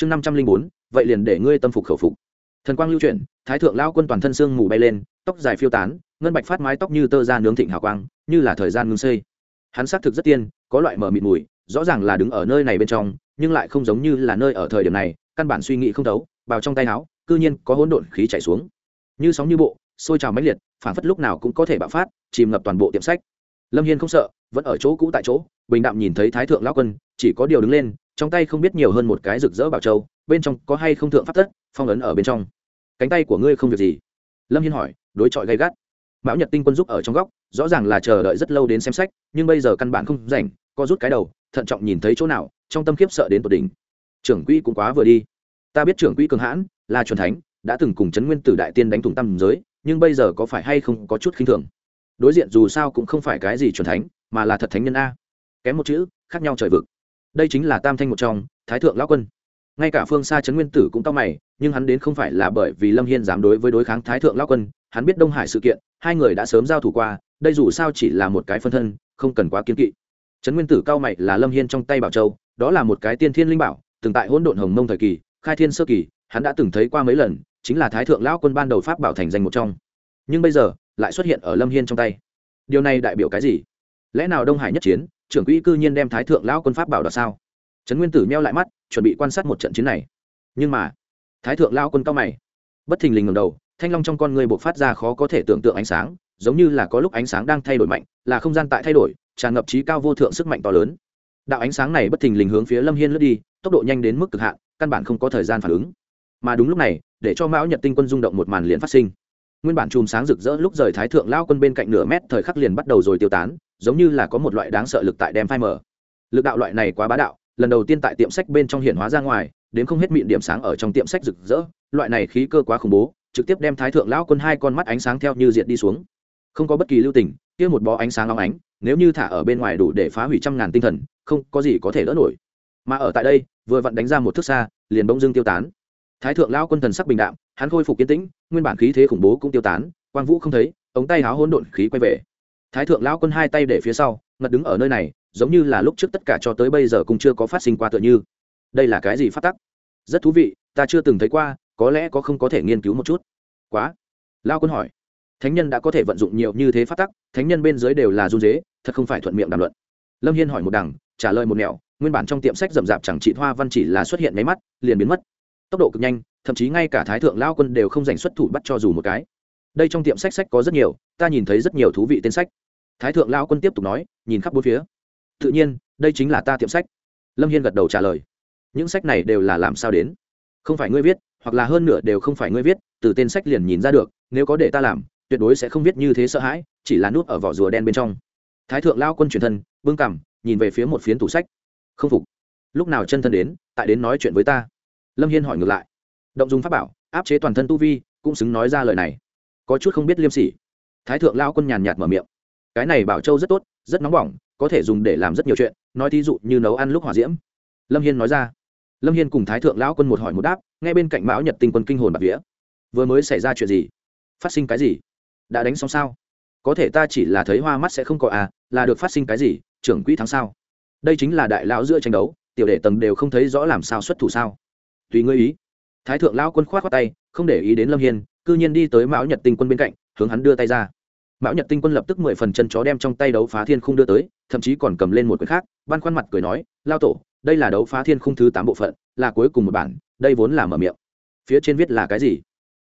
chương năm trăm linh bốn, vậy liền để ngươi tâm phục khẩu phục. Thần quang lưu chuyển, thái thượng lao quân toàn thân xương mù bay lên, tóc dài phiêu tán, ngân bạch phát mái tóc như tơ ra nướng thịnh hào quang, như là thời gian ngưng xây. Hắn xác thực rất tiên, có loại mở mịt mùi, rõ ràng là đứng ở nơi này bên trong, nhưng lại không giống như là nơi ở thời điểm này, căn bản suy nghĩ không thấu vào trong tay áo, cư nhiên có hỗn độn khí chảy xuống. Như sóng như bộ, sôi trào mãnh liệt phản phất lúc nào cũng có thể bạo phát, chìm ngập toàn bộ tiệm sách. Lâm hiên không sợ, vẫn ở chỗ cũ tại chỗ, bình đạm nhìn thấy thái thượng lão quân, chỉ có điều đứng lên trong tay không biết nhiều hơn một cái rực rỡ bảo châu, bên trong có hay không thượng pháp tất phong ấn ở bên trong. Cánh tay của ngươi không việc gì? Lâm hiên hỏi, đối chọi gay gắt. Mão nhật tinh quân giúp ở trong góc, rõ ràng là chờ đợi rất lâu đến xem sách, nhưng bây giờ căn bản không rảnh, co rút cái đầu, thận trọng nhìn thấy chỗ nào, trong tâm khiếp sợ đến tột đỉnh. Trưởng quỹ cũng quá vừa đi. Ta biết trưởng quỹ cường hãn, là truyền thánh, đã từng cùng chấn nguyên tử đại tiên đánh thủng tâm giới, nhưng bây giờ có phải hay không có chút khinh thường? Đối diện dù sao cũng không phải cái gì truyền thánh, mà là thật thánh nhân a. Kém một chữ, khác nhau trời vực đây chính là tam thanh một trong, thái thượng lão quân. Ngay cả phương xa trấn nguyên tử cũng cao mày, nhưng hắn đến không phải là bởi vì lâm hiên dám đối với đối kháng thái thượng lão quân, hắn biết đông hải sự kiện, hai người đã sớm giao thủ qua, đây dù sao chỉ là một cái phân thân, không cần quá kiên kỵ. Trấn nguyên tử cao mày là lâm hiên trong tay bảo châu, đó là một cái tiên thiên linh bảo, từng tại hỗn độn hồng mông thời kỳ, khai thiên sơ kỳ, hắn đã từng thấy qua mấy lần, chính là thái thượng lão quân ban đầu pháp bảo thành danh một trong. Nhưng bây giờ, lại xuất hiện ở lâm hiên trong tay. Điều này đại biểu cái gì? Lẽ nào đông hải nhất chiến trưởng quỹ cư nhiên đem thái thượng lão quân pháp bảo đoạt sao? Trấn nguyên tử meo lại mắt, chuẩn bị quan sát một trận chiến này. Nhưng mà, thái thượng lao quân cao mày. Bất thình lình ngầm đầu, thanh long trong con người buộc phát ra khó có thể tưởng tượng ánh sáng, giống như là có lúc ánh sáng đang thay đổi mạnh, là không gian tại thay đổi, tràn ngập trí cao vô thượng sức mạnh to lớn. Đạo ánh sáng này bất thình lình hướng phía lâm hiên lướt đi, tốc độ nhanh đến mức cực hạn, căn bản không có thời gian phản ứng. Mà đúng lúc này, để cho mão nhật tinh quân rung động một màn liền phát sinh. Nguyên bản chùm sáng rực rỡ lúc rời thái thượng lao quân bên cạnh nửa mét thời khắc liền bắt đầu rồi tiêu tán giống như là có một loại đáng sợ lực tại đem phai mở lực đạo loại này quá bá đạo, lần đầu tiên tại tiệm sách bên trong hiện hóa ra ngoài, đến không hết mịn điểm sáng ở trong tiệm sách rực rỡ, loại này khí cơ quá khủng bố, trực tiếp đem thái thượng lão quân hai con mắt ánh sáng theo như diện đi xuống. Không có bất kỳ lưu tình, kia một bó ánh sáng long ánh, nếu như thả ở bên ngoài đủ để phá hủy trăm ngàn tinh thần, không có gì có thể đỡ nổi. Mà ở tại đây, vừa vặn đánh ra một thước xa, liền bỗng dưng tiêu tán. Thái thượng lão quân thần sắc bình đạm, hắn khôi phục kiến tĩnh, nguyên bản khí thế khủng bố cũng tiêu tán, quang vũ không thấy, ống tay háo hỗn độn khí quay về thái thượng lão quân hai tay để phía sau, ngật đứng ở nơi này, giống như là lúc trước tất cả cho tới bây giờ cũng chưa có phát sinh qua tựa như. Đây là cái gì phát tắc? Rất thú vị, ta chưa từng thấy qua, có lẽ có không có thể nghiên cứu một chút. Quá. Lao quân hỏi. Thánh nhân đã có thể vận dụng nhiều như thế phát tắc, thánh nhân bên dưới đều là run dế, thật không phải thuận miệng đàm luận. Lâm hiên hỏi một đằng, trả lời một nẻo, nguyên bản trong tiệm sách rậm rạp chẳng chị hoa văn chỉ là xuất hiện máy mắt, liền biến mất. Tốc độ cực nhanh, thậm chí ngay cả thái thượng lao quân đều không giành xuất thủ bắt cho dù một cái đây trong tiệm sách sách có rất nhiều, ta nhìn thấy rất nhiều thú vị tên sách. Thái thượng lao quân tiếp tục nói, nhìn khắp bốn phía. Tự nhiên, đây chính là ta tiệm sách. Lâm hiên gật đầu trả lời. Những sách này đều là làm sao đến? Không phải ngươi viết, hoặc là hơn nửa đều không phải ngươi viết, từ tên sách liền nhìn ra được, nếu có để ta làm, tuyệt đối sẽ không viết như thế sợ hãi, chỉ là nút ở vỏ rùa đen bên trong. Thái thượng lao quân truyền thân, bưng cằm, nhìn về phía một phiến tủ sách. Không phục. Lúc nào chân thân đến, tại đến nói chuyện với ta. Lâm hiên hỏi ngược lại. Động dùng pháp bảo, áp chế toàn thân tu vi, cũng xứng nói ra lời này có chút không biết liêm sỉ. Thái thượng lao quân nhàn nhạt mở miệng. Cái này bảo châu rất tốt, rất nóng bỏng, có thể dùng để làm rất nhiều chuyện, nói thí dụ như nấu ăn lúc hỏa diễm. Lâm hiên nói ra. Lâm hiên cùng thái thượng lão quân một hỏi một đáp, ngay bên cạnh mão nhật tinh quân kinh hồn bạc vía. Vừa mới xảy ra chuyện gì? Phát sinh cái gì? Đã đánh xong sao? Có thể ta chỉ là thấy hoa mắt sẽ không có à là được phát sinh cái gì, trưởng quỹ thắng sao? Đây chính là đại lão giữa tranh đấu, tiểu đệ tầng đều không thấy rõ làm sao xuất thủ sao? Tùy ngươi ý. Thái thượng lão quân k h o á t khoác tay, không để ý đến lâm hiên cư nhiên đi tới mão nhật tinh quân bên cạnh, hướng hắn đưa tay ra. Mão nhật tinh quân lập tức mười phần chân chó đem trong tay đấu phá thiên khung đưa tới, thậm chí còn cầm lên một quyển khác ban khoăn mặt cười nói, lao tổ, đây là đấu phá thiên khung thứ tám bộ phận, là cuối cùng một bản, đây vốn là mở miệng. Phía trên viết là cái gì?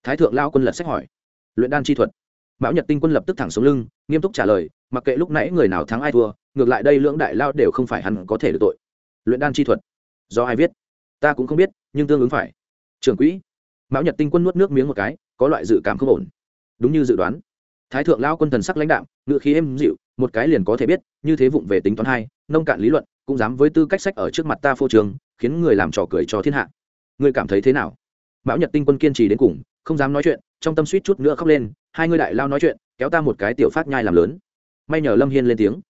Thái thượng lao quân lật sách hỏi. Luyện đan chi thuật. Mão nhật tinh quân lập tức thẳng xuống lưng, nghiêm túc trả lời, mặc kệ lúc nãy người nào thắng ai thua, ngược lại đây lưỡng đại lao đều không phải hắn có thể được tội. Luyện đan chi thuật. Do ai viết? Ta cũng không biết, nhưng tương ứng phải. Trưởng quỹ. Mão nhật tinh quân nuốt nước miếng một cái có loại dự cảm không ổn. Đúng như dự đoán. Thái thượng lao quân thần sắc lãnh đạm ngự khí êm dịu, một cái liền có thể biết, như thế vụng về tính toán hai, nông cạn lý luận, cũng dám với tư cách sách ở trước mặt ta phô trường, khiến người làm trò cười cho thiên hạ. Ngươi cảm thấy thế nào? Mão nhật tinh quân kiên trì đến cùng, không dám nói chuyện, trong tâm suýt chút nữa khóc lên, hai ngươi đại lao nói chuyện, kéo ta một cái tiểu phát nhai làm lớn. May nhờ lâm hiên lên tiếng.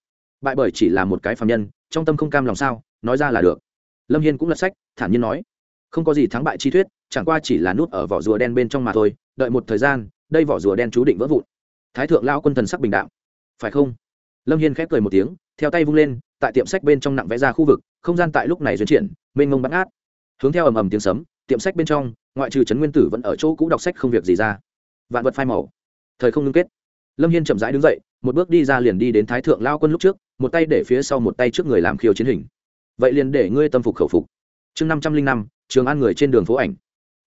Bại bởi chỉ là một cái phạm nhân, trong tâm không cam lòng sao, nói ra là được. Lâm hiên cũng lật sách, thản nhiên nói. Không có gì thắng bại chi thuyết chẳng qua chỉ là nút ở vỏ rùa đen bên trong mà thôi, đợi một thời gian, đây vỏ rùa đen chú định vỡ vụn. Thái thượng lao quân thần sắc bình đạo phải không? Lâm hiên khép cười một tiếng, theo tay vung lên, tại tiệm sách bên trong nặng vẽ ra khu vực, không gian tại lúc này duyên triển, mênh mông bắn át hướng theo ầm ầm tiếng sấm, tiệm sách bên trong, ngoại trừ trấn nguyên tử vẫn ở chỗ cũ đọc sách không việc gì ra. Vạn vật phai màu. Thời không ngưng kết. Lâm hiên chậm rãi đứng dậy, một bước đi ra liền đi đến thái thượng lao quân lúc trước, một tay để phía sau một tay trước người làm khiêu chiến hình. Vậy liền để ngươi tâm phục khẩu phục. Chương năm trăm linh năm, trường an người trên đường phố ảnh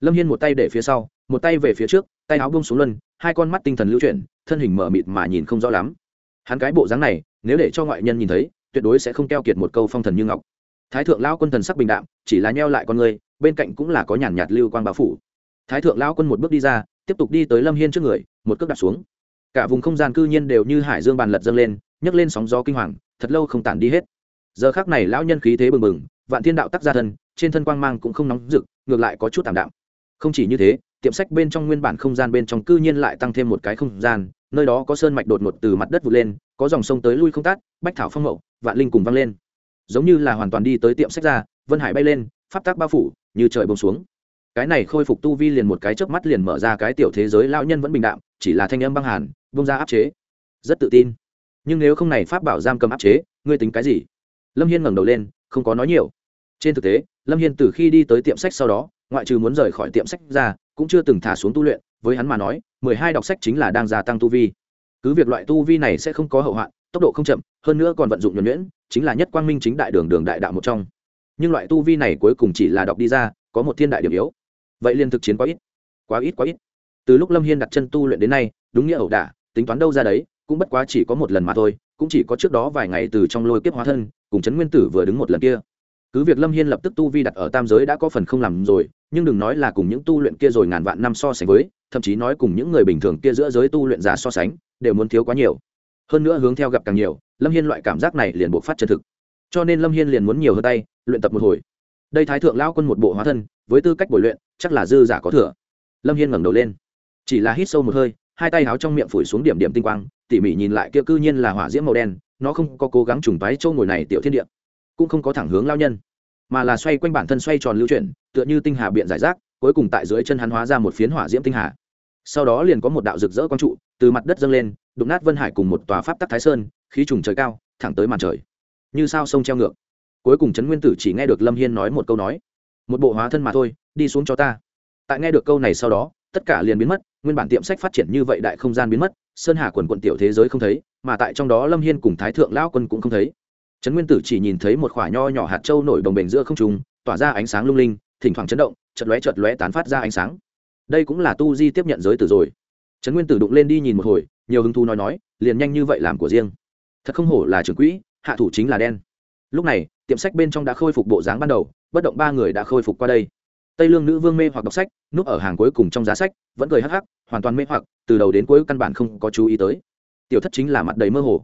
lâm hiên một tay để phía sau, một tay về phía trước, tay áo bông xuống luân, hai con mắt tinh thần lưu chuyển, thân hình mở mịt mà nhìn không rõ lắm. Hắn cái bộ dáng này, nếu để cho ngoại nhân nhìn thấy, tuyệt đối sẽ không keo kiệt một câu phong thần như ngọc. Thái thượng lao quân thần sắc bình đạm, chỉ là nheo lại con người, bên cạnh cũng là có nhàn nhạt lưu quan báo phủ. Thái thượng lao quân một bước đi ra, tiếp tục đi tới lâm hiên trước người, một cước đặt xuống. Cả vùng không gian cư nhiên đều như hải dương bàn lật dâng lên, nhấc lên sóng gió kinh hoàng, thật lâu không tản đi hết. Giờ khác này lão nhân khí thế bừng bừng, vạn thiên đạo tắc ra thân, trên thân quang mang cũng không nóng rực, ngược lại có chút tảm đạm không chỉ như thế, tiệm sách bên trong nguyên bản không gian bên trong cư nhiên lại tăng thêm một cái không gian, nơi đó có sơn mạch đột ngột từ mặt đất vụt lên, có dòng sông tới lui không tát bách thảo phong mậu, vạn linh cùng văng lên. Giống như là hoàn toàn đi tới tiệm sách ra, vân hải bay lên, pháp tác bao phủ, như trời bông xuống. Cái này khôi phục tu vi liền một cái chớp mắt liền mở ra cái tiểu thế giới lão nhân vẫn bình đạm, chỉ là thanh âm băng hàn bông ra áp chế. Rất tự tin. Nhưng nếu không này pháp bảo giam cầm áp chế, ngươi tính cái gì? Lâm hiên ngẩng đầu lên, không có nói nhiều. Trên thực tế, lâm hiên từ khi đi tới tiệm sách sau đó ngoại trừ muốn rời khỏi tiệm sách ra, cũng chưa từng thả xuống tu luyện, với hắn mà nói, mười hai đọc sách chính là đang gia tăng tu vi. Cứ việc loại tu vi này sẽ không có hậu hoạn, tốc độ không chậm, hơn nữa còn vận dụng nhuẩn nhuyễn, chính là nhất quang minh chính đại đường đường đại đạo một trong. Nhưng loại tu vi này cuối cùng chỉ là đọc đi ra, có một thiên đại điểm yếu. Vậy liên thực chiến quá ít quá ít quá ít. Từ lúc lâm hiên đặt chân tu luyện đến nay, đúng nghĩa ẩu đả, tính toán đâu ra đấy, cũng bất quá chỉ có một lần mà thôi, cũng chỉ có trước đó vài ngày từ trong lôi kiếp hóa thân, cùng trấn nguyên tử vừa đứng một lần kia cứ việc lâm hiên lập tức tu vi đặt ở tam giới đã có phần không làm rồi, nhưng đừng nói là cùng những tu luyện kia rồi ngàn vạn năm so sánh với, thậm chí nói cùng những người bình thường kia giữa giới tu luyện giả so sánh, đều muốn thiếu quá nhiều. Hơn nữa hướng theo gặp càng nhiều, lâm hiên loại cảm giác này liền buộc phát chân thực. Cho nên lâm hiên liền muốn nhiều hơn tay, luyện tập một hồi. Đây thái thượng lao quân một bộ hóa thân, với tư cách bồi luyện, chắc là dư giả có thừa. Lâm hiên ngẩng đầu lên. Chỉ là hít sâu một hơi, hai tay háo trong miệng phủi xuống điểm điểm tinh quang, tỉ mỉ nhìn lại kia cư nhiên là hỏa diễm màu đen, nó không có cố gắng trùng toái châu ngồi này tiểu thiên địa cũng không có thẳng hướng lao nhân, mà là xoay quanh bản thân xoay tròn lưu chuyển, tựa như tinh hà biện giải rác, cuối cùng tại dưới chân hắn hóa ra một phiến hỏa diễm tinh hà. Sau đó liền có một đạo rực rỡ quang trụ, từ mặt đất dâng lên, đụng nát vân hải cùng một tòa pháp tắc thái sơn, khí trùng trời cao, thẳng tới màn trời. Như sao sông treo ngược. Cuối cùng trấn nguyên tử chỉ nghe được lâm hiên nói một câu nói, một bộ hóa thân mà thôi, đi xuống cho ta. Tại nghe được câu này sau đó, tất cả liền biến mất, nguyên bản tiệm sách phát triển như vậy đại không gian biến mất, sơn hà quần quận tiểu thế giới không thấy, mà tại trong đó lâm hiên cùng thái thượng lão quân cũng không thấy trấn nguyên tử chỉ nhìn thấy một khoả nho nhỏ hạt trâu nổi đồng bền giữa không trùng tỏa ra ánh sáng lung linh, thỉnh thoảng chấn động chật lóe chật lóe tán phát ra ánh sáng. Đây cũng là tu di tiếp nhận giới tử rồi. Trấn nguyên tử đụng lên đi nhìn một hồi, nhiều hứng thú nói nói, liền nhanh như vậy làm của riêng. Thật không hổ là trưởng quỹ, hạ thủ chính là đen. Lúc này, tiệm sách bên trong đã khôi phục bộ dáng ban đầu, bất động ba người đã khôi phục qua đây. Tây lương nữ vương mê hoặc đọc sách, núp ở hàng cuối cùng trong giá sách, vẫn cười hắc hắc, hoàn toàn mê hoặc, từ đầu đến cuối căn bản không có chú ý tới. Tiểu thất chính là mặt đầy mơ hồ.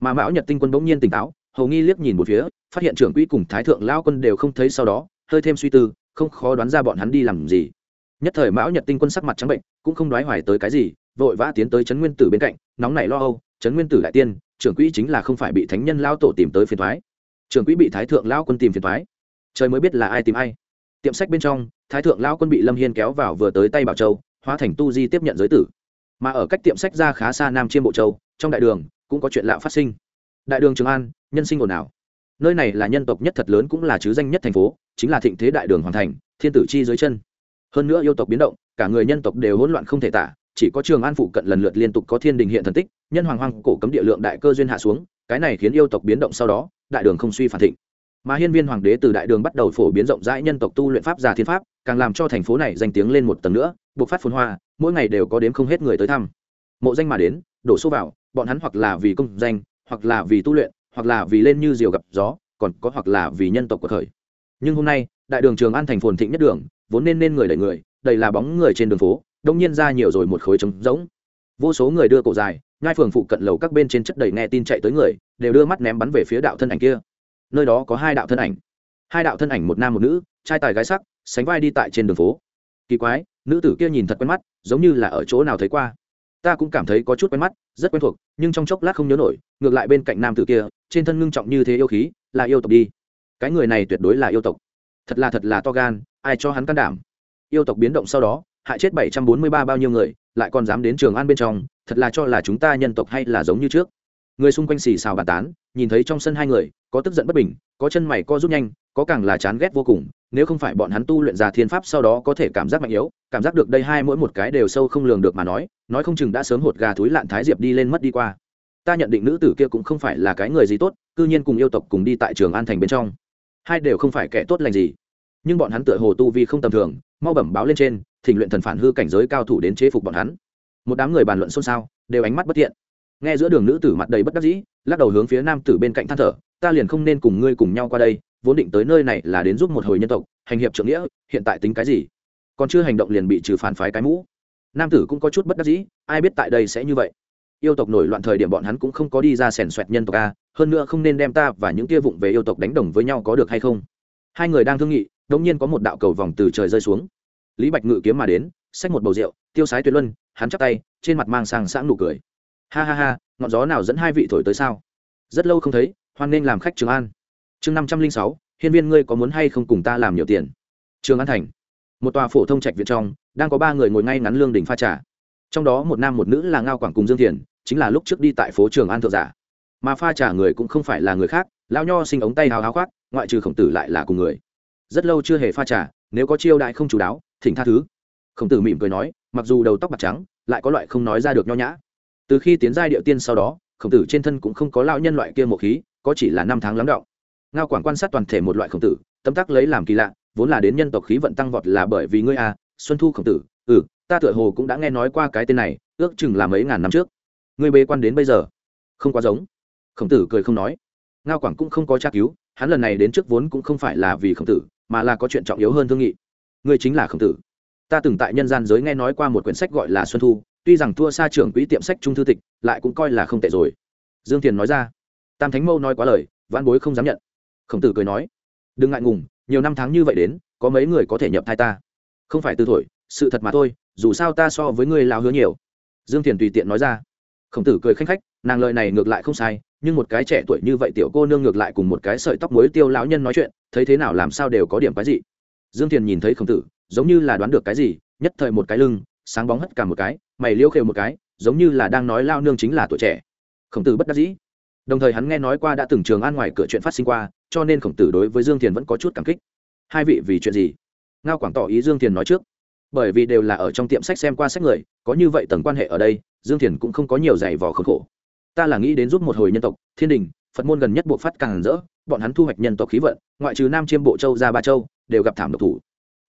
Mà mão nhật tinh quân bỗng nhiên tỉnh táo hầu nghi liếc nhìn một phía, phát hiện trưởng quỹ cùng thái thượng lao quân đều không thấy sau đó, hơi thêm suy tư, không khó đoán ra bọn hắn đi làm gì. Nhất thời mão nhật tinh quân sắc mặt trắng bệnh, cũng không đoái hoài tới cái gì, vội vã tiến tới trấn nguyên tử bên cạnh, nóng này lo âu, trấn nguyên tử đại tiên, trưởng quỹ chính là không phải bị thánh nhân lao tổ tìm tới phiền thoái trưởng quỹ bị thái thượng lao quân tìm phiền thoái trời mới biết là ai tìm ai. Tiệm sách bên trong, thái thượng lao quân bị lâm hiên kéo vào vừa tới tay bảo châu, hóa thành tu di tiếp nhận giới tử. Mà ở cách tiệm sách ra khá xa nam chiêm bộ châu, trong đại đường, cũng có chuyện lạ phát sinh. Đại đường trường an nhân sinh ồn ào. Nơi này là nhân tộc nhất thật lớn cũng là chứ danh nhất thành phố, chính là thịnh thế đại đường hoàn thành, thiên tử chi dưới chân. Hơn nữa yêu tộc biến động, cả người nhân tộc đều hỗn loạn không thể tả, chỉ có trường an phụ cận lần lượt liên tục có thiên đình hiện thần tích, nhân hoàng hoang cổ cấm địa lượng đại cơ duyên hạ xuống, cái này khiến yêu tộc biến động sau đó, đại đường không suy phản thịnh. Mà hiên viên hoàng đế từ đại đường bắt đầu phổ biến rộng rãi nhân tộc tu luyện pháp giả thiên pháp, càng làm cho thành phố này danh tiếng lên một tầng nữa buộc phát phồn hoa, mỗi ngày đều có đếm không hết người tới thăm. Mộ danh mà đến, đổ số vào, bọn hắn hoặc là vì công danh, hoặc là vì tu luyện hoặc là vì lên như diều gặp gió, còn có hoặc là vì nhân tộc của thời nhưng hôm nay, đại đường trường an thành phồn thịnh nhất đường, vốn nên nên người đẩy người, đầy là bóng người trên đường phố, đông nhiên ra nhiều rồi một khối trống rỗng. Vô số người đưa cổ dài ngai phường phụ cận lầu các bên trên chất đầy nghe tin chạy tới người, đều đưa mắt ném bắn về phía đạo thân ảnh kia. Nơi đó có hai đạo thân ảnh. Hai đạo thân ảnh một nam một nữ, trai tài gái sắc, sánh vai đi tại trên đường phố. Kỳ quái, nữ tử kia nhìn thật quen mắt, giống như là ở chỗ nào thấy qua ta cũng cảm thấy có chút quen mắt, rất quen thuộc, nhưng trong chốc lát không nhớ nổi, ngược lại bên cạnh nam tử kia, trên thân ngưng trọng như thế yêu khí, là yêu tộc đi. Cái người này tuyệt đối là yêu tộc. Thật là thật là to gan, ai cho hắn can đảm? Yêu tộc biến động sau đó, hại chết bảy trăm bốn mươi ba bao nhiêu người, lại còn dám đến trường an bên trong, thật là cho là chúng ta nhân tộc hay là giống như trước. Người xung quanh xì xào bàn tán, nhìn thấy trong sân hai người, có tức giận bất bình, có chân mày co rút nhanh có càng là chán ghét vô cùng, nếu không phải bọn hắn tu luyện ra thiên pháp sau đó có thể cảm giác mạnh yếu, cảm giác được đây hai mỗi một cái đều sâu không lường được mà nói nói không chừng đã sớm hột gà túi lạn thái diệp đi lên mất đi qua. Ta nhận định nữ tử kia cũng không phải là cái người gì tốt, cư nhiên cùng yêu tộc cùng đi tại trường an thành bên trong. Hai đều không phải kẻ tốt lành gì. Nhưng bọn hắn tựa hồ tu vi không tầm thường, mau bẩm báo lên trên, thỉnh luyện thần phản hư cảnh giới cao thủ đến chế phục bọn hắn. Một đám người bàn luận xôn xao, đều ánh mắt bất thiện. Nghe giữa đường nữ tử mặt đầy bất đắc dĩ, lắc đầu hướng phía nam tử bên cạnh than thở, ta liền không nên cùng ngươi cùng nhau qua đây vốn định tới nơi này là đến giúp một hồi nhân tộc, hành hiệp trưởng nghĩa, hiện tại tính cái gì? Còn chưa hành động liền bị trừ phản phái cái mũ. Nam tử cũng có chút bất đắc dĩ, ai biết tại đây sẽ như vậy. Yêu tộc nổi loạn thời điểm bọn hắn cũng không có đi ra sèn xoẹt nhân tộc a, hơn nữa không nên đem ta và những kia vụng về yêu tộc đánh đồng với nhau có được hay không? Hai người đang thương nghị, đống nhiên có một đạo cầu vòng từ trời rơi xuống. Lý bạch ngự kiếm mà đến, xách một bầu rượu, tiêu sái tuyệt luân, hắn chắp tay, trên mặt mang sang sáng nụ cười. Ha ha ha, ngọn gió nào dẫn hai vị thổi tới sao? Rất lâu không thấy, hoan nên làm khách trường an chương năm trăm linh sáu, hiên viên ngươi có muốn hay không cùng ta làm nhiều tiền? Trường an thành. Một tòa phổ thông trạch viện trong, đang có ba người ngồi ngay ngắn lương đỉnh pha trà. Trong đó một nam một nữ là ngao quảng cùng dương thiền, chính là lúc trước đi tại phố trường an thượng giả. Mà pha trà người cũng không phải là người khác lao nho sinh ống tay hào háo khoác, ngoại trừ khổng tử lại là cùng người. Rất lâu chưa hề pha trà, nếu có chiêu đại không chú đáo, thỉnh tha thứ. Khổng tử mỉm cười nói, mặc dù đầu tóc bạc trắng, lại có loại không nói ra được nho nhã. Từ khi tiến giai điệu tiên sau đó, khổng tử trên thân cũng không có lao nhân loại kia một khí, có chỉ là năm tháng lắng động ngao quảng quan sát toàn thể một loại khổng tử tâm tác lấy làm kỳ lạ, vốn là đến nhân tộc khí vận tăng vọt là bởi vì ngươi a xuân thu khổng tử ừ ta tựa hồ cũng đã nghe nói qua cái tên này, ước chừng là mấy ngàn năm trước. Ngươi bê quan đến bây giờ, không quá giống. Khổng tử cười không nói. Ngao quảng cũng không có tra cứu, hắn lần này đến trước vốn cũng không phải là vì khổng tử, mà là có chuyện trọng yếu hơn thương nghị. Ngươi chính là khổng tử. Ta từng tại nhân gian giới nghe nói qua một quyển sách gọi là xuân thu, tuy rằng thua xa trưởng quỹ tiệm sách trung thư tịch, lại cũng coi là không tệ rồi. Dương thiền nói ra. Tam thánh mâu nói quá lời văn bối không dám nhận khổng tử cười nói, đừng ngại ngùng, nhiều năm tháng như vậy đến, có mấy người có thể nhập thai ta? Không phải từ thổi sự thật mà thôi, dù sao ta so với ngươi lao hứa nhiều. Dương thiền tùy tiện nói ra. Khổng tử cười khanh khách, nàng lời này ngược lại không sai, nhưng một cái trẻ tuổi như vậy tiểu cô nương ngược lại cùng một cái sợi tóc muối tiêu lão nhân nói chuyện, thấy thế nào làm sao đều có điểm cái gì dương thiền nhìn thấy khổng tử, giống như là đoán được cái gì, nhất thời một cái lưng, sáng bóng hất cả một cái, mày liêu khều một cái, giống như là đang nói lao nương chính là tuổi trẻ. Khổng tử bất đắc dĩ đồng thời hắn nghe nói qua đã từng trường an ngoài cửa chuyện phát sinh qua, cho nên khổng tử đối với dương thiền vẫn có chút cảm kích. Hai vị vì chuyện gì? Ngao quảng tỏ ý dương thiền nói trước. Bởi vì đều là ở trong tiệm sách xem qua sách người, có như vậy tầng quan hệ ở đây, dương thiền cũng không có nhiều giày vò khốn khổ. Ta là nghĩ đến giúp một hồi nhân tộc, thiên đình, phật môn gần nhất bộ phát càng rỡ, bọn hắn thu hoạch nhân tộc khí vận, ngoại trừ nam chiêm bộ châu ra ba châu, đều gặp thảm độc thủ.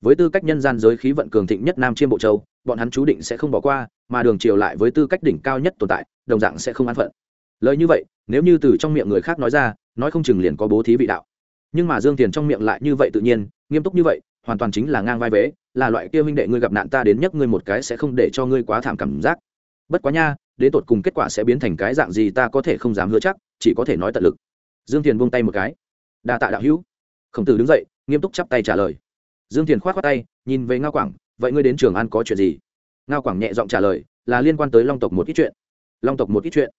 Với tư cách nhân gian giới khí vận cường thịnh nhất nam chiêm bộ châu, bọn hắn chú định sẽ không bỏ qua, mà đường chiều lại với tư cách đỉnh cao nhất tồn tại, đồng dạng sẽ không an phận. Lời như vậy nếu như từ trong miệng người khác nói ra, nói không chừng liền có bố thí vị đạo. Nhưng mà dương tiền trong miệng lại như vậy tự nhiên, nghiêm túc như vậy, hoàn toàn chính là ngang vai vế, là loại kia huynh đệ ngươi gặp nạn ta đến nhấc ngươi một cái sẽ không để cho ngươi quá thảm cảm giác. Bất quá nha, đến tột cùng kết quả sẽ biến thành cái dạng gì ta có thể không dám hứa chắc, chỉ có thể nói tận lực. Dương tiền buông tay một cái. Đa tạ đạo hữu. Khổng tử đứng dậy, nghiêm túc chắp tay trả lời. Dương tiền khoát khoát tay, nhìn về ngao quảng, vậy ngươi đến trường an có chuyện gì? Ngao quảng nhẹ giọng trả lời, là liên quan tới long tộc một ít chuyện. Long tộc một ít chuyện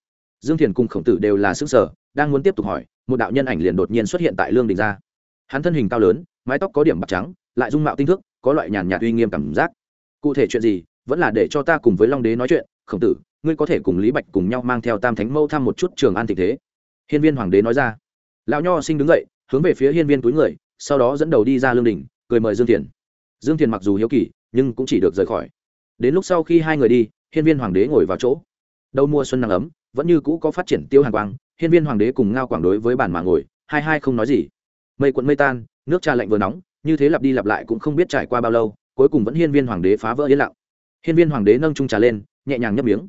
dương thiền cùng khổng tử đều là xứ sở đang muốn tiếp tục hỏi, một đạo nhân ảnh liền đột nhiên xuất hiện tại lương đình ra. Hắn thân hình cao lớn, mái tóc có điểm bạc trắng, lại dung mạo tinh thức có loại nhàn nhạt uy nghiêm cảm giác. Cụ thể chuyện gì, vẫn là để cho ta cùng với long đế nói chuyện, khổng tử, ngươi có thể cùng lý bạch cùng nhau mang theo tam thánh mâu thăm một chút trường an tình thế. Hiên viên hoàng đế nói ra. Lão nho sinh đứng dậy, hướng về phía hiên viên túi người, sau đó dẫn đầu đi ra lương đình, cười mời dương thiền. Dương thiền mặc dù hiếu kỳ, nhưng cũng chỉ được rời khỏi. Đến lúc sau khi hai người đi, hiên viên hoàng đế ngồi vào chỗ. Đầu mùa xuân nắng ấm vẫn như cũ có phát triển tiêu hàng quang, hiên viên hoàng đế cùng ngao quảng đối với bản mà ngồi, hai hai không nói gì. Mây quận mây tan, nước trà lạnh vừa nóng, như thế lặp đi lặp lại cũng không biết trải qua bao lâu, cuối cùng vẫn hiên viên hoàng đế phá vỡ yên lặng. Hiên viên hoàng đế nâng trung trà lên, nhẹ nhàng nhấp miếng.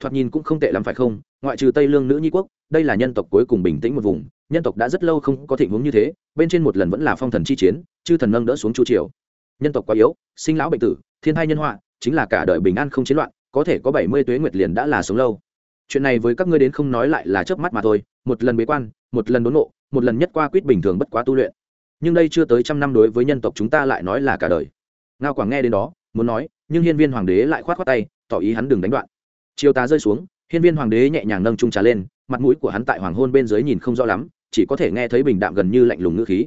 Thoạt nhìn cũng không tệ lắm phải không? Ngoại trừ tây lương nữ nhi quốc, đây là nhân tộc cuối cùng bình tĩnh một vùng, nhân tộc đã rất lâu không có thịnh hướng như thế, bên trên một lần vẫn là phong thần chi chiến, chư thần nâng đỡ xuống chu triều. Nhân tộc quá yếu, sinh lão bệnh tử, thiên thai nhân họa, chính là cả đời bình an không chiến loạn, có thể có bảy mươi tuế nguyệt liền đã là sống lâu chuyện này với các ngươi đến không nói lại là chớp mắt mà thôi, một lần bế quan, một lần đốn ngộ, một lần nhất qua quyết bình thường bất quá tu luyện. Nhưng đây chưa tới trăm năm đối với nhân tộc chúng ta lại nói là cả đời. Ngao quảng nghe đến đó, muốn nói, nhưng hiên viên hoàng đế lại khoát khoát tay, tỏ ý hắn đừng đánh đoạn. Chiều tá rơi xuống, hiên viên hoàng đế nhẹ nhàng nâng trung trà lên, mặt mũi của hắn tại hoàng hôn bên dưới nhìn không rõ lắm, chỉ có thể nghe thấy bình đạm gần như lạnh lùng ngữ khí.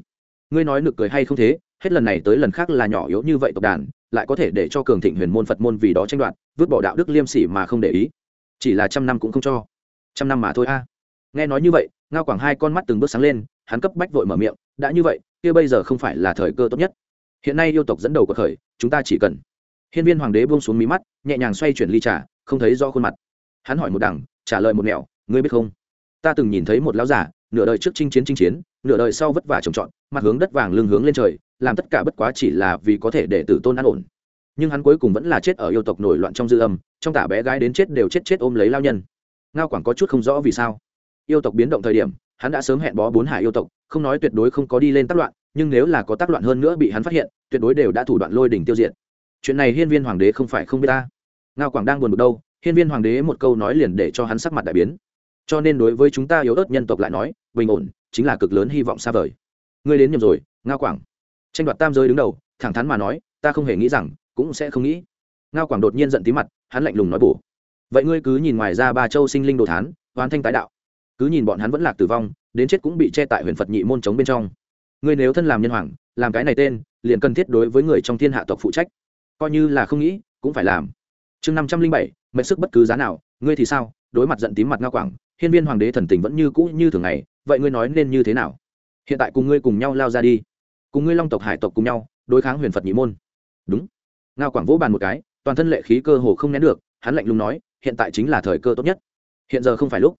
Ngươi nói nực cười hay không thế, hết lần này tới lần khác là nhỏ yếu như vậy tộc đàn, lại có thể để cho cường thịnh huyền môn phật môn vì đó tranh đoạt, vứt bỏ đạo đức liêm sỉ mà không để ý chỉ là trăm năm cũng không cho. Trăm năm mà thôi a. À. Nghe nói như vậy, ngao quảng hai con mắt từng bước sáng lên, hắn cấp bách vội mở miệng, đã như vậy, kia bây giờ không phải là thời cơ tốt nhất. Hiện nay yêu tộc dẫn đầu cuộc khởi, chúng ta chỉ cần. Hiên viên hoàng đế buông xuống mí mắt, nhẹ nhàng xoay chuyển ly trà, không thấy do khuôn mặt. Hắn hỏi một đằng, trả lời một mẹo ngươi biết không? Ta từng nhìn thấy một lão giả nửa đời trước chinh chiến chinh chiến, nửa đời sau vất vả trồng trọt, mặt hướng đất vàng lưng hướng lên trời, làm tất cả bất quá chỉ là vì có thể để tử tôn an ổn nhưng hắn cuối cùng vẫn là chết ở yêu tộc nổi loạn trong dư âm, trong tả bé gái đến chết đều chết chết ôm lấy lao nhân. Ngao quảng có chút không rõ vì sao. Yêu tộc biến động thời điểm, hắn đã sớm hẹn bó bốn hải yêu tộc, không nói tuyệt đối không có đi lên tác loạn, nhưng nếu là có tác loạn hơn nữa bị hắn phát hiện, tuyệt đối đều đã thủ đoạn lôi đỉnh tiêu diệt. Chuyện này hiên viên hoàng đế không phải không biết ta. Ngao quảng đang buồn bực đâu, hiên viên hoàng đế một câu nói liền để cho hắn sắc mặt đại biến. Cho nên đối với chúng ta yếu ớt nhân tộc lại nói, bình ổn, chính là cực lớn hy vọng xa vời. Ngươi đến nhầm rồi, ngao quảng. Tranh đoạt tam giới đứng đầu, thẳng thắn mà nói, ta không hề nghĩ rằng cũng sẽ không nghĩ. Ngao quảng đột nhiên giận tí mặt, hắn lạnh lùng nói bổ. Vậy ngươi cứ nhìn ngoài ra ba châu sinh linh đồ thán, oán thanh tái đạo. Cứ nhìn bọn hắn vẫn lạc tử vong, đến chết cũng bị che tại huyền phật nhị môn chống bên trong. Ngươi nếu thân làm nhân hoàng, làm cái này tên, liền cần thiết đối với người trong thiên hạ tộc phụ trách. Coi như là không nghĩ, cũng phải làm. Chương năm trăm linh bảy, mệnh sức bất cứ giá nào, ngươi thì sao? Đối mặt giận tím mặt ngao quảng, hiên viên hoàng đế thần tình vẫn như cũ như thường ngày, vậy ngươi nói nên như thế nào? Hiện tại cùng ngươi cùng nhau lao ra đi. Cùng ngươi long tộc, hải tộc cùng nhau, đối kháng huyền phật nhị môn. Đúng ngao quảng vỗ bàn một cái, toàn thân lệ khí cơ hồ không nén được, hắn lạnh lùng nói, hiện tại chính là thời cơ tốt nhất. Hiện giờ không phải lúc.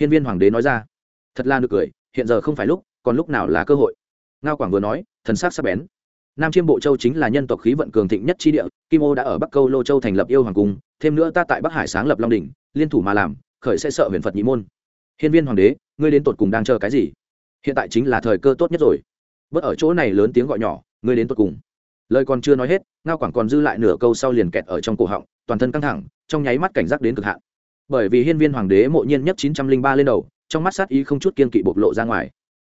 Hiên viên hoàng đế nói ra. Thật là được cười, hiện giờ không phải lúc, còn lúc nào là cơ hội? Ngao quảng vừa nói, thần sắc sắc bén. Nam chiêm bộ châu chính là nhân tộc khí vận cường thịnh nhất chi địa, kim ô đã ở bắc câu lô châu thành lập yêu hoàng cung, thêm nữa ta tại bắc hải sáng lập long đình liên thủ mà làm, khởi sẽ sợ huyền phật nhị môn. Hiên viên hoàng đế, ngươi đến tột cùng đang chờ cái gì? Hiện tại chính là thời cơ tốt nhất rồi. Bớt ở chỗ này lớn tiếng gọi nhỏ, ngươi đến tột cùng lời còn chưa nói hết, ngao quảng còn dư lại nửa câu sau liền kẹt ở trong cổ họng, toàn thân căng thẳng, trong nháy mắt cảnh giác đến cực hạn. Bởi vì hiên viên hoàng đế mộ nhiên nhất chín trăm linh ba lên đầu, trong mắt sát ý không chút kiên kỵ bộc lộ ra ngoài.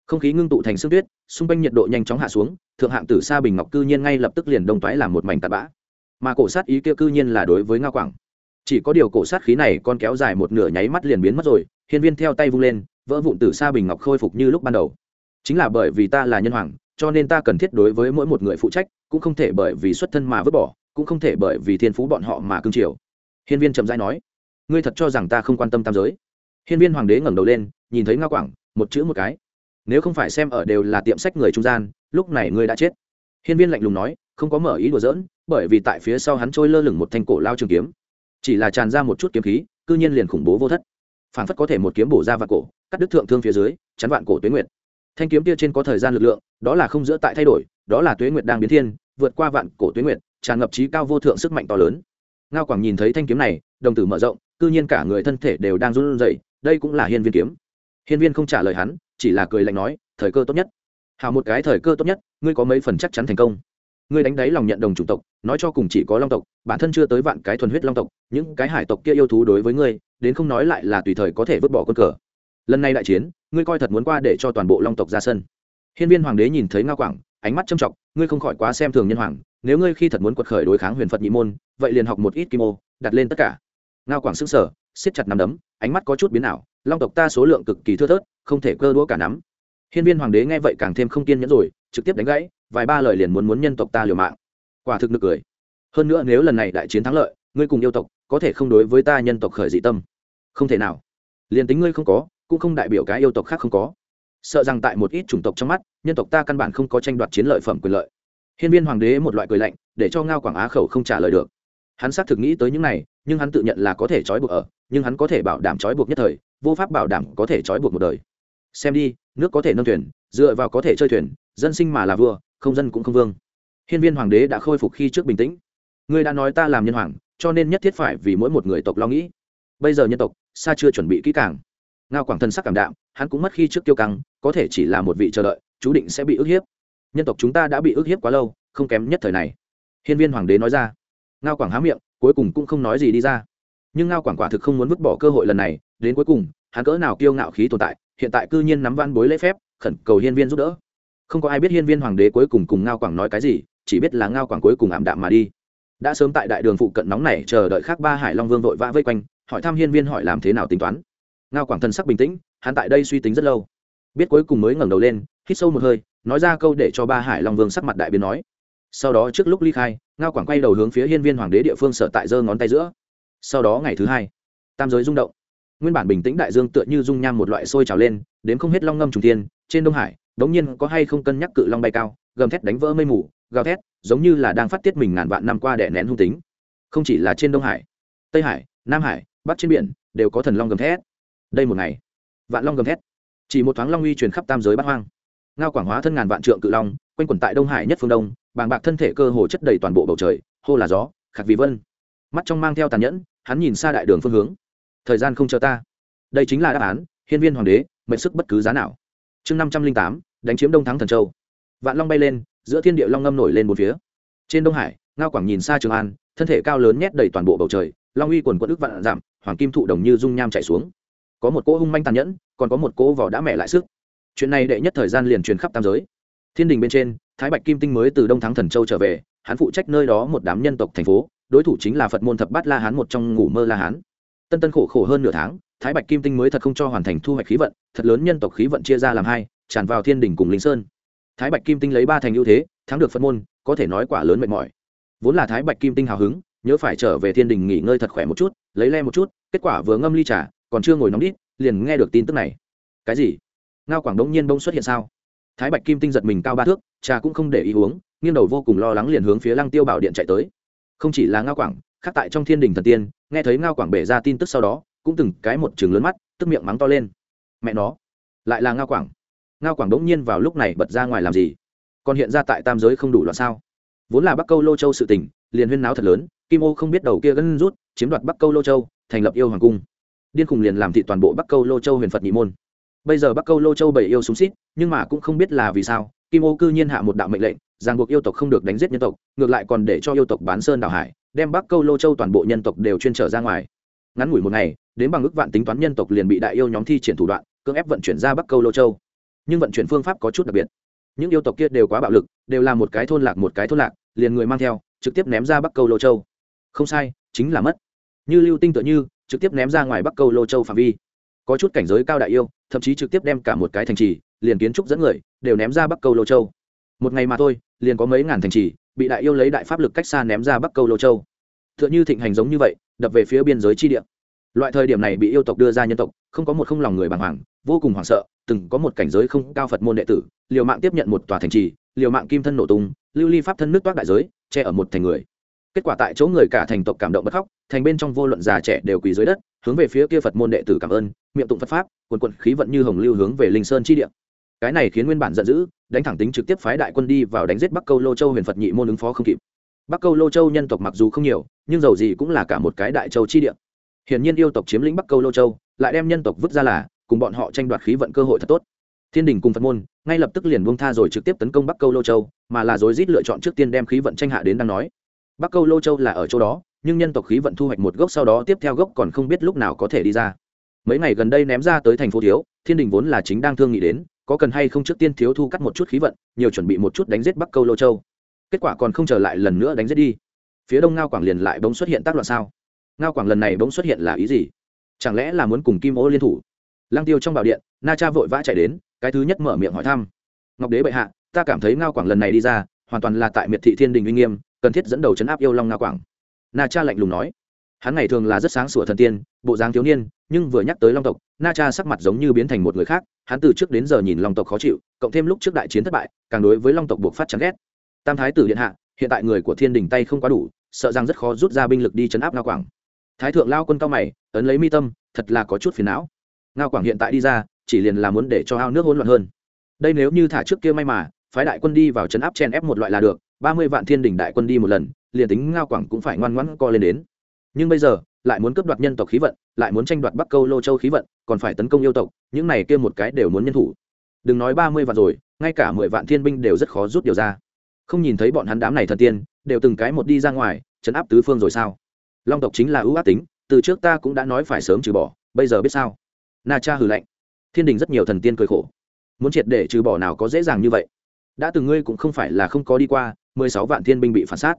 Không khí ngưng tụ thành sương tuyết, xung quanh nhiệt độ nhanh chóng hạ xuống, thượng hạng tử sa bình ngọc cư nhiên ngay lập tức liền đông toái làm một mảnh tạt bã. Mà cổ sát ý kia cư nhiên là đối với ngao quảng. Chỉ có điều cổ sát khí này con kéo dài một nửa nháy mắt liền biến mất rồi, hiên viên theo tay vung lên, vỡ vụn tử sa bình ngọc khôi phục như lúc ban đầu. Chính là bởi vì ta là nhân hoàng cho nên ta cần thiết đối với mỗi một người phụ trách, cũng không thể bởi vì xuất thân mà vứt bỏ, cũng không thể bởi vì thiên phú bọn họ mà cương triều. Hiên viên chậm rãi nói, ngươi thật cho rằng ta không quan tâm tam giới? Hiên viên hoàng đế ngẩng đầu lên, nhìn thấy ngao quảng, một chữ một cái. Nếu không phải xem ở đều là tiệm sách người trung gian, lúc này ngươi đã chết. Hiên viên lạnh lùng nói, không có mở ý đùa giỡn, bởi vì tại phía sau hắn trôi lơ lửng một thanh cổ lao trường kiếm. Chỉ là tràn ra một chút kiếm khí, cư nhiên liền khủng bố vô thất. Phản phất có thể một kiếm bổ ra vạn cổ, cắt đứt thượng thương phía dưới, chắn vạn cổ tuế nguyệt thanh kiếm kia trên có thời gian lực lượng, đó là không giữa tại thay đổi, đó là tuế nguyệt đang biến thiên, vượt qua vạn cổ tuế nguyệt, tràn ngập trí cao vô thượng sức mạnh to lớn. Ngao quảng nhìn thấy thanh kiếm này, đồng tử mở rộng, cư nhiên cả người thân thể đều đang run rẩy, đây cũng là hiên viên kiếm. Hiên viên không trả lời hắn, chỉ là cười lạnh nói, thời cơ tốt nhất. Hào một cái thời cơ tốt nhất, ngươi có mấy phần chắc chắn thành công? Ngươi đánh đáy lòng nhận đồng chủng tộc, nói cho cùng chỉ có long tộc, bản thân chưa tới vạn cái thuần huyết long tộc, những cái hải tộc kia yêu thú đối với ngươi, đến không nói lại là tùy thời có thể vứt bỏ con cờ lần này đại chiến, ngươi coi thật muốn qua để cho toàn bộ long tộc ra sân. Hiên viên hoàng đế nhìn thấy ngao quảng, ánh mắt châm trọng, ngươi không khỏi quá xem thường nhân hoàng, nếu ngươi khi thật muốn quật khởi đối kháng huyền phật nhị môn, vậy liền học một ít kim ô, đặt lên tất cả. Ngao quảng sững sờ, siết chặt nắm đấm, ánh mắt có chút biến ảo, long tộc ta số lượng cực kỳ thưa thớt, không thể cơ đũa cả nắm. Hiên viên hoàng đế nghe vậy càng thêm không kiên nhẫn rồi, trực tiếp đánh gãy, vài ba lời liền muốn muốn nhân tộc ta liều mạng. Quả thực nực cười. Hơn nữa nếu lần này đại chiến thắng lợi, ngươi cùng yêu tộc, có thể không đối với ta nhân tộc khởi dị tâm. Không thể nào. Liền tính ngươi không có cũng không đại biểu cái yêu tộc khác không có. Sợ rằng tại một ít chủng tộc trong mắt, nhân tộc ta căn bản không có tranh đoạt chiến lợi phẩm quyền lợi. Hiên viên hoàng đế một loại cười lạnh, để cho ngao quảng á khẩu không trả lời được. Hắn xác thực nghĩ tới những này, nhưng hắn tự nhận là có thể trói buộc ở, nhưng hắn có thể bảo đảm trói buộc nhất thời, vô pháp bảo đảm có thể trói buộc một đời. Xem đi, nước có thể nâng thuyền, dựa vào có thể chơi thuyền, dân sinh mà là vua, không dân cũng không vương. Hiên viên hoàng đế đã khôi phục khi trước bình tĩnh. Ngươi đã nói ta làm nhân hoàng, cho nên nhất thiết phải vì mỗi một người tộc lo nghĩ. Bây giờ nhân tộc, xa chưa chuẩn bị kỹ càng ngao quảng thân sắc cảm đạm, hắn cũng mất khi trước tiêu căng, có thể chỉ là một vị chờ đợi, chú định sẽ bị ức hiếp. Nhân tộc chúng ta đã bị ức hiếp quá lâu, không kém nhất thời này. Hiên viên hoàng đế nói ra. Ngao quảng há miệng, cuối cùng cũng không nói gì đi ra. Nhưng ngao quảng quả thực không muốn vứt bỏ cơ hội lần này, đến cuối cùng, hắn cỡ nào kiêu ngạo khí tồn tại, hiện tại cư nhiên nắm văn bối lễ phép, khẩn cầu hiên viên giúp đỡ. Không có ai biết hiên viên hoàng đế cuối cùng cùng ngao quảng nói cái gì, chỉ biết là ngao quảng cuối cùng ảm đạm mà đi. Đã sớm tại đại đường phụ cận nóng này chờ đợi khác ba hải long vương vội vã vây quanh, hỏi thăm hiên viên hỏi làm thế nào tính toán ngao quảng thần sắc bình tĩnh, hắn tại đây suy tính rất lâu. Biết cuối cùng mới ngẩng đầu lên, hít sâu một hơi, nói ra câu để cho ba hải long vương sắc mặt đại biến nói. Sau đó trước lúc ly khai, ngao quảng quay đầu hướng phía hiên viên hoàng đế địa phương sở tại giơ ngón tay giữa. Sau đó ngày thứ hai, tam giới rung động. Nguyên bản bình tĩnh đại dương tựa như dung nham một loại sôi trào lên, đến không hết long ngâm trùng Thiên, trên đông hải, đống nhiên có hay không cân nhắc cự long bay cao, gầm thét đánh vỡ mây mù, gào thét, giống như là đang phát tiết mình ngàn vạn năm qua đẻ nén hung tính. Không chỉ là trên đông hải, tây hải, nam hải, bắc trên biển, đều có thần long gầm thét đây một ngày. Vạn long gầm thét. Chỉ một thoáng long uy truyền khắp tam giới bát hoang. Ngao quảng hóa thân ngàn vạn trượng cự long, quanh quẩn tại đông hải nhất phương đông, bàng bạc thân thể cơ hồ chất đầy toàn bộ bầu trời, hô là gió, khạc vì vân. Mắt trong mang theo tàn nhẫn, hắn nhìn xa đại đường phương hướng. Thời gian không chờ ta. Đây chính là đáp án, hiên viên hoàng đế, mệnh sức bất cứ giá nào. Chương năm trăm linh tám, đánh chiếm đông thắng thần châu. Vạn long bay lên, giữa thiên địa long ngâm nổi lên một phía. Trên đông hải, ngao quảng nhìn xa trường an, thân thể cao lớn nhét đầy toàn bộ bầu trời, long uy quần quận ức vạn giảm, hoàng kim thụ đồng như dung nham chạy xuống có một cỗ hung manh tàn nhẫn, còn có một cỗ vỏ đã mẹ lại sức. Chuyện này đệ nhất thời gian liền truyền khắp tam giới. Thiên đình bên trên, thái bạch kim tinh mới từ đông thắng thần châu trở về, hắn phụ trách nơi đó một đám nhân tộc thành phố, đối thủ chính là phật môn thập bát la hán một trong ngủ mơ la hán. Tân tân khổ khổ hơn nửa tháng, thái bạch kim tinh mới thật không cho hoàn thành thu hoạch khí vận, thật lớn nhân tộc khí vận chia ra làm hai, tràn vào thiên đình cùng linh sơn. Thái bạch kim tinh lấy ba thành ưu thế, thắng được phật môn, có thể nói quả lớn mệt mỏi. Vốn là thái bạch kim tinh hào hứng, nhớ phải trở về thiên đình nghỉ ngơi thật khỏe một chút, lấy le một chút, kết quả vừa ngâm ly trà còn chưa ngồi nóng đít, liền nghe được tin tức này. Cái gì? Ngao quảng đống nhiên bông xuất hiện sao? Thái bạch kim tinh giật mình cao ba thước trà cũng không để ý uống nghiêng đầu vô cùng lo lắng liền hướng phía lăng tiêu bảo điện chạy tới. Không chỉ là ngao quảng, khác tại trong thiên đình thần tiên, nghe thấy ngao quảng bể ra tin tức sau đó, cũng từng cái một chừng lớn mắt, tức miệng mắng to lên. Mẹ nó, lại là ngao quảng. Ngao quảng đống nhiên vào lúc này bật ra ngoài làm gì? Còn hiện ra tại tam giới không đủ loạn sao? Vốn là bắc câu lô châu sự tỉnh liền huyên náo thật lớn, kim ô không biết đầu kia gân rút, chiếm đoạt bắc câu lô châu, thành lập yêu hoàng cung điên khùng liền làm thị toàn bộ bắc câu lô châu huyền phật nhị môn. Bây giờ bắc câu lô châu bảy yêu súng xít, nhưng mà cũng không biết là vì sao, kim ô cư nhiên hạ một đạo mệnh lệnh ràng buộc yêu tộc không được đánh giết nhân tộc, ngược lại còn để cho yêu tộc bán sơn đảo hải, đem bắc câu lô châu toàn bộ nhân tộc đều chuyên trở ra ngoài. Ngắn ngủi một ngày, đến bằng ước vạn tính toán nhân tộc liền bị đại yêu nhóm thi triển thủ đoạn, cưỡng ép vận chuyển ra bắc câu lô châu. Nhưng vận chuyển phương pháp có chút đặc biệt. Những yêu tộc kia đều quá bạo lực, đều là một cái thôn lạc một cái thôn lạc, liền người mang theo, trực tiếp ném ra bắc câu lô châu. Không sai, chính là mất. Như lưu tinh tựa như trực tiếp ném ra ngoài bắc câu lô châu phạm vi. Có chút cảnh giới cao đại yêu, thậm chí trực tiếp đem cả một cái thành trì, liền kiến trúc dẫn người, đều ném ra bắc câu lô châu. Một ngày mà thôi, liền có mấy ngàn thành trì, bị đại yêu lấy đại pháp lực cách xa ném ra bắc câu lô châu. T h ư ợ n h ư thịnh hành giống như vậy, đập về phía biên giới chi địa. Loại thời điểm này bị yêu tộc đưa ra nhân tộc, không có một không lòng người bàng hoàng, vô cùng hoảng sợ, từng có một cảnh giới không cao phật môn đệ tử, liều mạng tiếp nhận một tòa thành trì, liều mạng kim thân nổ tung, lưu ly pháp thân nước toát đại giới, che ở một thành người kết quả tại chỗ người cả thành tộc cảm động bất khóc, thành bên trong vô luận già trẻ đều quỳ dưới đất, hướng về phía kia phật môn đệ tử cảm ơn, miệng tụng phật pháp, quần quận khí vận như hồng lưu hướng về linh sơn chi địa. Cái này khiến nguyên bản giận dữ, đánh thẳng tính trực tiếp phái đại quân đi vào đánh giết bắc câu lô châu huyền phật nhị môn ứng phó không kịp. Bắc câu lô châu nhân tộc mặc dù không nhiều, nhưng dầu gì cũng là cả một cái đại châu chi địa. Hiển nhiên yêu tộc chiếm lĩnh bắc câu lô châu, lại đem nhân tộc vứt ra là, cùng bọn họ tranh đoạt khí vận cơ hội thật tốt. Thiên đình cùng phật môn, ngay lập tức liền buông tha rồi trực tiếp tấn công bắc câu lô châu, mà là rối rít lựa chọn trước tiên đem khí vận tranh hạ đến đang nói bắc câu lô châu là ở chỗ đó, nhưng nhân tộc khí vận thu hoạch một gốc sau đó tiếp theo gốc còn không biết lúc nào có thể đi ra. Mấy ngày gần đây ném ra tới thành phố thiếu, thiên đình vốn là chính đang thương nghị đến, có cần hay không trước tiên thiếu thu cắt một chút khí vận, nhiều chuẩn bị một chút đánh giết bắc câu lô châu. Kết quả còn không trở lại lần nữa đánh giết đi. Phía đông ngao quảng liền lại bỗng xuất hiện tác loạn sao? Ngao quảng lần này bỗng xuất hiện là ý gì? Chẳng lẽ là muốn cùng kim ô liên thủ? Lang tiêu trong bảo điện, na cha vội vã chạy đến, cái thứ nhất mở miệng hỏi thăm. Ngọc đế bệ hạ, ta cảm thấy ngao quảng lần này đi ra, hoàn toàn là tại miệt thị thiên đình uy nghiêm cần thiết dẫn đầu chấn áp yêu long na quảng. Na cha lạnh lùng nói. Hắn ngày thường là rất sáng sủa thần tiên, bộ dáng thiếu niên, nhưng vừa nhắc tới long tộc, na cha sắc mặt giống như biến thành một người khác, hắn từ trước đến giờ nhìn long tộc khó chịu, cộng thêm lúc trước đại chiến thất bại, càng đối với long tộc buộc phát chán ghét. Tam thái tử điện hạ, hiện tại người của thiên đình tay không quá đủ, sợ rằng rất khó rút ra binh lực đi chấn áp na quảng. Thái thượng lao quân cao mày, ấn lấy mi tâm, thật là có chút phiền não. Ngao quảng hiện tại đi ra, chỉ liền là muốn để cho ao nước hỗn loạn hơn. Đây nếu như thả trước kia may mà, phái đại quân đi vào chấn áp chen ép một loại là được ba mươi vạn thiên đình đại quân đi một lần, liền tính ngao quảng cũng phải ngoan ngoãn co lên đến. Nhưng bây giờ, lại muốn cướp đoạt nhân tộc khí vận, lại muốn tranh đoạt bắc câu lô châu khí vận, còn phải tấn công yêu tộc, những này kia một cái đều muốn nhân thủ. Đừng nói ba mươi vạn rồi, ngay cả mười vạn thiên binh đều rất khó rút điều ra. Không nhìn thấy bọn hắn đám này thần tiên, đều từng cái một đi ra ngoài chấn áp tứ phương rồi sao? Long tộc chính là ưu ác tính, từ trước ta cũng đã nói phải sớm trừ bỏ, bây giờ biết sao? Na cha hừ lạnh. Thiên đình rất nhiều thần tiên cười khổ. Muốn triệt để trừ bỏ nào có dễ dàng như vậy? Đã từng ngươi cũng không phải là không có đi qua mười sáu vạn thiên binh bị phản sát.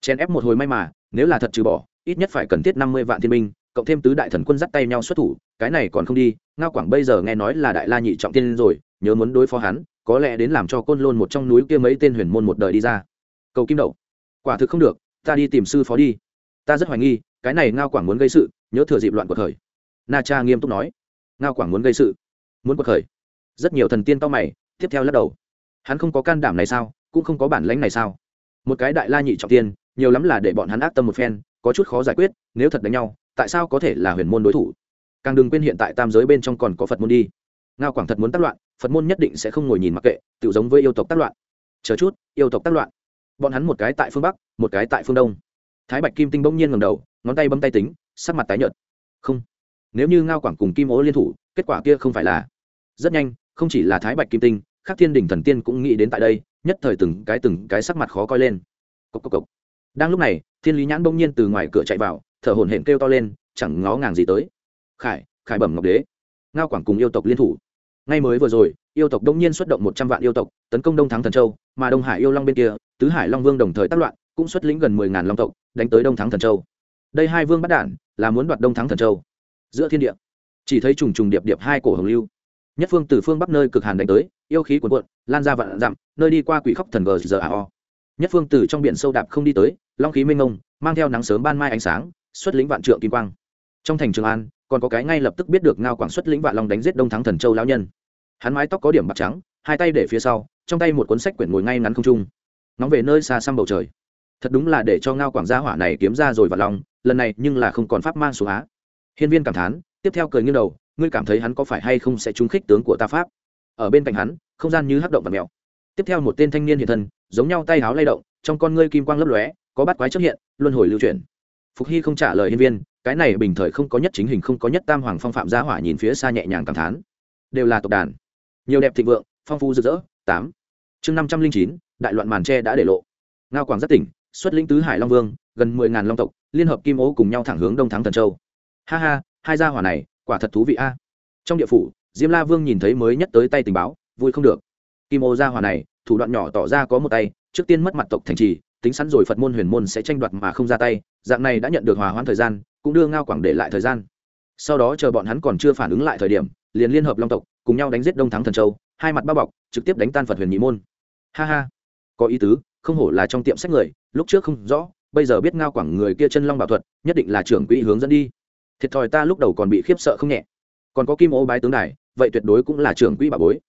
Chèn ép một hồi may mà, nếu là thật trừ bỏ, ít nhất phải cần thiết năm mươi vạn thiên binh, cộng thêm tứ đại thần quân dắt tay nhau xuất thủ, cái này còn không đi, ngao quảng bây giờ nghe nói là đại la nhị trọng tiên rồi, nhớ muốn đối phó hắn, có lẽ đến làm cho côn lôn một trong núi kia mấy tên huyền môn một đời đi ra. Cầu kim đậu, quả thực không được, ta đi tìm sư phó đi. Ta rất hoài nghi, cái này ngao quảng muốn gây sự, nhớ thừa dịp loạn cuộc khởi. Na cha nghiêm túc nói. Ngao quảng muốn gây sự, muốn cuộc khởi. Rất nhiều thần tiên to mày, tiếp theo lắc đầu. Hắn không có can đảm này sao? Cũng không có bản lãnh này sao? Một cái đại la nhị trọng tiên, nhiều lắm là để bọn hắn ác tâm một phen, có chút khó giải quyết, nếu thật đánh nhau, tại sao có thể là huyền môn đối thủ? Càng đừng quên hiện tại tam giới bên trong còn có phật môn đi. Ngao quảng thật muốn tác loạn, phật môn nhất định sẽ không ngồi nhìn mặc kệ tự giống với yêu tộc tác loạn. Chờ chút, yêu tộc tác loạn. Bọn hắn một cái tại phương bắc, một cái tại phương đông. Thái bạch kim tinh bỗng nhiên ngầm đầu, ngón tay bấm tay tính, sắc mặt tái nhợt. Không, nếu như ngao quảng cùng kim ố liên thủ, kết quả kia không phải là. Rất nhanh, không chỉ là thái bạch kim tinh khác thiên đình thần tiên cũng nghĩ đến tại đây, nhất thời từng cái từng cái sắc mặt khó coi lên. Cốc cốc cốc. đang lúc này, thiên lý nhãn bỗng nhiên từ ngoài cửa chạy vào, thở hổn hển kêu to lên, chẳng ngó ngàng gì tới. Khải khải bẩm ngọc đế. Ngao quảng cùng yêu tộc liên thủ. Ngay mới vừa rồi, yêu tộc đông nhiên xuất động một trăm vạn yêu tộc, tấn công đông thắng thần châu, mà đông hải yêu long bên kia, tứ hải long vương đồng thời tác loạn, cũng xuất lĩnh gần mười ngàn long tộc, đánh tới đông thắng thần châu. Đây hai vương bắt đản là muốn đoạt đông thắng thần châu. Giữa thiên địa, chỉ thấy trùng trùng điệp điệp hai cổ hồng lưu nhất phương từ phương bắc nơi cực hàn đánh tới, yêu khí cuồn cuộn, lan ra vạn dặm, nơi đi qua quỷ khóc thần gờ giờ o. Nhất phương từ trong biển sâu đạp không đi tới, long khí mênh mông, mang theo nắng sớm ban mai ánh sáng, xuất lĩnh vạn trượng kim quang. Trong thành trường an, còn có cái ngay lập tức biết được ngao quảng xuất lĩnh vạn long đánh giết đông thắng thần châu lão nhân. Hắn mái tóc có điểm bạc trắng, hai tay để phía sau, trong tay một cuốn sách quyển ngồi ngay ngắn không trung. Nóng về nơi xa xăm bầu trời. Thật đúng là để cho ngao quảng gia hỏa này kiếm ra rồi vạn long, lần này nhưng là không còn pháp mang xuống á. Hiên viên cảm thán, tiếp theo cười nghiêng đầu ngươi cảm thấy hắn có phải hay không sẽ trúng khích tướng của ta pháp? Ở bên cạnh hắn, không gian như hắc động và mèo. Tiếp theo một tên thanh niên hiện thân, giống nhau tay háo lay động, trong con ngươi kim quang lấp lóe, có bắt quái xuất hiện, luân hồi lưu chuyển. Phục hy không trả lời hiên viên, cái này bình thời không có nhất chính hình, không có nhất tam hoàng phong phạm gia hỏa nhìn phía xa nhẹ nhàng cảm thán. Đều là tộc đàn. Nhiều đẹp thịnh vượng, phong phú rực rỡ. Tám. Chương năm trăm linh chín, đại loạn màn tre đã để lộ. Ngao quảng rất tỉnh, xuất lĩnh tứ hải long vương, gần mười ngàn long tộc, liên hợp kim ố cùng nhau thẳng hướng đông thắng thần châu. Ha ha, hai gia hỏa này quả thật thú vị a. À. Trong địa phủ, diêm la vương nhìn thấy mới nhất tới tay tình báo, vui không được. Kim ô gia hỏa này, thủ đoạn nhỏ tỏ ra có một tay, trước tiên mất mặt tộc thành trì, tính sẵn rồi phật môn huyền môn sẽ tranh đoạt mà không ra tay, dạng này đã nhận được hòa hoãn thời gian, cũng đưa ngao quảng để lại thời gian. Sau đó chờ bọn hắn còn chưa phản ứng lại thời điểm, liền liên hợp long tộc, cùng nhau đánh giết đông thắng thần châu, hai mặt bao bọc, trực tiếp đánh tan phật huyền nhị môn. Ha ha. Có ý tứ, không hổ là trong tiệm sách người, lúc trước không rõ, bây giờ biết ngao quảng người kia chân long bảo thuật, nhất định là trưởng quỹ hướng dẫn đi thiệt thòi ta lúc đầu còn bị khiếp sợ không nhẹ. Còn có kim ô bái tướng đài, vậy tuyệt đối cũng là trưởng quỹ bà bối.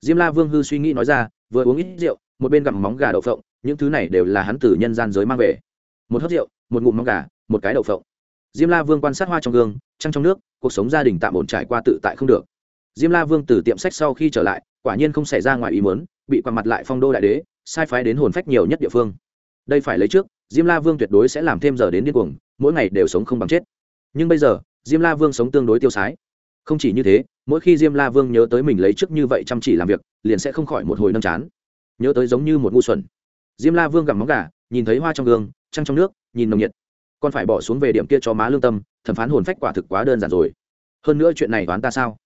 Diêm la vương hư suy nghĩ nói ra, vừa uống ít rượu, một bên gặm móng gà đậu phộng, những thứ này đều là hắn từ nhân gian giới mang về. Một hớt rượu, một ngụm móng gà, một cái đậu phộng. Diêm la vương quan sát hoa trong gương, trăng trong nước, cuộc sống gia đình tạm ổn trải qua tự tại không được. Diêm la vương từ tiệm sách sau khi trở lại, quả nhiên không xảy ra ngoài ý muốn, bị quằn mặt lại phong đô đại đế, sai phái đến hồn phách nhiều nhất địa phương. Đây phải lấy trước, diêm la vương tuyệt đối sẽ làm thêm giờ đến điên cuồng, mỗi ngày đều sống không bằng chết nhưng bây giờ, diêm la vương sống tương đối tiêu sái. Không chỉ như thế, mỗi khi diêm la vương nhớ tới mình lấy trước như vậy chăm chỉ làm việc, liền sẽ không khỏi một hồi nâm chán. Nhớ tới giống như một ngu xuẩn. Diêm la vương gặm móng gà, nhìn thấy hoa trong gương, trăng trong nước, nhìn nồng nhiệt. Còn phải bỏ xuống về điểm kia cho má lương tâm, thẩm phán hồn phách quả thực quá đơn giản rồi. Hơn nữa chuyện này đoán ta sao?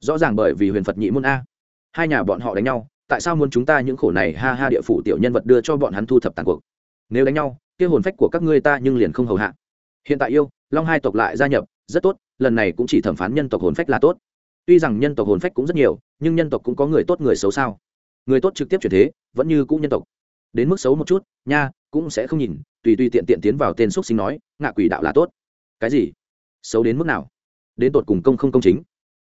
Rõ ràng bởi vì huyền phật nhị môn a. Hai nhà bọn họ đánh nhau, tại sao muốn chúng ta những khổ này ha ha địa phủ tiểu nhân vật đưa cho bọn hắn thu thập tàn cuộc? Nếu đánh nhau, kia hồn phách của các ngươi ta nhưng liền không hầu hạ hiện tại yêu, long hai tộc lại gia nhập, rất tốt, lần này cũng chỉ thẩm phán nhân tộc hồn phách là tốt. Tuy rằng nhân tộc hồn phách cũng rất nhiều, nhưng nhân tộc cũng có người tốt người xấu sao? Người tốt trực tiếp chuyển thế, vẫn như cũ nhân tộc. Đến mức xấu một chút, nha, cũng sẽ không nhìn, tùy tùy tiện tiện tiến vào tên xúc sinh nói, ngạ quỷ đạo là tốt. Cái gì? Xấu đến mức nào? Đến tột cùng công không công chính.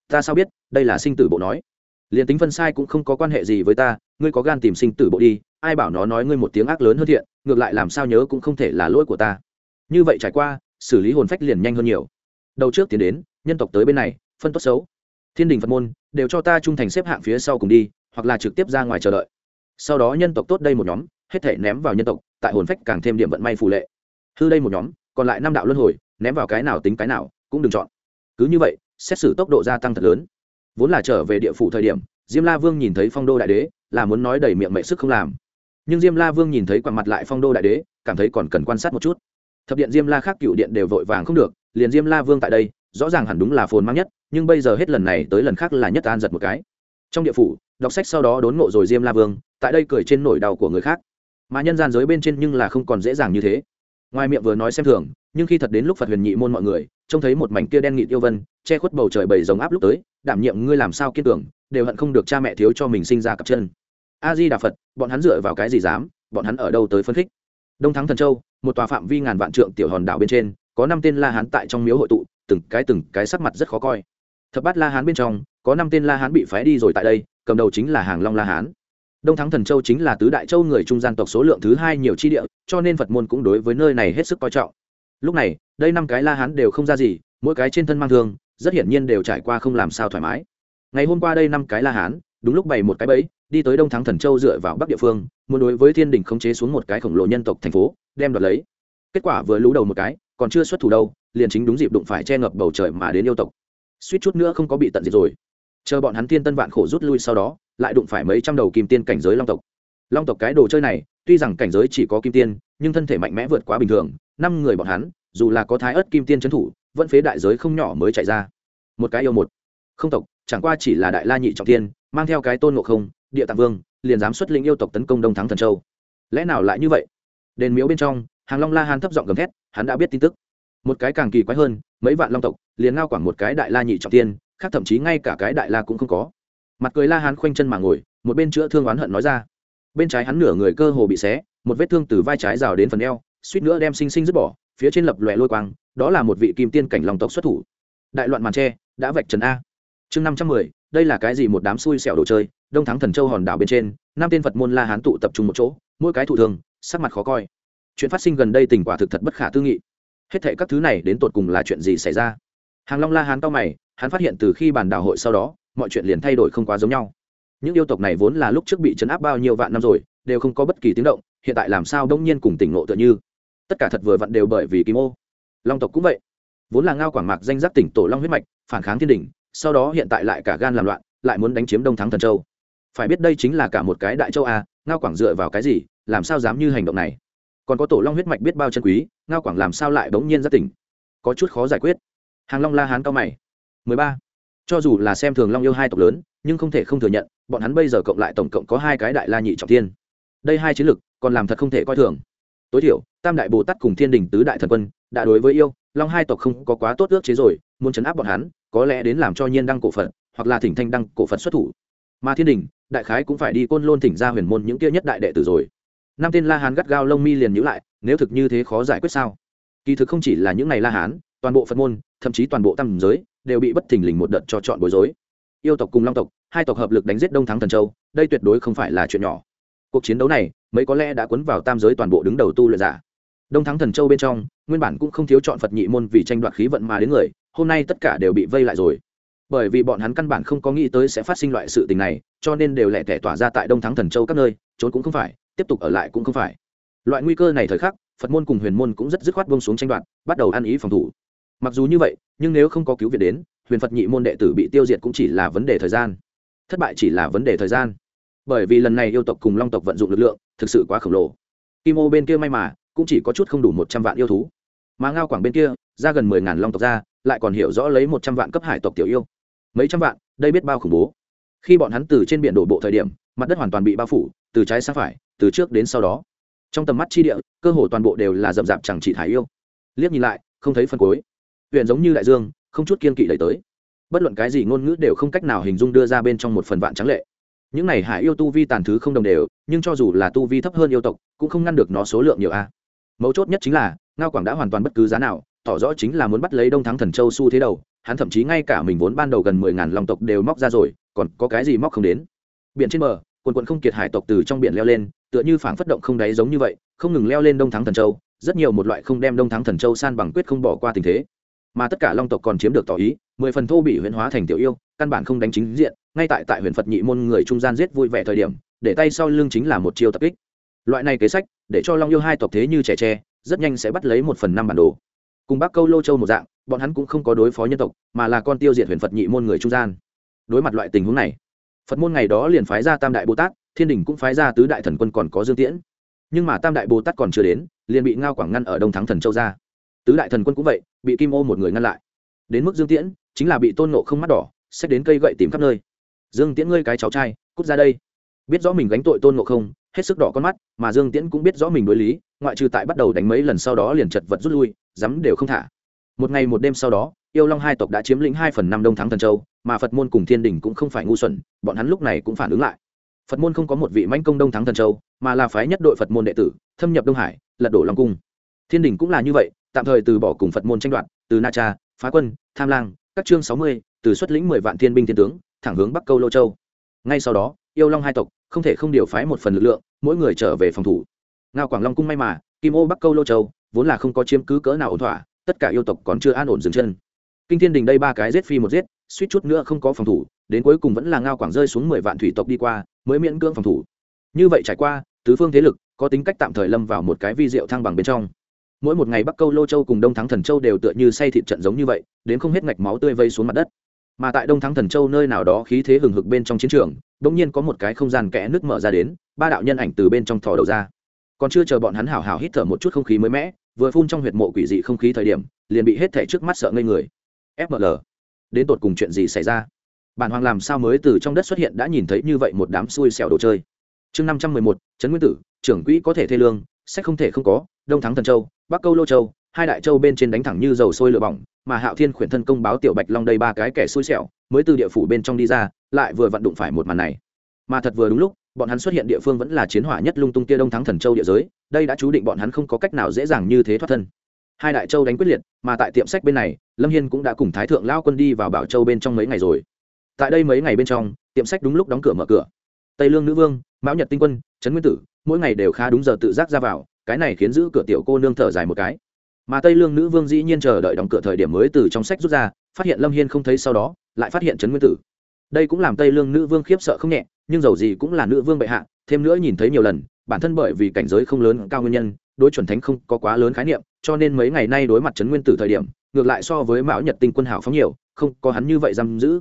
Ta sao biết, đây là sinh tử bộ nói. Liền tính phân sai cũng không có quan hệ gì với ta, ngươi có gan tìm sinh tử bộ đi, ai bảo nó nói ngươi một tiếng ác lớn hơn thiện, ngược lại làm sao nhớ cũng không thể là lỗi của ta như vậy trải qua, xử lý hồn phách liền nhanh hơn nhiều. Đầu trước tiến đến, nhân tộc tới bên này, phân tốt xấu. Thiên đình phật môn, đều cho ta trung thành xếp hạng phía sau cùng đi, hoặc là trực tiếp ra ngoài chờ đợi. Sau đó nhân tộc tốt đây một nhóm, hết thể ném vào nhân tộc, tại hồn phách càng thêm điểm vận may phù lệ. Hư đây một nhóm, còn lại năm đạo luân hồi, ném vào cái nào tính cái nào, cũng đừng chọn. Cứ như vậy, xét xử tốc độ gia tăng thật lớn. Vốn là trở về địa phủ thời điểm, diêm la vương nhìn thấy phong đô đại đế, là muốn nói đầy miệng mệ sức không làm. Nhưng diêm la vương nhìn thấy quằn mặt lại phong đô đại đế, cảm thấy còn cần quan sát một chút thập điện diêm la khác cựu điện đều vội vàng không được, liền diêm la vương tại đây, rõ ràng hẳn đúng là phồn mang nhất, nhưng bây giờ hết lần này tới lần khác là nhất an giật một cái. Trong địa phủ, đọc sách sau đó đốn ngộ rồi diêm la vương, tại đây cười trên nỗi đau của người khác. Mà nhân gian giới bên trên nhưng là không còn dễ dàng như thế. Ngoài miệng vừa nói xem thường, nhưng khi thật đến lúc phật huyền nhị môn mọi người, trông thấy một mảnh kia đen nghị yêu vân, che khuất bầu trời bầy giống áp lúc tới, đảm nhiệm ngươi làm sao kiên tưởng đều hận không được cha mẹ thiếu cho mình sinh ra cặp chân. A di đà phật, bọn hắn dựa vào cái gì dám, bọn hắn ở đâu tới phân khích? Đông thắng thần châu một tòa phạm vi ngàn vạn trượng tiểu hòn đảo bên trên, có năm tên la hán tại trong miếu hội tụ, từng cái từng cái sắc mặt rất khó coi. Thập bát la hán bên trong, có năm tên la hán bị phái đi rồi tại đây, cầm đầu chính là hàng long la hán. Đông thắng thần châu chính là tứ đại châu người trung gian tộc số lượng thứ hai nhiều chi địa, cho nên phật môn cũng đối với nơi này hết sức coi trọng. Lúc này, đây năm cái la hán đều không ra gì, mỗi cái trên thân mang thương, rất hiển nhiên đều trải qua không làm sao thoải mái. Ngày hôm qua đây năm cái la hán đúng lúc bày một cái bẫy, đi tới đông thắng thần châu dựa vào bắc địa phương, muốn đối với thiên đình khống chế xuống một cái khổng lồ nhân tộc thành phố, đem đoạt lấy. Kết quả vừa lú đầu một cái, còn chưa xuất thủ đâu, liền chính đúng dịp đụng phải che ngập bầu trời mà đến yêu tộc. Suýt chút nữa không có bị tận diệt rồi. Chờ bọn hắn tiên tân vạn khổ rút lui sau đó, lại đụng phải mấy trăm đầu kim tiên cảnh giới long tộc. Long tộc cái đồ chơi này, tuy rằng cảnh giới chỉ có kim tiên, nhưng thân thể mạnh mẽ vượt quá bình thường, năm người bọn hắn, dù là có thái ớt kim tiên trấn thủ, vẫn phế đại giới không nhỏ mới chạy ra. Một cái yêu một. Không tộc, chẳng qua chỉ là đại la nhị trọng tiên mang theo cái tôn ngộ không, địa tạng vương, liền dám xuất lĩnh yêu tộc tấn công đông thắng thần châu. Lẽ nào lại như vậy? Đền miếu bên trong, hàng long la hán thấp giọng gầm thét, hắn đã biết tin tức. Một cái càng kỳ quái hơn, mấy vạn long tộc, liền ngao quảng một cái đại la nhị trọng tiên, khác thậm chí ngay cả cái đại la cũng không có. Mặt cười la hán khoanh chân mà ngồi, một bên chữa thương oán hận nói ra. Bên trái hắn nửa người cơ hồ bị xé, một vết thương từ vai trái rào đến phần eo, suýt nữa đem sinh sinh dứt bỏ, phía trên lập lòe lôi quang, đó là một vị kim tiên cảnh lòng tộc xuất thủ. Đại loạn màn tre, đã vạch trần a. Chương năm trăm mười đây là cái gì một đám xui xẻo đồ chơi, đông thắng thần châu hòn đảo bên trên, năm tên phật môn la hán tụ tập trung một chỗ, mỗi cái thụ thường sắc mặt khó coi. Chuyện phát sinh gần đây tình quả thực thật bất khả tư nghị. Hết thệ các thứ này đến tột cùng là chuyện gì xảy ra? Hàng long la hán cao mày, hắn phát hiện từ khi bàn đảo hội sau đó, mọi chuyện liền thay đổi không quá giống nhau. Những yêu tộc này vốn là lúc trước bị chấn áp bao nhiêu vạn năm rồi, đều không có bất kỳ tiếng động, hiện tại làm sao đông nhiên cùng tỉnh ngộ tựa như? Tất cả thật vừa vặn đều bởi vì kim ô. Long tộc cũng vậy. Vốn là ngao quảng mạc danh giác tỉnh tổ long huyết mạch, phản kháng thiên đình sau đó hiện tại lại cả gan làm loạn, lại muốn đánh chiếm đông thắng thần châu. Phải biết đây chính là cả một cái đại châu a, ngao quảng dựa vào cái gì, làm sao dám như hành động này? Còn có tổ long huyết mạch biết bao chân quý, ngao quảng làm sao lại bỗng nhiên ra tỉnh? Có chút khó giải quyết. Hàng long la hán cao mày. 13. cho dù là xem thường long yêu hai tộc lớn, nhưng không thể không thừa nhận, bọn hắn bây giờ cộng lại tổng cộng có hai cái đại la nhị trọng thiên. Đây hai chiến lực, còn làm thật không thể coi thường. Tối thiểu, tam đại bồ tát cùng thiên đình tứ đại thần quân đã đối với yêu, long hai tộc không có quá tốt ước chế rồi, muốn chấn áp bọn hắn có lẽ đến làm cho nhiên đăng cổ phận hoặc là thỉnh thanh đăng cổ phận xuất thủ. Mà thiên đình, đại khái cũng phải đi côn lôn thỉnh ra huyền môn những kia nhất đại đệ tử rồi. Năm tên la hán gắt gao lông mi liền nhữ lại, nếu thực như thế khó giải quyết sao? Kỳ thực không chỉ là những ngày la hán, toàn bộ phật môn, thậm chí toàn bộ tam giới, đều bị bất thình lình một đợt cho chọn bối rối. Yêu tộc cùng long tộc, hai tộc hợp lực đánh giết đông thắng thần châu, đây tuyệt đối không phải là chuyện nhỏ. Cuộc chiến đấu này, mấy có lẽ đã cuốn vào tam giới toàn bộ đứng đầu tu luyện giả. Đông thắng thần châu bên trong, nguyên bản cũng không thiếu chọn phật nhị môn vì tranh đoạt khí vận mà đến người hôm nay tất cả đều bị vây lại rồi. Bởi vì bọn hắn căn bản không có nghĩ tới sẽ phát sinh loại sự tình này, cho nên đều lẻ tẻ tỏa ra tại đông thắng thần châu các nơi, trốn cũng không phải, tiếp tục ở lại cũng không phải. Loại nguy cơ này thời khắc, phật môn cùng huyền môn cũng rất dứt khoát bông xuống tranh đoạt, bắt đầu ăn ý phòng thủ. Mặc dù như vậy, nhưng nếu không có cứu viện đến, huyền phật nhị môn đệ tử bị tiêu diệt cũng chỉ là vấn đề thời gian. Thất bại chỉ là vấn đề thời gian. Bởi vì lần này yêu tộc cùng long tộc vận dụng lực lượng, thực sự quá khổng lồ. Kim ô bên kia may mà, cũng chỉ có chút không đủ một trăm vạn yêu thú. Mà ngao quảng bên kia ra gần mười ngàn long tộc ra, lại còn hiểu rõ lấy một trăm vạn cấp hải tộc tiểu yêu. Mấy trăm vạn, đây biết bao khủng bố. Khi bọn hắn từ trên biển đổ bộ thời điểm, mặt đất hoàn toàn bị bao phủ, từ trái sang phải, từ trước đến sau đó. Trong tầm mắt chi địa, cơ hồ toàn bộ đều là rậm rạp chẳng chỉ thải yêu. Liếc nhìn lại, không thấy phân cối. Huyện giống như đại dương, không chút kiên kỵ đẩy tới. Bất luận cái gì ngôn ngữ đều không cách nào hình dung đưa ra bên trong một phần vạn trắng lệ. Những này hải yêu tu vi tàn thứ không đồng đều, nhưng cho dù là tu vi thấp hơn yêu tộc, cũng không ngăn được nó số lượng nhiều a. Mấu chốt nhất chính là, ngao quảng đã hoàn toàn bất cứ giá nào tỏ rõ chính là muốn bắt lấy đông thắng thần châu su thế đầu, hắn thậm chí ngay cả mình vốn ban đầu gần mười ngàn lòng tộc đều móc ra rồi, còn có cái gì móc không đến. Biển trên bờ, quần quận không kiệt hải tộc từ trong biển leo lên, tựa như phảng phất động không đáy giống như vậy, không ngừng leo lên đông thắng thần châu, rất nhiều một loại không đem đông thắng thần châu san bằng quyết không bỏ qua tình thế. Mà tất cả long tộc còn chiếm được tỏ ý, mười phần thô bị huyễn hóa thành tiểu yêu, căn bản không đánh chính diện, ngay tại tại huyền phật nhị môn người trung gian giết vui vẻ thời điểm, để tay sau lưng chính là một chiêu tập kích. Loại này kế sách, để cho long yêu hai tộc thế như trẻ tre, rất nhanh sẽ bắt lấy một phần năm bản đồ cùng bác câu lô châu một dạng, bọn hắn cũng không có đối phó nhân tộc, mà là con tiêu diệt huyền phật nhị môn người trung gian. Đối mặt loại tình huống này, phật môn ngày đó liền phái ra tam đại bồ tát, thiên đình cũng phái ra tứ đại thần quân còn có dương tiễn. Nhưng mà tam đại bồ tát còn chưa đến, liền bị ngao quảng ngăn ở đông thắng thần châu ra. Tứ đại thần quân cũng vậy, bị kim ô một người ngăn lại. Đến mức dương tiễn, chính là bị tôn nộ không mắt đỏ, xách đến cây gậy tìm khắp nơi. Dương tiễn ngươi cái cháu trai, cút ra đây. Biết rõ mình gánh tội tôn nộ không, hết sức đỏ con mắt, mà dương tiễn cũng biết rõ mình đối lý ngoại trừ tại bắt đầu đánh mấy lần sau đó liền chật vật rút lui, dám đều không thả. Một ngày một đêm sau đó, yêu long hai tộc đã chiếm lĩnh hai phần năm đông thắng thần châu, mà phật môn cùng thiên đình cũng không phải ngu xuẩn, bọn hắn lúc này cũng phản ứng lại. Phật môn không có một vị manh công đông thắng thần châu, mà là phái nhất đội phật môn đệ tử, thâm nhập đông hải, lật đổ long cung. Thiên đình cũng là như vậy, tạm thời từ bỏ cùng phật môn tranh đoạt, từ na cha, phá quân, tham lang, các chương sáu mươi, từ xuất lĩnh mười vạn thiên binh thiên tướng, thẳng hướng bắc câu lô châu. Ngay sau đó, yêu long hai tộc không thể không điều phái một phần lực lượng, mỗi người trở về phòng thủ ngao quảng long cung may mà, kim ô bắc câu lô châu, vốn là không có chiếm cứ cỡ nào ổn thỏa, tất cả yêu tộc còn chưa an ổn dừng chân. Kinh thiên đình đây ba cái giết phi một giết, suýt chút nữa không có phòng thủ, đến cuối cùng vẫn là ngao quảng rơi xuống mười vạn thủy tộc đi qua, mới miễn cưỡng phòng thủ. Như vậy trải qua, tứ phương thế lực có tính cách tạm thời lâm vào một cái vi diệu thăng bằng bên trong. Mỗi một ngày bắc câu lô châu cùng đông thắng thần châu đều tựa như say thịt trận giống như vậy, đến không hết ngạch máu tươi vây xuống mặt đất. Mà tại đông thắng thần châu nơi nào đó khí thế hừng hực bên trong chiến trường đ ỗ n g nhiên có một cái không gian kẽ nước mở ra đến, ba đạo nhân ảnh từ bên trong thò đầu ra còn chưa chờ bọn hắn hảo hảo hít thở một chút không khí mới mẻ, vừa phun trong huyệt mộ quỷ dị không khí thời điểm, liền bị hết thẻ trước mắt sợ ngây người. Fml đến tột cùng chuyện gì xảy ra? Bản hoàng làm sao mới từ trong đất xuất hiện đã nhìn thấy như vậy một đám xui xẻo đồ chơi? Chương năm trăm mười một, trấn nguyên tử, trưởng quỹ có thể thê lương, sách không thể không có, đông thắng thần châu, bắc câu lô châu, hai đại châu bên trên đánh thẳng như dầu sôi lửa bỏng, mà hạo thiên khuyển thân công báo tiểu bạch long đây ba cái kẻ xui xẻo, mới từ địa phủ bên trong đi ra, lại vừa vặn đụng phải một màn này. Mà thật vừa đúng lúc bọn hắn xuất hiện địa phương vẫn là chiến hỏa nhất lung tung kia đông thắng thần châu địa giới, đây đã chú định bọn hắn không có cách nào dễ dàng như thế thoát thân. Hai đại châu đánh quyết liệt, mà tại tiệm sách bên này, lâm hiên cũng đã cùng thái thượng lao quân đi vào bảo châu bên trong mấy ngày rồi. Tại đây mấy ngày bên trong, tiệm sách đúng lúc đóng cửa mở cửa. Tây lương nữ vương, mão nhật tinh quân, trấn nguyên tử, mỗi ngày đều khá đúng giờ tự giác ra vào, cái này khiến giữ cửa tiểu cô nương thở dài một cái. Mà tây lương nữ vương dĩ nhiên chờ đợi đóng cửa thời điểm mới từ trong sách rút ra, phát hiện lâm hiên không thấy sau đó, lại phát hiện trấn nguyên tử. Đây cũng làm tây lương nữ vương khiếp sợ không nhẹ nhưng dầu gì cũng là nữ vương bệ hạ, thêm nữa nhìn thấy nhiều lần, bản thân bởi vì cảnh giới không lớn cao nguyên nhân, đối chuẩn thánh không có quá lớn khái niệm, cho nên mấy ngày nay đối mặt trấn nguyên tử thời điểm, ngược lại so với mão nhật tinh quân hảo phóng nhiều, không có hắn như vậy giam giữ.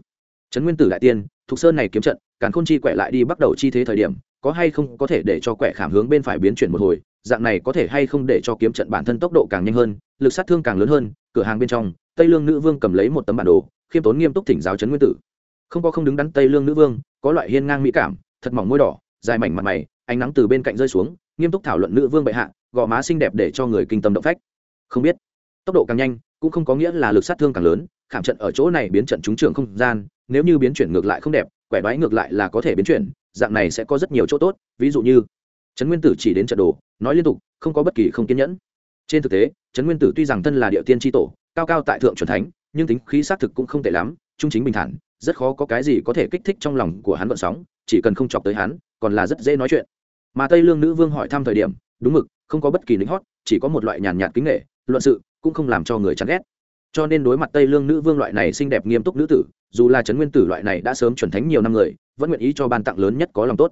Trấn nguyên tử đại tiên, thục sơn này kiếm trận, càn khôn chi quẹ lại đi bắt đầu chi thế thời điểm, có hay không có thể để cho quẹ khảm hướng bên phải biến chuyển một hồi, dạng này có thể hay không để cho kiếm trận bản thân tốc độ càng nhanh hơn, lực sát thương càng lớn hơn, cửa hàng bên trong, tây lương nữ vương cầm lấy một tấm bản đồ, khiêm tốn nghiêm túc thỉnh giáo trấn nguyên tử không có không đứng đắn tây lương nữ vương, có loại hiên ngang mỹ cảm, thật mỏng môi đỏ, dài mảnh mặt mày, ánh nắng từ bên cạnh rơi xuống, nghiêm túc thảo luận nữ vương bệ hạ, gò má xinh đẹp để cho người kinh tâm động phách. Không biết. Tốc độ càng nhanh, cũng không có nghĩa là lực sát thương càng lớn, khảm trận ở chỗ này biến trận trúng trường không gian, nếu như biến chuyển ngược lại không đẹp, quẻ đoái ngược lại là có thể biến chuyển, dạng này sẽ có rất nhiều chỗ tốt, ví dụ như, trấn nguyên tử chỉ đến trận đồ, nói liên tục, không có bất kỳ không kiên nhẫn. Trên thực tế, trấn nguyên tử tuy rằng thân là địa tiên tri tổ, cao cao tại thượng c thánh, nhưng tính khí xác thực cũng không tệ lắm trung chính bình thản, rất khó có cái gì có thể kích thích trong lòng của hắn vận sóng, chỉ cần không chọc tới hắn, còn là rất dễ nói chuyện. Mà tây lương nữ vương hỏi thăm thời điểm, đúng mực, không có bất kỳ lính hót, chỉ có một loại nhàn nhạt kính nghệ luận sự, cũng không làm cho người chán ghét. Cho nên đối mặt tây lương nữ vương loại này xinh đẹp nghiêm túc nữ tử, dù là trấn nguyên tử loại này đã sớm chuẩn thánh nhiều năm người, vẫn nguyện ý cho ban tặng lớn nhất có lòng tốt.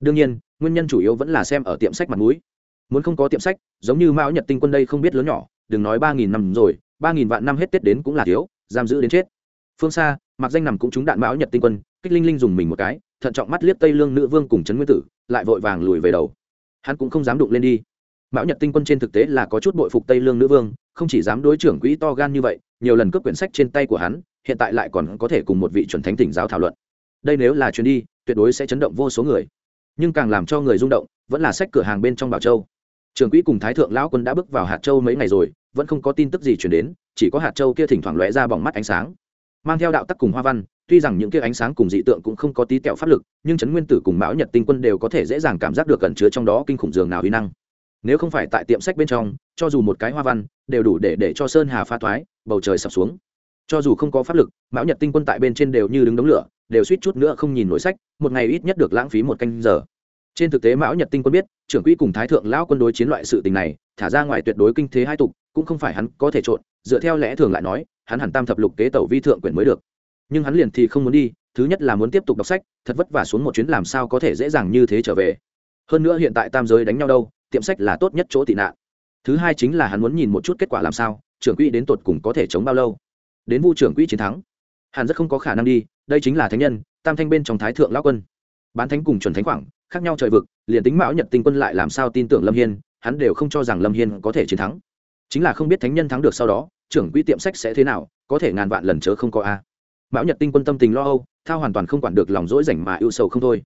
Đương nhiên, nguyên nhân chủ yếu vẫn là xem ở tiệm sách mặt mũi. Muốn không có tiệm sách, giống như mão nhật tinh quân đây không biết lớn nhỏ, đừng nói ba nghìn năm rồi, ba nghìn vạn năm hết tết đến cũng là thiếu, giam giữ đến chết phương xa mặc danh nằm cũng trúng đạn mão nhật tinh quân, kích linh linh dùng mình một cái, thận trọng mắt liếc tây lương nữ vương cùng trấn nguyên tử, lại vội vàng lùi về đầu. Hắn cũng không dám đụng lên đi. Mão nhật tinh quân trên thực tế là có chút bội phục tây lương nữ vương, không chỉ dám đối trưởng quỹ to gan như vậy, nhiều lần cướp quyển sách trên tay của hắn, hiện tại lại còn có thể cùng một vị chuẩn thánh tỉnh giáo thảo luận. Đây nếu là chuyến đi, tuyệt đối sẽ chấn động vô số người. Nhưng càng làm cho người rung động, vẫn là sách cửa hàng bên trong bảo châu. Trường quỹ cùng thái thượng lão quân đã bước vào hạt châu mấy ngày rồi, vẫn không có tin tức gì chuyển đến, chỉ có hạt châu kia thỉnh thoảng lóe ra bỏng mắt ánh sáng mang theo đạo tắc cùng hoa văn, tuy rằng những kia ánh sáng cùng dị tượng cũng không có tí kẹo pháp lực, nhưng chấn nguyên tử cùng mão nhật tinh quân đều có thể dễ dàng cảm giác được cẩn chứa trong đó kinh khủng dường nào huy năng. Nếu không phải tại tiệm sách bên trong, cho dù một cái hoa văn, đều đủ để để cho sơn hà pha thoái, bầu trời sập xuống. Cho dù không có pháp lực, mão nhật tinh quân tại bên trên đều như đứng đống lửa, đều suýt chút nữa không nhìn nổi sách, một ngày ít nhất được lãng phí một canh giờ. Trên thực tế mão nhật tinh quân biết, trưởng quỹ cùng thái thượng lão quân đối chiến loại sự tình này, thả ra ngoài tuyệt đối kinh thế hai tục, cũng không phải hắn có thể trộn, dựa theo lẽ thường lại nói hắn hẳn tam thập lục kế tẩu vi thượng quyển mới được. Nhưng hắn liền thì không muốn đi, thứ nhất là muốn tiếp tục đọc sách, thật vất vả xuống một chuyến làm sao có thể dễ dàng như thế trở về. Hơn nữa hiện tại tam giới đánh nhau đâu, tiệm sách là tốt nhất chỗ tị nạn. Thứ hai chính là hắn muốn nhìn một chút kết quả làm sao, trưởng quỹ đến tột cùng có thể chống bao lâu. Đến vu trưởng quỹ chiến thắng. Hắn rất không có khả năng đi, đây chính là thánh nhân, tam thanh bên trong thái thượng lão quân. Bán thánh cùng chuẩn thánh khoảng, khác nhau trời vực, liền tính mão nhật tinh quân lại làm sao tin tưởng lâm hiên, hắn đều không cho rằng lâm hiên có thể chiến thắng. Chính là không biết thánh nhân thắng được sau đó trưởng quỹ tiệm sách sẽ thế nào, có thể ngàn vạn lần chớ không có a. Mão nhật tinh quân tâm tình lo âu, thao hoàn toàn không quản được lòng dỗi rảnh mà ưu sầu không thôi.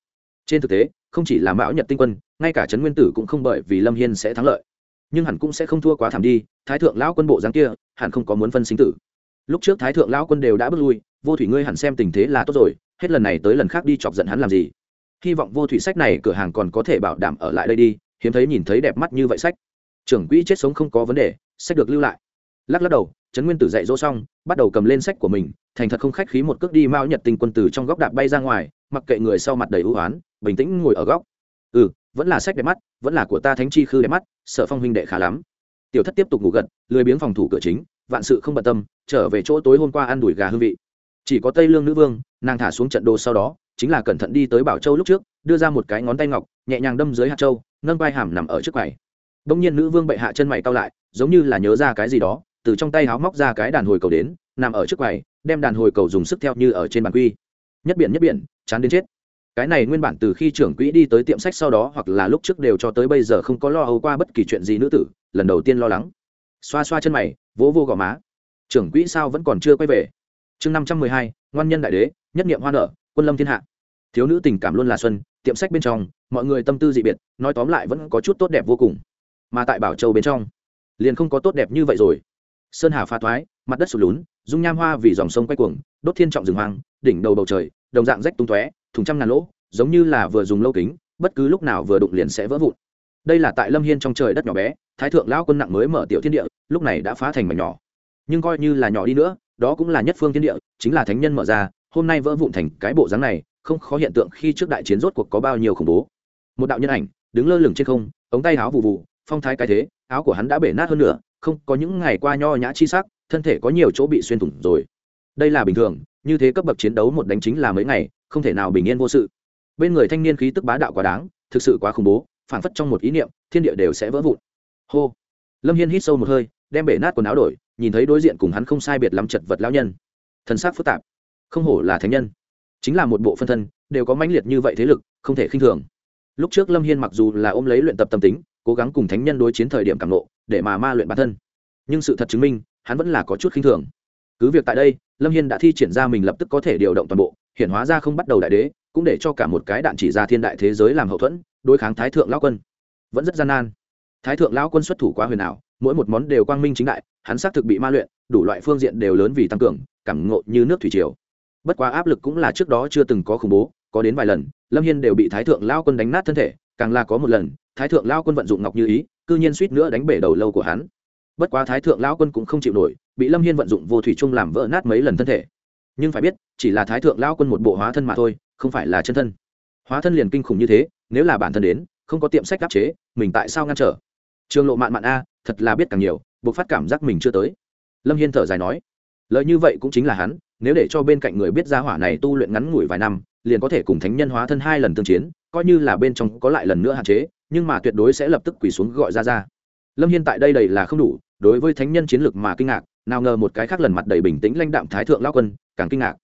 Trên thực tế, không chỉ là mão nhật tinh quân, ngay cả trấn nguyên tử cũng không bởi vì lâm hiên sẽ thắng lợi. Nhưng hẳn cũng sẽ không thua quá thảm đi, thái thượng lão quân bộ dáng kia, hẳn không có muốn phân sinh tử. Lúc trước thái thượng lão quân đều đã bước lui, vô thủy ngươi hẳn xem tình thế là tốt rồi, hết lần này tới lần khác đi chọc giận hắn làm gì? Hy vọng vô thủy sách này cửa hàng còn có thể bảo đảm ở lại đây đi, hiếm thấy nhìn thấy đẹp mắt như vậy sách. Trưởng quỹ chết sống không có vấn đề, sách được lưu lại lắc lắc đầu, trấn nguyên tử dạy dỗ xong, bắt đầu cầm lên sách của mình, thành thật không khách khí một cước đi mao nhật tinh quân tử trong góc đạp bay ra ngoài, mặc kệ người sau mặt đầy ưu oán, bình tĩnh ngồi ở góc. Ừ vẫn là sách đẹp mắt, vẫn là của ta thánh chi khư đẹp mắt, sở phong huynh đệ khá lắm. Tiểu thất tiếp tục ngủ gật, lười biếng phòng thủ cửa chính, vạn sự không bận tâm, trở về chỗ tối hôm qua ăn đùi gà hương vị. Chỉ có tây lương nữ vương, nàng thả xuống trận đồ sau đó, chính là cẩn thận đi tới bảo châu lúc trước, đưa ra một cái ngón tay ngọc, nhẹ nhàng đâm dưới hạt châu, nâng vai hàm nằm ở trước quầy. Đông nhiên nữ vương bệ hạ chân mày cao lại, giống như là nhớ ra cái gì đó từ trong tay háo móc ra cái đàn hồi cầu đến, nằm ở trước quầy, đem đàn hồi cầu dùng sức theo như ở trên bàn quy. Nhất biển nhất biển, chán đến chết. Cái này nguyên bản từ khi trưởng quỹ đi tới tiệm sách sau đó hoặc là lúc trước đều cho tới bây giờ không có lo âu qua bất kỳ chuyện gì nữ tử, lần đầu tiên lo lắng. Xoa xoa chân mày, vỗ vô gò má. Trưởng quỹ sao vẫn còn chưa quay về? Chương năm trăm mười hai, ngoan nhân đại đế, nhất nghiệm hoa nở, quân lâm thiên hạ. Thiếu nữ tình cảm luôn là xuân, tiệm sách bên trong, mọi người tâm tư dị biệt, nói tóm lại vẫn có chút tốt đẹp vô cùng. Mà tại bảo châu bên trong, liền không có tốt đẹp như vậy rồi sơn hà pha thoái, mặt đất sụt lún, dung nham hoa vì dòng sông quay cuồng, đốt thiên trọng rừng hoang, đỉnh đầu bầu trời, đồng dạng rách tung tóe, thùng trăm ngàn lỗ, giống như là vừa dùng lâu kính, bất cứ lúc nào vừa đụng liền sẽ vỡ vụn. Đây là tại lâm hiên trong trời đất nhỏ bé, thái thượng lão quân nặng mới mở tiểu thiên địa, lúc này đã phá thành mảnh nhỏ. Nhưng coi như là nhỏ đi nữa, đó cũng là nhất phương thiên địa, chính là thánh nhân mở ra, hôm nay vỡ vụn thành cái bộ dáng này, không khó hiện tượng khi trước đại chiến rốt cuộc có bao nhiêu khủng bố. Một đạo nhân ảnh, đứng lơ lửng trên không, ống tay áo vụ vụ phong thái cái thế, áo của hắn đã bể nát hơn nữa không có những ngày qua nho nhã chi sắc, thân thể có nhiều chỗ bị xuyên thủng rồi. Đây là bình thường, như thế cấp bậc chiến đấu một đánh chính là mấy ngày, không thể nào bình yên vô sự. Bên người thanh niên khí tức bá đạo quá đáng, thực sự quá khủng bố phản phất trong một ý niệm, thiên địa đều sẽ vỡ vụn. Hô. Lâm hiên hít sâu một hơi, đem bể nát quần áo đổi, nhìn thấy đối diện cùng hắn không sai biệt lắm chật vật lão nhân. Thân xác phức tạp. Không hổ là thánh nhân. Chính là một bộ phân thân, đều có mãnh liệt như vậy thế lực, không thể khinh thường. Lúc trước lâm hiên mặc dù là ôm lấy luyện tập tâm tính, cố gắng cùng thánh nhân đối chiến thời điểm cảm nộ để mà ma luyện bản thân. Nhưng sự thật chứng minh, hắn vẫn là có chút khinh thường. Cứ việc tại đây, lâm hiên đã thi triển ra mình lập tức có thể điều động toàn bộ, hiện hóa ra không bắt đầu đại đế, cũng để cho cả một cái đạn chỉ ra thiên đại thế giới làm hậu thuẫn, đối kháng thái thượng lão quân. Vẫn rất gian nan. Thái thượng lão quân xuất thủ quá huyền ảo, mỗi một món đều quang minh chính đại, hắn xác thực bị ma luyện, đủ loại phương diện đều lớn vì tăng cường, cảm ngộ như nước thủy triều. Bất quá áp lực cũng là trước đó chưa từng có khủng bố, có đến vài lần, lâm hiên đều bị thái thượng lao quân đánh nát thân thể càng là có một lần, thái thượng lao quân vận dụng ngọc như ý, cư nhiên suýt nữa đánh bể đầu lâu của hắn. Bất quá thái thượng lao quân cũng không chịu nổi, bị lâm hiên vận dụng vô thủy chung làm vỡ nát mấy lần thân thể. Nhưng phải biết, chỉ là thái thượng lao quân một bộ hóa thân mà thôi, không phải là chân thân. Hóa thân liền kinh khủng như thế, nếu là bản thân đến, không có tiệm sách đáp chế, mình tại sao ngăn trở? Trường lộ mạn mạn a, thật là biết càng nhiều, buộc phát cảm giác mình chưa tới. Lâm hiên thở dài nói lợi như vậy cũng chính là hắn, nếu để cho bên cạnh người biết ra hỏa này tu luyện ngắn ngủi vài năm liền có thể cùng thánh nhân hóa thân hai lần tương chiến, coi như là bên trong có lại lần nữa hạn chế, nhưng mà tuyệt đối sẽ lập tức quỳ xuống gọi ra ra. Lâm hiên tại đây đầy là không đủ, đối với thánh nhân chiến lược mà kinh ngạc, nào ngờ một cái khác lần mặt đầy bình tĩnh lãnh đạm thái thượng lao quân, càng kinh ngạc.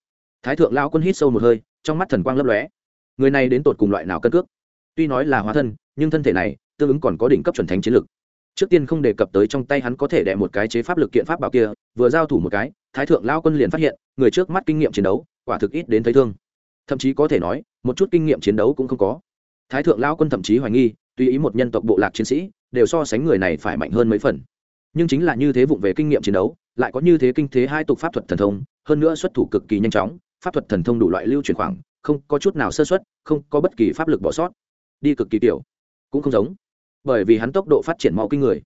Thái thượng lao quân hít sâu một hơi, trong mắt thần quang lấp lóe. Người này đến tột cùng loại nào cân cước? Tuy nói là hóa thân, nhưng thân thể này, tương ứng còn có đỉnh cấp chuẩn thánh chiến lược. Trước tiên không đề cập tới trong tay hắn có thể đẻ một cái chế pháp lực kiện pháp bảo kia, vừa giao thủ một cái, thái thượng lao quân liền phát hiện, người trước mắt kinh nghiệm chiến đấu, quả thực ít đến thấy thương thậm chí có thể nói, một chút kinh nghiệm chiến đấu cũng không có. Thái thượng lao quân thậm chí hoài nghi tùy ý một nhân tộc bộ lạc chiến sĩ, đều so sánh người này phải mạnh hơn mấy phần. Nhưng chính là như thế vụng về kinh nghiệm chiến đấu, lại có như thế kinh thế hai tục pháp thuật thần thông, hơn nữa xuất thủ cực kỳ nhanh chóng, pháp thuật thần thông đủ loại lưu chuyển khoảng, không có chút nào sơ xuất không có bất kỳ pháp lực bỏ sót. Đi cực kỳ tiểu, cũng không giống. Bởi vì hắn tốc độ phát triển mau kinh người.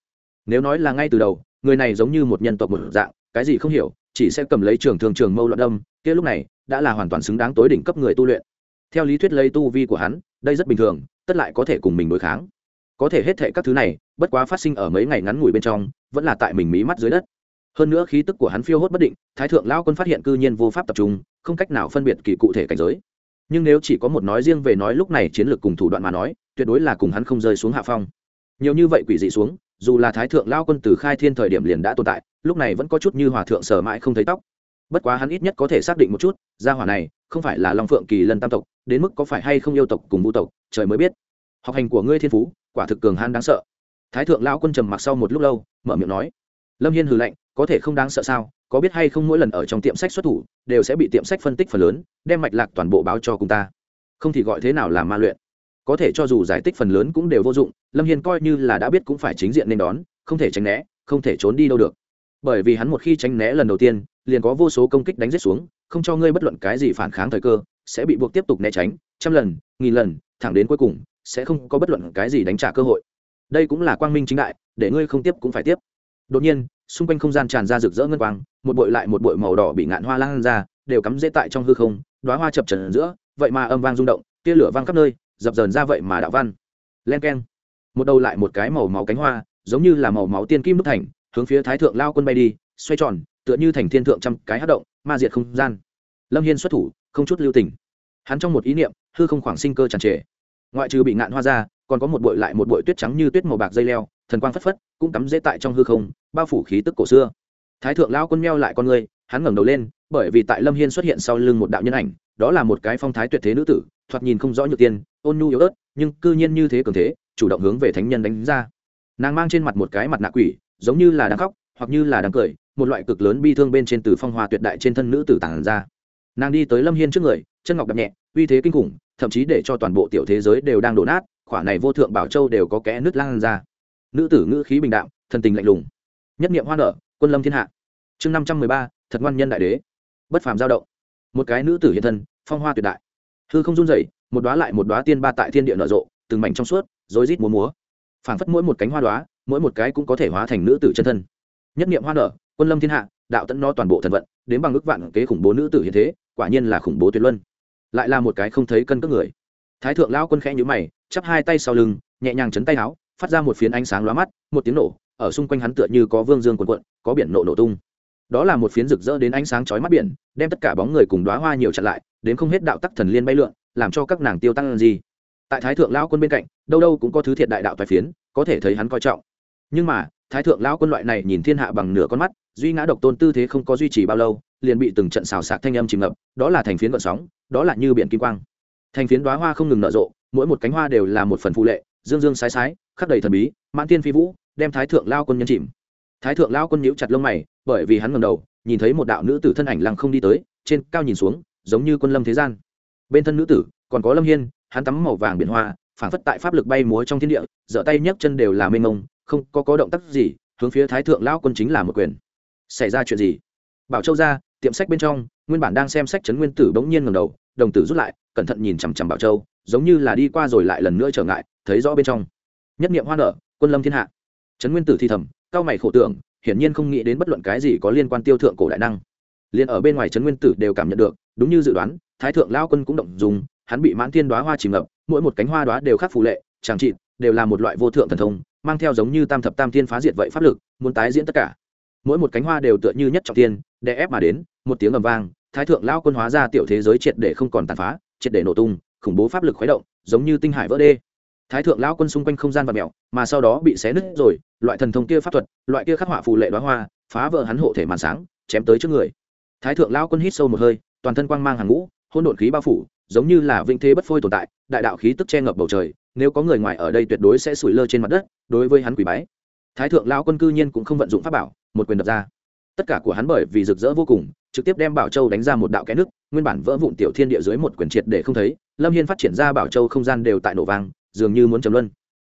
Nếu nói là ngay từ đầu, người này giống như một nhân tộc một dạng cái gì không hiểu, chỉ sẽ cầm lấy trường thường trường mâu loạn đâm, kia lúc này, đã là hoàn toàn xứng đáng tối đỉnh cấp người tu luyện. Theo lý thuyết lấy tu vi của hắn, đây rất bình thường, tất lại có thể cùng mình đối kháng. Có thể hết thệ các thứ này, bất quá phát sinh ở mấy ngày ngắn ngủi bên trong, vẫn là tại mình mí mắt dưới đất. Hơn nữa khí tức của hắn phiêu hốt bất định, thái thượng lao quân phát hiện cư nhiên vô pháp tập trung, không cách nào phân biệt kỳ cụ thể cảnh giới. Nhưng nếu chỉ có một nói riêng về nói lúc này chiến lược cùng thủ đoạn mà nói, tuyệt đối là cùng hắn không rơi xuống hạ phong. Nhiều như vậy quỷ dị xuống dù là thái thượng lao quân từ khai thiên thời điểm liền đã tồn tại, lúc này vẫn có chút như hòa thượng sở mãi không thấy tóc. Bất quá hắn ít nhất có thể xác định một chút, gia hỏa này không phải là long phượng kỳ lân tam tộc, đến mức có phải hay không yêu tộc cùng vũ tộc, trời mới biết. Học hành của ngươi thiên phú, quả thực cường han đáng sợ. Thái thượng lao quân trầm mặc sau một lúc lâu, mở miệng nói, lâm hiên hừ lạnh, có thể không đáng sợ sao? Có biết hay không mỗi lần ở trong tiệm sách xuất thủ, đều sẽ bị tiệm sách phân tích phần lớn, đem mạch lạc toàn bộ báo cho cùng ta. Không thì gọi thế nào là ma luyện? Có thể cho dù giải tích phần lớn cũng đều vô dụng, lâm hiên coi như là đã biết cũng phải chính diện nên đón, không thể tránh né, không thể trốn đi đâu được. Bởi vì hắn một khi tránh né lần đầu tiên, liền có vô số công kích đánh rết xuống, không cho ngươi bất luận cái gì phản kháng thời cơ, sẽ bị buộc tiếp tục né tránh, trăm lần, nghìn lần, thẳng đến cuối cùng, sẽ không có bất luận cái gì đánh trả cơ hội. Đây cũng là quang minh chính đại, để ngươi không tiếp cũng phải tiếp. Đột nhiên, xung quanh không gian tràn ra rực rỡ ngân quang, một bội lại một bội màu đỏ bị ngạn hoa lan ra, đều cắm dễ tại trong hư không đoá hoa chập trần giữa, vậy mà âm vang rung động, tia lửa vang khắp nơi dập dờn ra vậy mà đạo văn. Len k e n một đầu lại một cái màu máu cánh hoa, giống như là màu máu tiên kim đúc thành, hướng phía thái thượng lao quân bay đi, xoay tròn, tựa như thành thiên thượng trăm cái hát động, ma diệt không gian. Lâm hiên xuất thủ, không chút lưu tình. Hắn trong một ý niệm, hư không khoảng sinh cơ tràn trề. Ngoại trừ bị ngạn hoa ra, còn có một bội lại một bội tuyết trắng như tuyết màu bạc dây leo, thần quang phất phất, cũng cắm dễ tại trong hư không, bao phủ khí tức cổ xưa. Thái thượng lao quân meo lại con người, hắn ngẩng đầu lên bởi vì tại lâm hiên xuất hiện sau lưng một đạo nhân ảnh, đó là một cái phong thái tuyệt thế nữ tử, thoạt nhìn không rõ nhược tiên, ôn nhu yếu ớt, nhưng cư nhiên như thế cường thế, chủ động hướng về thánh nhân đánh ra. Nàng mang trên mặt một cái mặt nạ quỷ, giống như là đang khóc, hoặc như là đang cười, một loại cực lớn bi thương bên trên từ phong hoa tuyệt đại trên thân nữ tử tản ra. Nàng đi tới lâm hiên trước người, chân ngọc đập nhẹ, uy thế kinh khủng, thậm chí để cho toàn bộ tiểu thế giới đều đang đổ nát, khỏa này vô thượng bảo châu đều có kẽ nứt lan ra. Nữ tử ngữ khí bình đạm, thần tình lạnh lùng. Nhất niệm hoa nở, quân lâm thiên hạ. Chương năm trăm mười ba, thật ngoan nhân đại đế bất phàm giao động. Một cái nữ tử hiện thân, phong hoa tuyệt đại. Hư không run rẩy, một đoá lại một đoá tiên ba tại thiên địa nở rộ, từng mảnh trong suốt, rối rít múa múa. Phảng phất mỗi một cánh hoa đoá mỗi một cái cũng có thể hóa thành nữ tử chân thân. Nhất niệm hoa nở, quân lâm thiên hạ, đạo tận no toàn bộ thần vận, đến bằng ước vạn kế khủng bố nữ tử hiện thế, quả nhiên là khủng bố tuyệt luân. Lại là một cái không thấy cân cước người. Thái thượng lao quân khẽ nhíu mày, chắp hai tay sau lưng, nhẹ nhàng chấn tay áo, phát ra một phiến ánh sáng lóa mắt, một tiếng nổ, ở xung quanh hắn tựa như có vương dương cuộn cuộn, có biển nộ nổ tung đó là một phiến rực rỡ đến ánh sáng chói mắt biển, đem tất cả bóng người cùng đoá hoa nhiều chặn lại, đến không hết đạo tắc thần liên bay lượn, làm cho các nàng tiêu tăng gì. Tại thái thượng lão quân bên cạnh, đâu đâu cũng có thứ thiệt đại đạo tài phiến, có thể thấy hắn coi trọng. Nhưng mà, thái thượng lão quân loại này nhìn thiên hạ bằng nửa con mắt, duy ngã độc tôn tư thế không có duy trì bao lâu, liền bị từng trận xào sạc thanh âm chìm ngập, đó là thành phiến vận sóng, đó là như biển kim quang. Thành phiến đoá hoa không ngừng nở rộ, mỗi một cánh hoa đều là một phần phụ lệ, dương dương sái sái, khắc đầy thần bí, mãn tiên phi vũ, đem thái thượng lao quân nhân chìm thái thượng lao quân nhíu chặt lông mày, bởi vì hắn ngầm đầu, nhìn thấy một đạo nữ tử thân ảnh lăng không đi tới, trên cao nhìn xuống, giống như quân lâm thế gian. Bên thân nữ tử, còn có lâm hiên, hắn tắm màu vàng biển hoa phản phất tại pháp lực bay múa trong thiên địa giở tay nhấc chân đều là mênh mông, không có có động tác gì, hướng phía thái thượng lao quân chính là một quyền. Xảy ra chuyện gì? Bảo châu ra, tiệm sách bên trong, nguyên bản đang xem sách trấn nguyên tử bỗng nhiên ngầm đầu, đồng tử rút lại, cẩn thận nhìn chằm chằm bảo châu, giống như là đi qua rồi lại lần nữa trở ngại, thấy rõ bên trong. Nhất niệm hoa nở, quân lâm thiên hạ. Trấn nguyên tử thi thầm cao mày khổ tưởng, hiển nhiên không nghĩ đến bất luận cái gì có liên quan tiêu thượng cổ đại năng. Liền ở bên ngoài trấn nguyên tử đều cảm nhận được, đúng như dự đoán, thái thượng lao quân cũng động dùng, hắn bị mãn thiên đoá hoa chìm ngập, mỗi một cánh hoa đoá đều khắc phù lệ tràng trị đều là một loại vô thượng thần thông, mang theo giống như tam thập tam thiên phá diệt vậy pháp lực, muốn tái diễn tất cả. Mỗi một cánh hoa đều tựa như nhất trọng tiên đè ép mà đến, một tiếng ầm vang, thái thượng lao quân hóa ra tiểu thế giới triệt để không còn tàn phá, triệt để nổ tung, khủng bố pháp lực khuấy động, giống như tinh hải vỡ đê thái thượng lao quân xung quanh không gian và mèo, mà sau đó bị xé nứt rồi, loại thần thông kia pháp thuật, loại kia khắc họa phù lệ đoá hoa, phá vỡ hắn hộ thể màn sáng, chém tới trước người. Thái thượng lao quân hít sâu một hơi, toàn thân quang mang hàng ngũ hôn đột khí bao phủ, giống như là vinh thế bất phôi tồn tại, đại đạo khí tức che ngập bầu trời, nếu có người ngoài ở đây tuyệt đối sẽ sủi lơ trên mặt đất, đối với hắn quỷ bái. Thái thượng lao quân cư nhiên cũng không vận dụng pháp bảo, một quyền đập ra. Tất cả của hắn bởi vì rực rỡ vô cùng, trực tiếp đem bảo châu đánh ra một đạo kẽ nước nguyên bản vỡ vụn tiểu thiên địa dưới một quyền triệt để không thấy, lâm hiên phát triển ra bảo châu không gian đều tại nổ vang dường như muốn trầm luân.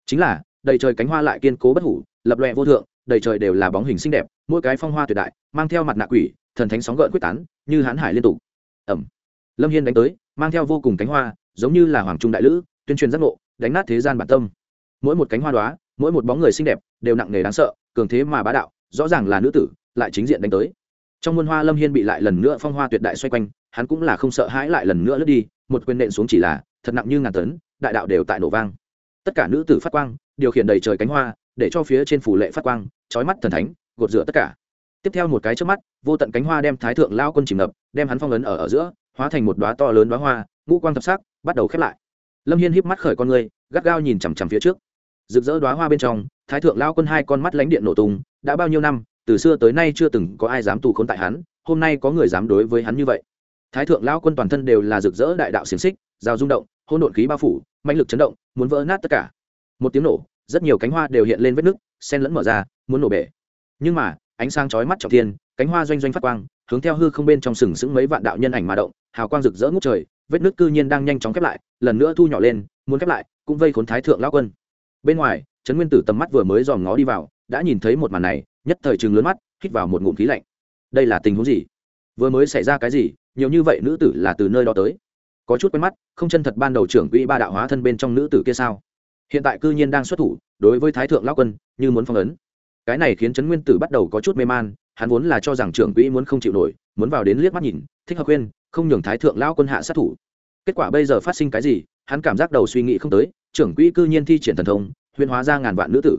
Chính là, đầy trời cánh hoa lại kiên cố bất hủ, lập loẹ vô thượng, đầy trời đều là bóng hình xinh đẹp, mỗi cái phong hoa tuyệt đại, mang theo mặt nạ quỷ, thần thánh sóng gợn quyết tán, như hãn hải liên tục. Ẩm. Lâm hiên đánh tới, mang theo vô cùng cánh hoa, giống như là hoàng trung đại lữ, tuyên truyền giác ngộ, đánh nát thế gian bản tâm. Mỗi một cánh hoa đoá mỗi một bóng người xinh đẹp, đều nặng nề đáng sợ, cường thế mà bá đạo, rõ ràng là nữ tử, lại chính diện đánh tới. Trong muôn hoa lâm hiên bị lại lần nữa phong hoa tuyệt đại xoay quanh, hắn cũng là không sợ hãi lại lần nữa lướt đi, một quyền nện xuống chỉ là thật nặng như ngàn tấn, đại đạo đều tại nổ vang. Tất cả nữ tử phát quang, điều khiển đầy trời cánh hoa, để cho phía trên phủ lệ phát quang trói mắt thần thánh, gột rửa tất cả. Tiếp theo một cái trước mắt, vô tận cánh hoa đem thái thượng lao quân chìm ngập, đem hắn phong ấn ở ở giữa, hóa thành một đoá to lớn đoá hoa, ngũ quang thập sắc, bắt đầu khép lại. Lâm hiên híp mắt khởi con người, gắt gao nhìn chằm chằm phía trước. Rực rỡ đoá hoa bên trong, thái thượng lao quân hai con mắt lánh điện nổ tung, đã bao nhiêu năm, từ xưa tới nay chưa từng có ai dám tù khốn tại hắn, hôm nay có người dám đối với hắn như vậy. Thái thượng lao quân toàn thân đều là rực rỡ đại đạo xiềng xích, giao rung động hôn độn khí bao phủ mạnh lực chấn động, muốn vỡ nát tất cả. Một tiếng nổ, rất nhiều cánh hoa đều hiện lên vết nứt, sen lẫn mở ra, muốn nổ bể. Nhưng mà, ánh sáng chói mắt trọng thiên, cánh hoa doanh doanh phát quang, hướng theo hư không bên trong sừng sững mấy vạn đạo nhân ảnh mà động, hào quang rực rỡ ngút trời, vết nứt cư nhiên đang nhanh chóng khép lại, lần nữa thu nhỏ lên, muốn khép lại, cũng vây khốn thái thượng lao quân. Bên ngoài, trấn nguyên tử tầm mắt vừa mới dòm ngó đi vào, đã nhìn thấy một màn này, nhất thời chừng lớn mắt, hít vào một ngụm khí lạnh. Đây là tình huống gì? Vừa mới xảy ra cái gì? Nhiều như vậy nữ tử là từ nơi đó tới có chút quen mắt, không chân thật ban đầu trưởng quỹ ba đạo hóa thân bên trong nữ tử kia sao? Hiện tại cư nhiên đang xuất thủ, đối với thái thượng lao quân, như muốn phong ấn. Cái này khiến trấn nguyên tử bắt đầu có chút mê man, hắn vốn là cho rằng trưởng quỹ muốn không chịu nổi, muốn vào đến liếc mắt nhìn, thích hợp khuyên không nhường thái thượng lao quân hạ sát thủ. Kết quả bây giờ phát sinh cái gì, hắn cảm giác đầu suy nghĩ không tới, trưởng quỹ cư nhiên thi triển thần thông, huyền hóa ra ngàn vạn nữ tử.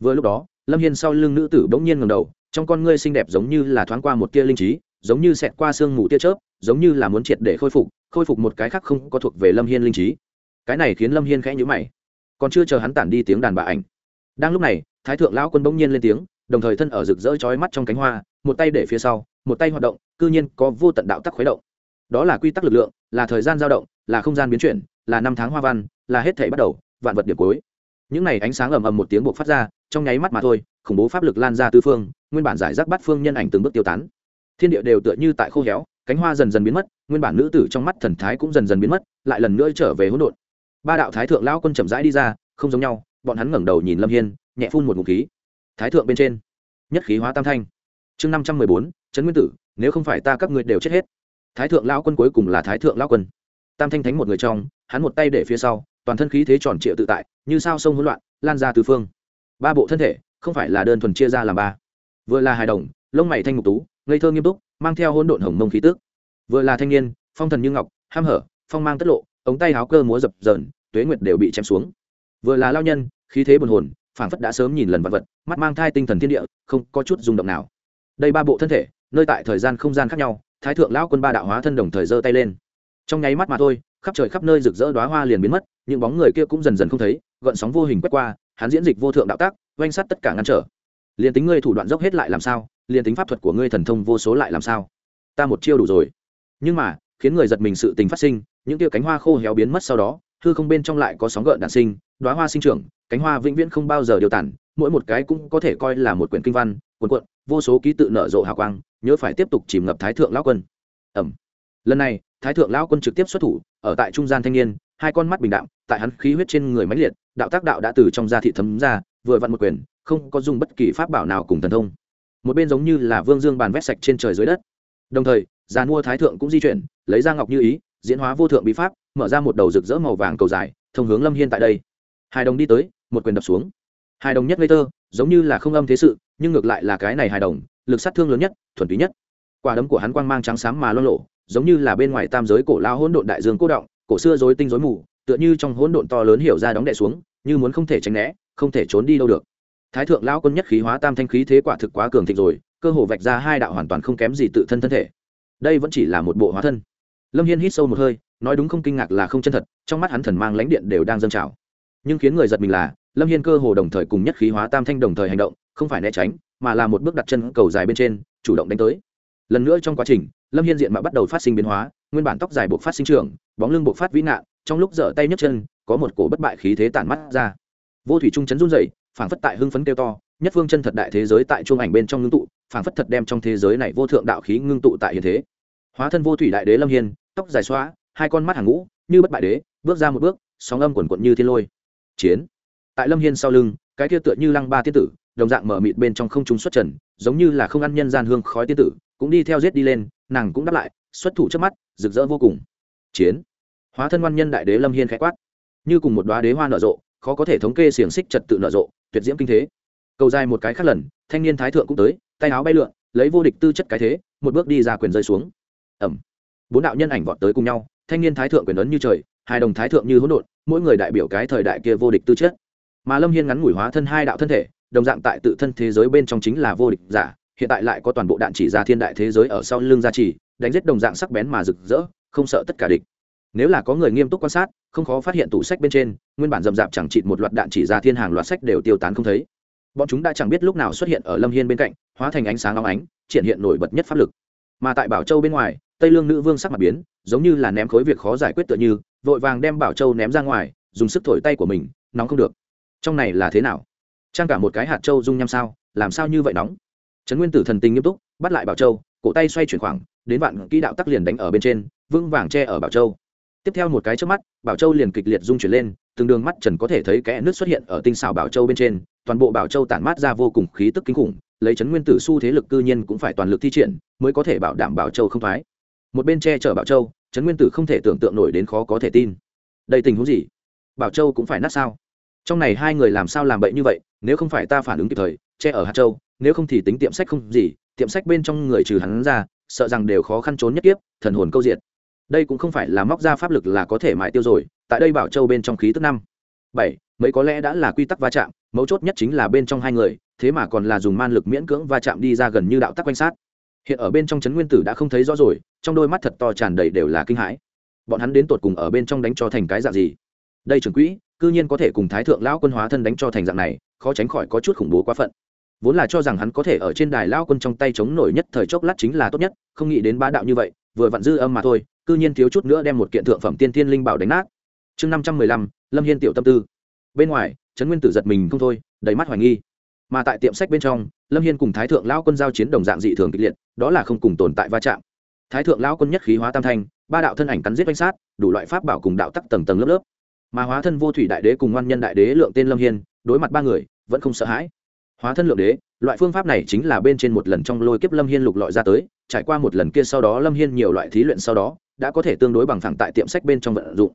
Vừa lúc đó, lâm hiên sau lưng nữ tử bỗng nhiên ngầm đầu, trong con ngươi xinh đẹp giống như là thoáng qua một tia linh trí giống như xẹt qua sương mù tia chớp, giống như là muốn triệt để khôi phục khôi phục một cái khác không có thuộc về lâm hiên linh trí. Cái này khiến lâm hiên khẽ nhữ mày. Còn chưa chờ hắn tản đi tiếng đàn bà ảnh. Đang lúc này, thái thượng lão quân bỗng nhiên lên tiếng, đồng thời thân ở rực rỡ chói mắt trong cánh hoa, một tay để phía sau, một tay hoạt động, cư nhiên có vô tận đạo tắc khuấy động. Đó là quy tắc lực lượng, là thời gian dao động, là không gian biến chuyển, là năm tháng hoa văn, là hết thể bắt đầu, vạn vật điểm cuối. Những này ánh sáng ầm ầm một tiếng buộc phát ra, trong nháy mắt mà thôi, khủng bố pháp lực lan ra tư phương, nguyên bản giải rác bắt phương nhân ảnh từng bước tiêu tán thiên địa đều tựa như tại khô héo, cánh hoa dần dần biến mất, nguyên bản nữ tử trong mắt thần thái cũng dần dần biến mất, lại lần nữa trở về hỗn độn. Ba đạo thái thượng lão quân chậm rãi đi ra, không giống nhau, bọn hắn ngẩng đầu nhìn lâm hiên, nhẹ phun một ngụm khí. Thái thượng bên trên, nhất khí hóa tam thanh. Chương năm trăm mười bốn, trấn nguyên tử, nếu không phải ta các ngươi đều chết hết. Thái thượng lão quân cuối cùng là thái thượng lão quân. Tam thanh thánh một người trong, hắn một tay để phía sau, toàn thân khí thế tròn trịa tự tại, như sao sông hỗn loạn, lan ra từ phương. Ba bộ thân thể, không phải là đơn thuần chia ra làm ba. Vừa là hài đồng, lông mày thanh ngục tú ngây thơ nghiêm túc, mang theo hỗn độn hồng mông khí tước vừa là thanh niên, phong thần như ngọc, ham hở, phong mang tất lộ, ống tay áo cơ múa dập dờn, tuế nguyệt đều bị chém xuống. Vừa là lao nhân, khí thế buồn hồn, phảng phất đã sớm nhìn lần vật vật, mắt mang thai tinh thần thiên địa, không có chút rung động nào. Đây ba bộ thân thể, nơi tại thời gian không gian khác nhau, thái thượng lão quân ba đạo hóa thân đồng thời giơ tay lên. Trong nháy mắt mà thôi, khắp trời khắp nơi rực rỡ đóa hoa liền biến mất, những bóng người kia cũng dần dần không thấy, gợn sóng vô hình quét qua, hắn diễn dịch vô thượng đạo tác, oanh sát tất cả ngăn trở. Liền tính ngươi thủ đoạn dốc hết lại làm sao liền tính pháp thuật của ngươi thần thông vô số lại làm sao? Ta một chiêu đủ rồi. Nhưng mà, khiến người giật mình sự tình phát sinh, những tia cánh hoa khô héo biến mất sau đó, hư không bên trong lại có sóng gợn đạn sinh, đóa hoa sinh trưởng, cánh hoa vĩnh viễn không bao giờ điều tản, mỗi một cái cũng có thể coi là một quyển kinh văn, cuồn cuộn, vô số ký tự nở rộ hào quang, nhớ phải tiếp tục chìm ngập thái thượng lão quân. Ẩm lần này, thái thượng lão quân trực tiếp xuất thủ, ở tại trung gian thanh niên, hai con mắt bình đạm, tại hắn khí huyết trên người mãnh liệt, đạo tác đạo đã từ trong da thị thấm ra, vừa vặn một quyền, không có dùng bất kỳ pháp bảo nào cùng thần thông một bên giống như là vương dương bàn vét sạch trên trời dưới đất. Đồng thời giàn mua thái thượng cũng di chuyển, lấy ra ngọc như ý, diễn hóa vô thượng bí pháp, mở ra một đầu rực rỡ màu vàng cầu dài, thông hướng lâm hiên tại đây. Hai đồng đi tới, một quyền đập xuống. Hai đồng nhất ngây tơ giống như là không âm thế sự, nhưng ngược lại là cái này hài đồng, lực sát thương lớn nhất, thuần túy nhất. Quả đấm của hắn quang mang trắng xám mà lo lộ giống như là bên ngoài tam giới cổ lao hỗn độn đại dương cố động, cổ xưa rối tinh rối mù, tựa như trong hỗn độn to lớn hiểu ra đóng đè xuống, như muốn không thể tránh né, không thể trốn đi đâu được thái thượng lão quân nhất khí hóa tam thanh khí thế quả thực quá cường thịnh rồi, cơ hồ vạch ra hai đạo hoàn toàn không kém gì tự thân thân thể. Đây vẫn chỉ là một bộ hóa thân. Lâm hiên hít sâu một hơi, nói đúng không kinh ngạc là không chân thật, trong mắt hắn thần mang lãnh điện đều đang dâng trào. Nhưng khiến người giật mình là, lâm hiên cơ hồ đồng thời cùng nhất khí hóa tam thanh đồng thời hành động, không phải né tránh, mà là một bước đặt chân cầu dài bên trên, chủ động đánh tới. Lần nữa trong quá trình, lâm hiên diện mạo bắt đầu phát sinh biến hóa, nguyên bản tóc dài buộc phát sinh trường bóng lưng buộc phát vĩ nạn, trong lúc dở tay nhấc chân, có một cổ bất bại khí thế tản mắt ra. Vô thủy trung chấn run dậy phảng phất tại hưng phấn kêu to, nhất phương chân thật đại thế giới tại chuông ảnh bên trong ngưng tụ, phảng phất thật đem trong thế giới này vô thượng đạo khí ngưng tụ tại hiện thế. Hóa thân vô thủy đại đế lâm hiên, tóc dài xóa hai con mắt hàng ngũ, như bất bại đế, bước ra một bước, sóng âm quần quận như thiên lôi. Chiến. Tại lâm hiên sau lưng, cái kia tựa như lăng ba tiên tử, đồng dạng mở mịt bên trong không trung xuất trần, giống như là không ăn nhân gian hương khói tiên tử, cũng đi theo giết đi lên, nàng cũng đáp lại, xuất thủ trước mắt, rực rỡ vô cùng. Chiến. Hóa thân ngoan nhân đại đế lâm hiên khẽ quát. Như cùng một đoá đế hoa nở rộ, khó có thể thống kê xiềng xích trật tự nở rộ tuyệt diễm kinh thế. Cầu dài một cái khác lần, thanh niên thái thượng cũng tới, tay áo bay lượn, lấy vô địch tư chất cái thế, một bước đi ra quyền rơi xuống. Ẩm. Bốn đạo nhân ảnh vọt tới cùng nhau, thanh niên thái thượng quyền ấn như trời, hai đồng thái thượng như hỗn độn, mỗi người đại biểu cái thời đại kia vô địch tư chất. Mà lâm hiên ngắn ngủi hóa thân hai đạo thân thể, đồng dạng tại tự thân thế giới bên trong chính là vô địch giả, hiện tại lại có toàn bộ đạn chỉ ra thiên đại thế giới ở sau lưng gia trì, đánh giết đồng dạng sắc bén mà rực rỡ, không sợ tất cả địch. Nếu là có người nghiêm túc quan sát không khó phát hiện tủ sách bên trên, nguyên bản rậm rạp chẳng chịt một loạt đạn chỉ ra thiên hàng loạt sách đều tiêu tán không thấy. Bọn chúng đã chẳng biết lúc nào xuất hiện ở lâm hiên bên cạnh, hóa thành ánh sáng óng ánh, triển hiện nổi bật nhất pháp lực. Mà tại bảo châu bên ngoài, tây lương nữ vương sắc mặt biến, giống như là ném khối việc khó giải quyết tựa như, vội vàng đem bảo châu ném ra ngoài, dùng sức thổi tay của mình, nóng không được. Trong này là thế nào? Trang cả một cái hạt châu dung nham sao, làm sao như vậy nóng? Trấn nguyên tử thần tình nghiêm túc, bắt lại bảo châu, cổ tay xoay chuyển khoảng, đến vạn kỹ đạo tắc liền đánh ở bên trên, vững vàng che ở bảo châu tiếp theo một cái trước mắt, bảo châu liền kịch liệt rung chuyển lên, từng đường mắt trần có thể thấy kẽ nước xuất hiện ở tinh xảo bảo châu bên trên, toàn bộ bảo châu tản mát ra vô cùng khí tức kinh khủng, lấy chấn nguyên tử s u thế lực cư nhiên cũng phải toàn lực thi triển, mới có thể bảo đảm bảo châu không thoái. Một bên che chở bảo châu, chấn nguyên tử không thể tưởng tượng nổi đến khó có thể tin. Đây tình huống gì? Bảo châu cũng phải nát sao? Trong này hai người làm sao làm bậy như vậy, nếu không phải ta phản ứng kịp thời, che ở hạt châu, nếu không thì tính tiệm sách không gì, tiệm sách bên trong người trừ hắn ra, sợ rằng đều khó khăn trốn nhất tiếp thần hồn câu diệt đây cũng không phải là móc ra pháp lực là có thể mãi tiêu rồi, tại đây bảo châu bên trong khí tức năm. Bảy, mấy có lẽ đã là quy tắc va chạm, mấu chốt nhất chính là bên trong hai người, thế mà còn là dùng man lực miễn cưỡng va chạm đi ra gần như đạo tắc quanh sát. Hiện ở bên trong trấn nguyên tử đã không thấy rõ rồi, trong đôi mắt thật to tràn đầy đều là kinh hãi. Bọn hắn đến tột cùng ở bên trong đánh cho thành cái dạng gì? Đây trưởng quỹ, cư nhiên có thể cùng thái thượng lão quân hóa thân đánh cho thành dạng này, khó tránh khỏi có chút khủng bố quá phận. Vốn là cho rằng hắn có thể ở trên đài lao quân trong tay chống nổi nhất thời chốc lát chính là tốt nhất, không nghĩ đến bá đạo như vậy, vừa vặn dư âm mà thôi cư nhiên thiếu chút nữa đem một kiện thượng phẩm tiên tiên linh bảo đánh nát. Chương năm trăm mười lăm, lâm hiên tiểu tâm tư. Bên ngoài, trấn nguyên tử giật mình không thôi, đầy mắt hoài nghi. Mà tại tiệm sách bên trong, lâm hiên cùng thái thượng lão quân giao chiến đồng dạng dị thường kịch liệt, đó là không cùng tồn tại va chạm. Thái thượng lão quân nhất khí hóa tam thanh, ba đạo thân ảnh cắn giết oanh sát, đủ loại pháp bảo cùng đạo tắc tầng tầng lớp lớp. Mà hóa thân vô thủy đại đế cùng ngoan nhân đại đế lượng tên lâm hiên, đối mặt ba người, vẫn không sợ hãi. Hóa thân lượng đế, loại phương pháp này chính là bên trên một lần trong lôi kiếp lâm hiên lục lọi ra tới, trải qua một lần kia sau đó lâm hiên nhiều loại thí luyện sau đó đã có thể tương đối bằng phẳng tại tiệm sách bên trong vận dụng.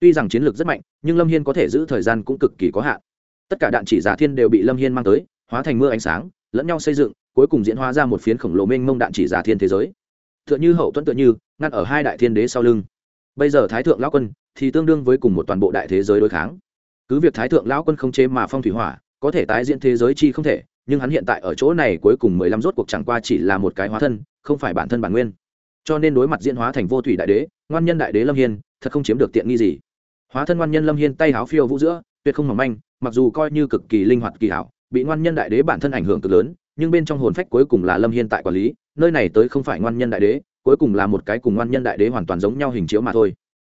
Tuy rằng chiến lược rất mạnh, nhưng lâm hiên có thể giữ thời gian cũng cực kỳ có hạn. Tất cả đạn chỉ giả thiên đều bị lâm hiên mang tới, hóa thành mưa ánh sáng, lẫn nhau xây dựng, cuối cùng diễn hóa ra một phiến khổng lồ mênh mông đạn chỉ giả thiên thế giới. Tựa như hậu tuấn tựa như, ngăn ở hai đại thiên đế sau lưng. Bây giờ thái thượng lão quân thì tương đương với cùng một toàn bộ đại thế giới đối kháng. Cứ việc thái thượng lão quân không chế mà phong thủy hỏa, có thể tái diễn thế giới chi không thể, nhưng hắn hiện tại ở chỗ này cuối cùng mười lăm rốt cuộc chẳng qua chỉ là một cái hóa thân, không phải bản thân bản nguyên cho nên đối mặt diễn hóa thành vô thủy đại đế, ngoan nhân đại đế lâm hiên, thật không chiếm được tiện nghi gì. Hóa thân ngoan nhân lâm hiên tay háo phiêu vũ giữa, tuyệt không mỏng manh, mặc dù coi như cực kỳ linh hoạt kỳ hảo, bị ngoan nhân đại đế bản thân ảnh hưởng cực lớn, nhưng bên trong hồn phách cuối cùng là lâm hiên tại quản lý, nơi này tới không phải ngoan nhân đại đế, cuối cùng là một cái cùng ngoan nhân đại đế hoàn toàn giống nhau hình chiếu mà thôi.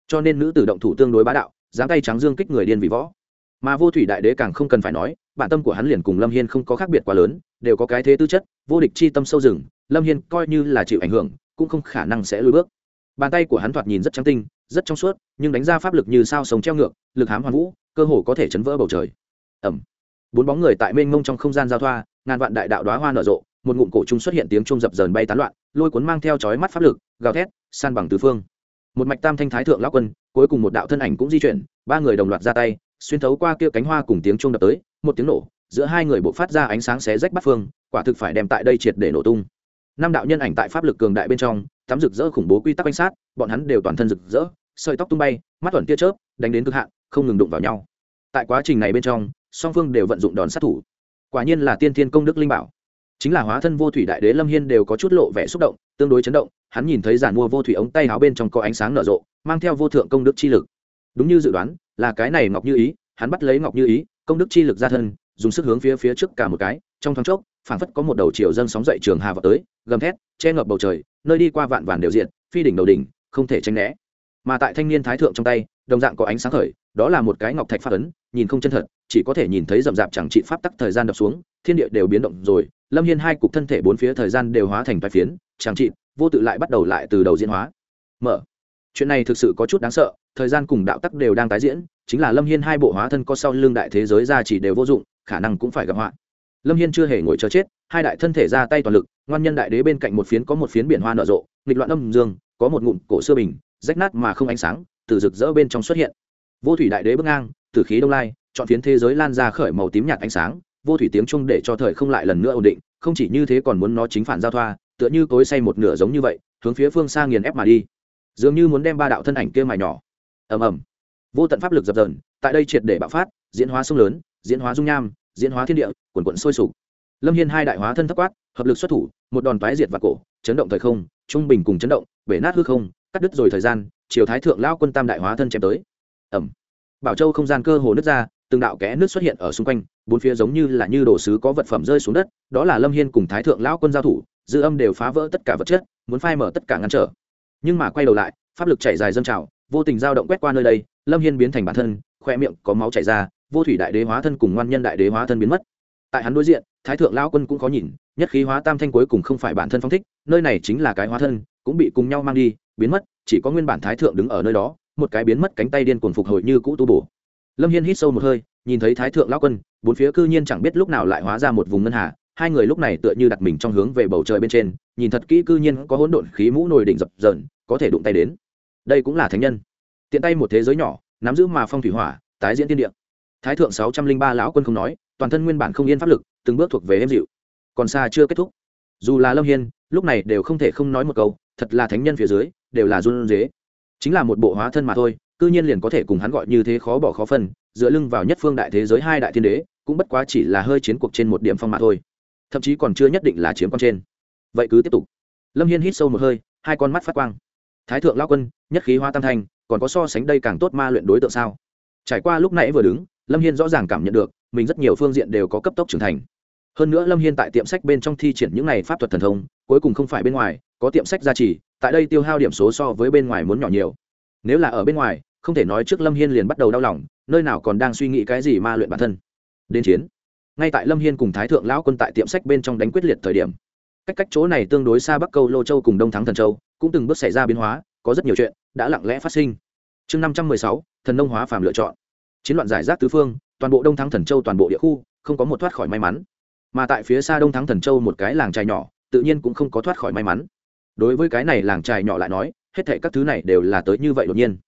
Cho nên nữ tử động thủ tương đối bá đạo dáng tay trắng dương kích người điên vì võ. Mà vô thủy đại đế càng không cần phải nói, bản tâm của hắn liền cùng lâm hiên không có khác biệt quá lớn, đều có cái thế tư chất, vô địch chi tâm sâu rừng, lâm hiên coi như là chịu ảnh hưởng cũng không khả năng sẽ lùi bước. Bàn tay của hắn thoạt nhìn rất trắng tinh, rất trong suốt, nhưng đánh ra pháp lực như sao sống treo ngược, lực hám hoàn vũ, cơ hồ có thể chấn vỡ bầu trời. Ẩm bốn bóng người tại mênh mông trong không gian giao thoa, ngàn vạn đại đạo đoá hoa nở rộ, một ngụm cổ trung xuất hiện tiếng trung dập dờn bay tán loạn, lôi cuốn mang theo chói mắt pháp lực, gào thét, san bằng tứ phương. Một mạch tam thanh thái thượng lão quân, cuối cùng một đạo thân ảnh cũng di chuyển, ba người đồng loạt ra tay, xuyên thấu qua kia cánh hoa cùng tiếng trung đập tới, một tiếng nổ, giữa hai người bộ phát ra ánh sáng xé rách bắt phương, quả thực phải đem tại đây triệt để nổ tung năm đạo nhân ảnh tại pháp lực cường đại bên trong, tắm rực rỡ khủng bố quy tắc quanh sát, bọn hắn đều toàn thân rực rỡ, sợi tóc tung bay, mắt tuẩn tia chớp, đánh đến cực hạn, không ngừng đụng vào nhau. Tại quá trình này bên trong, song phương đều vận dụng đòn sát thủ. Quả nhiên là tiên thiên công đức linh bảo. Chính là hóa thân vô thủy đại đế lâm hiên đều có chút lộ vẻ xúc động, tương đối chấn động, hắn nhìn thấy giàn mua vô thủy ống tay áo bên trong có ánh sáng nở rộ, mang theo vô thượng công đức chi lực. Đúng như dự đoán, là cái này ngọc như ý, hắn bắt lấy ngọc như ý, công đức chi lực ra thân, dùng sức hướng phía phía trước cả một cái, trong thoáng chốc, phảng phất có một đầu chiều dâng sóng dậy trường hà vào tới gầm thét, che ngập bầu trời, nơi đi qua vạn vàn đều diện, phi đỉnh đầu đỉnh, không thể tránh né. Mà tại thanh niên thái thượng trong tay, đồng dạng có ánh sáng khởi, đó là một cái ngọc thạch phát ấn, nhìn không chân thật, chỉ có thể nhìn thấy rậm rạp chẳng trị pháp tắc thời gian đập xuống, thiên địa đều biến động rồi, lâm hiên hai cục thân thể bốn phía thời gian đều hóa thành vài phiến, chẳng trị, vô tự lại bắt đầu lại từ đầu diễn hóa. Mở. Chuyện này thực sự có chút đáng sợ, thời gian cùng đạo tắc đều đang tái diễn, chính là lâm hiên hai bộ hóa thân có sau lưng đại thế giới ra chỉ đều vô dụng, khả năng cũng phải gặp họa lâm hiên chưa hề ngồi chờ chết, hai đại thân thể ra tay toàn lực, ngoan nhân đại đế bên cạnh một phiến có một phiến biển hoa nở rộ, nghịch loạn âm dương, có một ngụm cổ xưa bình, rách nát mà không ánh sáng, từ rực rỡ bên trong xuất hiện. Vô thủy đại đế bước ngang từ khí đông lai, chọn phiến thế giới lan ra khởi màu tím nhạt ánh sáng, vô thủy tiếng chung để cho thời không lại lần nữa ổn định, không chỉ như thế còn muốn nó chính phản giao thoa, tựa như cối say một nửa giống như vậy, hướng phía phương xa nghiền ép mà đi. Dường như muốn đem ba đạo thân ảnh kia mài nhỏ. Ầm ầm. Vô tận pháp lực dập dờn, tại đây triệt để bạo phát, diễn hóa sông lớn, diễn hóa dung nham diễn hóa thiên địa, quần quận sôi sục. Lâm hiên hai đại hóa thân thấp quát, hợp lực xuất thủ, một đòn toái diệt và cổ, chấn động thời không, trung bình cùng chấn động, bể nát hư không, cắt đứt rồi thời gian, triều thái thượng lao quân tam đại hóa thân chém tới. Ẩm. Bảo châu không gian cơ hồ nứt ra, từng đạo kẽ nước xuất hiện ở xung quanh, bốn phía giống như là như đồ sứ có vật phẩm rơi xuống đất, đó là lâm hiên cùng thái thượng lão quân giao thủ, dư âm đều phá vỡ tất cả vật chất, muốn phai mở tất cả ngăn trở. Nhưng mà quay đầu lại, pháp lực chảy dài dâng trào, vô tình dao động quét qua nơi đây, lâm hiên biến thành bản thân, khoe miệng có máu chảy ra vô thủy đại đế hóa thân cùng ngoan nhân đại đế hóa thân biến mất. Tại hắn đối diện, thái thượng lão quân cũng khó nhìn, nhất khí hóa tam thanh cuối cùng không phải bản thân phong thích, nơi này chính là cái hóa thân, cũng bị cùng nhau mang đi, biến mất, chỉ có nguyên bản thái thượng đứng ở nơi đó, một cái biến mất cánh tay điên cuồng phục hồi như cũ tu bổ. Lâm hiên hít sâu một hơi, nhìn thấy thái thượng lão quân, bốn phía cư nhiên chẳng biết lúc nào lại hóa ra một vùng ngân hà, hai người lúc này tựa như đặt mình trong hướng về bầu trời bên trên, nhìn thật kỹ cư nhiên có hỗn độn khí mũ nồi đỉnh dập dờn, có thể đụng tay đến. Đây cũng là thánh nhân. Tiện tay một thế giới nhỏ, nắm giữ mà phong thủy hỏa, tái diễn tiên địa thái thượng sáu trăm linh ba lão quân không nói, toàn thân nguyên bản không yên pháp lực, từng bước thuộc về êm dịu. Còn xa chưa kết thúc. Dù là lâm hiên, lúc này đều không thể không nói một câu, thật là thánh nhân phía dưới, đều là run dế chính là một bộ hóa thân mà thôi, cư nhiên liền có thể cùng hắn gọi như thế khó bỏ khó phân, dựa lưng vào nhất phương đại thế giới hai đại thiên đế, cũng bất quá chỉ là hơi chiến cuộc trên một điểm phong mà thôi. Thậm chí còn chưa nhất định là chiếm con trên. Vậy cứ tiếp tục. Lâm hiên hít sâu một hơi, hai con mắt phát quang. Thái thượng lao quân, nhất khí hoa tam thanh, còn có so sánh đây càng tốt ma luyện đối tượng sao? Trải qua lúc nãy vừa đứng lâm hiên rõ ràng cảm nhận được, mình rất nhiều phương diện đều có cấp tốc trưởng thành. Hơn nữa lâm hiên tại tiệm sách bên trong thi triển những này pháp thuật thần thông, cuối cùng không phải bên ngoài, có tiệm sách gia trì, tại đây tiêu hao điểm số so với bên ngoài muốn nhỏ nhiều. Nếu là ở bên ngoài, không thể nói trước lâm hiên liền bắt đầu đau lòng, nơi nào còn đang suy nghĩ cái gì ma luyện bản thân. Đến chiến. Ngay tại lâm hiên cùng thái thượng lão quân tại tiệm sách bên trong đánh quyết liệt thời điểm, cách cách chỗ này tương đối xa bắc câu, lô châu cùng đông thắng thần châu, cũng từng bước xảy ra biến hóa, có rất nhiều chuyện đã lặng lẽ phát sinh. Chương năm trăm mười sáu, thần nông hóa phàm lựa chọn chiến loạn giải rác tứ phương, toàn bộ đông thắng thần châu toàn bộ địa khu, không có một thoát khỏi may mắn. Mà tại phía xa đông thắng thần châu một cái làng trài nhỏ, tự nhiên cũng không có thoát khỏi may mắn. Đối với cái này làng trài nhỏ lại nói, hết thệ các thứ này đều là tới như vậy đột nhiên.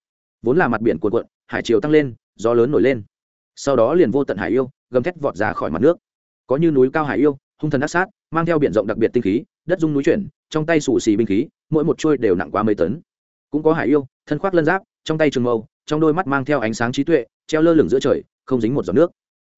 Vốn là mặt biển cuộn cuộn, hải chiều tăng lên, gió lớn nổi lên. Sau đó liền vô tận hải yêu, gầm thét vọt ra khỏi mặt nước. Có như núi cao hải yêu, hung thần ác sát, mang theo biển rộng đặc biệt tinh khí, đất dung núi chuyển, trong tay sủ xì binh khí, mỗi một chuôi đều nặng quá mấy tấn. Cũng có hải yêu, thân khoác lân giáp, trong tay trường mâu trong đôi mắt mang theo ánh sáng trí tuệ, treo lơ lửng giữa trời, không dính một giọt nước.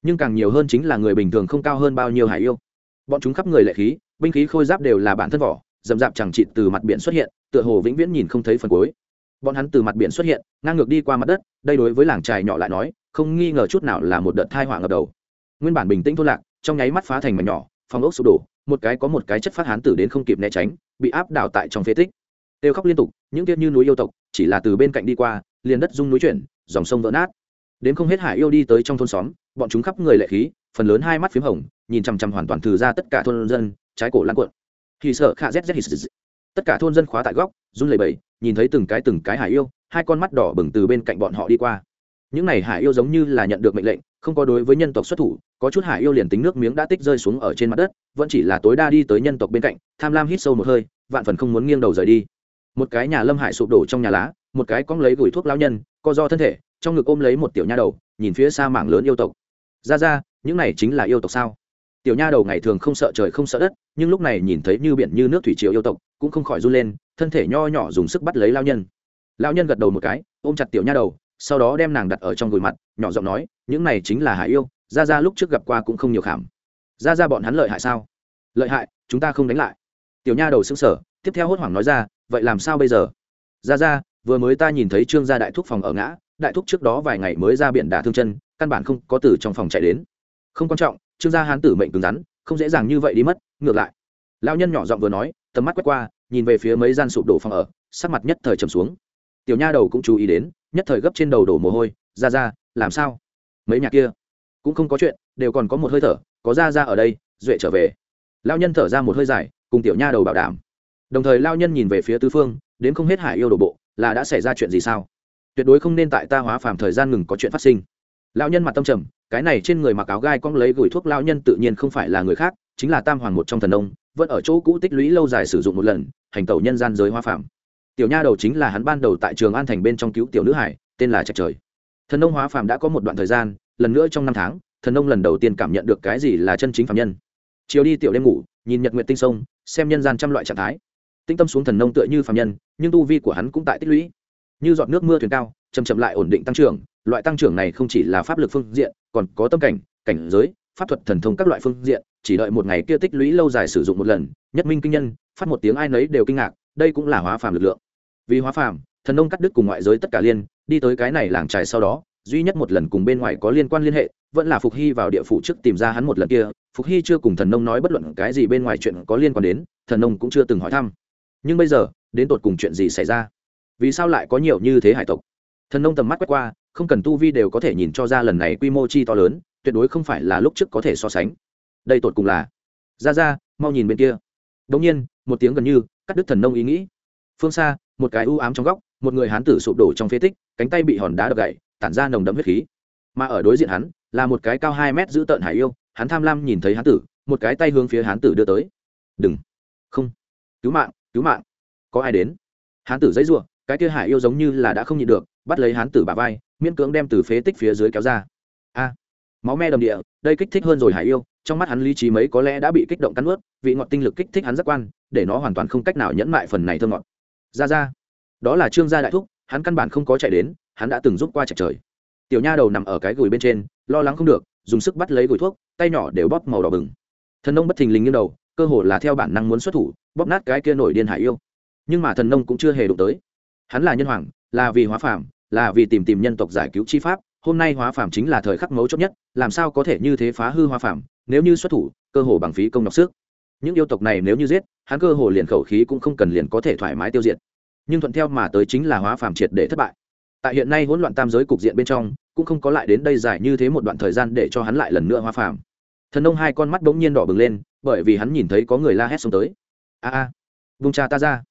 Nhưng càng nhiều hơn chính là người bình thường không cao hơn bao nhiêu hải yêu. Bọn chúng khắp người lệ khí, binh khí khôi giáp đều là bản thân vỏ dầm dạp chẳng chịt từ mặt biển xuất hiện, tựa hồ vĩnh viễn nhìn không thấy phần cuối. Bọn hắn từ mặt biển xuất hiện, ngang ngược đi qua mặt đất, đây đối với làng trài nhỏ lại nói, không nghi ngờ chút nào là một đợt thai họa ngập đầu. Nguyên bản bình tĩnh thôn lạc, trong nháy mắt phá thành mảnh nhỏ phòng ốc sụp đổ, một cái có một cái chất phát hán tử đến không kịp né tránh, bị áp đảo tại trong phế tích. Kêu khóc liên tục, những tiết như núi yêu tộc, chỉ là từ bên cạnh đi qua liền đất rung núi chuyển, dòng sông vỡ nát. Đến không hết hải yêu đi tới trong thôn xóm, bọn chúng khắp người lệ khí, phần lớn hai mắt p h í m hồng, nhìn chằm chằm hoàn toàn thử ra tất cả thôn dân, trái cổ lan cuộn. Thì sợ khạ z z tất cả thôn dân khóa tại góc, run lẩy bẩy, nhìn thấy từng cái từng cái hải yêu, hai con mắt đỏ bừng từ bên cạnh bọn họ đi qua. Những n à y hải yêu giống như là nhận được mệnh lệnh, không có đối với nhân tộc xuất thủ, có chút hải yêu liền tính nước miếng đã tích rơi xuống ở trên mặt đất, vẫn chỉ là tối đa đi tới nhân tộc bên cạnh, tham lam hít sâu một hơi, vạn phần không muốn nghiêng đầu rời đi một cái nhà lâm hải sụp đổ trong nhà lá, một cái cong lấy gửi thuốc lao nhân, co do thân thể, trong ngực ôm lấy một tiểu nha đầu, nhìn phía xa mảng lớn yêu tộc. Ra ra, những này chính là yêu tộc sao? Tiểu nha đầu ngày thường không sợ trời không sợ đất, nhưng lúc này nhìn thấy như biển như nước thủy triều yêu tộc, cũng không khỏi run lên, thân thể nho nhỏ dùng sức bắt lấy lao nhân. Lao nhân gật đầu một cái, ôm chặt tiểu nha đầu, sau đó đem nàng đặt ở trong gùi mặt, nhỏ giọng nói, những này chính là hải yêu, ra ra lúc trước gặp qua cũng không nhiều khảm. Ra ra bọn hắn lợi hại sao? Lợi hại, chúng ta không đánh lại. Tiểu nha đầu xứng sở tiếp theo hốt hoảng nói ra vậy làm sao bây giờ? Ra ra, vừa mới ta nhìn thấy trương gia đại thúc phòng ở ngã, đại thúc trước đó vài ngày mới ra biển đả thương chân, căn bản không có từ trong phòng chạy đến. Không quan trọng, trương gia hán tử mệnh cứng rắn, không dễ dàng như vậy đi mất, ngược lại. Lão nhân nhỏ giọng vừa nói, tầm mắt quét qua, nhìn về phía mấy gian sụp đổ phòng ở, sắc mặt nhất thời trầm xuống. Tiểu nha đầu cũng chú ý đến, nhất thời gấp trên đầu đổ mồ hôi, ra ra, làm sao? Mấy nhà kia, cũng không có chuyện, đều còn có một hơi thở, có ra ra ở đây, duệ trở về. Lao nhân thở ra một hơi dài, cùng tiểu nha đầu bảo đảm đồng thời lao nhân nhìn về phía tứ phương, đến không hết hải yêu đổ bộ, là đã xảy ra chuyện gì sao? Tuyệt đối không nên tại ta hóa phàm thời gian ngừng có chuyện phát sinh. Lão nhân mặt tâm trầm, cái này trên người mặc áo gai cong lấy gửi thuốc lão nhân tự nhiên không phải là người khác, chính là tam hoàng một trong thần nông vẫn ở chỗ cũ tích lũy lâu dài sử dụng một lần, hành tẩu nhân gian giới hóa phàm. Tiểu nha đầu chính là hắn ban đầu tại trường an thành bên trong cứu tiểu nữ hải, tên là trạch trời. Thần nông hóa phàm đã có một đoạn thời gian, lần nữa trong năm tháng, thần nông lần đầu tiên cảm nhận được cái gì là chân chính phạm nhân. Chiều đi tiểu đêm ngủ, nhìn nhật nguyện tinh sông, xem nhân gian trăm loại trạng thái tinh tâm xuống thần nông tựa như phạm nhân, nhưng tu vi của hắn cũng tại tích lũy. Như giọt nước mưa thuyền cao chầm chậm lại ổn định tăng trưởng, loại tăng trưởng này không chỉ là pháp lực phương diện, còn có tâm cảnh cảnh giới, pháp thuật thần thông các loại phương diện, chỉ đợi một ngày kia tích lũy lâu dài sử dụng một lần, nhất minh kinh nhân, phát một tiếng ai nấy đều kinh ngạc, đây cũng là hóa phàm lực lượng. Vì hóa phàm, thần nông cắt đứt cùng ngoại giới tất cả liên, đi tới cái này làng trài sau đó, duy nhất một lần cùng bên ngoài có liên quan liên hệ, vẫn là phục hy vào địa phủ trước tìm ra hắn một lần kia. Phục hy chưa cùng thần nông nói bất luận cái gì bên ngoài chuyện có liên quan đến, thần nông cũng chưa từng hỏi thăm nhưng bây giờ, đến tột cùng chuyện gì xảy ra? Vì sao lại có nhiều như thế hải tộc? Thần nông tầm mắt quét qua, không cần tu vi đều có thể nhìn cho ra lần này quy mô chi to lớn, tuyệt đối không phải là lúc trước có thể so sánh. Đây tột cùng là, ra ra, mau nhìn bên kia. Đống nhiên, một tiếng gần như, cắt đứt thần nông ý nghĩ. Phương xa, một cái u ám trong góc, một người hán tử sụp đổ trong phế tích, cánh tay bị hòn đá đập gậy tản ra nồng đậm huyết khí. Mà ở đối diện hắn, là một cái cao hai mét giữ tợn hải yêu, hắn tham lam nhìn thấy hán tử, một cái tay hướng phía hán tử đưa tới. Đừng. Không. Cứu mạng cứu mạng. Có ai đến? Hán tử giấy ruộng cái kia hải yêu giống như là đã không nhịn được, bắt lấy hán tử bà vai, miễn cưỡng đem từ phế tích phía dưới kéo ra. A, máu me đầm địa, đây kích thích hơn rồi hải yêu, trong mắt hắn lý trí mấy có lẽ đã bị kích động cắn ướt vị ngọt tinh lực kích thích hắn giác quan, để nó hoàn toàn không cách nào nhẫn mại phần này thơ ngọt. Ra ra, đó là trương gia đại thúc, hắn căn bản không có chạy đến, hắn đã từng giúp qua chạy trời. Tiểu nha đầu nằm ở cái gùi bên trên, lo lắng không được, dùng sức bắt lấy gùi thuốc, tay nhỏ đều bóp màu đỏ bừng. Thần nông bất thình lình như đầu cơ hồ là theo bản năng muốn xuất thủ, bóp nát cái kia nổi điên hải yêu. Nhưng mà thần nông cũng chưa hề đụng tới. Hắn là nhân hoàng, là vì hóa phàm, là vì tìm tìm nhân tộc giải cứu chi pháp, hôm nay hóa phàm chính là thời khắc mấu chốt nhất, làm sao có thể như thế phá hư hóa phàm, nếu như xuất thủ, cơ hồ bằng phí công đọc sức. Những yêu tộc này nếu như giết, hắn cơ hồ liền khẩu khí cũng không cần liền có thể thoải mái tiêu diệt. Nhưng thuận theo mà tới chính là hóa phàm triệt để thất bại. Tại hiện nay hỗn loạn tam giới cục diện bên trong, cũng không có lại đến đây dài như thế một đoạn thời gian để cho hắn lại lần nữa hóa phàm thần nông hai con mắt bỗng nhiên đỏ bừng lên, bởi vì hắn nhìn thấy có người la hét xuống tới. A a vung cha ta ra.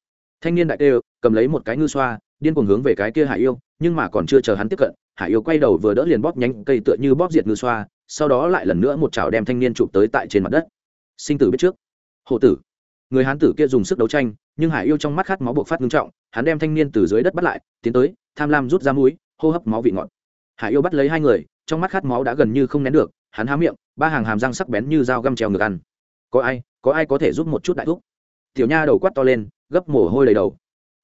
Thanh niên đại tê, cầm lấy một cái ngư xoa, điên cuồng hướng về cái kia hải yêu, nhưng mà còn chưa chờ hắn tiếp cận, hải yêu quay đầu vừa đỡ liền bóp nhánh cây tựa như bóp diệt ngư xoa, sau đó lại lần nữa một chảo đem thanh niên chụp tới tại trên mặt đất. Sinh tử biết trước. Hộ tử. Người hán tử kia dùng sức đấu tranh, nhưng hải yêu trong mắt khát máu bộc phát ngưng trọng, hắn đem thanh niên từ dưới đất bắt lại, tiến tới, tham lam rút ra mũi, hô hấp máu vị ngọt. Hải yêu bắt lấy hai người, trong mắt khát máu đã gần như không nén được hắn há miệng, ba hàng hàm răng sắc bén như dao găm treo ngược ăn. Có ai có ai có thể giúp một chút đại thúc? Tiểu nha đầu quát to lên, gấp mồ hôi đầy đầu.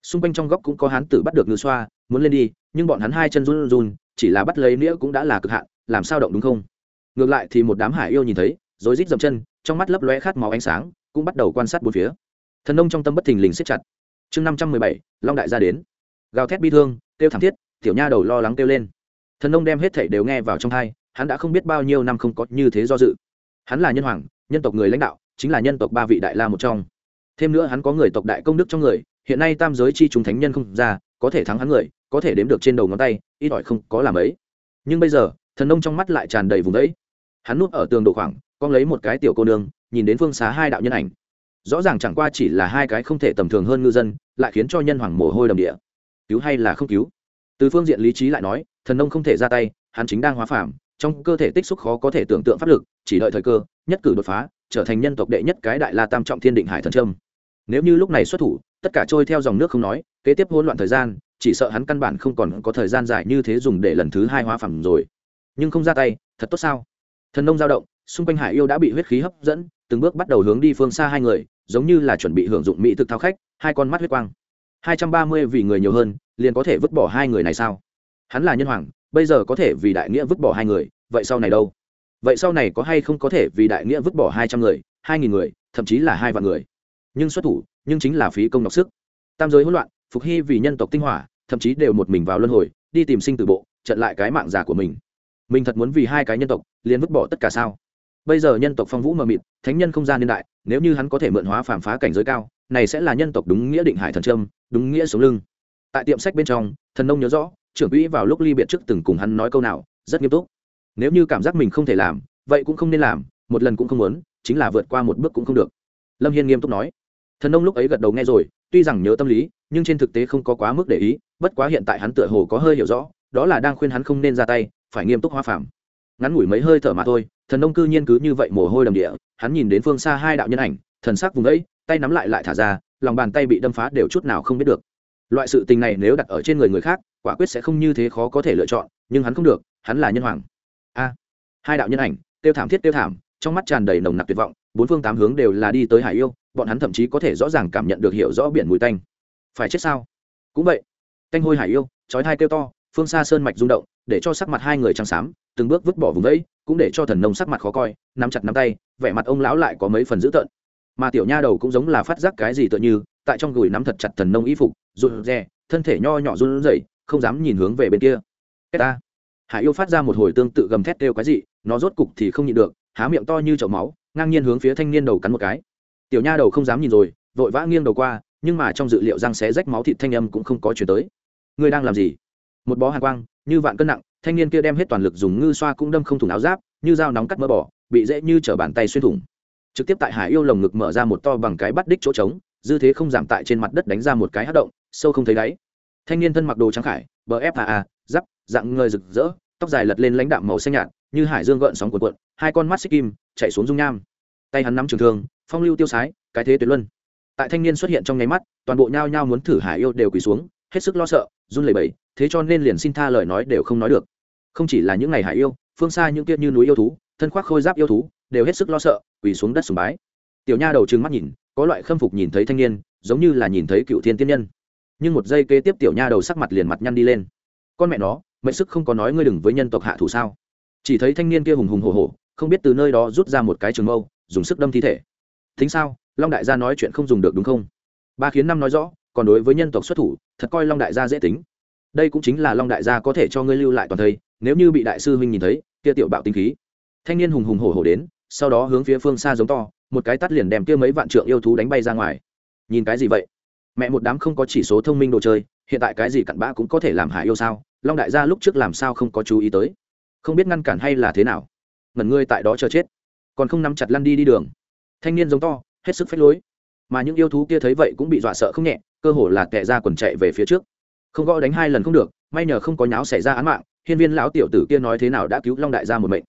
Xung quanh trong góc cũng có hán tử bắt được ngư xoa, muốn lên đi, nhưng bọn hắn hai chân run run, chỉ là bắt lấy nĩa cũng đã là cực hạn, làm sao động đúng không? Ngược lại thì một đám hải yêu nhìn thấy rồi rít dậm chân, trong mắt lấp lóe khát máu ánh sáng, cũng bắt đầu quan sát bốn phía. Thần nông trong tâm bất thình lình siết chặt. Chương năm trăm mười bảy, long đại gia đến. Gào thét bi thương, kêu thảm thiết, tiểu nha đầu lo lắng kêu lên. Thần nông đem hết thảy đều nghe vào trong thai hắn đã không biết bao nhiêu năm không có như thế do dự. Hắn là nhân hoàng, nhân tộc người lãnh đạo, chính là nhân tộc ba vị đại la một trong. Thêm nữa hắn có người tộc đại công đức trong người, hiện nay tam giới chi chúng thánh nhân không ra, có thể thắng hắn người, có thể đếm được trên đầu ngón tay, ít ỏi không có làm ấy. Nhưng bây giờ, thần nông trong mắt lại tràn đầy vùng đấy hắn núp ở tường độ khoảng, con lấy một cái tiểu cô nương, nhìn đến phương xá hai đạo nhân ảnh. Rõ ràng chẳng qua chỉ là hai cái không thể tầm thường hơn ngư dân, lại khiến cho nhân hoàng mồ hôi đầm địa. Cứu hay là không cứu? Từ phương diện lý trí lại nói, thần nông không thể ra tay, hắn chính đang hóa phàm trong cơ thể tích xúc khó có thể tưởng tượng pháp lực, chỉ đợi thời cơ, nhất cử đột phá, trở thành nhân tộc đệ nhất cái đại la tam trọng thiên định hải thần trâm nếu như lúc này xuất thủ, tất cả trôi theo dòng nước không nói, kế tiếp hỗn loạn thời gian, chỉ sợ hắn căn bản không còn có thời gian dài như thế dùng để lần thứ hai hóa phẳng rồi. Nhưng không ra tay, thật tốt sao? Thần nông dao động, xung quanh hải yêu đã bị huyết khí hấp dẫn, từng bước bắt đầu hướng đi phương xa hai người, giống như là chuẩn bị hưởng dụng mỹ thực thao khách, hai con mắt huyết quang. Hai trăm ba mươi vì người nhiều hơn, liền có thể vứt bỏ hai người này sao? Hắn là nhân hoàng bây giờ có thể vì đại nghĩa vứt bỏ hai người, vậy sau này đâu? Vậy sau này có hay không có thể vì đại nghĩa vứt bỏ hai trăm người, hai nghìn người, thậm chí là hai vạn người? Nhưng xuất thủ, nhưng chính là phí công nọc sức. Tam giới hỗn loạn, phục hy vì nhân tộc tinh hỏa, thậm chí đều một mình vào luân hồi, đi tìm sinh từ bộ trận lại cái mạng giả của mình. Mình thật muốn vì hai cái nhân tộc, liền vứt bỏ tất cả sao? Bây giờ nhân tộc phong vũ mờ mịt, thánh nhân không gian niên đại, nếu như hắn có thể mượn hóa phàm phá cảnh giới cao, này sẽ là nhân tộc đúng nghĩa định hải thần trâm đúng nghĩa sống lưng. Tại tiệm sách bên trong, thần nông nhớ rõ trưởng quỹ vào lúc ly biệt trước từng cùng hắn nói câu nào, rất nghiêm túc. Nếu như cảm giác mình không thể làm, vậy cũng không nên làm, một lần cũng không muốn, chính là vượt qua một bước cũng không được. Lâm hiên nghiêm túc nói. Thần ông lúc ấy gật đầu nghe rồi, tuy rằng nhớ tâm lý, nhưng trên thực tế không có quá mức để ý, bất quá hiện tại hắn tựa hồ có hơi hiểu rõ, đó là đang khuyên hắn không nên ra tay, phải nghiêm túc hoa phàm. Ngắn ngủi mấy hơi thở mà thôi, thần ông cư nhiên cứ như vậy mồ hôi đầm địa, hắn nhìn đến phương xa hai đạo nhân ảnh, thần sắc vùng ấy, tay nắm lại lại thả ra, lòng bàn tay bị đâm phá đều chút nào không biết được loại sự tình này nếu đặt ở trên người người khác, quả quyết sẽ không như thế khó có thể lựa chọn, nhưng hắn không được, hắn là nhân hoàng. A. Hai đạo nhân ảnh tiêu thảm thiết tiêu thảm, trong mắt tràn đầy nồng nặc tuyệt vọng, bốn phương tám hướng đều là đi tới hải yêu, bọn hắn thậm chí có thể rõ ràng cảm nhận được hiểu rõ biển mùi tanh. Phải chết sao? Cũng vậy. Tanh hôi hải yêu, chói thai kêu to, phương xa sơn mạch rung động, để cho sắc mặt hai người trắng xám, từng bước vứt bỏ vùng ấy cũng để cho thần nông sắc mặt khó coi, nắm chặt nắm tay, vẻ mặt ông lão lại có mấy phần dữ tợn. Mà tiểu nha đầu cũng giống là phát giác cái gì tựa như tại trong gùi nắm thật chặt thần nông y phục, rụt rè, thân thể nho nhỏ run rẩy, không dám nhìn hướng về bên kia. Cái ta. Hải yêu phát ra một hồi tương tự gầm thét kêu cái gì nó rốt cục thì không nhịn được, há miệng to như chậu máu, ngang nhiên hướng phía thanh niên đầu cắn một cái. Tiểu nha đầu không dám nhìn rồi, vội vã nghiêng đầu qua, nhưng mà trong dự liệu răng xé rách máu thịt thanh âm cũng không có chuyển tới. Ngươi đang làm gì? Một bó hàn quang, như vạn cân nặng, thanh niên kia đem hết toàn lực dùng ngư xoa cũng đâm không thủng áo giáp, như dao nóng cắt mỡ bỏ, bị dễ như chở bàn tay xuyên thủng. Trực tiếp tại hải yêu lồng ngực mở ra một to bằng cái bắt đích chỗ trống dư thế không giảm tại trên mặt đất đánh ra một cái hát động, sâu không thấy đáy. Thanh niên thân mặc đồ trắng khải, bờ faa à à, giáp, dạng ngơi rực rỡ, tóc dài lật lên lãnh đạm màu xanh nhạt, như hải dương gợn sóng cuộn cuộn, hai con mắt xích kim, chạy xuống dung nham. Tay hắn nắm trường thương, phong lưu tiêu sái, cái thế tuyệt luân. Tại thanh niên xuất hiện trong nháy mắt, toàn bộ nhao nhao muốn thử hải yêu đều quỳ xuống, hết sức lo sợ, run lẩy bẩy, thế cho nên liền xin tha lời nói đều không nói được. Không chỉ là những ngày hải yêu, phương xa những kia như núi yêu thú, thân khoác khôi giáp yêu thú, đều hết sức lo sợ, quỳ xuống đất sùng bái. Tiểu nha đầu trừng mắt nhìn có loại khâm phục nhìn thấy thanh niên, giống như là nhìn thấy cựu thiên tiên nhân. Nhưng một giây kế tiếp tiểu nha đầu sắc mặt liền mặt nhăn đi lên. Con mẹ nó, mệnh sức không có nói ngươi đừng với nhân tộc hạ thủ sao? Chỉ thấy thanh niên kia hùng hùng hổ hổ, không biết từ nơi đó rút ra một cái trường mâu, dùng sức đâm thi thể. Thính sao, long đại gia nói chuyện không dùng được đúng không? Ba khiến năm nói rõ, còn đối với nhân tộc xuất thủ, thật coi long đại gia dễ tính. Đây cũng chính là long đại gia có thể cho ngươi lưu lại toàn thây, nếu như bị đại sư huynh nhìn thấy, kia tiểu bạo tinh khí. Thanh niên hùng hùng hổ hổ đến, sau đó hướng phía phương xa giống to một cái tắt liền đem kia mấy vạn trượng yêu thú đánh bay ra ngoài. Nhìn cái gì vậy? Mẹ một đám không có chỉ số thông minh đồ chơi, hiện tại cái gì cặn bã cũng có thể làm hại yêu sao? Long đại gia lúc trước làm sao không có chú ý tới? Không biết ngăn cản hay là thế nào? Ngẩn ngươi tại đó chờ chết. Còn không nắm chặt lăn đi đi đường. Thanh niên giống to, hết sức phách lối. Mà những yêu thú kia thấy vậy cũng bị dọa sợ không nhẹ, cơ hồ là tệ ra quần chạy về phía trước. Không gõ đánh hai lần không được, may nhờ không có nháo xảy ra án mạng, hiên viên lão tiểu tử kia nói thế nào đã cứu long đại gia một mệnh.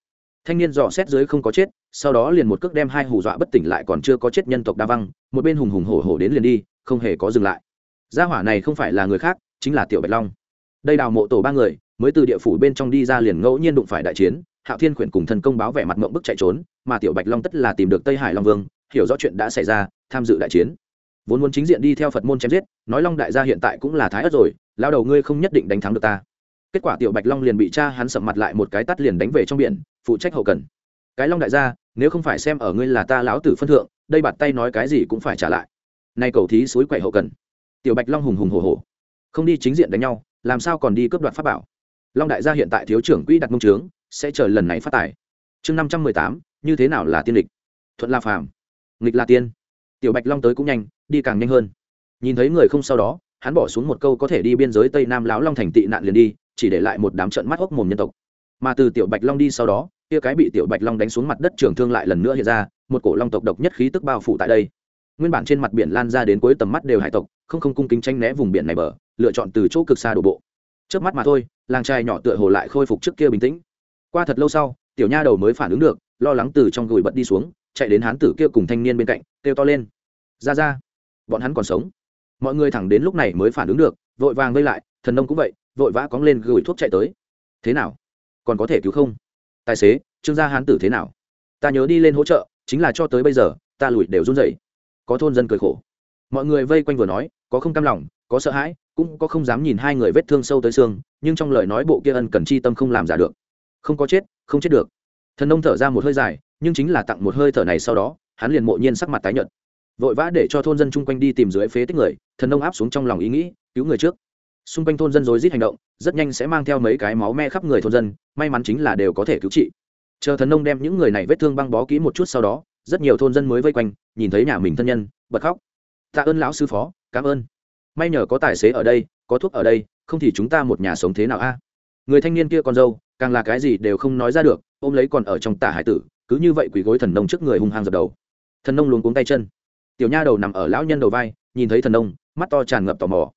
Thanh niên dò xét dưới không có chết sau đó liền một cước đem hai hù dọa bất tỉnh lại còn chưa có chết nhân tộc đa văng, một bên hùng hùng hổ hổ đến liền đi, không hề có dừng lại. Gia hỏa này không phải là người khác, chính là tiểu bạch long. Đây đào mộ tổ ba người, mới từ địa phủ bên trong đi ra liền ngẫu nhiên đụng phải đại chiến, hạo thiên khuyển cùng thần công báo vẻ mặt mộng bức chạy trốn, mà tiểu bạch long tất là tìm được tây hải long vương, hiểu rõ chuyện đã xảy ra, tham dự đại chiến. Vốn muốn chính diện đi theo phật môn chém giết, nói long đại gia hiện tại cũng là thái ất rồi lao đầu ngươi không nhất định đánh thắng được ta. Kết quả tiểu bạch long liền bị cha hắn sầm mặt lại một cái tắt liền đánh về trong biển, phụ trách hậu cần. Cái long đại gia nếu không phải xem ở ngươi là ta lão tử phân thượng, đây bạt tay nói cái gì cũng phải trả lại. Nay cầu thí suối quậy hậu cần. Tiểu bạch long hùng hùng hồ hồ không đi chính diện đánh nhau, làm sao còn đi cướp đoạt pháp bảo? Long đại gia hiện tại thiếu trưởng quỹ đặt mông trướng, sẽ chờ lần này phát tài. Chương năm trăm mười tám, như thế nào là tiên lịch? Thuận la phàm, nghịch là tiên. Tiểu bạch long tới cũng nhanh, đi càng nhanh hơn. Nhìn thấy người không sau đó, hắn bỏ xuống một câu có thể đi biên giới tây nam lão long thành tị nạn liền đi, chỉ để lại một đám trận mắt hốc mồm nhân tộc mà từ tiểu bạch long đi sau đó, kia cái bị tiểu bạch long đánh xuống mặt đất trường thương lại lần nữa hiện ra, một cổ long tộc độc nhất khí tức bao phủ tại đây. Nguyên bản trên mặt biển lan ra đến cuối tầm mắt đều hải tộc, không không cung kính tranh né vùng biển này bờ, lựa chọn từ chỗ cực xa đổ bộ. Trước mắt mà thôi, làng trai nhỏ tựa hồ lại khôi phục trước kia bình tĩnh. Qua thật lâu sau, tiểu nha đầu mới phản ứng được, lo lắng từ trong gùi bật đi xuống, chạy đến hán tử kia cùng thanh niên bên cạnh, kêu to lên. Ra ra, bọn hắn còn sống. Mọi người thẳng đến lúc này mới phản ứng được, vội vàng vây lại, thần nông cũng vậy, vội vã cóng lên gửi thuốc chạy tới. Thế nào? Còn có thể cứu không? Tài xế, trương gia hán tử thế nào? Ta nhớ đi lên hỗ trợ, chính là cho tới bây giờ, ta lùi đều run rẩy. Có thôn dân cười khổ. Mọi người vây quanh vừa nói, có không cam lòng, có sợ hãi, cũng có không dám nhìn hai người vết thương sâu tới xương, nhưng trong lời nói bộ kia ân cần chi tâm không làm giả được. Không có chết, không chết được. Thần nông thở ra một hơi dài, nhưng chính là tặng một hơi thở này sau đó, hắn liền mộ nhiên sắc mặt tái nhợt. Vội vã để cho thôn dân chung quanh đi tìm dưới phế tích người, thần nông áp xuống trong lòng ý nghĩ, cứu người trước xung quanh thôn dân rối rít hành động, rất nhanh sẽ mang theo mấy cái máu me khắp người thôn dân, may mắn chính là đều có thể cứu trị. Chờ thần nông đem những người này vết thương băng bó kỹ một chút sau đó, rất nhiều thôn dân mới vây quanh, nhìn thấy nhà mình thân nhân, bật khóc. Tạ ơn lão sư phó, cảm ơn. May nhờ có tài xế ở đây, có thuốc ở đây, không thì chúng ta một nhà sống thế nào a? Người thanh niên kia con dâu, càng là cái gì đều không nói ra được, ôm lấy còn ở trong tả hải tử, cứ như vậy quỳ gối thần nông trước người hung hăng dập đầu. Thần nông luống cuống tay chân. Tiểu nha đầu nằm ở lão nhân đầu vai, nhìn thấy thần nông, mắt to tràn ngập tò mò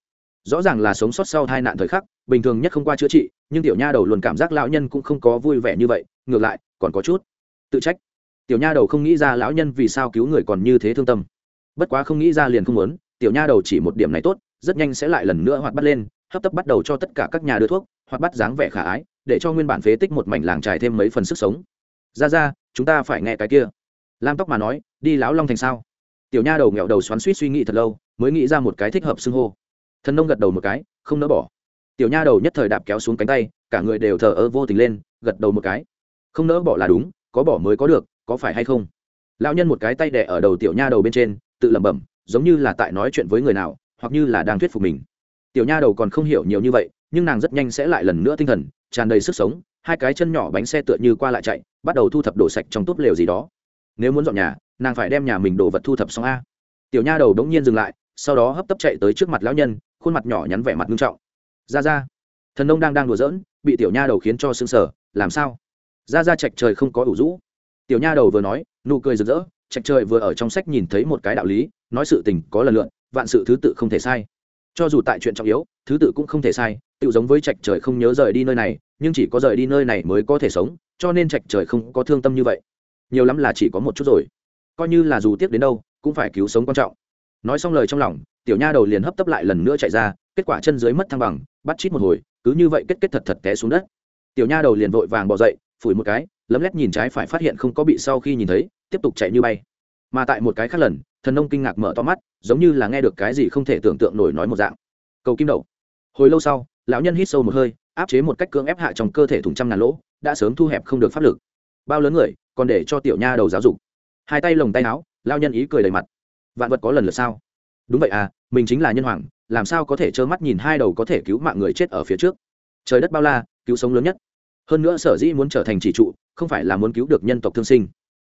rõ ràng là sống sót sau hai nạn thời khắc, bình thường nhất không qua chữa trị, nhưng tiểu nha đầu luôn cảm giác lão nhân cũng không có vui vẻ như vậy, ngược lại, còn có chút tự trách. Tiểu nha đầu không nghĩ ra lão nhân vì sao cứu người còn như thế thương tâm. Bất quá không nghĩ ra liền không muốn, tiểu nha đầu chỉ một điểm này tốt, rất nhanh sẽ lại lần nữa hoạt bắt lên, hấp tấp bắt đầu cho tất cả các nhà đưa thuốc, hoạt bắt dáng vẻ khả ái, để cho nguyên bản phế tích một mảnh làng trải thêm mấy phần sức sống. Ra ra, chúng ta phải nghe cái kia. Lam tóc mà nói, đi lão long thành sao? Tiểu nha đầu nghẹo đầu xoắn suýt suy nghĩ thật lâu, mới nghĩ ra một cái thích hợp xưng hô thần nông gật đầu một cái, không nỡ bỏ. Tiểu nha đầu nhất thời đạp kéo xuống cánh tay, cả người đều thờ ơ vô tình lên, gật đầu một cái. Không nỡ bỏ là đúng, có bỏ mới có được, có phải hay không? Lão nhân một cái tay đẻ ở đầu tiểu nha đầu bên trên, tự lẩm bẩm, giống như là tại nói chuyện với người nào, hoặc như là đang thuyết phục mình. Tiểu nha đầu còn không hiểu nhiều như vậy, nhưng nàng rất nhanh sẽ lại lần nữa tinh thần, tràn đầy sức sống, hai cái chân nhỏ bánh xe tựa như qua lại chạy, bắt đầu thu thập đồ sạch trong túp lều gì đó. Nếu muốn dọn nhà, nàng phải đem nhà mình đồ vật thu thập xong a. Tiểu nha đầu đống nhiên dừng lại, sau đó hấp tấp chạy tới trước mặt lão nhân khuôn mặt nhỏ nhắn vẻ mặt nghiêm trọng. Ra ra thần nông đang đang đùa giỡn, bị tiểu nha đầu khiến cho sưng sở làm sao? Ra ra chạch trời không có ủ rũ. Tiểu nha đầu vừa nói, nụ cười rực rỡ, trạch trời vừa ở trong sách nhìn thấy một cái đạo lý, nói sự tình có lần lượn vạn sự thứ tự không thể sai. Cho dù tại chuyện trọng yếu, thứ tự cũng không thể sai tự giống với trạch trời không nhớ rời đi nơi này, nhưng chỉ có rời đi nơi này mới có thể sống, cho nên trạch trời không có thương tâm như vậy. Nhiều lắm là chỉ có một chút rồi. Coi như là dù tiếp đến đâu, cũng phải cứu sống quan trọng. Nói xong lời trong lòng tiểu nha đầu liền hấp tấp lại lần nữa chạy ra, kết quả chân dưới mất thăng bằng, bắt chít một hồi, cứ như vậy kết kết thật thật té xuống đất. Tiểu nha đầu liền vội vàng bỏ dậy, phủi một cái, lấm lét nhìn trái phải phát hiện không có bị sau khi nhìn thấy, tiếp tục chạy như bay. Mà tại một cái khác lần, thần nông kinh ngạc mở to mắt, giống như là nghe được cái gì không thể tưởng tượng nổi nói một dạng. Cầu kim đầu. hồi lâu sau, lão nhân hít sâu một hơi, áp chế một cách cưỡng ép hạ trong cơ thể thủng trăm ngàn lỗ, đã sớm thu hẹp không được pháp lực. Bao lớn người, còn để cho tiểu nha đầu giáo dục. Hai tay lồng tay áo lao nhân ý cười đầy mặt. Vạn vật có lần lượt sao? Đúng vậy à mình chính là nhân hoàng, làm sao có thể trơ mắt nhìn hai đầu có thể cứu mạng người chết ở phía trước? Trời đất bao la, cứu sống lớn nhất. Hơn nữa sở dĩ muốn trở thành chỉ trụ, không phải là muốn cứu được nhân tộc thương sinh.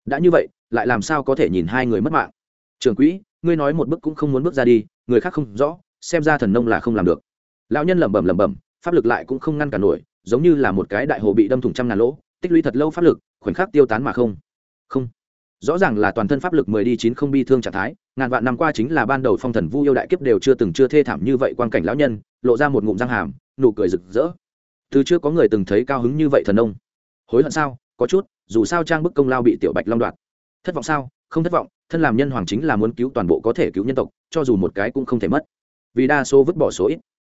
Đã như vậy, lại làm sao có thể nhìn hai người mất mạng? Trường quỹ, ngươi nói một bước cũng không muốn bước ra đi, người khác không rõ, xem ra thần nông là không làm được. Lão nhân lẩm bẩm lẩm bẩm, pháp lực lại cũng không ngăn cản nổi, giống như là một cái đại hồ bị đâm thủng trăm ngàn lỗ, tích lũy thật lâu pháp lực, khoảnh khắc tiêu tán mà không. Không rõ ràng là toàn thân pháp lực mười đi chín không bi thương trạng thái, ngàn vạn năm qua chính là ban đầu phong thần vu yêu đại kiếp đều chưa từng chưa thê thảm như vậy quan cảnh lão nhân, lộ ra một ngụm răng hàm, nụ cười rực rỡ. Từ chưa có người từng thấy cao hứng như vậy thần ông. Hối hận sao? Có chút, dù sao trang bức công lao bị tiểu bạch long đoạt. Thất vọng sao? Không thất vọng, thân làm nhân hoàng chính là muốn cứu toàn bộ có thể cứu nhân tộc, cho dù một cái cũng không thể mất. Vì đa số vứt bỏ số ít.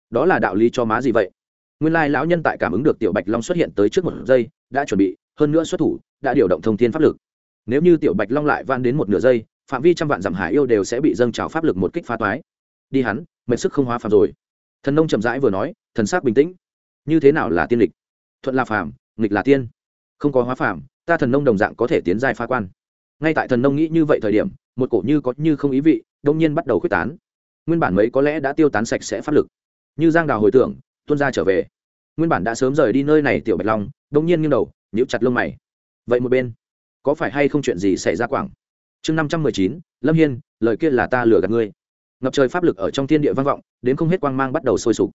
Đó là đạo lý cho má gì vậy? Nguyên lai lão nhân tại cảm ứng được tiểu bạch long xuất hiện tới trước một giây, đã chuẩn bị, hơn nữa xuất thủ, đã điều động thông thiên pháp lực nếu như tiểu bạch long lại van đến một nửa giây, phạm vi trăm vạn dặm hải yêu đều sẽ bị dâng trào pháp lực một kích phá toái. Đi hắn, mệt sức không hóa phàm rồi. Thần nông chậm rãi vừa nói, thần sắc bình tĩnh. Như thế nào là tiên lịch? Thuận là phàm, nghịch là tiên. Không có hóa phàm, ta thần nông đồng dạng có thể tiến giai phá quan. Ngay tại thần nông nghĩ như vậy thời điểm, một cổ như có như không ý vị đông nhiên bắt đầu quyết tán. Nguyên bản mấy có lẽ đã tiêu tán sạch sẽ pháp lực. Như giang đào hồi tưởng tuân ra trở về. Nguyên bản đã sớm rời đi nơi này tiểu bạch long đông nhiên nghiêng đầu, nhíu chặt lông mày. Vậy một bên có phải hay không chuyện gì xảy ra quảng? Chương năm trăm mười chín, lâm hiên, lời kia là ta lừa gạt ngươi. Ngập trời pháp lực ở trong thiên địa vang vọng, đến không hết quang mang bắt đầu sôi sục.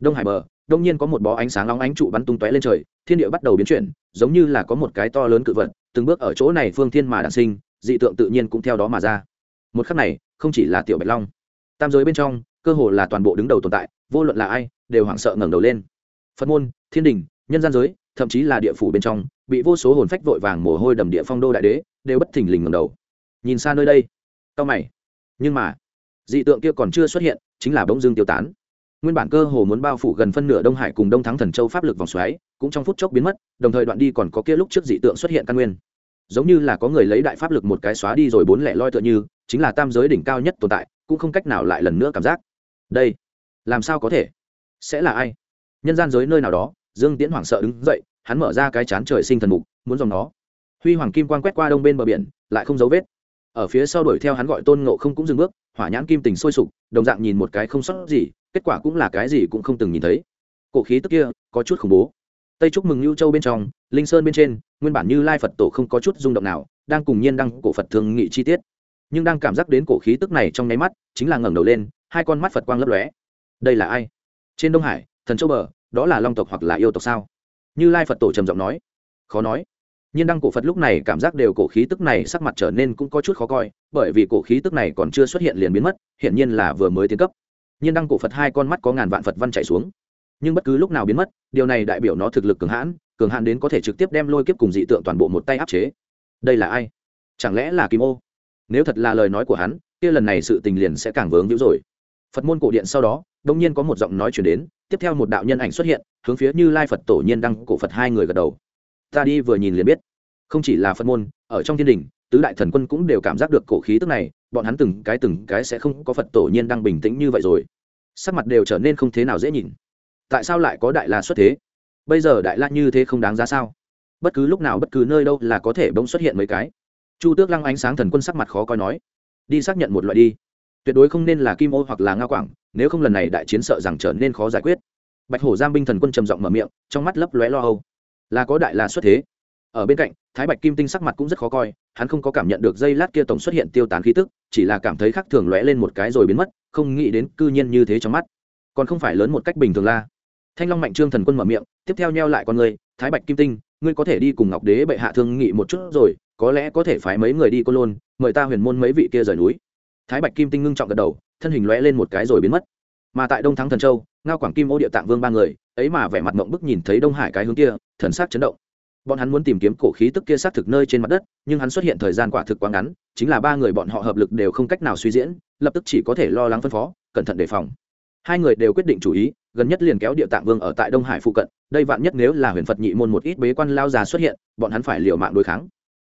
Đông hải bờ, đông nhiên có một bó ánh sáng long ánh trụ bắn tung tóe lên trời, thiên địa bắt đầu biến chuyển, giống như là có một cái to lớn cự vật, từng bước ở chỗ này phương thiên mà đản sinh, dị tượng tự nhiên cũng theo đó mà ra. Một khắc này, không chỉ là tiểu bạch long, tam giới bên trong, cơ hồ là toàn bộ đứng đầu tồn tại, vô luận là ai, đều hoảng sợ ngẩng đầu lên. Phật môn, thiên đình, nhân gian giới thậm chí là địa phủ bên trong, bị vô số hồn phách vội vàng mồ hôi đầm địa phong đô đại đế, đều bất thình lình ngẩng đầu. Nhìn xa nơi đây, cao mày. Nhưng mà, dị tượng kia còn chưa xuất hiện, chính là bỗng dưng tiêu tán. Nguyên bản cơ hồ muốn bao phủ gần phân nửa đông hải cùng đông thắng thần châu pháp lực vòng xoáy, cũng trong phút chốc biến mất, đồng thời đoạn đi còn có kia lúc trước dị tượng xuất hiện căn nguyên. Giống như là có người lấy đại pháp lực một cái xóa đi rồi bốn lẻ loi tựa như, chính là tam giới đỉnh cao nhất tồn tại, cũng không cách nào lại lần nữa cảm giác. Đây, làm sao có thể? Sẽ là ai? Nhân gian giới nơi nào đó dương tiễn hoảng sợ đứng dậy, hắn mở ra cái chán trời sinh thần mục, muốn dòng nó. Huy hoàng kim quan quét qua đông bên bờ biển, lại không dấu vết. Ở phía sau đuổi theo hắn gọi tôn ngộ không cũng dừng bước, hỏa nhãn kim tình sôi sục, đồng dạng nhìn một cái không sót gì, kết quả cũng là cái gì cũng không từng nhìn thấy. Cổ khí tức kia, có chút khủng bố. Tây chúc mừng lưu châu bên trong, linh sơn bên trên, nguyên bản như lai phật tổ không có chút rung động nào, đang cùng nhiên đăng cổ phật thường nghị chi tiết. Nhưng đang cảm giác đến cổ khí tức này trong nháy mắt, chính là ngẩng đầu lên, hai con mắt phật quang lấp lóe. Đây là ai? Trên đông hải, thần châu bờ đó là long tộc hoặc là yêu tộc sao? Như lai phật tổ trầm giọng nói. Khó nói. Nhiên đăng cổ phật lúc này cảm giác đều cổ khí tức này sắc mặt trở nên cũng có chút khó coi, bởi vì cổ khí tức này còn chưa xuất hiện liền biến mất hiện nhiên là vừa mới tiến cấp. Nhiên đăng cổ phật hai con mắt có ngàn vạn phật văn chạy xuống. Nhưng bất cứ lúc nào biến mất, điều này đại biểu nó thực lực cường hãn cường hãn đến có thể trực tiếp đem lôi kiếp cùng dị tượng toàn bộ một tay áp chế. Đây là ai? Chẳng lẽ là kim ô? Nếu thật là lời nói của hắn, kia lần này sự tình liền sẽ càng vướng dữ rồi. Phật môn cổ điện sau đó đông nhiên có một giọng nói chuyển đến, tiếp theo một đạo nhân ảnh xuất hiện, hướng phía như lai phật tổ nhiên đăng cổ phật hai người gật đầu. Ta đi vừa nhìn liền biết. Không chỉ là phật môn, ở trong thiên đình, tứ đại thần quân cũng đều cảm giác được cổ khí tức này, bọn hắn từng cái từng cái sẽ không có phật tổ nhiên đang bình tĩnh như vậy rồi. Sắc mặt đều trở nên không thế nào dễ nhìn. Tại sao lại có đại la xuất thế? Bây giờ đại la như thế không đáng giá sao? Bất cứ lúc nào bất cứ nơi đâu là có thể bỗng xuất hiện mấy cái. Chu tước lăng ánh sáng thần quân sắc mặt khó coi nói. Đi xác nhận một loại đi tuyệt đối không nên là kim ô hoặc là nga quảng, nếu không lần này đại chiến sợ rằng trở nên khó giải quyết. Bạch hổ giang binh thần quân trầm giọng mở miệng, trong mắt lấp lóe lo âu. Là có đại la xuất thế. Ở bên cạnh, thái bạch kim tinh sắc mặt cũng rất khó coi, hắn không có cảm nhận được dây lát kia tổng xuất hiện tiêu tán khí tức, chỉ là cảm thấy khác thường lóe lên một cái rồi biến mất, không nghĩ đến cư nhiên như thế trong mắt. Còn không phải lớn một cách bình thường la. Thanh long mạnh trương thần quân mở miệng, tiếp theo neo lại con người, thái bạch kim tinh, ngươi có thể đi cùng ngọc đế bệ hạ thương nghị một chút rồi, có lẽ có thể phái mấy người đi côn lôn, mời ta huyền môn mấy vị kia rời núi thái bạch kim tinh ngưng trọng gật đầu, thân hình lóe lên một cái rồi biến mất. Mà tại đông thắng thần châu, ngao quảng kim ô địa tạng vương ba người, ấy mà vẻ mặt mộng bức nhìn thấy đông hải cái hướng kia, thần sắc chấn động. Bọn hắn muốn tìm kiếm cổ khí tức kia xác thực nơi trên mặt đất, nhưng hắn xuất hiện thời gian quả thực quá ngắn, chính là ba người bọn họ hợp lực đều không cách nào suy diễn, lập tức chỉ có thể lo lắng phân phó, cẩn thận đề phòng. Hai người đều quyết định chủ ý, gần nhất liền kéo địa tạng vương ở tại đông hải phụ cận, đây vạn nhất nếu là huyền phật nhị môn một ít bế quan lao già xuất hiện, bọn hắn phải liều mạng đối kháng.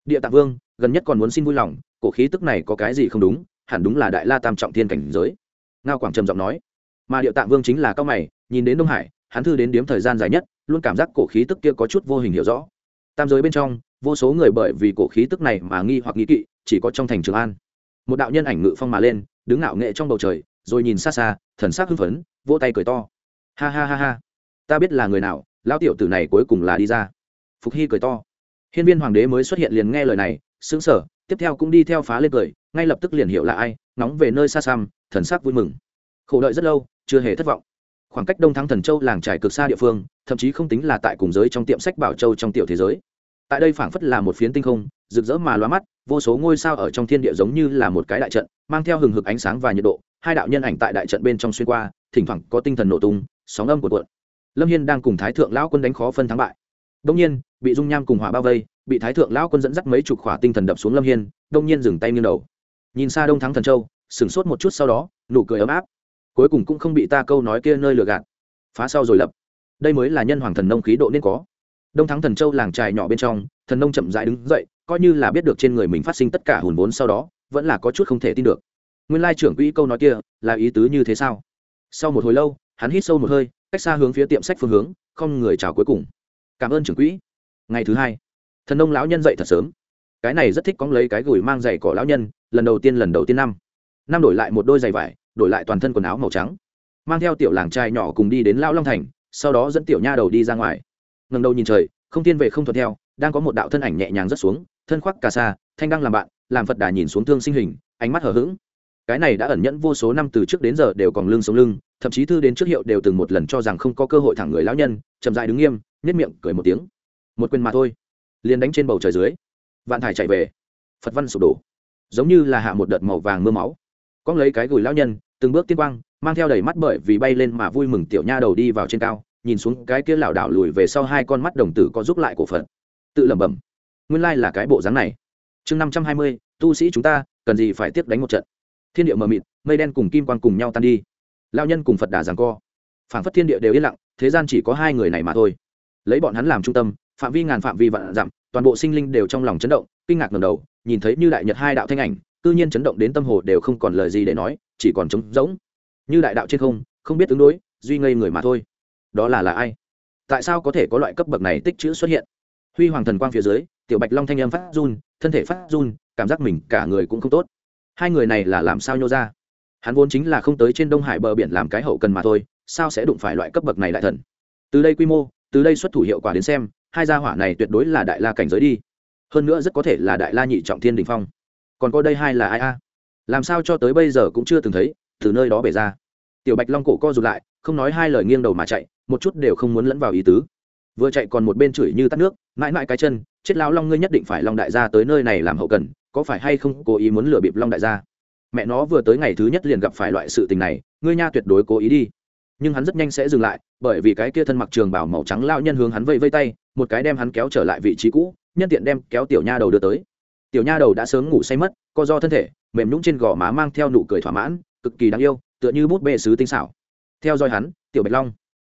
Địa tạng vương, gần nhất còn muốn xin vui lòng, cổ khí tức này có cái gì không đúng hẳn đúng là đại la tam trọng thiên cảnh giới. Ngao quảng trầm giọng nói. Mà điệu tạng vương chính là cao mày, nhìn đến đông hải, hắn thư đến điếm thời gian dài nhất, luôn cảm giác cổ khí tức kia có chút vô hình hiểu rõ. Tam giới bên trong, vô số người bởi vì cổ khí tức này mà nghi hoặc nghĩ kỵ, chỉ có trong thành trường an. Một đạo nhân ảnh ngự phong mà lên, đứng ngạo nghệ trong bầu trời, rồi nhìn xa xa, thần sắc hưng phấn, vỗ tay cười to. Ha ha ha ha. Ta biết là người nào, lão tiểu tử này cuối cùng là đi ra. Phục hy cười to. Hiên viên hoàng đế mới xuất hiện liền nghe lời này sướng sở tiếp theo cũng đi theo phá lên cười ngay lập tức liền hiểu là ai nóng về nơi xa xăm, thần sắc vui mừng. Khổ đợi rất lâu, chưa hề thất vọng. Khoảng cách đông thắng thần châu làng trải cực xa địa phương, thậm chí không tính là tại cùng giới trong tiệm sách bảo châu trong tiểu thế giới. Tại đây phảng phất là một phiến tinh không, rực rỡ mà loa mắt, vô số ngôi sao ở trong thiên địa giống như là một cái đại trận, mang theo hừng hực ánh sáng và nhiệt độ, hai đạo nhân ảnh tại đại trận bên trong xuyên qua, thỉnh thoảng có tinh thần nổ tung, sóng âm của cuộn. Lâm hiên đang cùng thái thượng lão quân đánh khó phân thắng bại. Đông nhiên, bị dung nham cùng hỏa bao vây, bị thái thượng lão quân dẫn dắt mấy chục khỏa tinh thần đập xuống lâm hiên đông nhiên dừng tay nghiêng đầu nhìn xa đông thắng thần châu, sửng sốt một chút sau đó, nụ cười ấm áp. Cuối cùng cũng không bị ta câu nói kia nơi lừa gạt. Phá sau rồi lập. Đây mới là nhân hoàng thần nông khí độ nên có. Đông thắng thần châu làng trài nhỏ bên trong, thần nông chậm dãi đứng dậy, coi như là biết được trên người mình phát sinh tất cả hùn vốn sau đó, vẫn là có chút không thể tin được. Nguyên lai trưởng quỹ câu nói kia là ý tứ như thế sao? Sau một hồi lâu, hắn hít sâu một hơi, cách xa hướng phía tiệm sách phương hướng, không người chào cuối cùng. Cảm ơn trưởng quỹ. Ngày thứ hai, thần nông lão nhân dậy thật sớm cái này rất thích cóng lấy cái gửi mang giày cỏ lão nhân, lần đầu tiên lần đầu tiên năm. Năm đổi lại một đôi giày vải, đổi lại toàn thân quần áo màu trắng. Mang theo tiểu làng trai nhỏ cùng đi đến lão long thành, sau đó dẫn tiểu nha đầu đi ra ngoài. Ngần đầu nhìn trời, không tiên về không thuận theo, đang có một đạo thân ảnh nhẹ nhàng rất xuống, thân khoác cà sa, thanh đăng làm bạn, làm phật đà nhìn xuống thương sinh hình, ánh mắt hở hững. Cái này đã ẩn nhẫn vô số năm từ trước đến giờ đều còn lưng sống lưng, thậm chí thư đến trước hiệu đều từng một lần cho rằng không có cơ hội thẳng người lão nhân, chậm dại đứng nghiêm nhất miệng cười một tiếng. Một quyền mà thôi. Liền đánh trên bầu trời dưới vạn thải chạy về. Phật văn sụp đổ. Giống như là hạ một đợt màu vàng mưa máu. Cóng lấy cái gùi lão nhân, từng bước tiên quang, mang theo đầy mắt bởi vì bay lên mà vui mừng tiểu nha đầu đi vào trên cao, nhìn xuống cái kia lảo đảo lùi về sau hai con mắt đồng tử có giúp lại cổ phận tự lẩm bẩm, nguyên lai là cái bộ dáng này. Chương năm trăm hai mươi, tu sĩ chúng ta, cần gì phải tiếp đánh một trận? Thiên địa mờ mịt, mây đen cùng kim quan cùng nhau tan đi. Lao nhân cùng phật đà giằng co. Phảng phất thiên địa đều yên lặng, thế gian chỉ có hai người này mà thôi. Lấy bọn hắn làm trung tâm phạm vi ngàn phạm vi vạn dặm, toàn bộ sinh linh đều trong lòng chấn động, kinh ngạc ngầm đầu, nhìn thấy như đại nhật hai đạo thanh ảnh, cư nhiên chấn động đến tâm hồ đều không còn lời gì để nói, chỉ còn trống rỗng. Như đại đạo trên không không biết ứng đối, duy ngây người mà thôi. Đó là là ai? Tại sao có thể có loại cấp bậc này tích chữ xuất hiện? Huy hoàng thần quang phía dưới, tiểu bạch long thanh âm phát run, thân thể phát run, cảm giác mình cả người cũng không tốt. Hai người này là làm sao nhô ra? Hắn vốn chính là không tới trên đông hải bờ biển làm cái hậu cần mà thôi, sao sẽ đụng phải loại cấp bậc này đại thần? Từ đây quy mô, từ đây xuất thủ hiệu quả đến xem hai gia hỏa này tuyệt đối là đại la cảnh giới đi. Hơn nữa rất có thể là đại la nhị trọng thiên đình phong. Còn có đây hai là ai a? Làm sao cho tới bây giờ cũng chưa từng thấy, từ nơi đó bể ra. Tiểu bạch long cổ co rụt lại, không nói hai lời nghiêng đầu mà chạy, một chút đều không muốn lẫn vào ý tứ. Vừa chạy còn một bên chửi như tắt nước, mãi mãi cái chân, chết lão long ngươi nhất định phải long đại gia tới nơi này làm hậu cần, có phải hay không cố ý muốn lừa bịp long đại gia? Mẹ nó vừa tới ngày thứ nhất liền gặp phải loại sự tình này, ngươi nha tuyệt đối cố ý đi. Nhưng hắn rất nhanh sẽ dừng lại bởi vì cái kia thân mặc trường bảo màu trắng lao nhân hướng hắn vây vây tay, một cái đem hắn kéo trở lại vị trí cũ, nhân tiện đem kéo tiểu nha đầu đưa tới. Tiểu nha đầu đã sớm ngủ say mất, co do thân thể, mềm nhũng trên gò má mang theo nụ cười thỏa mãn, cực kỳ đáng yêu, tựa như bút bê sứ tinh xảo. Theo dõi hắn, tiểu bạch long.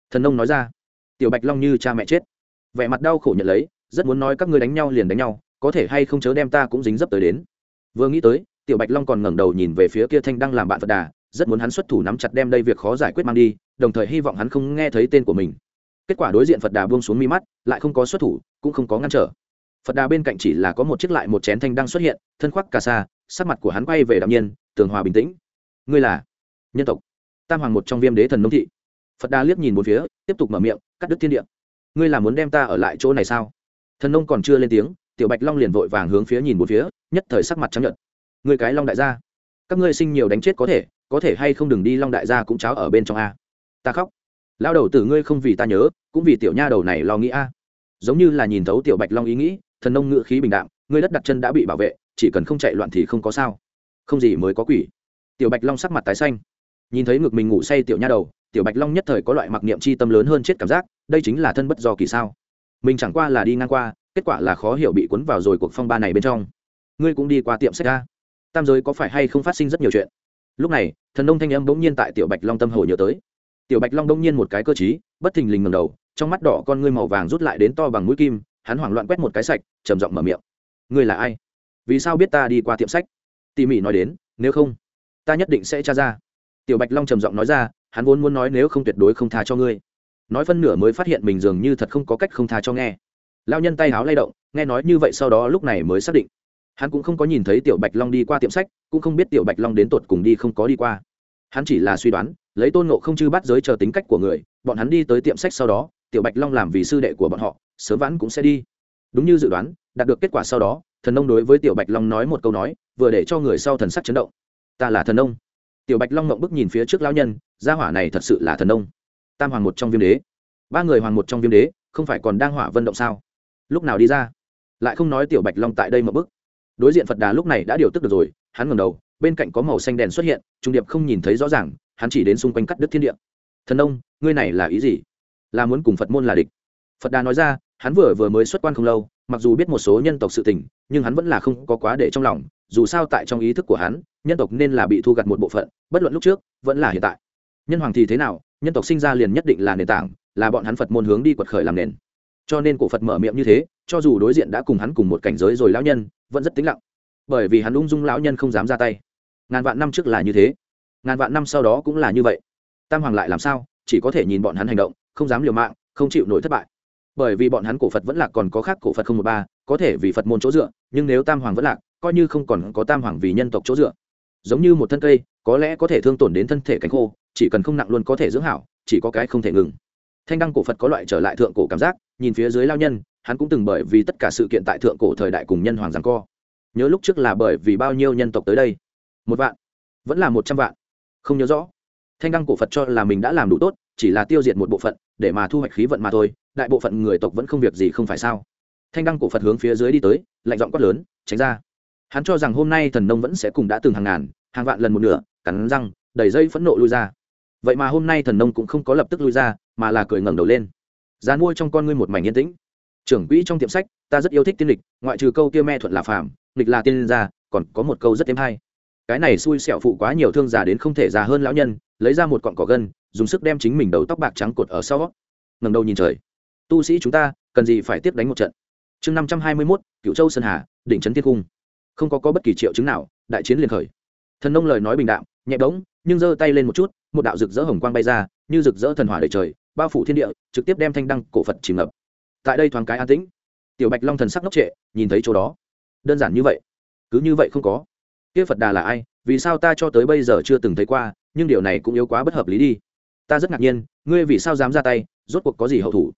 Thần nông nói ra. Tiểu bạch long như cha mẹ chết. Vẻ mặt đau khổ nhận lấy, rất muốn nói các ngươi đánh nhau liền đánh nhau, có thể hay không chớ đem ta cũng dính dấp tới đến. Vừa nghĩ tới, tiểu bạch long còn ngẩng đầu nhìn về phía kia thanh đang làm bạn phật đà rất muốn hắn xuất thủ nắm chặt đem đây việc khó giải quyết mang đi, đồng thời hy vọng hắn không nghe thấy tên của mình. Kết quả đối diện phật đà buông xuống mi mắt, lại không có xuất thủ, cũng không có ngăn trở. Phật đà bên cạnh chỉ là có một chiếc lại một chén thanh đang xuất hiện, thân khoác cà sa, sắc mặt của hắn quay về đạm nhiên, tường hòa bình tĩnh. Ngươi là nhân tộc, tam hoàng một trong viêm đế thần nông thị. Phật đà liếc nhìn một phía, tiếp tục mở miệng, cắt đứt thiên địa. Ngươi là muốn đem ta ở lại chỗ này sao? Thần nông còn chưa lên tiếng, tiểu bạch long liền vội vàng hướng phía nhìn một phía, nhất thời sắc mặt trắng nhợt. Người cái long đại gia, các ngươi sinh nhiều đánh chết có thể có thể hay không đừng đi long đại gia cũng cháo ở bên trong a. Ta khóc. Lao đầu tử ngươi không vì ta nhớ, cũng vì tiểu nha đầu này lo nghĩ a. Giống như là nhìn thấu tiểu bạch long ý nghĩ, thần nông ngự khí bình đạm, ngươi đất đặt chân đã bị bảo vệ, chỉ cần không chạy loạn thì không có sao. Không gì mới có quỷ. Tiểu bạch long sắc mặt tái xanh. Nhìn thấy ngực mình ngủ say tiểu nha đầu, tiểu bạch long nhất thời có loại mặc niệm chi tâm lớn hơn chết cảm giác, đây chính là thân bất do kỳ sao. Mình chẳng qua là đi ngang qua, kết quả là khó hiểu bị cuốn vào rồi cuộc phong ba này bên trong. Ngươi cũng đi qua tiệm sách ra tam giới có phải hay không phát sinh rất nhiều chuyện? Lúc này, thần nông thanh âm bỗng nhiên tại tiểu bạch long tâm hồ nhớ tới. Tiểu bạch long bỗng nhiên một cái cơ chí bất thình lình ngầm đầu, trong mắt đỏ con ngươi màu vàng rút lại đến to bằng mũi kim, hắn hoảng loạn quét một cái sạch, trầm giọng mở miệng. Ngươi là ai? Vì sao biết ta đi qua tiệm sách? Tỉ mỉ nói đến, nếu không, ta nhất định sẽ tra ra. Tiểu bạch long trầm giọng nói ra, hắn vốn muốn nói nếu không tuyệt đối không tha cho ngươi. Nói phân nửa mới phát hiện mình dường như thật không có cách không tha cho nghe. Lao nhân tay háo lay động, nghe nói như vậy sau đó lúc này mới xác định hắn cũng không có nhìn thấy tiểu bạch long đi qua tiệm sách, cũng không biết tiểu bạch long đến tột cùng đi không có đi qua. Hắn chỉ là suy đoán, lấy tôn nộ không chư bắt giới chờ tính cách của người, bọn hắn đi tới tiệm sách sau đó, tiểu bạch long làm vì sư đệ của bọn họ, sớm vãn cũng sẽ đi. Đúng như dự đoán, đạt được kết quả sau đó, thần nông đối với tiểu bạch long nói một câu nói, vừa để cho người sau thần sắc chấn động. Ta là thần nông. Tiểu bạch long mộng bức nhìn phía trước lão nhân, gia hỏa này thật sự là thần nông. Tam hoàng một trong viêm đế. Ba người hoàng một trong viêm đế, không phải còn đang hỏa vân động sao? Lúc nào đi ra? Lại không nói tiểu bạch long tại đây mộng bức đối diện phật đà lúc này đã điều tức được rồi, hắn ngầm đầu, bên cạnh có màu xanh đèn xuất hiện, trung điệp không nhìn thấy rõ ràng, hắn chỉ đến xung quanh cắt đứt thiên địa. Thần ông ngươi này là ý gì? Là muốn cùng phật môn là địch? Phật đà nói ra, hắn vừa vừa mới xuất quan không lâu, mặc dù biết một số nhân tộc sự tình, nhưng hắn vẫn là không có quá để trong lòng, dù sao tại trong ý thức của hắn, nhân tộc nên là bị thu gặt một bộ phận, bất luận lúc trước, vẫn là hiện tại. Nhân hoàng thì thế nào? Nhân tộc sinh ra liền nhất định là nền tảng, là bọn hắn phật môn hướng đi quật khởi làm nền cho nên cổ phật mở miệng như thế, cho dù đối diện đã cùng hắn cùng một cảnh giới rồi lão nhân, vẫn rất tĩnh lặng. Bởi vì hắn ung dung lão nhân không dám ra tay. Ngàn vạn năm trước là như thế. Ngàn vạn năm sau đó cũng là như vậy. Tam hoàng lại làm sao, chỉ có thể nhìn bọn hắn hành động, không dám liều mạng, không chịu nổi thất bại. Bởi vì bọn hắn cổ phật vẫn lạc còn có khác cổ phật không một ba, có thể vì phật môn chỗ dựa, nhưng nếu tam hoàng vẫn lạc, coi như không còn có tam hoàng vì nhân tộc chỗ dựa. Giống như một thân cây, có lẽ có thể thương tổn đến thân thể cánh khô, chỉ cần không nặng luôn có thể dưỡng hảo, chỉ có cái không thể ngừng thanh đăng cổ phật có loại trở lại thượng cổ cảm giác, nhìn phía dưới lao nhân, hắn cũng từng bởi vì tất cả sự kiện tại thượng cổ thời đại cùng nhân hoàng giáng co. Nhớ lúc trước là bởi vì bao nhiêu nhân tộc tới đây? Một vạn. Vẫn là một trăm vạn. Không nhớ rõ. Thanh đăng cổ phật cho là mình đã làm đủ tốt, chỉ là tiêu diệt một bộ phận, để mà thu hoạch khí vận mà thôi, đại bộ phận người tộc vẫn không việc gì không phải sao? Thanh đăng cổ phật hướng phía dưới đi tới, lạnh giọng quát lớn, tránh ra. Hắn cho rằng hôm nay thần nông vẫn sẽ cùng đã từng hàng ngàn, hàng vạn lần một nửa, cắn răng đẩy dây phẫn nộ lui ra. Vậy mà hôm nay thần nông cũng không có lập tức lui ra mà là cười ngẩng đầu lên. Dán mua trong con ngươi một mảnh yên tĩnh. Trưởng quỹ trong tiệm sách ta rất yêu thích tiên lịch ngoại trừ câu kia me thuận là phàm lịch là tiên gia, còn có một câu rất thêm hay. Cái này xui xẻo phụ quá nhiều thương già đến không thể già hơn lão nhân lấy ra một cọn cỏ gân dùng sức đem chính mình đầu tóc bạc trắng cột ở sau. Ngẩng đầu nhìn trời. Tu sĩ chúng ta cần gì phải tiếp đánh một trận? Chương năm trăm hai mươi mốt cựu châu sơn hà đỉnh trấn thiên cung. Không có, có bất kỳ triệu chứng nào đại chiến liền khởi. Thần nông lời nói bình đạm nhẹ bỗng nhưng giơ tay lên một chút một đạo rực rỡ hồng quang bay ra như rực rỡ thần hỏa đầy trời bao phủ thiên địa, trực tiếp đem thanh đăng cổ phật chìm ngập. Tại đây thoáng cái an tĩnh. Tiểu bạch long thần sắc ngốc trệ, nhìn thấy chỗ đó. Đơn giản như vậy. Cứ như vậy không có. Kia phật đà là ai? Vì sao ta cho tới bây giờ chưa từng thấy qua, nhưng điều này cũng yếu quá bất hợp lý đi. Ta rất ngạc nhiên, ngươi vì sao dám ra tay, rốt cuộc có gì hậu thủ?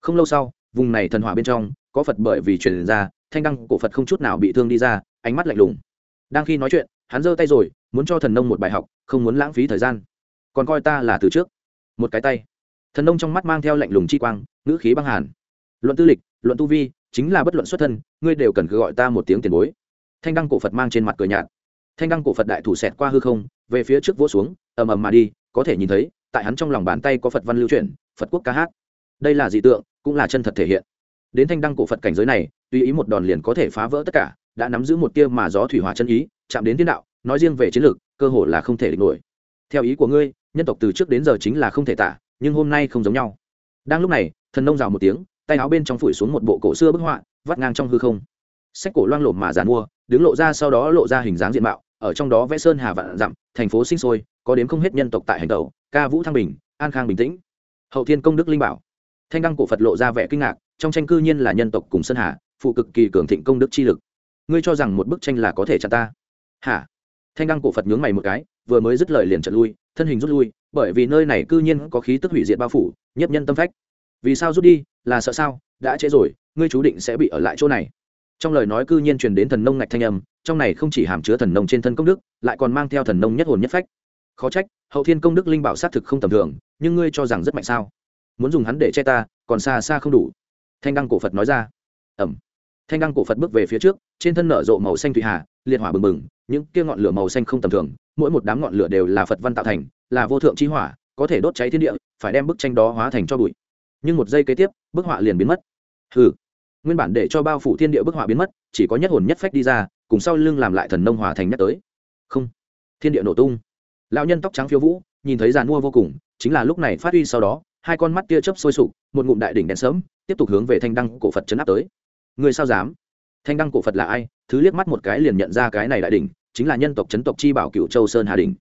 Không lâu sau, vùng này thần hỏa bên trong, có phật bởi vì truyền ra, thanh đăng cổ phật không chút nào bị thương đi ra, ánh mắt lạnh lùng. Đang khi nói chuyện, hắn giơ tay rồi, muốn cho thần nông một bài học, không muốn lãng phí thời gian. Còn coi ta là từ trước. Một cái tay thần nông trong mắt mang theo lạnh lùng chi quang, ngữ khí băng hàn. Luận tư lịch, luận tu vi, chính là bất luận xuất thân, ngươi đều cần cứ gọi ta một tiếng tiền bối. Thanh đăng cổ phật mang trên mặt cười nhạt. Thanh đăng cổ phật đại thủ xẹt qua hư không, về phía trước vỗ xuống, ầm ầm mà đi, có thể nhìn thấy, tại hắn trong lòng bàn tay có phật văn lưu chuyển, phật quốc ca hát. Đây là dị tượng, cũng là chân thật thể hiện. Đến thanh đăng cổ phật cảnh giới này, tùy ý một đòn liền có thể phá vỡ tất cả, đã nắm giữ một tia mà gió thủy hỏa chân ý, chạm đến thiên đạo, nói riêng về chiến lược, cơ hội là không thể địch nổi. Theo ý của ngươi, nhân tộc từ trước đến giờ chính là không thể tả nhưng hôm nay không giống nhau. Đang lúc này, thần nông rào một tiếng, tay áo bên trong phủi xuống một bộ cổ xưa bức họa, vắt ngang trong hư không. Sách cổ loang lộm mà giàn mua, đứng lộ ra sau đó lộ ra hình dáng diện mạo, ở trong đó vẽ sơn hà vạn dặm, thành phố sinh sôi, có đến không hết nhân tộc tại hành tẩu, ca vũ thăng bình, an khang bình tĩnh. Hậu thiên công đức linh bảo. Thanh đăng cổ phật lộ ra vẻ kinh ngạc, trong tranh cư nhiên là nhân tộc cùng sơn hà, phụ cực kỳ cường thịnh công đức chi lực. Ngươi cho rằng một bức tranh là có thể chặn ta? Hả? Thanh đăng cổ phật nhướng mày một cái, vừa mới dứt lời liền trận lui, thân hình rút lui bởi vì nơi này cư nhiên có khí tức hủy diệt bao phủ nhấp nhân tâm phách. Vì sao rút đi? Là sợ sao? Đã trễ rồi, ngươi chú định sẽ bị ở lại chỗ này. Trong lời nói cư nhiên truyền đến thần nông ngạch thanh âm, trong này không chỉ hàm chứa thần nông trên thân công đức, lại còn mang theo thần nông nhất hồn nhất phách. Khó trách, hậu thiên công đức linh bảo xác thực không tầm thường, nhưng ngươi cho rằng rất mạnh sao? Muốn dùng hắn để che ta, còn xa xa không đủ. Thanh đăng cổ phật nói ra. Ẩm. Thanh đăng cổ phật bước về phía trước, trên thân nở rộ màu xanh thủy hà, liệt hỏa bừng bừng, những kia ngọn lửa màu xanh không tầm thường, mỗi một đám ngọn lửa đều là phật văn tạo thành là vô thượng chi hỏa, có thể đốt cháy thiên địa, phải đem bức tranh đó hóa thành cho bụi. Nhưng một giây kế tiếp, bức họa liền biến mất. Hừ. Nguyên bản để cho bao phủ thiên địa bức họa biến mất, chỉ có nhất hồn nhất phách đi ra, cùng sau lưng làm lại thần nông hòa thành nhất tới. Không. Thiên địa nổ tung. Lão nhân tóc trắng phiêu vũ, nhìn thấy giàn mua vô cùng, chính là lúc này phát huy sau đó, hai con mắt tia chớp sôi sục, một ngụm đại đỉnh đèn sớm, tiếp tục hướng về thanh đăng cổ phật chấn áp tới. Người sao dám? Thanh đăng cổ phật là ai? Thứ liếc mắt một cái liền nhận ra cái này đại đỉnh, chính là nhân tộc chấn tộc chi bảo cựu châu sơn hà đình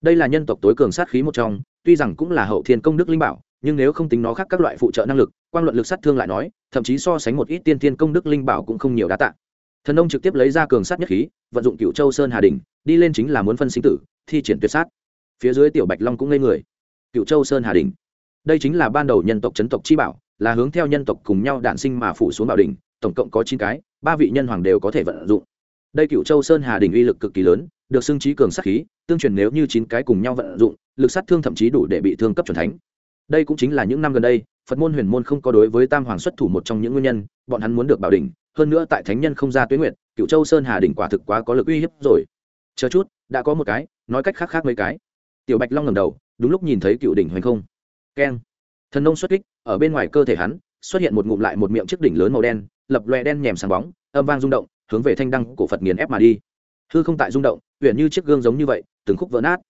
đây là nhân tộc tối cường sát khí một trong, tuy rằng cũng là hậu thiên công đức linh bảo, nhưng nếu không tính nó khác các loại phụ trợ năng lực quan luận lực sát thương lại nói, thậm chí so sánh một ít tiên thiên công đức linh bảo cũng không nhiều đá tạ. Thần ông trực tiếp lấy ra cường sát nhất khí, vận dụng cựu châu sơn hà đình đi lên chính là muốn phân sinh tử, thi triển tuyệt sát. Phía dưới tiểu bạch long cũng ngây người. Cựu châu sơn hà đình đây chính là ban đầu nhân tộc chấn tộc chi bảo, là hướng theo nhân tộc cùng nhau đản sinh mà phủ xuống bảo đình tổng cộng có chín cái, ba vị nhân hoàng đều có thể vận dụng. Đây cựu châu sơn hà đình uy lực cực kỳ lớn được xưng trí cường sát khí, tương truyền nếu như chín cái cùng nhau vận dụng, lực sát thương thậm chí đủ để bị thương cấp c thánh. Đây cũng chính là những năm gần đây, phật môn huyền môn không có đối với tam hoàng xuất thủ một trong những nguyên nhân, bọn hắn muốn được bảo đình hơn nữa tại thánh nhân không ra tuyến nguyện cựu châu sơn hà đình quả thực quá có lực uy hiếp rồi. Chờ chút, đã có một cái, nói cách khác khác mấy cái. Tiểu bạch long ngầm đầu, đúng lúc nhìn thấy cựu đỉnh hoành không. Keng. Thần nông xuất kích, ở bên ngoài cơ thể hắn, xuất hiện một ngụm lại một miệng chiếc đỉnh lớn màu đen, lập loe đen nhèm sáng bóng, âm vang rung động, hướng về thanh đăng cổ phật nghiền ép mà đi hư không tại rung động huyện như chiếc gương giống như vậy, từng khúc vỡ nát.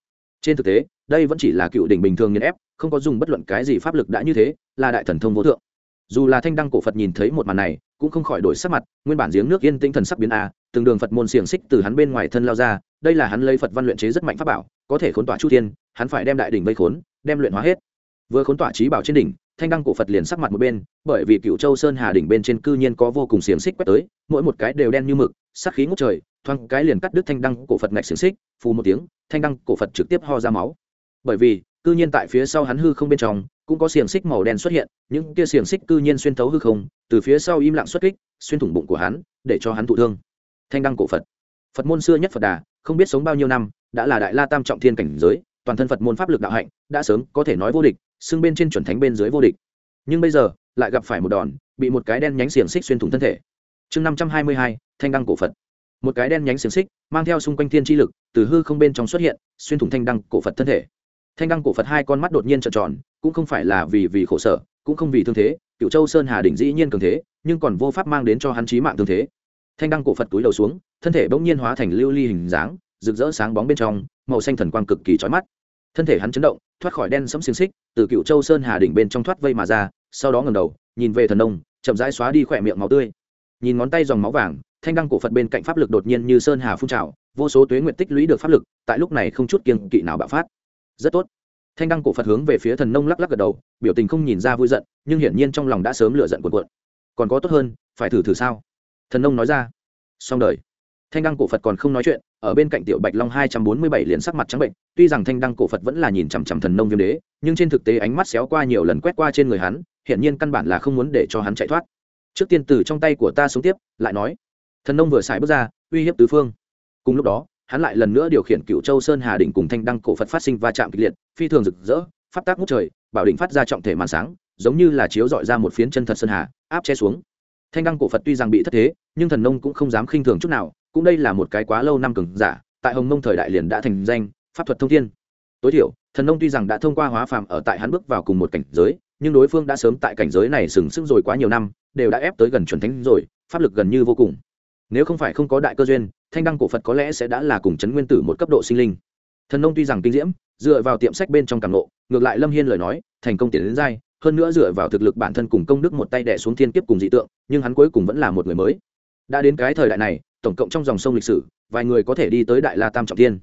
Trên thực tế, đây vẫn chỉ là cựu đỉnh bình thường nhân ép, không có dùng bất luận cái gì pháp lực đã như thế, là đại thần thông vô thượng. Dù là thanh đăng cổ phật nhìn thấy một màn này, cũng không khỏi đổi sắc mặt, nguyên bản giếng nước yên tĩnh thần sắc biến a, từng đường phật môn xiềng xích từ hắn bên ngoài thân lao ra, đây là hắn lấy phật văn luyện chế rất mạnh pháp bảo, có thể khốn tỏa chu thiên, hắn phải đem đại đỉnh vây khốn, đem luyện hóa hết. Vừa khốn tỏa trí bảo trên đỉnh thanh đăng cổ phật liền sắc mặt một bên, bởi vì cựu châu sơn hà đỉnh bên trên cư nhiên có vô cùng xiềng xích quét tới, mỗi một cái đều đen như mực sắc khí ngút trời, thoáng cái liền cắt đứt thanh đăng cổ phật ngạch xiềng xích, phù một tiếng, thanh đăng cổ phật trực tiếp ho ra máu. Bởi vì, cư nhiên tại phía sau hắn hư không bên trong, cũng có xiềng xích màu đen xuất hiện, những kia xiềng xích cư nhiên xuyên thấu hư không, từ phía sau im lặng xuất kích, xuyên thủng bụng của hắn, để cho hắn thụ thương. Thanh đăng cổ phật. Phật môn xưa nhất phật đà, không biết sống bao nhiêu năm, đã là đại la tam trọng thiên cảnh giới, toàn thân phật môn pháp lực đạo hạnh, đã sớm có thể nói vô địch xưng bên trên chuẩn thánh bên dưới vô địch. Nhưng bây giờ, lại gặp phải một đòn, bị một cái đen nhánh xiềng xích xuyên thủng thân thể. Chương năm trăm hai mươi hai, thanh đăng cổ phật. Một cái đen nhánh xiềng xích, mang theo xung quanh thiên tri lực, từ hư không bên trong xuất hiện, xuyên thủng thanh đăng cổ phật thân thể. Thanh đăng cổ phật hai con mắt đột nhiên trợn tròn, cũng không phải là vì vì khổ sở, cũng không vì thương thế cựu châu sơn hà đỉnh dĩ nhiên cường thế, nhưng còn vô pháp mang đến cho hắn trí mạng thương thế. Thanh đăng cổ phật túi đầu xuống, thân thể bỗng nhiên hóa thành lưu ly hình dáng, rực rỡ sáng bóng bên trong, màu xanh thần quang cực kỳ trói mắt thân thể hắn chấn động, thoát khỏi đen sẫm xiềng xích, từ cựu châu sơn hà đỉnh bên trong thoát vây mà ra, sau đó ngầm đầu, nhìn về thần nông chậm rãi xóa đi khỏe miệng máu tươi. Nhìn ngón tay dòng máu vàng, thanh đăng cổ phật bên cạnh pháp lực đột nhiên như sơn hà phun trào, vô số tuế nguyện tích lũy được pháp lực, tại lúc này không chút kiêng kỵ nào bạo phát. Rất tốt. Thanh đăng cổ phật hướng về phía thần nông lắc lắc gật đầu, biểu tình không nhìn ra vui giận, nhưng hiển nhiên trong lòng đã sớm lựa giận cuộn cuộn. Còn có tốt hơn, phải thử thử sao? Thần nông nói ra. Xong đời thanh đăng cổ phật còn không nói chuyện, ở bên cạnh tiểu bạch long hai trăm bốn mươi bảy liền sắc mặt trắng bệnh, tuy rằng thanh đăng cổ phật vẫn là nhìn chằm chằm thần nông viêm đế, nhưng trên thực tế ánh mắt xéo qua nhiều lần quét qua trên người hắn, hiển nhiên căn bản là không muốn để cho hắn chạy thoát. Trước tiên từ trong tay của ta xuống tiếp, lại nói. Thần nông vừa xài bước ra, uy hiếp tứ phương. Cùng lúc đó, hắn lại lần nữa điều khiển cựu châu sơn hà đỉnh cùng thanh đăng cổ phật phát sinh va chạm kịch liệt, phi thường rực rỡ phát tác ngút trời, bảo đỉnh phát ra trọng thể màn sáng, giống như là chiếu dọi ra một phiến chân thật sơn hà, áp che xuống. Thanh đăng cổ phật tuy rằng bị thất thế, nhưng thần nông cũng không dám khinh thường chút nào cũng đây là một cái quá lâu năm cường giả, tại hồng nông thời đại liền đã thành danh, pháp thuật thông thiên. Tối thiểu, thần nông tuy rằng đã thông qua hóa phàm ở tại hắn bước vào cùng một cảnh giới, nhưng đối phương đã sớm tại cảnh giới này sừng sững rồi quá nhiều năm, đều đã ép tới gần chuẩn thánh rồi, pháp lực gần như vô cùng. Nếu không phải không có đại cơ duyên, thanh đăng cổ phật có lẽ sẽ đã là cùng chấn nguyên tử một cấp độ sinh linh. Thần nông tuy rằng kinh diễm, dựa vào tiệm sách bên trong càng nộ ngược lại lâm hiên lời nói, thành công tiền đến dai hơn nữa dựa vào thực lực bản thân cùng công đức một tay đẻ xuống thiên kiếp cùng dị tượng, nhưng hắn cuối cùng vẫn là một người mới đã đến cái thời đại này, tổng cộng trong dòng sông lịch sử, vài người có thể đi tới đại la tam trọng tiên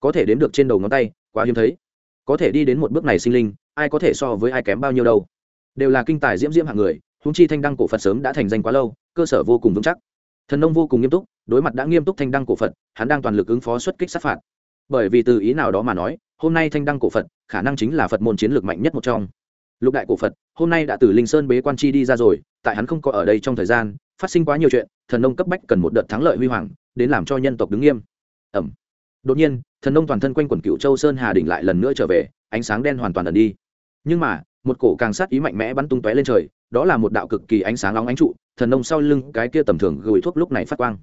có thể đếm được trên đầu ngón tay, quá hiếm thấy. Có thể đi đến một bước này sinh linh, ai có thể so với ai kém bao nhiêu đâu. Đều là kinh tài diễm diễm hạng người húng chi thanh đăng cổ phật sớm đã thành danh quá lâu, cơ sở vô cùng vững chắc. Thần nông vô cùng nghiêm túc, đối mặt đã nghiêm túc thanh đăng cổ phật, hắn đang toàn lực ứng phó xuất kích sát phạt. Bởi vì từ ý nào đó mà nói, hôm nay thanh đăng cổ phật, khả năng chính là phật môn chiến lược mạnh nhất một trong. Lục đại cổ phật, hôm nay đã từ linh sơn bế quan chi đi ra rồi, tại hắn không có ở đây trong thời gian phát sinh quá nhiều chuyện, thần nông cấp bách cần một đợt thắng lợi huy hoàng, đến làm cho nhân tộc đứng nghiêm. Ẩm. Đột nhiên, thần nông toàn thân quanh quần cựu châu sơn hà đỉnh lại lần nữa trở về, ánh sáng đen hoàn toàn ẩn đi. Nhưng mà, một cổ càng sát ý mạnh mẽ bắn tung tóe lên trời, đó là một đạo cực kỳ ánh sáng nóng ánh trụ, thần nông sau lưng cái kia tầm thường gửi thuốc lúc này phát quang.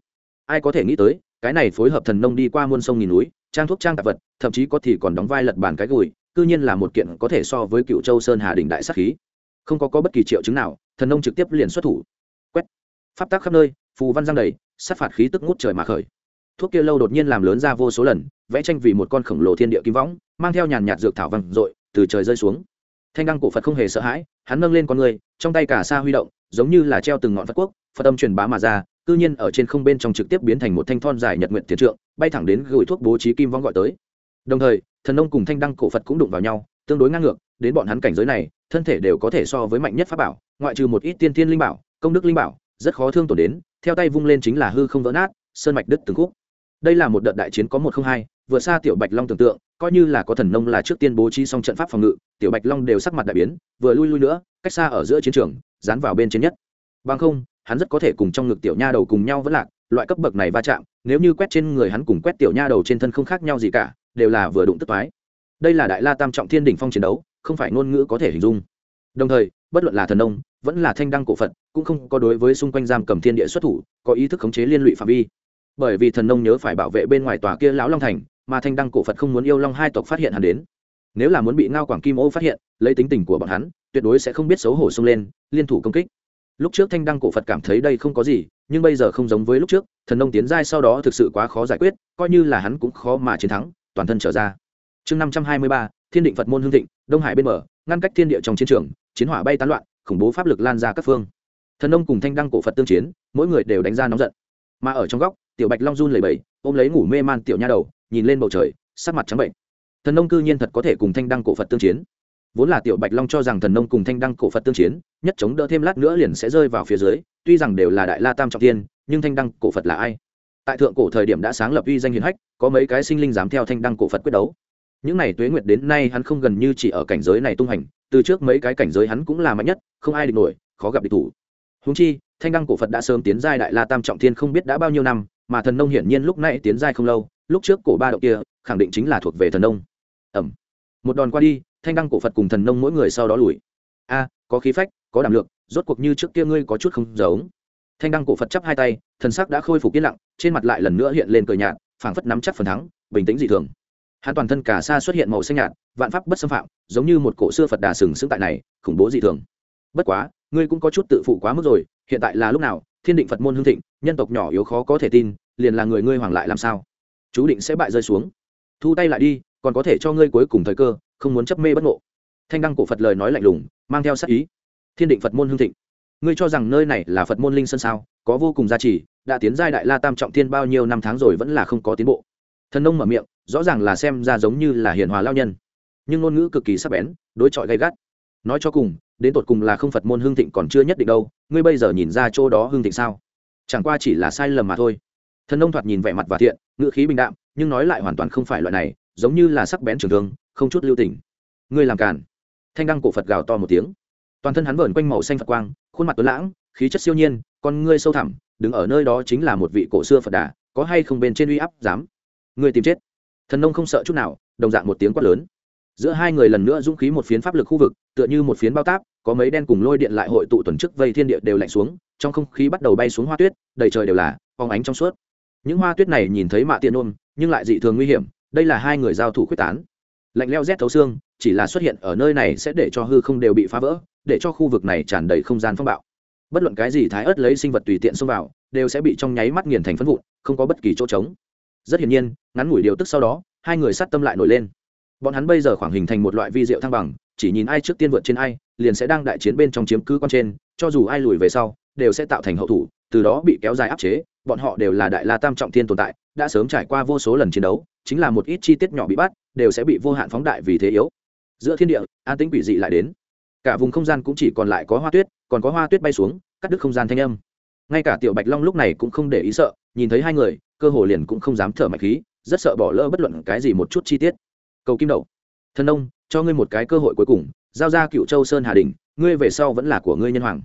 Ai có thể nghĩ tới, cái này phối hợp thần nông đi qua muôn sông nghìn núi, trang thuốc trang tạp vật, thậm chí có thì còn đóng vai lật bàn cái gùi, cư nhiên là một kiện có thể so với cựu châu sơn hà đình đại sắc khí. Không có có bất kỳ triệu chứng nào, thần nông trực tiếp liền xuất thủ pháp tác khắp nơi, phù văn giang đầy, sát phạt khí tức ngút trời mà khởi. Thuốc kia lâu đột nhiên làm lớn ra vô số lần, vẽ tranh vì một con khổng lồ thiên địa kim võng, mang theo nhàn nhạt dược thảo vằn dội từ trời rơi xuống. Thanh đăng cổ phật không hề sợ hãi, hắn nâng lên con người, trong tay cả xa huy động, giống như là treo từng ngọn phật quốc, phật âm truyền bá mà ra, cư nhiên ở trên không bên trong trực tiếp biến thành một thanh thon dài nhật nguyện thiệt trượng, bay thẳng đến gửi thuốc bố trí kim vong gọi tới. Đồng thời, thần nông cùng thanh đăng cổ phật cũng đụng vào nhau, tương đối ngang ngược, đến bọn hắn cảnh giới này, thân thể đều có thể so với mạnh nhất pháp bảo, ngoại trừ một ít tiên thiên linh bảo, công đức linh bảo rất khó thương tổn đến, theo tay vung lên chính là hư không vỡ nát, sơn mạch đứt từng khúc. Đây là một đợt đại chiến có một không hai, vừa xa tiểu bạch long tưởng tượng, coi như là có thần nông là trước tiên bố trí xong trận pháp phòng ngự, tiểu bạch long đều sắc mặt đại biến, vừa lui lui nữa, cách xa ở giữa chiến trường, dán vào bên trên nhất. Bằng không, hắn rất có thể cùng trong ngực tiểu nha đầu cùng nhau vẫn lạc, loại cấp bậc này va chạm, nếu như quét trên người hắn cùng quét tiểu nha đầu trên thân không khác nhau gì cả, đều là vừa đụng tức toái. Đây là đại la tam trọng thiên đỉnh phong chiến đấu, không phải ngôn ngữ có thể hình dung. Đồng thời, bất luận là thần nông vẫn là thanh đăng cổ phật, cũng không có đối với xung quanh giam cầm thiên địa xuất thủ, có ý thức khống chế liên lụy phạm vi. Bởi vì thần nông nhớ phải bảo vệ bên ngoài tòa kia lão long thành, mà thanh đăng cổ phật không muốn yêu long hai tộc phát hiện hắn đến. Nếu là muốn bị ngao quảng kim ô phát hiện, lấy tính tình của bọn hắn, tuyệt đối sẽ không biết xấu hổ xông lên, liên thủ công kích. Lúc trước thanh đăng cổ phật cảm thấy đây không có gì, nhưng bây giờ không giống với lúc trước, thần nông tiến giai sau đó thực sự quá khó giải quyết, coi như là hắn cũng khó mà chiến thắng, toàn thân trở ra. Chương năm trăm hai mươi ba, thiên định phật môn hương thịnh, đông hải bên bờ, ngăn cách thiên địa trong chiến trường, chiến hỏa bay tán loạn khủng bố pháp lực lan ra các phương. Thần nông cùng thanh đăng cổ phật tương chiến, mỗi người đều đánh ra nóng giận. Mà ở trong góc, tiểu bạch long run lầy bầy ôm lấy ngủ mê man tiểu nha đầu, nhìn lên bầu trời, sắc mặt trắng bệnh. Thần nông cư nhiên thật có thể cùng thanh đăng cổ phật tương chiến. Vốn là tiểu bạch long cho rằng thần nông cùng thanh đăng cổ phật tương chiến, nhất chống đỡ thêm lát nữa liền sẽ rơi vào phía dưới, tuy rằng đều là đại la tam trọng tiên nhưng thanh đăng cổ phật là ai? Tại thượng cổ thời điểm đã sáng lập uy danh hiền hách, có mấy cái sinh linh dám theo thanh đăng cổ phật quyết đấu. Những n à y tuế nguyệt đến nay hắn không gần như chỉ ở cảnh giới này tung hành từ trước mấy cái cảnh giới hắn cũng là mạnh nhất, không ai địch nổi, khó gặp địch thủ. Húng chi, thanh đăng cổ phật đã sớm tiến giai đại la tam trọng thiên không biết đã bao nhiêu năm, mà thần nông hiển nhiên lúc này tiến giai không lâu, lúc trước cổ ba động kia, khẳng định chính là thuộc về thần nông. Ẩm. Một đòn qua đi, thanh đăng cổ phật cùng thần nông mỗi người sau đó lùi. A, có khí phách, có đảm lượng, rốt cuộc như trước kia ngươi có chút không giống. Thanh đăng cổ phật chắp hai tay, thần sắc đã khôi phục yên lặng, trên mặt lại lần nữa hiện lên cười nhạt, phảng phất nắm chắc phần thắng, bình tĩnh dị thường hắn toàn thân cả xa xuất hiện màu xanh nhạt, vạn pháp bất xâm phạm, giống như một cổ xưa phật đà sừng sững tại này, khủng bố dị thường. Bất quá, ngươi cũng có chút tự phụ quá mức rồi, hiện tại là lúc nào, thiên định phật môn hương thịnh, nhân tộc nhỏ yếu khó có thể tin, liền là người ngươi hoàng lại làm sao? Chú định sẽ bại rơi xuống. Thu tay lại đi, còn có thể cho ngươi cuối cùng thời cơ, không muốn chấp mê bất ngộ. Thanh đăng cổ phật lời nói lạnh lùng, mang theo sắc ý. Thiên định phật môn hương thịnh. Ngươi cho rằng nơi này là phật môn linh sơn sao, có vô cùng giá trị đã tiến giai đại la tam trọng thiên bao nhiêu năm tháng rồi vẫn là không có tiến bộ. Thần nông mở miệng rõ ràng là xem ra giống như là hiền hòa lao nhân. Nhưng ngôn ngữ cực kỳ sắc bén, đối chọi gay gắt. Nói cho cùng, đến tột cùng là không phật môn hương thịnh còn chưa nhất định đâu, ngươi bây giờ nhìn ra chỗ đó hương thịnh sao? Chẳng qua chỉ là sai lầm mà thôi. Thần ông thoạt nhìn vẻ mặt và thiện, ngữ khí bình đạm, nhưng nói lại hoàn toàn không phải loại này, giống như là sắc bén trường thương, không chút lưu tình. Ngươi làm càn. Thanh đăng cổ phật gào to một tiếng. Toàn thân hắn vờn quanh màu xanh phật quang, khuôn mặt tuấn lãng, khí chất siêu nhiên, con ngươi sâu thẳm, đứng ở nơi đó chính là một vị cổ xưa phật đà, có hay không bên trên uy áp dám? Ngươi tìm chết thần nông không sợ chút nào, đồng dạng một tiếng quát lớn. Giữa hai người lần nữa dũng khí một phiến pháp lực khu vực, tựa như một phiến bao táp, có mấy đen cùng lôi điện lại hội tụ tuần trước vây thiên địa đều lạnh xuống, trong không khí bắt đầu bay xuống hoa tuyết, đầy trời đều là phóng ánh trong suốt. Những hoa tuyết này nhìn thấy mạ tiện ôm, nhưng lại dị thường nguy hiểm, đây là hai người giao thủ quyết tán. Lạnh leo rét thấu xương, chỉ là xuất hiện ở nơi này sẽ để cho hư không đều bị phá vỡ, để cho khu vực này tràn đầy không gian phong bạo. Bất luận cái gì thái ớt lấy sinh vật tùy tiện xông vào, đều sẽ bị trong nháy mắt nghiền thành phân vụn, không có bất kỳ chỗ trống rất hiển nhiên, ngắn ngủi điều tức sau đó, hai người sát tâm lại nổi lên. Bọn hắn bây giờ khoảng hình thành một loại vi diệu thăng bằng, chỉ nhìn ai trước tiên vượt trên ai, liền sẽ đang đại chiến bên trong chiếm cứ con trên, cho dù ai lùi về sau, đều sẽ tạo thành hậu thủ, từ đó bị kéo dài áp chế, bọn họ đều là đại la tam trọng thiên tồn tại, đã sớm trải qua vô số lần chiến đấu, chính là một ít chi tiết nhỏ bị bắt, đều sẽ bị vô hạn phóng đại vì thế yếu. Giữa thiên địa, an tĩnh quỷ dị lại đến. Cả vùng không gian cũng chỉ còn lại có hoa tuyết, còn có hoa tuyết bay xuống, cắt đứt không gian thanh âm. Ngay cả tiểu bạch long lúc này cũng không để ý sợ, nhìn thấy hai người cơ hồ liền cũng không dám thở mạnh khí, rất sợ bỏ lỡ bất luận cái gì một chút chi tiết. Cầu kim đậu thần ông, cho ngươi một cái cơ hội cuối cùng, giao ra cựu châu sơn hà đình ngươi về sau vẫn là của ngươi nhân hoàng.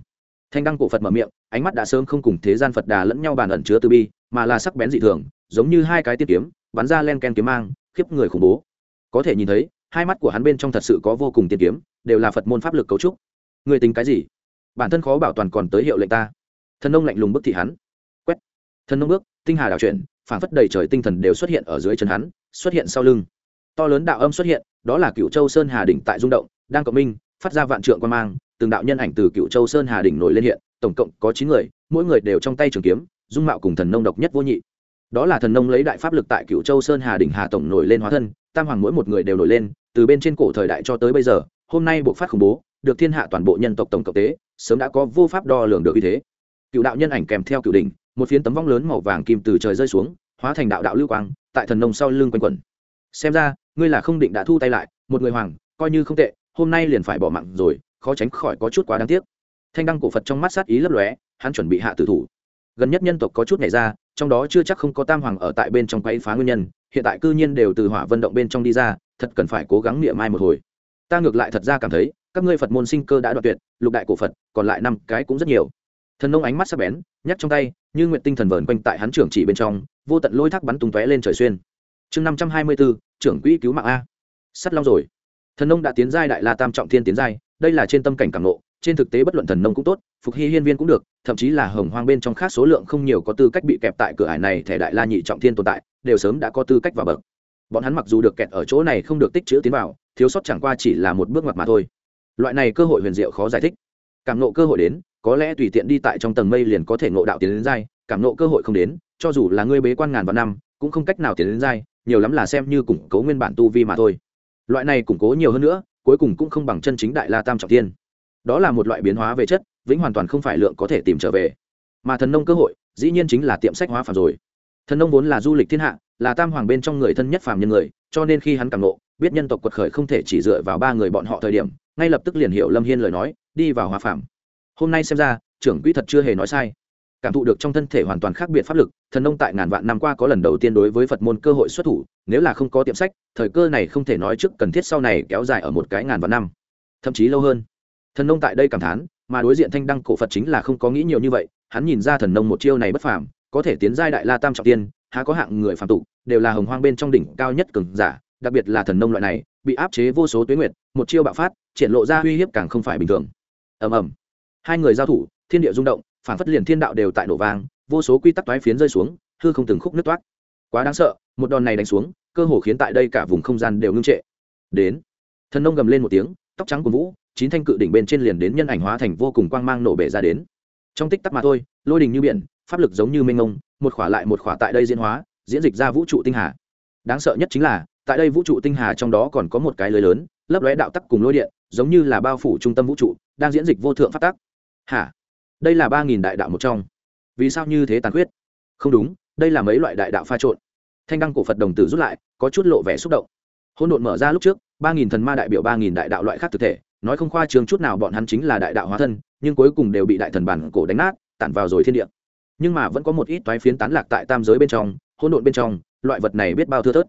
Thanh đăng cổ phật mở miệng, ánh mắt đã sớm không cùng thế gian phật đà lẫn nhau bàn ẩn chứa từ bi, mà là sắc bén dị thường, giống như hai cái tiết kiếm, bắn ra len ken kiếm mang, khiếp người khủng bố. Có thể nhìn thấy, hai mắt của hắn bên trong thật sự có vô cùng tiên kiếm, đều là phật môn pháp lực cấu trúc. Người tính cái gì? Bản thân khó bảo toàn còn tới hiệu lệnh ta. Thần nông lạnh lùng bức thị hắn. Quét. Thần nông bước tinh hà đảo chuyển phản phất đầy trời tinh thần đều xuất hiện ở dưới chân hắn, xuất hiện sau lưng. To lớn đạo âm xuất hiện, đó là cựu châu sơn hà đỉnh tại rung động, đang cộng minh, phát ra vạn trượng quan mang, từng đạo nhân ảnh từ cựu châu sơn hà đỉnh nổi lên hiện, tổng cộng có chín người, mỗi người đều trong tay trường kiếm, dung mạo cùng thần nông độc nhất vô nhị. Đó là thần nông lấy đại pháp lực tại cựu châu sơn hà đỉnh hà tổng nổi lên hóa thân, tam hoàng mỗi một người đều nổi lên, từ bên trên cổ thời đại cho tới bây giờ, hôm nay buộc phát khủng bố, được thiên hạ toàn bộ nhân tộc tổng cộng tế, sớm đã có vô pháp đo lường được như thế. Cựu đạo nhân ảnh kèm theo cựu đỉnh một phiến tấm vong lớn màu vàng kim từ trời rơi xuống, hóa thành đạo đạo lưu quang, tại thần nông sau lưng quanh quẩn. Xem ra, ngươi là không định đã thu tay lại, một người hoàng, coi như không tệ, hôm nay liền phải bỏ mạng rồi, khó tránh khỏi có chút quá đáng tiếc. Thanh đăng cổ phật trong mắt sát ý lấp lóe, hắn chuẩn bị hạ tử thủ. Gần nhất nhân tộc có chút nhảy ra, trong đó chưa chắc không có tam hoàng ở tại bên trong quay phá nguyên nhân, hiện tại cư nhiên đều từ hỏa vận động bên trong đi ra, thật cần phải cố gắng niệm mai một hồi. Ta ngược lại thật ra cảm thấy, các ngươi phật môn sinh cơ đã đoạt tuyệt, lục đại cổ phật, còn lại năm cái cũng rất nhiều. Thần nông ánh mắt sắc bén nhắc trong tay như nguyện tinh thần vờn quanh tại hắn trưởng chỉ bên trong, vô tận lôi thác bắn tung tóe lên trời xuyên. Chương năm trăm hai mươi bốn, trưởng quỹ cứu mạng a. Sắt long rồi. Thần nông đã tiến giai đại la tam trọng thiên tiến giai, đây là trên tâm cảnh cảm nộ trên thực tế bất luận thần nông cũng tốt, phục hy hiên viên cũng được, thậm chí là hồng hoang bên trong khác số lượng không nhiều có tư cách bị kẹp tại cửa ải này, thẻ đại la nhị trọng thiên tồn tại, đều sớm đã có tư cách vào bậc. Bọn hắn mặc dù được kẹt ở chỗ này không được tích chữ tiến vào, thiếu sót chẳng qua chỉ là một bước ngoặt mà thôi. Loại này cơ hội huyền diệu khó giải thích. Cảm nộ cơ hội đến có lẽ tùy tiện đi tại trong tầng mây liền có thể ngộ đạo tiến đến giai, cảm nộ cơ hội không đến, cho dù là ngươi bế quan ngàn vạn năm, cũng không cách nào tiến đến giai, nhiều lắm là xem như củng cố nguyên bản tu vi mà thôi. Loại này củng cố nhiều hơn nữa, cuối cùng cũng không bằng chân chính đại la tam trọng tiên đó là một loại biến hóa về chất, vĩnh hoàn toàn không phải lượng có thể tìm trở về. Mà thần nông cơ hội, dĩ nhiên chính là tiệm sách hóa phàm rồi. Thần nông vốn là du lịch thiên hạ, là tam hoàng bên trong người thân nhất phàm nhân người, cho nên khi hắn càng nộ biết nhân tộc quật khởi không thể chỉ dựa vào ba người bọn họ thời điểm, ngay lập tức liền hiểu lâm hiên lời nói, đi vào hóa phàm hôm nay xem ra, trưởng quỹ thật chưa hề nói sai. Cảm thụ được trong thân thể hoàn toàn khác biệt pháp lực, thần nông tại ngàn vạn năm qua có lần đầu tiên đối với phật môn cơ hội xuất thủ, nếu là không có tiệm sách, thời cơ này không thể nói trước cần thiết sau này kéo dài ở một cái ngàn vạn năm, thậm chí lâu hơn. Thần nông tại đây cảm thán, mà đối diện thanh đăng cổ phật chính là không có nghĩ nhiều như vậy, hắn nhìn ra thần nông một chiêu này bất phàm, có thể tiến giai đại la tam trọng tiên, há có hạng người phàm tục, đều là hồng hoang bên trong đỉnh cao nhất cường giả, đặc biệt là thần nông loại này, bị áp chế vô số tuyến nguyệt, một chiêu bạo phát, triển lộ ra uy hiếp càng không phải bình thường. Ầm ầm hai người giao thủ thiên địa rung động phản phất liền thiên đạo đều tại nổ vàng, vô số quy tắc toái phiến rơi xuống hư không từng khúc nứt toát quá đáng sợ một đòn này đánh xuống cơ hồ khiến tại đây cả vùng không gian đều ngưng trệ. Đến thần nông gầm lên một tiếng tóc trắng của vũ chín thanh cự đỉnh bên trên liền đến nhân ảnh hóa thành vô cùng quang mang nổ bể ra đến. Trong tích tắc mà thôi lôi đình như biển pháp lực giống như mênh ngông một khỏa lại một khỏa tại đây diễn hóa diễn dịch ra vũ trụ tinh hà. Đáng sợ nhất chính là tại đây vũ trụ tinh hà trong đó còn có một cái lưới lớn lấp lóe đạo tắc cùng lôi điện giống như là bao phủ trung tâm vũ trụ đang diễn dịch vô thượng phát tắc hả? Đây là ba nghìn đại đạo một trong. Vì sao như thế tàn khuyết? Không đúng, đây là mấy loại đại đạo pha trộn. Thanh đăng cổ phật đồng tử rút lại, có chút lộ vẻ xúc động. Hôn độn mở ra lúc trước, ba nghìn thần ma đại biểu ba nghìn đại đạo loại khác thực thể, nói không khoa trương chút nào bọn hắn chính là đại đạo hóa thân, nhưng cuối cùng đều bị đại thần bản cổ đánh nát, tản vào rồi thiên địa. Nhưng mà vẫn có một ít toái phiến tán lạc tại tam giới bên trong, hỗn độn bên trong, loại vật này biết bao thưa thớt.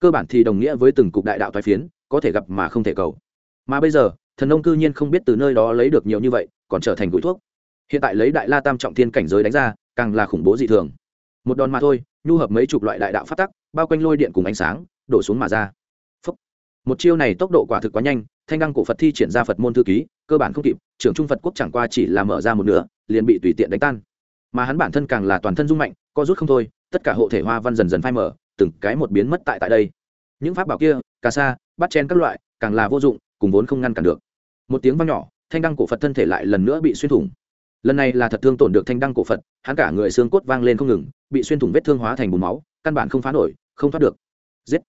Cơ bản thì đồng nghĩa với từng cục đại đạo toái phiến, có thể gặp mà không thể cầu. Mà bây giờ, thần ông cư nhiên không biết từ nơi đó lấy được nhiều như vậy còn trở thành gối thuốc. Hiện tại lấy đại la tam trọng thiên cảnh giới đánh ra, càng là khủng bố dị thường. Một đòn mà thôi, nhu hợp mấy chục loại đại đạo phát tắc, bao quanh lôi điện cùng ánh sáng, đổ xuống mà ra. Phúc. một chiêu này tốc độ quả thực quá nhanh, thanh đăng cổ phật thi triển ra phật môn thư ký, cơ bản không kịp, trưởng trung phật quốc chẳng qua chỉ là mở ra một nửa, liền bị tùy tiện đánh tan. Mà hắn bản thân càng là toàn thân dung mạnh, co rút không thôi, tất cả hộ thể hoa văn dần dần phai mở từng cái một biến mất tại tại đây. Những pháp bảo kia, cà sa bắt chen các loại, càng là vô dụng, cùng vốn không ngăn cản được. Một tiếng vang nhỏ thanh đăng cổ phật thân thể lại lần nữa bị xuyên thủng. Lần này là thật thương tổn được thanh đăng cổ phật, hắn cả người xương cốt vang lên không ngừng, bị xuyên thủng vết thương hóa thành bùn máu, căn bản không phá nổi, không thoát được. Giết!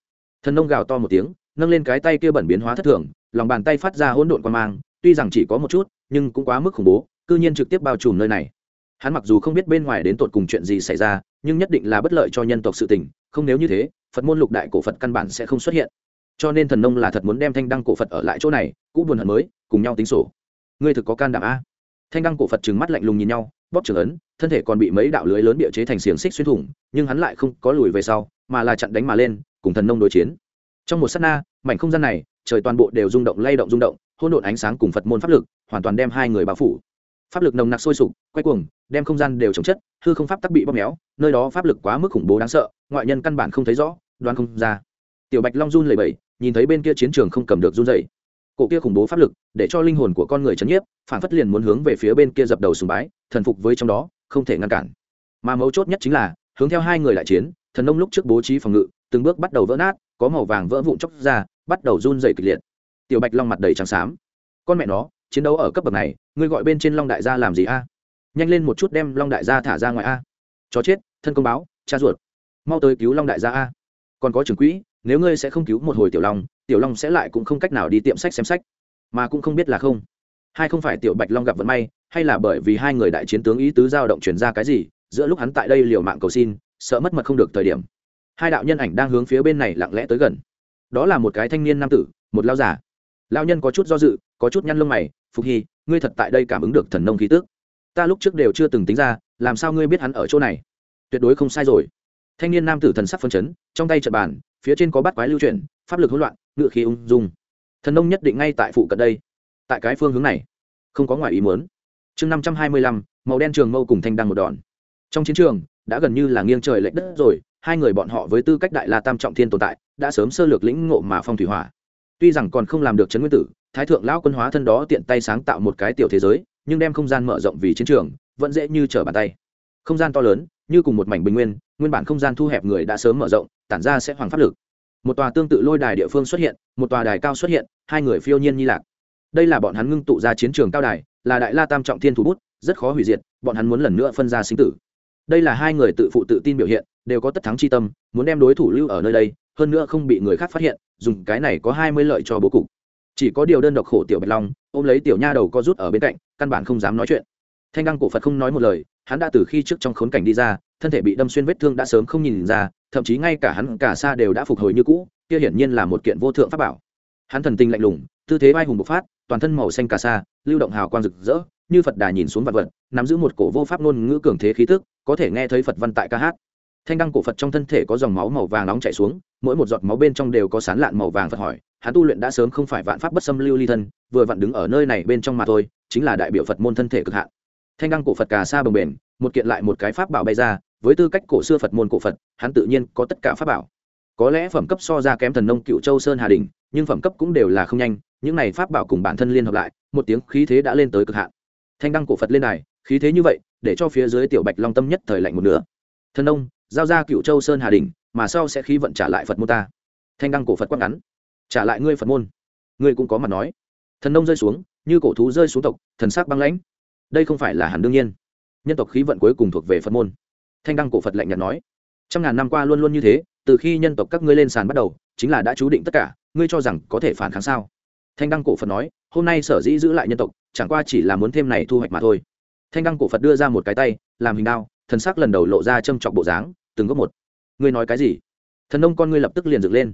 Thần nông gào to một tiếng, nâng lên cái tay kia bẩn biến hóa thất thường, lòng bàn tay phát ra hỗn độn quan mang, tuy rằng chỉ có một chút, nhưng cũng quá mức khủng bố, cư nhiên trực tiếp bao trùm nơi này. Hắn mặc dù không biết bên ngoài đến tột cùng chuyện gì xảy ra, nhưng nhất định là bất lợi cho nhân tộc sự tình, không nếu như thế, phật môn lục đại cổ phật căn bản sẽ không xuất hiện. Cho nên thần nông là thật muốn đem thanh đăng cổ phật ở lại chỗ này, cũng buồn hận mới, cùng nhau tính sổ ngươi thực có can đảm a? Thanh đăng cổ phật trừng mắt lạnh lùng nhìn nhau, bóp trưởng ấn, thân thể còn bị mấy đạo lưới lớn địa chế thành xiềng xích xuyên thủng, nhưng hắn lại không có lùi về sau, mà là chặn đánh mà lên, cùng thần nông đối chiến. Trong một s á t na, mảnh không gian này, trời toàn bộ đều rung động, lay động rung động hôn độn ánh sáng cùng phật môn pháp lực, hoàn toàn đem hai người bao phủ. Pháp lực nồng nặc sôi sục, quay cuồng, đem không gian đều chống chất, hư không pháp tắc bị bóp méo, nơi đó pháp lực quá mức khủng bố đáng sợ, ngoại nhân căn bản không thấy rõ, đoán không ra. Tiểu bạch long run lầy bầy nhìn thấy bên kia chiến trường không cầm được run dày cổ kia khủng bố pháp lực, để cho linh hồn của con người chấn nhiếp, phản phất liền muốn hướng về phía bên kia dập đầu sùng bái, thần phục với trong đó, không thể ngăn cản. Mà mấu chốt nhất chính là, hướng theo hai người đại chiến, thần nông lúc trước bố trí phòng ngự, từng bước bắt đầu vỡ nát, có màu vàng vỡ vụn chóc ra, bắt đầu run dày kịch liệt. Tiểu bạch long mặt đầy trắng xám. Con mẹ nó, chiến đấu ở cấp bậc này, ngươi gọi bên trên long đại gia làm gì a? Nhanh lên một chút đem long đại gia thả ra ngoài a. Chó chết, thân công báo, cha ruột. Mau tới cứu long đại gia a. Còn có trưởng quỹ nếu ngươi sẽ không cứu một hồi tiểu long tiểu long sẽ lại cũng không cách nào đi tiệm sách xem sách, mà cũng không biết là không. Hay không phải tiểu bạch long gặp vận may, hay là bởi vì hai người đại chiến tướng ý tứ giao động chuyển ra cái gì, giữa lúc hắn tại đây liều mạng cầu xin, sợ mất mật không được thời điểm. Hai đạo nhân ảnh đang hướng phía bên này lặng lẽ tới gần. Đó là một cái thanh niên nam tử, một lao giả lao nhân có chút do dự, có chút nhăn lông mày, phục hy, ngươi thật tại đây cảm ứng được thần nông khí tước ta lúc trước đều chưa từng tính ra, làm sao ngươi biết hắn ở chỗ này? Tuyệt đối không sai rồi. Thanh niên nam tử thần sắc phân chấn, trong tay trật bàn phía trên có bát quái lưu chuyển, pháp lực hỗn loạn ngựa khí ung dung. Thần nông nhất định ngay tại phụ cận đây. Tại cái phương hướng này, không có ngoài ý muốn. Chương năm trăm hai mươi lăm, màu đen trường mâu cùng thanh đăng một đòn. Trong chiến trường, đã gần như là nghiêng trời lệch đất rồi, hai người bọn họ với tư cách đại la tam trọng thiên tồn tại, đã sớm sơ lược lĩnh ngộ mà phong thủy hỏa. Tuy rằng còn không làm được chấn nguyên tử, thái thượng lão quân hóa thân đó tiện tay sáng tạo một cái tiểu thế giới, nhưng đem không gian mở rộng vì chiến trường, vẫn dễ như trở bàn tay. Không gian to lớn, như cùng một mảnh bình nguyên nguyên bản không gian thu hẹp người đã sớm mở rộng, tản ra sẽ hoàng pháp lực. Một tòa tương tự lôi đài địa phương xuất hiện, một tòa đài cao xuất hiện, hai người phiêu nhiên nhi lạc. Đây là bọn hắn ngưng tụ ra chiến trường cao đài, là đại la tam trọng thiên thủ bút, rất khó hủy diệt, bọn hắn muốn lần nữa phân ra sinh tử. Đây là hai người tự phụ tự tin biểu hiện, đều có tất thắng chi tâm, muốn đem đối thủ lưu ở nơi đây, hơn nữa không bị người khác phát hiện, dùng cái này có hai mươi lợi cho bố cục. Chỉ có điều đơn độc khổ tiểu bạch long, ôm lấy tiểu nha đầu co rút ở bên cạnh, căn bản không dám nói chuyện. Thanh đăng cổ phật không nói một lời hắn đã từ khi trước trong khốn cảnh đi ra, thân thể bị đâm xuyên vết thương đã sớm không nhìn ra, thậm chí ngay cả hắn cả xa đều đã phục hồi như cũ, kia hiển nhiên là một kiện vô thượng pháp bảo. Hắn thần tinh lạnh lùng, tư thế vai hùng bộc phát, toàn thân màu xanh cả sa, lưu động hào quang rực rỡ, như phật đà nhìn xuống vật vật, nắm giữ một cổ vô pháp ngôn ngữ cường thế khí tức, có thể nghe thấy phật văn tại ca hát. Thanh đăng cổ phật trong thân thể có dòng máu màu vàng nóng chảy xuống, mỗi một giọt máu bên trong đều có sán lạn màu vàng phật hỏi, hắn tu luyện đã sớm không phải vạn pháp bất xâm lưu ly thân, vừa vặn đứng ở nơi này bên trong mà thôi, chính là đại biểu phật môn thân thể cực hạn thanh đăng cổ phật cà sa bồng bềnh, một kiện lại một cái pháp bảo bay ra, với tư cách cổ xưa phật môn cổ phật, hắn tự nhiên có tất cả pháp bảo. Có lẽ phẩm cấp so ra kém thần nông cựu châu sơn hà đình nhưng phẩm cấp cũng đều là không nhanh, những này pháp bảo cùng bản thân liên hợp lại, một tiếng khí thế đã lên tới cực hạn. Thanh đăng cổ phật lên này khí thế như vậy, để cho phía dưới tiểu bạch long tâm nhất thời lạnh một nửa. Thần nông, giao ra cựu châu sơn hà đình mà sau sẽ khí vận trả lại phật môn ta. Thanh đăng cổ phật quát ngắn, trả lại ngươi phật môn. Ngươi cũng có mặt nói. Thần nông rơi xuống, như cổ thú rơi xuống tộc, thần sắc băng lãnh đây không phải là hẳn đương nhiên. Nhân tộc khí vận cuối cùng thuộc về phật môn. Thanh đăng cổ phật lạnh nhạt nói, trăm ngàn năm qua luôn luôn như thế, từ khi nhân tộc các ngươi lên sàn bắt đầu, chính là đã chú định tất cả, ngươi cho rằng có thể phản kháng sao? Thanh đăng cổ phật nói, hôm nay sở dĩ giữ lại nhân tộc, chẳng qua chỉ là muốn thêm này thu hoạch mà thôi. Thanh đăng cổ phật đưa ra một cái tay, làm hình đao, thần sắc lần đầu lộ ra châm chọc bộ dáng, từng góc một. Ngươi nói cái gì? Thần nông con ngươi lập tức liền dựng lên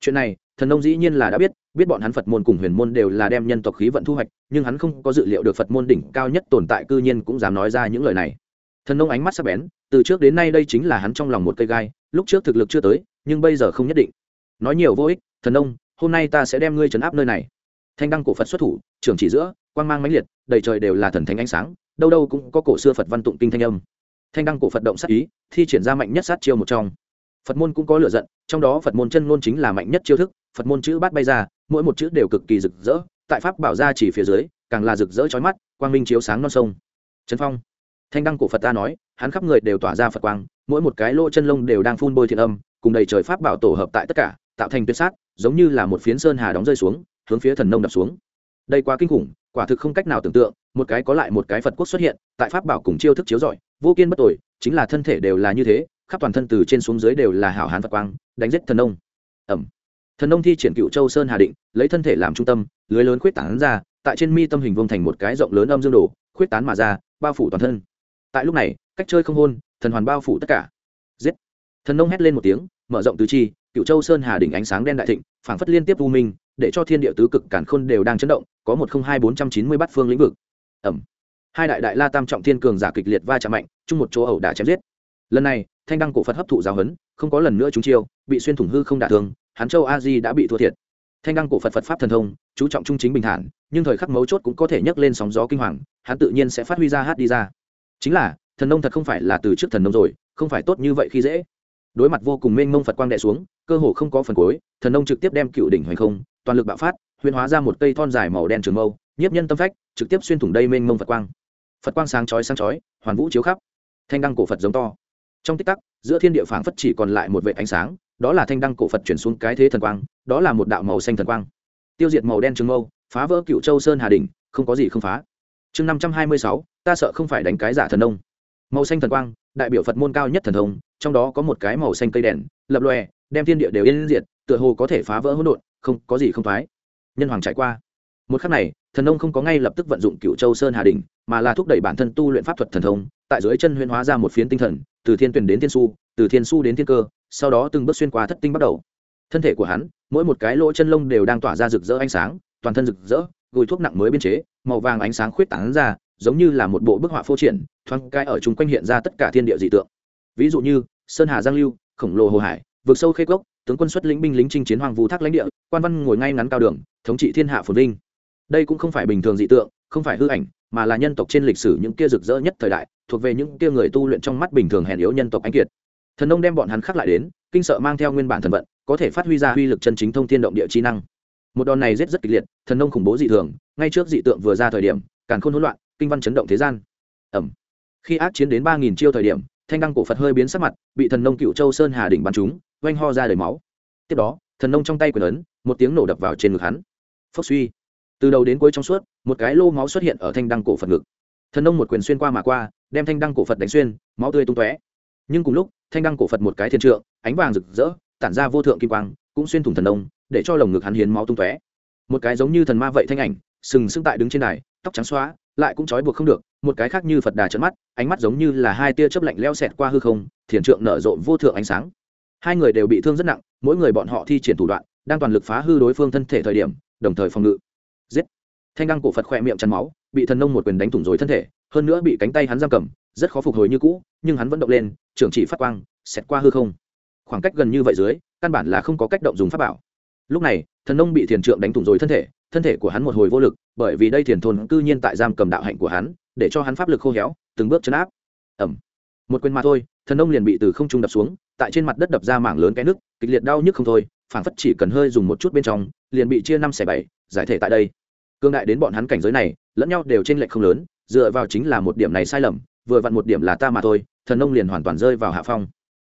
chuyện này, thần nông dĩ nhiên là đã biết biết bọn hắn phật môn cùng huyền môn đều là đem nhân tộc khí vận thu hoạch, nhưng hắn không có dự liệu được phật môn đỉnh cao nhất tồn tại cư nhiên cũng dám nói ra những lời này. Thần nông ánh mắt sắc bén, từ trước đến nay đây chính là hắn trong lòng một cây gai, lúc trước thực lực chưa tới, nhưng bây giờ không nhất định. Nói nhiều vô ích, thần nông, hôm nay ta sẽ đem ngươi trấn áp nơi này. Thanh đăng cổ phật xuất thủ, trưởng chỉ giữa, quang mang mãnh liệt, đầy trời đều là thần thánh ánh sáng, đâu đâu cũng có cổ xưa phật văn tụng kinh thanh âm. Thanh đăng cổ phật động sát ý, thi triển ra mạnh nhất sát chiêu một trong phật môn cũng có lựa giận, trong đó phật môn chân ngôn chính là mạnh nhất chiêu thức, phật môn chữ bát bay ra, mỗi một chữ đều cực kỳ rực rỡ, tại pháp bảo ra chỉ phía dưới, càng là rực rỡ chói mắt, quang minh chiếu sáng non sông. Trấn phong, thanh đăng của phật ta nói, hắn khắp người đều tỏa ra phật quang, mỗi một cái lỗ chân lông đều đang phun bôi thiện âm, cùng đầy trời pháp bảo tổ hợp tại tất cả, tạo thành tuyệt sát, giống như là một phiến sơn hà đóng rơi xuống, hướng phía thần nông đập xuống. Đây quá kinh khủng, quả thực không cách nào tưởng tượng, một cái có lại một cái phật quốc xuất hiện, tại pháp bảo cùng chiêu thức chiếu rọi, vô kiên bất tội chính là thân thể đều là như thế khắp toàn thân từ trên xuống dưới đều là hảo hán phật quang, đánh giết thần nông. Ẩm. Thần nông thi triển cựu châu sơn hà định, lấy thân thể làm trung tâm, lưới lớn khuyết tán ra, tại trên mi tâm hình vông thành một cái rộng lớn âm dương đồ, khuyết tán mà ra, bao phủ toàn thân. Tại lúc này, cách chơi không hôn, thần hoàn bao phủ tất cả. Giết. Thần nông hét lên một tiếng, mở rộng tứ chi, cựu châu sơn hà đỉnh ánh sáng đen đại thịnh, phảng phất liên tiếp u minh, để cho thiên địa tứ cực cản khôn đều đang chấn động, có một không hai bốn trăm chín mươi bát phương lĩnh vực. Ẩm. Hai đại đại la tam trọng thiên cường giả kịch liệt va chạm mạnh, chung một chỗ ẩu đả chém giết. Lần này thanh đăng cổ phật hấp thụ giáo huấn, không có lần nữa chúng chiêu, bị xuyên thủng hư không đả thương, hắn châu a di đã bị thua thiệt. Thanh đăng cổ phật phật pháp thần thông, chú trọng trung chính bình thản, nhưng thời khắc mấu chốt cũng có thể nhấc lên sóng gió kinh hoàng, hắn tự nhiên sẽ phát huy ra hát đi ra. Chính là, thần nông thật không phải là từ trước thần nông rồi, không phải tốt như vậy khi dễ. Đối mặt vô cùng mênh mông phật quang đệ xuống, cơ hồ không có phần cuối, thần nông trực tiếp đem cựu đỉnh hoành không, toàn lực bạo phát, huyền hóa ra một cây thon dài màu đen trường mâu, nhiếp nhân tâm phách, trực tiếp xuyên thủng đây mênh mông phật quang. Phật quang sáng chói sáng chói, hoàn vũ chiếu khắp. Thanh đăng cổ phật giống to trong tích tắc giữa thiên địa phảng phất chỉ còn lại một vệ ánh sáng đó là thanh đăng cổ phật chuyển xuống cái thế thần quang đó là một đạo màu xanh thần quang. Tiêu diệt màu đen trường mâu phá vỡ cựu châu sơn hà đình không có gì không phá. Chương năm trăm hai mươi sáu ta sợ không phải đánh cái giả thần ông, màu xanh thần quang đại biểu phật môn cao nhất thần thông trong đó có một cái màu xanh cây đèn lập lòe đem thiên địa đều yên diệt tựa hồ có thể phá vỡ hỗn độn không có gì không thoái nhân hoàng trải qua. Một khắc này thần nông không có ngay lập tức vận dụng cựu châu sơn hà đình mà là thúc đẩy bản thân tu luyện pháp thuật thần thông tại dưới chân huyễn hóa ra một phiến tinh thần từ thiên tuyển đến thiên su, từ thiên su đến thiên cơ, sau đó từng bước xuyên qua thất tinh bắt đầu. Thân thể của hắn, mỗi một cái lỗ chân lông đều đang tỏa ra rực rỡ ánh sáng, toàn thân rực rỡ, gùi thuốc nặng mới biên chế, màu vàng ánh sáng khuyết tán ra, giống như là một bộ bức họa phô triển, thoáng cai ở chung quanh hiện ra tất cả thiên địa dị tượng. Ví dụ như, sơn hà giang lưu, khổng lồ hồ hải vượt sâu khê cốc, tướng quân xuất lĩnh binh lính chinh chiến hoàng vũ thác lãnh địa, quan văn ngồi ngay ngắn cao đường, thống trị thiên hạ phồn vinh. Đây cũng không phải bình thường dị tượng, không phải hư ảnh mà là nhân tộc trên lịch sử những kia rực rỡ nhất thời đại, thuộc về những kia người tu luyện trong mắt bình thường hèn yếu nhân tộc anh kiệt. Thần nông đem bọn hắn khắc lại đến, kinh sợ mang theo nguyên bản thần vận, có thể phát huy ra uy lực chân chính thông thiên động địa chi năng. Một đòn này rất rất kịch liệt, thần nông khủng bố dị thường, ngay trước dị tượng vừa ra thời điểm, càn khôn hỗn loạn, kinh văn chấn động thế gian. Ẩm. Khi ác chiến đến ba nghìn chiêu thời điểm, thanh đăng cổ phật hơi biến sắc mặt, bị thần nông cựu châu sơn hà đỉnh bắn trúng, oanh ho ra đầy máu. Tiếp đó, thần nông trong tay quyền ấn, một tiếng nổ đập vào trên ngực hắn. Phốc suy. Từ đầu đến cuối trong suốt một cái lô máu xuất hiện ở thanh đăng cổ phật ngực. Thần nông một quyền xuyên qua mà qua, đem thanh đăng cổ phật đánh xuyên, máu tươi tung tóe. Nhưng cùng lúc, thanh đăng cổ phật một cái thiên trượng, ánh vàng rực rỡ, tản ra vô thượng kim quang, cũng xuyên thủng thần nông, để cho lồng ngực hắn hiến máu tung tóe. Một cái giống như thần ma vậy thanh ảnh, sừng sững tại đứng trên đài, tóc trắng xóa, lại cũng trói buộc không được, một cái khác như phật đà trợn mắt, ánh mắt giống như là hai tia chớp lạnh leo xẹt qua hư không, thiền trượng nở rộ vô thượng ánh sáng. Hai người đều bị thương rất nặng, mỗi người bọn họ thi triển thủ đoạn, đang toàn lực phá hư đối phương thân thể thời điểm, đồng thời phòng ngự thanh đăng cổ phật khỏe miệng chắn máu, bị thần nông một quyền đánh thủng rồi thân thể, hơn nữa bị cánh tay hắn giam cầm, rất khó phục hồi như cũ, nhưng hắn vẫn động lên, trưởng chỉ phát quang, xẹt qua hư không. Khoảng cách gần như vậy dưới, căn bản là không có cách động dùng pháp bảo. Lúc này, thần nông bị thiền trượng đánh thủng rồi thân thể thân thể của hắn một hồi vô lực, bởi vì đây thiền thôn cư nhiên tại giam cầm đạo hạnh của hắn, để cho hắn pháp lực khô héo, từng bước chấn áp. Ẩm một quyền mà thôi, thần nông liền bị từ không trung đập xuống, tại trên mặt đất đập ra mảng lớn cái nước kịch liệt đau nhức không thôi, phảng phất chỉ cần hơi dùng một chút bên trong, liền bị chia năm xẻ bảy, giải thể tại đây cương đại đến bọn hắn cảnh giới này, lẫn nhau đều trên lệch không lớn, dựa vào chính là một điểm này sai lầm, vừa vặn một điểm là ta mà thôi, thần nông liền hoàn toàn rơi vào hạ phong.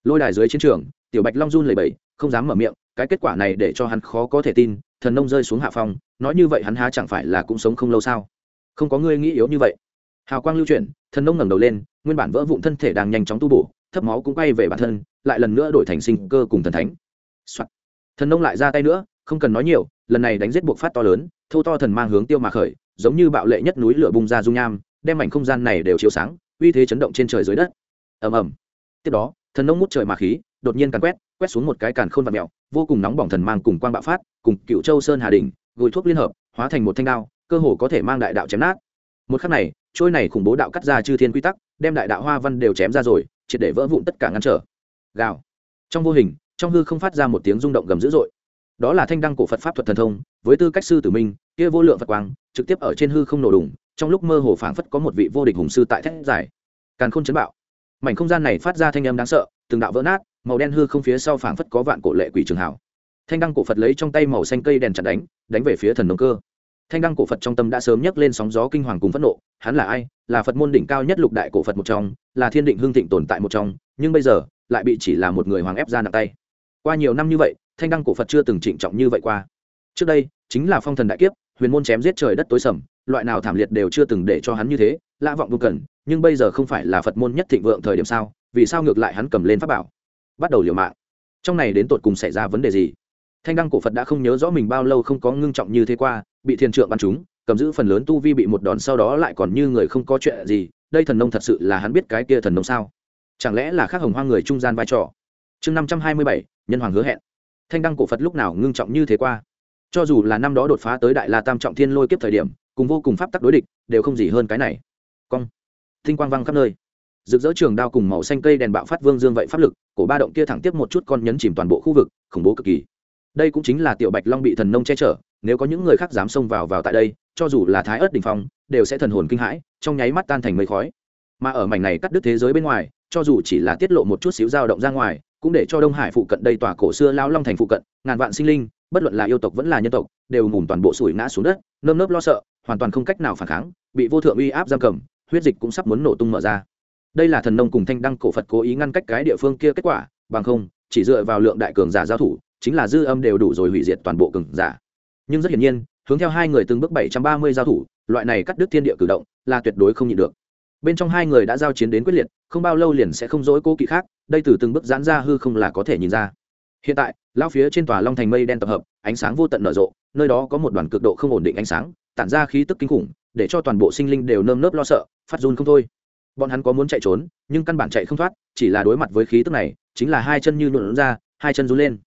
Lôi đài dưới chiến trường, tiểu bạch long run lầy bẫy không dám mở miệng, cái kết quả này để cho hắn khó có thể tin, thần nông rơi xuống hạ phong, nói như vậy hắn há chẳng phải là cũng sống không lâu sao? Không có ngươi nghĩ yếu như vậy. Hào quang lưu chuyển, thần nông ngẩng đầu lên, nguyên bản vỡ vụn thân thể đang nhanh chóng tu bổ, thấp máu cũng quay về bản thân, lại lần nữa đổi thành sinh cơ cùng thần thánh、Soạn. thần nông lại ra tay nữa, không cần nói nhiều, lần này đánh giết buộc phát to lớn thâu to thần mang hướng tiêu mà khởi, giống như bạo lệ nhất núi lửa bung ra dung nham, đem mảnh không gian này đều chiếu sáng, uy thế chấn động trên trời dưới đất. Ầm ầm. Tiếp đó, thần nông mút trời mà khí, đột nhiên càn quét quét xuống một cái càn khôn và mèo vô cùng nóng bỏng thần mang cùng quang bạo phát, cùng cựu châu sơn hà đình gùi thuốc liên hợp, hóa thành một thanh đao, cơ hồ có thể mang đại đạo chém nát. Một khắc này, trôi này khủng bố đạo cắt ra chư thiên quy tắc, đem đại đạo hoa văn đều chém ra rồi, triệt để vỡ vụn tất cả ngăn trở. Gào. Trong vô hình, trong hư không phát ra một tiếng rung động gầm dữ dội đó là thanh đăng cổ phật pháp thuật thần thông, với tư cách sư tử minh, kia vô lượng phật quang, trực tiếp ở trên hư không nổ đùng, trong lúc mơ hồ phảng phất có một vị vô địch hùng sư tại thét giải càn khôn chấn bạo. Mảnh không gian này phát ra thanh âm đáng sợ, từng đạo vỡ nát, màu đen hư không phía sau phảng phất có vạn cổ lệ quỷ trường hảo. Thanh đăng cổ phật lấy trong tay màu xanh cây đèn chặt đánh đánh về phía thần nông cơ. Thanh đăng cổ phật trong tâm đã sớm nhấc lên sóng gió kinh hoàng cùng phẫn nộ, hắn là ai? Là phật môn đỉnh cao nhất lục đại cổ phật một trong, là thiên định hương thịnh tồn tại một trong, nhưng bây giờ, lại bị chỉ là một người hoàng ép ra nặng tay. Qua nhiều năm như vậy thanh đăng cổ phật chưa từng trịnh trọng như vậy qua. Trước đây, chính là phong thần đại kiếp, huyền môn chém giết trời đất tối sầm, loại nào thảm liệt đều chưa từng để cho hắn như thế lạ vọng vô cần nhưng bây giờ không phải là phật môn nhất thịnh vượng thời điểm sao, vì sao ngược lại hắn cầm lên pháp bảo? Bắt đầu liều mạng. Trong này đến tột cùng xảy ra vấn đề gì? Thanh đăng cổ phật đã không nhớ rõ mình bao lâu không có ngưng trọng như thế qua, bị thiền trượng bắn chúng cầm giữ phần lớn tu vi bị một đòn sau đó lại còn như người không có chuyện gì, đây thần nông thật sự là hắn biết cái kia thần nông sao? Chẳng lẽ là khác hồng hoa người trung gian vai trò? Chương năm trăm hai mươi bảy, nhân hoàng hứa hẹn thanh đăng cổ phật lúc nào ngưng trọng như thế qua? Cho dù là năm đó đột phá tới đại la tam trọng thiên lôi kiếp thời điểm, cùng vô cùng pháp tắc đối địch, đều không gì hơn cái này. Cong. Thinh quang văng khắp nơi. Rực rỡ trường đao cùng màu xanh cây đèn bạo phát vương dương vậy pháp lực, cổ ba động kia thẳng tiếp một chút con nhấn chìm toàn bộ khu vực, khủng bố cực kỳ. Đây cũng chính là tiểu bạch long bị thần nông che chở, nếu có những người khác dám xông vào vào tại đây, cho dù là thái ớt đình phong, đều sẽ thần hồn kinh hãi, trong nháy mắt tan thành mây khói. Mà ở mảnh này cắt đứt thế giới bên ngoài, cho dù chỉ là tiết lộ một chút xíu dao động ra ngoài cũng để cho đông hải phụ cận đây tòa cổ xưa lao long thành phụ cận, ngàn vạn sinh linh, bất luận là yêu tộc vẫn là nhân tộc, đều mùm toàn bộ sủi ngã xuống đất, nơm nớp lo sợ, hoàn toàn không cách nào phản kháng, bị vô thượng uy áp giam cầm, huyết dịch cũng sắp muốn nổ tung mở ra. Đây là thần nông cùng thanh đăng cổ phật cố ý ngăn cách cái địa phương kia kết quả, bằng không, chỉ dựa vào lượng đại cường giả giao thủ, chính là dư âm đều đủ rồi hủy diệt toàn bộ cường giả. Nhưng rất hiển nhiên, hướng theo hai người từng bước bảy trăm ba mươi giao thủ, loại này cắt đứt thiên địa cử động, là tuyệt đối không nhịn được bên trong hai người đã giao chiến đến quyết liệt, không bao lâu liền sẽ không dối cố kỵ khác, đây từ từng bước giãn ra hư không là có thể nhìn ra. Hiện tại lao phía trên tòa long thành mây đen tập hợp, ánh sáng vô tận nở rộ, nơi đó có một đoàn cực độ không ổn định ánh sáng, tản ra khí tức kinh khủng, để cho toàn bộ sinh linh đều nơm nớp lo sợ, phát run không thôi. Bọn hắn có muốn chạy trốn, nhưng căn bản chạy không thoát, chỉ là đối mặt với khí tức này, chính là hai chân như nhuộn ra, hai chân run lên.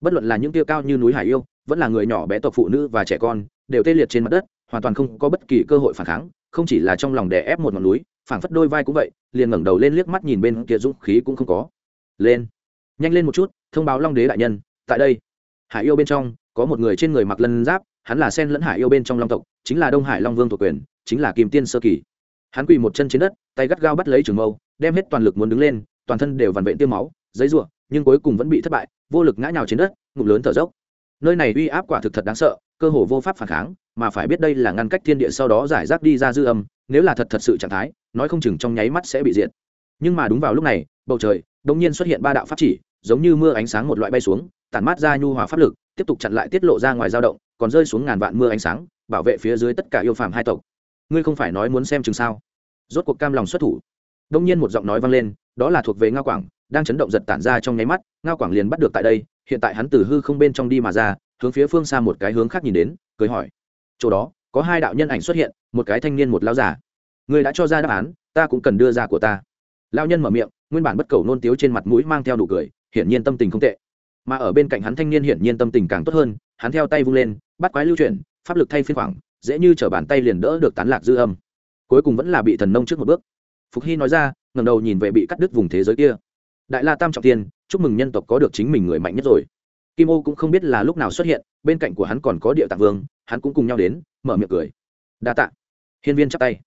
Bất luận là những tiêu cao như núi hải yêu, vẫn là người nhỏ bé tộc phụ nữ và trẻ con, đều tê liệt trên mặt đất, hoàn toàn không có bất kỳ cơ hội phản kháng, không chỉ là trong lòng đè ép một ngọn núi phảng phất đôi vai cũng vậy, liền ngẩng đầu lên liếc mắt nhìn bên kia dũng khí cũng không có. Lên. Nhanh lên một chút, thông báo long đế đại nhân, tại đây. Hải yêu bên trong, có một người trên người mặc lân giáp, hắn là sen lẫn hải yêu bên trong long tộc, chính là đông hải long vương thuộc quyền, chính là kim tiên sơ kỳ. Hắn quỳ một chân trên đất, tay gắt gao bắt lấy trường mâu, đem hết toàn lực muốn đứng lên, toàn thân đều vằn vện tiêm máu, giấy ruộng nhưng cuối cùng vẫn bị thất bại, vô lực ngã nhào trên đất, ngụm lớn thở dốc. Nơi này uy áp quả thực thật đáng sợ, cơ hồ vô pháp phản kháng, mà phải biết đây là ngăn cách thiên địa sau đó giải rác đi ra dư âm, nếu là thật thật sự trạng thái nói không chừng trong nháy mắt sẽ bị diệt. Nhưng mà đúng vào lúc này, bầu trời đột nhiên xuất hiện ba đạo pháp chỉ, giống như mưa ánh sáng một loại bay xuống, tản mát ra nhu hòa pháp lực, tiếp tục chặn lại tiết lộ ra ngoài dao động, còn rơi xuống ngàn vạn mưa ánh sáng, bảo vệ phía dưới tất cả yêu phàm hai tộc. Ngươi không phải nói muốn xem chừng sao? Rốt cuộc cam lòng xuất thủ. Đông nhiên một giọng nói vang lên, đó là thuộc về ngao quảng, đang chấn động giật tản ra trong nháy mắt, ngao quảng liền bắt được tại đây, hiện tại hắn từ hư không bên trong đi mà ra, hướng phía phương xa một cái hướng khác nhìn đến, cười hỏi. Chỗ đó, có hai đạo nhân ảnh xuất hiện, một cái thanh niên một lão giả người đã cho ra đáp án, ta cũng cần đưa ra của ta. Lão nhân mở miệng, nguyên bản bất cầu nôn tiếu trên mặt mũi mang theo đủ cười, hiển nhiên tâm tình không tệ. Mà ở bên cạnh hắn thanh niên hiển nhiên tâm tình càng tốt hơn, hắn theo tay vung lên, bắt quái lưu chuyển, pháp lực thay phiên khoảng, dễ như chở bàn tay liền đỡ được tán lạc dư âm. Cuối cùng vẫn là bị thần nông trước một bước. Phục hy nói ra ngầm đầu nhìn về bị cắt đứt vùng thế giới kia. Đại la tam trọng tiên, chúc mừng nhân tộc có được chính mình người mạnh nhất rồi. Kim ô cũng không biết là lúc nào xuất hiện, bên cạnh của hắn còn có địa tạng vương, hắn cũng cùng nhau đến, mở miệng cười. Đa tạ. Hiên viên chắp tay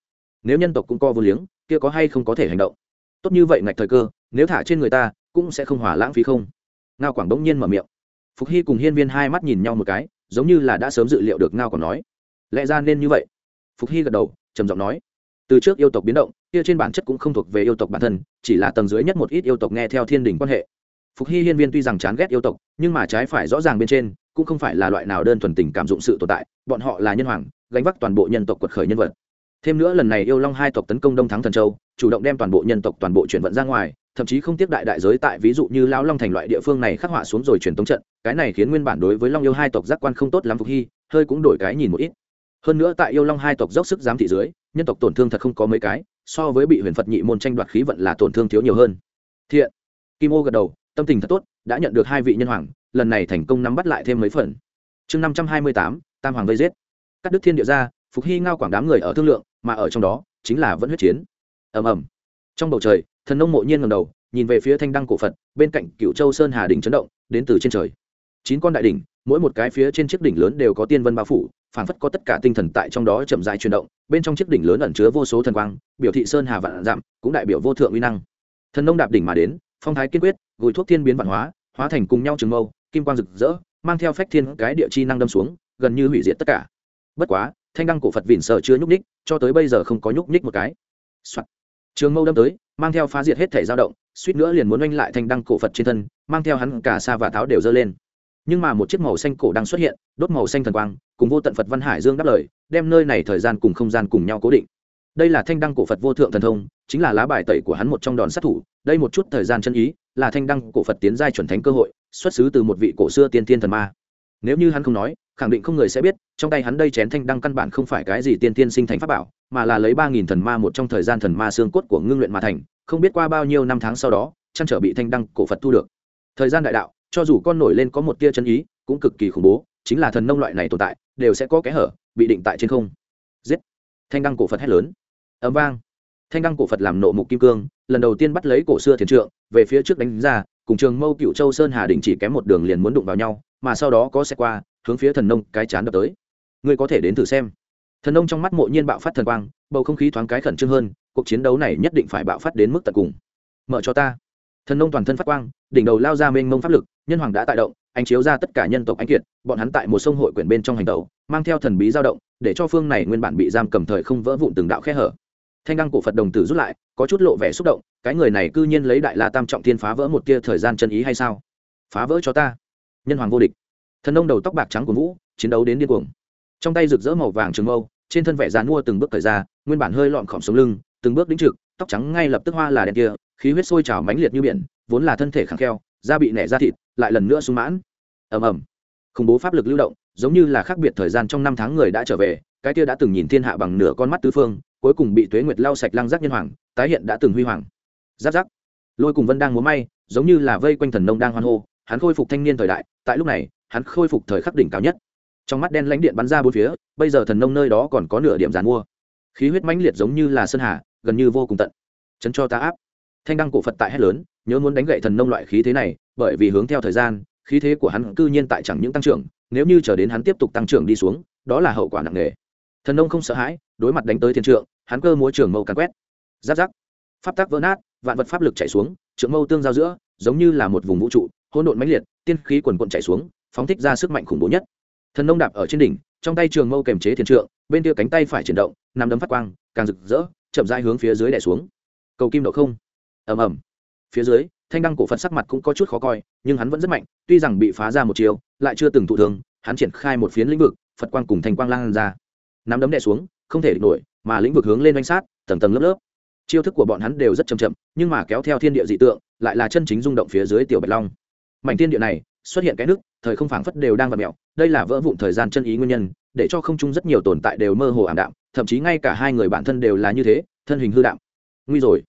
nếu nhân tộc cũng co vô liếng, kia có hay không có thể hành động? Tốt như vậy ngạch thời cơ, nếu thả trên người ta, cũng sẽ không hỏa lãng phí không? Ngao quảng bỗng nhiên mở miệng. Phục hy cùng hiên viên hai mắt nhìn nhau một cái, giống như là đã sớm dự liệu được ngao còn nói. Lẽ ra nên như vậy? Phục hy gật đầu, trầm giọng nói. Từ trước yêu tộc biến động, kia trên bản chất cũng không thuộc về yêu tộc bản thân, chỉ là tầng dưới nhất một ít yêu tộc nghe theo thiên đình quan hệ. Phục hy hiên viên tuy rằng chán ghét yêu tộc, nhưng mà trái phải rõ ràng bên trên, cũng không phải là loại nào đơn thuần tình cảm dụng sự tồn tại, bọn họ là nhân hoàng, gánh vác toàn bộ nhân tộc quật khởi nhân vật thêm nữa lần này yêu long hai tộc tấn công đông thắng thần châu, chủ động đem toàn bộ nhân tộc toàn bộ chuyển vận ra ngoài, thậm chí không tiếp đại đại giới tại ví dụ như lão long thành loại địa phương này khắc họa xuống rồi truyền tống trận, cái này khiến nguyên bản đối với long yêu hai tộc giác quan không tốt lắm phục hy, hơi cũng đổi cái nhìn một ít. Hơn nữa tại yêu long hai tộc dốc sức giám thị dưới, nhân tộc tổn thương thật không có mấy cái, so với bị huyền phật nhị môn tranh đoạt khí vận là tổn thương thiếu nhiều hơn. Thiện. Kim ô gật đầu, tâm tình thật tốt, đã nhận được hai vị nhân hoàng, lần này thành công nắm bắt lại thêm mấy phần. Chương năm trăm hai mươi tám, tam hoàng vây giết. Cắt đức thiên địa ra phục hy ngao quảng đám người ở thương lượng, mà ở trong đó chính là vẫn huyết chiến. Ầm ầm. Trong bầu trời, thần nông mộ nhiên ngầm đầu, nhìn về phía thanh đăng cổ phật, bên cạnh cựu châu sơn hà đỉnh chấn động, đến từ trên trời. Chín con đại đỉnh, mỗi một cái phía trên chiếc đỉnh lớn đều có tiên vân bao phủ, phảng phất có tất cả tinh thần tại trong đó chậm rãi chuyển động, bên trong chiếc đỉnh lớn ẩn chứa vô số thần quang, biểu thị sơn hà vạn dặm, cũng đại biểu vô thượng uy năng. Thần nông đạp đỉnh mà đến, phong thái kiên quyết, gùi thuốc thiên biến vạn hóa hóa thành cùng nhau trường mâu, kim quang rực rỡ, mang theo phách thiên cái địa chi năng đâm xuống, gần như hủy diệt tất cả. Bất quá thanh đăng cổ phật vịn sở chưa nhúc ních cho tới bây giờ không có nhúc ních một cái、Soạn. trường mâu đâm tới, mang theo phá diệt hết thể dao động, suýt nữa liền muốn oanh lại thanh đăng cổ phật trên thân, mang theo hắn cả xa và tháo đều dơ lên. Nhưng mà một chiếc màu xanh cổ đang xuất hiện, đốt màu xanh thần quang, cùng vô tận phật văn hải dương đáp lời, đem nơi này thời gian cùng không gian cùng nhau cố định. Đây là thanh đăng cổ phật vô thượng thần thông, chính là lá bài tẩy của hắn một trong đòn sát thủ, đây một chút thời gian chân ý, là thanh đăng cổ phật tiến giai chuẩn thánh cơ hội, xuất xứ từ một vị cổ xưa tiên tiên thần ma nếu như hắn không nói, khẳng định không người sẽ biết, trong tay hắn đây chén thanh đăng căn bản không phải cái gì tiên tiên sinh thành pháp bảo, mà là lấy ba nghìn thần ma một trong thời gian thần ma xương cốt của ngưng luyện mà thành, không biết qua bao nhiêu năm tháng sau đó, chăn trở bị thanh đăng cổ phật thu được. Thời gian đại đạo, cho dù con nổi lên có một tia chân ý, cũng cực kỳ khủng bố, chính là thần nông loại này tồn tại, đều sẽ có kẽ hở, bị định tại trên không. Giết! Thanh đăng cổ phật hét lớn. Ấm vang. Thanh đăng cổ phật làm nộ mục kim cương, lần đầu tiên bắt lấy cổ xưa thiền trượng, về phía trước đánh ra, cùng trường mâu cựu châu sơn hà đình chỉ kém một đường liền muốn đụng vào nhau mà sau đó có xe qua, hướng phía thần nông cái chán đập tới. Ngươi có thể đến thử xem. Thần nông trong mắt mộ nhiên bạo phát thần quang, bầu không khí thoáng cái khẩn trương hơn, cuộc chiến đấu này nhất định phải bạo phát đến mức tận cùng. Mở cho ta. Thần nông toàn thân phát quang, đỉnh đầu lao ra mênh mông pháp lực, nhân hoàng đã tại động anh chiếu ra tất cả nhân tộc anh kiệt, bọn hắn tại một sông hội quyển bên trong hành tàu mang theo thần bí dao động, để cho phương này nguyên bản bị giam cầm thời không vỡ vụn từng đạo khe hở. Thanh đăng cổ phật đồng tử rút lại, có chút lộ vẻ xúc động, cái người này cư nhiên lấy đại la tam trọng thiên phá vỡ một tia thời gian chân ý hay sao? Phá vỡ cho ta nhân hoàng vô địch. Thần nông đầu tóc bạc trắng của vũ, chiến đấu đến điên cuồng. Trong tay rực rỡ màu vàng trường mâu, trên thân vẻ dàn mua từng bước thời ra, nguyên bản hơi lọn khỏm sống lưng, từng bước đĩnh trực, tóc trắng ngay lập tức hoa là đèn kia, khí huyết sôi trào mãnh liệt như biển, vốn là thân thể khẳng kheo, da bị nẻ ra thịt, lại lần nữa sung mãn. Ầm ầm. Khủng bố pháp lực lưu động, giống như là khác biệt thời gian trong năm tháng người đã trở về, cái kia đã từng nhìn thiên hạ bằng nửa con mắt tứ phương, cuối cùng bị tuế nguyệt lau sạch lăng giác nhân hoàng, tái hiện đã từng huy hoàng. Giáp giáp. Lôi cùng vân đang múa may, giống như là vây quanh thần nông đang hoan hô hắn khôi phục thanh niên thời đại, tại lúc này, hắn khôi phục thời khắc đỉnh cao nhất. Trong mắt đen lãnh điện bắn ra bốn phía, bây giờ thần nông nơi đó còn có nửa điểm giàn mua. Khí huyết mãnh liệt giống như là sơn hà, gần như vô cùng tận. Chấn cho ta áp. Thanh đăng cổ phật tại hét lớn, nhớ muốn đánh gậy thần nông loại khí thế này, bởi vì hướng theo thời gian, khí thế của hắn cư nhiên tại chẳng những tăng trưởng, nếu như chờ đến hắn tiếp tục tăng trưởng đi xuống, đó là hậu quả nặng nề. Thần nông không sợ hãi, đối mặt đánh tới thiên trượng, hắn cơ múa trường mâu càn quét. Giáp giáp. Pháp tắc vỡ nát, vạn vật pháp lực chảy xuống, trượng mâu tương giao giữa, giống như là một vùng vũ trụ hỗn độn mãnh liệt, tiên khí quần quận chạy xuống, phóng thích ra sức mạnh khủng bố nhất. Thần nông đạp ở trên đỉnh, trong tay trường mâu kềm chế thiên trượng, bên kia cánh tay phải chuyển động nằm đấm phát quang, càng rực rỡ, chậm rãi hướng phía dưới đè xuống. Cầu kim độ không. Ầm ầm. Phía dưới, thanh đăng cổ phật sắc mặt cũng có chút khó coi, nhưng hắn vẫn rất mạnh, tuy rằng bị phá ra một chiều lại chưa từng thụ thường hắn triển khai một phiến lĩnh vực, phật quang cùng thanh quang lan ra. Nắm đấm đè xuống, không thể địch nổi, mà lĩnh vực hướng lên doanh sát, tầng tầng lớp lớp. Chiêu thức của bọn hắn đều rất chậm chậm, nhưng mà kéo theo thiên địa dị tượng, lại là chân chính rung động phía dưới tiểu bạch long mảnh thiên địa này xuất hiện cái nước, thời không phảng phất đều đang vặn mẹo đây là vỡ vụn thời gian chân ý nguyên nhân, để cho không trung rất nhiều tồn tại đều mơ hồ ảm đạm, thậm chí ngay cả hai người bản thân đều là như thế, thân hình hư đạm. Nguy rồi.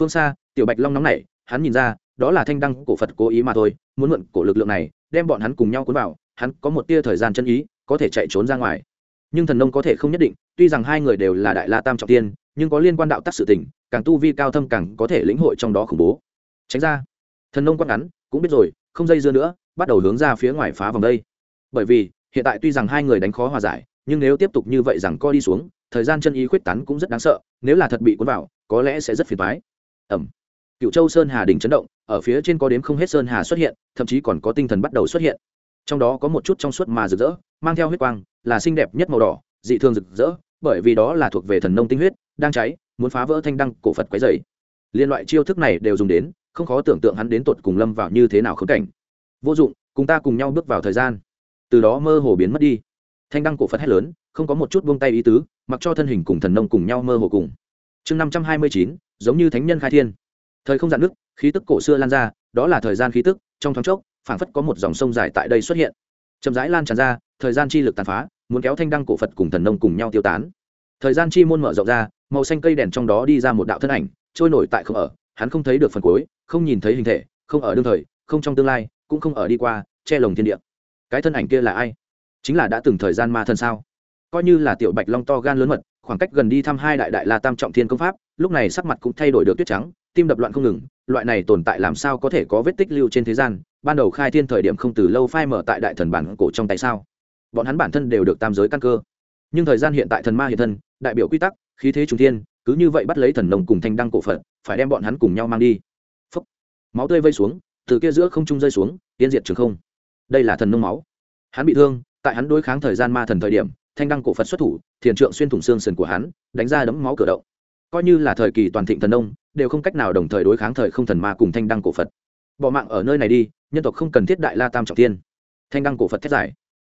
Phương xa, tiểu bạch long nóng nảy, hắn nhìn ra, đó là thanh đăng cổ phật cố ý mà thôi, muốn mượn cổ lực lượng này, đem bọn hắn cùng nhau cuốn vào, hắn có một tia thời gian chân ý, có thể chạy trốn ra ngoài. Nhưng thần nông có thể không nhất định, tuy rằng hai người đều là đại la tam trọng tiên, nhưng có liên quan đạo tắc sự tình, càng tu vi cao thâm càng có thể lĩnh hội trong đó khủng bố. Tránh ra. Thần nông quát ngắn, cũng biết rồi không dây dưa nữa, bắt đầu hướng ra phía ngoài phá vòng đây. Bởi vì, hiện tại tuy rằng hai người đánh khó hòa giải, nhưng nếu tiếp tục như vậy rằng co đi xuống, thời gian chân ý khuyết tán cũng rất đáng sợ, nếu là thật bị cuốn vào, có lẽ sẽ rất phiền toái. Ẩm. Cựu châu sơn hà đỉnh chấn động, ở phía trên có đếm không hết sơn hà xuất hiện, thậm chí còn có tinh thần bắt đầu xuất hiện. Trong đó có một chút trong suốt mà rực rỡ, mang theo huyết quang, là xinh đẹp nhất màu đỏ, dị thường rực rỡ, bởi vì đó là thuộc về thần nông tinh huyết, đang cháy, muốn phá vỡ thanh đăng cổ phật quấy dày liên loại chiêu thức này đều dùng đến không khó tưởng tượng hắn đến tột cùng lâm vào như thế nào khống cảnh. Vô dụng, cùng ta cùng nhau bước vào thời gian. Từ đó mơ hồ biến mất đi. Thanh đăng cổ phật hét lớn, không có một chút buông tay ý tứ, mặc cho thân hình cùng thần nông cùng nhau mơ hồ cùng. Chương năm trăm hai mươi chín, giống như thánh nhân khai thiên. Thời không dạn nước, khí tức cổ xưa lan ra, đó là thời gian khí tức, trong thoáng chốc, phảng phất có một dòng sông dài tại đây xuất hiện. Chậm rãi lan tràn ra, thời gian chi lực tàn phá, muốn kéo thanh đăng cổ phật cùng thần nông cùng nhau tiêu tán. Thời gian chi môn mở rộng ra, màu xanh cây đèn trong đó đi ra một đạo thân ảnh, trôi nổi tại không ở hắn không thấy được phần cuối, không nhìn thấy hình thể, không ở đương thời, không trong tương lai, cũng không ở đi qua, che lồng thiên địa. Cái thân ảnh kia là ai? Chính là đã từng thời gian ma thân sao? Coi như là tiểu bạch long to gan lớn mật, khoảng cách gần đi thăm hai đại đại la tam trọng thiên công pháp, lúc này sắc mặt cũng thay đổi được tuyết trắng, tim đập loạn không ngừng, loại này tồn tại làm sao có thể có vết tích lưu trên thế gian, ban đầu khai thiên thời điểm không từ lâu phai mở tại đại thần bản cổ trong tay sao? Bọn hắn bản thân đều được tam giới căn cơ. Nhưng thời gian hiện tại thần ma hiện thân, đại biểu quy tắc khí thế trung thiên, cứ như vậy bắt lấy thần nông cùng thanh đăng cổ phật, phải đem bọn hắn cùng nhau mang đi. Phốc. máu tươi vây xuống, từ kia giữa không trung rơi xuống, tiên diệt trường không. Đây là thần nông máu. Hắn bị thương, tại hắn đối kháng thời gian ma thần thời điểm, thanh đăng cổ phật xuất thủ, thiền trượng xuyên thủng xương sườn của hắn, đánh ra đấm máu cửa động. Coi như là thời kỳ toàn thịnh thần nông, đều không cách nào đồng thời đối kháng thời không thần ma cùng thanh đăng cổ phật. Bỏ mạng ở nơi này đi, nhân tộc không cần thiết đại la tam trọng tiên thanh đăng cổ phật thét giải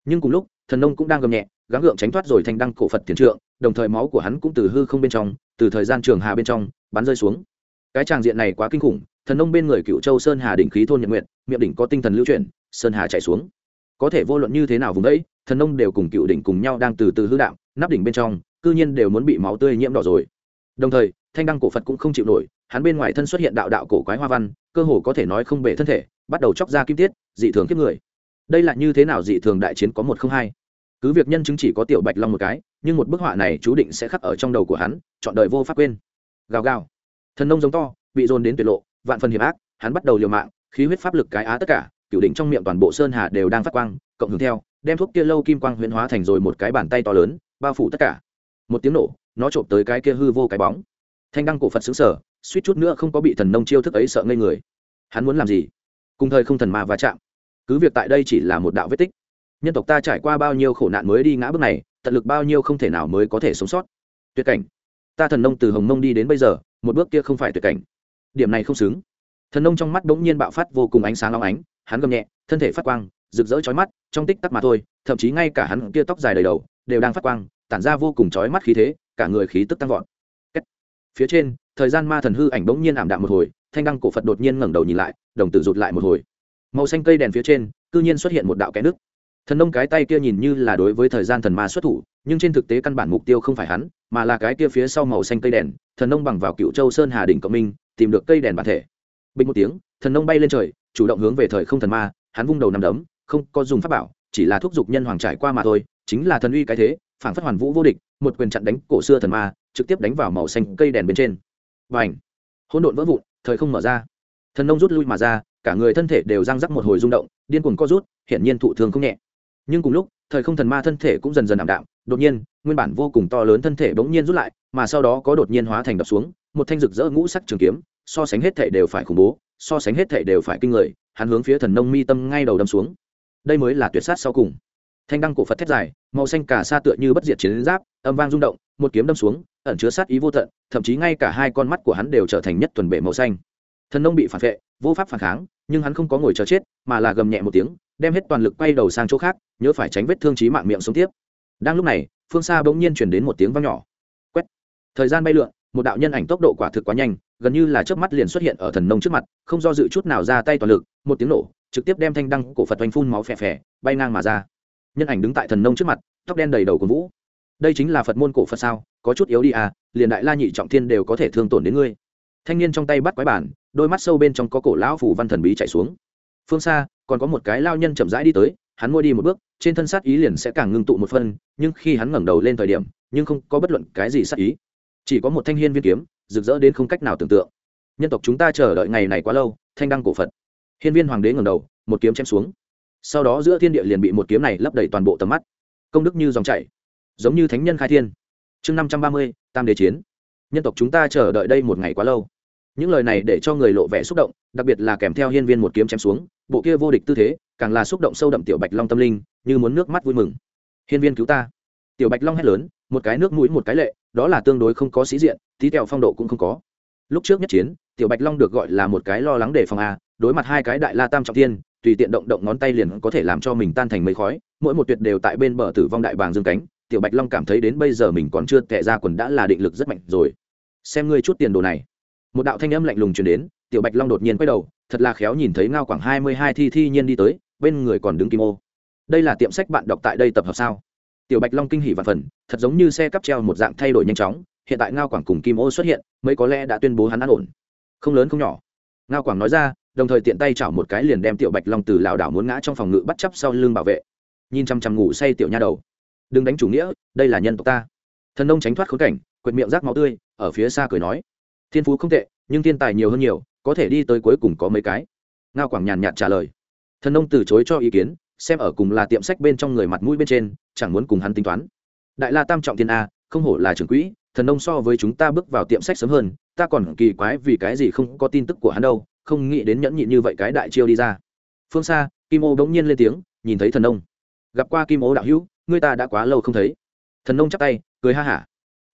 nhưng cùng lúc, thần nông cũng đang gầm nhẹ, gắng gượng tránh thoát rồi thanh đăng cổ phật thiền trượng đồng thời máu của hắn cũng từ hư không bên trong, từ thời gian trường hà bên trong, bắn rơi xuống. Cái tràng diện này quá kinh khủng, thần nông bên người cựu châu sơn hà đỉnh khí thôn nhật nguyện miệng đỉnh có tinh thần lưu chuyển, sơn hà chạy xuống. Có thể vô luận như thế nào vùng đấy, thần nông đều cùng cựu đỉnh cùng nhau đang từ từ hư đạo nắp đỉnh bên trong, cư nhiên đều muốn bị máu tươi nhiễm đỏ rồi. Đồng thời, thanh đăng cổ phật cũng không chịu nổi, hắn bên ngoài thân xuất hiện đạo đạo cổ quái hoa văn, cơ hồ có thể nói không bể thân thể, bắt đầu chóc ra kim tiết, dị thường kiếp người. Đây là như thế nào dị thường đại chiến có một không hai? Cứ việc nhân chứng chỉ có tiểu bạch long một cái, nhưng một bức họa này chú định sẽ khắc ở trong đầu của hắn, chọn đời vô pháp quên. Gào gào. Thần nông giống to, bị dồn đến tuyệt lộ, vạn phần hiểm ác, hắn bắt đầu liều mạng, khí huyết pháp lực cái á tất cả, cửu đỉnh trong miệng toàn bộ sơn hà đều đang phát quang, cộng hưởng theo, đem thuốc kia lâu kim quang huyễn hóa thành rồi một cái bàn tay to lớn, bao phủ tất cả. Một tiếng nổ, nó trộm tới cái kia hư vô cái bóng. Thanh đăng cổ phật xứng sở, suýt chút nữa không có bị thần nông chiêu thức ấy sợ ngây người. Hắn muốn làm gì? Cùng thời không thần ma va chạm. Cứ việc tại đây chỉ là một đạo vết tích nhân tộc ta trải qua bao nhiêu khổ nạn mới đi ngã bước này, tận lực bao nhiêu không thể nào mới có thể sống sót. Tuyệt cảnh. Ta thần nông từ hồng nông đi đến bây giờ, một bước kia không phải tuyệt cảnh. Điểm này không xứng. Thần nông trong mắt bỗng nhiên bạo phát vô cùng ánh sáng long ánh, hắn gầm nhẹ, thân thể phát quang, rực rỡ chói mắt, trong tích tắc mà thôi, thậm chí ngay cả hắn kia tóc dài đầy đầu, đều đang phát quang, tản ra vô cùng chói mắt khí thế, cả người khí tức tăng vọt. Phía trên, thời gian ma thần hư ảnh bỗng nhiên ảm đạm một hồi, thanh đăng cổ phật đột nhiên ngẩng đầu nhìn lại, đồng tử rụt lại một hồi. Màu xanh cây đèn phía trên, cư nhiên xuất hiện một đạo kẽ nước thần nông cái tay kia nhìn như là đối với thời gian thần ma xuất thủ, nhưng trên thực tế căn bản mục tiêu không phải hắn, mà là cái kia phía sau màu xanh cây đèn, thần nông bằng vào cựu châu sơn hà đỉnh cộng minh, tìm được cây đèn bản thể. Bình một tiếng, thần nông bay lên trời, chủ động hướng về thời không thần ma, hắn vung đầu nằm đấm, không có dùng pháp bảo, chỉ là thúc giục nhân hoàng trải qua mà thôi, chính là thần uy cái thế, phản phất hoàn vũ vô địch, một quyền chặn đánh cổ xưa thần ma, trực tiếp đánh vào màu xanh cây đèn bên trên. Và ảnh hỗn độn vỡ vụn, thời không mở ra. Thần nông rút lui mà ra, cả người thân thể đều răng rắc một hồi rung động, điên cuồng co rút, hiển nhiên thụ thương không nhẹ nhưng cùng lúc, thời không thần ma thân thể cũng dần dần ảm đạm, đột nhiên, nguyên bản vô cùng to lớn thân thể bỗng nhiên rút lại, mà sau đó có đột nhiên hóa thành đập xuống, một thanh rực rỡ ngũ sắc trường kiếm, so sánh hết thể đều phải khủng bố, so sánh hết thể đều phải kinh người, hắn hướng phía thần nông mi tâm ngay đầu đâm xuống. Đây mới là tuyệt sát sau cùng. Thanh đăng cổ phật thét dài, màu xanh cả xa tựa như bất diệt chiến giáp, âm vang rung động, một kiếm đâm xuống, ẩn chứa sát ý vô tận, thậm chí ngay cả hai con mắt của hắn đều trở thành nhất tuần bể màu xanh. Thần nông bị phản vệ, vô pháp phản kháng, nhưng hắn không có ngồi chờ chết, mà là gầm nhẹ một tiếng đem hết toàn lực quay đầu sang chỗ khác, nhớ phải tránh vết thương trí mạng miệng sống tiếp. Đang lúc này, phương xa bỗng nhiên chuyển đến một tiếng vang nhỏ. Quét! Thời gian bay lượn, một đạo nhân ảnh tốc độ quả thực quá nhanh, gần như là trước mắt liền xuất hiện ở thần nông trước mặt, không do dự chút nào ra tay toàn lực, một tiếng nổ, trực tiếp đem thanh đăng cổ phật oanh phun máu phè phè, bay ngang mà ra. Nhân ảnh đứng tại thần nông trước mặt, tóc đen đầy đầu của vũ. Đây chính là phật môn cổ phật sao? Có chút yếu đi à liền đại la nhị trọng thiên đều có thể thương tổn đến ngươi. Thanh niên trong tay bắt quái bản, đôi mắt sâu bên trong có cổ lão phủ văn thần bí chạy xuống. Phương xa còn có một cái lao nhân chậm rãi đi tới, hắn ngồi đi một bước, trên thân sát ý liền sẽ càng ngưng tụ một phân nhưng khi hắn ngẩng đầu lên thời điểm, nhưng không có bất luận cái gì sát ý. Chỉ có một thanh hiên viên kiếm, rực rỡ đến không cách nào tưởng tượng. Nhân tộc chúng ta chờ đợi ngày này quá lâu, thanh đăng cổ phật. Hiên viên hoàng đế ngẩng đầu, một kiếm chém xuống. Sau đó giữa thiên địa liền bị một kiếm này lấp đầy toàn bộ tầm mắt. Công đức như dòng chảy, giống như thánh nhân khai thiên. Chương năm trăm ba mươi, tam đế chiến. Nhân tộc chúng ta chờ đợi đây một ngày quá lâu. Những lời này để cho người lộ vẻ xúc động, đặc biệt là kèm theo hiên viên một kiếm chém xuống bộ kia vô địch tư thế, càng là xúc động sâu đậm tiểu bạch long tâm linh, như muốn nước mắt vui mừng. Hiên viên cứu ta. Tiểu bạch long hét lớn, một cái nước mũi một cái lệ, đó là tương đối không có sĩ diện, tí kẹo phong độ cũng không có. Lúc trước nhất chiến, tiểu bạch long được gọi là một cái lo lắng để phòng a, đối mặt hai cái đại la tam trọng thiên, tùy tiện động động ngón tay liền có thể làm cho mình tan thành mây khói, mỗi một tuyệt đều tại bên bờ tử vong đại bàng dương cánh, tiểu bạch long cảm thấy đến bây giờ mình còn chưa tệ ra quần đã là định lực rất mạnh rồi. Xem ngươi chút tiền đồ này. Một đạo thanh âm lạnh lùng truyền đến tiểu bạch long đột nhiên quay đầu, thật là khéo nhìn thấy ngao quảng hai mươi hai thi thi nhiên đi tới, bên người còn đứng kim ô. Đây là tiệm sách bạn đọc tại đây tập hợp sao? Tiểu bạch long kinh hỉ và phần, thật giống như xe cắp treo một dạng thay đổi nhanh chóng, hiện tại ngao quảng cùng kim ô xuất hiện, mấy có lẽ đã tuyên bố hắn an ổn. Không lớn không nhỏ. Ngao quảng nói ra, đồng thời tiện tay chảo một cái liền đem tiểu bạch long từ lảo đảo muốn ngã trong phòng ngự bắt chấp sau lưng bảo vệ. Nhìn chăm chăm ngủ say tiểu nha đầu. Đừng đánh chủ nghĩa, đây là nhân tộc ta. Thần nông tránh thoát khốn cảnh, quệt miệng rác máu tươi, ở phía xa cười nói. Thiên phú không tệ nhưng thiên tài nhiều hơn nhiều, có thể đi tới cuối cùng có mấy cái. Ngao quảng nhàn nhạt trả lời. Thần nông từ chối cho ý kiến, xem ở cùng là tiệm sách bên trong người mặt mũi bên trên, chẳng muốn cùng hắn tính toán. Đại la tam trọng thiên a, không hổ là trưởng quỹ, thần nông so với chúng ta bước vào tiệm sách sớm hơn, ta còn kỳ quái vì cái gì không có tin tức của hắn đâu, không nghĩ đến nhẫn nhịn như vậy cái đại chiêu đi ra. Phương xa kim ô bỗng nhiên lên tiếng, nhìn thấy thần nông. Gặp qua kim ô đạo hữu ngươi ta đã quá lâu không thấy. Thần nông chắp tay, cười ha hả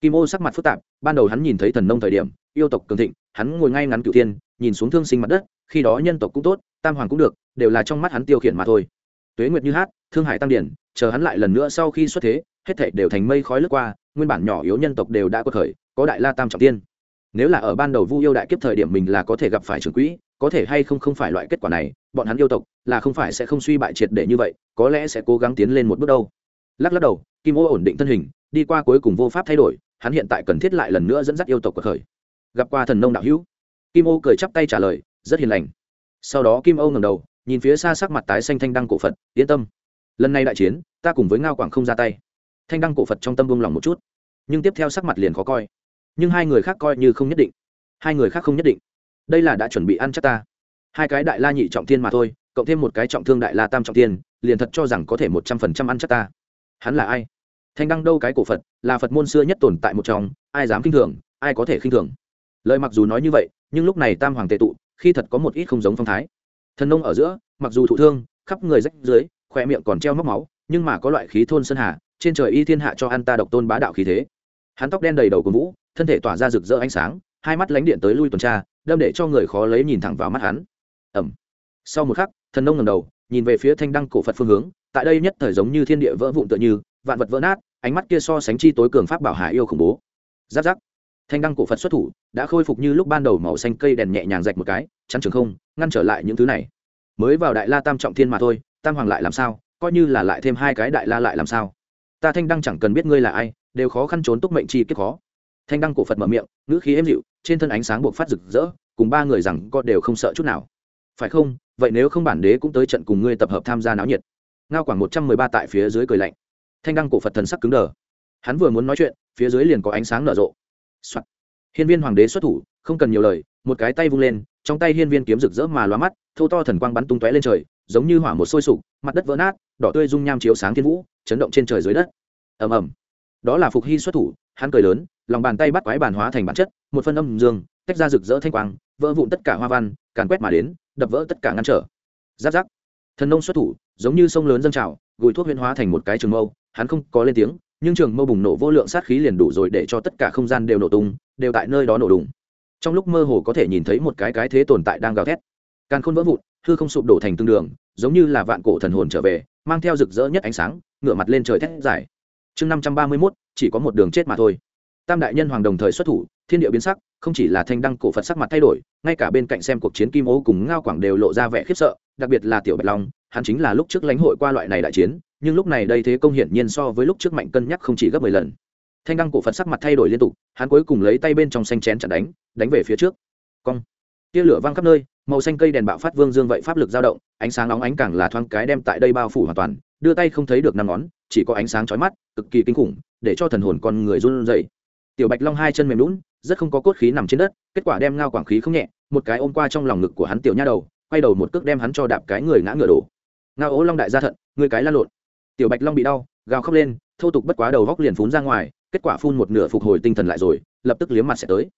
kim ô sắc mặt phức tạp, ban đầu hắn nhìn thấy thần nông thời điểm, yêu tộc cường thịnh, hắn ngồi ngay ngắn cửu thiên, nhìn xuống thương sinh mặt đất, khi đó nhân tộc cũng tốt, tam hoàng cũng được, đều là trong mắt hắn tiêu khiển mà thôi. Tuế nguyệt như hát, thương hải tăng điển, chờ hắn lại lần nữa sau khi xuất thế, hết thảy đều thành mây khói lướt qua, nguyên bản nhỏ yếu nhân tộc đều đã có khởi có đại la tam trọng tiên. Nếu là ở ban đầu vu yêu đại kiếp thời điểm mình là có thể gặp phải trưởng quỹ, có thể hay không không phải loại kết quả này, bọn hắn yêu tộc là không phải sẽ không suy bại triệt để như vậy, có lẽ sẽ cố gắng tiến lên một bước đâu. Lắc lắc đầu, kim ô ổn định thân hình, đi qua cuối cùng vô pháp thay đổi hắn hiện tại cần thiết lại lần nữa dẫn dắt yêu tộc của khởi. Gặp qua thần nông đạo hữu. Kim ô cười chắp tay trả lời, rất hiền lành. Sau đó kim ô ngầm đầu, nhìn phía xa sắc mặt tái xanh thanh đăng cổ phật, yên tâm. Lần này đại chiến, ta cùng với ngao quảng không ra tay. Thanh đăng cổ phật trong tâm buông lòng một chút, nhưng tiếp theo sắc mặt liền khó coi. Nhưng hai người khác coi như không nhất định. Hai người khác không nhất định. Đây là đã chuẩn bị ăn chắc ta. Hai cái đại la nhị trọng thiên mà thôi, cộng thêm một cái trọng thương đại la tam trọng thiên, liền thật cho rằng có thể một trăm phần trăm ăn chắc ta. Hắn là ai? Thanh đăng đâu cái cổ phật, là phật môn xưa nhất tồn tại một trong, ai dám khinh thường, ai có thể khinh thường. Lời mặc dù nói như vậy, nhưng lúc này tam hoàng tệ tụ, khi thật có một ít không giống phong thái. Thần nông ở giữa, mặc dù thụ thương, khắp người rách dưới khoe miệng còn treo móc máu, nhưng mà có loại khí thôn sơn hà, trên trời y thiên hạ cho ăn ta độc tôn bá đạo khí thế. Hắn tóc đen đầy đầu của vũ, thân thể tỏa ra rực rỡ ánh sáng, hai mắt lánh điện tới lui tuần tra, đâm để cho người khó lấy nhìn thẳng vào mắt hắn. Ẩm. Sau một khắc, thần nông ngầm đầu, nhìn về phía thanh đăng cổ phật phương hướng, tại đây nhất thời giống như thiên địa vỡ vụn tựa như, vạn vật vỡ nát ánh mắt kia so sánh chi tối cường pháp bảo hạ yêu khủng bố. Giáp giáp. Thanh đăng cổ phật xuất thủ, đã khôi phục như lúc ban đầu màu xanh cây đèn nhẹ nhàng rạch một cái, chắn trường không, ngăn trở lại những thứ này. Mới vào đại la tam trọng thiên mà thôi, tam hoàng lại làm sao, coi như là lại thêm hai cái đại la lại làm sao. Ta thanh đăng chẳng cần biết ngươi là ai, đều khó khăn trốn túc mệnh chi kiếp khó. Thanh đăng cổ phật mở miệng, ngữ khí êm dịu, trên thân ánh sáng buộc phát rực rỡ, cùng ba người rằng có đều không sợ chút nào. Phải không? Vậy nếu không bản đế cũng tới trận cùng ngươi tập hợp tham gia náo nhiệt. Ngao quảng một trăm mười ba tại phía dưới cười lạnh thanh đăng cổ phật thần sắc cứng đờ. Hắn vừa muốn nói chuyện, phía dưới liền có ánh sáng nở rộ、Soạn. hiên viên hoàng đế xuất thủ, không cần nhiều lời, một cái tay vung lên, trong tay hiên viên kiếm rực rỡ mà lóa mắt thâu to thần quang bắn tung tóe lên trời, giống như hỏa một sôi sục, mặt đất vỡ nát, đỏ tươi dung nham chiếu sáng thiên vũ, chấn động trên trời dưới đất. Ầm ầm. Đó là phục hy xuất thủ, hắn cười lớn, lòng bàn tay bắt quái bàn hóa thành bản chất, một phân âm dương, tách ra rực rỡ thanh quang, vỡ vụn tất cả hoa văn, càn quét mà đến, đập vỡ tất cả ngăn trở. Giáp giáp. Thần nông xuất thủ, giống như sông lớn dâng trào, gùi thuốc huyên hóa thành một cái trường mâu hắn không có lên tiếng, nhưng trường mâu bùng nổ vô lượng sát khí liền đủ rồi để cho tất cả không gian đều nổ tung, đều tại nơi đó nổ đùng. Trong lúc mơ hồ có thể nhìn thấy một cái cái thế tồn tại đang gào thét. Càng khôn vỡ vụn, hư không sụp đổ thành tương đường, giống như là vạn cổ thần hồn trở về, mang theo rực rỡ nhất ánh sáng, ngửa mặt lên trời thét dài. Chương năm trăm ba mươi mốt, chỉ có một đường chết mà thôi. Tam đại nhân hoàng đồng thời xuất thủ, thiên địa biến sắc, không chỉ là thanh đăng cổ phật sắc mặt thay đổi, ngay cả bên cạnh xem cuộc chiến kim ô cùng ngao quảng đều lộ ra vẻ khiếp sợ, đặc biệt là tiểu bạch long, hắn chính là lúc trước lãnh hội qua loại này đại chiến nhưng lúc này đây thế công hiển nhiên so với lúc trước mạnh cân nhắc không chỉ gấp mười lần. Thanh đăng cổ phật sắc mặt thay đổi liên tục, hắn cuối cùng lấy tay bên trong xanh chén chặn đánh đánh về phía trước. Cong. Tia lửa văng khắp nơi, màu xanh cây đèn bạo phát vương dương vậy pháp lực dao động, ánh sáng nóng ánh càng là thoáng cái đem tại đây bao phủ hoàn toàn, đưa tay không thấy được năm ngón, chỉ có ánh sáng chói mắt, cực kỳ kinh khủng, để cho thần hồn con người run rẩy. Tiểu bạch long hai chân mềm lún rất không có cốt khí nằm trên đất, kết quả đem ngao quảng khí không nhẹ, một cái ôm qua trong lòng ngực của hắn tiểu nha đầu, quay đầu một cước đem hắn cho đạp cái người ngã ngựa đổ. Ngao ố long đại gia thận, người cái lan lộn tiểu bạch long bị đau, gào khóc lên, thô tục bất quá đầu góc liền phun ra ngoài, kết quả phun một nửa phục hồi tinh thần lại rồi, lập tức liếm mặt sẽ tới.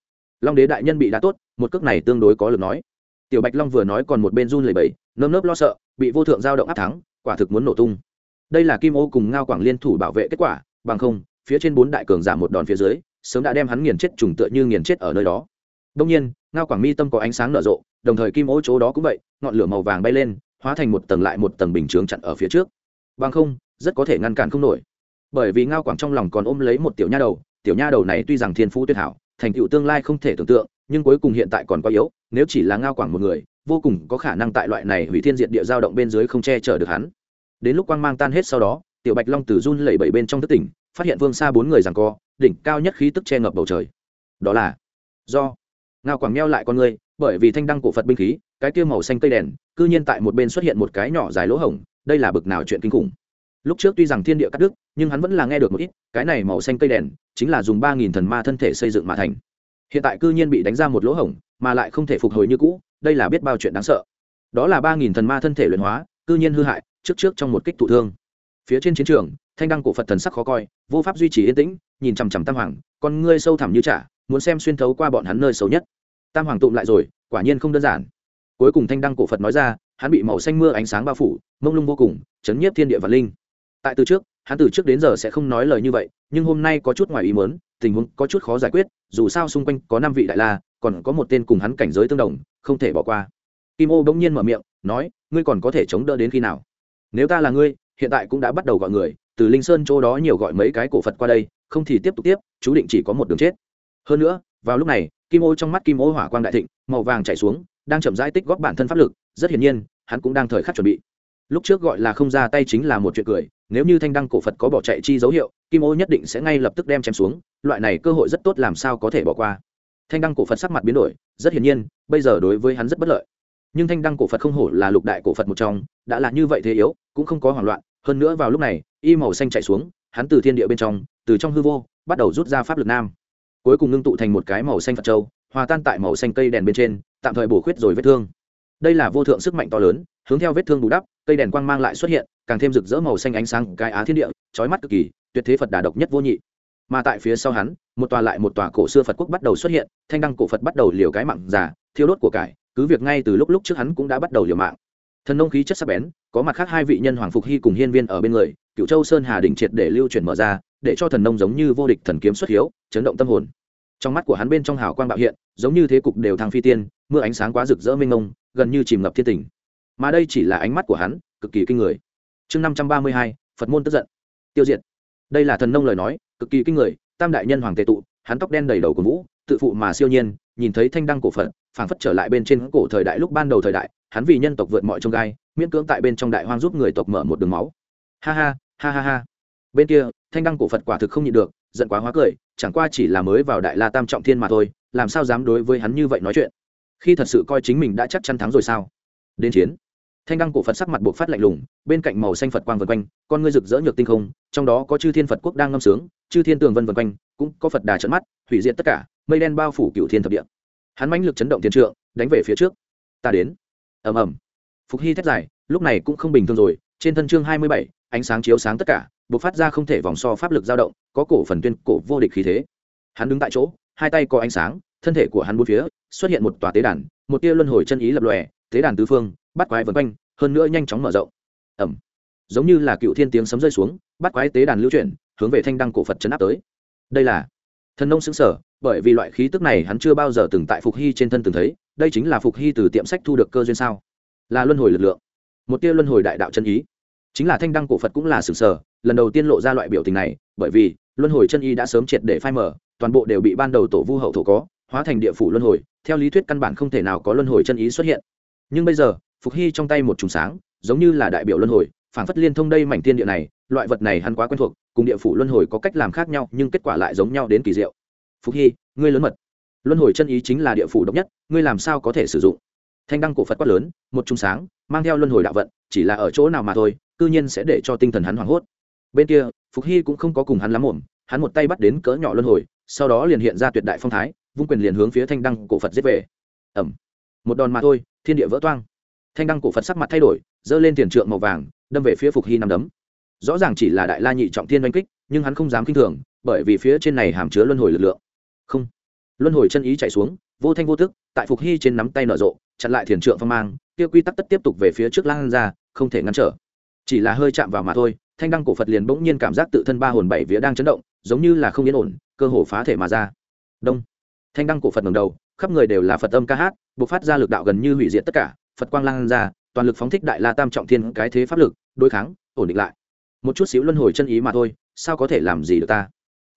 Long đế đại nhân bị đá tốt, một cước này tương đối có lực nói. Tiểu bạch long vừa nói còn một bên run lẩy bẩy, nơm nớp lo sợ, bị vô thượng giao động áp thắng, quả thực muốn nổ tung. Đây là kim ô cùng ngao quảng liên thủ bảo vệ kết quả, bằng không, phía trên bốn đại cường giảm một đòn phía dưới, sớm đã đem hắn nghiền chết trùng tựa như nghiền chết ở nơi đó. Đông nhiên, ngao quảng mi tâm có ánh sáng nở rộ, đồng thời kim ô chỗ đó cũng vậy, ngọn lửa màu vàng bay lên, hóa thành một tầng lại một tầng bình chướng chặn ở phía trước. Bằng không rất có thể ngăn cản không nổi. Bởi vì ngao quảng trong lòng còn ôm lấy một tiểu nha đầu, tiểu nha đầu này tuy rằng thiên phú tuyệt hảo, thành tựu tương lai không thể tưởng tượng, nhưng cuối cùng hiện tại còn quá yếu, nếu chỉ là ngao quảng một người, vô cùng có khả năng tại loại này hủy thiên diệt địa giao động bên dưới không che chở được hắn. Đến lúc quang mang tan hết sau đó, tiểu bạch long từ run lẩy bẩy bên trong thất tỉnh, phát hiện vương xa bốn người rằng co, đỉnh cao nhất khí tức che ngập bầu trời. Đó là, do, ngao quảng meo lại con người, bởi vì thanh đăng cổ phật binh khí, cái kia màu xanh cây đèn, cư nhiên tại một bên xuất hiện một cái nhỏ dài lỗ hổng, đây là bực nào chuyện kinh khủng lúc trước tuy rằng thiên địa cắt đứt, nhưng hắn vẫn là nghe được một ít, cái này màu xanh cây đèn, chính là dùng ba nghìn thần ma thân thể xây dựng mà thành. Hiện tại cư nhiên bị đánh ra một lỗ hổng, mà lại không thể phục hồi như cũ, đây là biết bao chuyện đáng sợ. Đó là ba nghìn thần ma thân thể luyện hóa, cư nhiên hư hại, trước trước trong một kích thụ thương. Phía trên chiến trường, thanh đăng cổ phật thần sắc khó coi, vô pháp duy trì yên tĩnh, nhìn chằm chằm tam hoàng, con ngươi sâu thẳm như trả, muốn xem xuyên thấu qua bọn hắn nơi xấu nhất. Tam hoàng tụm lại rồi, quả nhiên không đơn giản. Cuối cùng thanh đăng cổ phật nói ra, hắn bị màu xanh mưa ánh sáng bao phủ, mông lung vô cùng, chấn nhiếp thiên địa và linh tại từ trước, hắn từ trước đến giờ sẽ không nói lời như vậy, nhưng hôm nay có chút ngoài ý mớn tình huống có chút khó giải quyết, dù sao xung quanh có năm vị đại la, còn có một tên cùng hắn cảnh giới tương đồng, không thể bỏ qua. Kim ô bỗng nhiên mở miệng, nói, ngươi còn có thể chống đỡ đến khi nào? Nếu ta là ngươi, hiện tại cũng đã bắt đầu gọi người, từ linh sơn chỗ đó nhiều gọi mấy cái cổ phật qua đây, không thì tiếp tục tiếp, chú định chỉ có một đường chết. Hơn nữa, vào lúc này, kim ô trong mắt kim ô hỏa quang đại thịnh, màu vàng chảy xuống, đang chậm rãi tích góp bản thân pháp lực, rất hiển nhiên, hắn cũng đang thời khắc chuẩn bị. Lúc trước gọi là không ra tay chính là một chuyện cười nếu như thanh đăng cổ phật có bỏ chạy chi dấu hiệu, kim ô nhất định sẽ ngay lập tức đem chém xuống, loại này cơ hội rất tốt làm sao có thể bỏ qua. Thanh đăng cổ phật sắc mặt biến đổi, rất hiển nhiên, bây giờ đối với hắn rất bất lợi. Nhưng thanh đăng cổ phật không hổ là lục đại cổ phật một trong, đã là như vậy thế yếu, cũng không có hoảng loạn, hơn nữa vào lúc này, y màu xanh chạy xuống, hắn từ thiên địa bên trong, từ trong hư vô, bắt đầu rút ra pháp lực nam. Cuối cùng ngưng tụ thành một cái màu xanh phật châu, hòa tan tại màu xanh cây đèn bên trên, tạm thời bổ khuyết rồi vết thương. Đây là vô thượng sức mạnh to lớn, hướng theo vết thương bù đắp, cây đèn quang mang lại xuất hiện càng thêm rực rỡ màu xanh ánh sáng cái á thiên địa trói mắt cực kỳ, tuyệt thế phật đà độc nhất vô nhị. Mà tại phía sau hắn, một tòa lại một tòa cổ xưa phật quốc bắt đầu xuất hiện, thanh đăng cổ phật bắt đầu liều cái mạng giả thiêu đốt của cải, cứ việc ngay từ lúc lúc trước hắn cũng đã bắt đầu liều mạng. Thần nông khí chất sắc bén, có mặt khác hai vị nhân hoàng phục hy cùng hiên viên ở bên người cựu châu sơn hà đình triệt để lưu chuyển mở ra, để cho thần nông giống như vô địch thần kiếm xuất hiếu, chấn động tâm hồn. Trong mắt của hắn bên trong hào quang bạo hiện, giống như thế cục đều thăng phi tiên, mưa ánh sáng quá rực rỡ mênh mông, gần như chìm ngập thiên tình. Mà đây chỉ là ánh mắt của hắn, cực kỳ kinh người chương năm trăm ba mươi hai, phật môn tức giận. Tiêu diệt. Đây là thần nông lời nói, cực kỳ kinh người, tam đại nhân hoàng tề tụ, hắn tóc đen đầy đầu của vũ tự phụ mà siêu nhiên, nhìn thấy thanh đăng cổ phật, phảng phất trở lại bên trên cổ thời đại lúc ban đầu thời đại, hắn vì nhân tộc vượt mọi trông gai, miễn cưỡng tại bên trong đại hoang giúp người tộc mở một đường máu. Ha ha ha ha ha. Bên kia, thanh đăng cổ phật quả thực không nhịn được, giận quá hóa cười, chẳng qua chỉ là mới vào đại la tam trọng thiên mà thôi, làm sao dám đối với hắn như vậy nói chuyện? Khi thật sự coi chính mình đã chắc chắn thắng rồi sao? Đến chiến thanh đăng cổ phật sắc mặt buộc phát lạnh lùng, bên cạnh màu xanh phật quang vân quanh, con ngươi rực rỡ nhược tinh không, trong đó có chư thiên phật quốc đang ngâm sướng, chư thiên tường vân vân quanh, cũng có phật đà trận mắt, hủy diệt tất cả, mây đen bao phủ cựu thiên thập địa. Hắn mãnh lực chấn động thiên trượng, đánh về phía trước. Ta đến. Ầm ầm. Phục hy thét dài, lúc này cũng không bình thường rồi, trên thân chương hai mươi bảy, ánh sáng chiếu sáng tất cả, buộc phát ra không thể vòng so pháp lực dao động, có cổ phần tuyên cổ vô địch khí thế. Hắn đứng tại chỗ, hai tay có ánh sáng, thân thể của hắn bốn phía, xuất hiện một tòa tế đàn, một tia luân hồi chân ý lập lòe, tế đàn tứ phương bắt quái vần quanh, hơn nữa nhanh chóng mở rộng. Ẩm. Giống như là cựu thiên tiếng sấm rơi xuống, bắt quái tế đàn lưu chuyển, hướng về thanh đăng cổ phật chấn áp tới. Đây là thần nông xứng sở, bởi vì loại khí tức này hắn chưa bao giờ từng tại phục hy trên thân từng thấy, đây chính là phục hy từ tiệm sách thu được cơ duyên sao? Là luân hồi lực lượng. Một tia luân hồi đại đạo chân ý. Chính là thanh đăng cổ phật cũng là sừng sở, lần đầu tiên lộ ra loại biểu tình này, bởi vì luân hồi chân ý đã sớm triệt để phai mở toàn bộ đều bị ban đầu tổ vu hậu thổ có, hóa thành địa phủ luân hồi, theo lý thuyết căn bản không thể nào có luân hồi chân ý xuất hiện. Nhưng bây giờ phục hy trong tay một trùng sáng, giống như là đại biểu luân hồi phản phất liên thông đây mảnh tiên địa này, loại vật này hắn quá quen thuộc, cùng địa phủ luân hồi có cách làm khác nhau, nhưng kết quả lại giống nhau đến kỳ diệu. Phục hy, ngươi lớn mật. Luân hồi chân ý chính là địa phủ độc nhất, ngươi làm sao có thể sử dụng? Thanh đăng cổ phật quát lớn, một trùng sáng, mang theo luân hồi đạo vận, chỉ là ở chỗ nào mà thôi, cư nhiên sẽ để cho tinh thần hắn hoảng hốt. Bên kia, phục hy cũng không có cùng hắn lắm ổn, hắn một tay bắt đến cỡ nhỏ luân hồi, sau đó liền hiện ra tuyệt đại phong thái, vung quyền liền hướng phía thanh đăng cổ phật giết về. Ẩm một đòn mà thôi, thiên địa vỡ toang thanh đăng cổ phật sắc mặt thay đổi, giơ lên tiền trượng màu vàng, đâm về phía phục hy nằm đấm. Rõ ràng chỉ là đại la nhị trọng thiên oanh kích, nhưng hắn không dám k i n h thường, bởi vì phía trên này hàm chứa luân hồi lực lượng. Không. Luân hồi chân ý chạy xuống, vô thanh vô tức, tại phục hy trên nắm tay nở rộ, chặn lại thiền trượng phong mang, kia quy tắc tất tiếp tục về phía trước lan ra, không thể ngăn trở. Chỉ là hơi chạm vào mà thôi, thanh đăng cổ phật liền bỗng nhiên cảm giác tự thân ba hồn bảy vía đang chấn động, giống như là không yên ổn, cơ hồ phá thể mà ra. Đông. Thanh đăng cổ phật ngầm đầu, khắp người đều là phật âm ca hát b ộ c phát ra lực đạo gần như hủy diệt tất cả phật quang lan ra, toàn lực phóng thích đại la tam trọng thiên cái thế pháp lực, đối kháng, ổn định lại. Một chút xíu luân hồi chân ý mà thôi, sao có thể làm gì được ta?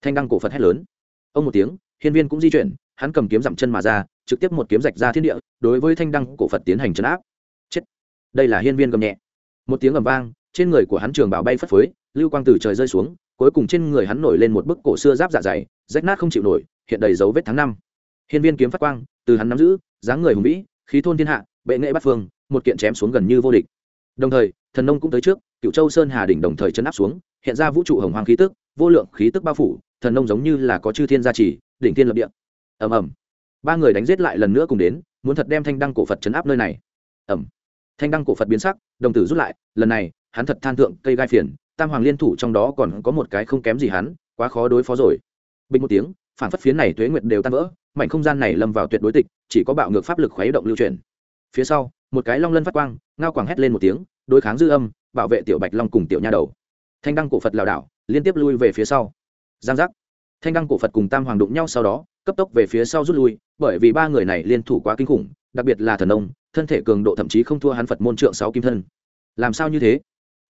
Thanh đăng cổ phật hét lớn. Ông một tiếng, hiên viên cũng di chuyển, hắn cầm kiếm dặm chân mà ra, trực tiếp một kiếm rạch ra thiên địa, đối với thanh đăng cổ phật tiến hành chấn áp. Chết. Đây là hiên viên gầm nhẹ. Một tiếng ầm vang, trên người của hắn trường bảo bay phất phới, lưu quang từ trời rơi xuống, cuối cùng trên người hắn nổi lên một bức cổ xưa giáp dạ dày, rách nát không chịu nổi, hiện đầy dấu vết tháng năm. Hiên viên kiếm phát quang, từ hắn nắm giữ, dáng người hùng vĩ, khí thôn thiên hạ bệ nghệ bắt phương, một kiện chém xuống gần như vô địch. Đồng thời, thần nông cũng tới trước cựu châu sơn hà đỉnh đồng thời chấn áp xuống, hiện ra vũ trụ hồng hoàng khí tức, vô lượng khí tức bao phủ, thần nông giống như là có chư thiên gia trì, đỉnh thiên lập địa. Ầm ầm. Ba người đánh giết lại lần nữa cùng đến, muốn thật đem thanh đăng cổ phật chấn áp nơi này. Ầm. Thanh đăng cổ phật biến sắc, đồng tử rút lại, lần này, hắn thật than thượng cây gai phiền, tam hoàng liên thủ trong đó còn có một cái không kém gì hắn, quá khó đối phó rồi. Bình một tiếng, phản phất phiến này tuế nguyệt đều tan vỡ, mảnh không gian này lâm vào tuyệt đối tịch, chỉ có bạo ngược pháp lực khuấy động lưu truyền phía sau, một cái long lân phát quang, ngao quảng hét lên một tiếng, đối kháng dư âm, bảo vệ tiểu bạch long cùng tiểu nha đầu. Thanh đăng cổ phật lảo đảo, liên tiếp lui về phía sau. Giang giác. Thanh đăng cổ phật cùng tam hoàng đụng nhau sau đó, cấp tốc về phía sau rút lui, bởi vì ba người này liên thủ quá kinh khủng, đặc biệt là thần ông thân thể cường độ thậm chí không thua hắn phật môn trượng sáu kim thân. Làm sao như thế?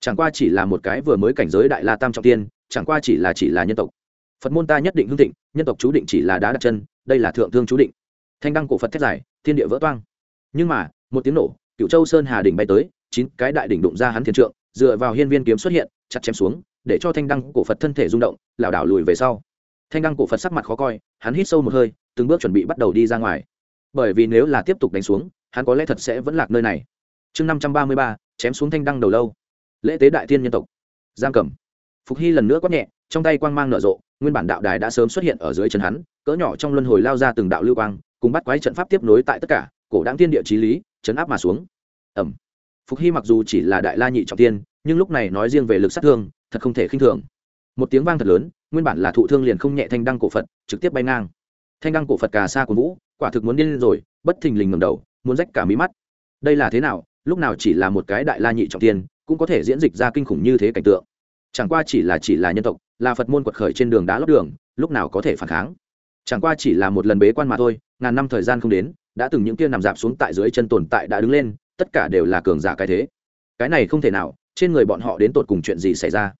Chẳng qua chỉ là một cái vừa mới cảnh giới đại la tam trọng tiên, chẳng qua chỉ là chỉ là nhân tộc. Phật môn ta nhất định hưng thịnh, nhân tộc chú định chỉ là đá đặt chân, đây là thượng thương chú định. Thanh đăng cổ phật thét dài, thiên địa vỡ toang nhưng mà, một tiếng nổ cựu châu sơn hà đỉnh bay tới, chín cái đại đỉnh đụng ra hắn thiên trượng, dựa vào hiên viên kiếm xuất hiện, chặt chém xuống, để cho thanh đăng cổ phật thân thể rung động, lảo đảo lùi về sau. Thanh đăng cổ phật sắc mặt khó coi, hắn hít sâu một hơi, từng bước chuẩn bị bắt đầu đi ra ngoài. Bởi vì nếu là tiếp tục đánh xuống, hắn có lẽ thật sẽ vẫn lạc nơi này. Chương năm trăm ba mươi ba, chém xuống thanh đăng đầu lâu. Lễ tế đại thiên nhân tộc. Giam cầm phục hy lần nữa quát nhẹ, trong tay quang mang nở rộ, nguyên bản đạo đài đã sớm xuất hiện ở dưới chân hắn, cỡ nhỏ trong luân hồi lao ra từng đạo lưu quang, cùng bắt quái trận pháp tiếp nối tại tất cả cổ đáng thiên địa trí lý, chấn áp mà xuống. Ẩm. Phục hy mặc dù chỉ là đại la nhị trọng tiên nhưng lúc này nói riêng về lực sát thương, thật không thể khinh thường. Một tiếng vang thật lớn, nguyên bản là thụ thương liền không nhẹ thanh đăng cổ phật, trực tiếp bay ngang. Thanh đăng cổ phật cà sa của vũ, quả thực muốn điên lên rồi, bất thình lình ngầm đầu, muốn rách cả mí mắt. Đây là thế nào? Lúc nào chỉ là một cái đại la nhị trọng tiên cũng có thể diễn dịch ra kinh khủng như thế cảnh tượng. Chẳng qua chỉ là chỉ là nhân tộc, là phật môn quật khởi trên đường đá lót đường, lúc nào có thể phản kháng? Chẳng qua chỉ là một lần bế quan mà thôi, ngàn năm thời gian không đến đã từng những kia nằm dạp xuống tại dưới chân tồn tại đã đứng lên, tất cả đều là cường giả cái thế. Cái này không thể nào, trên người bọn họ đến tột cùng chuyện gì xảy ra?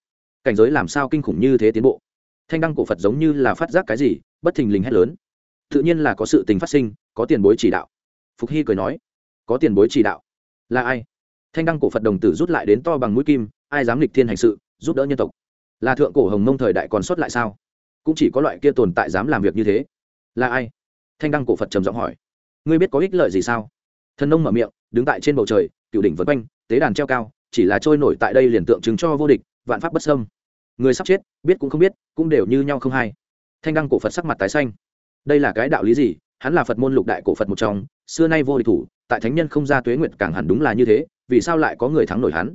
Cảnh giới làm sao kinh khủng như thế tiến bộ? Thanh đăng cổ phật giống như là phát giác cái gì, bất thình lình hét lớn. Tự nhiên là có sự tình phát sinh, có tiền bối chỉ đạo. Phục hy cười nói, có tiền bối chỉ đạo? Là ai? Thanh đăng cổ phật đồng tử rút lại đến to bằng mũi kim, ai dám lịch thiên hành sự, giúp đỡ nhân tộc? Là thượng cổ hồng mông thời đại còn sót lại sao? Cũng chỉ có loại kia tồn tại dám làm việc như thế. Là ai? Thanh đăng cổ phật trầm giọng hỏi ngươi biết có ích lợi gì sao? Thần nông mở miệng, đứng tại trên bầu trời cựu đỉnh vân quanh, tế đàn treo cao, chỉ là trôi nổi tại đây liền tượng trưng cho vô địch, vạn pháp bất sâm người sắp chết, biết cũng không biết, cũng đều như nhau không hay. Thanh đăng cổ phật sắc mặt tái xanh. Đây là cái đạo lý gì? Hắn là phật môn lục đại cổ phật một trong, xưa nay vô địch thủ, tại thánh nhân không ra tuế nguyệt càng hẳn đúng là như thế, vì sao lại có người thắng nổi hắn?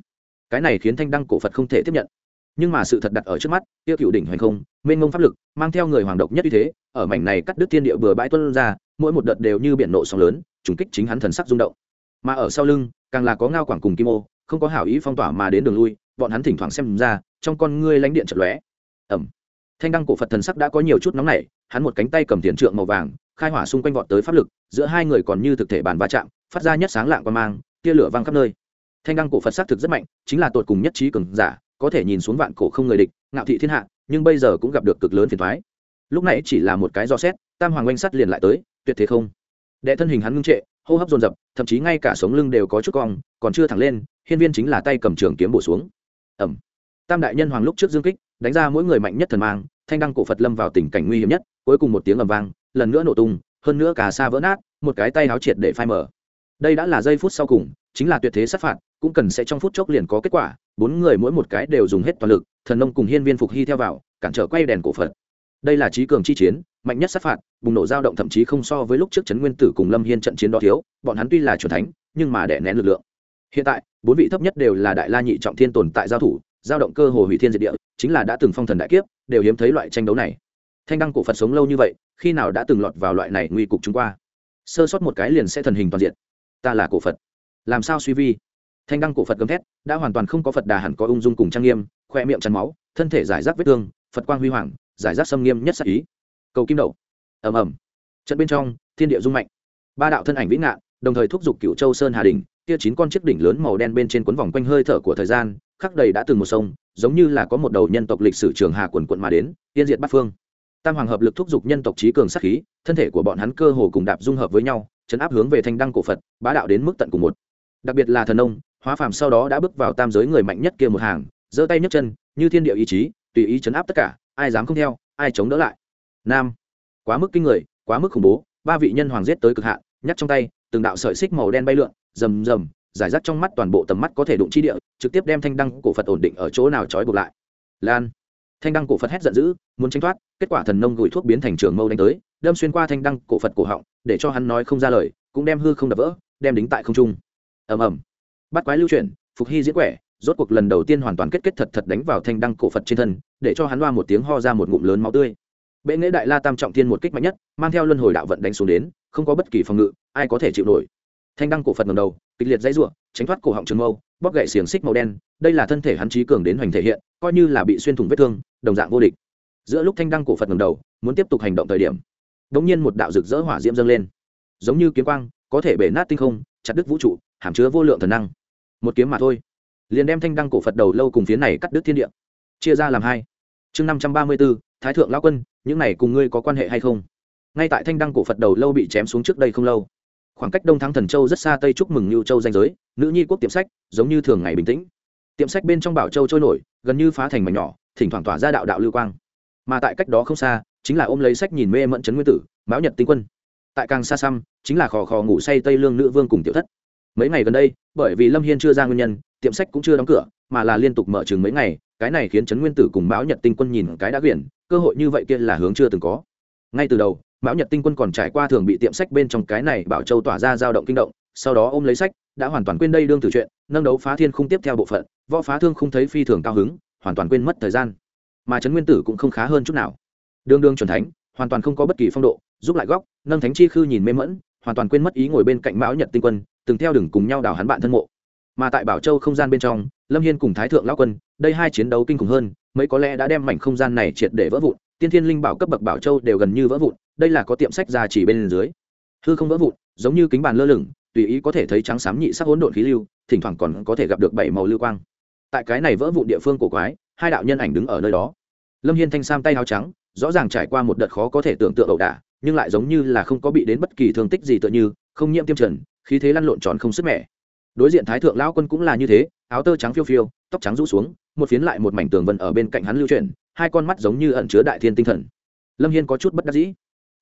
Cái này khiến thanh đăng cổ phật không thể tiếp nhận. Nhưng mà sự thật đặt ở trước mắt, tiêu cựu đỉnh hoành không, mênh mông pháp lực, mang theo người hoàng độc nhất như thế, ở mảnh này cắt đứt thiên địa bừa bãi tuân ra mỗi một đợt đều như biển nộ sóng lớn, trùng kích chính hắn thần sắc rung động. Mà ở sau lưng, càng là có ngao quảng cùng kim ô, không có hảo ý phong tỏa mà đến đường lui, bọn hắn thỉnh thoảng xem ra, trong con ngươi lánh điện chật lóe. Ẩm thanh đăng cổ phật thần sắc đã có nhiều chút nóng nảy, hắn một cánh tay cầm tiền trượng màu vàng, khai hỏa xung quanh vọt tới pháp lực, giữa hai người còn như thực thể bàn va chạm, phát ra nhất sáng lạng qua mang, tia lửa văng khắp nơi. Thanh đăng cổ phật xác thực rất mạnh, chính là tột cùng nhất trí cường giả, có thể nhìn xuống vạn cổ không người địch, ngạo thị thiên hạ, nhưng bây giờ cũng gặp được cực lớn phiền thoái lúc này chỉ là một cái do xét tam hoàng oanh sắt liền lại tới, tuyệt thế không? Đệ thân hình hắn ngưng trệ, hô hấp dồn dập, thậm chí ngay cả sống lưng đều có chút cong, còn chưa thẳng lên, hiên viên chính là tay cầm trường kiếm bổ xuống. Ẩm tam đại nhân hoàng lúc trước dương kích, đánh ra mỗi người mạnh nhất thần mang, thanh đăng cổ phật lâm vào tình cảnh nguy hiểm nhất, cuối cùng một tiếng ầm vang, lần nữa nổ tung, hơn nữa cả xa vỡ nát, một cái tay háo triệt để phai mở đây đã là giây phút sau cùng, chính là tuyệt thế sát phạt, cũng cần sẽ trong phút chốc liền có kết quả, bốn người mỗi một cái đều dùng hết toàn lực, thần nông cùng hiên viên phục hy theo vào, cản trở quay đèn cổ phật. Đây là trí cường chi chiến mạnh nhất sát phạt, bùng nổ dao động thậm chí không so với lúc trước trấn nguyên tử cùng lâm hiên trận chiến đó thiếu, bọn hắn tuy là truyền thánh, nhưng mà đè nén lực lượng. Hiện tại, bốn vị thấp nhất đều là đại la nhị trọng thiên tồn tại giao thủ giao động cơ hồ hủy thiên diệt địa, chính là đã từng phong thần đại kiếp, đều hiếm thấy loại tranh đấu này. Thanh đăng cổ phật sống lâu như vậy, khi nào đã từng lọt vào loại này nguy cục chúng qua? Sơ sót một cái liền sẽ thần hình toàn diện. Ta là cổ phật. Làm sao suy vi? Thanh đăng cổ phật gầm thét, đã hoàn toàn không có phật đà hẳn có ung dung cùng trang nghiêm khoe miệng chắn máu, thân thể giải rác vết thương, phật quang huy hoàng, giải rác xâm nghiêm nhất sắc ý cầu kim đậu. Ầm ầm. Trận bên trong, thiên địa rung mạnh. Ba đạo thân ảnh vĩ ngạn, đồng thời thúc giục cựu châu sơn hà đình kia chín con chiếc đỉnh lớn màu đen bên trên cuốn vòng quanh hơi thở của thời gian, khắc đầy đã từng một sông, giống như là có một đầu nhân tộc lịch sử trường hà quần quận mà đến, tiên diệt bát phương. Tam hoàng hợp lực thúc giục nhân tộc trí cường sắc khí, thân thể của bọn hắn cơ hồ cùng đạp dung hợp với nhau, chấn áp hướng về thanh đăng cổ phật, bá đạo đến mức tận cùng một. Đặc biệt là thần ông, hóa phàm sau đó đã bước vào tam giới người mạnh nhất kia một hàng, giơ tay nhấc chân, như thiên địa ý chí, tùy ý chấn áp tất cả, ai dám không theo, ai chống đỡ lại nam. Quá mức kinh người, quá mức khủng bố, ba vị nhân hoàng giết tới cực hạn, nhắc trong tay, từng đạo sợi xích màu đen bay lượn, rầm rầm, giải rác trong mắt toàn bộ tầm mắt có thể đụng chi địa, trực tiếp đem thanh đăng cổ phật ổn định ở chỗ nào trói buộc lại. Lan. Thanh đăng cổ phật hét giận dữ, muốn tranh thoát, kết quả thần nông gửi thuốc biến thành trường mâu đánh tới, đâm xuyên qua thanh đăng cổ phật cổ họng, để cho hắn nói không ra lời, cũng đem hư không đập vỡ, đem đính tại không trung. Ầm ầm. Bắt quái lưu chuyển, phục hy diễn quẻ, rốt cuộc lần đầu tiên hoàn toàn kết kết thật thật đánh vào thanh đăng cổ phật trên thân, để cho hắn loa một tiếng ho ra một ngụm lớn máu tươi bệ nghệ đại la tam trọng thiên một kích mạnh nhất, mang theo luân hồi đạo vận đánh xuống đến, không có bất kỳ phòng ngự, ai có thể chịu nổi. Thanh đăng cổ phật ngầm đầu, kịch liệt dãy ruộng tránh thoát cổ họng trường mâu, bóp gậy xiềng xích màu đen, đây là thân thể hắn trí cường đến hoành thể hiện, coi như là bị xuyên thủng vết thương, đồng dạng vô địch. Giữa lúc thanh đăng cổ phật ngầm đầu, muốn tiếp tục hành động thời điểm đ ỗ n g nhiên một đạo rực rỡ hỏa diễm dâng lên. Giống như kiếm quang, có thể bể nát tinh không, chặt đứt vũ trụ, hàm chứa vô lượng thần năng. Một kiếm mà thôi. Liền đem thanh đăng cổ phật đầu lâu cùng phía này cắt đứt thiên địa. Chia ra làm hai. Chương năm trăm ba mươi b ố thái thượng lao quân những này cùng ngươi có quan hệ hay không? Ngay tại thanh đăng cổ phật đầu lâu bị chém xuống trước đây không lâu, khoảng cách đông thắng thần châu rất xa tây chúc mừng lưu châu danh giới, nữ nhi quốc tiệm sách, giống như thường ngày bình tĩnh. Tiệm sách bên trong bảo châu trôi nổi, gần như phá thành mảnh nhỏ, thỉnh thoảng tỏa ra đạo đạo lưu quang. Mà tại cách đó không xa, chính là ôm lấy sách nhìn mê mẫn trấn nguyên tử, mão nhật tinh quân. Tại càng xa xăm, chính là khò khò ngủ say tây lương nữ vương cùng tiểu thất. Mấy ngày gần đây, bởi vì lâm hiên chưa ra nguyên nhân, tiệm sách cũng chưa đóng cửa, mà là liên tục mở chừng mấy ngày, cái này khiến trấn nguyên tử cùng mão nhật tinh quân nhìn cái đã quyển cơ hội như vậy kia là hướng chưa từng có. Ngay từ đầu, mão nhật tinh quân còn trải qua thường bị tiệm sách bên trong cái này bảo châu tỏa ra dao động kinh động, sau đó ôm lấy sách, đã hoàn toàn quên đây đương từ chuyện, nâng đấu phá thiên không tiếp theo bộ phận, võ phá thương không thấy phi thường cao hứng, hoàn toàn quên mất thời gian. Mà trấn nguyên tử cũng không khá hơn chút nào. Đương đương chuẩn thánh, hoàn toàn không có bất kỳ phong độ, giúp lại góc, nâng thánh chi khư nhìn mê mẫn hoàn toàn quên mất ý ngồi bên cạnh mão nhật tinh quân, từng theo đừng cùng nhau đào hắn bạn thân mộ. Mà tại bảo châu không gian bên trong, lâm hiên cùng thái thượng lão quân đây hai chiến đấu kinh khủng hơn, mấy có lẽ đã đem mảnh không gian này triệt để vỡ vụn, tiên thiên linh bảo cấp bậc bảo châu đều gần như vỡ vụn, đây là có tiệm sách ra chỉ bên dưới. Hư không vỡ vụn, giống như kính bàn lơ lửng, tùy ý có thể thấy trắng xám nhị sắc hỗn độn khí lưu, thỉnh thoảng còn có thể gặp được bảy màu lưu quang. Tại cái này vỡ vụn địa phương cổ quái, hai đạo nhân ảnh đứng ở nơi đó. Lâm hiên thanh sam tay áo trắng, rõ ràng trải qua một đợt khó có thể tưởng tượng ẩu đả, nhưng lại giống như là không có bị đến bất kỳ thương tích gì tựa như, không nhiễm tiêm trần, khí thế lăn lộn tròn không sức mẻ đối diện thái thượng lão quân cũng là như thế, áo tơ trắng phiêu phiêu, tóc trắng rũ xuống, một phiến lại một mảnh tường vân ở bên cạnh hắn lưu chuyển, hai con mắt giống như ẩn chứa đại thiên tinh thần. Lâm hiên có chút bất đắc dĩ.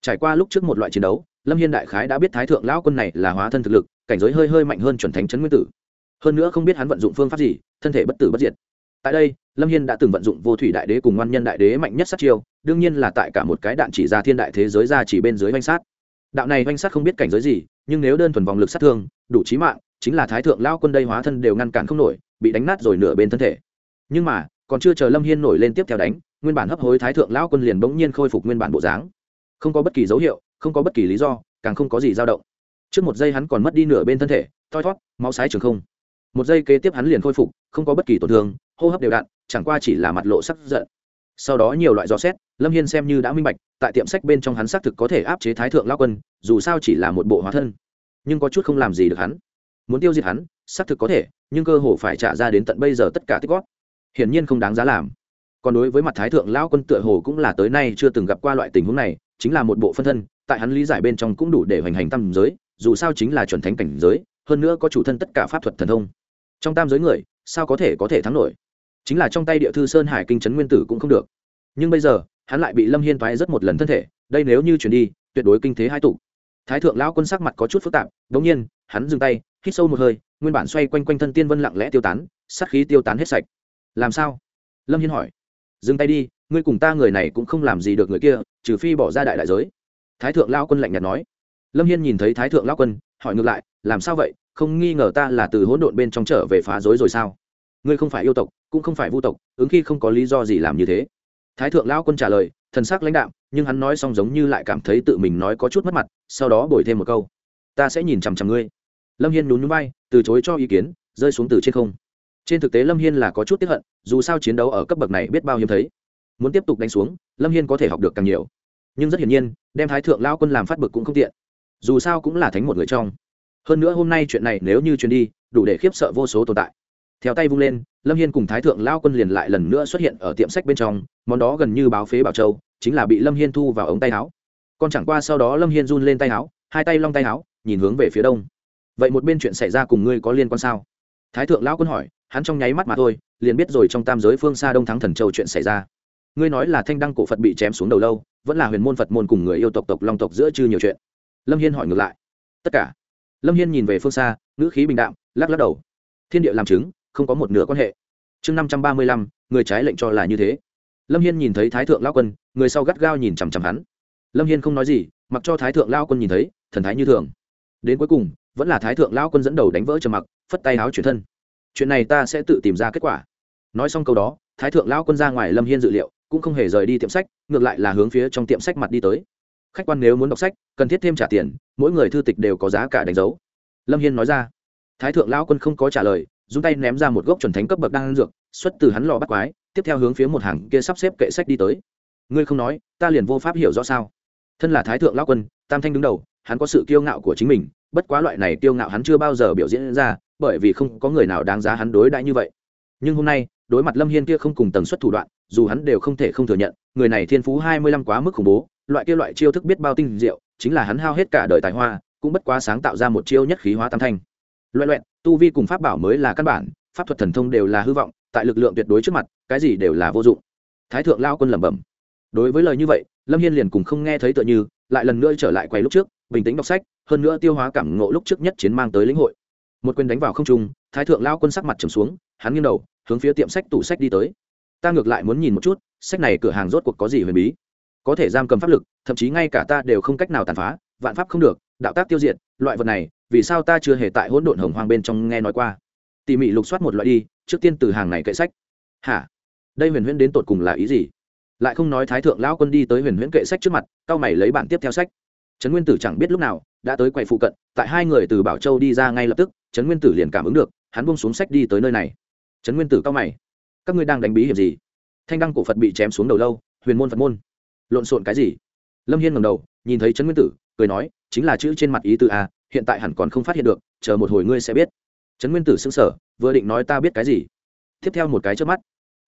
Trải qua lúc trước một loại chiến đấu, lâm hiên đại khái đã biết thái thượng lão quân này là hóa thân thực lực, cảnh giới hơi hơi mạnh hơn chuẩn thánh trấn nguyên tử. Hơn nữa không biết hắn vận dụng phương pháp gì, thân thể bất tử bất diệt. Tại đây, lâm hiên đã từng vận dụng vô thủy đại đế cùng ngoan nhân đại đế mạnh nhất sát chiêu, đương nhiên là tại cả một cái đạn chỉ ra thiên đại thế giới ra chỉ bên dưới oanh sát. Đạo này oanh sát không biết cảnh giới gì, nhưng nếu đơn thuần vòng lực sát thương, đủ trí mạng chính là thái thượng lao quân đây hóa thân đều ngăn cản không nổi, bị đánh nát rồi nửa bên thân thể. Nhưng mà, còn chưa chờ lâm hiên nổi lên tiếp theo đánh, nguyên bản hấp hối thái thượng lao quân liền bỗng nhiên khôi phục nguyên bản bộ dáng. Không có bất kỳ dấu hiệu, không có bất kỳ lý do, càng không có gì dao động. Trước một giây hắn còn mất đi nửa bên thân thể, thoi thót, máu sái trường không. Một giây kế tiếp hắn liền khôi phục, không có bất kỳ tổn thương, hô hấp đều đặn, chẳng qua chỉ là mặt lộ sắc giận. Sau đó nhiều loại dò xét, lâm hiên xem như đã minh bạch, tại tiệm sách bên trong hắn xác thực có thể áp chế thái thượng lao quân, dù sao chỉ là một bộ hóa thân. Nhưng có chút không làm gì được hắn muốn tiêu diệt hắn, xác thực có thể, nhưng cơ hồ phải trả ra đến tận bây giờ tất cả tích góp. Hiển nhiên không đáng giá làm. Còn đối với mặt thái thượng lao quân tựa hồ cũng là tới nay chưa từng gặp qua loại tình huống này, chính là một bộ phân thân, tại hắn lý giải bên trong cũng đủ để hoành hành tam giới, dù sao chính là chuẩn thánh cảnh giới, hơn nữa có chủ thân tất cả pháp thuật thần thông. Trong tam giới người, sao có thể có thể thắng nổi? Chính là trong tay địa thư sơn hải kinh trấn nguyên tử cũng không được. Nhưng bây giờ, hắn lại bị lâm hiên thoái rất một lần thân thể, đây nếu như chuyển đi, tuyệt đối kinh thế hai tụ. Thái thượng lão quân sắc mặt có chút phức tạp đ ỗ n g nhiên, hắn dừng tay hít sâu một hơi nguyên bản xoay quanh quanh thân tiên vân lặng lẽ tiêu tán sát khí tiêu tán hết sạch. Làm sao? Lâm hiên hỏi. Dừng tay đi ngươi cùng ta người này cũng không làm gì được người kia trừ phi bỏ ra đại đại giới. Thái thượng lao quân lạnh nhạt nói. Lâm hiên nhìn thấy thái thượng lao quân hỏi ngược lại làm sao vậy? Không nghi ngờ ta là từ hỗn độn bên trong trở về phá rối rồi sao? Ngươi không phải yêu tộc cũng không phải vu tộc ứng khi không có lý do gì làm như thế. Thái thượng lão quân trả lời thần sắc lãnh đạo, nhưng hắn nói xong giống như lại cảm thấy tự mình nói có chút mất mặt sau đó bồi thêm một câu. Ta sẽ nhìn chằm chằm ngươi lâm hiên nhún nhún bay từ chối cho ý kiến, rơi xuống từ trên không. Trên thực tế lâm hiên là có chút tiếp hận, dù sao chiến đấu ở cấp bậc này biết bao hiếm thấy. Muốn tiếp tục đánh xuống, lâm hiên có thể học được càng nhiều. Nhưng rất hiển nhiên, đem thái thượng lao quân làm phát bực cũng không tiện. Dù sao cũng là thánh một người trong. Hơn nữa hôm nay chuyện này nếu như truyền đi, đủ để khiếp sợ vô số tồn tại. Theo tay vung lên, lâm hiên cùng thái thượng lao quân liền lại lần nữa xuất hiện ở tiệm sách bên trong, món đó gần như báo phế bảo châu, chính là bị lâm hiên thu vào ống tay áo. Còn chẳng qua sau đó lâm hiên run lên tay áo, hai tay long tay áo, nhìn hướng về phía đông vậy một bên chuyện xảy ra cùng ngươi có liên quan sao? Thái thượng lão quân hỏi, hắn trong nháy mắt mà thôi, liền biết rồi trong tam giới phương xa đông thắng thần châu chuyện xảy ra. Ngươi nói là thanh đăng cổ phật bị chém xuống đầu lâu, vẫn là huyền môn phật môn cùng người yêu tộc tộc long tộc giữa chư nhiều chuyện. Lâm hiên hỏi ngược lại. Tất cả. Lâm hiên nhìn về phương xa, ngữ khí bình đạm, lắc lắc đầu. Thiên địa làm chứng, không có một nửa quan hệ. Chương năm trăm ba mươi lăm, người trái lệnh cho là như thế. Lâm hiên nhìn thấy thái thượng lao quân, người sau gắt gao nhìn chằm chằm hắn. Lâm hiên không nói gì, mặc cho thái thượng lao quân nhìn thấy, thần thái như thường. Đến cuối cùng vẫn là thái thượng lao quân dẫn đầu đánh vỡ trầm mặc, phất tay áo chuyển thân. Chuyện này ta sẽ tự tìm ra kết quả. Nói xong câu đó, thái thượng lao quân ra ngoài lâm hiên dự liệu, cũng không hề rời đi tiệm sách, ngược lại là hướng phía trong tiệm sách mặt đi tới. Khách quan nếu muốn đọc sách, cần thiết thêm trả tiền, mỗi người thư tịch đều có giá cả đánh dấu. Lâm hiên nói ra. Thái thượng lao quân không có trả lời, dùng tay ném ra một gốc chuẩn thánh cấp bậc đang dược, xuất từ hắn lò bắt quái, tiếp theo hướng phía một hàng kia sắp xếp kệ sách đi tới. Ngươi không nói, ta liền vô pháp hiểu rõ sao. Thân là thái thượng lao quân, tam thanh đứng đầu, hắn có sự kiêu ngạo của chính mình bất quá loại này tiêu ngạo hắn chưa bao giờ biểu diễn ra, bởi vì không có người nào đáng giá hắn đối đãi như vậy. Nhưng hôm nay, đối mặt lâm hiên kia không cùng tần suất thủ đoạn, dù hắn đều không thể không thừa nhận, người này thiên phú hai mươi lăm quá mức khủng bố, loại kia loại chiêu thức biết bao tinh diệu, chính là hắn hao hết cả đời tài hoa, cũng bất quá sáng tạo ra một chiêu nhất khí hóa tam thanh. Loẹ loẹn tu vi cùng pháp bảo mới là căn bản, pháp thuật thần thông đều là hư vọng, tại lực lượng tuyệt đối trước mặt, cái gì đều là vô dụng. Thái thượng lao quân lẩm bẩm. Đối với lời như vậy, lâm hiên liền cùng không nghe thấy tựa như, lại lần nữa trở lại quay lúc trước bình tĩnh đọc sách, hơn nữa tiêu hóa cảm ngộ lúc trước nhất chiến mang tới lĩnh hội. Một quyền đánh vào không trung, thái thượng lao quân sắc mặt trầm xuống, hắn nghiêng đầu, hướng phía tiệm sách tủ sách đi tới. Ta ngược lại muốn nhìn một chút, sách này cửa hàng rốt cuộc có gì huyền bí? Có thể giam cầm pháp lực, thậm chí ngay cả ta đều không cách nào tàn phá, vạn pháp không được, đạo tác tiêu diệt, loại vật này, vì sao ta chưa hề tại hỗn độn hồng hoang bên trong nghe nói qua? Tỉ mỉ lục soát một loại đi, trước tiên từ hàng này kệ sách. Hả? Đây huyền huyễn đến tột cùng là ý gì? Lại không nói thái thượng lão quân đi tới huyền huyễn kệ sách trước mặt cao mày lấy bản tiếp theo sách trấn nguyên tử chẳng biết lúc nào đã tới quầy phụ cận, tại hai người từ bảo châu đi ra ngay lập tức, trấn nguyên tử liền cảm ứng được, hắn buông xuống sách đi tới nơi này. Trấn nguyên tử cao mày. Các ngươi đang đánh bí hiểm gì? Thanh đăng cổ phật bị chém xuống đầu lâu, huyền môn phật môn. Lộn xộn cái gì? Lâm hiên ngầm đầu, nhìn thấy trấn nguyên tử, cười nói, chính là chữ trên mặt ý từ a hiện tại hẳn còn không phát hiện được, chờ một hồi ngươi sẽ biết. Trấn nguyên tử xưng sở vừa định nói ta biết cái gì. Tiếp theo một cái trước mắt,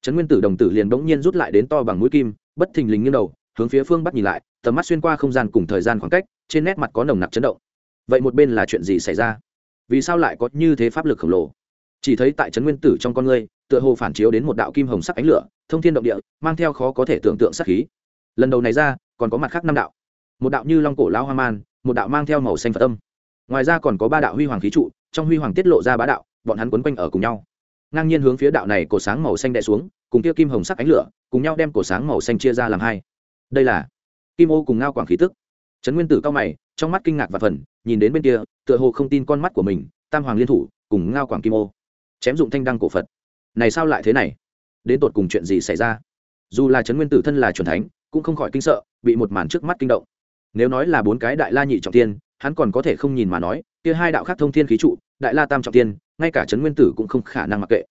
trấn nguyên tử đồng tử liền bỗng nhiên rút lại đến to bằng mũi kim, bất thình lình nghiêng đầu, hướng phía phương bắt nhìn lại tầm mắt xuyên qua không gian cùng thời gian khoảng cách, trên nét mặt có nồng nặc chấn động. Vậy một bên là chuyện gì xảy ra? Vì sao lại có như thế pháp lực khổng lồ? Chỉ thấy tại trấn nguyên tử trong con ngươi, tựa hồ phản chiếu đến một đạo kim hồng sắc ánh lửa, thông thiên động địa, mang theo khó có thể tưởng tượng sắc khí. Lần đầu này ra, còn có mặt khác năm đạo. Một đạo như long cổ lao hoa man, một đạo mang theo màu xanh phật âm. Ngoài ra còn có ba đạo huy hoàng khí trụ, trong huy hoàng tiết lộ ra bá đạo, bọn hắn quấn quanh ở cùng nhau. Ngang nhiên hướng phía đạo này cổ sáng màu xanh đè xuống, cùng kia kim hồng sắc ánh lửa, cùng nhau đem cổ sáng màu xanh chia ra làm hai. Đây là kim ô cùng ngao quảng khí tức. Trấn nguyên tử cao mày, trong mắt kinh ngạc và phần, nhìn đến bên kia, tựa hồ không tin con mắt của mình, tam hoàng liên thủ cùng ngao quảng kim ô. Chém dụng thanh đăng cổ phật. Này sao lại thế này? Đến tột cùng chuyện gì xảy ra? Dù là trấn nguyên tử thân là c thánh, cũng không khỏi kinh sợ, bị một màn trước mắt kinh động. Nếu nói là bốn cái đại la nhị trọng tiên hắn còn có thể không nhìn mà nói, kia hai đạo khác thông thiên khí trụ, đại la tam trọng tiên ngay cả trấn nguyên tử cũng không khả năng mặc kệ.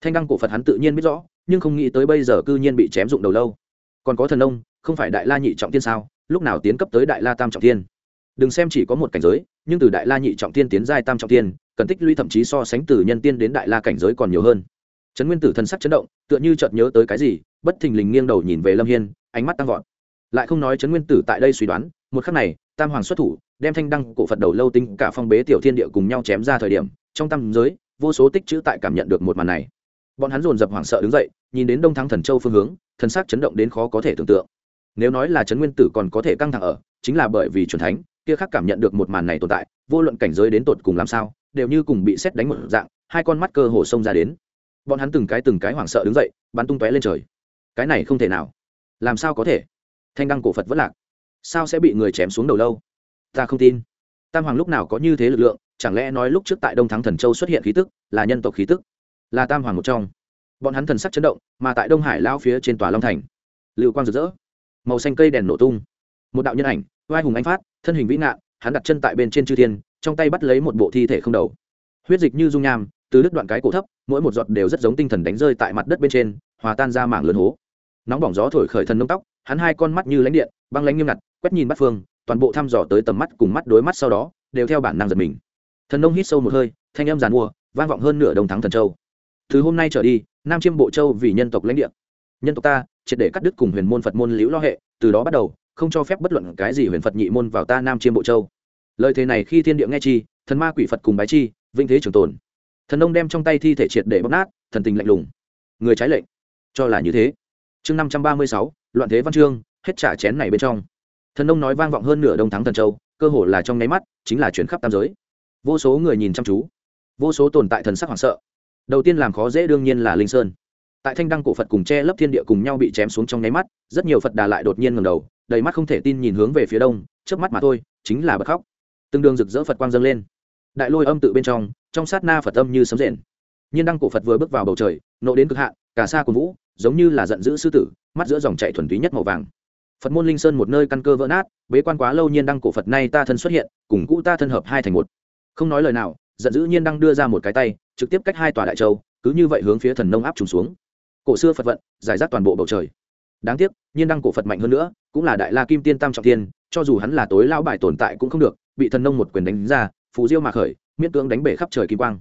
Thanh đăng cổ phật hắn tự nhiên biết rõ, nhưng không nghĩ tới bây giờ cư nhiên bị chém dụng đầu lâu. Còn có thần ông không phải đại la nhị trọng tiên sao, lúc nào tiến cấp tới đại la tam trọng tiên đừng xem chỉ có một cảnh giới, nhưng từ đại la nhị trọng tiên tiến giai tam trọng tiên cần tích lũy thậm chí so sánh từ nhân tiên đến đại la cảnh giới còn nhiều hơn. Trấn nguyên tử thân sắc chấn động, tựa như chợt nhớ tới cái gì, bất thình lình nghiêng đầu nhìn về lâm hiên, ánh mắt tăng vọt. Lại không nói trấn nguyên tử tại đây suy đoán, một khắc này, tam hoàng xuất thủ, đem thanh đăng cổ phật đầu lâu tính cả phong bế tiểu thiên địa cùng nhau chém ra thời điểm, trong tam giới, vô số tích chữ tại cảm nhận được một màn này. Bọn hắn dồn dập hoảng sợ đứng dậy, nhìn đến đông thắng thần châu phương hướng, thần sắc chấn động đến khó có thể tưởng tượng nếu nói là trấn nguyên tử còn có thể căng thẳng ở, chính là bởi vì c thánh, kia khác cảm nhận được một màn này tồn tại, vô luận cảnh giới đến tột cùng làm sao, đều như cùng bị xét đánh một dạng, hai con mắt cơ hồ xông ra đến. Bọn hắn từng cái từng cái hoảng sợ đứng dậy, bắn tung tóe lên trời. Cái này không thể nào. Làm sao có thể? Thanh đăng cổ phật vẫn lạc. Sao sẽ bị người chém xuống đầu lâu? Ta không tin. Tam hoàng lúc nào có như thế lực lượng, chẳng lẽ nói lúc trước tại đông thắng thần châu xuất hiện khí tức, là nhân tộc khí tức? Là tam hoàng một trong. Bọn hắn thần sắc chấn động, mà tại đông hải lao phía trên tòa long thành. Lưu quang rực rỡ màu xanh cây đèn nổ tung. Một đạo nhân ảnh, vai hùng anh phát, thân hình vĩ nạn hắn đặt chân tại bên trên chư thiên, trong tay bắt lấy một bộ thi thể không đầu. Huyết dịch như dung nham, từ đứt đoạn cái cổ thấp, mỗi một giọt đều rất giống tinh thần đánh rơi tại mặt đất bên trên, hòa tan ra mảng lớn hố. Nóng bỏng gió thổi khởi thần nông tóc, hắn hai con mắt như lãnh điện, băng lãnh nghiêm ngặt, quét nhìn bắt phương, toàn bộ thăm dò tới tầm mắt cùng mắt đối mắt sau đó, đều theo bản năng giật mình. Thần nông hít sâu một hơi, thanh âm giàn mua, vang vọng hơn nửa đồng thắng thần châu. Từ hôm nay trở đi, nam chiêm bộ châu vì nhân tộc lãnh địa. Nhân tộc ta triệt để cắt đứt cùng huyền môn phật môn liễu lo hệ, từ đó bắt đầu, không cho phép bất luận cái gì huyền phật nhị môn vào ta nam chiêm bộ châu. Lời thế này khi thiên địa nghe chi, thần ma quỷ phật cùng bái chi vinh thế trường tồn. Thần ông đem trong tay thi thể triệt để bóc nát, thần tình lạnh lùng. Người trái lệnh, cho là như thế. Chương năm trăm ba mươi sáu, loạn thế văn chương, hết trả chén này bên trong. Thần ông nói vang vọng hơn nửa đông thắng thần châu, cơ hồ là trong nháy mắt, chính là chuyển khắp tam giới. Vô số người nhìn chăm chú. Vô số tồn tại thần sắc hoảng sợ. Đầu tiên làm khó dễ đương nhiên là linh sơn tại thanh đăng cổ phật cùng che lấp thiên địa cùng nhau bị chém xuống trong nháy mắt, rất nhiều phật đà lại đột nhiên ngầm đầu, đầy mắt không thể tin nhìn hướng về phía đông trước mắt mà thôi, chính là bật khóc. Tương đương rực rỡ phật quang dâng lên. Đại lôi âm tự bên trong trong sát na phật âm như sấm rền. Nhiên đăng cổ phật vừa bước vào bầu trời, nộ đến cực hạn, cả xa cùng vũ, giống như là giận dữ sư tử, mắt giữa dòng chạy thuần túy nhất màu vàng. Phật môn linh sơn một nơi căn cơ vỡ nát, bế quan quá lâu nhiên đăng cổ phật nay ta thân xuất hiện, cùng cũ ta thân hợp hai thành một. Không nói lời nào, giận dữ nhiên đăng đưa ra một cái tay, trực tiếp cách hai tòa đại châu, cứ như vậy hướng phía thần nông áp trùng xuống cổ xưa phật vận giải rác toàn bộ bầu trời đáng tiếc nhiên đăng cổ phật mạnh hơn nữa cũng là đại la kim tiên tam trọng tiên cho dù hắn là tối lao bài tồn tại cũng không được bị thần nông một quyền đánh ra phù diêu mà khởi miễn cưỡng đánh bể khắp trời kim quang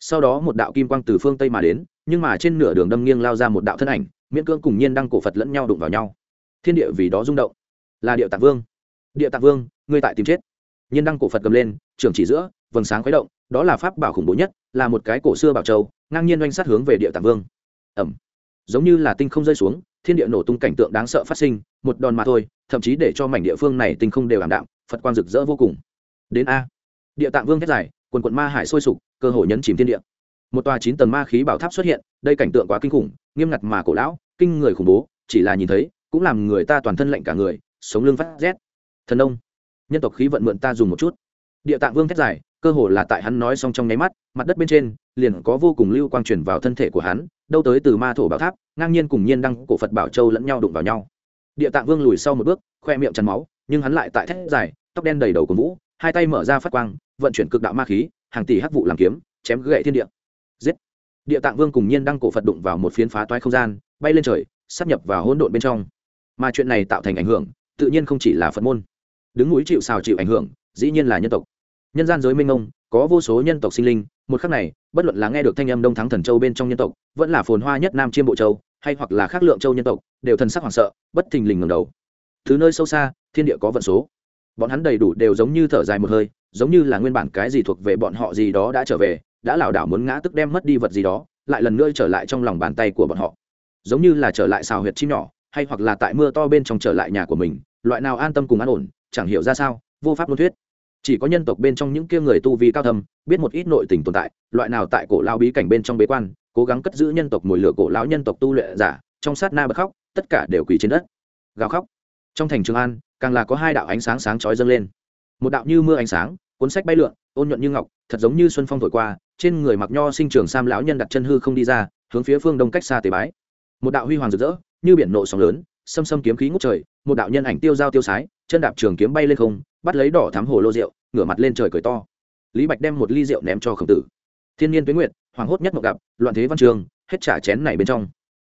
sau đó một đạo kim quang từ phương tây mà đến nhưng mà trên nửa đường đâm nghiêng lao ra một đạo thân ảnh miễn cưỡng cùng nhiên đăng cổ phật lẫn nhau đụng vào nhau thiên địa vì đó rung động là địa tạng vương địa tạng vương ngươi tại tìm chết nhiên đăng cổ phật cầm lên trường chỉ giữa vầng sáng khuấy động đó là pháp bảo khủng bố nhất là một cái cổ xưa bảo châu ngang nhiên oanh sát hướng về địa tạng vương ẩm giống như là tinh không rơi xuống, thiên địa nổ tung cảnh tượng đáng sợ phát sinh, một đòn mà thôi, thậm chí để cho mảnh địa phương này tinh không đều ảm đạm, phật quang rực rỡ vô cùng. Đến a. Địa tạng vương thét dài, quần quận ma hải sôi sục, cơ hội nhấn chìm thiên địa. Một tòa chín tầng ma khí bảo tháp xuất hiện, đây cảnh tượng quá kinh khủng, nghiêm ngặt mà cổ lão, kinh người khủng bố, chỉ là nhìn thấy, cũng làm người ta toàn thân lạnh cả người, sống lưng phát rét. Thần ông nhân tộc khí vận mượn ta dùng một chút. Địa tạng vương thét dài, cơ hồ là tại hắn nói xong trong nháy mắt, mặt đất bên trên, liền có vô cùng lưu quang truyền vào thân thể của hắn đâu tới từ ma thổ bảo tháp, ngang nhiên cùng nhiên đăng cổ phật bảo châu lẫn nhau đụng vào nhau. Địa tạng vương lùi sau một bước, khoe miệng chắn máu, nhưng hắn lại tại thét dài, tóc đen đầy đầu của vũ hai tay mở ra phát quang, vận chuyển cực đạo ma khí, hàng tỷ hắc vụ làm kiếm, chém gậy thiên địa. Giết! Địa tạng vương cùng nhiên đăng cổ phật đụng vào một phiến phá toái không gian, bay lên trời, sắp nhập vào hỗn độn bên trong. Mà chuyện này tạo thành ảnh hưởng, tự nhiên không chỉ là phật môn. Đứng núi chịu xào chịu ảnh hưởng, dĩ nhiên là nhân tộc. Nhân gian giới minh ông có vô số nhân tộc sinh linh một khắc này, bất luận là nghe được thanh âm đông thắng thần châu bên trong nhân tộc, vẫn là phồn hoa nhất nam chiêm bộ châu, hay hoặc là khác lượng châu nhân tộc, đều thần sắc hoảng sợ, bất thình lình ngầm đầu. Thứ nơi sâu xa, thiên địa có vận số. Bọn hắn đầy đủ đều giống như thở dài một hơi, giống như là nguyên bản cái gì thuộc về bọn họ gì đó đã trở về, đã lảo đảo muốn ngã tức đem mất đi vật gì đó, lại lần nữa trở lại trong lòng bàn tay của bọn họ. Giống như là trở lại xào huyệt chim nhỏ, hay hoặc là tại mưa to bên trong trở lại nhà của mình, loại nào an tâm cùng an ổn, chẳng hiểu ra sao, vô pháp luân thuyết chỉ có nhân tộc bên trong những kia người tu vi cao thâm, biết một ít nội tình tồn tại, loại nào tại cổ lao bí cảnh bên trong bế quan, cố gắng cất giữ nhân tộc mồi lửa cổ lão nhân tộc tu luyện giả, trong sát na bật khóc, tất cả đều quỳ trên đất. Gào khóc. Trong thành trường an, càng là có hai đạo ánh sáng sáng chói dâng lên. Một đạo như mưa ánh sáng, cuốn sách bay lượn, ôn nhuận như ngọc, thật giống như xuân phong thổi qua, trên người mặc nho sinh trường sam lão nhân đặt chân hư không đi ra, hướng phía phương đông cách xa tế bái. Một đạo huy hoàng rực rỡ, như biển nộ sóng lớn, xâm xâm kiếm khí ngút trời, một đạo nhân ảnh tiêu dao tiêu sái chân đạp trường kiếm bay lên không, bắt lấy đỏ thám hồ lô rượu, ngửa mặt lên trời cười to. Lý bạch đem một ly rượu ném cho khổng tử. Thiên nhiên tuyến nguyệt, hoàng hốt nhất mộng gặp, loạn thế văn trường, hết trả chén này bên trong.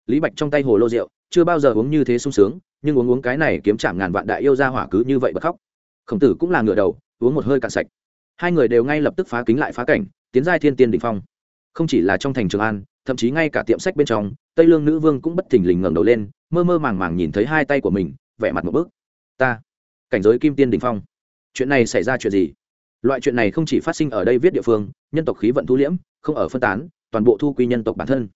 Lý bạch trong tay hồ lô rượu, chưa bao giờ uống như thế sung sướng, nhưng uống uống cái này kiếm chạm ngàn vạn đại yêu ra hỏa cứ như vậy bật khóc. Khổng tử cũng là ngửa đầu, uống một hơi cạn sạch. Hai người đều ngay lập tức phá kính lại phá cảnh, tiến giai thiên tiên đ ỉ n h phong. Không chỉ là trong thành trường an, thậm chí ngay cả tiệm sách bên trong, tây lương nữ vương cũng bất thình lình ngẩng đầu lên, mơ mơ màng màng nhìn thấy hai tay của mình, vẻ mặt một bước. Ta cảnh giới kim tiên đình phong. Chuyện này xảy ra chuyện gì? Loại chuyện này không chỉ phát sinh ở đây viết địa phương, nhân tộc khí vận thu liễm, không ở phân tán, toàn bộ thu quy nhân tộc bản thân.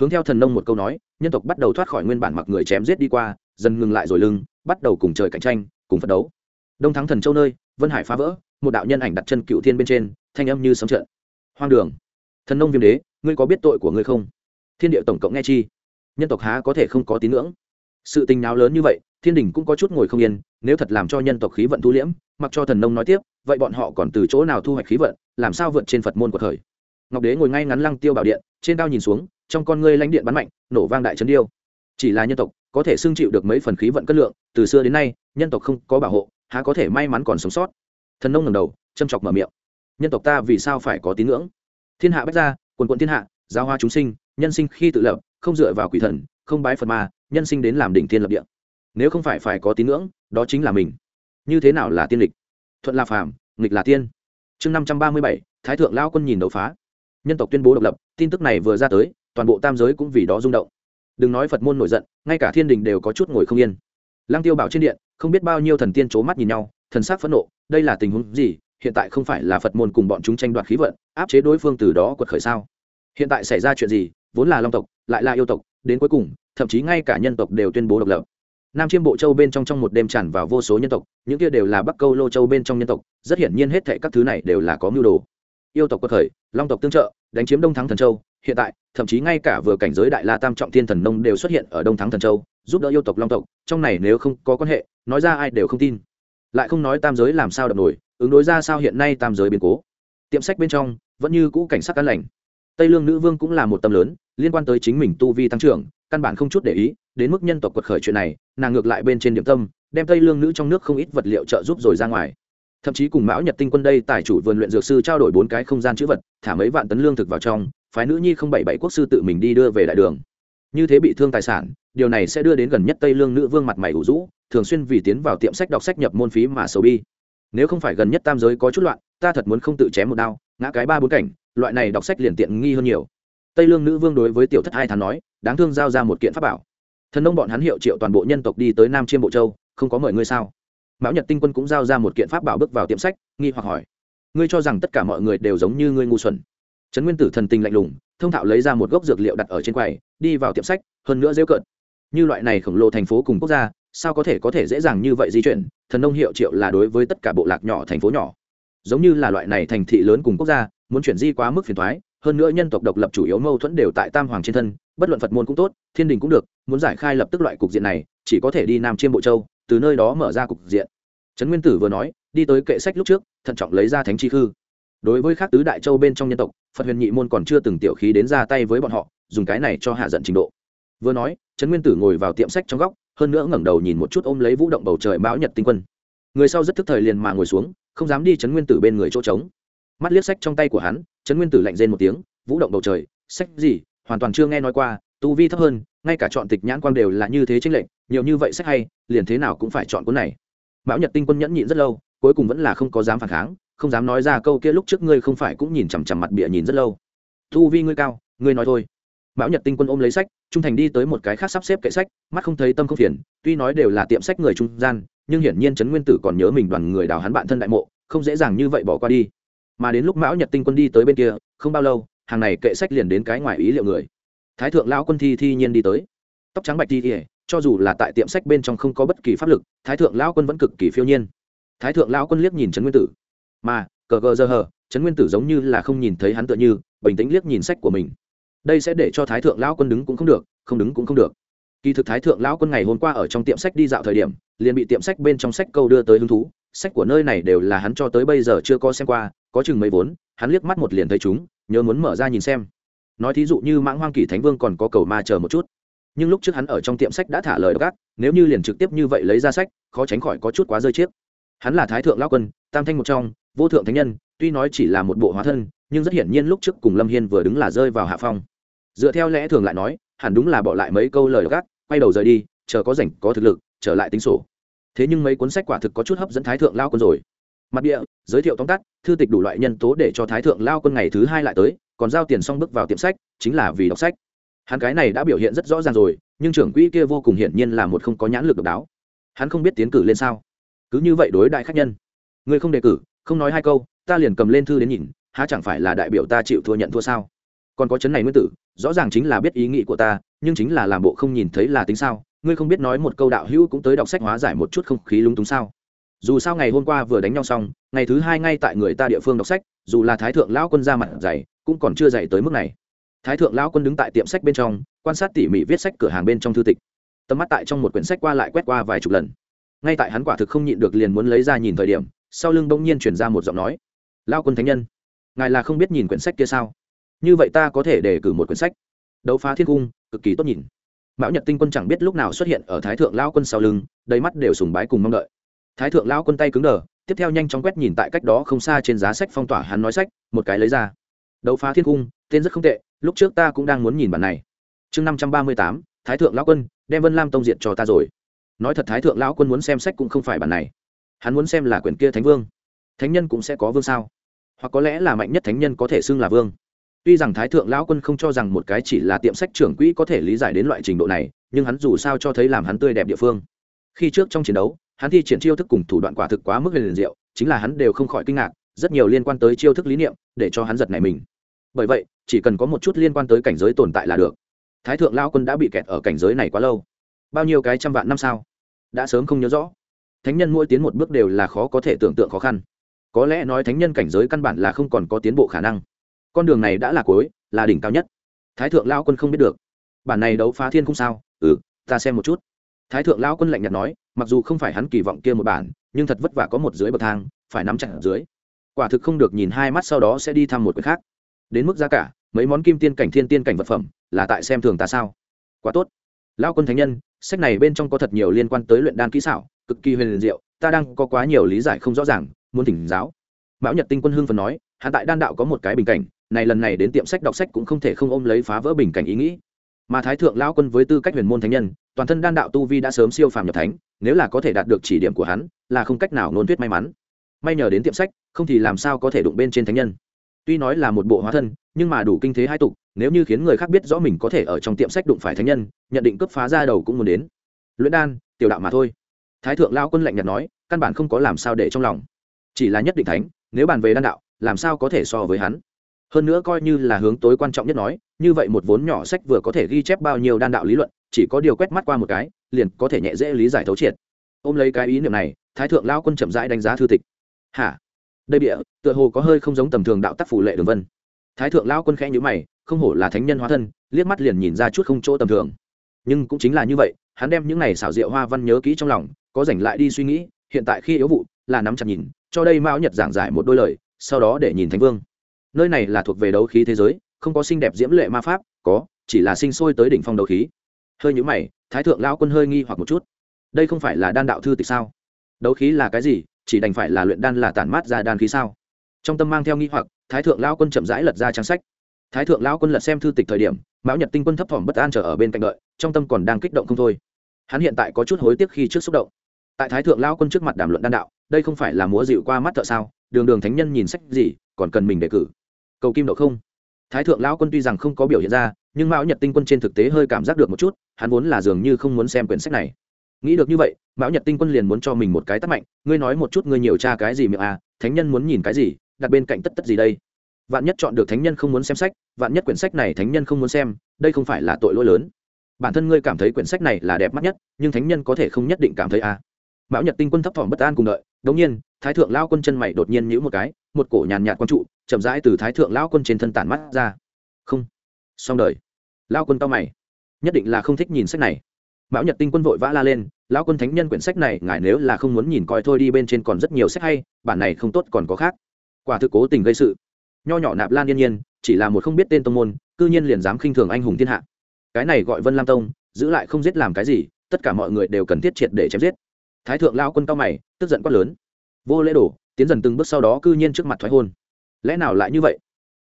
Hướng theo thần nông một câu nói, nhân tộc bắt đầu thoát khỏi nguyên bản mặc người chém giết đi qua, dần ngừng lại rồi lưng, bắt đầu cùng trời cạnh tranh, cùng phấn đấu. Đông thắng thần châu nơi, vân hải phá vỡ, một đạo nhân ảnh đặt chân cựu thiên bên trên, thanh âm như sấm trận hoang đường. Thần nông viêm đế, ngươi có biết tội của ngươi không? Thiên địa tổng cộng nghe chi? Nhân tộc há có thể không có tín ngưỡng? Sự tình nào lớn như vậy thiên đình cũng có chút ngồi không yên, nếu thật làm cho nhân tộc khí vận thu liễm, mặc cho thần nông nói tiếp, vậy bọn họ còn từ chỗ nào thu hoạch khí vận, làm sao vượt trên phật môn của thời? Ngọc đế ngồi ngay ngắn lăng tiêu bảo điện, trên cao nhìn xuống, trong con ngươi lãnh điện bắn mạnh, nổ vang đại trấn điêu. Chỉ là nhân tộc, có thể xưng chịu được mấy phần khí vận cất lượng, từ xưa đến nay, nhân tộc không có bảo hộ, há có thể may mắn còn sống sót? Thần nông ngầm đầu, châm chọc mở miệng. Nhân tộc ta vì sao phải có tín ngưỡng? Thiên hạ bách gia, quần quận thiên hạ, giáo hoa chúng sinh, nhân sinh khi tự lập, không dựa vào quỷ thần, không bái phật ma nhân sinh đến làm đỉnh thiên lập địa nếu không phải phải có tín ngưỡng, đó chính là mình. Như thế nào là tiên lịch? Thuận là phàm, nghịch là tiên. Chương năm trăm ba mươi bảy, thái thượng lao quân nhìn đấu phá. Nhân tộc tuyên bố độc lập, tin tức này vừa ra tới, toàn bộ tam giới cũng vì đó rung động. Đừng nói phật môn nổi giận, ngay cả thiên đình đều có chút ngồi không yên. Lăng tiêu bảo trên điện, không biết bao nhiêu thần tiên c mắt nhìn nhau, thần sắc phẫn nộ, đây là tình huống gì? Hiện tại không phải là phật môn cùng bọn chúng tranh đoạt khí vận, áp chế đối phương từ đó quật khởi sao? Hiện tại xảy ra chuyện gì? Vốn là long tộc, lại là yêu tộc, đến cuối cùng, thậm chí ngay cả nhân tộc đều tuyên bố độc lập nam chiêm bộ châu bên trong trong một đêm tràn vào vô số nhân tộc, những kia đều là bắc câu lô châu bên trong nhân tộc, rất hiển nhiên hết thệ các thứ này đều là có mưu đồ. Yêu tộc quật khởi long tộc tương trợ, đánh chiếm đông thắng thần châu. Hiện tại, thậm chí ngay cả vừa cảnh giới đại la tam trọng thiên thần nông đều xuất hiện ở đông thắng thần châu, giúp đỡ yêu tộc long tộc. Trong này nếu không có quan hệ, nói ra ai đều không tin. Lại không nói tam giới làm sao đập nổi, ứng đối ra sao hiện nay tam giới biến cố. Tiệm sách bên trong, vẫn như cũ cảnh sát cán lành. Tây lương nữ vương cũng là một tâm lớn, liên quan tới chính mình tu vi tăng trưởng, căn bản không chút để ý đến mức nhân tộc quật khởi chuyện này, nàng ngược lại bên trên điểm tâm, đem tây lương nữ trong nước không ít vật liệu trợ giúp rồi ra ngoài. Thậm chí cùng mão nhật tinh quân đây tài chủ vườn luyện dược sư trao đổi bốn cái không gian chữ vật, thả mấy vạn tấn lương thực vào trong, phái nữ nhi không bảy bảy quốc sư tự mình đi đưa về đại đường. Như thế bị thương tài sản, điều này sẽ đưa đến gần nhất tây lương nữ vương mặt mày ủ rũ, thường xuyên vì tiến vào tiệm sách đọc sách nhập môn phí mà sầu bi. Nếu không phải gần nhất tam giới có chút loạn, ta thật muốn không tự chém một đao, ngã cái ba bốn cảnh, loại này đọc sách liền tiện nghi hơn nhiều. Tây lương nữ vương đối với tiểu thất hai thắn nói, đáng thương giao ra một kiện pháp bảo thần nông bọn hắn hiệu triệu toàn bộ nhân tộc đi tới nam chiêm bộ châu, không có mời ngươi sao? Mão nhật tinh quân cũng giao ra một kiện pháp bảo bước vào tiệm sách, nghi hoặc hỏi. Ngươi cho rằng tất cả mọi người đều giống như ngươi ngu xuẩn. Trấn nguyên tử thần tình lạnh lùng, thông thạo lấy ra một gốc dược liệu đặt ở trên quầy, đi vào tiệm sách, hơn nữa rêu cợt. Như loại này khổng lồ thành phố cùng quốc gia, sao có thể có thể dễ dàng như vậy di chuyển? Thần nông hiệu triệu là đối với tất cả bộ lạc nhỏ thành phố nhỏ. Giống như là loại này thành thị lớn cùng quốc gia, muốn chuyển di quá mức phiền thoái hơn nữa nhân tộc độc lập chủ yếu mâu thuẫn đều tại tam hoàng trên thân bất luận phật môn cũng tốt, thiên đình cũng được, muốn giải khai lập tức loại cục diện này, chỉ có thể đi nam chiêm bộ châu, từ nơi đó mở ra cục diện. Trấn nguyên tử vừa nói, đi tới kệ sách lúc trước, thận trọng lấy ra thánh chi khư. Đối với các tứ đại châu bên trong nhân tộc, phật huyền nhị môn còn chưa từng tiểu khí đến ra tay với bọn họ, dùng cái này cho hạ giận trình độ. Vừa nói, trấn nguyên tử ngồi vào tiệm sách trong góc, hơn nữa ngẩng đầu nhìn một chút ôm lấy vũ động bầu trời mão nhật tinh quân. Người sau rất thức thời liền mà ngồi xuống, không dám đi trấn nguyên tử bên người chỗ trống. Mắt liếc sách trong tay của hắn, trấn nguyên tử lạnh rên một tiếng, vũ động bầu trời, sách gì? Hoàn toàn chưa nghe nói qua, tu vi thấp hơn, ngay cả chọn tịch nhãn quang đều là như thế tranh lệch, nhiều như vậy sách hay, liền thế nào cũng phải chọn cuốn này. Mão nhật tinh quân nhẫn nhịn rất lâu, cuối cùng vẫn là không có dám phản kháng, không dám nói ra câu kia lúc trước ngươi không phải cũng nhìn chằm chằm mặt bịa nhìn rất lâu. Tu vi ngươi cao, ngươi nói thôi. Mão nhật tinh quân ôm lấy sách, trung thành đi tới một cái khác sắp xếp kệ sách, mắt không thấy tâm không phiền, tuy nói đều là tiệm sách người trung gian, nhưng hiển nhiên trấn nguyên tử còn nhớ mình đoàn người đào hắn bạn thân đại mộ, không dễ dàng như vậy bỏ qua đi. Mà đến lúc mão nhật tinh quân đi tới bên kia, không bao lâu hàng này kệ sách liền đến cái ngoài ý liệu người. Thái thượng lão quân thi thi nhiên đi tới. Tóc trắng bạch thi ỉa cho dù là tại tiệm sách bên trong không có bất kỳ pháp lực, thái thượng lão quân vẫn cực kỳ phiêu nhiên. Thái thượng lão quân liếc nhìn trấn nguyên tử. Mà, cờ gờ giờ hờ, trấn nguyên tử giống như là không nhìn thấy hắn tựa như, bình tĩnh liếc nhìn sách của mình. Đây sẽ để cho thái thượng lão quân đứng cũng không được, không đứng cũng không được. Kỳ thực thái thượng lão quân ngày hôm qua ở trong tiệm sách đi dạo thời điểm, liền bị tiệm sách bên trong sách câu đưa tới hứng thú. Sách của nơi này đều là hắn cho tới bây giờ chưa có xem qua có chừng mấy vốn, hắn liếc mắt một liền thấy chúng, nhớ muốn mở ra nhìn xem. Nói thí dụ như mãng hoang kỳ thánh vương còn có cầu ma chờ một chút. Nhưng lúc trước hắn ở trong tiệm sách đã thả lời gác nếu như liền trực tiếp như vậy lấy ra sách, khó tránh khỏi có chút quá rơi chiếc. Hắn là thái thượng lão quân, tam thanh một trong, vô thượng thánh nhân, tuy nói chỉ là một bộ hóa thân, nhưng rất hiển nhiên lúc trước cùng lâm hiên vừa đứng là rơi vào hạ phong. Dựa theo lẽ thường lại nói, hẳn đúng là bỏ lại mấy câu lời gác quay đầu rời đi, chờ có rảnh, có thực lực, trở lại tính sổ. Thế nhưng mấy cuốn sách quả thực có chút hấp dẫn thái thượng lao quân rồi mặt địa, giới thiệu tóm tắt, thư tịch đủ loại nhân tố để cho thái thượng lao quân ngày thứ hai lại tới, còn giao tiền xong bước vào tiệm sách, chính là vì đọc sách. Hắn cái này đã biểu hiện rất rõ ràng rồi, nhưng trưởng quỹ kia vô cùng hiển nhiên là một không có nhãn lực độc đáo. Hắn không biết tiến cử lên sao. Cứ như vậy đối đại khách nhân. Người không đề cử, không nói hai câu, ta liền cầm lên thư đến nhìn, há chẳng phải là đại biểu ta chịu thua nhận thua sao? Còn có chấn này nguyên tử, rõ ràng chính là biết ý nghĩ của ta, nhưng chính là làm bộ không nhìn thấy là tính sao? Ngươi không biết nói một câu đạo hữu cũng tới đọc sách hóa giải một chút không khí lung túng sao? Dù sao ngày hôm qua vừa đánh nhau xong, ngày thứ hai ngay tại người ta địa phương đọc sách, dù là thái thượng lão quân ra mặt dày, cũng còn chưa dày tới mức này. Thái thượng lão quân đứng tại tiệm sách bên trong, quan sát tỉ mỉ viết sách cửa hàng bên trong thư tịch. Tầm mắt tại trong một quyển sách qua lại quét qua vài chục lần. Ngay tại hắn quả thực không nhịn được liền muốn lấy ra nhìn thời điểm, sau lưng bỗng nhiên chuyển ra một giọng nói. Lao quân thánh nhân, ngài là không biết nhìn quyển sách kia sao? Như vậy ta có thể đề cử một quyển sách. Đấu phá thiên cung, cực kỳ tốt nhìn. Mão nhật tinh quân chẳng biết lúc nào xuất hiện ở thái thượng lao quân sau lưng, đầy mắt đều sùng bái cùng mong đợi thái thượng lao quân tay cứng đờ, tiếp theo nhanh chóng quét nhìn tại cách đó không xa trên giá sách phong tỏa hắn nói sách, một cái lấy ra. Đấu phá thiên cung, tên rất không tệ, lúc trước ta cũng đang muốn nhìn bản này. Chương năm trăm ba mươi tám, thái thượng lão quân, đem vân lam tông diện cho ta rồi. Nói thật thái thượng lão quân muốn xem sách cũng không phải bản này. Hắn muốn xem là quyển kia thánh vương. Thánh nhân cũng sẽ có vương sao? Hoặc có lẽ là mạnh nhất thánh nhân có thể xưng là vương. Tuy rằng thái thượng lão quân không cho rằng một cái chỉ là tiệm sách trưởng quỹ có thể lý giải đến loại trình độ này, nhưng hắn dù sao cho thấy làm hắn tươi đẹp địa phương. Khi trước trong chiến đấu hắn thi triển chiêu thức cùng thủ đoạn quả thực quá mức liền diệu, chính là hắn đều không khỏi kinh ngạc, rất nhiều liên quan tới chiêu thức lý niệm, để cho hắn giật này mình. Bởi vậy, chỉ cần có một chút liên quan tới cảnh giới tồn tại là được. Thái thượng lao quân đã bị kẹt ở cảnh giới này quá lâu. Bao nhiêu cái trăm vạn năm sao? Đã sớm không nhớ rõ. Thánh nhân mỗi tiến một bước đều là khó có thể tưởng tượng khó khăn. Có lẽ nói thánh nhân cảnh giới căn bản là không còn có tiến bộ khả năng. Con đường này đã là cuối, là đỉnh cao nhất. Thái thượng lao quân không biết được. Bản này đấu phá thiên không sao? Ừ ta xem một chút. Thái thượng lao quân lạnh nhạt nói mặc dù không phải hắn kỳ vọng kia một bản, nhưng thật vất vả có một dưới bậc thang, phải nắm chặt ở dưới. Quả thực không được nhìn hai mắt sau đó sẽ đi thăm một quyển khác. Đến mức giá cả, mấy món kim tiên cảnh, thiên tiên cảnh vật phẩm, là tại xem thường ta sao? Quá tốt. Lao quân thánh nhân, sách này bên trong có thật nhiều liên quan tới luyện đan kỹ xảo, cực kỳ huyền diệu, ta đang có quá nhiều lý giải không rõ ràng, muốn thỉnh giáo. Mão nhật tinh quân hương phần nói hạ tại đan đạo có một cái bình cảnh, này lần này đến tiệm sách đọc sách cũng không thể không ôm lấy phá vỡ bình cảnh ý nghĩ. Mà thái thượng lão quân với tư cách huyền môn thánh nhân toàn thân đan đạo tu vi đã sớm siêu phàm nhập thánh, nếu là có thể đạt được chỉ điểm của hắn, là không cách nào nôn tuyết may mắn. May nhờ đến tiệm sách, không thì làm sao có thể đụng bên trên thánh nhân. Tuy nói là một bộ hóa thân, nhưng mà đủ kinh thế hai tục, nếu như khiến người khác biết rõ mình có thể ở trong tiệm sách đụng phải thánh nhân, nhận định cướp phá ra đầu cũng muốn đến. Luyện đan, tiểu đạo mà thôi. Thái thượng lao quân lạnh nhạt nói, căn bản không có làm sao để trong lòng. Chỉ là nhất định thánh, nếu bàn về đan đạo, làm sao có thể so với hắn? Hơn nữa coi như là hướng tối quan trọng nhất nói, như vậy một vốn nhỏ sách vừa có thể ghi chép bao nhiêu đan đạo lý luận chỉ có điều quét mắt qua một cái, liền có thể nhẹ dễ lý giải thấu triệt. Ôm lấy cái ý niệm này, thái thượng lao quân chậm rãi đánh giá thư tịch. Hả? Đây địa tựa hồ có hơi không giống tầm thường đạo tác phủ lệ đường vân. Thái thượng lao quân khẽ nhữ mày, không hổ là thánh nhân hóa thân, liếc mắt liền nhìn ra chút không chỗ tầm thường. Nhưng cũng chính là như vậy, hắn đem những này xảo diệu hoa văn nhớ kỹ trong lòng, có dành lại đi suy nghĩ, hiện tại khi yếu vụ, là nắm chặt nhìn, cho đây mão nhật giảng giải một đôi lời, sau đó để nhìn thánh vương. Nơi này là thuộc về đấu khí thế giới, không có xinh đẹp diễm lệ ma pháp, có, chỉ là sinh sôi tới đỉnh phong đấu khí hơi nhũ mày, thái thượng lao quân hơi nghi hoặc một chút. Đây không phải là đan đạo thư tịch sao? Đấu khí là cái gì? Chỉ đành phải là luyện đan là tản mát ra đan khí sao? Trong tâm mang theo nghi hoặc, thái thượng lao quân chậm rãi lật ra trang sách. Thái thượng lao quân lật xem thư tịch thời điểm, mão nhật tinh quân thấp thỏm bất an trở ở bên cạnh đợi, trong tâm còn đang kích động không thôi. Hắn hiện tại có chút hối tiếc khi trước xúc động. Tại thái thượng lao quân trước mặt đàm luận đan đạo, đây không phải là múa dịu qua mắt thợ sao? Đường đường thánh nhân nhìn sách gì, còn cần mình đề cử? Cầu kim độ không? Thái thượng lao quân tuy rằng không có biểu hiện ra nhưng mão nhật tinh quân trên thực tế hơi cảm giác được một chút, hắn vốn là dường như không muốn xem quyển sách này. Nghĩ được như vậy, mão nhật tinh quân liền muốn cho mình một cái tắt mạnh, ngươi nói một chút ngươi nhiều tra cái gì miệng à thánh nhân muốn nhìn cái gì, đặt bên cạnh tất tất gì đây? Vạn nhất chọn được thánh nhân không muốn xem sách, vạn nhất quyển sách này thánh nhân không muốn xem, đây không phải là tội lỗi lớn. Bản thân ngươi cảm thấy quyển sách này là đẹp mắt nhất, nhưng thánh nhân có thể không nhất định cảm thấy à. Mão nhật tinh quân thấp thỏm bất an cùng đợi, đống nhiên, thái thượng lao quân chân mày đột nhiên nhữ một cái, một cổ nhàn nhạt quan trụ, chậm rãi từ thái thượng lao quân trên thân tản mắt ra. Không. Xong đời lao quân tao mày. Nhất định là không thích nhìn sách này. Mão nhật tinh quân vội vã la lên lão quân thánh nhân quyển sách này, ngài nếu là không muốn nhìn coi thôi đi bên trên còn rất nhiều sách hay, bản này không tốt còn có khác. Quả thực cố tình gây sự. Nho nhỏ nạp lan yên nhiên, chỉ là một không biết tên tông môn, cư nhiên liền dám khinh thường anh hùng thiên hạ. Cái này gọi vân lam tông, giữ lại không giết làm cái gì, tất cả mọi người đều cần thiết triệt để chém giết. Thái thượng lao quân cao mày, tức giận quát lớn. Vô lễ đổ tiến dần từng bước sau đó cư nhiên trước mặt thoái hôn. Lẽ nào lại như vậy?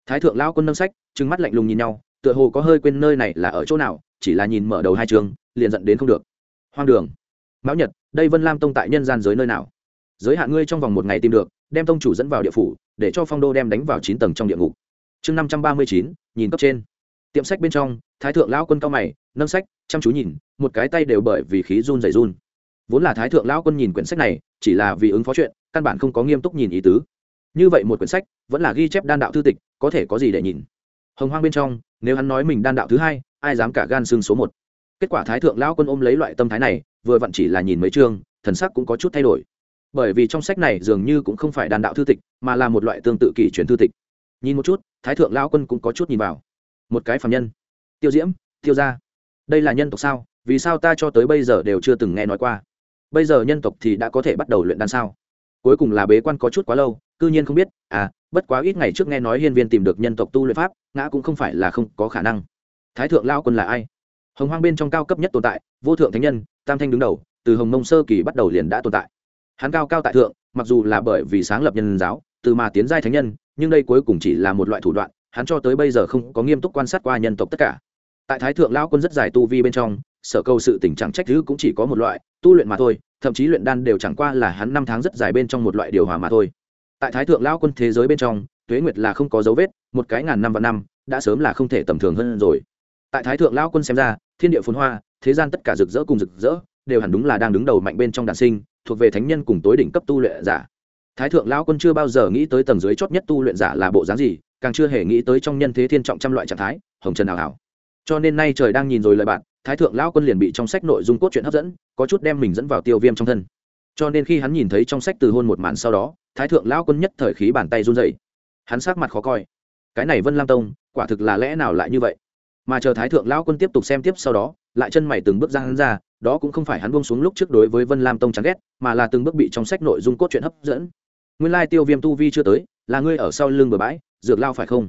Thái thượng lao quân nâng sách, trừng mắt lạnh lùng nhìn nhau tựa hồ có hơi quên nơi này là ở chỗ nào, chỉ là nhìn mở đầu hai trường liền dẫn đến không được. Hoang đường. Mão nhật, đây vân lam tông tại nhân gian giới nơi nào? Giới hạn ngươi trong vòng một ngày tìm được, đem tông chủ dẫn vào địa phủ, để cho phong đô đem đánh vào chín tầng trong địa ngục. Chương năm trăm ba mươi chín, nhìn cấp trên. Tiệm sách bên trong, thái thượng lão quân cao mày, nâng sách, chăm chú nhìn, một cái tay đều bởi vì khí run dày run. Vốn là thái thượng lão quân nhìn quyển sách này, chỉ là vì ứng phó chuyện, căn bản không có nghiêm túc nhìn ý tứ. Như vậy một quyển sách, vẫn là ghi chép đan đạo thư tịch, có thể có gì để nhìn? Hồng hoang bên trong nếu hắn nói mình đan đạo thứ hai, ai dám cả gan xương số một? Kết quả thái thượng lão quân ôm lấy loại tâm thái này, vừa vặn chỉ là nhìn mấy chương, thần sắc cũng có chút thay đổi. Bởi vì trong sách này dường như cũng không phải đàn đạo thư tịch, mà là một loại tương tự kỷ truyền thư tịch. Nhìn một chút, thái thượng lão quân cũng có chút nhìn vào. Một cái phạm nhân. Tiêu diễm, tiêu gia. Đây là nhân tộc sao? Vì sao ta cho tới bây giờ đều chưa từng nghe nói qua? Bây giờ nhân tộc thì đã có thể bắt đầu luyện đan sao? Cuối cùng là bế quan có chút quá lâu, cư nhiên không biết à bất quá ít ngày trước nghe nói hiên viên tìm được nhân tộc tu luyện pháp, ngã cũng không phải là không có khả năng. Thái thượng lao quân là ai? Hồng hoang bên trong cao cấp nhất tồn tại, vô thượng thánh nhân, tam thanh đứng đầu, từ hồng mông sơ kỳ bắt đầu liền đã tồn tại. Hắn cao cao tại thượng, mặc dù là bởi vì sáng lập nhân giáo, từ mà tiến giai thánh nhân, nhưng đây cuối cùng chỉ là một loại thủ đoạn, hắn cho tới bây giờ không có nghiêm túc quan sát qua nhân tộc tất cả. Tại thái thượng lao quân rất dài tu vi bên trong, sở cầu sự tình trạng trách thứ cũng chỉ có một loại, tu luyện mà thôi, thậm chí luyện đan đều chẳng qua là hắn năm tháng rất dài bên trong một loại điều hòa mà thôi tại thái thượng lao quân thế giới bên trong, tuế nguyệt là không có dấu vết, một cái ngàn năm và năm, đã sớm là không thể tầm thường hơn rồi. Tại thái thượng lao quân xem ra, thiên địa phồn hoa, thế gian tất cả rực rỡ cùng rực rỡ, đều hẳn đúng là đang đứng đầu mạnh bên trong đàn sinh, thuộc về thánh nhân cùng tối đỉnh cấp tu luyện giả. Thái thượng lao quân chưa bao giờ nghĩ tới tầng dưới chót nhất tu luyện giả là bộ dáng gì, càng chưa hề nghĩ tới trong nhân thế thiên trọng trăm loại trạng thái, hồng trần hào hào cho nên nay trời đang nhìn rồi lời bạn, thái thượng lao quân liền bị trong sách nội dung cốt truyện hấp dẫn, có chút đem mình dẫn vào tiêu viêm trong thân cho nên khi hắn nhìn thấy trong sách từ hôn một màn sau đó, thái thượng lão quân nhất thời khí bàn tay run dậy hắn sát mặt khó coi. Cái này vân lam tông, quả thực là lẽ nào lại như vậy? Mà chờ thái thượng lão quân tiếp tục xem tiếp sau đó, lại chân mày từng bước ra hắn ra, đó cũng không phải hắn buông xuống lúc trước đối với vân lam tông chán ghét, mà là từng bước bị trong sách nội dung cốt truyện hấp dẫn. Nguyên lai tiêu viêm tu vi chưa tới, là ngươi ở sau lưng bờ bãi, dược lao phải không?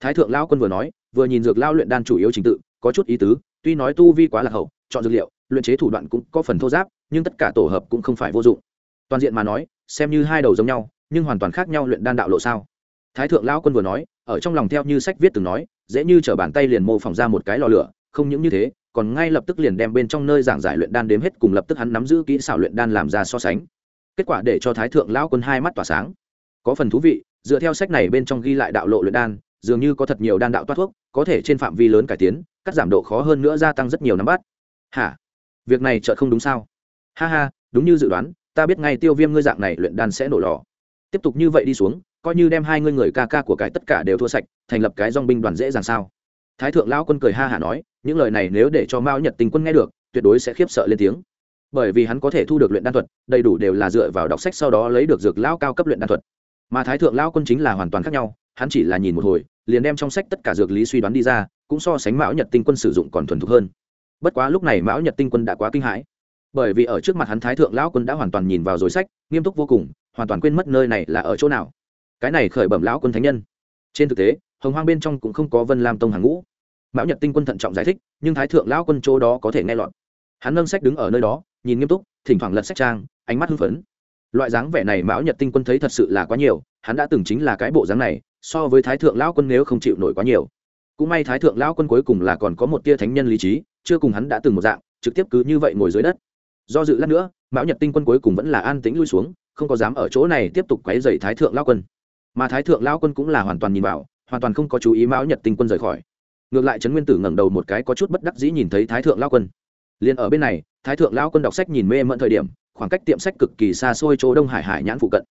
Thái thượng lao quân vừa nói, vừa nhìn dược lao luyện đan chủ yếu trình tự, có chút ý tứ, tuy nói tu vi quá là hậu, chọn dược liệu, luyện chế thủ đoạn cũng có phần thô giáp nhưng tất cả tổ hợp cũng không phải vô dụng. Toàn diện mà nói, xem như hai đầu giống nhau, nhưng hoàn toàn khác nhau luyện đan đạo lộ sao? Thái thượng lão quân vừa nói, ở trong lòng theo như sách viết từng nói, dễ như t bàn tay liền mô phỏng ra một cái lò lửa, không những như thế, còn ngay lập tức liền đem bên trong nơi giảng giải luyện đan đếm hết cùng lập tức hắn nắm giữ kỹ xảo luyện đan làm ra so sánh. Kết quả để cho thái thượng lão quân hai mắt tỏa sáng. Có phần thú vị, dựa theo sách này bên trong ghi lại đạo lộ luyện đan, dường như có thật nhiều đan đạo toát thuốc, có thể trên phạm vi lớn cải tiến, cắt giảm độ khó hơn nữa gia tăng rất nhiều nắm bắt hả? Việc này chợt không đúng sao? Ha ha, đúng như dự đoán, ta biết ngay tiêu viêm ngươi dạng này luyện đan sẽ nổ lò. Tiếp tục như vậy đi xuống, coi như đem hai ngươi người ca ca của cái tất cả đều thua sạch, thành lập cái dong binh đoàn dễ dàng sao? Thái thượng lão quân cười ha hả nói, những lời này nếu để cho mao nhật tình quân nghe được, tuyệt đối sẽ khiếp sợ lên tiếng. Bởi vì hắn có thể thu được luyện đan thuật, đầy đủ đều là dựa vào đọc sách sau đó lấy được dược lao cao cấp luyện đan thuật. Mà thái thượng lao quân chính là hoàn toàn khác nhau, hắn chỉ là nhìn một hồi, liền đem trong sách tất cả dược lý suy đoán đi ra, cũng so sánh mão nhật tinh quân sử dụng còn thuần thục hơn. Bất quá lúc này mão nhật tinh quân đã quá kinh hãi bởi vì ở trước mặt hắn thái thượng lão quân đã hoàn toàn nhìn vào dối sách, nghiêm túc vô cùng, hoàn toàn quên mất nơi này là ở chỗ nào. Cái này khởi bẩm lão quân thánh nhân. Trên thực tế, hồng hoang bên trong cũng không có vân lam tông hàng ngũ. Mão nhật tinh quân thận trọng giải thích, nhưng thái thượng lão quân chỗ đó có thể nghe lọt. Hắn nâng sách đứng ở nơi đó, nhìn nghiêm túc, thỉnh thoảng lật sách trang, ánh mắt hưng phấn. Loại dáng vẻ này mão nhật tinh quân thấy thật sự là quá nhiều, hắn đã từng chính là cái bộ dáng này, so với thái thượng lão quân nếu không chịu nổi quá nhiều. Cũng may thái thượng lão quân cuối cùng là còn có một tia thánh nhân lý trí, chưa cùng hắn đã từng một dạng, trực tiếp cứ như vậy ngồi dưới đất do dự lát nữa, mão nhật tinh quân cuối cùng vẫn là an tĩnh lui xuống, không có dám ở chỗ này tiếp tục quấy dày thái thượng lão quân. Mà thái thượng lão quân cũng là hoàn toàn nhìn vào, hoàn toàn không có chú ý mão nhật tinh quân rời khỏi. Ngược lại trấn nguyên tử ngẩng đầu một cái có chút bất đắc dĩ nhìn thấy thái thượng lao quân. Liền ở bên này, thái thượng lao quân đọc sách nhìn mê mẫn thời điểm, khoảng cách tiệm sách cực kỳ xa xôi chỗ đông hải hải nhãn phụ cận.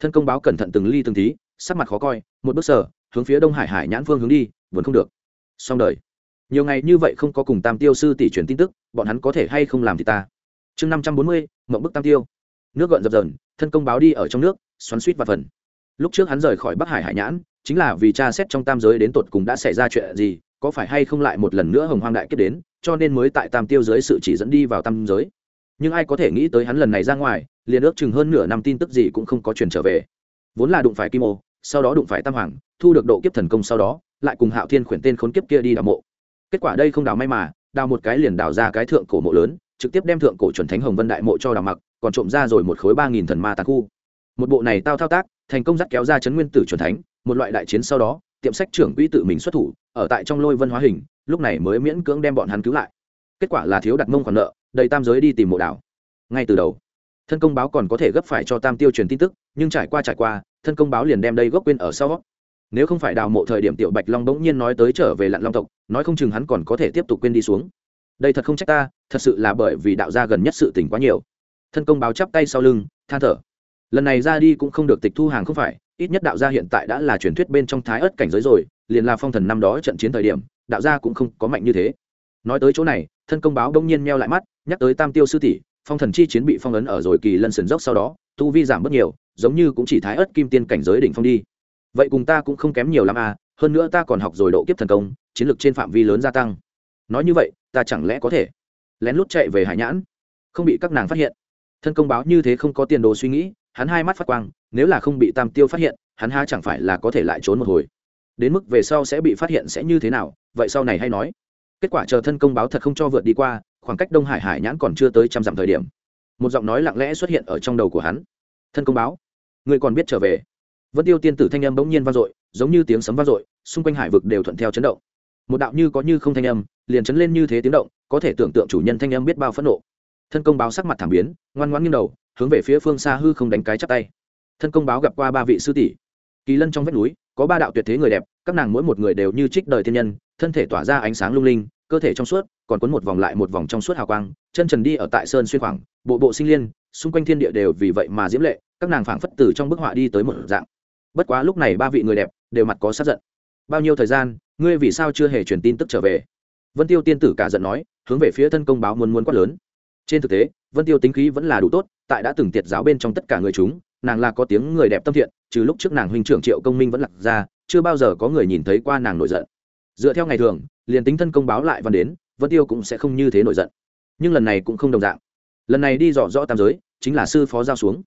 Thân công báo cẩn thận từng ly từng tí, sắc mặt khó coi, một bước sở hướng phía đông hải hải nhãn phương hướng đi vẫn không được. Xong đời. Nhiều ngày như vậy không có cùng tam tiêu sư tỷ truyền tin tức, bọn hắn có thể hay không làm thì ta? Chương năm trăm bốn mươi, mộng bức tam tiêu. Nước gợn dập dần thân công báo đi ở trong nước, xoắn suýt và phần. Lúc trước hắn rời khỏi bắc hải hải nhãn, chính là vì tra xét trong tam giới đến tột cùng đã xảy ra chuyện gì, có phải hay không lại một lần nữa hồng hoang đại kết đến, cho nên mới tại tam tiêu giới sự chỉ dẫn đi vào tam giới. Nhưng ai có thể nghĩ tới hắn lần này ra ngoài, liền ước chừng hơn nửa năm tin tức gì cũng không có truyền trở về. Vốn là đụng phải kim ô, sau đó đụng phải tam hoàng, thu được độ kiếp thần công sau đó, lại cùng hạo thiên khuyển tên khốn kiếp kia đi đào mộ. Kết quả đây không đào may mà, đào một cái liền đào ra cái thượng cổ mộ lớn trực tiếp đem thượng cổ chuẩn thánh hồng vân đại mộ cho đào mặc, còn trộm ra rồi một khối ba nghìn thần ma tàn khu. Một bộ này tao thao tác, thành công dắt kéo ra chấn nguyên tử chuẩn thánh, một loại đại chiến sau đó, tiệm sách trưởng quỹ tự mình xuất thủ, ở tại trong lôi vân hóa hình, lúc này mới miễn cưỡng đem bọn hắn cứu lại. Kết quả là thiếu đặt mông khoản nợ, đầy tam giới đi tìm mộ đảo. Ngay từ đầu, thân công báo còn có thể gấp phải cho tam tiêu truyền tin tức, nhưng trải qua trải qua, thân công báo liền đem đây gốc quên ở sau. Nếu không phải đào mộ thời điểm tiểu bạch long bỗng nhiên nói tới trở về lặn long tộc, nói không chừng hắn còn có thể tiếp tục quên đi xuống đây thật không trách ta, thật sự là bởi vì đạo gia gần nhất sự tỉnh quá nhiều. Thân công báo chắp tay sau lưng, than thở. Lần này ra đi cũng không được tịch thu hàng không phải, ít nhất đạo gia hiện tại đã là truyền thuyết bên trong thái ớt cảnh giới rồi, liền là phong thần năm đó trận chiến thời điểm, đạo gia cũng không có mạnh như thế. Nói tới chỗ này, thân công báo đông nhiên meo lại mắt, nhắc tới tam tiêu sư tỷ, phong thần chi chiến bị phong ấn ở rồi kỳ lân sườn dốc sau đó, tu vi giảm bớt nhiều, giống như cũng chỉ thái ớt kim tiên cảnh giới đỉnh phong đi. Vậy cùng ta cũng không kém nhiều lắm à hơn nữa ta còn học rồi độ kiếp thần công, chiến lược trên phạm vi lớn gia tăng nói như vậy, ta chẳng lẽ có thể lén lút chạy về hải nhãn? Không bị các nàng phát hiện. Thân công báo như thế không có tiền đồ suy nghĩ, hắn hai mắt phát quang, nếu là không bị tam tiêu phát hiện, hắn ha chẳng phải là có thể lại trốn một hồi? Đến mức về sau sẽ bị phát hiện sẽ như thế nào? Vậy sau này hay nói. Kết quả chờ thân công báo thật không cho vượt đi qua, khoảng cách đông hải hải nhãn còn chưa tới trăm dặm thời điểm, một giọng nói lặng lẽ xuất hiện ở trong đầu của hắn. Thân công báo, người còn biết trở về. Vẫn tiêu tiên tử thanh âm bỗng nhiên vang dội, giống như tiếng sấm vang dội, xung quanh hải vực đều thuận theo chấn động. Một đạo như có như không thanh âm liền chấn lên như thế tiếng động, có thể tưởng tượng chủ nhân thanh âm biết bao phẫn nộ. Thân công báo sắc mặt thảm biến, ngoan ngoãn nghiêng đầu, hướng về phía phương xa hư không đánh cái chắp tay. Thân công báo gặp qua ba vị sư tỷ. Kỳ lân trong vách núi, có ba đạo tuyệt thế người đẹp, các nàng mỗi một người đều như trích đời thiên nhân, thân thể tỏa ra ánh sáng lung linh, cơ thể trong suốt, còn quấn một vòng lại một vòng trong suốt hào quang, chân trần đi ở tại sơn xuyên khoảng, bộ bộ sinh liên, xung quanh thiên địa đều vì vậy mà diễm lệ, các nàng phảng phất từ trong bức họa đi tới một dạng. Bất quá lúc này ba vị người đẹp, đều mặt có sát giận. Bao nhiêu thời gian, ngươi vì sao chưa hề truyền tin tức trở về? Vân tiêu tiên tử cả giận nói, hướng về phía thân công báo muốn muốn quát lớn. Trên thực tế, vân tiêu tính khí vẫn là đủ tốt, tại đã từng tiệt giáo bên trong tất cả người chúng, nàng là có tiếng người đẹp tâm thiện, trừ lúc trước nàng huynh trưởng triệu công minh vẫn lặt ra, chưa bao giờ có người nhìn thấy qua nàng nổi giận. Dựa theo ngày thường, liền tính thân công báo lại văn đến, vân tiêu cũng sẽ không như thế nổi giận. Nhưng lần này cũng không đồng dạng. Lần này đi dò rõ tam giới, chính là sư phó giao xuống.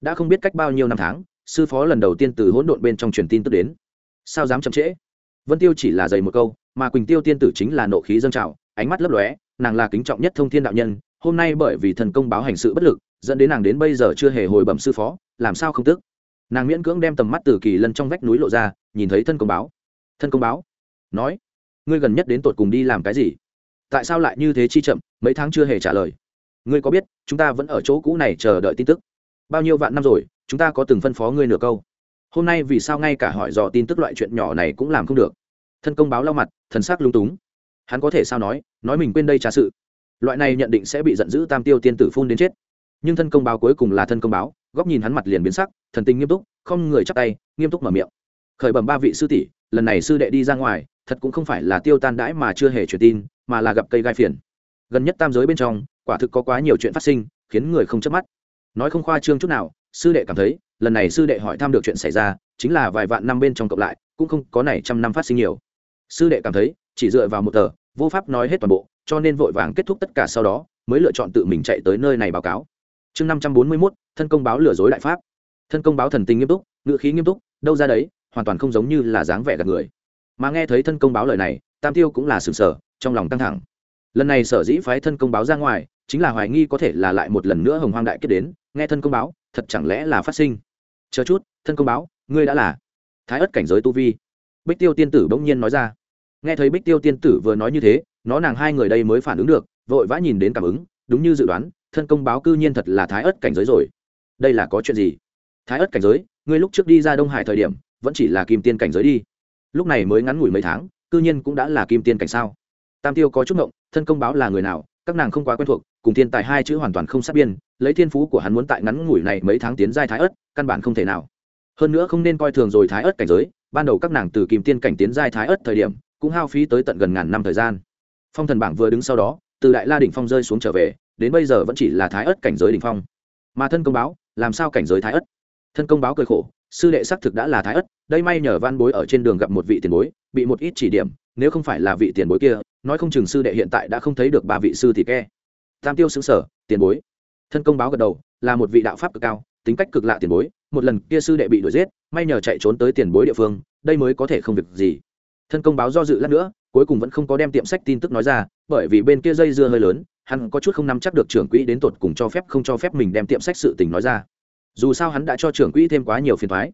Đã không biết cách bao nhiêu năm tháng, sư phó lần đầu tiên từ hỗn độn bên trong truyền tin tức đến. Sao dám chậm trễ? Vân tiêu chỉ là dày một câu mà quỳnh tiêu tiên tử chính là nộ khí dâng trào, ánh mắt lấp lóe, nàng là kính trọng nhất thông thiên đạo nhân, hôm nay bởi vì thần công báo hành sự bất lực, dẫn đến nàng đến bây giờ chưa hề hồi bẩm sư phó, làm sao không tức? Nàng miễn cưỡng đem tầm mắt từ kỳ lân trong vách núi lộ ra, nhìn thấy thân công báo. Thân công báo? Nói, ngươi gần nhất đến tột cùng đi làm cái gì? Tại sao lại như thế chi chậm, mấy tháng chưa hề trả lời? Ngươi có biết, chúng ta vẫn ở chỗ cũ này chờ đợi tin tức? Bao nhiêu vạn năm rồi, chúng ta có từng phân phó ngươi nửa câu? Hôm nay vì sao ngay cả hỏi dò tin tức loại chuyện nhỏ này cũng làm không được? Thân công báo lau mặt, thần sắc lung túng. Hắn có thể sao nói nói mình quên đây trả sự. Loại này nhận định sẽ bị giận dữ tam tiêu tiên tử phun đến chết. Nhưng thân công báo cuối cùng là thân công báo, góc nhìn hắn mặt liền biến sắc, thần tình nghiêm túc, không người chắc tay, nghiêm túc mở miệng. Khởi bẩm ba vị sư tỷ, lần này sư đệ đi ra ngoài, thật cũng không phải là tiêu tan đãi mà chưa hề truyền tin, mà là gặp cây gai phiền. Gần nhất tam giới bên trong, quả thực có quá nhiều chuyện phát sinh, khiến người không chớp mắt. Nói không khoa trương chút nào, sư đệ cảm thấy, lần này sư đệ hỏi thăm được chuyện xảy ra, chính là vài vạn năm bên trong cộng lại, cũng không có này trăm năm phát sinh nhiều sư đệ cảm thấy, chỉ dựa vào một tờ, vô pháp nói hết toàn bộ, cho nên vội vàng kết thúc tất cả sau đó, mới lựa chọn tự mình chạy tới nơi này báo cáo. Chương năm trăm bốn mươi mốt, thân công báo lừa dối đại pháp. Thân công báo thần tình nghiêm túc, ngữ khí nghiêm túc, đâu ra đấy, hoàn toàn không giống như là dáng vẻ gạt người. Mà nghe thấy thân công báo lời này, tam tiêu cũng là sừng sờ trong lòng căng thẳng. Lần này sở dĩ phái thân công báo ra ngoài, chính là hoài nghi có thể là lại một lần nữa hồng hoang đại kết đến, nghe thân công báo, thật chẳng lẽ là phát sinh? Chờ chút, thân công báo, ngươi đã là. Thái ất cảnh giới tu vi bích tiêu tiên tử bỗng nhiên nói ra. Nghe thấy bích tiêu tiên tử vừa nói như thế, nó nàng hai người đây mới phản ứng được, vội vã nhìn đến cảm ứng, đúng như dự đoán, thân công báo cư nhiên thật là thái ớt cảnh giới rồi. Đây là có chuyện gì? Thái ớt cảnh giới, ngươi lúc trước đi ra đông hải thời điểm, vẫn chỉ là kim tiên cảnh giới đi. Lúc này mới ngắn ngủi mấy tháng, cư nhiên cũng đã là kim tiên cảnh sao? Tam tiêu có chút ngộng, thân công báo là người nào, các nàng không quá quen thuộc, cùng thiên tài hai chữ hoàn toàn không sát biên, lấy thiên phú của hắn muốn tại ngắn ngủi này mấy tháng tiến giai thái ớt căn bản không thể nào. Hơn nữa không nên coi thường rồi thái ớt cảnh giới ban đầu các nàng từ kim tiên cảnh tiến giai thái ất thời điểm, cũng hao phí tới tận gần ngàn năm thời gian. Phong thần bảng vừa đứng sau đó, từ đại la đỉnh phong rơi xuống trở về, đến bây giờ vẫn chỉ là thái ất cảnh giới đỉnh phong. Mà thân công báo, làm sao cảnh giới thái ất thân công báo cười khổ, sư đệ xác thực đã là thái ất đây may nhờ van bối ở trên đường gặp một vị tiền bối, bị một ít chỉ điểm, nếu không phải là vị tiền bối kia, nói không chừng sư đệ hiện tại đã không thấy được ba vị sư thì ke. Tam tiêu xứng sở, tiền bối. Thân công báo gật đầu, là một vị đạo pháp cực cao tính cách cực lạ tiền bối, một lần kia sư đệ bị đuổi giết, may nhờ chạy trốn tới tiền bối địa phương, đây mới có thể không việc gì. Thân công báo do dự lát nữa, cuối cùng vẫn không có đem tiệm sách tin tức nói ra, bởi vì bên kia dây dưa hơi lớn, hắn có chút không nắm chắc được trưởng quỹ đến tột cùng cho phép không cho phép mình đem tiệm sách sự tình nói ra. Dù sao hắn đã cho trưởng quỹ thêm quá nhiều phiền thoái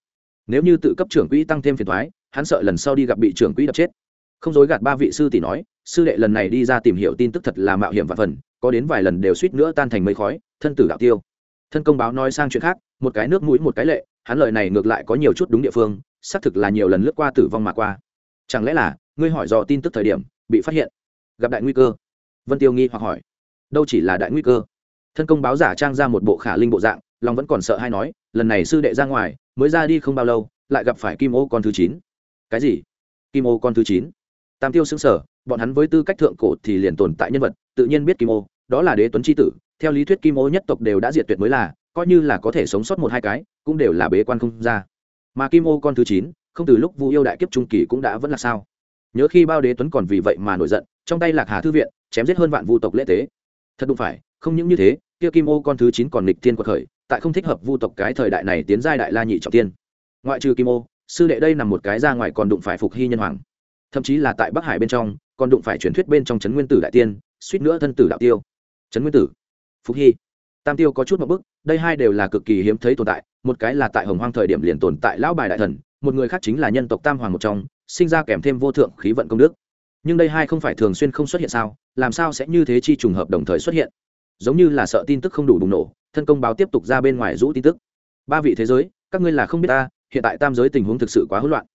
nếu như tự cấp trưởng quỹ tăng thêm phiền thoái hắn sợ lần sau đi gặp bị trưởng quỹ đập chết. Không dối gạt ba vị sư tỷ nói, sư đệ lần này đi ra tìm hiểu tin tức thật là mạo hiểm và phần, có đến vài lần đều suýt nữa tan thành mây khói, thân tử đạo tiêu thân công báo nói sang chuyện khác, một cái nước mũi, một cái lệ, hắn lời này ngược lại có nhiều chút đúng địa phương, xác thực là nhiều lần lướt qua tử vong mà qua. Chẳng lẽ là, ngươi hỏi dò tin tức thời điểm, bị phát hiện, gặp đại nguy cơ? Vân tiêu nghi hoặc hỏi. Đâu chỉ là đại nguy cơ? Thân công báo giả trang ra một bộ khả linh bộ dạng, lòng vẫn còn sợ hay nói, lần này sư đệ ra ngoài, mới ra đi không bao lâu, lại gặp phải kim ô con thứ chín. Cái gì? Kim ô con thứ chín? Tam tiêu xứng sở bọn hắn với tư cách thượng cổ thì liền tồn tại nhân vật, tự nhiên biết kim ô, đó là đế tuấn c h i tử theo lý thuyết kim ô nhất tộc đều đã diệt tuyệt mới là, coi như là có thể sống sót một hai cái, cũng đều là bế quan không ra. Mà kim ô con thứ chín, không từ lúc vu yêu đại kiếp trung kỳ cũng đã vẫn là sao? Nhớ khi bao đế tuấn còn vì vậy mà nổi giận, trong tay lạc hà thư viện, chém giết hơn vạn vu tộc lễ tế. Thật đúng phải, không những như thế, kia kim ô con thứ chín còn nghịch tiên quật khởi, tại không thích hợp vu tộc cái thời đại này tiến giai đại la nhị trọng tiên. Ngoại trừ kim ô, sư đệ đây nằm một cái ra ngoài còn đụng phải phục hy nhân hoàng. Thậm chí là tại bắc hải bên trong, còn đụng phải truyền thuyết bên trong trấn nguyên tử đại tiên, suýt nữa thân tử đạo tiêu. Trấn nguyên tử Phúc hy. Tam tiêu có chút một bức, đây hai đều là cực kỳ hiếm thấy tồn tại, một cái là tại hồng hoang thời điểm liền tồn tại lão bài đại thần, một người khác chính là nhân tộc tam hoàng một trong, sinh ra kèm thêm vô thượng khí vận công đức. Nhưng đây hai không phải thường xuyên không xuất hiện sao, làm sao sẽ như thế chi trùng hợp đồng thời xuất hiện? Giống như là sợ tin tức không đủ bùng nổ, thân công báo tiếp tục ra bên ngoài rũ tin tức. Ba vị thế giới, các ngươi là không biết ta, hiện tại tam giới tình huống thực sự quá hỗn loạn.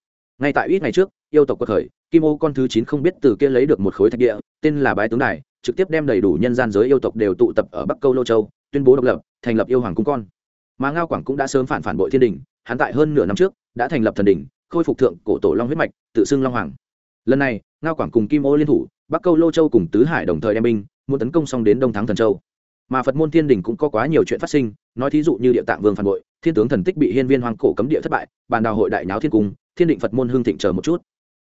Ngay tại ít ngày trước, yêu tộc quật khởi, kim ô con thứ chín không biết từ kia lấy được một khối thạch địa, tên là bái tướng đài trực tiếp đem đầy đủ nhân gian giới yêu tộc đều tụ tập ở bắc câu lô châu, tuyên bố độc lập, thành lập yêu hoàng cung con. Mà ngao quảng cũng đã sớm phản phản bội thiên đình, hắn tại hơn nửa năm trước đã thành lập thần đình, khôi phục thượng cổ tổ long huyết mạch, tự xưng long hoàng. Lần này, ngao quảng cùng kim ô liên thủ, bắc câu lô châu cùng tứ hải đồng thời đem binh, muốn tấn công xong đến đông thắng thần châu. Mà phật môn thiên đình cũng có quá nhiều chuyện phát sinh, nói thí dụ như địa tạng vương phản bội, thiên tướng thần tích bị hiên viên hoàng cổ cấm địa thất bại, bàn đào hội đại nháo thiên cung, thiên định phật môn hương thịnh chờ một chút.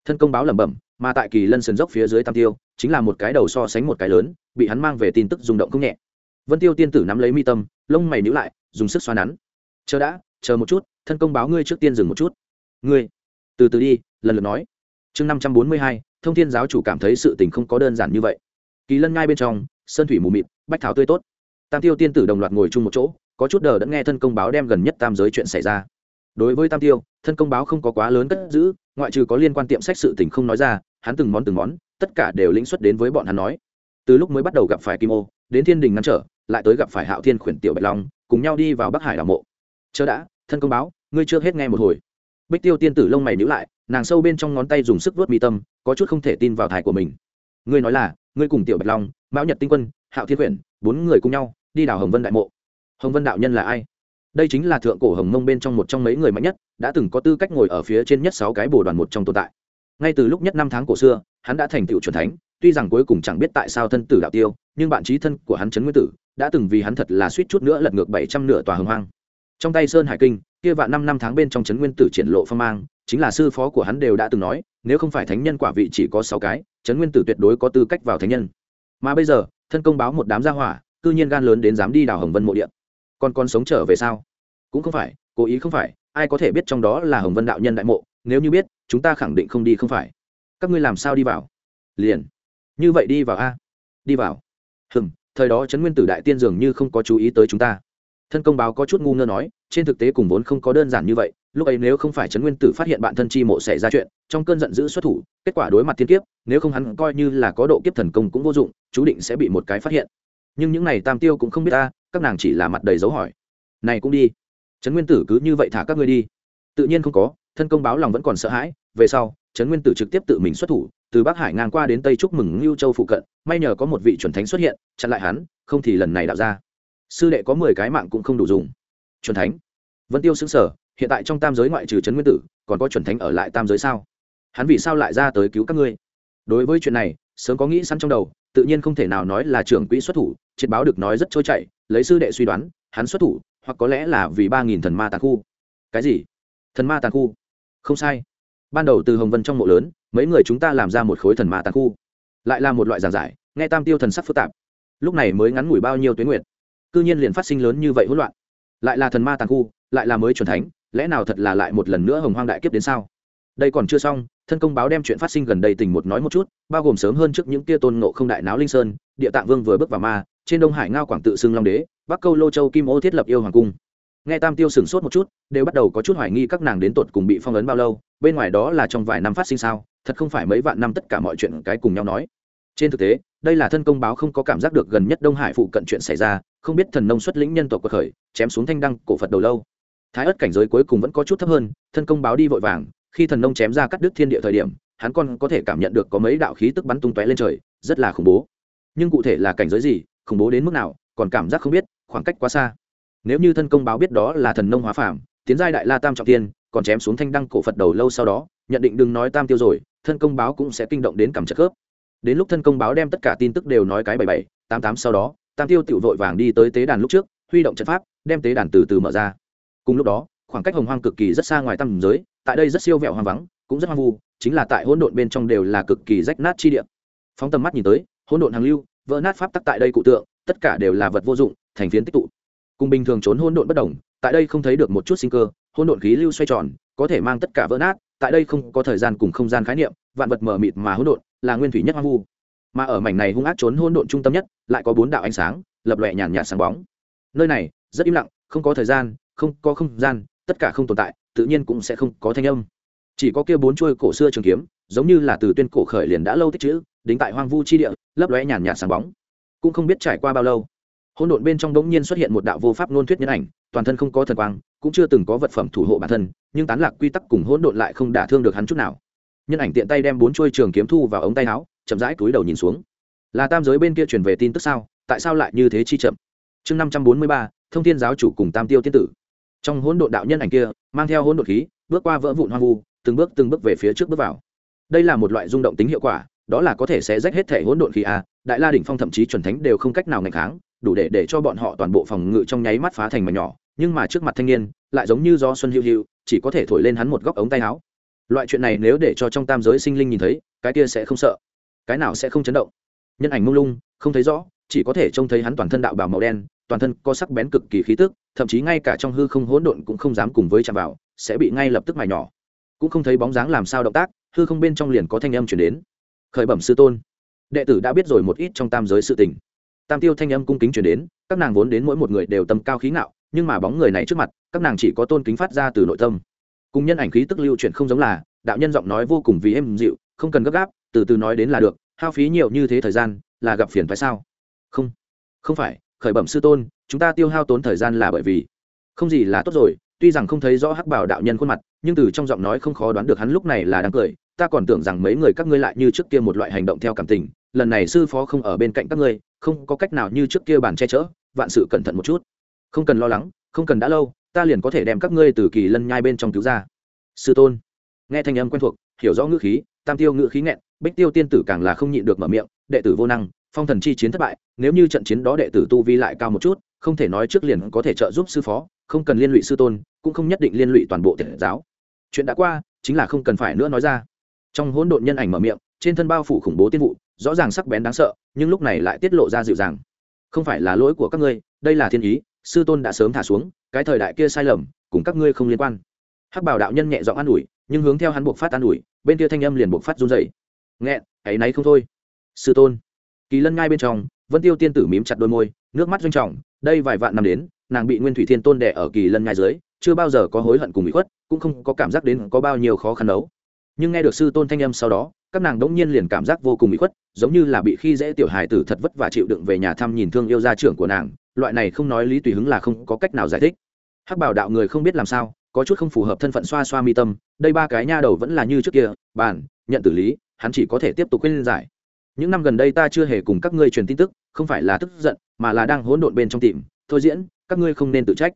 Thân công báo lẩm bẩm, mà tại kỳ lân sườn dốc phía dưới tam tiêu chính là một cái đầu so sánh một cái lớn, bị hắn mang về tin tức rung động không nhẹ. Vân tiêu tiên tử nắm lấy mi tâm, lông mày nhíu lại, dùng sức xoa nắn. Chờ đã, chờ một chút, thân công báo ngươi trước tiên dừng một chút. Ngươi? Từ từ đi, lần lượt nói. Chương năm trăm bốn mươi hai, thông thiên giáo chủ cảm thấy sự tình không có đơn giản như vậy. Kỳ lân ngay bên trong, sơn thủy mù mịt, bách thảo tươi tốt. Tam tiêu tiên tử đồng loạt ngồi chung một chỗ, có chút đờ đã nghe thân công báo đem gần nhất tam giới chuyện xảy ra. Đối với tam tiêu, thân công báo không có quá lớn cất giữ, ngoại trừ có liên quan tiệm sách sự tình không nói ra, hắn từng món từng món tất cả đều lĩnh xuất đến với bọn hắn nói. Từ lúc mới bắt đầu gặp phải kim ô, đến thiên đình ngăn trở, lại tới gặp phải hạo thiên khuyển tiểu bạch long, cùng nhau đi vào bắc hải đảo mộ. Chớ đã, thân công báo, ngươi chưa hết nghe một hồi. Bích tiêu tiên tử lông mày nhữ lại, nàng sâu bên trong ngón tay dùng sức vớt mi tâm, có chút không thể tin vào thải của mình. Ngươi nói là, ngươi cùng tiểu bạch long, mão nhật tinh quân, hạo thiên quyển bốn người cùng nhau, đi đảo hồng vân đại mộ. Hồng vân đạo nhân là ai? Đây chính là thượng cổ hồng mông bên trong một trong mấy người mạnh nhất, đã từng có tư cách ngồi ở phía trên nhất sáu cái bồ đoàn một trong tồn tại ngay từ lúc nhất năm tháng cổ xưa, hắn đã thành tựu c thánh, tuy rằng cuối cùng chẳng biết tại sao thân tử đạo tiêu, nhưng bạn trí thân của hắn trấn nguyên tử đã từng vì hắn thật là suýt chút nữa lật ngược bảy trăm nửa tòa hồng hoang. Trong tay sơn hải kinh, kia vạn năm năm tháng bên trong trấn nguyên tử triển lộ phong mang, chính là sư phó của hắn đều đã từng nói, nếu không phải thánh nhân quả vị chỉ có sáu cái, trấn nguyên tử tuyệt đối có tư cách vào thánh nhân. Mà bây giờ, thân công báo một đám gia hỏa, cư nhiên gan lớn đến dám đi đào hồng vân mộ điện còn con sống trở về sao? Cũng không phải, cố ý không phải, ai có thể biết trong đó là hồng vân đạo nhân đại mộ, nếu như biết chúng ta khẳng định không đi không phải. Các ngươi làm sao đi vào? Liền. Như vậy đi vào a. Đi vào. Hừm, thời đó trấn nguyên tử đại tiên dường như không có chú ý tới chúng ta. Thân công báo có chút ngu ngơ nói, trên thực tế cùng vốn không có đơn giản như vậy, lúc ấy nếu không phải trấn nguyên tử phát hiện bạn thân chi mộ xảy ra chuyện, trong cơn giận dữ xuất thủ, kết quả đối mặt thiên kiếp, nếu không hắn coi như là có độ kiếp thần công cũng vô dụng, chú định sẽ bị một cái phát hiện. Nhưng những này tam tiêu cũng không biết ta, các nàng chỉ là mặt đầy dấu hỏi. Này cũng đi. Trấn nguyên tử cứ như vậy thả các ngươi đi. Tự nhiên không có, thân công báo lòng vẫn còn sợ hãi về sau, trấn nguyên tử trực tiếp tự mình xuất thủ, từ bắc hải ngang qua đến tây chúc mừng ngưu châu phụ cận, may nhờ có một vị chuẩn thánh xuất hiện, chặn lại hắn, không thì lần này đạo ra. Sư đệ có mười cái mạng cũng không đủ dùng. Chuẩn thánh? Vân tiêu xứng sở hiện tại trong tam giới ngoại trừ trấn nguyên tử, còn có chuẩn thánh ở lại tam giới sao? Hắn vì sao lại ra tới cứu các ngươi? Đối với chuyện này, sớm có nghĩ sẵn trong đầu, tự nhiên không thể nào nói là trưởng quỹ xuất thủ, triệt báo được nói rất trôi chảy, lấy sư đệ suy đoán, hắn xuất thủ, hoặc có lẽ là vì ba nghìn thần ma tàn khu. Cái gì? Thần ma tàn khu? Không sai ban đầu từ hồng vân trong mộ lớn, mấy người chúng ta làm ra một khối thần ma tàn khu. Lại là một loại giảng giải, nghe tam tiêu thần sắc phức tạp. Lúc này mới ngắn ngủi bao nhiêu tuyến nguyện cư nhiên liền phát sinh lớn như vậy hỗn loạn. Lại là thần ma tàn khu, lại là mới chuẩn thánh, lẽ nào thật là lại một lần nữa hồng hoang đại kiếp đến sao? Đây còn chưa xong, thân công báo đem chuyện phát sinh gần đây tình một nói một chút, bao gồm sớm hơn trước những tia tôn ngộ không đại náo linh sơn, địa tạng vương vừa bước vào ma, trên đông hải ngao quảng tự xưng long đế, bắc câu lô châu kim ô thiết lập yêu hoàng cung nghe tam tiêu sửng sốt một chút, đều bắt đầu có chút hoài nghi các nàng đến tột cùng bị phong ấn bao lâu, bên ngoài đó là trong vài năm phát sinh sao, thật không phải mấy vạn năm tất cả mọi chuyện cái cùng nhau nói. Trên thực tế, đây là thân công báo không có cảm giác được gần nhất đông hải phụ cận chuyện xảy ra, không biết thần nông xuất lĩnh nhân tộc cuộc khởi, chém xuống thanh đăng, cổ phật đầu lâu. Thái ất cảnh giới cuối cùng vẫn có chút thấp hơn, thân công báo đi vội vàng, khi thần nông chém ra cắt đứt thiên địa thời điểm, hắn còn có thể cảm nhận được có mấy đạo khí tức bắn tung tóe lên trời, rất là khủng bố. Nhưng cụ thể là cảnh giới gì, khủng bố đến mức nào, còn cảm giác không biết, khoảng cách quá xa nếu như thân công báo biết đó là thần nông hóa phàm, tiến giai đại la tam trọng tiên còn chém xuống thanh đăng cổ phật đầu lâu sau đó, nhận định đừng nói tam tiêu rồi, thân công báo cũng sẽ kinh động đến cảm trợ khớp. Đến lúc thân công báo đem tất cả tin tức đều nói cái bảy bảy, tám tám sau đó, tam tiêu tự vội vàng đi tới tế đàn lúc trước, huy động trận pháp, đem tế đàn từ từ mở ra. Cùng lúc đó, khoảng cách hồng hoang cực kỳ rất xa ngoài tầm giới, tại đây rất siêu vẹo hoang vắng, cũng rất hoang vu, chính là tại hỗn độn bên trong đều là cực kỳ rách nát chi địa. Phóng tầm mắt nhìn tới, hỗn độn hàng lưu, vỡ nát pháp tắc tại đây cụ tượng, tất cả đều là vật vô dụng, thành phiến tích tụ cùng bình thường trốn hỗn độn bất đồng, tại đây không thấy được một chút sinh cơ, hỗn độn khí lưu xoay tròn, có thể mang tất cả vỡ nát, tại đây không có thời gian cùng không gian khái niệm, vạn vật mờ mịt mà hỗn độn, là nguyên thủy nhất hoang vu. Mà ở mảnh này hung ác trốn hỗn độn trung tâm nhất, lại có bốn đạo ánh sáng, lập lòe nhàn nhạt sáng bóng. Nơi này, rất im lặng, không có thời gian, không có không gian, tất cả không tồn tại, tự nhiên cũng sẽ không có thanh âm. Chỉ có kia bốn chuôi cổ xưa trường kiếm, giống như là từ tuyên cổ khởi liền đã lâu tích chữ đính tại hoang vu chi địa, lấp lóe nhàn nhạt sáng bóng. Cũng không biết trải qua bao lâu hỗn độn bên trong đống nhiên xuất hiện một đạo vô pháp nôn thuyết nhân ảnh, toàn thân không có thần quang, cũng chưa từng có vật phẩm thủ hộ bản thân, nhưng tán lạc quy tắc cùng hỗn độn lại không đả thương được hắn chút nào. Nhân ảnh tiện tay đem bốn chuôi trường kiếm thu vào ống tay áo, chậm rãi túi đầu nhìn xuống. Là tam giới bên kia truyền về tin tức sao? Tại sao lại như thế chi chậm? Chương năm trăm bốn mươi ba, thông thiên giáo chủ cùng tam tiêu tiên tử. Trong hỗn độn đạo nhân ảnh kia, mang theo hỗn độn khí, bước qua vỡ vụn hoang vu, từng bước từng bước về phía trước bước vào. Đây là một loại rung động tính hiệu quả, đó là có thể sẽ rách hết thể hỗn độn khí a, đại la đỉnh phong thậm chí chuẩn thánh đều không cách nào ngạch kháng đủ để để cho bọn họ toàn bộ phòng ngự trong nháy mắt phá thành mà nhỏ, nhưng mà trước mặt thanh niên lại giống như do xuân hữu hữu chỉ có thể thổi lên hắn một góc ống tay áo. Loại chuyện này nếu để cho trong tam giới sinh linh nhìn thấy, cái kia sẽ không sợ, cái nào sẽ không chấn động. Nhân ảnh mông lung, không thấy rõ, chỉ có thể trông thấy hắn toàn thân đạo bào màu đen, toàn thân có sắc bén cực kỳ khí tức, thậm chí ngay cả trong hư không hỗn độn cũng không dám cùng với chạm vào, sẽ bị ngay lập tức mài nhỏ. Cũng không thấy bóng dáng làm sao động tác, hư không bên trong liền có thanh âm chuyển đến. Khởi bẩm sư tôn, đệ tử đã biết rồi một ít trong tam giới sự tình tam tiêu thanh âm cung kính chuyển đến, các nàng vốn đến mỗi một người đều tâm cao khí ngạo, nhưng mà bóng người này trước mặt, các nàng chỉ có tôn kính phát ra từ nội tâm. Cùng nhân ảnh khí tức lưu chuyển không giống là, đạo nhân giọng nói vô cùng vì êm dịu, không cần gấp gáp, từ từ nói đến là được, hao phí nhiều như thế thời gian, là gặp phiền phải sao? Không không phải, khởi bẩm sư tôn, chúng ta tiêu hao tốn thời gian là bởi vì, không gì là tốt rồi, tuy rằng không thấy rõ hắc bảo đạo nhân khuôn mặt, nhưng từ trong giọng nói không khó đoán được hắn lúc này là đang cười, ta còn tưởng rằng mấy người các ngươi lại như trước kia một loại hành động theo cảm tình lần này sư phó không ở bên cạnh các ngươi, không có cách nào như trước kia bàn che chở, vạn sự cẩn thận một chút. Không cần lo lắng, không cần đã lâu, ta liền có thể đem các ngươi từ kỳ lân nhai bên trong cứu ra. Sư tôn. Nghe thanh âm quen thuộc, hiểu rõ ngữ khí, tam tiêu ngữ khí nghẹn, bích tiêu tiên tử càng là không nhịn được mở miệng, đệ tử vô năng, phong thần chi chiến thất bại, nếu như trận chiến đó đệ tử tu vi lại cao một chút, không thể nói trước liền có thể trợ giúp sư phó, không cần liên lụy sư tôn, cũng không nhất định liên lụy toàn bộ thể giáo. Chuyện đã qua, chính là không cần phải nữa nói ra. Trong hỗn độn nhân ảnh mở miệng, trên thân bao phủ khủng bố tiên vụ rõ ràng sắc bén đáng sợ, nhưng lúc này lại tiết lộ ra dịu dàng. Không phải là lỗi của các ngươi, đây là thiên ý, sư tôn đã sớm thả xuống, cái thời đại kia sai lầm, cùng các ngươi không liên quan. Hắc bảo đạo nhân nhẹ giọng an ủi, nhưng hướng theo hắn buộc phát an ủi, bên kia thanh âm liền buộc phát run dậy nghẹn ấy nấy không thôi. Sư tôn. Kỳ lân ngay bên trong, vân tiêu tiên tử mím chặt đôi môi, nước mắt doanh trọng, đây vài vạn năm đến, nàng bị nguyên thủy thiên tôn đẻ ở kỳ lân ngay dưới, chưa bao giờ có hối hận cùng bị khuất, cũng không có cảm giác đến có bao nhiêu khó khăn đấu. Nhưng nghe được sư tôn thanh âm sau đó các nàng đống nhiên liền cảm giác vô cùng bị khuất, giống như là bị khi dễ tiểu hài tử thật vất và chịu đựng về nhà thăm nhìn thương yêu gia trưởng của nàng, loại này không nói lý tùy hứng là không có cách nào giải thích. Hắc bảo đạo người không biết làm sao, có chút không phù hợp thân phận xoa xoa mi tâm, đây ba cái nha đầu vẫn là như trước kia bàn nhận tử lý, hắn chỉ có thể tiếp tục khuyên giải. Những năm gần đây ta chưa hề cùng các ngươi truyền tin tức, không phải là tức giận, mà là đang hỗn độn bên trong tìm. Thôi diễn, các ngươi không nên tự trách.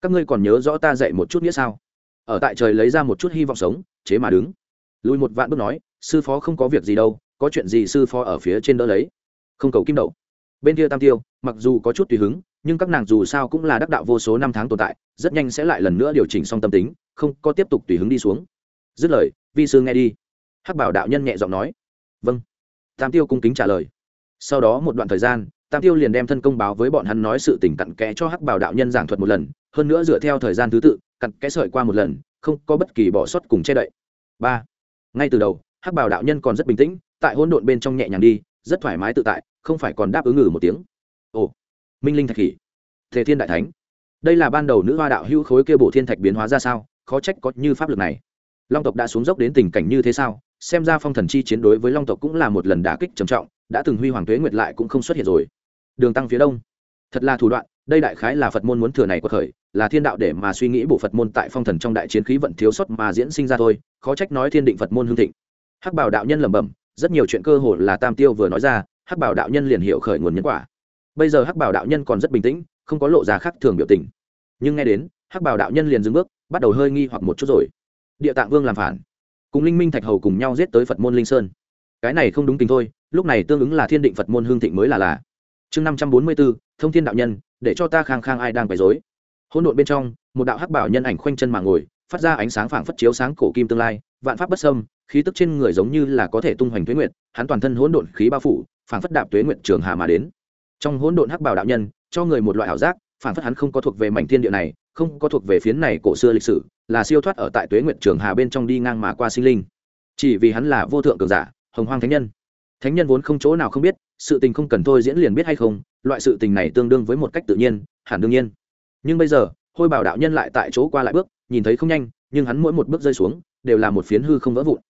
Các ngươi còn nhớ rõ ta dạy một chút nghĩa sao? Ở tại trời lấy ra một chút hy vọng sống, chế mà đứng. Lùi một vạn bước nói sư phó không có việc gì đâu, có chuyện gì sư phó ở phía trên đỡ lấy. Không cầu kim đậu. Bên kia tam tiêu, mặc dù có chút tùy hứng, nhưng các nàng dù sao cũng là đắc đạo vô số năm tháng tồn tại, rất nhanh sẽ lại lần nữa điều chỉnh xong tâm tính, không có tiếp tục tùy hứng đi xuống. Dứt lời, vi sư nghe đi. Hắc bảo đạo nhân nhẹ giọng nói. Vâng. Tam tiêu cung kính trả lời. Sau đó một đoạn thời gian, tam tiêu liền đem thân công báo với bọn hắn nói sự tình cặn kẽ cho hắc bảo đạo nhân giảng thuật một lần, hơn nữa dựa theo thời gian thứ tự, cặn kẽ sợi qua một lần, không có bất kỳ bỏ sót cùng che đậy. Ba. Ngay từ đầu hắc bảo đạo nhân còn rất bình tĩnh, tại hỗn độn bên trong nhẹ nhàng đi, rất thoải mái tự tại, không phải còn đáp ứng ngử một tiếng. Ồ, minh linh thạch khỉ thế thiên đại thánh, đây là ban đầu nữ hoa đạo hữu khối kia bổ thiên thạch biến hóa ra sao? Khó trách có như pháp lực này. Long tộc đã xuống dốc đến tình cảnh như thế sao? Xem ra phong thần chi chiến đối với long tộc cũng là một lần đả kích trầm trọng, đã từng huy hoàng tuế nguyệt lại cũng không xuất hiện rồi. Đường tăng phía đông. Thật là thủ đoạn, đây đại khái là phật môn muốn thừa này của khởi, là thiên đạo để mà suy nghĩ bộ phật môn tại phong thần trong đại chiến khí vận thiếu sót mà diễn sinh ra thôi, khó trách nói thiên định phật môn hương thịnh hắc bảo đạo nhân lẩm bẩm, rất nhiều chuyện cơ hồ là tam tiêu vừa nói ra, hắc bảo đạo nhân liền hiểu khởi nguồn nhân quả. Bây giờ hắc bảo đạo nhân còn rất bình tĩnh, không có lộ ra khác thường biểu tình. Nhưng nghe đến, hắc bảo đạo nhân liền dừng bước, bắt đầu hơi nghi hoặc một chút rồi. Địa tạng vương làm phản. Cùng linh minh thạch hầu cùng nhau giết tới phật môn linh sơn. Cái này không đúng tình thôi, lúc này tương ứng là thiên định phật môn hương thịnh mới là là chương năm trăm bốn mươi bốn thông thiên đạo nhân, để cho ta khang khang ai đang bày dối hỗn độn bên trong, một đạo hắc bảo nhân ảnh khoanh chân mà ngồi, phát ra ánh sáng phảng phất chiếu sáng cổ kim tương lai, vạn pháp bất sâm khí tức trên người giống như là có thể tung hoành tuế nguyện hắn toàn thân hỗn độn khí bao phủ, phảng phất đạp tuế nguyện trường hà mà đến. Trong hỗn độn hắc bảo đạo nhân, cho người một loại ảo giác, phảng phất hắn không có thuộc về mảnh thiên địa này, không có thuộc về phiến này cổ xưa lịch sử, là siêu thoát ở tại tuế nguyện trường hà bên trong đi ngang mà qua sinh linh. Chỉ vì hắn là vô thượng cường giả, hồng hoang thánh nhân. Thánh nhân vốn không chỗ nào không biết, sự tình không cần thôi diễn liền biết hay không, loại sự tình này tương đương với một cách tự nhiên, hẳn đương nhiên. Nhưng bây giờ, hôi bảo đạo nhân lại tại chỗ qua lại bước, nhìn thấy không nhanh, nhưng hắn mỗi một bước rơi xuống, đều là một phiến hư không vỡ vụn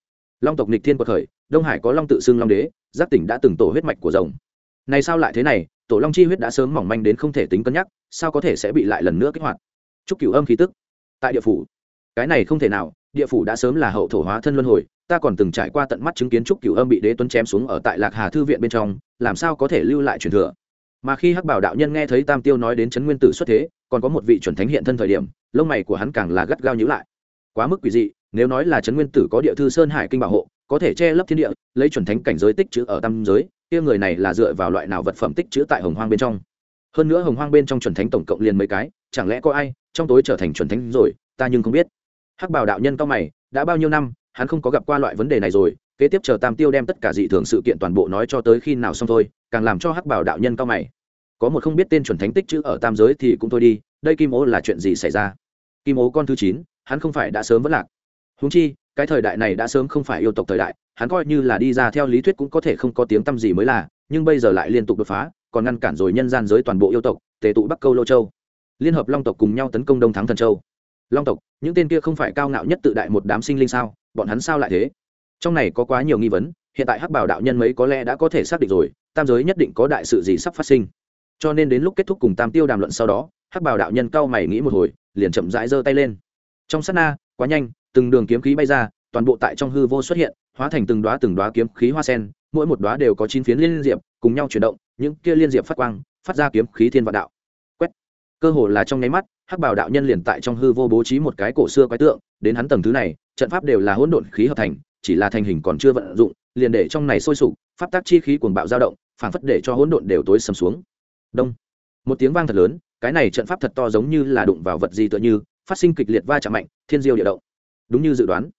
long tộc nịch thiên quật khởi, đông hải có long tự xưng long đế, giác tỉnh đã từng tổ huyết mạch của rồng. Này sao lại thế này? Tổ long chi huyết đã sớm mỏng manh đến không thể tính cân nhắc, sao có thể sẽ bị lại lần nữa kích hoạt? Chúc cửu âm khí tức. Tại địa phủ. Cái này không thể nào, địa phủ đã sớm là hậu thổ hóa thân luân hồi, ta còn từng trải qua tận mắt chứng kiến trúc cửu âm bị đế tuấn chém xuống ở tại lạc hà thư viện bên trong, làm sao có thể lưu lại truyền thừa? Mà khi hắc bảo đạo nhân nghe thấy tam tiêu nói đến trấn nguyên tử xuất thế, còn có một vị chuẩn thánh hiện thân thời điểm, lông mày của hắn càng là gắt gao nhữ lại. Quá mức quỷ dị nếu nói là trấn nguyên tử có địa thư sơn hải kinh bảo hộ, có thể che lấp thiên địa, lấy chuẩn thánh cảnh giới tích chữ ở tam giới, kia người này là dựa vào loại nào vật phẩm tích chữ tại hồng hoang bên trong? Hơn nữa hồng hoang bên trong chuẩn thánh tổng cộng liền mấy cái, chẳng lẽ có ai trong tối trở thành chuẩn thánh rồi, ta nhưng không biết. Hắc bảo đạo nhân cao mày, đã bao nhiêu năm, hắn không có gặp qua loại vấn đề này rồi, kế tiếp chờ tam tiêu đem tất cả dị thường sự kiện toàn bộ nói cho tới khi nào xong thôi, càng làm cho hắc bảo đạo nhân cao mày. Có một không biết tên chuẩn thánh tích chữ ở tam giới thì cũng thôi đi, đây kim ố là chuyện gì xảy ra? Kim ố con thứ chín, hắn không phải đã sớm vẫn lạc húng chi, cái thời đại này đã sớm không phải yêu tộc thời đại, hắn coi như là đi ra theo lý thuyết cũng có thể không có tiếng tăm gì mới là, nhưng bây giờ lại liên tục đột phá, còn ngăn cản rồi nhân gian giới toàn bộ yêu tộc, tề tụ bắc câu lô châu. Liên hợp long tộc cùng nhau tấn công đông thắng thần châu. Long tộc, những tên kia không phải cao ngạo nhất tự đại một đám sinh linh sao? Bọn hắn sao lại thế? Trong này có quá nhiều nghi vấn, hiện tại hắc bảo đạo nhân mấy có lẽ đã có thể xác định rồi, tam giới nhất định có đại sự gì sắp phát sinh. Cho nên đến lúc kết thúc cùng tam tiêu đàm luận sau đó, hắc bảo đạo nhân cao mày nghĩ một hồi, liền chậm rãi giơ tay lên. Trong sát na, quá nhanh từng đường kiếm khí bay ra, toàn bộ tại trong hư vô xuất hiện, hóa thành từng đoá từng đoá kiếm khí hoa sen, mỗi một đoá đều có chín phiến liên diệp cùng nhau chuyển động, những kia liên diệp phát quang, phát ra kiếm khí thiên vạn đạo. Quét. Cơ hồ là trong nháy mắt, hắc bảo đạo nhân liền tại trong hư vô bố trí một cái cổ xưa quái tượng, đến hắn tầng thứ này, trận pháp đều là hỗn độn khí hợp thành, chỉ là thành hình còn chưa vận dụng, liền để trong này sôi sục, pháp tác chi khí cuồng bạo dao động phảng phất để cho hỗn độn đều tối sầm xuống. Đông. Một tiếng vang thật lớn, cái này trận pháp thật to giống như là đụng vào vật gì tựa như, phát sinh kịch liệt va chạm mạnh, thiên diêu địa động đúng như dự đoán.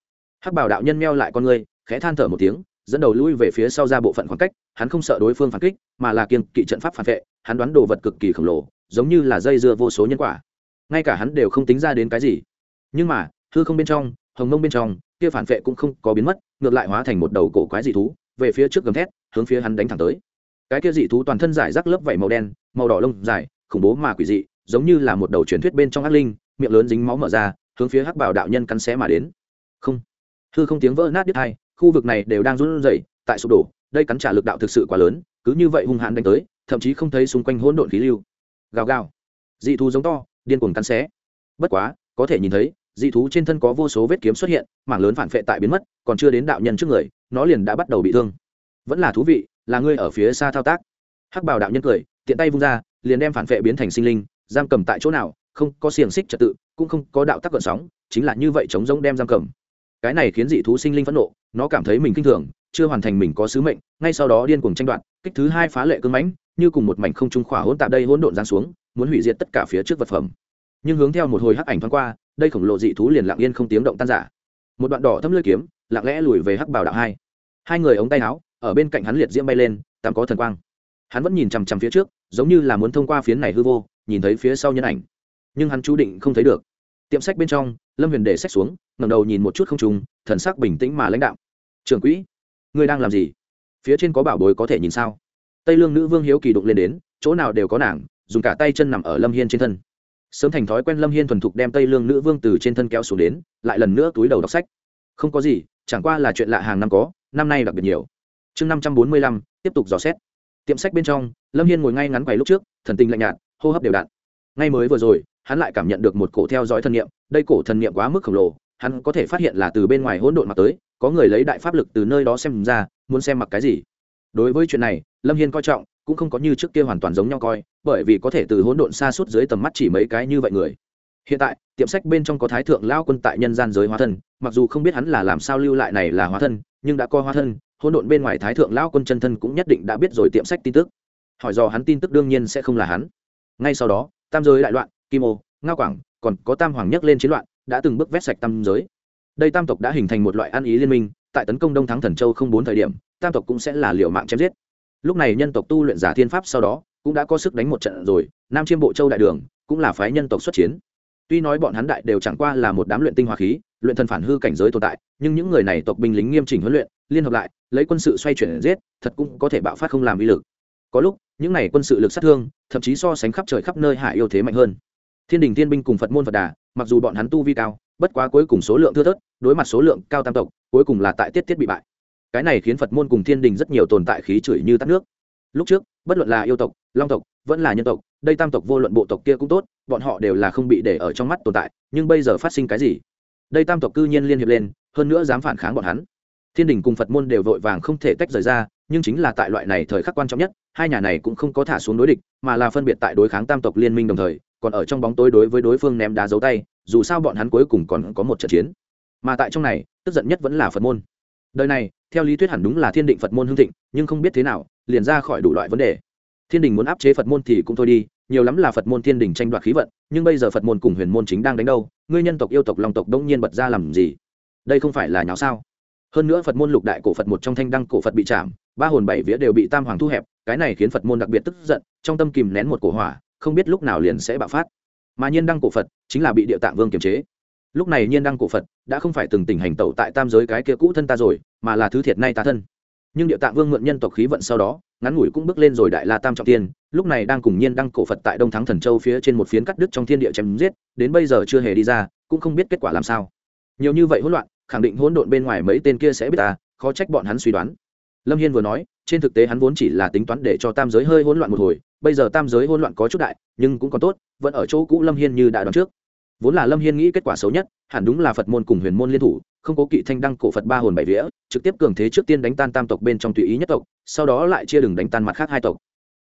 Hắc bảo đạo nhân meo lại con người khẽ than thở một tiếng, dẫn đầu lui về phía sau ra bộ phận khoảng cách, hắn không sợ đối phương phản kích, mà là kiên kỵ trận pháp phản vệ, hắn đoán đồ vật cực kỳ khổng lồ, giống như là dây dưa vô số nhân quả. Ngay cả hắn đều không tính ra đến cái gì. Nhưng mà, hư không bên trong, hồng mông bên trong, kia phản vệ cũng không có biến mất, ngược lại hóa thành một đầu cổ quái dị thú, về phía trước gầm thét, hướng phía hắn đánh thẳng tới. Cái kia dị thú toàn thân giải rác lớp vảy màu đen, màu đỏ lông dài, khủng bố mà quỷ dị, giống như là một đầu truyền thuyết bên trong ác linh, miệng lớn dính máu mở ra hướng phía hắc bảo đạo nhân cắn xé mà đến. Không. Hư không tiếng vỡ nát đứt hai, khu vực này đều đang run rẩy, tại sụp đổ, đây cắn trả lực đạo thực sự quá lớn, cứ như vậy hung hãn đánh tới, thậm chí không thấy xung quanh hỗn độn khí lưu. Gào gào. Dị thú giống to, điên cuồng cắn xé. Bất quá, có thể nhìn thấy, dị thú trên thân có vô số vết kiếm xuất hiện, mảng lớn phản phệ tại biến mất, còn chưa đến đạo nhân trước người, nó liền đã bắt đầu bị thương. Vẫn là thú vị, là ngươi ở phía xa thao tác. Hắc bảo đạo nhân cười, tiện tay vung ra, liền đem phản phệ biến thành sinh linh, giam cầm tại chỗ nào, không có xiềng xích trật tự cũng không có đạo tắc gợn sóng, chính là như vậy chống giống đem giam cầm. Cái này khiến dị thú sinh linh phẫn nộ, nó cảm thấy mình kinh thường, chưa hoàn thành mình có sứ mệnh, ngay sau đó điên cuồng tranh đoạt, kích thứ hai phá lệ cưng mãnh, như cùng một mảnh không trung khỏa hỗn tạp đây hỗn độn giáng xuống, muốn hủy diệt tất cả phía trước vật phẩm. Nhưng hướng theo một hồi hắc ảnh thoáng qua, đây khổng lồ dị thú liền lặng yên không tiếng động tan giả một đoạn đỏ thâm lưỡi kiếm, lặng lẽ lùi về hắc bảo đạo hai. Hai người ống tay áo, ở bên cạnh hắn liệt diễm bay lên tạm có thần quang. Hắn vẫn nhìn chằm chằm phía trước, giống như là muốn thông qua phiến này hư vô, nhìn thấy phía sau nhân ảnh. Nhưng hắn chú định không thấy được tiệm sách bên trong, lâm huyền để sách xuống, ngẩng đầu nhìn một chút không trùng thần sắc bình tĩnh mà lãnh đạo. Trưởng quỹ, ngươi đang làm gì? Phía trên có bảo bối có thể nhìn sao? Tây lương nữ vương hiếu kỳ đụng lên đến, chỗ nào đều có nàng, dùng cả tay chân nằm ở lâm hiên trên thân. Sớm thành thói quen lâm hiên thuần thục đem tây lương nữ vương từ trên thân kéo xuống đến, lại lần nữa túi đầu đọc sách. Không có gì, chẳng qua là chuyện lạ hàng năm có, năm nay đặc biệt nhiều. Chương năm trăm bốn mươi lăm, tiếp tục dò xét. Tiệm sách bên trong, lâm hiên ngồi ngay ngắn quầy lúc trước, thần tình lạnh nhạt, hô hấp đều đặn. Ngay mới vừa rồi hắn lại cảm nhận được một cổ theo dõi thân niệm, đây cổ thần niệm quá mức khổng lồ hắn có thể phát hiện là từ bên ngoài hỗn độn mà tới có người lấy đại pháp lực từ nơi đó xem ra muốn xem mặc cái gì. Đối với chuyện này lâm hiên coi trọng cũng không có như trước kia hoàn toàn giống nhau coi bởi vì có thể từ hỗn độn xa suốt dưới tầm mắt chỉ mấy cái như vậy người. Hiện tại tiệm sách bên trong có thái thượng lao quân tại nhân gian giới hóa thân mặc dù không biết hắn là làm sao lưu lại này là hóa thân nhưng đã coi hóa thân hỗn độn bên ngoài thái thượng lao quân chân thân cũng nhất định đã biết rồi tiệm sách tin tức. Hỏi do hắn tin tức đương nhiên sẽ không là hắn. Ngay sau đó tam giới đại loạn kim ô, ngao quảng, còn có tam hoàng nhấc lên chiến loạn, đã từng bước vét sạch tam giới. Đây tam tộc đã hình thành một loại ăn ý liên minh, tại tấn công đông thắng thần châu không bốn thời điểm, tam tộc cũng sẽ là liệu mạng chém giết. Lúc này nhân tộc tu luyện giả thiên pháp sau đó, cũng đã có sức đánh một trận rồi, nam chiêm bộ châu đại đường cũng là phái nhân tộc xuất chiến. Tuy nói bọn hắn đại đều chẳng qua là một đám luyện tinh hoa khí, luyện thần phản hư cảnh giới tồn tại, nhưng những người này tộc binh lính nghiêm chỉnh huấn luyện, liên hợp lại, lấy quân sự xoay chuyển giết, thật cũng có thể bạo phát không làm uy lực. Có lúc, những này quân sự lực sát thương, thậm chí so sánh khắp trời khắp nơi hạ yêu thế mạnh hơn thiên đình thiên binh cùng phật môn phật đà, mặc dù bọn hắn tu vi cao, bất quá cuối cùng số lượng thưa thớt, đối mặt số lượng cao tam tộc, cuối cùng là tại tiết tiết bị bại. Cái này khiến phật môn cùng thiên đình rất nhiều tồn tại khí chửi như tắt nước. Lúc trước, bất luận là yêu tộc, long tộc, vẫn là nhân tộc, đây tam tộc vô luận bộ tộc kia cũng tốt, bọn họ đều là không bị để ở trong mắt tồn tại, nhưng bây giờ phát sinh cái gì? Đây tam tộc cư nhiên liên hiệp lên, hơn nữa dám phản kháng bọn hắn. Thiên đình cùng phật môn đều vội vàng không thể tách rời ra, nhưng chính là tại loại này thời khắc quan trọng nhất, hai nhà này cũng không có thả xuống đối địch, mà là phân biệt tại đối kháng tam tộc liên minh đồng thời còn ở trong bóng tối đối với đối phương ném đá dấu tay, dù sao bọn hắn cuối cùng còn có một trận chiến. Mà tại trong này, tức giận nhất vẫn là phật môn. Đời này, theo lý thuyết hẳn đúng là thiên định phật môn hương thịnh, nhưng không biết thế nào, liền ra khỏi đủ loại vấn đề. Thiên đình muốn áp chế phật môn thì cũng thôi đi, nhiều lắm là phật môn thiên đình tranh đoạt khí vận, nhưng bây giờ phật môn cùng huyền môn chính đang đánh đâu, ngươi nhân tộc yêu tộc long tộc đông nhiên bật ra làm gì? Đây không phải là nháo sao? Hơn nữa phật môn lục đại cổ phật một trong thanh đăng cổ phật bị chạm, ba hồn bảy vía đều bị tam hoàng thu hẹp, cái này khiến phật môn đặc biệt tức giận, trong tâm kìm nén một cổ hỏa không biết lúc nào liền sẽ bạo phát. Mà nhiên đăng cổ phật chính là bị địa tạng vương kiềm chế. Lúc này nhiên đăng cổ phật đã không phải từng tỉnh hành tẩu tại tam giới cái kia cũ thân ta rồi, mà là thứ thiệt nay ta thân. Nhưng địa tạng vương mượn nhân tộc khí vận sau đó, ngắn ngủi cũng bước lên rồi đại la tam trọng tiên, lúc này đang cùng nhiên đăng cổ phật tại đông thắng thần châu phía trên một phiến cắt đứt trong thiên địa chém giết, đến bây giờ chưa hề đi ra, cũng không biết kết quả làm sao. Nhiều như vậy hỗn loạn, khẳng định hỗn độn bên ngoài mấy tên kia sẽ biết ta, khó trách bọn hắn suy đoán lâm hiên vừa nói, trên thực tế hắn vốn chỉ là tính toán để cho tam giới hơi hỗn loạn một hồi, bây giờ tam giới hỗn loạn có chút đại, nhưng cũng còn tốt, vẫn ở chỗ cũ lâm hiên như đã đoán trước. Vốn là lâm hiên nghĩ kết quả xấu nhất, hẳn đúng là phật môn cùng huyền môn liên thủ, không cố kỵ thanh đăng cổ phật ba hồn bảy vía, trực tiếp cường thế trước tiên đánh tan tam tộc bên trong tùy ý nhất tộc, sau đó lại chia đừng đánh tan mặt khác hai tộc.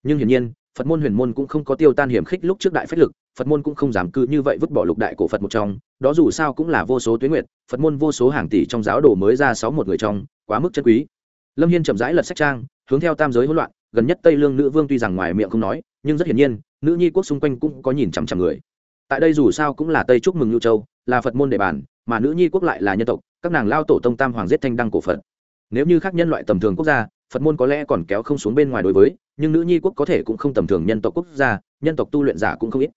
Nhưng hiển nhiên, phật môn huyền môn cũng không có tiêu tan hiểm khích lúc trước đại phách lực, phật môn cũng không dám cư như vậy vứt bỏ lục đại cổ phật một trong, đó dù sao cũng là vô số tuyến nguyệt, phật môn vô số hàng tỷ trong giáo đồ mới ra sáu một người trong, quá mức chân quý lâm hiên chậm rãi lật sách trang, hướng theo tam giới hỗn loạn, gần nhất tây lương nữ vương tuy rằng ngoài miệng không nói, nhưng rất hiển nhiên, nữ nhi quốc xung quanh cũng có nhìn chằm chằm người. Tại đây dù sao cũng là tây chúc mừng lưu châu, là phật môn địa bàn, mà nữ nhi quốc lại là nhân tộc, các nàng lao tổ tông tam hoàng giết thanh đăng cổ phật. Nếu như khác nhân loại tầm thường quốc gia, phật môn có lẽ còn kéo không xuống bên ngoài đối với, nhưng nữ nhi quốc có thể cũng không tầm thường nhân tộc quốc gia, nhân tộc tu luyện giả cũng không ít.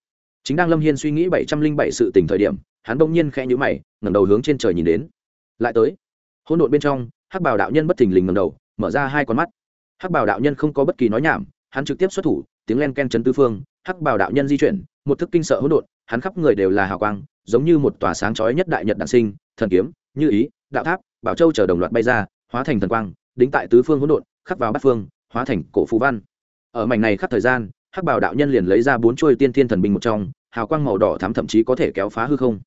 Chính đang lâm hiên suy nghĩ bảy trăm linh bảy sự tình thời điểm, hắn bỗng nhiên khẽ nhữ mày, ngẩng đầu hướng trên trời nhìn đến. Lại tới. Hỗn độn bên trong hắc bảo đạo nhân bất thình lình ngẩng đầu, mở ra hai con mắt. Hắc bảo đạo nhân không có bất kỳ nói nhảm, hắn trực tiếp xuất thủ, tiếng len ken chấn tư phương, hắc bảo đạo nhân di chuyển, một thức kinh sợ hỗn độn, hắn khắp người đều là hào quang, giống như một tòa sáng chói nhất đại nhật đản sinh, thần kiếm, như ý, đạo tháp, bảo châu chờ đồng loạt bay ra, hóa thành thần quang, đính tại tứ phương hỗn độn, khắc vào bát phương, hóa thành cổ phù văn. Ở mảnh này khắp thời gian, hắc bảo đạo nhân liền lấy ra bốn chuôi tiên thiên thần binh một trong, hào quang màu đỏ thắm thậm chí có thể kéo phá hư không.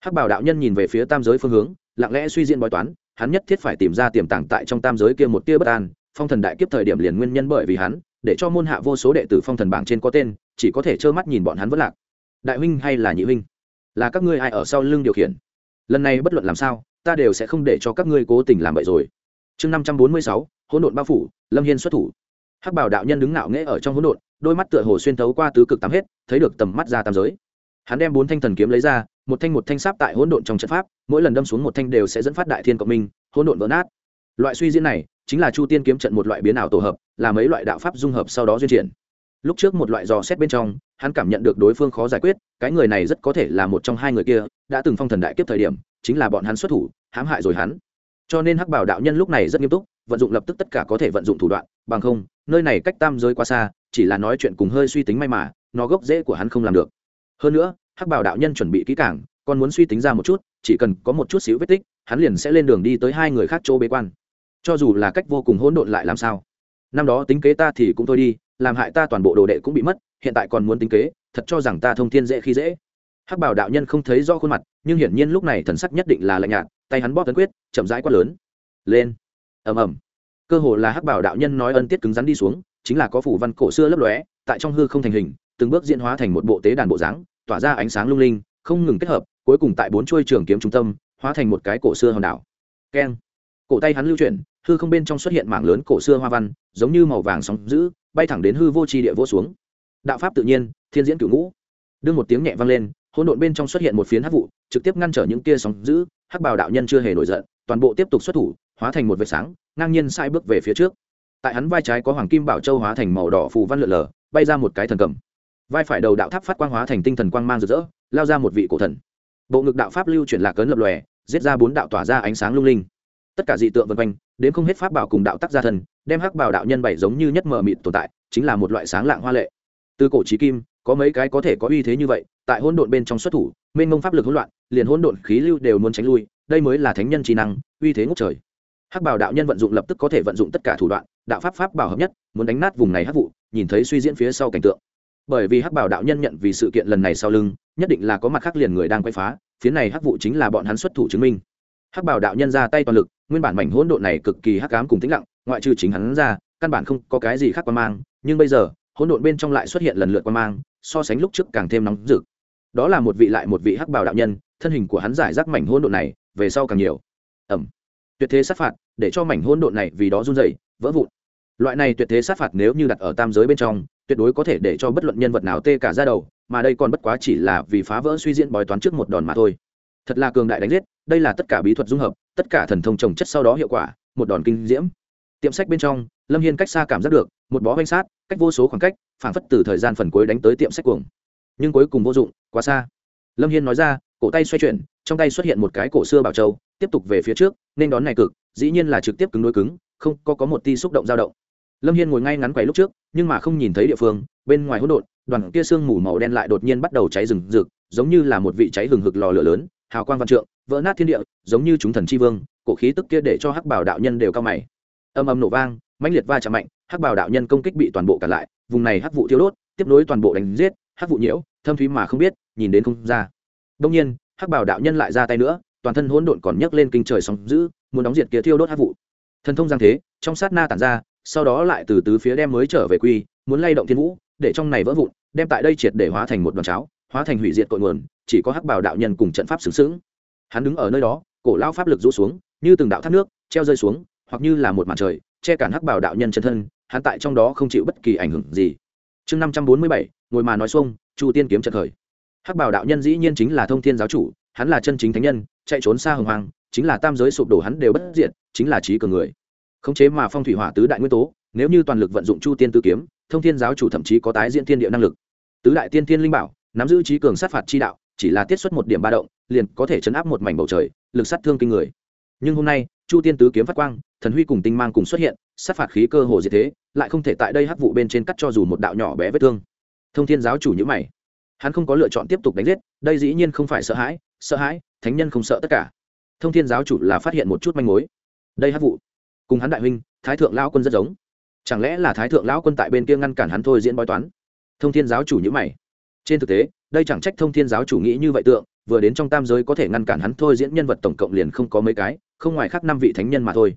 Hắc bảo đạo nhân nhìn về phía tam giới phương hướng, lặng lẽ suy diễn bói toán hắn nhất thiết phải tìm ra tiềm tàng tại trong tam giới kia một tia bất an, phong thần đại kiếp thời điểm liền nguyên nhân bởi vì hắn, để cho môn hạ vô số đệ tử phong thần bảng trên có tên, chỉ có thể trơ mắt nhìn bọn hắn vất lạc. Đại huynh hay là nhị huynh? Là các ngươi ai ở sau lưng điều khiển? Lần này bất luận làm sao, ta đều sẽ không để cho các ngươi cố tình làm vậy rồi. Chương năm trăm bốn mươi sáu, hỗn độn bao phủ, lâm hiên xuất thủ. Hắc bảo đạo nhân đứng ngạo nghễ ở trong hỗn độn, đôi mắt tựa hồ xuyên thấu qua tứ cực tám hết, thấy được tầm mắt ra tam giới hắn đem bốn thanh thần kiếm lấy ra, một thanh một thanh sáp tại hỗn độn trong trận pháp, mỗi lần đâm xuống một thanh đều sẽ dẫn phát đại thiên cộng minh, hỗn độn vỡ nát. Loại suy diễn này, chính là chu tiên kiếm trận một loại biến ảo tổ hợp, là mấy loại đạo pháp dung hợp sau đó duyên triển. Lúc trước một loại dò xét bên trong, hắn cảm nhận được đối phương khó giải quyết, cái người này rất có thể là một trong hai người kia, đã từng phong thần đại kiếp thời điểm, chính là bọn hắn xuất thủ, hãm hại rồi hắn. Cho nên hắc bảo đạo nhân lúc này rất nghiêm túc, vận dụng lập tức tất cả có thể vận dụng thủ đoạn, bằng không, nơi này cách tam giới quá xa, chỉ là nói chuyện cùng hơi suy tính may mà, nó gốc rễ của hắn không làm được hơn nữa, hắc bảo đạo nhân chuẩn bị kỹ càng, còn muốn suy tính ra một chút, chỉ cần có một chút xíu vết tích, hắn liền sẽ lên đường đi tới hai người khác chỗ bế quan. Cho dù là cách vô cùng hỗn độn lại làm sao? Năm đó tính kế ta thì cũng thôi đi, làm hại ta toàn bộ đồ đệ cũng bị mất, hiện tại còn muốn tính kế, thật cho rằng ta thông thiên dễ khi dễ. Hắc bảo đạo nhân không thấy rõ khuôn mặt, nhưng hiển nhiên lúc này thần sắc nhất định là lạnh nhạt, tay hắn bóp tấn quyết, chậm rãi quát lớn. Lên. Ầm ầm. Cơ hồ là hắc bảo đạo nhân nói ân tiết cứng rắn đi xuống, chính là có phủ văn cổ xưa lấp lóe, tại trong hư không thành hình từng bước diễn hóa thành một bộ tế đàn bộ dáng tỏa ra ánh sáng lung linh không ngừng kết hợp cuối cùng tại bốn chuôi trường kiếm trung tâm hóa thành một cái cổ xưa hòn đảo. Keng. Cổ tay hắn lưu chuyển hư không bên trong xuất hiện mảng lớn cổ xưa hoa văn giống như màu vàng sóng dữ, bay thẳng đến hư vô tri địa vô xuống. Đạo pháp tự nhiên thiên diễn cửu ngũ. Đưa một tiếng nhẹ vang lên hỗn độn bên trong xuất hiện một phiến hắc vụ trực tiếp ngăn trở những tia sóng dữ. hắc bào đạo nhân chưa hề nổi giận toàn bộ tiếp tục xuất thủ hóa thành một vệt sáng ngang nhiên sai bước về phía trước. Tại hắn vai trái có hoàng kim bảo châu hóa thành màu đỏ phù văn lượn lờ bay ra một cái thần cầm vai phải đầu đạo tháp phát quang hóa thành tinh thần quang mang rực rỡ, lao ra một vị cổ thần. Bộ ngực đạo pháp lưu chuyển lạc cấn lập lòe, giết ra bốn đạo tỏa ra ánh sáng lung linh. Tất cả dị tượng vân quanh, đến không hết pháp bảo cùng đạo tắc gia thần đem hắc bảo đạo nhân bảy giống như nhất mờ mịt tồn tại, chính là một loại sáng lạng hoa lệ. Từ cổ trí kim, có mấy cái có thể có uy thế như vậy, tại hỗn độn bên trong xuất thủ, mênh mông pháp lực hỗn loạn, liền hỗn độn khí lưu đều muốn tránh lui, đây mới là thánh nhân trí năng, uy thế ngốc trời. Hắc bảo đạo nhân vận dụng lập tức có thể vận dụng tất cả thủ đoạn, đạo pháp pháp bảo hợp nhất, muốn đánh nát vùng này hắc vụ, nhìn thấy suy diễn phía sau cảnh tượng bởi vì hắc bảo đạo nhân nhận vì sự kiện lần này sau lưng, nhất định là có mặt khác liền người đang quay phá, phía này hắc vụ chính là bọn hắn xuất thủ chứng minh. Hắc bảo đạo nhân ra tay toàn lực, nguyên bản mảnh hỗn độn này cực kỳ hắc ám cùng tĩnh lặng, ngoại trừ chính hắn ra, căn bản không có cái gì khác quan mang, nhưng bây giờ, hỗn độn bên trong lại xuất hiện lần lượt quan mang, so sánh lúc trước càng thêm nóng rực. Đó là một vị lại một vị hắc bảo đạo nhân, thân hình của hắn giải rác mảnh hỗn độn này, về sau càng nhiều. Ẩm tuyệt thế sát phạt, để cho mảnh hỗn độn này vì đó run rẩy, vỡ vụn. Loại này tuyệt thế sát phạt nếu như đặt ở tam giới bên trong tuyệt đối có thể để cho bất luận nhân vật nào tê cả ra đầu, mà đây còn bất quá chỉ là vì phá vỡ suy diễn bói toán trước một đòn mà thôi. Thật là cường đại đánh giết, đây là tất cả bí thuật dung hợp, tất cả thần thông trồng chất sau đó hiệu quả, một đòn kinh diễm. Tiệm sách bên trong, lâm hiên cách xa cảm giác được, một bó banh sát, cách vô số khoảng cách, phảng phất từ thời gian phần cuối đánh tới tiệm sách cuồng. Nhưng cuối cùng vô dụng, quá xa. Lâm hiên nói ra, cổ tay xoay chuyển, trong tay xuất hiện một cái cổ xưa bảo châu, tiếp tục về phía trước, nên đón này cực, dĩ nhiên là trực tiếp cứng đối cứng, không có có một ti xúc động dao động lâm hiên ngồi ngay ngắn quầy lúc trước, nhưng mà không nhìn thấy địa phương, bên ngoài hỗn độn, đoàn kia sương mù màu đen lại đột nhiên bắt đầu cháy rừng rực, giống như là một vị cháy hừng hực lò lửa lớn, hào quang văn trượng, vỡ nát thiên địa, giống như chúng thần c h i vương, cổ khí tức kia để cho hắc bảo đạo nhân đều cao mày. Âm âm nổ vang, mãnh liệt va chạm mạnh, hắc bảo đạo nhân công kích bị toàn bộ cả lại, vùng này hắc vụ thiêu đốt, tiếp nối toàn bộ đánh giết, hắc vụ nhiễu, thâm thúy mà không biết, nhìn đến không ra. Đông nhiên, hắc bảo đạo nhân lại ra tay nữa, toàn thân hỗn độn còn nhấc lên kinh trời sóng giữ muốn đóng diệt kia thiêu đốt hắc vụ thần thông giang thế, trong sát na tản ra sau đó lại từ tứ phía đem mới trở về quy, muốn lay động thiên vũ, để trong này vỡ vụn, đem tại đây triệt để hóa thành một đoàn cháo, hóa thành hủy diệt cội nguồn, chỉ có hắc bảo đạo nhân cùng trận pháp xứng xứng. Hắn đứng ở nơi đó, cổ lao pháp lực rũ xuống, như từng đạo thác nước, treo rơi xuống, hoặc như là một màn trời, che cản hắc bảo đạo nhân chân thân, hắn tại trong đó không chịu bất kỳ ảnh hưởng gì. Chương năm trăm bốn mươi bảy, ngồi mà nói xuông, chu tiên kiếm trận khởi. Hắc bảo đạo nhân dĩ nhiên chính là thông thiên giáo chủ, hắn là chân chính thánh nhân, chạy trốn xa hồng hoàng chính là tam giới sụp đổ hắn đều bất diện chính là trí cường người khống chế mà phong thủy hỏa tứ đại nguyên tố, nếu như toàn lực vận dụng chu tiên tư kiếm, thông thiên giáo chủ thậm chí có tái diễn thiên địa năng lực. Tứ đại tiên thiên linh bảo, nắm giữ trí cường sát phạt chi đạo, chỉ là tiết xuất một điểm ba động, liền có thể chấn áp một mảnh bầu trời, lực sát thương kinh người. Nhưng hôm nay, chu tiên tứ kiếm phát quang, thần huy cùng tinh mang cùng xuất hiện, sát phạt khí cơ hồ diệt thế, lại không thể tại đây hắc vụ bên trên cắt cho dù một đạo nhỏ bé vết thương. Thông thiên giáo chủ nhữ mày. Hắn không có lựa chọn tiếp tục đánh giết, đây dĩ nhiên không phải sợ hãi sợ hãi, thánh nhân không sợ tất cả. Thông thiên giáo chủ là phát hiện một chút manh mối. Đây hắc vụ cùng hắn đại huynh, thái thượng lão quân rất giống. Chẳng lẽ là thái thượng lão quân tại bên kia ngăn cản hắn thôi diễn bói toán? Thông thiên giáo chủ nhữ mày. Trên thực tế, đây chẳng trách thông thiên giáo chủ nghĩ như vậy tượng, vừa đến trong tam giới có thể ngăn cản hắn thôi diễn nhân vật tổng cộng liền không có mấy cái, không ngoài khác năm vị thánh nhân mà thôi.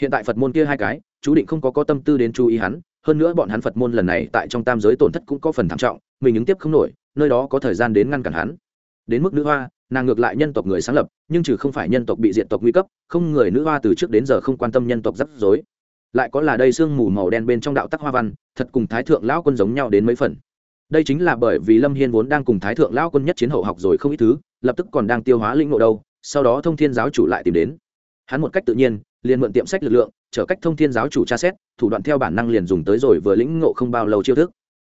Hiện tại phật môn kia hai cái, chú định không có có tâm tư đến chú ý hắn, hơn nữa bọn hắn phật môn lần này tại trong tam giới tổn thất cũng có phần thảm trọng, mình ứng tiếp không nổi, nơi đó có thời gian đến ngăn cản hắn. Đến mức nữ hoa nàng ngược lại nhân tộc người sáng lập, nhưng trừ không phải nhân tộc bị diện tộc nguy cấp, không người nữ hoa từ trước đến giờ không quan tâm nhân tộc rắc rối. Lại có là đây sương mù màu đen bên trong đạo tắc hoa văn, thật cùng thái thượng lão quân giống nhau đến mấy phần. Đây chính là bởi vì lâm hiên vốn đang cùng thái thượng lão quân nhất chiến hậu học rồi không ít thứ, lập tức còn đang tiêu hóa linh ngộ đâu, sau đó thông thiên giáo chủ lại tìm đến. Hắn một cách tự nhiên, liền mượn tiệm sách lực lượng, trở cách thông thiên giáo chủ tra xét, thủ đoạn theo bản năng liền dùng tới rồi vừa lĩnh ngộ không bao lâu chiêu thức.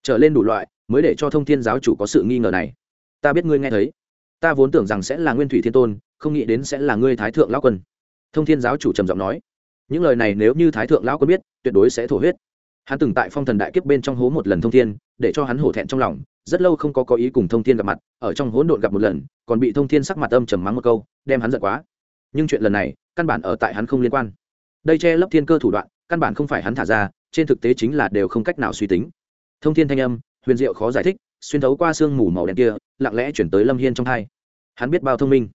Trở lên đủ loại, mới để cho thông thiên giáo chủ có sự nghi ngờ này. Ta biết ngươi nghe thấy ta vốn tưởng rằng sẽ là nguyên thủy thiên tôn, không nghĩ đến sẽ là ngươi thái thượng lão quân. Thông thiên giáo chủ trầm giọng nói. Những lời này nếu như thái thượng lão quân biết, tuyệt đối sẽ thổ huyết. Hắn từng tại phong thần đại kiếp bên trong hố một lần thông thiên, để cho hắn hổ thẹn trong lòng, rất lâu không có có ý cùng thông thiên gặp mặt, ở trong hỗn độn gặp một lần, còn bị thông thiên sắc mặt âm trầm mắng một câu, đem hắn giận quá. Nhưng chuyện lần này, căn bản ở tại hắn không liên quan. Đây che lấp thiên cơ thủ đoạn, căn bản không phải hắn thả ra, trên thực tế chính là đều không cách nào suy tính. Thông thiên thanh âm, huyền diệu khó giải thích, xuyên thấu qua sương mù màu đen kia lặng lẽ chuyển tới lâm hiên trong thai. Hắn biết bao thông minh.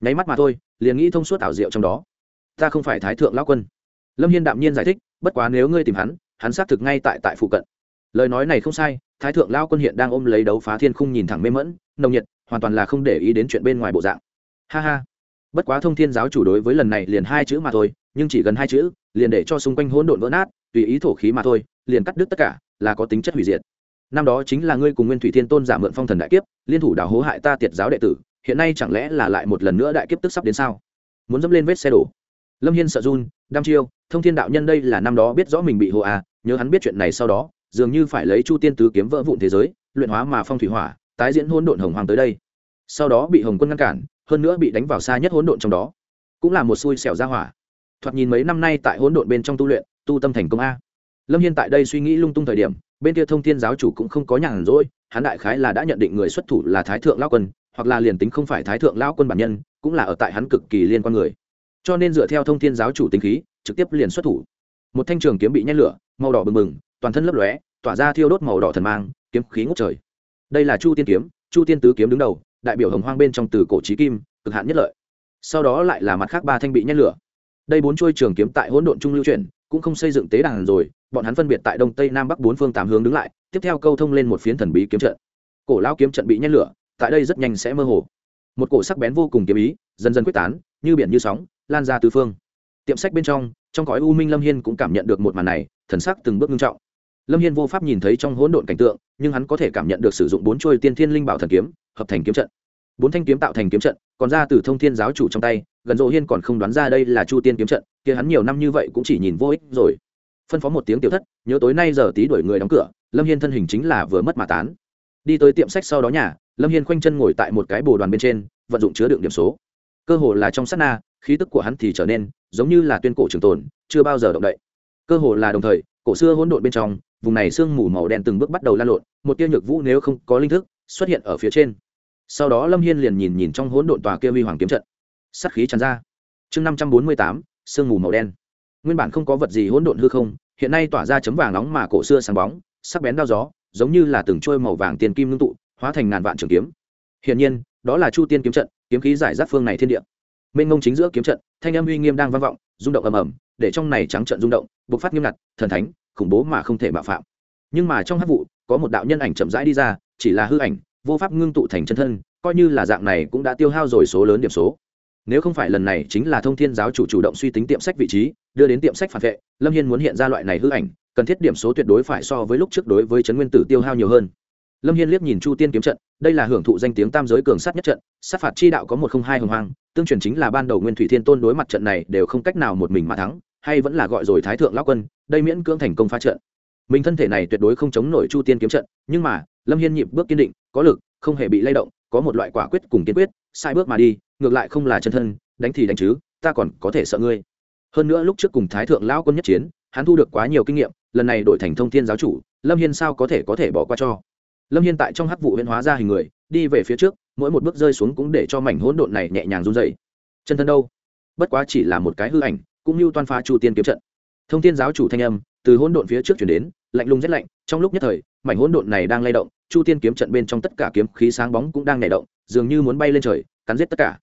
Nháy mắt mà thôi, liền nghĩ thông suốt ảo diệu trong đó. Ta không phải thái thượng lão quân. Lâm hiên đạm nhiên giải thích, bất quá nếu ngươi tìm hắn hắn xác thực ngay tại tại phụ cận. Lời nói này không sai, thái thượng lao quân hiện đang ôm lấy đấu phá thiên khung nhìn thẳng mê mẫn, nồng nhiệt, hoàn toàn là không để ý đến chuyện bên ngoài bộ dạng. Ha ha. Bất quá thông thiên giáo chủ đối với lần này liền hai chữ mà thôi, nhưng chỉ gần hai chữ, liền để cho xung quanh hỗn độn vỡ nát, tùy ý thổ khí mà thôi, liền cắt đứt tất cả, là có tính chất hủy diệt năm đó chính là ngươi cùng nguyên thủy thiên tôn giả mượn phong thần đại kiếp, liên thủ đào hố hại ta tiệt giáo đệ tử, hiện nay chẳng lẽ là lại một lần nữa đại kiếp tức sắp đến sao? Muốn dẫm lên vết xe đổ. Lâm hiên sợ run, đăm chiêu, thông thiên đạo nhân đây là năm đó biết rõ mình bị hồ à nhớ hắn biết chuyện này sau đó, dường như phải lấy chu tiên tứ kiếm vỡ vụn thế giới, luyện hóa mà phong thủy hỏa, tái diễn hỗn độn hồng hoàng tới đây. Sau đó bị hồng quân ngăn cản, hơn nữa bị đánh vào xa nhất hỗn độn trong đó. Cũng là một xui xẻo ra hỏa. Thoạt nhìn mấy năm nay tại hỗn độn bên trong tu luyện, tu tâm thành công a lâm hiên tại đây suy nghĩ lung tung thời điểm, bên kia thông thiên giáo chủ cũng không có nhàn rỗi, hắn đại khái là đã nhận định người xuất thủ là thái thượng lao quân, hoặc là liền tính không phải thái thượng lao quân bản nhân, cũng là ở tại hắn cực kỳ liên quan người. Cho nên dựa theo thông thiên giáo chủ tính khí, trực tiếp liền xuất thủ. Một thanh trường kiếm bị nhét lửa, màu đỏ bừng bừng, toàn thân lấp lóe, tỏa ra thiêu đốt màu đỏ thần mang, kiếm khí ngút trời. Đây là chu tiên kiếm, chu tiên tứ kiếm đứng đầu, đại biểu hồng hoang bên trong từ cổ trí kim, cực hạn nhất lợi. Sau đó lại là mặt khác ba thanh bị nhét lửa. Đây bốn chuôi trường kiếm tại hỗn độn trung lưu chuyển, cũng không xây dựng tế đàn rồi bọn hắn phân biệt tại đông tây nam bắc bốn phương tám hướng đứng lại, tiếp theo câu thông lên một phiến thần bí kiếm trận. Cổ lao kiếm trận bị nhét lửa, tại đây rất nhanh sẽ mơ hồ. Một cổ sắc bén vô cùng kiếm ý, dần dần quyết tán, như biển như sóng, lan ra tứ phương. Tiệm sách bên trong trong cõi u minh lâm hiên cũng cảm nhận được một màn này, thần sắc từng bước nghiêm trọng. Lâm hiên vô pháp nhìn thấy trong hỗn độn cảnh tượng, nhưng hắn có thể cảm nhận được sử dụng bốn trôi tiên thiên linh bảo thần kiếm, hợp thành kiếm trận. Bốn thanh kiếm tạo thành kiếm trận, còn ra từ thông thiên giáo chủ trong tay, gần dỗ hiên còn không đoán ra đây là chu tiên kiếm trận, kia hắn nhiều năm như vậy cũng chỉ nhìn vô ích rồi phân phó một tiếng tiểu thất, nhớ tối nay giờ tí đuổi người đóng cửa, lâm hiên thân hình chính là vừa mất mà tán. Đi tới tiệm sách sau đó nhà, lâm hiên khoanh chân ngồi tại một cái bồ đoàn bên trên, vận dụng chứa đựng điểm số. Cơ hồ là trong sát na, khí tức của hắn thì trở nên giống như là tuyên cổ trường tồn, chưa bao giờ động đậy. Cơ hồ là đồng thời, cổ xưa hỗn độn bên trong, vùng này sương mù màu đen từng bước bắt đầu lan lộn, một tia nhược vũ nếu không có linh thức, xuất hiện ở phía trên. Sau đó lâm hiên liền nhìn nhìn trong hỗn độn tòa kia huy hoàng kiếm trận. Sắt khí tràn ra. Chương năm trăm bốn mươi tám, sương mù màu đen nguyên bản không có vật gì hỗn độn hư không, hiện nay tỏa ra chấm vàng nóng mà cổ xưa sáng bóng, sắc bén đao gió, giống như là từng trôi màu vàng tiền kim ngưng tụ, hóa thành ngàn vạn trường kiếm. Hiển nhiên, đó là chu tiên kiếm trận, kiếm khí giải rác phương này thiên địa. Mênh ngông chính giữa kiếm trận, thanh âm uy nghiêm đang vang vọng, rung động ầm ầm, để trong này trắng trận rung động, bộc phát nghiêm ngặt, thần thánh, khủng bố mà không thể mạo phạm. Nhưng mà trong hát vụ, có một đạo nhân ảnh chậm rãi đi ra, chỉ là hư ảnh, vô pháp ngưng tụ thành chân thân, coi như là dạng này cũng đã tiêu hao rồi số lớn điểm số nếu không phải lần này chính là thông thiên giáo chủ chủ động suy tính tiệm sách vị trí, đưa đến tiệm sách phản vệ, lâm hiên muốn hiện ra loại này hư ảnh, cần thiết điểm số tuyệt đối phải so với lúc trước đối với trấn nguyên tử tiêu hao nhiều hơn. Lâm hiên liếc nhìn chu tiên kiếm trận, đây là hưởng thụ danh tiếng tam giới cường sát nhất trận, sát phạt chi đạo có một không hai hồng hoang, tương truyền chính là ban đầu nguyên thủy thiên tôn đối mặt trận này đều không cách nào một mình mà thắng, hay vẫn là gọi rồi thái thượng lão quân, đây miễn cưỡng thành công phá trận. Mình thân thể này tuyệt đối không chống nổi chu tiên kiếm trận, nhưng mà, lâm hiên nhịp bước kiên định, có lực, không hề bị lay động, có một loại quả quyết cùng kiên quyết, sai bước mà đi ngược lại không là chân thân, đánh thì đánh chứ, ta còn có thể sợ ngươi. Hơn nữa lúc trước cùng thái thượng lão quân nhất chiến, hắn thu được quá nhiều kinh nghiệm, lần này đổi thành thông thiên giáo chủ, lâm hiên sao có thể có thể bỏ qua cho? Lâm hiên tại trong hắc vụ huyễn hóa ra hình người, đi về phía trước, mỗi một bước rơi xuống cũng để cho mảnh hỗn độn này nhẹ nhàng run dày chân thân đâu? Bất quá chỉ là một cái hư ảnh, cũng như toan phá chu tiên kiếm trận. Thông thiên giáo chủ thanh âm, từ hỗn độn phía trước chuyển đến, lạnh lùng rét lạnh, trong lúc nhất thời, mảnh hỗn độn này đang lay động, chu tiên kiếm trận bên trong tất cả kiếm khí sáng bóng cũng đang nảy động, dường như muốn bay lên trời, cắn giết tất cả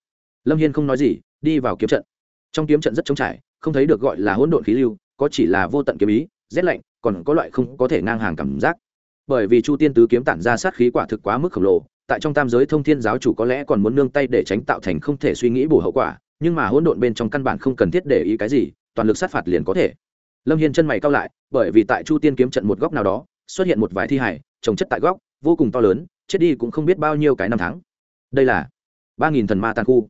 lâm hiên không nói gì, đi vào kiếm trận. Trong kiếm trận rất trống trải, không thấy được gọi là hỗn độn khí lưu, có chỉ là vô tận kiếm ý, rét lạnh, còn có loại không có thể ngang hàng cảm giác. Bởi vì chu tiên tứ kiếm tản ra sát khí quả thực quá mức khổng lồ, tại trong tam giới thông thiên giáo chủ có lẽ còn muốn nương tay để tránh tạo thành không thể suy nghĩ bổ hậu quả, nhưng mà hỗn độn bên trong căn bản không cần thiết để ý cái gì, toàn lực sát phạt liền có thể. Lâm hiên chân mày cao lại, bởi vì tại chu tiên kiếm trận một góc nào đó, xuất hiện một vài thi hải trồng chất tại góc, vô cùng to lớn, chết đi cũng không biết bao nhiêu cái năm tháng. Đây là ba nghìn thần ma tàn khu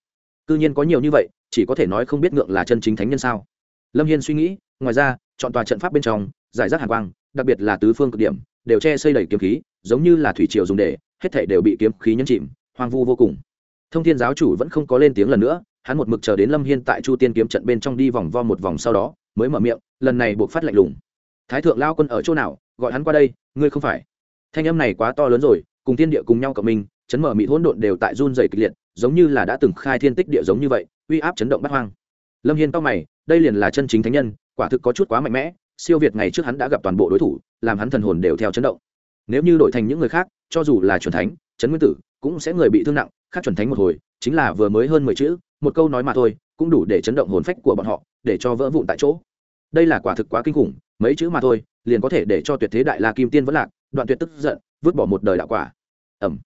cư nhiên có nhiều như vậy, chỉ có thể nói không biết ngượng là chân chính thánh nhân sao? Lâm hiên suy nghĩ, ngoài ra, chọn tòa trận pháp bên trong, giải rác hàng quang, đặc biệt là tứ phương cực điểm, đều che xây đầy kiếm khí, giống như là thủy triều dùng để, hết thể đều bị kiếm khí nhấn chìm, hoang vu vô cùng. Thông thiên giáo chủ vẫn không có lên tiếng lần nữa, hắn một mực chờ đến lâm hiên tại chu tiên kiếm trận bên trong đi vòng vo một vòng sau đó, mới mở miệng, lần này buộc phát lạnh lùng. Thái thượng lao quân ở chỗ nào? Gọi hắn qua đây, ngươi không phải. Thanh âm này quá to lớn rồi, cùng tiên địa cùng nhau cộng minh, chấn mở mịt hỗn độn đều tại run dày kịch liệt giống như là đã từng khai thiên tích địa giống như vậy, uy áp chấn động bắt hoang. Lâm hiên to mày, đây liền là chân chính thánh nhân, quả thực có chút quá mạnh mẽ, siêu việt ngày trước hắn đã gặp toàn bộ đối thủ, làm hắn thần hồn đều theo chấn động. Nếu như đổi thành những người khác, cho dù là chuẩn thánh, chấn nguyên tử, cũng sẽ người bị thương nặng, khác chuẩn thánh một hồi, chính là vừa mới hơn mười chữ, một câu nói mà thôi, cũng đủ để chấn động hồn phách của bọn họ, để cho vỡ vụn tại chỗ. Đây là quả thực quá kinh khủng, mấy chữ mà thôi, liền có thể để cho tuyệt thế đại la kim tiên vẫn lạc, đoạn tuyệt tức giận, vứt bỏ một đời đạo quả. Ẩm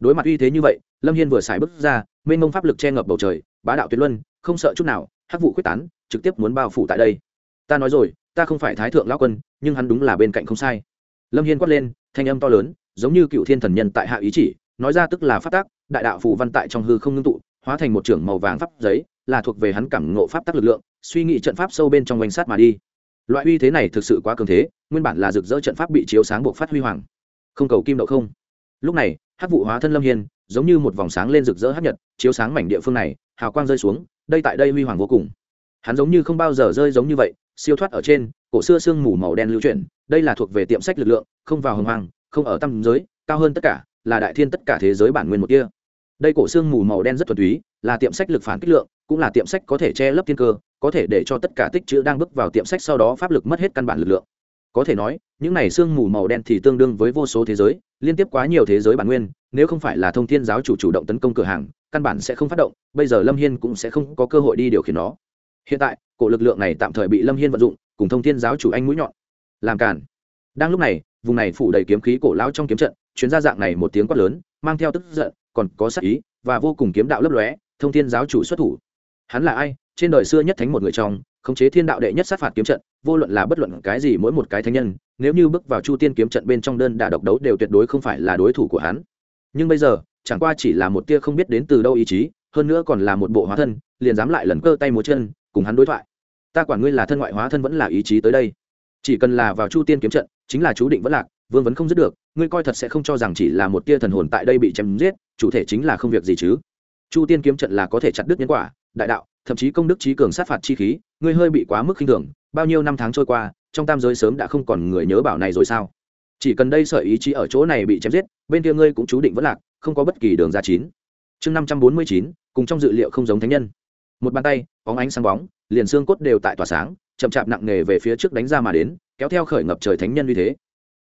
đối mặt uy thế như vậy lâm hiên vừa xài bước ra, mênh mông pháp lực che ngập bầu trời, bá đạo tuyệt luân, không sợ chút nào, hắc vụ quyết tán, trực tiếp muốn bao phủ tại đây. Ta nói rồi, ta không phải thái thượng lão quân, nhưng hắn đúng là bên cạnh không sai. Lâm hiên quát lên, thanh âm to lớn, giống như cựu thiên thần nhân tại hạ ý chỉ, nói ra tức là phát tác, đại đạo phù văn tại trong hư không ngưng tụ, hóa thành một trưởng màu vàng pháp giấy, là thuộc về hắn cảm ngộ pháp tác lực lượng, suy nghĩ trận pháp sâu bên trong quanh sát mà đi. Loại uy thế này thực sự quá cường thế, nguyên bản là rực rỡ trận pháp bị chiếu sáng buộc phát huy hoàng. Không cầu kim đậu không. Lúc này hát vụ hóa thân lâm hiên giống như một vòng sáng lên rực rỡ hấp nhật, chiếu sáng mảnh địa phương này, hào quang rơi xuống, đây tại đây huy hoàng vô cùng. Hắn giống như không bao giờ rơi giống như vậy, siêu thoát ở trên, cổ xưa sương mù màu đen lưu chuyển, đây là thuộc về tiệm sách lực lượng, không vào hồng hoàng, không ở tâm giới, cao hơn tất cả, là đại thiên tất cả thế giới bản nguyên một kia. Đây cổ xương mù màu đen rất thuần túy, là tiệm sách lực phản kích lượng, cũng là tiệm sách có thể che lấp thiên cơ, có thể để cho tất cả tích chữ đang bước vào tiệm sách sau đó pháp lực mất hết căn bản lực lượng có thể nói, những này xương mù màu đen thì tương đương với vô số thế giới, liên tiếp quá nhiều thế giới bản nguyên, nếu không phải là thông thiên giáo chủ chủ động tấn công cửa hàng, căn bản sẽ không phát động, bây giờ lâm hiên cũng sẽ không có cơ hội đi điều khiển nó. Hiện tại, cổ lực lượng này tạm thời bị lâm hiên vận dụng, cùng thông thiên giáo chủ anh mũi nhọn. Làm cản đang lúc này, vùng này phủ đầy kiếm khí cổ lão trong kiếm trận, chuyến ra dạng này một tiếng quát lớn, mang theo tức giận, còn có sắc ý, và vô cùng kiếm đạo lấp lóe, thông thiên giáo chủ xuất thủ. Hắn là ai? Trên đời xưa nhất thánh một người trong khống chế thiên đạo đệ nhất sát phạt kiếm trận, vô luận là bất luận cái gì mỗi một cái thánh nhân, nếu như bước vào chu tiên kiếm trận bên trong đơn đả độc đấu đều tuyệt đối không phải là đối thủ của hắn. Nhưng bây giờ, chẳng qua chỉ là một tia không biết đến từ đâu ý chí, hơn nữa còn là một bộ hóa thân, liền dám lại lần cơ tay múa chân, cùng hắn đối thoại. Ta quản ngươi là thân ngoại hóa thân vẫn là ý chí tới đây. Chỉ cần là vào chu tiên kiếm trận, chính là chú định vẫn lạc, vương vấn không dứt được, ngươi coi thật sẽ không cho rằng chỉ là một tia thần hồn tại đây bị chém giết, chủ thể chính là không việc gì chứ. Chu tiên kiếm trận là có thể chặt đứt nhân quả, đại đạo thậm chí công đức trí cường sát phạt chi khí, ngươi hơi bị quá mức khinh thường, bao nhiêu năm tháng trôi qua, trong tam giới sớm đã không còn người nhớ bảo này rồi sao? Chỉ cần đây sở ý chí ở chỗ này bị chém giết, bên kia ngươi cũng chú định vẫn lạc, không có bất kỳ đường ra chín. Chương năm trăm bốn mươi chín, cùng trong dự liệu không giống thánh nhân. Một bàn tay, bóng ánh sáng bóng, liền xương cốt đều tại tỏa sáng, chậm chạp nặng nề về phía trước đánh ra mà đến, kéo theo khởi ngập trời thánh nhân như thế.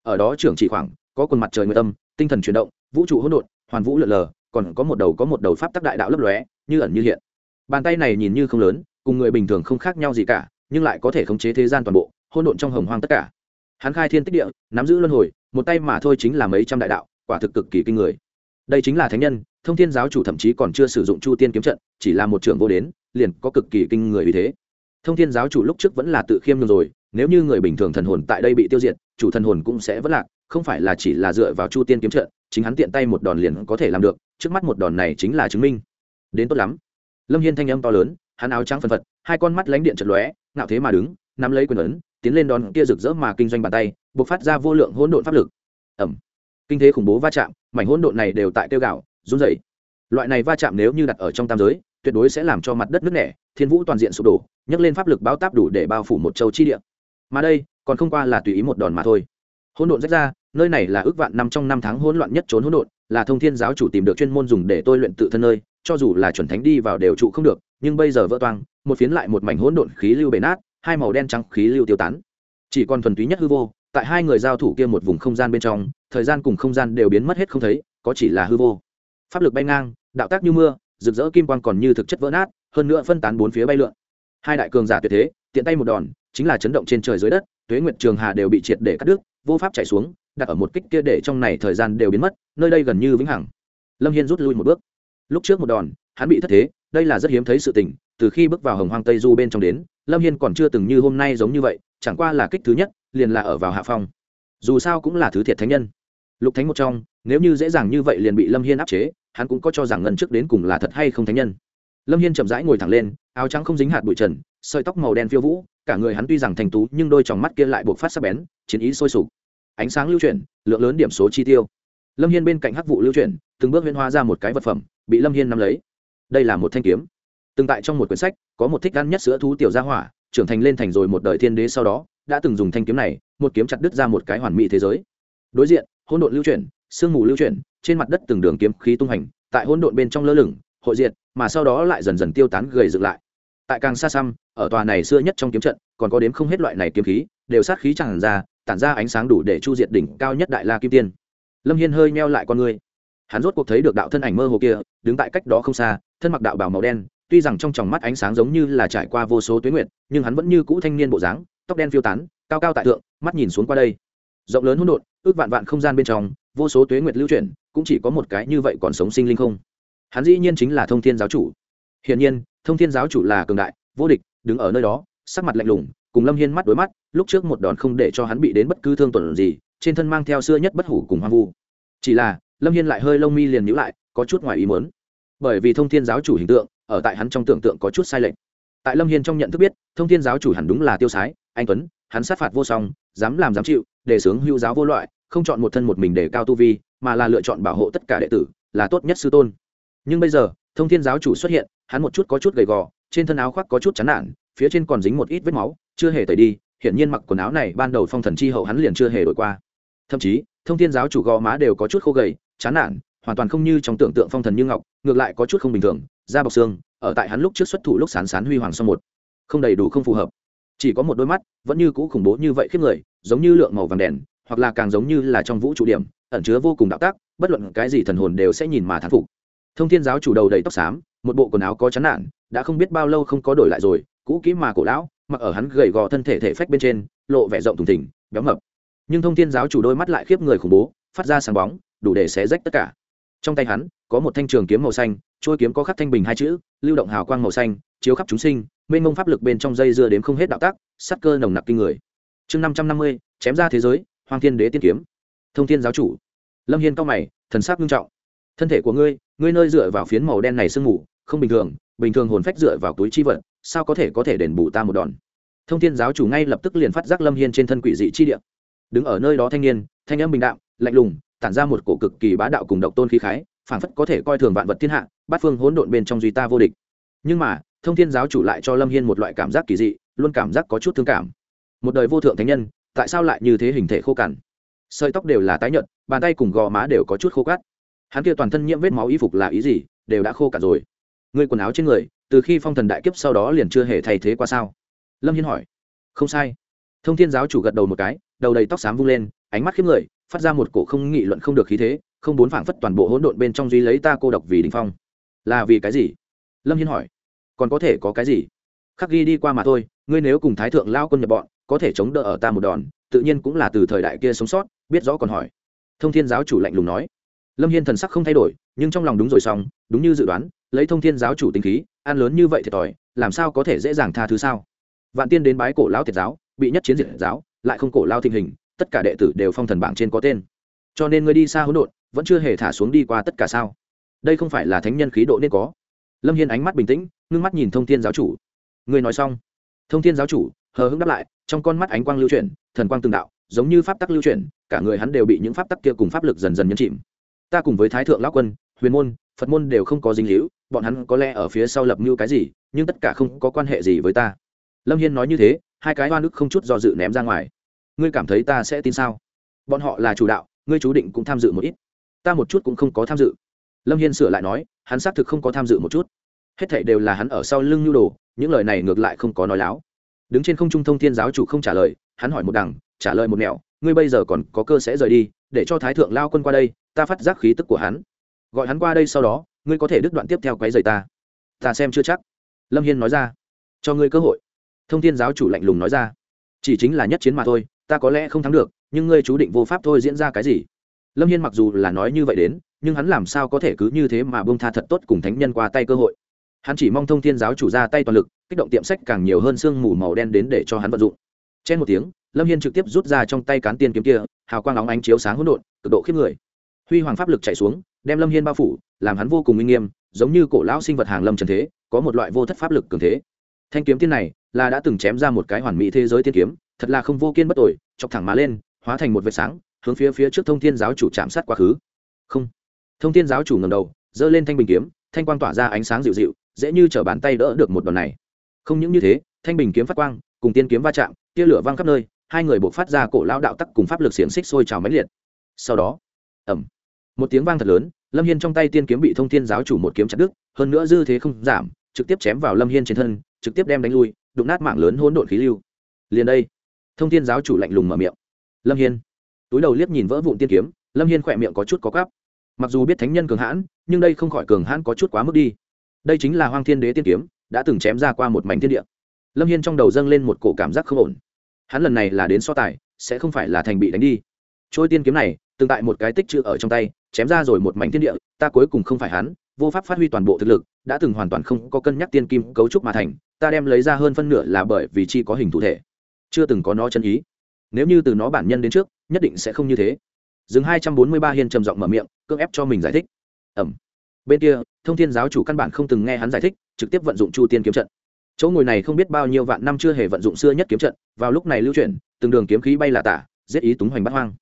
Ở đó trưởng chỉ khoảng, có quần mặt trời nguyệt tâm tinh thần chuyển động, vũ trụ hỗn độn, hoàn vũ lượn lờ, còn có một đầu có một đầu pháp tắc đại đạo lấp lóe, như ẩn như hiện bàn tay này nhìn như không lớn, cùng người bình thường không khác nhau gì cả, nhưng lại có thể khống chế thế gian toàn bộ, hỗn độn trong hồng hoang tất cả. Hắn khai thiên tích địa, nắm giữ luân hồi, một tay mà thôi chính là mấy trăm đại đạo, quả thực cực kỳ kinh người. Đây chính là thánh nhân, thông thiên giáo chủ thậm chí còn chưa sử dụng chu tiên kiếm trận, chỉ là một trưởng vô đến, liền có cực kỳ kinh người vì thế. Thông thiên giáo chủ lúc trước vẫn là tự khiêm nhường rồi, nếu như người bình thường thần hồn tại đây bị tiêu diệt, chủ thần hồn cũng sẽ vất lạc, không phải là chỉ là dựa vào chu tiên kiếm trận, chính hắn tiện tay một đòn liền có thể làm được, trước mắt một đòn này chính là chứng minh. Đến tốt lắm lâm hiên thanh âm to lớn, hắn áo trắng phân phật, hai con mắt lánh điện chật lóe, ngạo thế mà đứng, nắm lấy quyền ấn, tiến lên đòn kia rực rỡ mà kinh doanh bàn tay buộc phát ra vô lượng hỗn độn pháp lực. Ẩm kinh thế khủng bố va chạm, mảnh hỗn độn này đều tại tiêu gạo run rẩy. Loại này va chạm nếu như đặt ở trong tam giới, tuyệt đối sẽ làm cho mặt đất nứt nẻ, thiên vũ toàn diện sụp đổ, nhấc lên pháp lực báo táp đủ để bao phủ một châu chi địa. Mà đây, còn không qua là tùy ý một đòn mà thôi. Hỗn độn rách ra, nơi này là ước vạn năm trong năm tháng hỗn loạn nhất trốn hỗn độn, là thông thiên giáo chủ tìm được chuyên môn dùng để tôi luyện tự thân nơi cho dù là chuẩn thánh đi vào đều trụ không được, nhưng bây giờ vỡ toang, một phiến lại một mảnh hỗn độn khí lưu bể nát, hai màu đen trắng khí lưu tiêu tán. Chỉ còn thuần túy nhất hư vô, tại hai người giao thủ kia một vùng không gian bên trong, thời gian cùng không gian đều biến mất hết không thấy, có chỉ là hư vô. Pháp lực bay ngang, đạo tác như mưa, rực rỡ kim quang còn như thực chất vỡ nát, hơn nữa phân tán bốn phía bay lượn. Hai đại cường giả tuyệt thế, tiện tay một đòn, chính là chấn động trên trời dưới đất, tuế nguyệt trường hà đều bị triệt để cắt đứt, vô pháp chạy xuống, đặt ở một kích kia để trong này thời gian đều biến mất, nơi đây gần như vĩnh hằng. Lâm hiên rút lui một bước lúc trước một đòn, hắn bị thất thế, đây là rất hiếm thấy sự tình, từ khi bước vào hồng hoang tây du bên trong đến, lâm hiên còn chưa từng như hôm nay giống như vậy, chẳng qua là kích thứ nhất, liền là ở vào hạ phong. Dù sao cũng là thứ thiệt thánh nhân. Lục thánh một trong, nếu như dễ dàng như vậy liền bị lâm hiên áp chế, hắn cũng có cho rằng ngân trước đến cùng là thật hay không thánh nhân. Lâm hiên chậm rãi ngồi thẳng lên, áo trắng không dính hạt bụi trần, sợi tóc màu đen phiêu vũ, cả người hắn tuy rằng thành tú nhưng đôi tròng mắt kia lại buộc phát sắc bén, chiến ý sôi sục. Ánh sáng lưu chuyển, lượng lớn điểm số chi tiêu. Lâm hiên bên cạnh hắc vụ lưu chuyển, từng bước huyên hóa ra một cái vật phẩm bị lâm hiên nắm lấy đây là một thanh kiếm từng tại trong một quyển sách có một thích ăn nhất sữa thú tiểu gia hỏa trưởng thành lên thành rồi một đời thiên đế sau đó đã từng dùng thanh kiếm này một kiếm chặt đứt ra một cái hoàn mỹ thế giới đối diện hỗn độn lưu chuyển sương mù lưu chuyển trên mặt đất từng đường kiếm khí tung hành tại hỗn độn bên trong lơ lửng hội diện mà sau đó lại dần dần tiêu tán gầy dựng lại tại càng xa xăm ở tòa này xưa nhất trong kiếm trận còn có đếm không hết loại này kiếm khí đều sát khí tràn ra tản ra ánh sáng đủ để chu diệt đỉnh cao nhất đại la kim tiên lâm hiên hơi meo lại con người hắn rốt cuộc thấy được đạo thân ảnh mơ hồ kia, đứng tại cách đó không xa, thân mặc đạo bào màu đen, tuy rằng trong tròng mắt ánh sáng giống như là trải qua vô số tuyến nguyện nhưng hắn vẫn như cũ thanh niên bộ dáng, tóc đen phiêu tán, cao cao tại thượng, mắt nhìn xuống qua đây. Rộng lớn hỗn độn, ước vạn vạn không gian bên trong, vô số tuế nguyệt lưu chuyển, cũng chỉ có một cái như vậy còn sống sinh linh không. Hắn dĩ nhiên chính là thông thiên giáo chủ. Hiển nhiên, thông thiên giáo chủ là cường đại, vô địch, đứng ở nơi đó, sắc mặt lạnh lùng, cùng lâm hiên mắt đối mắt, lúc trước một đòn không để cho hắn bị đến bất cứ thương tổn gì, trên thân mang theo xưa nhất bất hủ cùng hoang vu. Chỉ là lâm hiên lại hơi lông mi liền nhữ lại, có chút ngoài ý muốn. Bởi vì thông thiên giáo chủ hình tượng, ở tại hắn trong tưởng tượng có chút sai lệch. Tại lâm hiên trong nhận thức biết, thông thiên giáo chủ hẳn đúng là tiêu sái, anh tuấn, hắn sát phạt vô song, dám làm dám chịu, để sướng hưu giáo vô loại, không chọn một thân một mình để cao tu vi, mà là lựa chọn bảo hộ tất cả đệ tử, là tốt nhất sư tôn. Nhưng bây giờ, thông thiên giáo chủ xuất hiện, hắn một chút có chút gầy gò, trên thân áo khoác có chút chán nản, phía trên còn dính một ít vết máu, chưa hề tẩy đi, hiển nhiên mặc quần áo này ban đầu phong thần chi hậu hắn liền chưa hề đổi qua. Thậm chí, thông thiên giáo chủ gò má đều có chút khô gầy chán nản, hoàn toàn không như trong tưởng tượng phong thần như ngọc, ngược lại có chút không bình thường, da bọc xương, ở tại hắn lúc trước xuất thủ lúc sán sán huy hoàng sau một. Không đầy đủ không phù hợp. Chỉ có một đôi mắt, vẫn như cũ khủng bố như vậy khiếp người, giống như lượng màu vàng đèn, hoặc là càng giống như là trong vũ trụ điểm, ẩn chứa vô cùng đạo tác, bất luận cái gì thần hồn đều sẽ nhìn mà thán phục. Thông thiên giáo chủ đầu đầy tóc xám, một bộ quần áo có chán nản, đã không biết bao lâu không có đổi lại rồi, cũ kỹ mà cổ lão, mặc ở hắn gầy gò thân thể thể phách bên trên, lộ vẻ rộng thùng thình, béo mập. Nhưng thông thiên giáo chủ đôi mắt lại khiếp người khủng bố phát ra sáng bóng, đủ để xé rách tất cả. Trong tay hắn, có một thanh trường kiếm màu xanh trôi kiếm có khắc thanh bình hai chữ, lưu động hào quang màu xanh, chiếu khắp chúng sinh, mênh mông pháp lực bên trong dây dưa đến không hết đạo tác sắt cơ nồng nặc kinh người. Chương năm trăm năm mươi, chém ra thế giới hoàng thiên đế tiên kiếm. Thông thiên giáo chủ. Lâm hiên cao mày, thần sắc nghiêm trọng. Thân thể của ngươi ngươi nơi dựa vào phiến màu đen này sương mù, không bình thường bình thường hồn phách dựa vào túi chi vật, sao có thể có thể đền bù ta một đòn? Thông thiên giáo chủ ngay lập tức liền phát giác lâm hiên trên thân quỷ dị chi địa. Đứng ở nơi đó thanh niên, thanh âm bình đạm lạnh lùng, tản ra một cổ cực kỳ bá đạo cùng độc tôn khí khái, phảng phất có thể coi thường vạn vật thiên hạ, bát phương hỗn độn bên trong duy ta vô địch. Nhưng mà, thông thiên giáo chủ lại cho lâm hiên một loại cảm giác kỳ dị, luôn cảm giác có chút thương cảm. Một đời vô thượng thánh nhân, tại sao lại như thế hình thể khô cằn? Sợi tóc đều là tái nhợt, bàn tay cùng gò má đều có chút khô cát hắn kia toàn thân nhiễm vết máu y phục là ý gì, đều đã khô cả rồi. Người quần áo trên người, từ khi phong thần đại kiếp sau đó liền chưa hề thay thế qua sao? Lâm hiên hỏi. Không sai. Thông thiên giáo chủ gật đầu một cái, đầu đầy tóc xám vung lên, ánh mắt khiếp người phát ra một cổ không nghị luận không được khí thế, không bốn phảng phất toàn bộ hỗn độn bên trong duy lấy ta cô độc vì đình phong. Là vì cái gì? Lâm hiên hỏi. Còn có thể có cái gì? Khắc ghi đi qua mà thôi, ngươi nếu cùng thái thượng lao quân nhập bọn, có thể chống đỡ ở ta một đòn, tự nhiên cũng là từ thời đại kia sống sót, biết rõ còn hỏi. Thông thiên giáo chủ lạnh lùng nói. Lâm hiên thần sắc không thay đổi, nhưng trong lòng đúng rồi xong, đúng như dự đoán, lấy thông thiên giáo chủ tính khí, ăn lớn như vậy thiệt thòi làm sao có thể dễ dàng tha thứ sao? Vạn tiên đến bái cổ lao thiệt giáo, bị nhất chiến diệt giáo, lại không cổ lao thịnh hình tất cả đệ tử đều phong thần bảng trên có tên. Cho nên ngươi đi xa hỗn độn, vẫn chưa hề thả xuống đi qua tất cả sao? Đây không phải là thánh nhân khí độ nên có. Lâm hiên ánh mắt bình tĩnh, ngưng mắt nhìn thông thiên giáo chủ. Ngươi nói xong. Thông thiên giáo chủ, hờ hững đáp lại, trong con mắt ánh quang lưu chuyển, thần quang từng đạo, giống như pháp tắc lưu chuyển, cả người hắn đều bị những pháp tắc kia cùng pháp lực dần dần nhấn chìm. Ta cùng với thái thượng lão quân, huyền môn, phật môn đều không có dính hữu bọn hắn có lẽ ở phía sau lập mưu cái gì, nhưng tất cả không có quan hệ gì với ta. Lâm hiên nói như thế, hai cái oan nước không chút do dự ném ra ngoài ngươi cảm thấy ta sẽ tin sao? Bọn họ là chủ đạo, ngươi chú định cũng tham dự một ít. Ta một chút cũng không có tham dự. Lâm hiên sửa lại nói, hắn xác thực không có tham dự một chút. Hết thảy đều là hắn ở sau lưng nhu đồ, những lời này ngược lại không có nói láo. Đứng trên không trung thông thiên giáo chủ không trả lời, hắn hỏi một đằng, trả lời một nẻo, ngươi bây giờ còn có cơ sẽ rời đi, để cho thái thượng lao quân qua đây, ta phát giác khí tức của hắn. Gọi hắn qua đây sau đó, ngươi có thể đứt đoạn tiếp theo quái rầy ta. Ta xem chưa chắc. Lâm hiên nói ra. Cho ngươi cơ hội. Thông thiên giáo chủ lạnh lùng nói ra. Chỉ chính là nhất chiến mà thôi ta có lẽ không thắng được, nhưng ngươi chú định vô pháp thôi diễn ra cái gì. Lâm hiên mặc dù là nói như vậy đến, nhưng hắn làm sao có thể cứ như thế mà bông tha thật tốt cùng thánh nhân qua tay cơ hội. Hắn chỉ mong thông thiên giáo chủ ra tay toàn lực, kích động tiệm sách càng nhiều hơn sương mù màu đen đến để cho hắn vận dụng. Chen một tiếng, lâm hiên trực tiếp rút ra trong tay cán tiên kiếm kia, hào quang óng ánh chiếu sáng hỗn độn, cực độ khiếp người. Huy hoàng pháp lực chạy xuống, đem lâm hiên bao phủ, làm hắn vô cùng uy nghiêm, giống như cổ lão sinh vật hàng lâm trần thế, có một loại vô thất pháp lực cường thế. Thanh kiếm tiên này là đã từng chém ra một cái hoàn mỹ thế giới tiên kiếm thật là không vô kiên bất tội, chọc thẳng má lên, hóa thành một vệt sáng, hướng phía phía trước thông thiên giáo chủ chạm sát quá khứ. Không. Thông thiên giáo chủ ngầm đầu, giơ lên thanh bình kiếm, thanh quang tỏa ra ánh sáng dịu dịu, dễ như chở bàn tay đỡ được một đòn này. Không những như thế, thanh bình kiếm phát quang, cùng tiên kiếm va chạm, tia lửa văng khắp nơi, hai người buộc phát ra cổ lao đạo tắc cùng pháp lực xiềng xích sôi trào máy liệt. Sau đó ẩm một tiếng vang thật lớn, lâm hiên trong tay tiên kiếm bị thông thiên giáo chủ một kiếm chặt đứt, hơn nữa dư thế không giảm, trực tiếp chém vào lâm hiên trên thân, trực tiếp đem đánh lui, đụng nát mạng lớn hỗn độn khí lưu. Liền đây thông thiên giáo chủ lạnh lùng mở miệng. Lâm hiên. Túi đầu liếc nhìn vỡ vụn tiên kiếm, lâm hiên khỏe miệng có chút có cắp mặc dù biết thánh nhân cường hãn, nhưng đây không khỏi cường hãn có chút quá mức đi. Đây chính là hoang thiên đế tiên kiếm, đã từng chém ra qua một mảnh thiên địa. Lâm hiên trong đầu dâng lên một cổ cảm giác không ổn. Hắn lần này là đến so tài, sẽ không phải là thành bị đánh đi. Trôi tiên kiếm này, từng tại một cái tích chữ ở trong tay, chém ra rồi một mảnh thiên địa, ta cuối cùng không phải hắn, vô pháp phát huy toàn bộ thực lực, đã từng hoàn toàn không có cân nhắc tiên kim cấu trúc mà thành, ta đem lấy ra hơn phân nửa là bởi vì chi có hình thủ thể chưa từng có nó chân ý. Nếu như từ nó bản nhân đến trước, nhất định sẽ không như thế. Dừng hai trăm bốn mươi ba hiên trầm giọng mở miệng, cưỡng ép cho mình giải thích. Ẩm. Bên kia, thông thiên giáo chủ căn bản không từng nghe hắn giải thích, trực tiếp vận dụng chu tiên kiếm trận. Chỗ ngồi này không biết bao nhiêu vạn năm chưa hề vận dụng xưa nhất kiếm trận, vào lúc này lưu chuyển, từng đường kiếm khí bay là tả, giết ý túng hoành bắt hoang.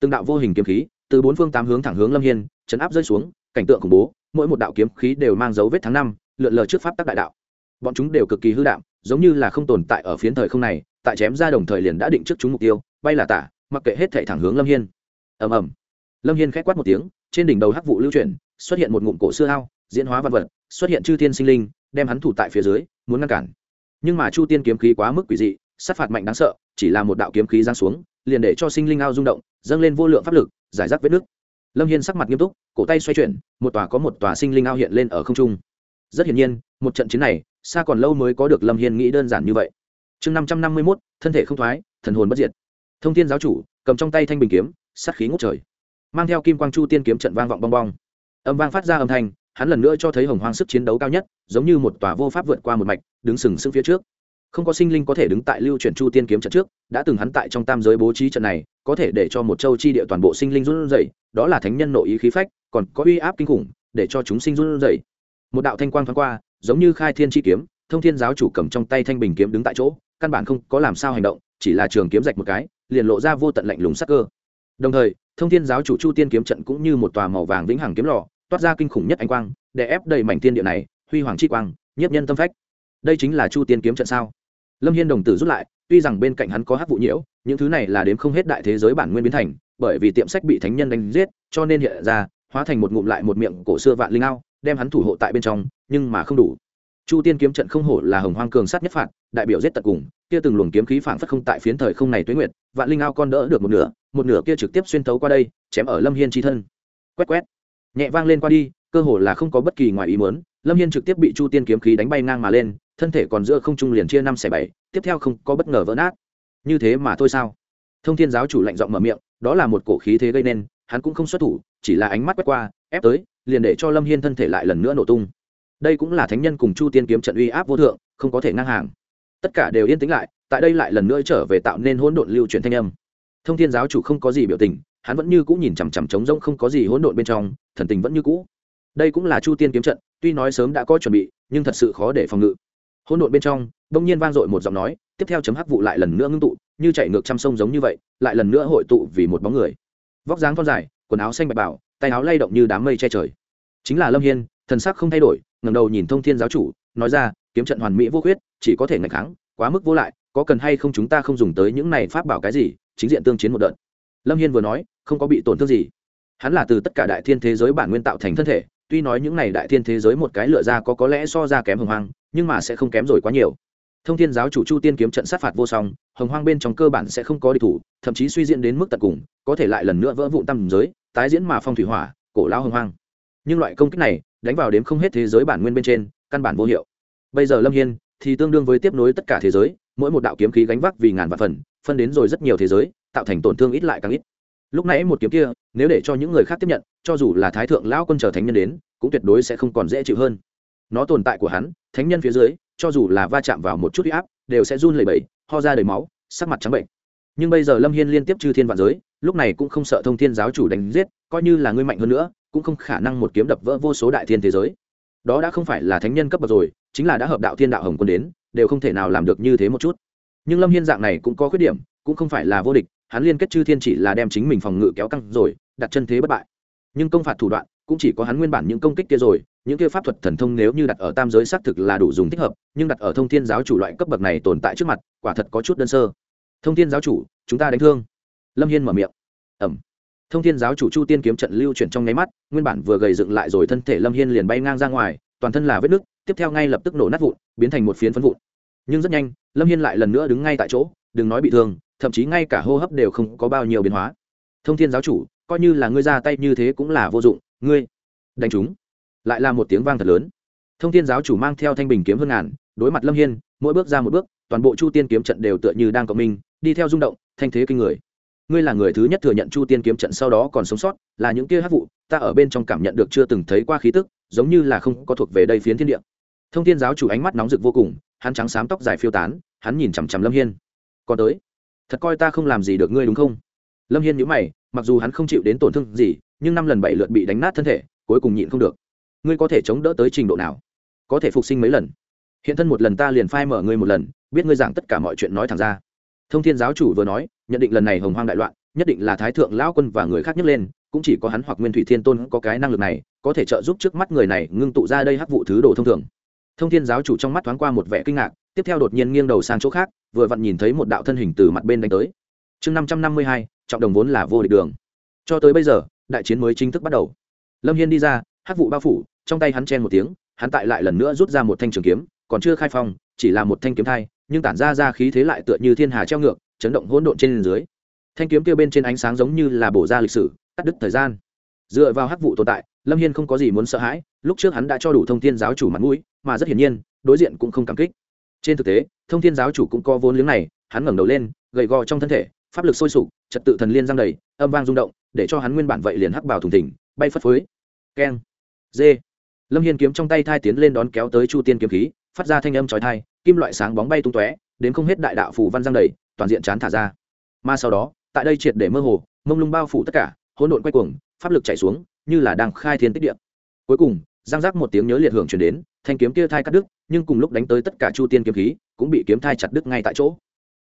Từng đạo vô hình kiếm khí, từ bốn phương tám hướng thẳng hướng lâm hiên, chấn áp rơi xuống, cảnh tượng khủng bố, mỗi một đạo kiếm khí đều mang dấu vết tháng năm, lượn lờ trước pháp tắc đại đạo. Bọn chúng đều cực kỳ hư đạm, giống như là không tồn tại ở phiến thời không này tại chém ra đồng thời liền đã định trước chúng mục tiêu, bay là tả, mặc kệ hết thảy thẳng hướng lâm hiên. Ầm ầm. Lâm hiên khét quát một tiếng, trên đỉnh đầu hắc vụ lưu chuyển, xuất hiện một ngụm cổ xưa ao, diễn hóa văn vật, xuất hiện chư thiên sinh linh, đem hắn thủ tại phía dưới, muốn ngăn cản. Nhưng mà chu tiên kiếm khí quá mức quỷ dị, sát phạt mạnh đáng sợ, chỉ là một đạo kiếm khí giang xuống, liền để cho sinh linh ao rung động, dâng lên vô lượng pháp lực, giải rác vết nước lâm hiên sắc mặt nghiêm túc, cổ tay xoay chuyển, một tòa có một tòa sinh linh ao hiện lên ở không trung. Rất hiển nhiên, một trận chiến này, xa còn lâu mới có được lâm hiên nghĩ đơn giản như vậy chương năm trăm năm mươi mốt, thân thể không thoái, thần hồn bất diệt. Thông thiên giáo chủ, cầm trong tay thanh bình kiếm sắt khí ngút trời. Mang theo kim quang chu tiên kiếm trận vang vọng bong bong. Âm vang phát ra âm thanh, hắn lần nữa cho thấy hồng hoang sức chiến đấu cao nhất, giống như một tòa vô pháp vượt qua một mạch, đứng sừng sững phía trước. Không có sinh linh có thể đứng tại lưu chuyển chu tiên kiếm trận trước, đã từng hắn tại trong tam giới bố trí trận này, có thể để cho một châu chi địa toàn bộ sinh linh run rẩy, đó là thánh nhân nội ý khí phách, còn có uy áp kinh khủng, để cho chúng sinh run rẩy. Một đạo thanh quang thoáng qua, giống như khai thiên chi kiếm, thông thiên giáo chủ cầm trong tay thanh bình kiếm đứng tại chỗ căn bản không có làm sao hành động, chỉ là trường kiếm rạch một cái, liền lộ ra vô tận lạnh lùng sắc cơ. Đồng thời, thông thiên giáo chủ chu tiên kiếm trận cũng như một tòa màu vàng vĩnh hằng kiếm lò, toát ra kinh khủng nhất ánh quang, để ép đầy mảnh thiên địa này, huy hoàng chi quang, nhiếp nhân tâm phách. Đây chính là chu tiên kiếm trận sao? Lâm hiên đồng tử rút lại, tuy rằng bên cạnh hắn có hát vụ nhiễu, những thứ này là đếm không hết đại thế giới bản nguyên biến thành, bởi vì tiệm sách bị thánh nhân đánh giết, cho nên hiện ra, hóa thành một ngụm lại một miệng cổ xưa vạn linh ao, đem hắn thủ hộ tại bên trong, nhưng mà không đủ chu tiên kiếm trận không hổ là hồng hoang cường sát nhất phạt, đại biểu giết tận cùng, kia từng luồng kiếm khí phảng phất không tại phiến thời không này tuế nguyệt, vạn linh ao con đỡ được một nửa một nửa kia trực tiếp xuyên tấu qua đây, chém ở lâm hiên chi thân. Quét quét. Nhẹ vang lên qua đi, cơ hồ là không có bất kỳ ngoài ý muốn, lâm hiên trực tiếp bị chu tiên kiếm khí đánh bay ngang mà lên, thân thể còn giữa không trung liền chia năm xẻ bảy, tiếp theo không có bất ngờ vỡ nát. Như thế mà thôi sao? Thông thiên giáo chủ lạnh giọng mở miệng, đó là một cổ khí thế gây nên, hắn cũng không xuất thủ, chỉ là ánh mắt quét qua, ép tới, liền để cho lâm hiên thân thể lại lần nữa nổ tung đây cũng là thánh nhân cùng chu tiên kiếm trận uy áp vô thượng, không có thể ngang hàng. Tất cả đều yên tĩnh lại, tại đây lại lần nữa trở về tạo nên hỗn độn lưu truyền thanh âm. Thông thiên giáo chủ không có gì biểu tình, hắn vẫn như cũ nhìn chằm chằm trống rỗng không có gì hỗn độn bên trong, thần tình vẫn như cũ. Đây cũng là chu tiên kiếm trận, tuy nói sớm đã có chuẩn bị, nhưng thật sự khó để phòng ngự. Hỗn độn bên trong đông nhiên vang dội một giọng nói, tiếp theo chấm hắc vụ lại lần nữa ngưng tụ, như chạy ngược trăm sông giống như vậy, lại lần nữa hội tụ vì một bóng người. Vóc dáng thon dài, quần áo xanh bạch bảo tay áo lay động như đám mây che trời. Chính là lâm hiên thần sắc không thay đổi, ngẩng đầu nhìn thông thiên giáo chủ, nói ra, kiếm trận hoàn mỹ vô khuyết, chỉ có thể ngạch kháng, quá mức vô lại, có cần hay không chúng ta không dùng tới những này pháp bảo cái gì, chính diện tương chiến một đợt. Lâm hiên vừa nói, không có bị tổn thương gì. Hắn là từ tất cả đại thiên thế giới bản nguyên tạo thành thân thể, tuy nói những này đại thiên thế giới một cái lựa ra có có lẽ so ra kém hồng hoang, nhưng mà sẽ không kém rồi quá nhiều. Thông thiên giáo chủ chu tiên kiếm trận sát phạt vô song, hồng hoang bên trong cơ bản sẽ không có địch thủ, thậm chí suy diễn đến mức tận cùng, có thể lại lần nữa vỡ vụn tâm giới, tái diễn mà phong thủy hỏa, cổ lao hồng hoang nhưng loại công kích này, đánh vào đếm không hết thế giới bản nguyên bên trên, căn bản vô hiệu. Bây giờ lâm hiên thì tương đương với tiếp nối tất cả thế giới, mỗi một đạo kiếm khí gánh vác vì ngàn vạn phần, phân đến rồi rất nhiều thế giới, tạo thành tổn thương ít lại càng ít. Lúc nãy một kiếm kia, nếu để cho những người khác tiếp nhận, cho dù là thái thượng lão quân chờ thánh nhân đến, cũng tuyệt đối sẽ không còn dễ chịu hơn. Nó tồn tại của hắn, thánh nhân phía dưới, cho dù là va chạm vào một chút huy áp, đều sẽ run lẩy bẩy, ho ra đầy máu, sắc mặt trắng bệnh. Nhưng bây giờ lâm hiên liên tiếp chư thiên vạn giới, lúc này cũng không sợ thông thiên giáo chủ đánh giết, coi như là ngươi mạnh hơn nữa cũng không khả năng một kiếm đập vỡ vô số đại thiên thế giới. Đó đã không phải là thánh nhân cấp bậc rồi, chính là đã hợp đạo thiên đạo hồng quân đến, đều không thể nào làm được như thế một chút. Nhưng lâm hiên dạng này cũng có khuyết điểm, cũng không phải là vô địch, hắn liên kết chư thiên chỉ là đem chính mình phòng ngự kéo căng rồi, đặt chân thế bất bại. Nhưng công phạt thủ đoạn, cũng chỉ có hắn nguyên bản những công kích kia rồi, những kia pháp thuật thần thông nếu như đặt ở tam giới xác thực là đủ dùng thích hợp, nhưng đặt ở thông thiên giáo chủ loại cấp bậc này tồn tại trước mặt, quả thật có chút đơn sơ. Thông thiên giáo chủ, chúng ta đánh thương. Lâm hiên mở miệng. Ẩm thông thiên giáo chủ chu tiên kiếm trận lưu chuyển trong nháy mắt, nguyên bản vừa gầy dựng lại rồi thân thể lâm hiên liền bay ngang ra ngoài, toàn thân là vết nứt, tiếp theo ngay lập tức nổ nát vụn, biến thành một phiến phấn vụn. Nhưng rất nhanh, lâm hiên lại lần nữa đứng ngay tại chỗ, đừng nói bị thương, thậm chí ngay cả hô hấp đều không có bao nhiêu biến hóa. Thông thiên giáo chủ, coi như là ngươi ra tay như thế cũng là vô dụng, ngươi đánh chúng. Lại là một tiếng vang thật lớn. Thông thiên giáo chủ mang theo thanh bình kiếm hơn ngàn, đối mặt lâm hiên, mỗi bước ra một bước, toàn bộ chu tiên kiếm trận đều tựa như đang cộng minh, đi theo rung động, thanh thế kinh người ngươi là người thứ nhất thừa nhận chu tiên kiếm trận sau đó còn sống sót, là những kia hát vụ, ta ở bên trong cảm nhận được chưa từng thấy qua khí tức, giống như là không có thuộc về đây phiến thiên địa. Thông thiên giáo chủ ánh mắt nóng rực vô cùng, hắn trắng xám tóc dài phiêu tán, hắn nhìn chằm chằm lâm hiên. Còn tới? Thật coi ta không làm gì được ngươi đúng không? Lâm hiên nhữ mày, mặc dù hắn không chịu đến tổn thương gì, nhưng năm lần bảy lượt bị đánh nát thân thể, cuối cùng nhịn không được. Ngươi có thể chống đỡ tới trình độ nào? Có thể phục sinh mấy lần? Hiện thân một lần ta liền phai mở ngươi một lần, biết ngươi giảng tất cả mọi chuyện nói thẳng ra. Thông thiên giáo chủ vừa nói nhận định lần này hồng hoang đại loạn, nhất định là thái thượng lão quân và người khác nhấc lên, cũng chỉ có hắn hoặc nguyên thủy thiên tôn có cái năng lực này, có thể trợ giúp trước mắt người này ngưng tụ ra đây hắc vụ thứ đồ thông thường. Thông thiên giáo chủ trong mắt thoáng qua một vẻ kinh ngạc, tiếp theo đột nhiên nghiêng đầu sang chỗ khác, vừa vặn nhìn thấy một đạo thân hình từ mặt bên đánh tới. Chương năm trăm năm mươi hai, trọng đồng vốn là vô địch đường. Cho tới bây giờ, đại chiến mới chính thức bắt đầu. Lâm hiên đi ra, hắc vụ bao phủ, trong tay hắn chen một tiếng, hắn tại lại lần nữa rút ra một thanh trường kiếm, còn chưa khai phong, chỉ là một thanh kiếm thai, nhưng tản ra ra khí thế lại tựa như thiên hà treo ngược chấn động hỗn độn trên dưới. Thanh kiếm kia bên trên ánh sáng giống như là bổ ra lịch sử, cắt đứt thời gian. Dựa vào hắc vụ tồn tại, lâm hiên không có gì muốn sợ hãi, lúc trước hắn đã cho đủ thông thiên giáo chủ mặt mũi, mà rất hiển nhiên, đối diện cũng không cảm kích. Trên thực tế, thông thiên giáo chủ cũng có vốn liếng này, hắn ngẩng đầu lên, gầy gò trong thân thể, pháp lực sôi sục, trật tự thần liên giang đầy, âm vang rung động, để cho hắn nguyên bản vậy liền hắc bảo thùng thỉnh, bay phất phới. Keng. Dê. Lâm hiên kiếm trong tay thai tiến lên đón kéo tới chu tiên kiếm khí, phát ra thanh âm trói thai kim loại sáng bóng bay tung tóe, đến không hết đại đạo phủ văn giang đầy toàn diện chán thả ra. Mà sau đó, tại đây triệt để mơ hồ, mông lung bao phủ tất cả, hỗn độn quay cuồng, pháp lực chạy xuống, như là đang khai thiên tích địa. Cuối cùng, giang giác một tiếng nhớ liệt hưởng chuyển đến, thanh kiếm kia thai cắt đứt, nhưng cùng lúc đánh tới tất cả chu tiên kiếm khí, cũng bị kiếm thai chặt đứt ngay tại chỗ.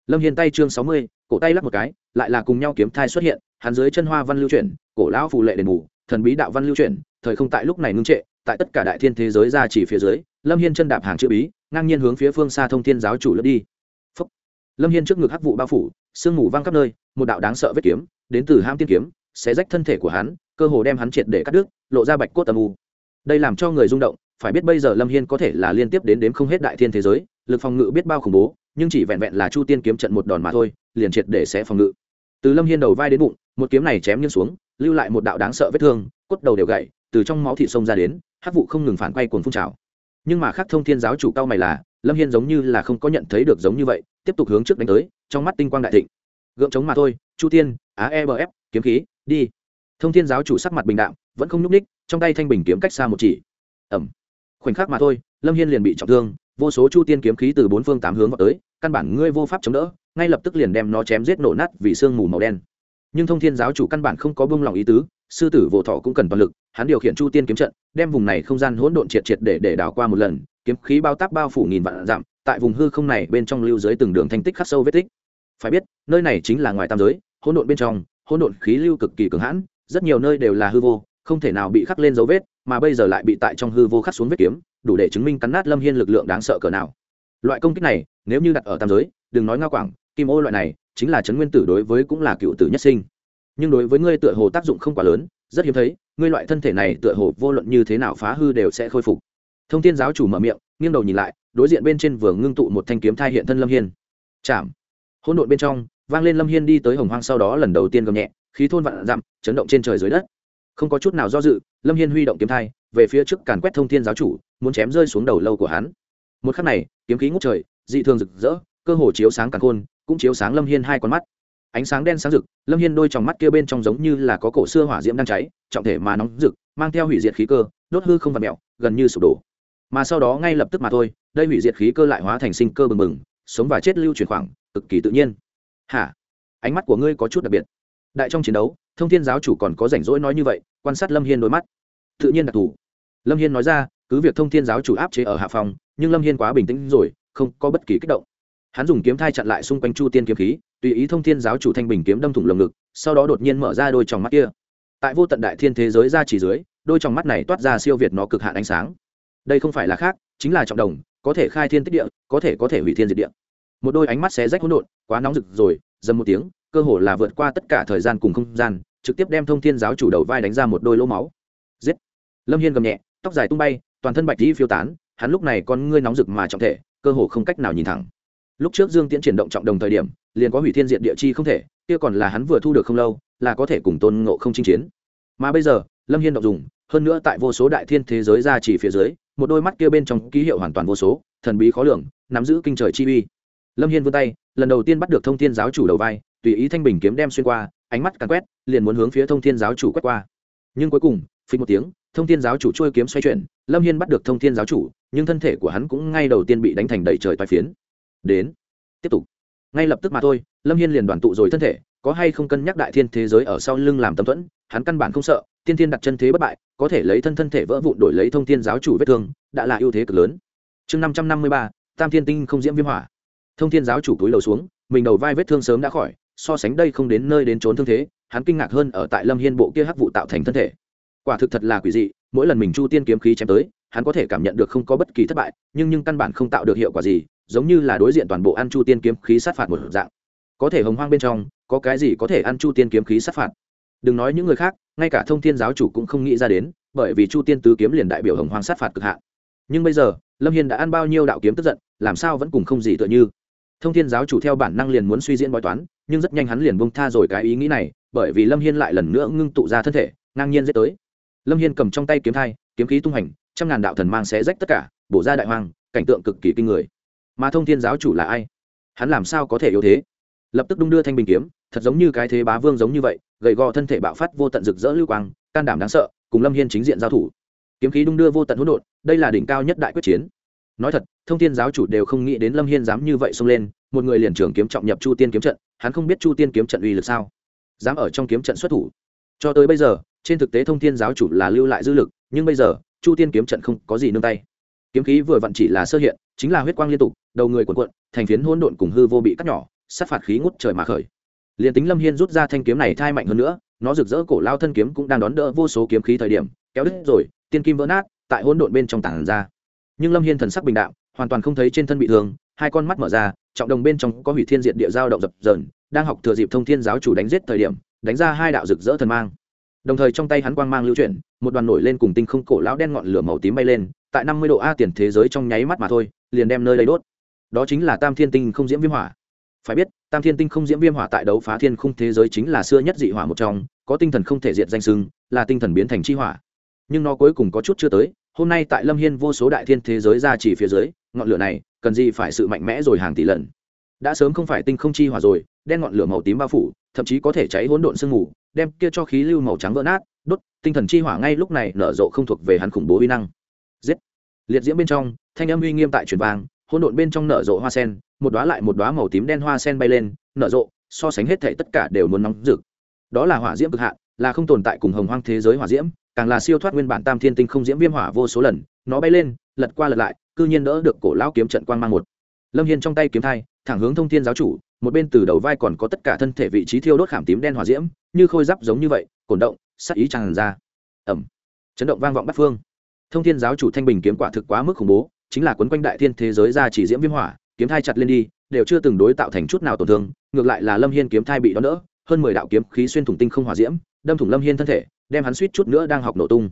Lâm hiền tay chương sáu mươi, cổ tay lắc một cái, lại là cùng nhau kiếm thai xuất hiện, hắn dưới chân hoa văn lưu chuyển, cổ lão phù lệ đền bù, thần bí đạo văn lưu chuyển, thời không tại lúc này ngưng trệ, tại tất cả đại thiên thế giới ra chỉ phía dưới, lâm hiên chân đạp hàng chữ bí, ngang nhiên hướng phía phương xa thông thiên giáo chủ lướt đi lâm hiên trước ngực hắc vụ bao phủ, sương mù văng khắp nơi, một đạo đáng sợ vết kiếm, đến từ ham tiên kiếm sẽ rách thân thể của hắn, cơ hồ đem hắn triệt để cắt đứt, lộ ra bạch cốt tầm u. Đây làm cho người rung động, phải biết bây giờ lâm hiên có thể là liên tiếp đến đếm không hết đại thiên thế giới, lực phòng ngự biết bao khủng bố, nhưng chỉ vẹn vẹn là chu tiên kiếm trận một đòn mà thôi, liền triệt để sẽ phòng ngự. Từ lâm hiên đầu vai đến bụng, một kiếm này chém nghiêng xuống, lưu lại một đạo đáng sợ vết thương, cốt đầu đều gãy, từ trong máu thịt sông ra đến, hắc vụ không ngừng phản quay cuồng phun trào. Nhưng mà khắc thông thiên giáo chủ cao mày là, lâm hiên giống như là không có nhận thấy được giống như vậy tiếp tục hướng trước đánh tới, trong mắt tinh quang đại thịnh. Gượng chống mà thôi, chu tiên á e b f kiếm khí, đi. Thông thiên giáo chủ sắc mặt bình đạm, vẫn không nhúc ních trong tay thanh bình kiếm cách xa một chỉ. Ẩm. Khoảnh khắc mà thôi, lâm hiên liền bị trọng thương, vô số chu tiên kiếm khí từ bốn phương tám hướng vào tới, căn bản ngươi vô pháp chống đỡ, ngay lập tức liền đem nó chém giết nổ nát vì sương mù màu đen. Nhưng thông thiên giáo chủ căn bản không có bông lòng ý tứ, sư tử vô thọ cũng cần toàn lực, hắn điều khiển chu tiên kiếm trận, đem vùng này không gian hỗn độn triệt triệt để để đảo qua một lần, kiếm khí bao tác bao phủ nghìn vạn dặm tại vùng hư không này bên trong lưu dưới từng đường thanh tích khắc sâu vết tích. Phải biết, nơi này chính là ngoài tam giới, hỗn độn bên trong, hỗn độn khí lưu cực kỳ cường hãn, rất nhiều nơi đều là hư vô, không thể nào bị khắc lên dấu vết, mà bây giờ lại bị tại trong hư vô khắc xuống vết kiếm, đủ để chứng minh cắn nát lâm hiên lực lượng đáng sợ cỡ nào. Loại công kích này, nếu như đặt ở tam giới, đừng nói ngao quảng, kim ô loại này, chính là chấn nguyên tử đối với cũng là cựu tử nhất sinh. Nhưng đối với ngươi tựa hồ tác dụng không quá lớn, rất hiếm thấy, ngươi loại thân thể này tựa hồ vô luận như thế nào phá hư đều sẽ khôi phục. Thông tin giáo chủ mở miệng, nghiêng đầu nhìn lại đối diện bên trên vừa ngưng tụ một thanh kiếm thai hiện thân lâm hiên. Chạm. Hỗn độn bên trong, vang lên lâm hiên đi tới hồng hoang sau đó lần đầu tiên gầm nhẹ, khí thôn vạn dặm, chấn động trên trời dưới đất. Không có chút nào do dự, lâm hiên huy động kiếm thai, về phía trước càn quét thông thiên giáo chủ, muốn chém rơi xuống đầu lâu của hắn. Một khắc này, kiếm khí ngút trời, dị thường rực rỡ, cơ hồ chiếu sáng càn khôn, cũng chiếu sáng lâm hiên hai con mắt. Ánh sáng đen sáng rực, lâm hiên đôi trong mắt kia bên trong giống như là có cổ xưa hỏa diễm đang cháy, trọng thể mà nóng rực, mang theo hủy diệt khí cơ, đốt hư không và mẹo, gần như sụp đổ. Mà sau đó ngay lập tức mà thôi đây hủy diệt khí cơ lại hóa thành sinh cơ bừng bừng, sống và chết lưu chuyển khoảng, cực kỳ tự nhiên. Hả? Ánh mắt của ngươi có chút đặc biệt. Đại trong chiến đấu, thông thiên giáo chủ còn có rảnh rỗi nói như vậy, quan sát lâm hiên đôi mắt. Tự nhiên đặc thù. Lâm hiên nói ra, cứ việc thông thiên giáo chủ áp chế ở hạ phòng, nhưng lâm hiên quá bình tĩnh rồi, không có bất kỳ kích động. Hắn dùng kiếm thai chặn lại xung quanh chu tiên kiếm khí, tùy ý thông thiên giáo chủ thanh bình kiếm đâm thủng lồng ngực, sau đó đột nhiên mở ra đôi tròng mắt kia. Tại vô tận đại thiên thế giới ra chỉ dưới, đôi tròng mắt này toát ra siêu việt nó cực hạn ánh sáng. Đây không phải là khác, chính là trọng đồng có thể khai thiên tích địa, có thể có thể hủy thiên diệt địa. Một đôi ánh mắt xé rách hỗn độn, quá nóng rực rồi, dầm một tiếng, cơ hồ là vượt qua tất cả thời gian cùng không gian, trực tiếp đem thông thiên giáo chủ đầu vai đánh ra một đôi lỗ máu. Giết! Lâm hiên gầm nhẹ, tóc dài tung bay, toàn thân bạch dĩ phiêu tán, hắn lúc này con ngươi nóng rực mà trọng thể, cơ hồ không cách nào nhìn thẳng. Lúc trước dương tiễn triển động trọng đồng thời điểm, liền có hủy thiên diện địa chi không thể, kia còn là hắn vừa thu được không lâu, là có thể cùng tôn ngộ không chinh chiến. Mà bây giờ, lâm hiên động dùng, hơn nữa tại vô số đại thiên thế giới ra chỉ phía dưới một đôi mắt kia bên trong ký hiệu hoàn toàn vô số, thần bí khó lường, nắm giữ kinh trời chi uy. Lâm hiên vươn tay, lần đầu tiên bắt được thông thiên giáo chủ đầu vai, tùy ý thanh bình kiếm đem xuyên qua, ánh mắt càn quét, liền muốn hướng phía thông thiên giáo chủ quét qua. Nhưng cuối cùng phí một tiếng, thông thiên giáo chủ trôi kiếm xoay chuyển, lâm hiên bắt được thông thiên giáo chủ, nhưng thân thể của hắn cũng ngay đầu tiên bị đánh thành đầy trời toai phiến. Đến, tiếp tục. Ngay lập tức mà thôi, lâm hiên liền đoàn tụ rồi thân thể, có hay không cân nhắc đại thiên thế giới ở sau lưng làm tâm thuẫn, hắn căn bản không sợ tiên thiên đặt chân thế bất bại, có thể lấy thân thân thể vỡ vụn đổi lấy thông thiên giáo chủ vết thương, đã là ưu thế cực lớn. Chương năm trăm năm mươi ba, tam thiên tinh không diễm viêm hỏa. Thông thiên giáo chủ túi đầu xuống, mình đầu vai vết thương sớm đã khỏi, so sánh đây không đến nơi đến trốn thương thế, hắn kinh ngạc hơn ở tại lâm hiên bộ kia hắc vụ tạo thành thân thể. Quả thực thật là quỷ dị, mỗi lần mình chu tiên kiếm khí chém tới, hắn có thể cảm nhận được không có bất kỳ thất bại, nhưng nhưng căn bản không tạo được hiệu quả gì, giống như là đối diện toàn bộ ăn chu tiên kiếm khí sát phạt một dạng. Có thể hồng hoang bên trong, có cái gì có thể ăn chu tiên kiếm khí sát phạt? Đừng nói những người khác ngay cả thông thiên giáo chủ cũng không nghĩ ra đến, bởi vì chu tiên tứ kiếm liền đại biểu hồng hoang sát phạt cực hạn. Nhưng bây giờ, lâm hiên đã ăn bao nhiêu đạo kiếm tức giận, làm sao vẫn cùng không gì tựa như? Thông thiên giáo chủ theo bản năng liền muốn suy diễn bói toán, nhưng rất nhanh hắn liền bông tha rồi cái ý nghĩ này, bởi vì lâm hiên lại lần nữa ngưng tụ ra thân thể, ngang nhiên dễ tới. Lâm hiên cầm trong tay kiếm thai, kiếm khí tung hành, trăm ngàn đạo thần mang xé rách tất cả, bổ ra đại hoang, cảnh tượng cực kỳ kinh người. Mà thông thiên giáo chủ là ai? Hắn làm sao có thể yếu thế? Lập tức đung đưa thanh bình kiếm thật giống như cái thế bá vương giống như vậy, gầy gò thân thể bạo phát vô tận rực rỡ lưu quang, can đảm đáng sợ, cùng lâm hiên chính diện giao thủ. Kiếm khí đung đưa vô tận hỗn độn, đây là đỉnh cao nhất đại quyết chiến. Nói thật, thông thiên giáo chủ đều không nghĩ đến lâm hiên dám như vậy xông lên, một người liền trưởng kiếm trọng nhập chu tiên kiếm trận, hắn không biết chu tiên kiếm trận uy lực sao, dám ở trong kiếm trận xuất thủ. Cho tới bây giờ, trên thực tế thông thiên giáo chủ là lưu lại dư lực, nhưng bây giờ, chu tiên kiếm trận không có gì nương tay. Kiếm khí vừa vặn chỉ là sơ hiện, chính là huyết quang liên tục, đầu người cuộn cuộn, thành phiến hỗn độn cùng hư vô bị cắt nhỏ, sát phạt khí ngút trời mà khởi liền tính lâm hiên rút ra thanh kiếm này thai mạnh hơn nữa nó rực rỡ cổ lao thân kiếm cũng đang đón đỡ vô số kiếm khí thời điểm kéo đứt rồi tiên kim vỡ nát tại hỗn độn bên trong tảng ra nhưng lâm hiên thần sắc bình đạo hoàn toàn không thấy trên thân bị thương hai con mắt mở ra trọng đồng bên trong có hủy thiên diện địa giao động dập dờn đang học thừa dịp thông thiên giáo chủ đánh giết thời điểm đánh ra hai đạo rực rỡ thần mang đồng thời trong tay hắn quang mang lưu chuyển một đoàn nổi lên cùng tinh không cổ lão đen ngọn lửa màu tím bay lên tại năm mươi độ a tiền thế giới trong nháy mắt mà thôi liền đem nơi lấy đốt đó chính là tam thiên tinh không diễm viêm hỏa phải biết tam thiên tinh không diễm viêm hỏa tại đấu phá thiên khung thế giới chính là xưa nhất dị hỏa một trong, có tinh thần không thể diệt danh sưng là tinh thần biến thành chi hỏa. Nhưng nó cuối cùng có chút chưa tới, hôm nay tại lâm hiên vô số đại thiên thế giới ra chỉ phía dưới, ngọn lửa này, cần gì phải sự mạnh mẽ rồi hàng tỷ lần. Đã sớm không phải tinh không chi hỏa rồi, đen ngọn lửa màu tím bao phủ, thậm chí có thể cháy hỗn độn sương mù, đem kia cho khí lưu màu trắng vỡ nát, đốt, tinh thần chi hỏa ngay lúc này nở rộ không thuộc về hắn khủng bố uy năng. Giết! Liệt diễm bên trong, thanh âm uy nghiêm tại truyền vàng hỗn độn bên trong nở rộ hoa sen, một đóa lại một đóa màu tím đen hoa sen bay lên, nở rộ, so sánh hết thảy tất cả đều muốn nóng rực. Đó là hỏa diễm cực hạn, là không tồn tại cùng hồng hoang thế giới hỏa diễm, càng là siêu thoát nguyên bản tam thiên tinh không diễm viêm hỏa vô số lần, nó bay lên, lật qua lật lại, cư nhiên đỡ được cổ lão kiếm trận quang mang một. Lâm hiên trong tay kiếm thai, thẳng hướng thông thiên giáo chủ, một bên từ đầu vai còn có tất cả thân thể vị trí thiêu đốt khảm tím đen hỏa diễm, như khôi giáp giống như vậy, cổn động, sắc ý tràn ra. Ẩm. Chấn động vang vọng bắt phương. Thông thiên giáo chủ thanh bình kiếm quả thực quá mức khủng bố chính là quấn quanh đại thiên thế giới ra chỉ diễm viêm hỏa, kiếm thai chặt lên đi, đều chưa từng đối tạo thành chút nào tổn thương, ngược lại là lâm hiên kiếm thai bị đón đỡ, hơn mười đạo kiếm khí xuyên thủng tinh không hỏa diễm, đâm thủng lâm hiên thân thể, đem hắn suýt chút nữa đang học nổ tung.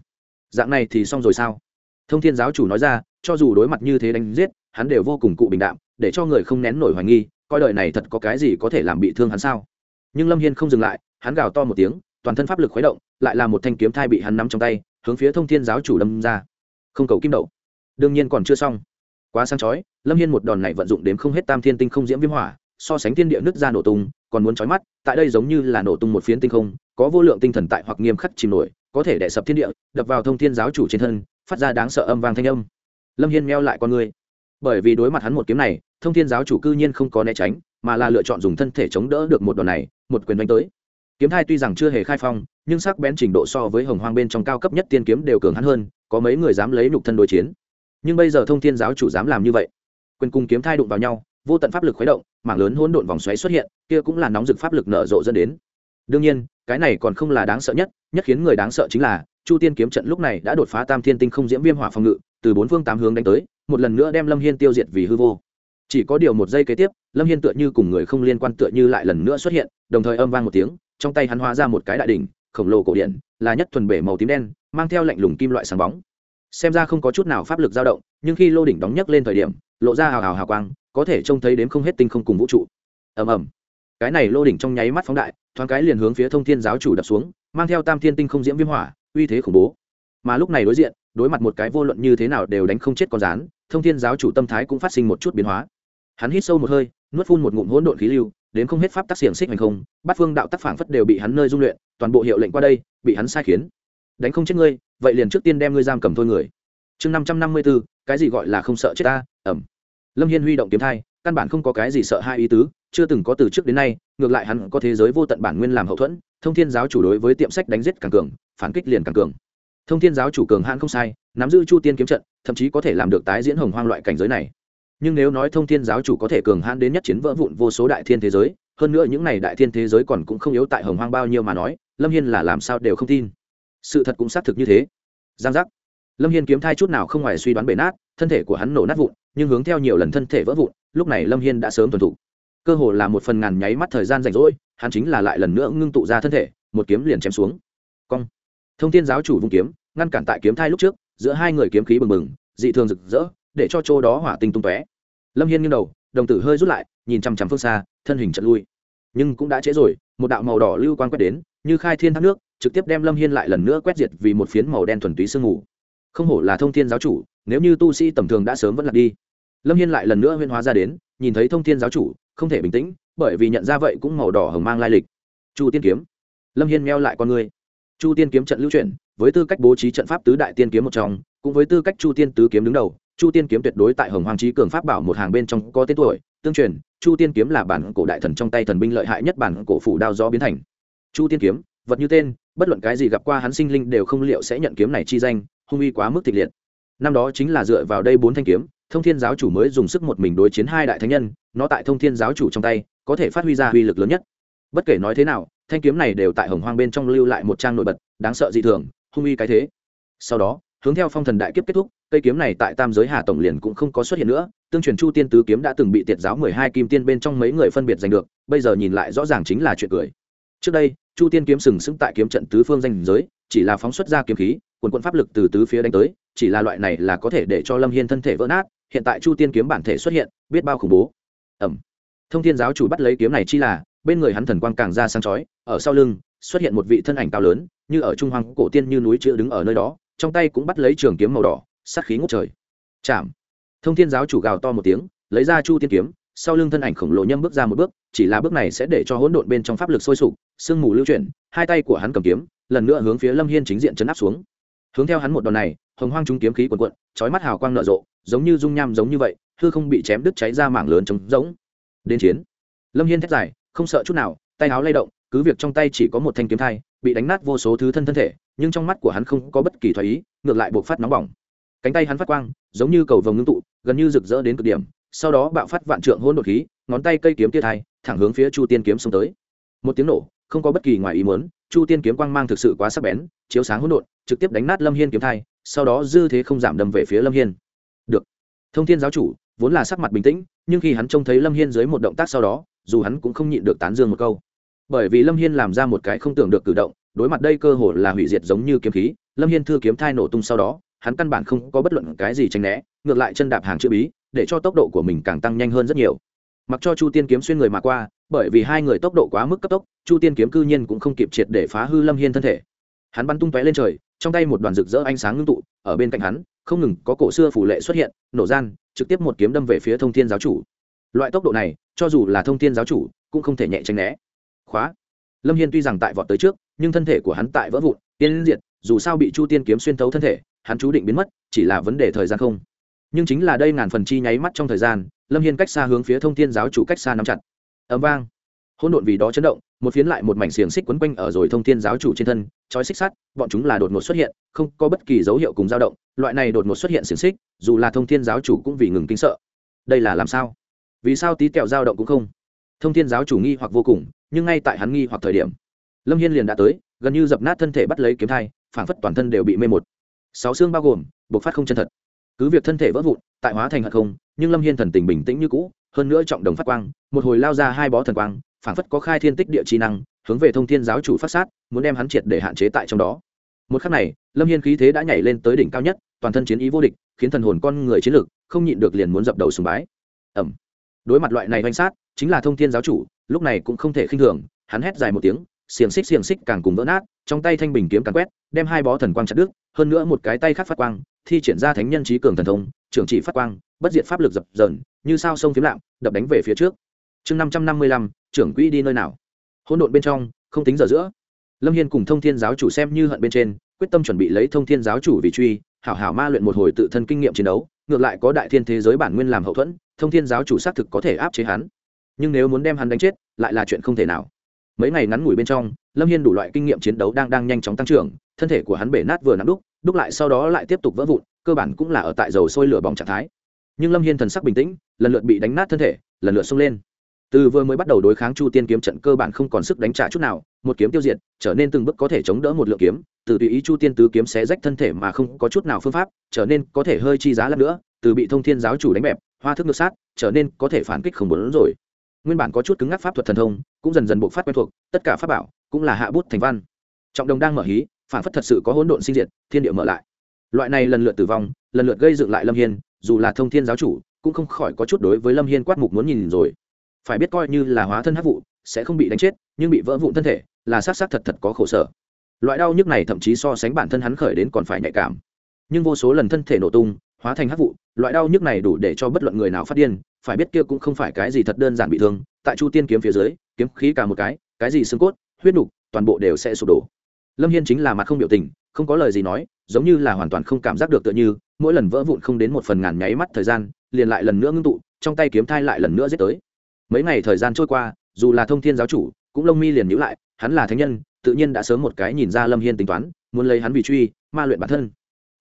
Dạng này thì xong rồi sao? Thông thiên giáo chủ nói ra, cho dù đối mặt như thế đánh giết, hắn đều vô cùng cụ bình đạm, để cho người không nén nổi hoài nghi, coi đời này thật có cái gì có thể làm bị thương hắn sao? Nhưng lâm hiên không dừng lại, hắn gào to một tiếng, toàn thân pháp lực khuấy động, lại là một thanh kiếm thai bị hắn nắm trong tay, hướng phía thông thiên giáo chủ đâm ra. Không cầu kim đậu đương nhiên còn chưa xong. Quá sáng chói, lâm hiên một đòn này vận dụng đến không hết tam thiên tinh không diễm viêm hỏa, so sánh thiên địa nứt ra nổ tung, còn muốn chói mắt, tại đây giống như là nổ tung một phiến tinh không, có vô lượng tinh thần tại hoặc nghiêm khắc chìm nổi, có thể đè sập thiên địa, đập vào thông thiên giáo chủ trên thân, phát ra đáng sợ âm vang thanh âm. Lâm hiên meo lại con người. Bởi vì đối mặt hắn một kiếm này, thông thiên giáo chủ cư nhiên không có né tránh, mà là lựa chọn dùng thân thể chống đỡ được một đòn này, một quyền đánh tới. Kiếm thai tuy rằng chưa hề khai phong, nhưng sắc bén trình độ so với hồng hoang bên trong cao cấp nhất tiên kiếm đều cường hắn hơn, có mấy người dám lấy nhục thân đối chiến nhưng bây giờ thông thiên giáo chủ dám làm như vậy, quyền cùng kiếm thai đụng vào nhau, vô tận pháp lực khuấy động, mảng lớn hỗn độn vòng xoáy xuất hiện, kia cũng là nóng rực pháp lực nở rộ dẫn đến. Đương nhiên, cái này còn không là đáng sợ nhất nhất khiến người đáng sợ chính là, chu tiên kiếm trận lúc này đã đột phá tam thiên tinh không diễm viêm hỏa phòng ngự, từ bốn phương tám hướng đánh tới, một lần nữa đem lâm hiên tiêu diệt vì hư vô. Chỉ có điều một giây kế tiếp, lâm hiên tựa như cùng người không liên quan tựa như lại lần nữa xuất hiện, đồng thời âm vang một tiếng, trong tay hắn hóa ra một cái đại đỉnh, khổng lồ cổ điện, là nhất thuần bể màu tím đen, mang theo lạnh lùng kim loại sáng bóng xem ra không có chút nào pháp lực dao động, nhưng khi lô đỉnh đóng nhấc lên thời điểm, lộ ra hào hào hào quang, có thể trông thấy đến không hết tinh không cùng vũ trụ. Ầm ầm. Cái này lô đỉnh trong nháy mắt phóng đại, thoáng cái liền hướng phía thông thiên giáo chủ đập xuống, mang theo tam thiên tinh không diễm viêm hỏa, uy thế khủng bố. Mà lúc này đối diện, đối mặt một cái vô luận như thế nào đều đánh không chết con rán thông thiên giáo chủ tâm thái cũng phát sinh một chút biến hóa. Hắn hít sâu một hơi, nuốt phun một ngụm hỗn độn khí lưu đến không hết pháp tác xiềng xích hành không, bát phương đạo tác phản phất đều bị hắn nơi dung luyện, toàn bộ hiệu lệnh qua đây, bị hắn sai khiến đánh không chết ngươi, vậy liền trước tiên đem ngươi giam cầm thôi người. Chương năm trăm năm mươi b ố cái gì gọi là không sợ chết ta, ẩm. Lâm hiên huy động kiếm thai, căn bản không có cái gì sợ hai ý tứ, chưa từng có từ trước đến nay, ngược lại hắn có thế giới vô tận bản nguyên làm hậu thuẫn, thông thiên giáo chủ đối với tiệm sách đánh giết càng cường, phản kích liền càng cường. Thông thiên giáo chủ cường hãn không sai, nắm giữ chu tiên kiếm trận, thậm chí có thể làm được tái diễn hồng hoang loại cảnh giới này. Nhưng nếu nói thông thiên giáo chủ có thể cường hãn đến nhất chiến vỡ vụn vô số đại thiên thế giới, hơn nữa những này đại thiên thế giới còn cũng không yếu tại hồng hoang bao nhiêu mà nói, lâm hiên là làm sao đều không tin sự thật cũng xác thực như thế. Giang giác. Lâm hiên kiếm thai chút nào không ngoài suy đoán bể nát, thân thể của hắn nổ nát vụn, nhưng hướng theo nhiều lần thân thể vỡ vụn, lúc này lâm hiên đã sớm tuần thủ. Cơ hồ là một phần ngàn nháy mắt thời gian rảnh rỗi, hắn chính là lại lần nữa ngưng tụ ra thân thể, một kiếm liền chém xuống. Cong. Thông thiên giáo chủ vung kiếm, ngăn cản tại kiếm thai lúc trước, giữa hai người kiếm khí bừng bừng, dị thường rực rỡ, để cho chỗ đó hỏa tinh tung tóe. Lâm hiên nghiêng đầu, đồng tử hơi rút lại, nhìn chằm chằm phương xa, thân hình chật lui. Nhưng cũng đã trễ rồi, một đạo màu đỏ lưu quan quét đến, như khai thiên thác nước trực tiếp đem lâm hiên lại lần nữa quét diệt vì một phiến màu đen thuần túy sương mù. Không hổ là thông thiên giáo chủ, nếu như tu sĩ tầm thường đã sớm vẫn lạc đi. Lâm hiên lại lần nữa huyên hóa ra đến, nhìn thấy thông thiên giáo chủ, không thể bình tĩnh, bởi vì nhận ra vậy cũng màu đỏ hồng mang lai lịch. Chu tiên kiếm. Lâm hiên meo lại con người chu tiên kiếm trận lưu chuyển, với tư cách bố trí trận pháp tứ đại tiên kiếm một trong, cũng với tư cách chu tiên tứ kiếm đứng đầu, chu tiên kiếm tuyệt đối tại hồng hoàng trí cường pháp bảo một hàng bên trong có tên tuổi, tương truyền, chu tiên kiếm là bản cổ đại thần trong tay thần binh lợi hại nhất bản cổ phủ đao do biến thành. Chu tiên kiếm, vật như tên bất luận cái gì gặp qua hắn sinh linh đều không liệu sẽ nhận kiếm này chi danh, hung uy quá mức tịch liệt. Năm đó chính là dựa vào đây bốn thanh kiếm, thông thiên giáo chủ mới dùng sức một mình đối chiến hai đại thánh nhân, nó tại thông thiên giáo chủ trong tay, có thể phát huy ra uy lực lớn nhất. Bất kể nói thế nào, thanh kiếm này đều tại hồng hoang bên trong lưu lại một trang nổi bật, đáng sợ dị thường, hung uy cái thế. Sau đó, hướng theo phong thần đại kiếp kết thúc, cây kiếm này tại tam giới hà tổng liền cũng không có xuất hiện nữa, tương truyền chu tiên tứ kiếm đã từng bị tiệt giáo mười hai kim tiên bên trong mấy người phân biệt giành được, bây giờ nhìn lại rõ ràng chính là chuyện cười. Trước đây chu tiên kiếm sừng sững tại kiếm trận tứ phương danh giới, chỉ là phóng xuất ra kiếm khí, quần quận pháp lực từ tứ phía đánh tới, chỉ là loại này là có thể để cho lâm hiên thân thể vỡ nát, hiện tại chu tiên kiếm bản thể xuất hiện, biết bao khủng bố. Ẩm. Thông thiên giáo chủ bắt lấy kiếm này chi là, bên người hắn thần quang càng ra sáng chói, ở sau lưng, xuất hiện một vị thân ảnh cao lớn, như ở trung hoàng cổ tiên như núi chữ đứng ở nơi đó, trong tay cũng bắt lấy trường kiếm màu đỏ, sát khí ngút trời. Chạm. Thông thiên giáo chủ gào to một tiếng, lấy ra chu tiên kiếm, sau lưng thân ảnh khổng lồ nhâm bước ra một bước, chỉ là bước này sẽ để cho hỗn độn bên trong pháp lực sôi sục sương mù lưu chuyển, hai tay của hắn cầm kiếm, lần nữa hướng phía lâm hiên chính diện chấn áp xuống. Hướng theo hắn một đòn này, hồng hoang trung kiếm khí quần quận trói mắt hào quang nở rộ, giống như dung nham giống như vậy, hư không bị chém đứt cháy ra mảng lớn trống rỗng. Đến chiến. Lâm hiên thét dài, không sợ chút nào, tay áo lay động, cứ việc trong tay chỉ có một thanh kiếm thai, bị đánh nát vô số thứ thân thân thể, nhưng trong mắt của hắn không có bất kỳ thoái ý, ngược lại buộc phát nóng bỏng. Cánh tay hắn phát quang, giống như cầu vồng ngưng tụ, gần như rực rỡ đến cực điểm, sau đó bạo phát vạn trượng hôn đột khí, ngón tay cây kiếm tia thai, thẳng hướng phía chu tiên kiếm xông tới. Một tiếng nổ không có bất kỳ ngoài ý muốn, chu tiên kiếm quang mang thực sự quá sắc bén, chiếu sáng hỗn độn, trực tiếp đánh nát lâm hiên kiếm thai, sau đó dư thế không giảm đâm về phía lâm hiên. Được. Thông thiên giáo chủ, vốn là sắc mặt bình tĩnh, nhưng khi hắn trông thấy lâm hiên dưới một động tác sau đó, dù hắn cũng không nhịn được tán dương một câu. Bởi vì lâm hiên làm ra một cái không tưởng được cử động, đối mặt đây cơ hồ là hủy diệt giống như kiếm khí, lâm hiên thư kiếm thai nổ tung sau đó, hắn căn bản không có bất luận cái gì tranh né, ngược lại chân đạp hàng chữ bí, để cho tốc độ của mình càng tăng nhanh hơn rất nhiều mặc cho chu tiên kiếm xuyên người mà qua, bởi vì hai người tốc độ quá mức cấp tốc, chu tiên kiếm cư nhiên cũng không kịp triệt để phá hư lâm hiên thân thể. Hắn bắn tung tóe lên trời, trong tay một đoàn rực rỡ ánh sáng ngưng tụ, ở bên cạnh hắn, không ngừng có cổ xưa phủ lệ xuất hiện, nổ gian, trực tiếp một kiếm đâm về phía thông thiên giáo chủ. Loại tốc độ này, cho dù là thông thiên giáo chủ, cũng không thể nhẹ tránh né. Khóa. Lâm hiên tuy rằng tại vọt tới trước, nhưng thân thể của hắn tại vỡ vụn tiên diệt, dù sao bị chu tiên kiếm xuyên thấu thân thể, hắn chú định biến mất, chỉ là vấn đề thời gian không nhưng chính là đây ngàn phần chi nháy mắt trong thời gian, lâm hiên cách xa hướng phía thông thiên giáo chủ cách xa nắm chặt. Ấm vang. Hỗn độn vì đó chấn động, một phiến lại một mảnh xiềng xích quấn quanh ở rồi thông thiên giáo chủ trên thân trói xích sắt, bọn chúng là đột ngột xuất hiện, không có bất kỳ dấu hiệu cùng dao động, loại này đột ngột xuất hiện xiềng xích, dù là thông thiên giáo chủ cũng vì ngừng kinh sợ. Đây là làm sao? Vì sao tí kẹo dao động cũng không? Thông thiên giáo chủ nghi hoặc vô cùng, nhưng ngay tại hắn nghi hoặc thời điểm, lâm hiên liền đã tới, gần như dập nát thân thể bắt lấy kiếm thai, phảng phất toàn thân đều bị mê một. Sáu xương bao gồm, bộc phát không chân thật cứ việc thân thể vỡ vụn, tại hóa thành hạt không, nhưng lâm hiên thần tình bình tĩnh như cũ, hơn nữa trọng đồng phát quang, một hồi lao ra hai bó thần quang phản phất có khai thiên tích địa trí năng, hướng về thông thiên giáo chủ phát sát, muốn đem hắn triệt để hạn chế tại trong đó. Một khắc này, lâm hiên khí thế đã nhảy lên tới đỉnh cao nhất, toàn thân chiến ý vô địch, khiến thần hồn con người chiến lược không nhịn được liền muốn dập đầu sùng bái. Ẩm. Đối mặt loại này oanh sát, chính là thông thiên giáo chủ, lúc này cũng không thể khinh thường, hắn hét dài một tiếng, xiềng xích xiềng xích càng cùng vỡ nát trong tay thanh bình kiếm càn quét, đem hai bó thần quang chặt đứt, hơn nữa một cái tay khác phát quang, thi triển ra thánh nhân trí cường thần thông, trưởng chỉ phát quang, bất diệt pháp lực dập dờn, như sao sông phiếm lạm đập đánh về phía trước. Chương năm trăm năm mươi lăm, trưởng quỹ đi nơi nào? Hỗn độn bên trong, không tính giờ giữa. Lâm hiên cùng thông thiên giáo chủ xem như hận bên trên, quyết tâm chuẩn bị lấy thông thiên giáo chủ vì truy, hảo hảo ma luyện một hồi tự thân kinh nghiệm chiến đấu, ngược lại có đại thiên thế giới bản nguyên làm hậu thuẫn, thông thiên giáo chủ xác thực có thể áp chế hắn. Nhưng nếu muốn đem hắn đánh chết, lại là chuyện không thể nào mấy ngày ngắn ngủi bên trong, lâm hiên đủ loại kinh nghiệm chiến đấu đang đang nhanh chóng tăng trưởng, thân thể của hắn bể nát vừa nắm đúc đúc lại sau đó lại tiếp tục vỡ vụn, cơ bản cũng là ở tại dầu sôi lửa bỏng trạng thái. Nhưng lâm hiên thần sắc bình tĩnh, lần lượt bị đánh nát thân thể, lần lượt sung lên. Từ vừa mới bắt đầu đối kháng chu tiên kiếm trận cơ bản không còn sức đánh trả chút nào, một kiếm tiêu diệt, trở nên từng bước có thể chống đỡ một lượng kiếm, từ tùy ý chu tiên tứ kiếm xé rách thân thể mà không có chút nào phương pháp, trở nên có thể hơi chi giá lắm nữa, từ bị thông thiên giáo chủ đánh bẹp, hoa thức ngược sát, trở nên có thể phản kích không muốn rồi nguyên bản có chút cứng ngắc pháp thuật thần thông, cũng dần dần bộc phát quen thuộc, tất cả pháp bảo cũng là hạ bút thành văn. Trọng đồng đang mở hí, phản phất thật sự có hỗn độn sinh diệt, thiên địa mở lại. Loại này lần lượt tử vong, lần lượt gây dựng lại lâm hiên, dù là thông thiên giáo chủ, cũng không khỏi có chút đối với lâm hiên quát mục muốn nhìn rồi. Phải biết coi như là hóa thân hắc vụ, sẽ không bị đánh chết, nhưng bị vỡ vụn thân thể, là sát sát thật thật có khổ sở. Loại đau nhức này thậm chí so sánh bản thân hắn khởi đến còn phải nhạy cảm. Nhưng vô số lần thân thể nổ tung, hóa thành hắc vụ, loại đau nhức này đủ để cho bất luận người nào phát điên phải biết kia cũng không phải cái gì thật đơn giản bị thương, tại chu tiên kiếm phía dưới, kiếm khí cả một cái cái gì xương cốt, huyết nục, toàn bộ đều sẽ sụp đổ. Lâm hiên chính là mặt không biểu tình, không có lời gì nói, giống như là hoàn toàn không cảm giác được tựa như, mỗi lần vỡ vụn không đến một phần ngàn nháy mắt thời gian, liền lại lần nữa ngưng tụ, trong tay kiếm thai lại lần nữa giết tới. Mấy ngày thời gian trôi qua, dù là thông thiên giáo chủ, cũng lông mi liền nhữ lại, hắn là thánh nhân, tự nhiên đã sớm một cái nhìn ra lâm hiên tính toán, muốn lấy hắn vì truy, ma luyện bản thân.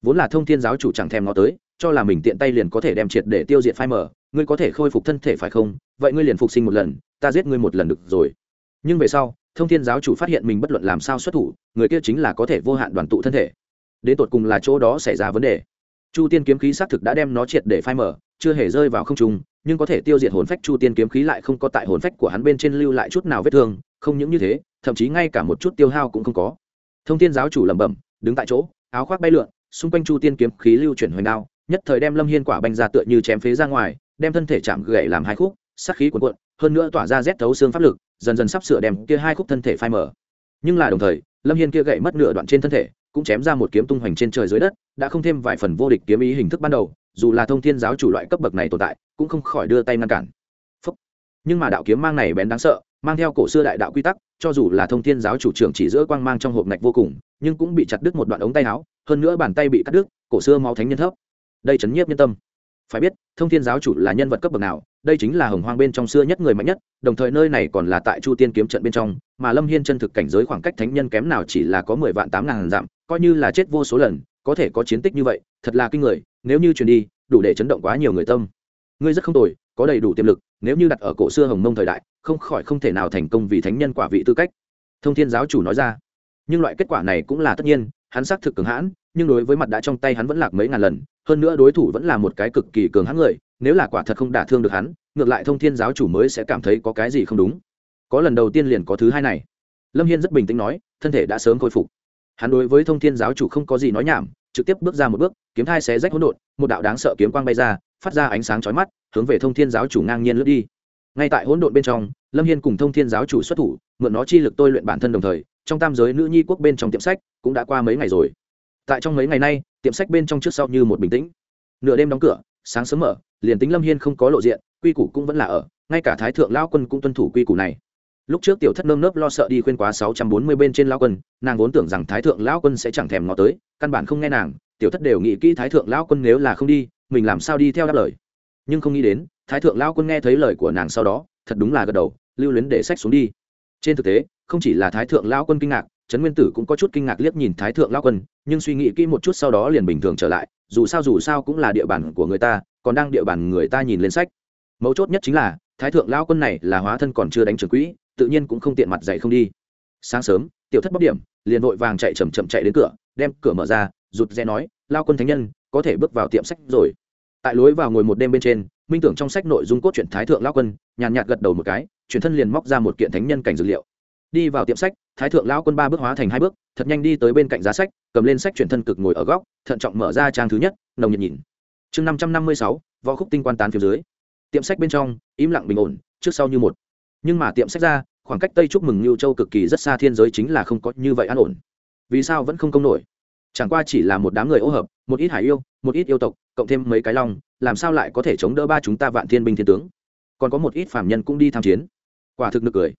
Vốn là thông thiên giáo chủ chẳng thèm ngó tới, cho là mình tiện tay liền có thể đem triệt để tiêu diệt phai mở ngươi có thể khôi phục thân thể phải không? Vậy ngươi liền phục sinh một lần, ta giết ngươi một lần được rồi. Nhưng về sau, thông thiên giáo chủ phát hiện mình bất luận làm sao xuất thủ, người kia chính là có thể vô hạn đoàn tụ thân thể. Đến tột cùng là chỗ đó xảy ra vấn đề. Chu tiên kiếm khí xác thực đã đem nó triệt để phai mở chưa hề rơi vào không trung, nhưng có thể tiêu diệt hồn phách chu tiên kiếm khí lại không có tại hồn phách của hắn bên trên lưu lại chút nào vết thương, không những như thế, thậm chí ngay cả một chút tiêu hao cũng không có. Thông thiên giáo chủ lẩm bẩm, đứng tại chỗ, áo khoác bay lượn, xung quanh chu tiên kiếm khí lưu chuyển hoành đao, nhất thời đem lâm hiên quả banh ra tựa như chém phế ra ngoài đem thân thể chạm gậy làm hai khúc, sát khí cuồn cuộn, hơn nữa tỏa ra rét thấu xương pháp lực, dần dần sắp sửa đem kia hai khúc thân thể phai mở nhưng là đồng thời, lâm hiên kia gậy mất nửa đoạn trên thân thể, cũng chém ra một kiếm tung hoành trên trời dưới đất, đã không thêm vài phần vô địch kiếm ý hình thức ban đầu, dù là thông thiên giáo chủ loại cấp bậc này tồn tại, cũng không khỏi đưa tay ngăn cản. Phúc. nhưng mà đạo kiếm mang này bén đáng sợ, mang theo cổ xưa đại đạo quy tắc, cho dù là thông thiên giáo chủ trưởng chỉ giữa quang mang trong hộp ngạch vô cùng, nhưng cũng bị chặt đứt một đoạn ống tay áo, hơn nữa bàn tay bị cắt đứt, cổ xưa máu thánh nhân thấp. Đây chấn nhiếp nhân tâm phải biết, thông thiên giáo chủ là nhân vật cấp bậc nào, đây chính là hồng hoang bên trong xưa nhất người mạnh nhất, đồng thời nơi này còn là tại chu tiên kiếm trận bên trong, mà lâm hiên chân thực cảnh giới khoảng cách thánh nhân kém nào chỉ là có mười vạn tám ngàn dặm, coi như là chết vô số lần, có thể có chiến tích như vậy, thật là kinh người, nếu như truyền đi, đủ để chấn động quá nhiều người tâm. Ngươi rất không tồi, có đầy đủ tiềm lực, nếu như đặt ở cổ xưa hồng mông thời đại, không khỏi không thể nào thành công vì thánh nhân quả vị tư cách. Thông thiên giáo chủ nói ra. Nhưng loại kết quả này cũng là tất nhiên hắn xác thực cường hãn, nhưng đối với mặt đã trong tay hắn vẫn lạc mấy ngàn lần, hơn nữa đối thủ vẫn là một cái cực kỳ cường hãn người, nếu là quả thật không đả thương được hắn, ngược lại thông thiên giáo chủ mới sẽ cảm thấy có cái gì không đúng. Có lần đầu tiên liền có thứ hai này. Lâm hiên rất bình tĩnh nói, thân thể đã sớm khôi phục. Hắn đối với thông thiên giáo chủ không có gì nói nhảm, trực tiếp bước ra một bước, kiếm thai xé rách hỗn độn, một đạo đáng sợ kiếm quang bay ra, phát ra ánh sáng chói mắt, hướng về thông thiên giáo chủ ngang nhiên lướt đi. Ngay tại hỗn độn bên trong, lâm hiên cùng thông thiên giáo chủ xuất thủ, mượn nó chi lực tôi luyện bản thân đồng thời trong tam giới nữ nhi quốc bên trong tiệm sách cũng đã qua mấy ngày rồi. Tại trong mấy ngày nay, tiệm sách bên trong trước sau như một bình tĩnh. Nửa đêm đóng cửa, sáng sớm mở, liền tính lâm hiên không có lộ diện, quy củ cũng vẫn là ở, ngay cả thái thượng lao quân cũng tuân thủ quy củ này. Lúc trước tiểu thất nơm nớp lo sợ đi khuyên quá sáu trăm bốn mươi bên trên lao quân, nàng vốn tưởng rằng thái thượng lao quân sẽ chẳng thèm ngó tới, căn bản không nghe nàng, tiểu thất đều nghĩ kỹ thái thượng lao quân nếu là không đi, mình làm sao đi theo đáp lời. Nhưng không nghĩ đến, thái thượng lao quân nghe thấy lời của nàng sau đó, thật đúng là gật đầu, lưu luyến để sách xuống đi. Trên thực tế không chỉ là thái thượng lao quân kinh ngạc, trấn nguyên tử cũng có chút kinh ngạc liếc nhìn thái thượng lao quân, nhưng suy nghĩ kỹ một chút sau đó liền bình thường trở lại, dù sao dù sao cũng là địa bàn của người ta, còn đang địa bàn người ta nhìn lên sách. Mấu chốt nhất chính là, thái thượng lao quân này là hóa thân còn chưa đánh trường quỹ, tự nhiên cũng không tiện mặt dạy không đi. Sáng sớm, tiểu thất bóc điểm, liền vội vàng chạy chầm chậm chạy đến cửa, đem cửa mở ra, rụt rè nói lao quân thánh nhân, có thể bước vào tiệm sách rồi. Tại lối vào ngồi một đêm bên trên, minh tưởng trong sách nội dung cốt truyện thái thượng lao quân, nhàn nhạt gật đầu một cái, chuyển thân liền móc ra một kiện thánh nhân cảnh dược liệu đi vào tiệm sách, thái thượng lao quân ba bước hóa thành hai bước, thật nhanh đi tới bên cạnh giá sách, cầm lên sách chuyển thân cực ngồi ở góc, thận trọng mở ra trang thứ nhất, nồng nhiệt nhìn. Chương năm trăm năm mươi sáu, võ khúc tinh quan tán phía dưới. Tiệm sách bên trong, im lặng bình ổn, trước sau như một. Nhưng mà tiệm sách ra, khoảng cách tây chúc mừng lưu châu cực kỳ rất xa thiên giới chính là không có như vậy an ổn. Vì sao vẫn không công nổi? Chẳng qua chỉ là một đám người ô hợp, một ít hải yêu, một ít yêu tộc, cộng thêm mấy cái long, làm sao lại có thể chống đỡ ba chúng ta vạn thiên binh thiên tướng? Còn có một ít phạm nhân cũng đi tham chiến. Quả thực nực cười.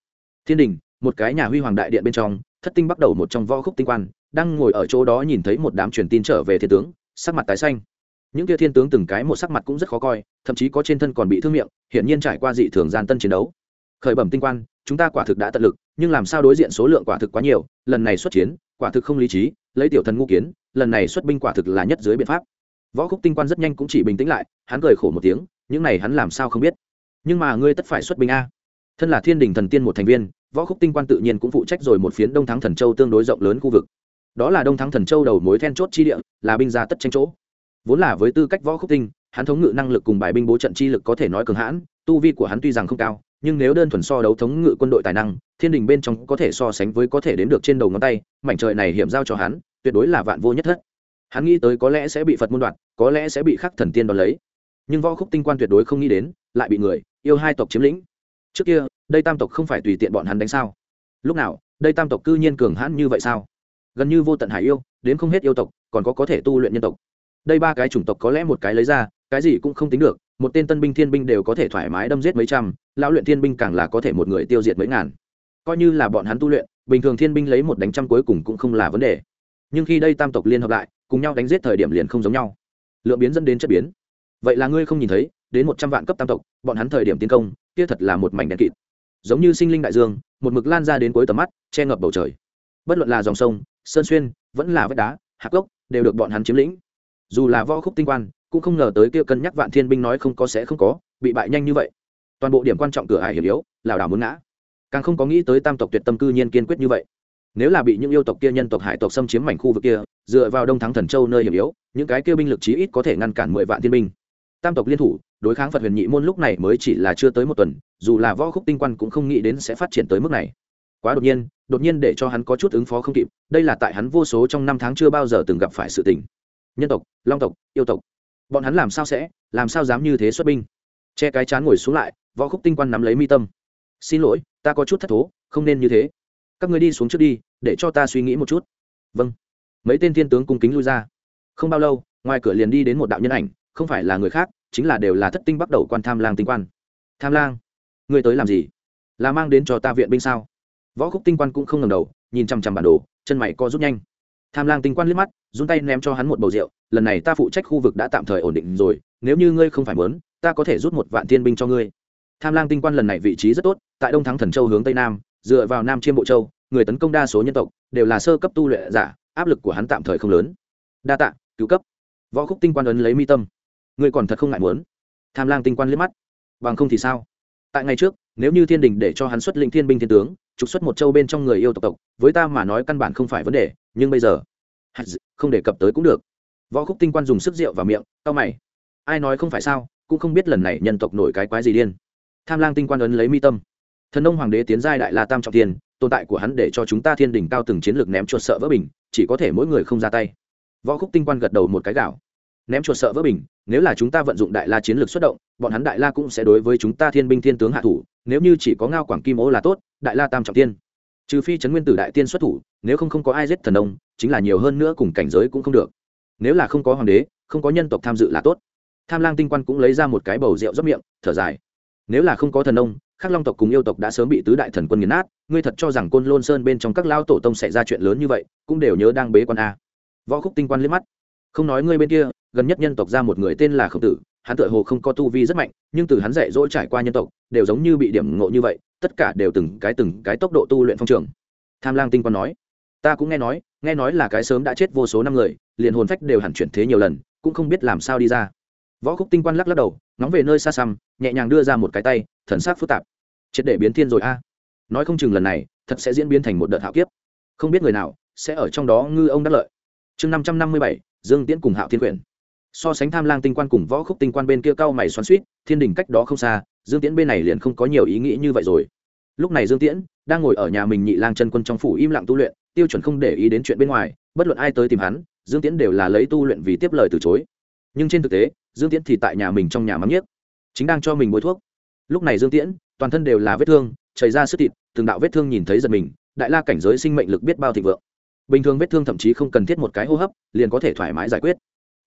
Thiên đình một cái nhà huy hoàng đại điện bên trong, thất tinh bắt đầu một trong võ khúc tinh quan, đang ngồi ở chỗ đó nhìn thấy một đám truyền tin trở về thiên tướng, sắc mặt tái xanh. Những kia thiên tướng từng cái một sắc mặt cũng rất khó coi, thậm chí có trên thân còn bị thương miệng, hiển nhiên trải qua dị thường gian tân chiến đấu. Khởi bẩm tinh quan, chúng ta quả thực đã tận lực, nhưng làm sao đối diện số lượng quả thực quá nhiều, lần này xuất chiến, quả thực không lý trí, lấy tiểu thần ngũ kiến, lần này xuất binh quả thực là nhất dưới biện pháp. Võ khúc tinh quan rất nhanh cũng chỉ bình tĩnh lại, hắn cười khổ một tiếng, những này hắn làm sao không biết. Nhưng mà ngươi tất phải xuất binh a. Thân là thiên đình thần tiên một thành viên võ khúc tinh quan tự nhiên cũng phụ trách rồi một phiến đông thắng thần châu tương đối rộng lớn khu vực. Đó là đông thắng thần châu đầu mối then chốt chi địa, là binh gia tất tranh chỗ. Vốn là với tư cách võ khúc tinh, hắn thống ngự năng lực cùng bài binh bố trận chi lực có thể nói cường hãn, tu vi của hắn tuy rằng không cao, nhưng nếu đơn thuần so đấu thống ngự quân đội tài năng, thiên đình bên trong có thể so sánh với có thể đến được trên đầu ngón tay, mảnh trời này hiểm giao cho hắn, tuyệt đối là vạn vô nhất thất. Hắn nghĩ tới có lẽ sẽ bị phật môn đoạt, có lẽ sẽ bị khắc thần tiên đón lấy. Nhưng võ khúc tinh quan tuyệt đối không nghĩ đến, lại bị người, yêu hai tộc chiếm lĩnh. Trước kia đây tam tộc không phải tùy tiện bọn hắn đánh sao? Lúc nào, đây tam tộc cư nhiên cường hãn như vậy sao? Gần như vô tận hải yêu, đến không hết yêu tộc, còn có có thể tu luyện nhân tộc. Đây ba cái chủng tộc có lẽ một cái lấy ra, cái gì cũng không tính được, một tên tân binh thiên binh đều có thể thoải mái đâm giết mấy trăm, lão luyện thiên binh càng là có thể một người tiêu diệt mấy ngàn. Coi như là bọn hắn tu luyện, bình thường thiên binh lấy một đánh trăm cuối cùng cũng không là vấn đề. Nhưng khi đây tam tộc liên hợp lại, cùng nhau đánh giết thời điểm liền không giống nhau. Lượng biến dẫn đến chất biến. Vậy là ngươi không nhìn thấy, đến một trăm vạn cấp tam tộc, bọn hắn thời điểm tiến công, kia thật là một mảnh đen kịt giống như sinh linh đại dương, một mực lan ra đến cuối tầm mắt, che ngập bầu trời. Bất luận là dòng sông, sơn xuyên, vẫn là vách đá, hạc gốc, đều được bọn hắn chiếm lĩnh. Dù là võ khúc tinh quan, cũng không ngờ tới kia cân nhắc vạn thiên binh nói không có sẽ không có, bị bại nhanh như vậy. Toàn bộ điểm quan trọng cửa hải hiểm yếu, lảo đảo muốn ngã. Càng không có nghĩ tới tam tộc tuyệt tâm cư nhiên kiên quyết như vậy. Nếu là bị những yêu tộc kia nhân tộc hải tộc xâm chiếm mảnh khu vực kia, dựa vào đông thắng thần châu nơi hiểm yếu, những cái kia binh lực chí ít có thể ngăn cản mười vạn thiên binh. Tam tộc liên thủ đối kháng phật huyền nhị môn lúc này mới chỉ là chưa tới một tuần, dù là võ khúc tinh quan cũng không nghĩ đến sẽ phát triển tới mức này. Quá đột nhiên đột nhiên để cho hắn có chút ứng phó không kịp, đây là tại hắn vô số trong năm tháng chưa bao giờ từng gặp phải sự tình. Nhân tộc, long tộc, yêu tộc, bọn hắn làm sao sẽ, làm sao dám như thế xuất binh? Che cái chán ngồi xuống lại, võ khúc tinh quan nắm lấy mi tâm. Xin lỗi, ta có chút thất thố, không nên như thế. Các người đi xuống trước đi, để cho ta suy nghĩ một chút. Vâng. Mấy tên thiên tướng cung kính lui ra. Không bao lâu, ngoài cửa liền đi đến một đạo nhân ảnh không phải là người khác, chính là đều là thất tinh bắt đầu quan tham lang tinh quan. Tham lang? Người tới làm gì? Là mang đến cho ta viện binh sao? Võ khúc tinh quan cũng không ngầm đầu, nhìn chằm chằm bản đồ, chân mày co rút nhanh. Tham lang tinh quan liếc mắt, run tay ném cho hắn một bầu rượu, lần này ta phụ trách khu vực đã tạm thời ổn định rồi, nếu như ngươi không phải muốn, ta có thể rút một vạn thiên binh cho ngươi. Tham lang tinh quan lần này vị trí rất tốt, tại đông thắng thần châu hướng tây nam, dựa vào nam chiêm bộ châu, người tấn công đa số nhân tộc, đều là sơ cấp tu luyện giả, áp lực của hắn tạm thời không lớn. Đa tạ, cứu cấp. Võ khúc tinh quan ấn lấy mi tâm ngươi còn thật không ngại muốn. Tham lang tinh quan liếc mắt. Bằng không thì sao? Tại ngày trước, nếu như thiên đình để cho hắn xuất linh thiên binh thiên tướng, trục xuất một châu bên trong người yêu tộc tộc, với ta mà nói căn bản không phải vấn đề, nhưng bây giờ không đề cập tới cũng được. Võ khúc tinh quan dùng sức rượu vào miệng tao mày. Ai nói không phải sao, cũng không biết lần này nhân tộc nổi cái quái gì điên. Tham lang tinh quan ấn lấy mi tâm. Thần nông hoàng đế tiến giai đại la tam trọng thiên, tồn tại của hắn để cho chúng ta thiên đình cao từng chiến lược ném chuột sợ vỡ bình, chỉ có thể mỗi người không ra tay. Võ khúc tinh quan gật đầu một cái gạo ném chuột sợ vỡ bình, nếu là chúng ta vận dụng đại la chiến lược xuất động, bọn hắn đại la cũng sẽ đối với chúng ta thiên binh thiên tướng hạ thủ, nếu như chỉ có ngao quảng kim ố là tốt, đại la tam trọng tiên. Trừ phi trấn nguyên tử đại tiên xuất thủ, nếu không không có ai giết thần ông chính là nhiều hơn nữa cùng cảnh giới cũng không được. Nếu là không có hoàng đế, không có nhân tộc tham dự là tốt. Tham lang tinh quan cũng lấy ra một cái bầu rượu rót miệng, thở dài. Nếu là không có thần nông, khắc long tộc cùng yêu tộc đã sớm bị tứ đại thần quân nghiền nát, ngươi thật cho rằng côn lôn sơn bên trong các lao tổ tông xảy ra chuyện lớn như vậy, cũng đều nhớ đang bế quan a. Võ khúc tinh quan liếc mắt. Không nói ngươi bên kia gần nhất nhân tộc ra một người tên là khổng tử, hắn tựa hồ không có tu vi rất mạnh, nhưng từ hắn dạy dỗ trải qua nhân tộc, đều giống như bị điểm ngộ như vậy, tất cả đều từng cái từng cái tốc độ tu luyện phong trường. Tham lang tinh quan nói, ta cũng nghe nói nghe nói là cái sớm đã chết vô số năm người, liền hồn phách đều hẳn chuyển thế nhiều lần, cũng không biết làm sao đi ra. Võ khúc tinh quan lắc lắc đầu nóng về nơi xa xăm, nhẹ nhàng đưa ra một cái tay, thần sắc phức tạp. Triệt để biến thiên rồi a. Nói không chừng lần này, thật sẽ diễn biến thành một đợt hạo kiếp. Không biết người nào sẽ ở trong đó ngư ông đắc lợi. Chương năm trăm năm mươi bảy, dương tiễn cùng hạo thiên quyển so sánh tham lang tinh quan cùng võ khúc tinh quan bên kia cao mày xoắn suýt, thiên đình cách đó không xa, dương tiễn bên này liền không có nhiều ý nghĩ như vậy rồi. Lúc này dương tiễn đang ngồi ở nhà mình nhị lang chân quân trong phủ im lặng tu luyện, tiêu chuẩn không để ý đến chuyện bên ngoài, bất luận ai tới tìm hắn, dương tiễn đều là lấy tu luyện vì tiếp lời từ chối. Nhưng trên thực tế, dương tiễn thì tại nhà mình trong nhà mắm nhiếc, chính đang cho mình bôi thuốc. Lúc này dương tiễn, toàn thân đều là vết thương, chảy ra sức thịt, từng đạo vết thương nhìn thấy giật mình, đại la cảnh giới sinh mệnh lực biết bao thịnh vượng. Bình thường vết thương thậm chí không cần thiết một cái hô hấp, liền có thể thoải mái giải quyết.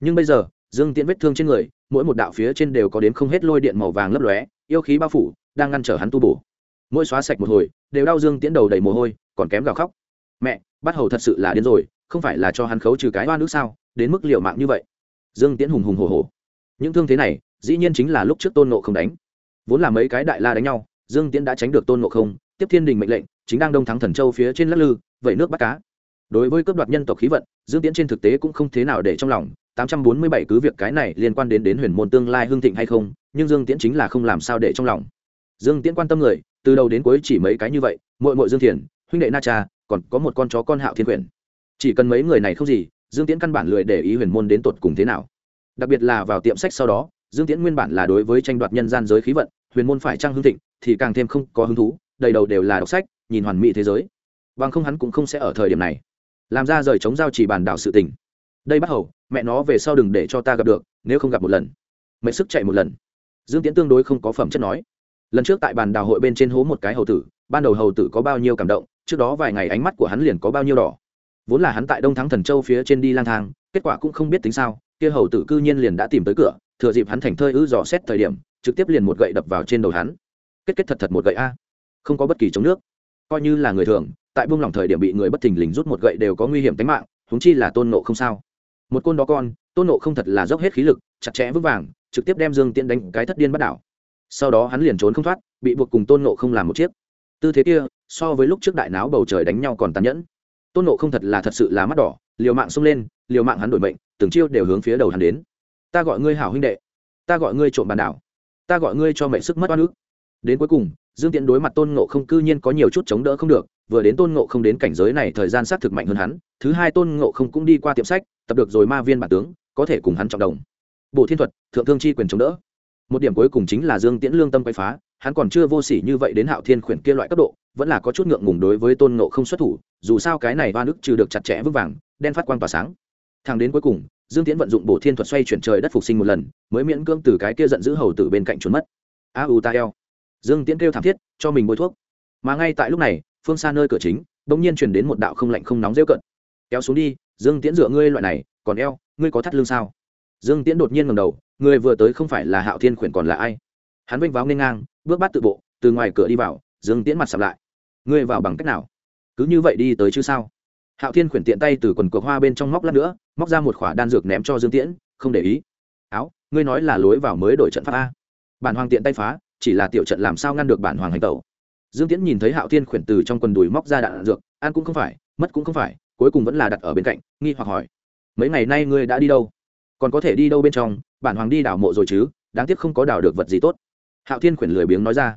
Nhưng bây giờ dương tiễn vết thương trên người, mỗi một đạo phía trên đều có đến không hết lôi điện màu vàng lấp lóe, yêu khí bao phủ, đang ngăn trở hắn tu bổ. Mỗi xóa sạch một hồi, đều đau dương tiễn đầu đầy mồ hôi, còn kém gào khóc. Mẹ, bắt hầu thật sự là điên rồi, không phải là cho hắn khấu trừ cái oan nước sao, đến mức liệu mạng như vậy. Dương tiễn hùng hùng hồ hồ những thương thế này, dĩ nhiên chính là lúc trước tôn nộ không đánh. Vốn là mấy cái đại la đánh nhau, dương tiễn đã tránh được tôn nộ không, tiếp thiên đình mệnh lệnh, chính đang đông thắng thần châu phía trên lắc lư vẩy nước bắt cá. Đối với cướp đoạt nhân tộc khí vận, dương tiễn trên thực tế cũng không thế nào để trong lòng tám trăm bốn mươi bảy cứ việc cái này liên quan đến đến huyền môn tương lai hương thịnh hay không nhưng dương tiễn chính là không làm sao để trong lòng. Dương tiễn quan tâm người từ đầu đến cuối chỉ mấy cái như vậy mội mội dương thiền huynh đệ na cha còn có một con chó con hạo thiên Quyền, chỉ cần mấy người này không gì dương tiễn căn bản lười để ý huyền môn đến tột cùng thế nào. Đặc biệt là vào tiệm sách sau đó dương tiễn nguyên bản là đối với tranh đoạt nhân gian giới khí vận huyền môn phải trang hương thịnh thì càng thêm không có hứng thú đầy đầu đều là đọc sách nhìn hoàn mỹ thế giới. Bằng không hắn cũng không sẽ ở thời điểm này. Làm ra rời chống giao chỉ bàn đảo sự tình đây bắt hầu, mẹ nó về sau đừng để cho ta gặp được, nếu không gặp một lần. Mẹ sức chạy một lần. Dương tiễn tương đối không có phẩm chất nói. Lần trước tại bàn đào hội bên trên hố một cái hầu tử, ban đầu hầu tử có bao nhiêu cảm động, trước đó vài ngày ánh mắt của hắn liền có bao nhiêu đỏ. Vốn là hắn tại đông thắng thần châu phía trên đi lang thang, kết quả cũng không biết tính sao, kia hầu tử cư nhiên liền đã tìm tới cửa, thừa dịp hắn thành thơi ư dò xét thời điểm, trực tiếp liền một gậy đập vào trên đầu hắn. Kết kết thật thật một gậy a. Không có bất kỳ chống nước. Coi như là người thường, tại buông lỏng thời điểm bị người bất thình lình rút một gậy đều có nguy hiểm tính mạng húng chi là tôn nộ không sao một côn đó con, tôn nộ không thật là dốc hết khí lực, chặt chẽ vững vàng, trực tiếp đem dương tiễn đánh cái thất điên bắt đảo. Sau đó hắn liền trốn không thoát, bị buộc cùng tôn nộ không làm một chiếc. Tư thế kia, so với lúc trước đại náo bầu trời đánh nhau còn tàn nhẫn. Tôn nộ không thật là thật sự là mắt đỏ, liều mạng xông lên, liều mạng hắn đổi mệnh, từng chiêu đều hướng phía đầu hắn đến. Ta gọi ngươi hảo huynh đệ, ta gọi ngươi trộm bàn đảo, ta gọi ngươi cho mệnh sức mất oan ức. Đến cuối cùng, dương tiễn đối mặt tôn nộ không cư nhiên có nhiều chút chống đỡ không được vừa đến tôn ngộ không đến cảnh giới này thời gian xác thực mạnh hơn hắn, thứ hai tôn ngộ không cũng đi qua tiệm sách, tập được rồi ma viên bản tướng, có thể cùng hắn trọng đồng. Bộ thiên thuật, thượng thương chi quyền chống đỡ. Một điểm cuối cùng chính là dương tiễn lương tâm quay phá, hắn còn chưa vô s ỉ như vậy đến hạo thiên khuyển kia loại cấp độ, vẫn là có chút ngượng ngùng đối với tôn ngộ không xuất thủ, dù sao cái này ba nước trừ được chặt chẽ vững vàng, đen phát quang tỏa sáng. Thang đến cuối cùng, dương tiễn vận dụng bộ thiên thuật xoay chuyển trời đất phục sinh một lần, mới miễn cưỡng từ cái kia giận dữ hầu từ bên cạnh trốn mất. A u ta eo. Dương tiễn kêu thảm thiết, cho mình bôi thuốc. Mà ngay tại lúc này phương xa nơi cửa chính bỗng nhiên chuyển đến một đạo không lạnh không nóng rêu cận. Kéo xuống đi, dương tiễn dựa ngươi loại này, còn eo, ngươi có thắt lưng sao? Dương tiễn đột nhiên ngầm đầu, người vừa tới không phải là hạo thiên khuyển còn là ai? Hắn vênh váo n ngang, bước bắt tự bộ, từ ngoài cửa đi vào, dương tiễn mặt sập lại. Ngươi vào bằng cách nào? Cứ như vậy đi tới chứ sao? Hạo thiên khuyển tiện tay từ quần cược hoa bên trong móc lát nữa, móc ra một khỏa đan dược ném cho dương tiễn, không để ý. Áo, ngươi nói là lối vào mới đổi trận pháp a? Bản hoàng tiện tay phá, chỉ là tiểu trận làm sao ngăn được bản hoàng hành tẩu dương tiễn nhìn thấy hạo thiên khuyển từ trong quần đùi móc ra đạn dược ăn cũng không phải, mất cũng không phải, cuối cùng vẫn là đặt ở bên cạnh, nghi hoặc hỏi, mấy ngày nay ngươi đã đi đâu? Còn có thể đi đâu bên trong? Bản hoàng đi đảo mộ rồi chứ, đáng tiếc không có đảo được vật gì tốt. Hạo thiên khuyển lười biếng nói ra,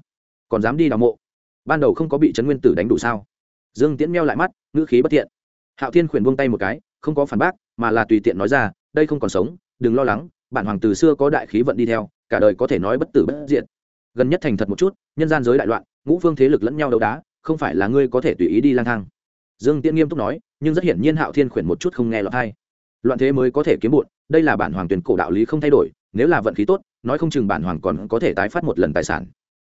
còn dám đi đảo mộ? Ban đầu không có bị trấn nguyên tử đánh đủ sao? Dương tiễn meo lại mắt, ngữ khí bất tiện hạo thiên khuyển buông tay một cái, không có phản bác, mà là tùy tiện nói ra, đây không còn sống, đừng lo lắng, bản hoàng từ xưa có đại khí vận đi theo, cả đời có thể nói bất tử bất diện gần nhất thành thật một chút, nhân gian giới đại loạn ngũ phương thế lực lẫn nhau đấu đá, không phải là ngươi có thể tùy ý đi lang thang. Dương tiễn nghiêm túc nói, nhưng rất hiển nhiên hạo thiên khuyển một chút không nghe lọt hay loạn thế mới có thể kiếm bụn, đây là bản hoàng tuyển cổ đạo lý không thay đổi, nếu là vận khí tốt, nói không chừng bản hoàng còn có thể tái phát một lần tài sản.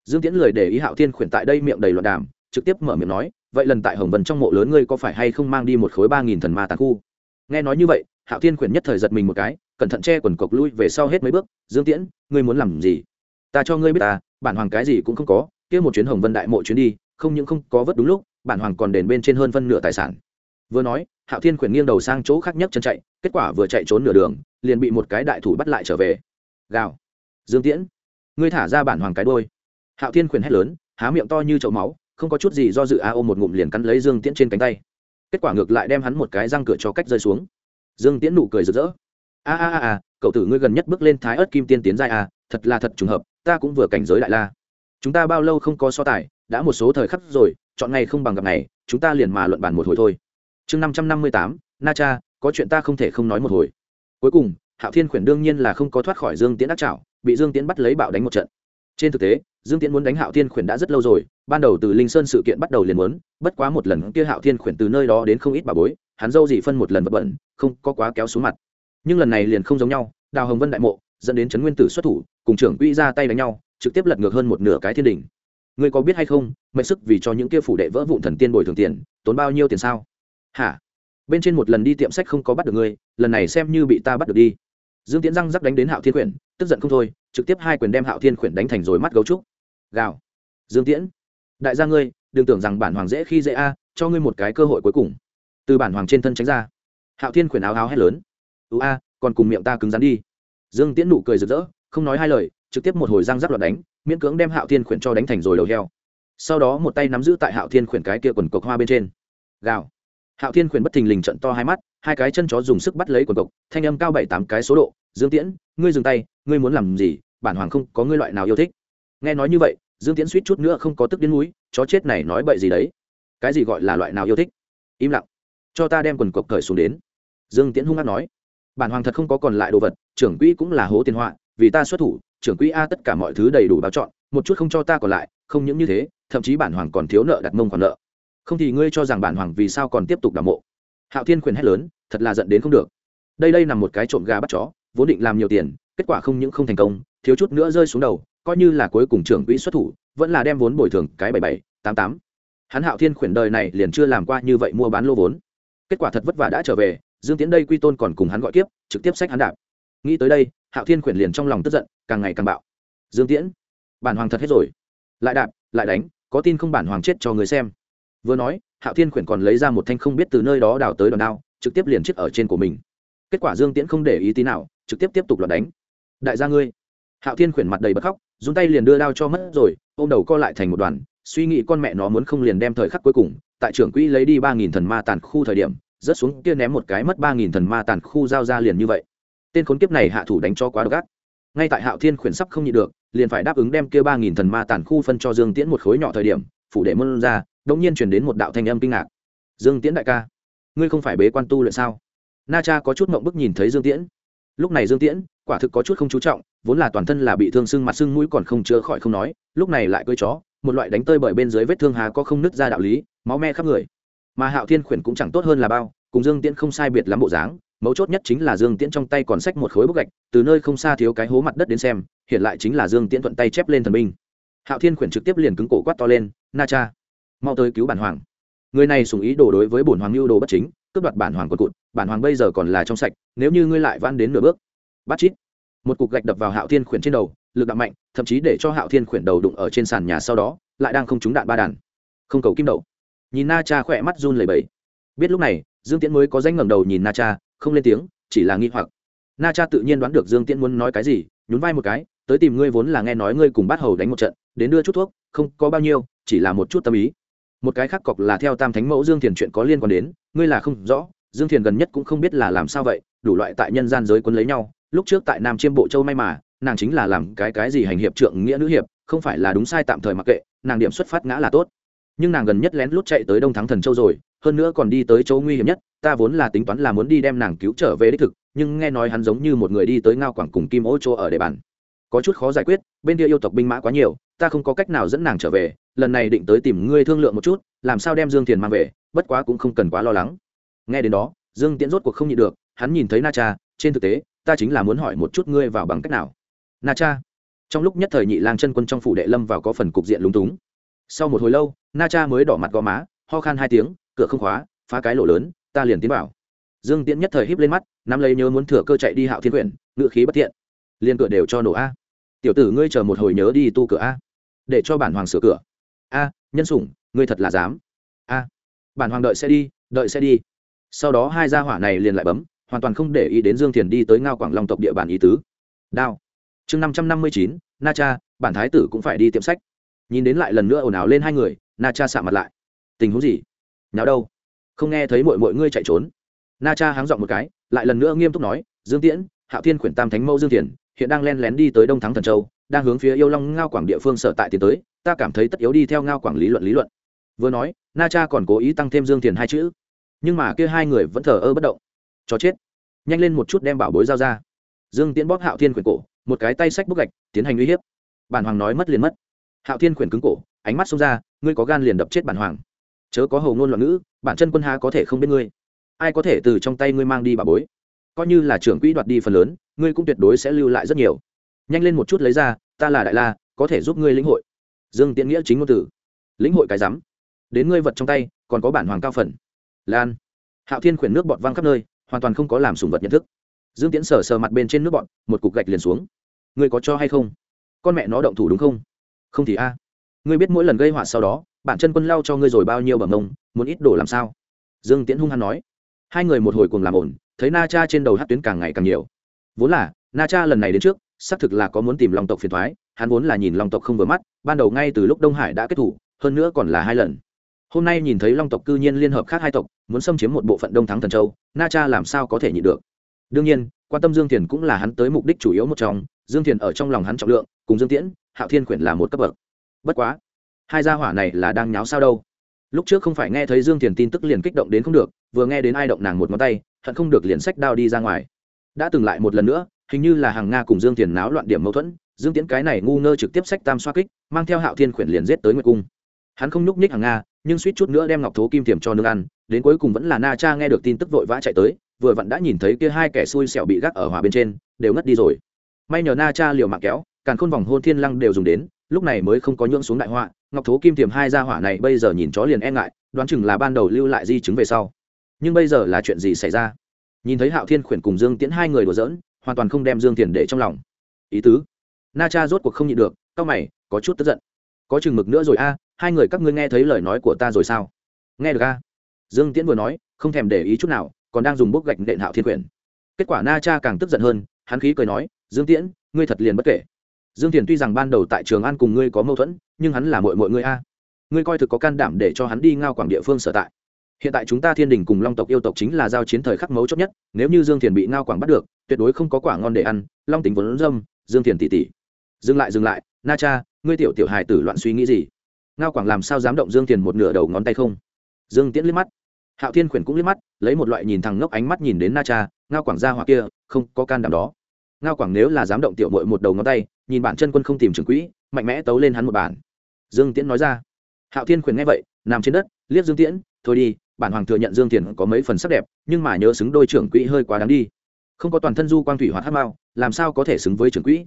Dương tiễn lời để ý hạo thiên khuyển tại đây miệng đầy loạn đàm, trực tiếp mở miệng nói, vậy lần tại hồng vân trong mộ lớn ngươi có phải hay không mang đi một khối ba nghìn thần ma tàn khu? Nghe nói như vậy, hạo thiên khuyển nhất thời giật mình một cái, cẩn thận che quần cộc lui về sau hết mấy bước. Dương tiễn, ngươi muốn làm gì? Ta cho ngươi biết ta, bản hoàng cái gì cũng không có kia một chuyến hồng vân đại mộ chuyến đi, không những không có vớt đúng lúc, bản hoàng còn đền bên trên hơn phân nửa tài sản. Vừa nói, hạo thiên khuyển nghiêng đầu sang chỗ khác nhất chân chạy, kết quả vừa chạy trốn nửa đường, liền bị một cái đại thủ bắt lại trở về. Gào. Dương tiễn. Ngươi thả ra bản hoàng cái đôi hạo thiên khuyển hét lớn, há miệng to như chậu máu, không có chút gì do dự a ôm một ngụm liền cắn lấy dương tiễn trên cánh tay. Kết quả ngược lại đem hắn một cái răng cửa cho cách rơi xuống. Dương tiễn nụ cười rực rỡ. A a a a, cậu tử ngươi gần nhất bước lên thái ớt kim tiên tiến giai a, thật là thật trùng hợp, ta cũng vừa cảnh giới lại la chúng ta bao lâu không có so tài, đã một số thời khắc rồi, chọn ngày không bằng gặp ngày, chúng ta liền mà luận bàn một hồi thôi. Chương năm trăm năm mươi tám, na cha, có chuyện ta không thể không nói một hồi. Cuối cùng, hạo thiên khuyển đương nhiên là không có thoát khỏi dương tiễn ác trảo, bị dương tiễn bắt lấy bạo đánh một trận. Trên thực tế, dương tiễn muốn đánh hạo thiên khuyển đã rất lâu rồi, ban đầu từ linh sơn sự kiện bắt đầu liền muốn, bất quá một lần kia hạo thiên khuyển từ nơi đó đến không ít bà bối, hắn dâu gì phân một lần vật bẩn, không có quá kéo xuống mặt. Nhưng lần này liền không giống nhau, đào hồng vân đại mộ, dẫn đến trấn nguyên tử xuất thủ, cùng trưởng quỹ ra tay đánh nhau trực tiếp lật ngược hơn một nửa cái thiên đình. Ngươi có biết hay không, mệnh sức vì cho những kia phủ đệ vỡ vụn thần tiên bồi thường tiền, tốn bao nhiêu tiền sao? Hả? Bên trên một lần đi tiệm sách không có bắt được ngươi, lần này xem như bị ta bắt được đi. Dương tiễn răng rắc đánh đến hạo thiên quyển, tức giận không thôi, trực tiếp hai quyền đem hạo thiên quyển đánh thành rồi mắt gấu trúc. Gào. Dương tiễn. Đại gia ngươi, đừng tưởng rằng bản hoàng dễ khi dễ a, cho ngươi một cái cơ hội cuối cùng. Từ bản hoàng trên thân tránh ra. Hạo thiên quyển áo áo hét lớn. Ưu a, còn cùng miệng ta cứng rắn đi. Dương tiễn nụ cười rực rỡ, không nói hai lời trực tiếp một hồi răng rắc loạt đánh, miễn cưỡng đem hạo thiên khuyển cho đánh thành rồi đầu heo. Sau đó một tay nắm giữ tại hạo thiên khuyển cái kia quần cộc hoa bên trên. Gào. Hạo thiên khuyển bất thình lình trận to hai mắt, hai cái chân chó dùng sức bắt lấy quần cộc, thanh âm cao bảy tám cái số độ, dương tiễn, ngươi dừng tay, ngươi muốn làm gì? Bản hoàng không có ngươi loại nào yêu thích. Nghe nói như vậy, dương tiễn suýt chút nữa không có tức đến núi chó chết này nói bậy gì đấy? Cái gì gọi là loại nào yêu thích? Im lặng. Cho ta đem quần cộc cởi xuống đến. Dương tiễn hung hát nói. Bản hoàng thật không có còn lại đồ vật, trưởng quỹ cũng là hố tiền họa, vì ta xuất thủ trưởng quỹ a tất cả mọi thứ đầy đủ báo chọn một chút không cho ta còn lại không những như thế thậm chí bản hoàng còn thiếu nợ đặt mông còn nợ. Không thì ngươi cho rằng bản hoàng vì sao còn tiếp tục đ mộ? Hạo thiên quyền hét lớn thật là giận đến không được. Đây đây nằm một cái trộm gà bắt chó vốn định làm nhiều tiền kết quả không những không thành công thiếu chút nữa rơi xuống đầu coi như là cuối cùng trưởng quỹ xuất thủ vẫn là đem vốn bồi thường cái bảy bảy tám tám. Hắn hạo thiên khuyển đời này liền chưa làm qua như vậy mua bán lô vốn. Kết quả thật vất vả đã trở về dương tiến đây quy tôn còn cùng hắn gọi tiếp, trực tiếp sách hắn đạp nghĩ tới đây, hạo thiên khuyển liền trong lòng tức giận, càng ngày càng bạo. Dương tiễn, bản hoàng thật hết rồi. Lại đạp, lại đánh, có tin không bản hoàng chết cho người xem. Vừa nói, hạo thiên khuyển còn lấy ra một thanh không biết từ nơi đó đào tới đòn đao, trực tiếp liền chết ở trên của mình. Kết quả dương tiễn không để ý tí nào, trực tiếp tiếp tục loạt đánh. Đại gia ngươi. Hạo thiên khuyển mặt đầy bật khóc dùng tay liền đưa đao cho mất rồi, ôm đầu co lại thành một đoàn, suy nghĩ con mẹ nó muốn không liền đem thời khắc cuối cùng, tại trưởng quỹ lấy đi ba nghìn thần ma tàn khu thời điểm, rớt xuống kia ném một cái mất ba nghìn thần ma tàn khu giao ra liền như vậy tên khốn kiếp này hạ thủ đánh cho quá độc ác. Ngay tại hạo thiên khuyển sắp không nhịn được, liền phải đáp ứng đem kia ba nghìn thần ma tàn khu phân cho dương tiễn một khối nhỏ thời điểm, phủ đệ môn ra đột nhiên truyền đến một đạo thanh âm kinh ngạc. Dương tiễn đại ca, ngươi không phải bế quan tu luyện sao? Na cha có chút mộng bức nhìn thấy dương tiễn. Lúc này dương tiễn, quả thực có chút không chú trọng, vốn là toàn thân là bị thương sưng mặt sưng mũi còn không chữa khỏi không nói, lúc này lại cưỡi chó, một loại đánh tơi bởi bên dưới vết thương hà có không nứt ra đạo lý, máu me khắp người. Mà hạo thiên khuyển cũng chẳng tốt hơn là bao, cùng dương tiễn không sai biệt lắm bộ dáng mấu chốt nhất chính là dương tiễn trong tay còn xách một khối bức gạch từ nơi không xa thiếu cái hố mặt đất đến xem hiện lại chính là dương tiễn thuận tay chép lên thần binh. Hạo thiên khuyển trực tiếp liền cứng cổ quát to lên na cha mau tới cứu bản hoàng. Người này sùng ý đồ đối với bổn hoàng lưu đồ bất chính cướp đoạt bản hoàng quần cụt bản hoàng bây giờ còn là trong sạch nếu như ngươi lại van đến nửa bước bắt chít. Một cục gạch đập vào hạo thiên khuyển trên đầu lực đạn mạnh thậm chí để cho hạo thiên khuyển đầu đụng ở trên sàn nhà sau đó lại đang không trúng đạn ba đàn. Không cầu kim đậu. Nhìn na cha khỏe mắt run lầy bẩy, biết lúc này dương tiễn mới có danh ngẩng đầu nhìn na cha không lên tiếng, chỉ là nghi hoặc. Na cha tự nhiên đoán được dương tiễn muốn nói cái gì, nhún vai một cái, tới tìm ngươi vốn là nghe nói ngươi cùng Bát hầu đánh một trận, đến đưa chút thuốc, không có bao nhiêu, chỉ là một chút tâm ý. Một cái khác cọc là theo tam thánh mẫu dương thiền chuyện có liên quan đến, ngươi là không rõ, dương thiền gần nhất cũng không biết là làm sao vậy, đủ loại tại nhân gian giới quân lấy nhau, lúc trước tại nam chiêm bộ châu may mà, nàng chính là làm cái cái gì hành hiệp trượng nghĩa nữ hiệp, không phải là đúng sai tạm thời mặc kệ, nàng điểm xuất phát ngã là tốt. Nhưng nàng gần nhất lén lút chạy tới đông thắng thần châu rồi, hơn nữa còn đi tới chỗ nguy hiểm nhất ta vốn là tính toán là muốn đi đem nàng cứu trở về đích thực, nhưng nghe nói hắn giống như một người đi tới ngao quảng cùng kim ô chỗ ở địa bàn. Có chút khó giải quyết, bên kia yêu tộc binh mã quá nhiều, ta không có cách nào dẫn nàng trở về, lần này định tới tìm ngươi thương lượng một chút, làm sao đem dương thiền mang về, bất quá cũng không cần quá lo lắng. Nghe đến đó, dương tiễn rốt cuộc không nhịn được, hắn nhìn thấy na cha, trên thực tế, ta chính là muốn hỏi một chút ngươi vào bằng cách nào. Na cha, trong lúc nhất thời nhị lang chân quân trong phủ đệ lâm vào có phần cục diện lúng túng. Sau một hồi lâu, na cha mới đỏ mặt gò má, ho khan hai tiếng, cửa không khóa, phá cái lỗ lớn ta liền tiến vào. Dương tiễn nhất thời híp lên mắt, nắm lấy nhớ muốn thừa cơ chạy đi hạo thiên quyển ngự khí bất thiện. Liền cửa đều cho nổ a. Tiểu tử ngươi chờ một hồi nhớ đi tu cửa a. Để cho bản hoàng sửa cửa. A, nhân sủng, ngươi thật là dám. A. Bản hoàng đợi sẽ đi, đợi sẽ đi. Sau đó hai gia hỏa này liền lại bấm, hoàn toàn không để ý đến dương thiền đi tới ngao quảng long tộc địa bàn ý tứ. Đao. Chương năm trăm năm mươi chín, na cha, bản thái tử cũng phải đi tiệm sách. Nhìn đến lại lần nữa ồn ào lên hai người, na cha sạ mặt lại. Tình huống gì? Nào đâu? Không nghe thấy mọi mọi ngươi chạy trốn. Na cha háng dọn một cái, lại lần nữa nghiêm túc nói, dương tiễn, hạo thiên khuyển tam thánh mẫu dương thiền hiện đang len lén đi tới đông thắng thần châu, đang hướng phía yêu long ngao quảng địa phương sở tại tiến tới, ta cảm thấy tất yếu đi theo ngao quảng lý luận lý luận. Vừa nói, na cha còn cố ý tăng thêm dương thiền hai chữ. Nhưng mà kia hai người vẫn thờ ơ bất động. Cho chết. Nhanh lên một chút đem bảo bối giao ra. Dương tiễn bóp hạo thiên khuyển cổ, một cái tay sách bức gạch, tiến hành uy hiếp. Bản hoàng nói mất liền mất. Hạo thiên khuyển cứng cổ, ánh mắt xông ra, ngươi có gan liền đập chết bản hoàng chớ có hầu ngôn loạn ngữ, bản chân quân há có thể không biết ngươi? Ai có thể từ trong tay ngươi mang đi bà bối? Coi như là trưởng quỹ đoạt đi phần lớn, ngươi cũng tuyệt đối sẽ lưu lại rất nhiều. Nhanh lên một chút lấy ra, ta là đại la, có thể giúp ngươi lĩnh hội. Dương tiễn nghĩa chính ngôn tử. Lĩnh hội cái rắm đến ngươi vật trong tay, còn có bản hoàng cao phần. Lan. Hạo thiên khuyển nước bọt văng khắp nơi, hoàn toàn không có làm sùng vật nhận thức. Dương tiễn sờ sờ mặt bên trên nước bọt, một cục gạch liền xuống. Ngươi có cho hay không? Con mẹ nó động thủ đúng không? Không thì a. Ngươi biết mỗi lần gây họa sau đó bản chân quân lau cho ngươi rồi bao nhiêu bẩm mông muốn ít đổ làm sao? Dương tiễn hung hăng nói. Hai người một hồi cùng làm ổn, thấy na cha trên đầu hát tuyến càng ngày càng nhiều. Vốn là, na cha lần này đến trước, xác thực là có muốn tìm long tộc phiền thoái hắn vốn là nhìn long tộc không vừa mắt, ban đầu ngay từ lúc đông hải đã kết thủ, hơn nữa còn là hai lần. Hôm nay nhìn thấy long tộc cư nhiên liên hợp khác hai tộc, muốn xâm chiếm một bộ phận đông thắng thần châu, na cha làm sao có thể nhịn được? Đương nhiên, quan tâm dương thiền cũng là hắn tới mục đích chủ yếu một trong, dương thiền ở trong lòng hắn trọng lượng, cùng dương tiễn, hạo thiên quyển là một cấp bậc. Bất quá hai gia hỏa này là đang nháo sao đâu? Lúc trước không phải nghe thấy dương thiền tin tức liền kích động đến không được, vừa nghe đến ai động nàng một ngón tay, hận không được liền sách đao đi ra ngoài. Đã từng lại một lần nữa, hình như là hàng nga cùng dương thiền náo loạn điểm mâu thuẫn, dương tiễn cái này ngu ngơ trực tiếp sách tam xoa kích, mang theo hạo thiên khuyển liền giết tới nguyệt cung. Hắn không nhúc nhích hàng nga, nhưng suýt chút nữa đem ngọc thố kim tiềm cho nương ăn, đến cuối cùng vẫn là na cha nghe được tin tức vội vã chạy tới, vừa vặn đã nhìn thấy kia hai kẻ xui xẻo bị gác ở hòa bên trên, đều ngất đi rồi. May nhờ na cha liều mạng kéo càng khôn vòng hôn thiên lăng đều dùng đến, lúc này mới không có nhưỡng xuống đại họa ngọc thố kim tiềm hai gia hỏa này bây giờ nhìn chó liền e ngại, đoán chừng là ban đầu lưu lại di chứng về sau. Nhưng bây giờ là chuyện gì xảy ra? Nhìn thấy hạo thiên khuyển cùng dương tiễn hai người đùa giỡn, hoàn toàn không đem dương tiền để trong lòng. Ý tứ? Na cha rốt cuộc không nhịn được c mày, có chút tức giận. Có chừng mực nữa rồi a, hai người các ngươi nghe thấy lời nói của ta rồi sao? Nghe được a? Dương tiễn vừa nói, không thèm để ý chút nào, còn đang dùng bốc gạch nện hạo thiên quyển kết quả na cha càng tức giận hơn, hắn khí cười nói, dương tiễn, ngươi thật liền bất kể dương thiền tuy rằng ban đầu tại trường an cùng ngươi có mâu thuẫn, nhưng hắn là mội mội ngươi a. Ngươi coi thực có can đảm để cho hắn đi ngao quảng địa phương sở tại. Hiện tại chúng ta thiên đình cùng long tộc yêu tộc chính là giao chiến thời khắc mấu chốt nhất, nếu như dương thiền bị ngao quảng bắt được, tuyệt đối không có quả ngon để ăn. Long tính vốn dâm, dương thiền tỉ tỉ. Dừng lại dừng lại. Na cha, ngươi tiểu tiểu hài tử loạn suy nghĩ gì? Ngao quảng làm sao dám động dương thiền một nửa đầu ngón tay không? Dương tiễn liếc mắt. Hạo thiên khuyển cũng liếc mắt, lấy một loại nhìn thằng ngốc ánh mắt nhìn đến na cha, ngao quảng ra hoặc kia, không có can đảm đó. Ngao quảng nếu là dám động tiểu mội một đầu ngón tay nhìn bản chân quân không tìm trưởng quỹ, mạnh mẽ tấu lên hắn một bản. Dương tiễn nói ra. Hạo thiên khuyển nghe vậy, nằm trên đất, liếc dương tiễn, thôi đi, bản hoàng thừa nhận dương tiễn có mấy phần sắc đẹp, nhưng mà nhớ xứng đôi trưởng quỹ hơi quá đáng đi. Không có toàn thân du quang thủy hoạt hát mao, làm sao có thể xứng với trưởng quỹ?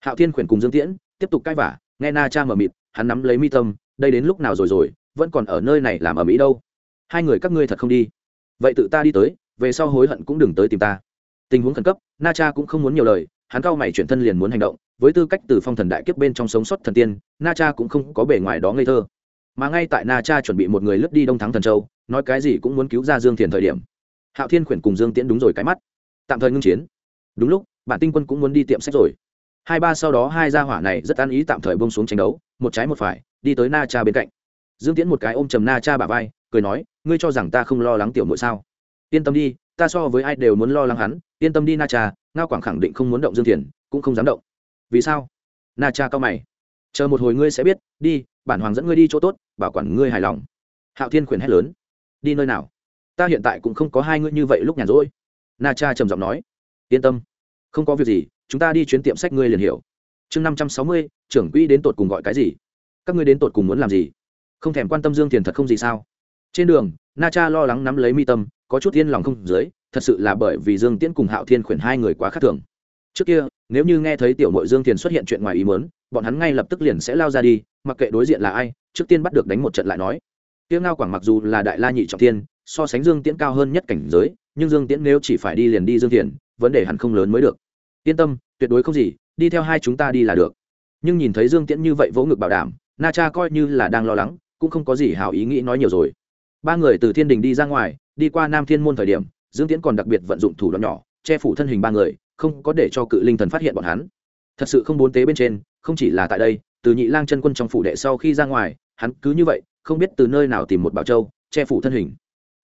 Hạo thiên khuyển cùng dương tiễn, tiếp tục cãi vả nghe na cha mờ mịt, hắn nắm lấy mi tâm, đây đến lúc nào rồi rồi, vẫn còn ở nơi này làm ở mỹ đâu? Hai người các ngươi thật không đi. Vậy tự ta đi tới, về sau hối hận cũng đừng tới tìm ta. Tình huống khẩn cấp, na cha cũng không muốn nhiều lời hắn cao mày chuyển thân liền muốn hành động, với tư cách từ phong thần đại kiếp bên trong sống sót thần tiên, na cha cũng không có bề ngoài đó ngây thơ. Mà ngay tại na cha chuẩn bị một người lướt đi đông thắng thần châu, nói cái gì cũng muốn cứu ra dương thiền thời điểm. Hạo thiên khuyển cùng dương tiễn đúng rồi cái mắt. Tạm thời ngưng chiến. Đúng lúc, bản tinh quân cũng muốn đi tiệm sách rồi. Hai ba sau đó hai gia hỏa này rất an ý tạm thời bông xuống tranh đấu, một trái một phải, đi tới na cha bên cạnh. Dương tiễn một cái ôm trầm na cha bà vai, cười nói, ngươi cho rằng ta không lo lắng tiểu mội sao? Yên tâm đi, ta so với ai đều muốn lo lắng hắn, yên tâm đi na cha ngao quảng khẳng định không muốn động dương thiền, cũng không dám động. Vì sao? Na cha cao mày. Chờ một hồi ngươi sẽ biết, đi, bản hoàng dẫn ngươi đi chỗ tốt, bảo quản ngươi hài lòng. Hạo thiên khuyển hét lớn. Đi nơi nào? Ta hiện tại cũng không có hai ngươi như vậy lúc nhàn rỗi. Na cha trầm giọng nói. Yên tâm. Không có việc gì, chúng ta đi chuyến tiệm sách ngươi liền hiểu. Chương năm trăm sáu mươi, trưởng quỹ đến tột cùng gọi cái gì? Các ngươi đến tột cùng muốn làm gì? Không thèm quan tâm dương tiền thật không gì sao? Trên đường, na cha lo lắng nắm lấy mi tâm, có chút yên lòng không dưới thật sự là bởi vì dương tiễn cùng hạo thiên khuyển hai người quá khác thường. Trước kia, nếu như nghe thấy tiểu mội dương tiền xuất hiện chuyện ngoài ý mớn bọn hắn ngay lập tức liền sẽ lao ra đi, mặc kệ đối diện là ai, trước tiên bắt được đánh một trận lại nói. Tiếng ngao quảng mặc dù là đại la nhị trọng tiên so sánh dương tiễn cao hơn nhất cảnh giới, nhưng dương tiễn nếu chỉ phải đi liền đi dương tiền vấn đề hẳn không lớn mới được. Yên tâm, tuyệt đối không gì, đi theo hai chúng ta đi là được. Nhưng nhìn thấy dương tiễn như vậy vỗ ngực bảo đảm, na cha coi như là đang lo lắng, cũng không có gì hảo ý nghĩ nói nhiều rồi. Ba người từ thiên đình đi ra ngoài, đi qua nam thiên môn thời điểm dương tiễn còn đặc biệt vận dụng thủ đoạn nhỏ, che phủ thân hình ba người, không có để cho cự linh thần phát hiện bọn hắn. Thật sự không bốn tế bên trên, không chỉ là tại đây, từ nhị lang chân quân trong phủ đệ sau khi ra ngoài, hắn cứ như vậy, không biết từ nơi nào tìm một bảo châu, che phủ thân hình.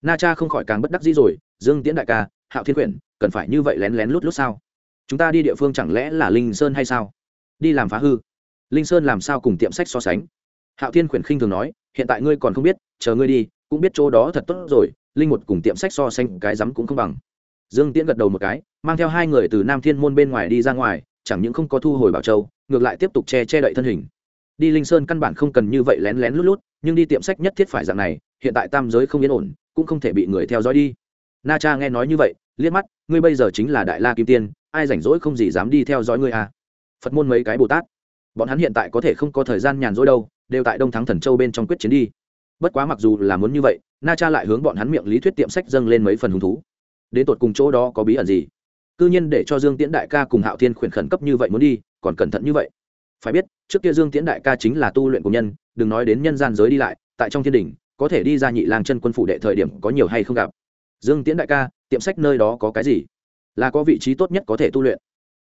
Na cha không khỏi càng bất đắc dĩ rồi, dương tiễn đại ca, hạo thiên quyển, cần phải như vậy lén lén lút lút sao? Chúng ta đi địa phương chẳng lẽ là linh sơn hay sao? Đi làm phá hư. Linh sơn làm sao cùng tiệm sách so sánh? Hạo thiên quyển khinh thường nói, hiện tại ngươi còn không biết, chờ ngươi đi, cũng biết chỗ đó thật tốt rồi linh một cùng tiệm sách so sánh cái rắm cũng không bằng. Dương tiễn gật đầu một cái, mang theo hai người từ nam thiên môn bên ngoài đi ra ngoài, chẳng những không có thu hồi bảo châu, ngược lại tiếp tục che che đậy thân hình. Đi linh sơn căn bản không cần như vậy lén lén lút lút, nhưng đi tiệm sách nhất thiết phải dạng này, hiện tại tam giới không yên ổn, cũng không thể bị người theo dõi đi. Na cha nghe nói như vậy, liếc mắt, ngươi bây giờ chính là đại la kim tiên, ai rảnh rỗi không gì dám đi theo dõi ngươi à? Phật môn mấy cái bồ tát, bọn hắn hiện tại có thể không có thời gian nhàn rỗi đâu, đều tại đông thắng thần châu bên trong quyết chiến đi bất quá mặc dù là muốn như vậy, na cha lại hướng bọn hắn miệng lý thuyết tiệm sách dâng lên mấy phần hứng thú. Đến tột cùng chỗ đó có bí ẩn gì? C nhiên để cho dương tiễn đại ca cùng hạo thiên khuyển khẩn cấp như vậy muốn đi, còn cẩn thận như vậy. Phải biết, trước kia dương tiễn đại ca chính là tu luyện của nhân, đừng nói đến nhân gian giới đi lại, tại trong thiên đình, có thể đi ra nhị lang chân quân phủ đệ thời điểm có nhiều hay không gặp. Dương tiễn đại ca, tiệm sách nơi đó có cái gì? Là có vị trí tốt nhất có thể tu luyện.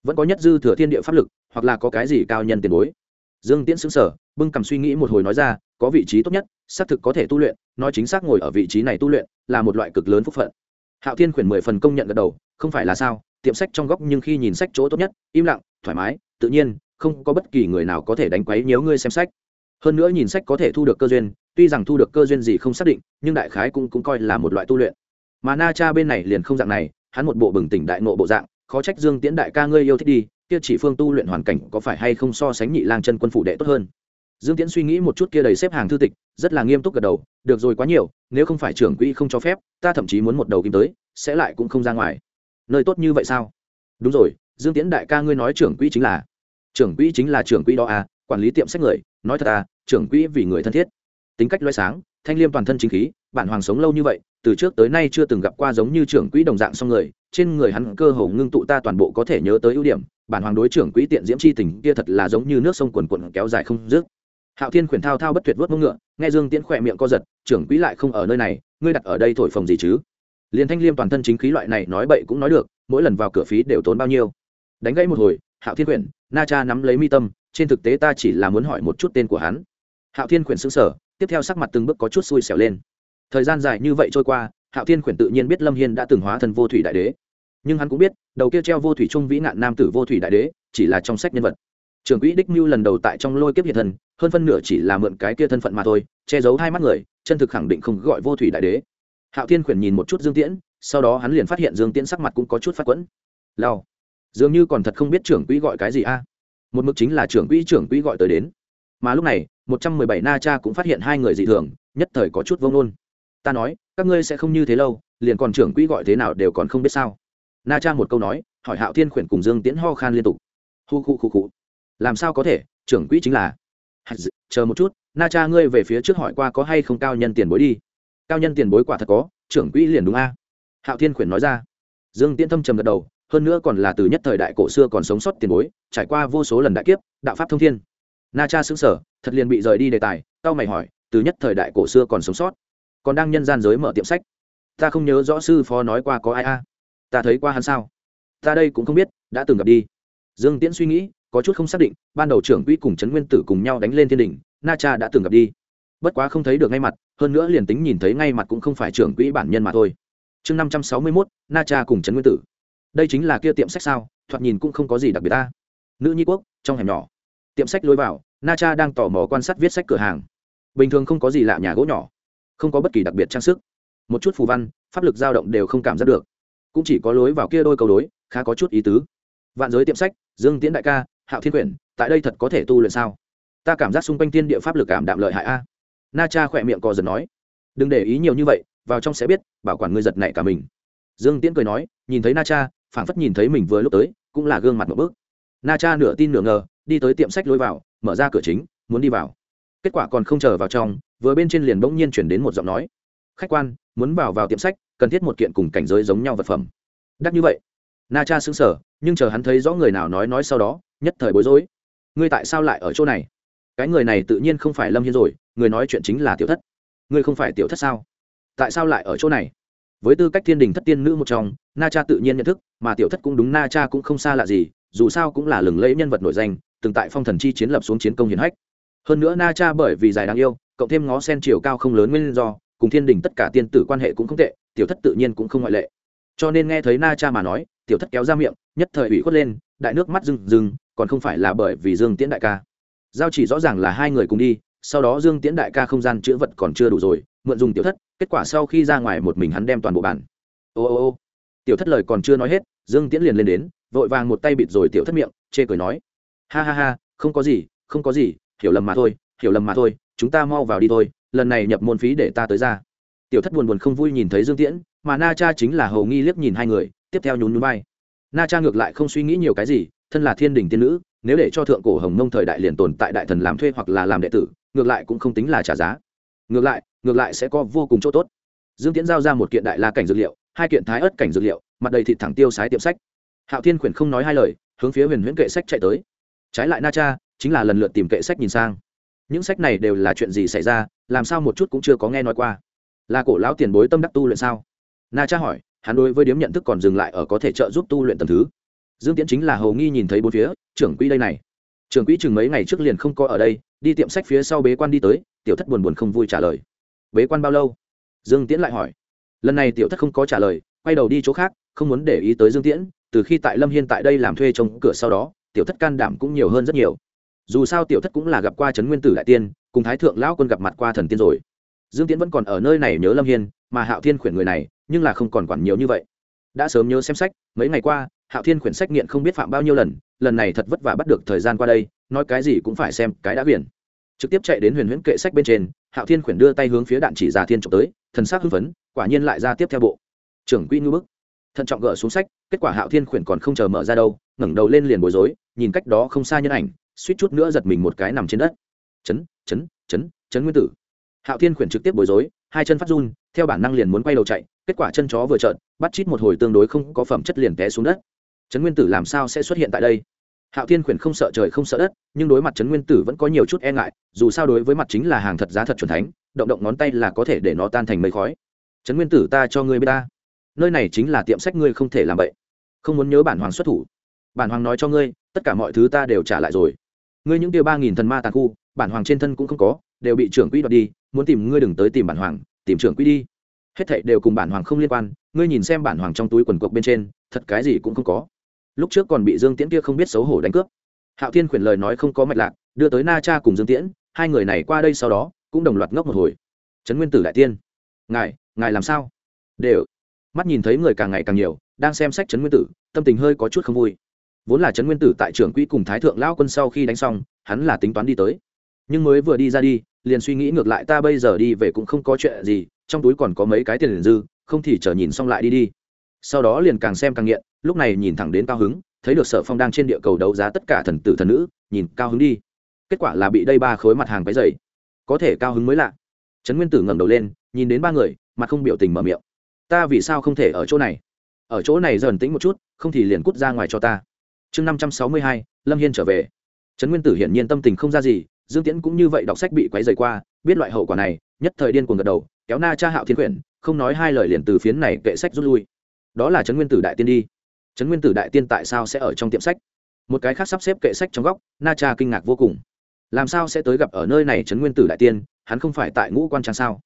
Vẫn có nhất dư thừa thiên địa pháp lực, hoặc là có cái gì cao nhân tiền bối? Dương tiễn xứng sở bưng cầm suy nghĩ một hồi nói ra, có vị trí tốt nhất, xác thực có thể tu luyện, nói chính xác ngồi ở vị trí này tu luyện, là một loại cực lớn phúc phận. Hạo thiên khuyển mười phần công nhận gật đầu, không phải là sao, tiệm sách trong góc nhưng khi nhìn sách chỗ tốt nhất, im lặng, thoải mái, tự nhiên, không có bất kỳ người nào có thể đánh quấy nếu ngươi xem sách. Hơn nữa nhìn sách có thể thu được cơ duyên, tuy rằng thu được cơ duyên gì không xác định, nhưng đại khái cũng cũng coi là một loại tu luyện. Mà na cha bên này liền không dạng này, hắn một bộ bừng tỉnh đại nộ bộ dạng, khó trách dương tiễn đại ca ngươi yêu thích đi kia chỉ phương tu luyện hoàn cảnh có phải hay không so sánh nhị lang chân quân phủ đệ tốt hơn? Dương tiễn suy nghĩ một chút kia đầy xếp hàng thư tịch, rất là nghiêm túc gật đầu, được rồi quá nhiều, nếu không phải trưởng quỹ không cho phép, ta thậm chí muốn một đầu kim tới, sẽ lại cũng không ra ngoài. Nơi tốt như vậy sao? Đúng rồi, dương tiễn đại ca ngươi nói trưởng quỹ chính là. Trưởng quỹ chính là trưởng quỹ đó à quản lý tiệm sách người, nói thật à trưởng quỹ vì người thân thiết. Tính cách loay sáng, thanh liêm toàn thân chính khí, bản hoàng sống lâu như vậy, từ trước tới nay chưa từng gặp qua giống như trưởng quỹ đồng dạng song người, trên người hắn cơ hồ ngưng tụ ta toàn bộ có thể nhớ tới ưu điểm bản hoàng đối trưởng quỹ tiện diễm c h i tình kia thật là giống như nước sông quần quần kéo dài không dứt. Hạo thiên khuyển thao thao bất tuyệt vớt mông ngựa, nghe dương tiễn khỏe miệng co giật, trưởng quỹ lại không ở nơi này, ngươi đặt ở đây thổi phồng gì chứ? Liên thanh liêm toàn thân chính khí loại này nói bậy cũng nói được, mỗi lần vào cửa phí đều tốn bao nhiêu. Đánh gãy một hồi, hạo thiên khuyển, na cha nắm lấy mi tâm, trên thực tế ta chỉ là muốn hỏi một chút tên của hắn. Hạo thiên khuyển xứng sở tiếp theo sắc mặt từng bước có chút xui xẻo lên. Thời gian dài như vậy trôi qua, hạo thiên khuyển tự nhiên biết lâm hiên đã từng hóa thân vô thủy đại đế nhưng hắn cũng biết, đầu kia treo vô thủy trung vĩ nạn nam tử vô thủy đại đế, chỉ là trong sách nhân vật. Trưởng quỹ đích mưu lần đầu tại trong lôi kiếp hiện thần hơn phân nửa chỉ là mượn cái kia thân phận mà thôi, che giấu hai mắt người, chân thực khẳng định không gọi vô thủy đại đế. Hạo thiên khuyển nhìn một chút dương tiễn, sau đó hắn liền phát hiện dương tiễn sắc mặt cũng có chút phát quẫn. Lao dường như còn thật không biết trưởng quỹ gọi cái gì a. À? Một mực chính là trưởng quỹ trưởng quỹ gọi tới đến. Mà lúc này, một trăm mười bảy na cha cũng phát hiện hai người dị thường, nhất thời có chút vông nôn ta nói, các ngươi sẽ không như thế lâu, liền còn trưởng quỹ gọi thế nào đều còn không biết sao na cha một câu nói, hỏi hạo thiên khuyển cùng dương tiễn ho khan liên tục. Hu khu khu khu. Làm sao có thể? Trưởng quỹ chính là. Chờ một chút, na cha ngươi về phía trước hỏi qua có hay không cao nhân tiền bối đi. Cao nhân tiền bối quả thật có, trưởng quỹ liền đúng a. Hạo thiên khuyển nói ra. Dương tiễn thâm trầm gật đầu, hơn nữa còn là từ nhất thời đại cổ xưa còn sống sót tiền bối, trải qua vô số lần đại kiếp, đạo pháp thông thiên. Na cha xứng sở thật liền bị rời đi đề tài tao mày hỏi, từ nhất thời đại cổ xưa còn sống sót, còn đang nhân gian giới mở tiệm sách. Ta không nhớ rõ sư phó nói qua có ai a ta thấy qua hắn sao? Ta đây cũng không biết, đã từng gặp đi. Dương tiễn suy nghĩ, có chút không xác định, ban đầu trưởng quỹ cùng trấn nguyên tử cùng nhau đánh lên thiên đình na cha đã từng gặp đi. Bất quá không thấy được ngay mặt, hơn nữa liền tính nhìn thấy ngay mặt cũng không phải trưởng quỹ bản nhân mà thôi. Chương năm trăm sáu mươi mốt, na cha cùng trấn nguyên tử. Đây chính là kia tiệm sách sao, thoạt nhìn cũng không có gì đặc biệt ta. Nữ nhi quốc, trong hẻm nhỏ. Tiệm sách lối vào, na cha đang tò mò quan sát viết sách cửa hàng. Bình thường không có gì lạ nhà gỗ nhỏ, không có bất kỳ đặc biệt trang sức. Một chút phù văn, pháp lực dao động đều không cảm giác được cũng chỉ có lối vào kia đôi câu đối, khá có chút ý tứ. Vạn giới tiệm sách, dương tiễn đại ca, hạo thiên quyển, tại đây thật có thể tu luyện sao? Ta cảm giác xung quanh thiên địa pháp lực cảm đạm lợi hại a. Na cha khỏe miệng cò giật nói. Đừng để ý nhiều như vậy, vào trong sẽ biết, bảo quản ngươi giật này cả mình. Dương tiễn cười nói, nhìn thấy na cha, phảng phất nhìn thấy mình vừa lúc tới, cũng là gương mặt một bước. Na cha nửa tin nửa ngờ, đi tới tiệm sách lối vào, mở ra cửa chính, muốn đi vào. Kết quả còn không chờ vào trong, vừa bên trên liền bỗng nhiên chuyển đến một giọng nói. Khách quan muốn vào vào tiệm sách, cần thiết một kiện cùng cảnh giới giống nhau vật phẩm. Đắt như vậy. Na cha xứng sở nhưng chờ hắn thấy rõ người nào nói nói sau đó, nhất thời bối rối. Ngươi tại sao lại ở chỗ này? Cái người này tự nhiên không phải lâm hiên rồi, người nói chuyện chính là tiểu thất. Ngươi không phải tiểu thất sao? Tại sao lại ở chỗ này? Với tư cách thiên đình thất tiên nữ một trong, na cha tự nhiên nhận thức, mà tiểu thất cũng đúng, na cha cũng không xa lạ gì, dù sao cũng là lừng lẫy nhân vật nổi danh, từng tại phong thần chi chiến lập xuống chiến công hiển hách. Hơn nữa na cha bởi vì dài đáng yêu, cộng thêm ngó sen chiều cao không lớn nguyên do cùng thiên đình tất cả tiên tử quan hệ cũng không tệ, tiểu thất tự nhiên cũng không ngoại lệ. Cho nên nghe thấy na cha mà nói, tiểu thất kéo ra miệng, nhất thời ủy khuất lên, đại nước mắt rừng rừng còn không phải là bởi vì dương tiễn đại ca. Giao chỉ rõ ràng là hai người cùng đi, sau đó dương tiễn đại ca không gian chữ vật còn chưa đủ rồi, mượn dùng tiểu thất, kết quả sau khi ra ngoài một mình hắn đem toàn bộ bản ô ô ô. Tiểu thất lời còn chưa nói hết, dương tiễn liền lên đến, vội vàng một tay bịt rồi tiểu thất miệng, chê cười nói. Ha ha ha, không có gì, không có gì, hiểu lầm mà thôi, hiểu lầm mà thôi, chúng ta mau vào đi thôi lần này nhập môn phí để ta tới ra. Tiểu thất buồn buồn không vui nhìn thấy dương tiễn, mà na cha chính là hầu nghi liếc nhìn hai người, tiếp theo nhún nhún vai. Na cha ngược lại không suy nghĩ nhiều cái gì, thân là thiên đình tiên nữ, nếu để cho thượng cổ hồng mông thời đại liền tồn tại đại thần làm thuê hoặc là làm đệ tử, ngược lại cũng không tính là trả giá. Ngược lại ngược lại sẽ có vô cùng chỗ tốt. Dương tiễn giao ra một kiện đại la cảnh dược liệu, hai kiện thái ớt cảnh dược liệu, mặt đầy thịt thẳng tiêu sái tiệm sách. Hạo thiên khuyển không nói hai lời, hướng phía huyền huyễn kệ sách chạy tới. Trái lại na cha, chính là lần lượt tìm kệ sách nhìn sang những sách này đều là chuyện gì xảy ra, làm sao một chút cũng chưa có nghe nói qua? Là cổ lão tiền bối tâm đắc tu luyện sao? Na cha hỏi, hắn đối với điếm nhận thức còn dừng lại ở có thể trợ giúp tu luyện tầm thứ. Dương tiễn chính là hầu nghi nhìn thấy bốn phía, trưởng quỹ đây này. Trưởng quỹ chừng mấy ngày trước liền không có ở đây, đi tiệm sách phía sau bế quan đi tới, tiểu thất buồn buồn không vui trả lời. Bế quan bao lâu? Dương tiễn lại hỏi. Lần này tiểu thất không có trả lời, quay đầu đi chỗ khác, không muốn để ý tới dương tiễn, từ khi tại lâm hiên tại đây làm thuê trông cửa sau đó, tiểu thất can đảm cũng nhiều hơn rất nhiều dù sao tiểu thất cũng là gặp qua trấn nguyên tử đại tiên, cùng thái thượng lão quân gặp mặt qua thần tiên rồi. Dương tiễn vẫn còn ở nơi này nhớ lâm hiên, mà hạo thiên khuyển người này, nhưng là không còn quản nhiều như vậy. Đã sớm nhớ xem sách, mấy ngày qua, hạo thiên khuyển sách nghiện không biết phạm bao nhiêu lần lần này thật vất vả bắt được thời gian qua đây, nói cái gì cũng phải xem cái đã biển trực tiếp chạy đến huyền huyễn kệ sách bên trên, hạo thiên khuyển đưa tay hướng phía đạn chỉ ra thiên trộm tới, thần sắc hưng phấn, quả nhiên lại ra tiếp theo bộ. Trưởng quỹ ngư bức. Thận trọng gỡ xuống sách, kết quả hạo thiên khuyển còn không chờ mở ra đâu, ngẩng đầu lên liền bối rối, nhìn cách đó không xa nhân ảnh suýt chút nữa giật mình một cái nằm trên đất. Chấn chấn chấn chấn nguyên tử. Hạo thiên khuyển trực tiếp bối rối, hai chân phát run, theo bản năng liền muốn quay đầu chạy, kết quả chân chó vừa trợn, bắt chít một hồi tương đối không có phẩm chất liền té xuống đất. Chấn nguyên tử làm sao sẽ xuất hiện tại đây? Hạo thiên khuyển không sợ trời không sợ đất, nhưng đối mặt Chấn nguyên tử vẫn có nhiều chút e ngại, dù sao đối với mặt chính là hàng thật giá thật c thánh, động động ngón tay là có thể để nó tan thành mây khói. Chấn nguyên tử ta cho ngươi b ta. Nơi này chính là tiệm sách ngươi không thể làm vậy không muốn nhớ bản hoàng xuất thủ. Bản hoàng nói cho ngươi, tất cả mọi thứ ta đều trả lại rồi ngươi những tiêu ba nghìn thần ma tàn khu, bản hoàng trên thân cũng không có, đều bị trưởng quỹ đoạt đi, muốn tìm ngươi đừng tới tìm bản hoàng, tìm trưởng quỹ đi. Hết thảy đều cùng bản hoàng không liên quan, ngươi nhìn xem bản hoàng trong túi quần cộc bên trên, thật cái gì cũng không có. Lúc trước còn bị dương tiễn kia không biết xấu hổ đánh cướp. Hạo thiên khuyển lời nói không có mạch lạc, đưa tới na cha cùng dương tiễn, hai người này qua đây sau đó, cũng đồng loạt ngốc một hồi. Trấn nguyên tử đại tiên, ngài ngài làm sao? Đều. Mắt nhìn thấy người càng ngày càng nhiều, đang xem sách trấn nguyên tử, tâm tình hơi có chút không vui vốn là trấn nguyên tử tại trưởng quỹ cùng thái thượng lao quân sau khi đánh xong, hắn là tính toán đi tới. Nhưng mới vừa đi ra đi, liền suy nghĩ ngược lại ta bây giờ đi về cũng không có chuyện gì, trong túi còn có mấy cái tiền liền dư, không thì chờ nhìn xong lại đi đi. Sau đó liền càng xem càng nghiện, lúc này nhìn thẳng đến cao hứng, thấy được sở phong đang trên địa cầu đấu giá tất cả thần tử thần nữ, nhìn cao hứng đi. Kết quả là bị đây ba khối mặt hàng cái dày có thể cao hứng mới lạ. Trấn nguyên tử ngẩng đầu lên, nhìn đến ba người, mặt không biểu tình mở miệng. Ta vì sao không thể ở chỗ này? Ở chỗ này dần tĩnh một chút, không thì liền cút ra ngoài cho ta chương năm trăm sáu mươi hai, lâm hiên trở về. Trấn nguyên tử hiển nhiên tâm tình không ra gì, dương tiễn cũng như vậy đọc sách bị quấy dày qua, biết loại hậu quả này, nhất thời điên cuồng gật đầu, kéo na cha hạo thiên quyển, không nói hai lời liền từ phiến này kệ sách rút lui. Đó là trấn nguyên tử đại tiên đi. Trấn nguyên tử đại tiên tại sao sẽ ở trong tiệm sách? Một cái khác sắp xếp kệ sách trong góc, na cha kinh ngạc vô cùng. Làm sao sẽ tới gặp ở nơi này trấn nguyên tử đại tiên, hắn không phải tại ngũ quan trang sao?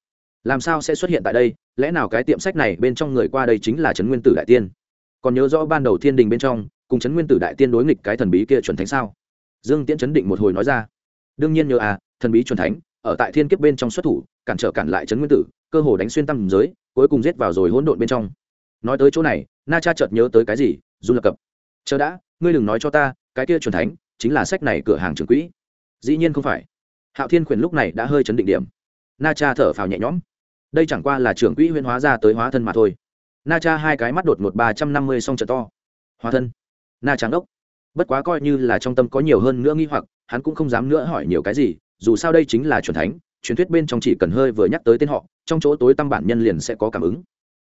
Làm sao sẽ xuất hiện tại đây? Lẽ nào cái tiệm sách này bên trong người qua đây chính là trấn nguyên tử đại tiên? Còn nhớ rõ ban đầu thiên đình bên trong cùng chấn nguyên tử đại tiên đối nghịch cái thần bí kia chuẩn thánh sao? Dương tiễn chấn định một hồi nói ra. Đương nhiên nhờ à thần bí chuẩn thánh, ở tại thiên kiếp bên trong xuất thủ, cản trở cản lại chấn nguyên tử, cơ hồ đánh xuyên tâm giới, cuối cùng giết vào rồi hỗn độn bên trong. Nói tới chỗ này, na cha chợt nhớ tới cái gì? Dù lập cập. Chờ đã, ngươi đừng nói cho ta, cái kia chuẩn thánh chính là sách này cửa hàng trưởng quỹ. Dĩ nhiên không phải. Hạo thiên khuyển lúc này đã hơi chấn định điểm. Na cha thở phào nhẹ nhõm. Đây chẳng qua là trưởng quỹ huyên hóa ra tới hóa thân mà thôi. Na cha hai cái mắt đột một ba trăm năm mươi song trợ to. Hóa thân na tráng đốc. Bất quá coi như là trong tâm có nhiều hơn nữa nghi hoặc, hắn cũng không dám nữa hỏi nhiều cái gì, dù sao đây chính là truyền thánh, truyền thuyết bên trong chỉ cần hơi vừa nhắc tới tên họ, trong chỗ tối tâm bản nhân liền sẽ có cảm ứng.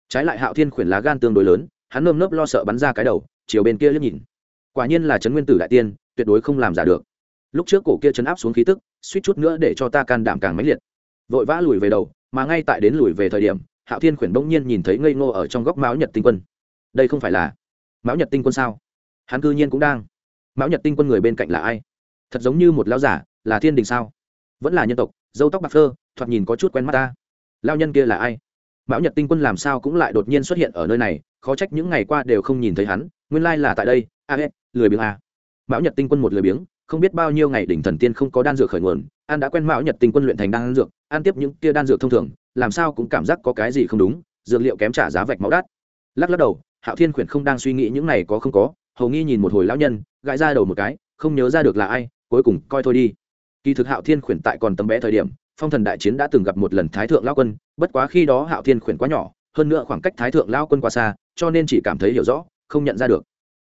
Trái lại hạo thiên khuyển lá gan tương đối lớn, hắn nơm nớp lo sợ bắn ra cái đầu, chiều bên kia liếc nhìn. Quả nhiên là trấn nguyên tử đại tiên, tuyệt đối không làm giả được. Lúc trước cổ kia chấn áp xuống khí tức, suýt chút nữa để cho ta can đảm càng mãnh liệt. Vội vã lùi về đầu, mà ngay tại đến lùi về thời điểm, hạo thiên khuyển bỗng nhiên nhìn thấy ngây ngô ở trong góc máu nhật tinh quân. Đây không phải là máu nhật tinh quân sao? Hắn cư nhiên cũng đang. Mão nhật tinh quân người bên cạnh là ai? Thật giống như một lao giả, là thiên đình sao? Vẫn là nhân tộc, dâu tóc bạc phơ, thoạt nhìn có chút quen mắt ta. Lao nhân kia là ai? Mão nhật tinh quân làm sao cũng lại đột nhiên xuất hiện ở nơi này, khó trách những ngày qua đều không nhìn thấy hắn, nguyên lai là tại đây. A hết lười biếng a mão nhật tinh quân một lười biếng, không biết bao nhiêu ngày đỉnh thần tiên không có đan dược khởi nguồn, an đã quen mão nhật tinh quân luyện thành đan dược, an tiếp những kia đan dược thông thường, làm sao cũng cảm giác có cái gì không đúng, dược liệu kém trả giá vạch máu đắt. Lắc lắc đầu, hạo thiên khuyển không đang suy nghĩ những này có không có hầu nghi nhìn một hồi lão nhân, gãi ra đầu một cái, không nhớ ra được là ai, cuối cùng coi thôi đi. Kỳ thực hạo thiên khuyển tại còn tấm bé thời điểm, phong thần đại chiến đã từng gặp một lần thái thượng lao quân, bất quá khi đó hạo thiên khuyển quá nhỏ, hơn nữa khoảng cách thái thượng lao quân quá xa, cho nên chỉ cảm thấy hiểu rõ, không nhận ra được.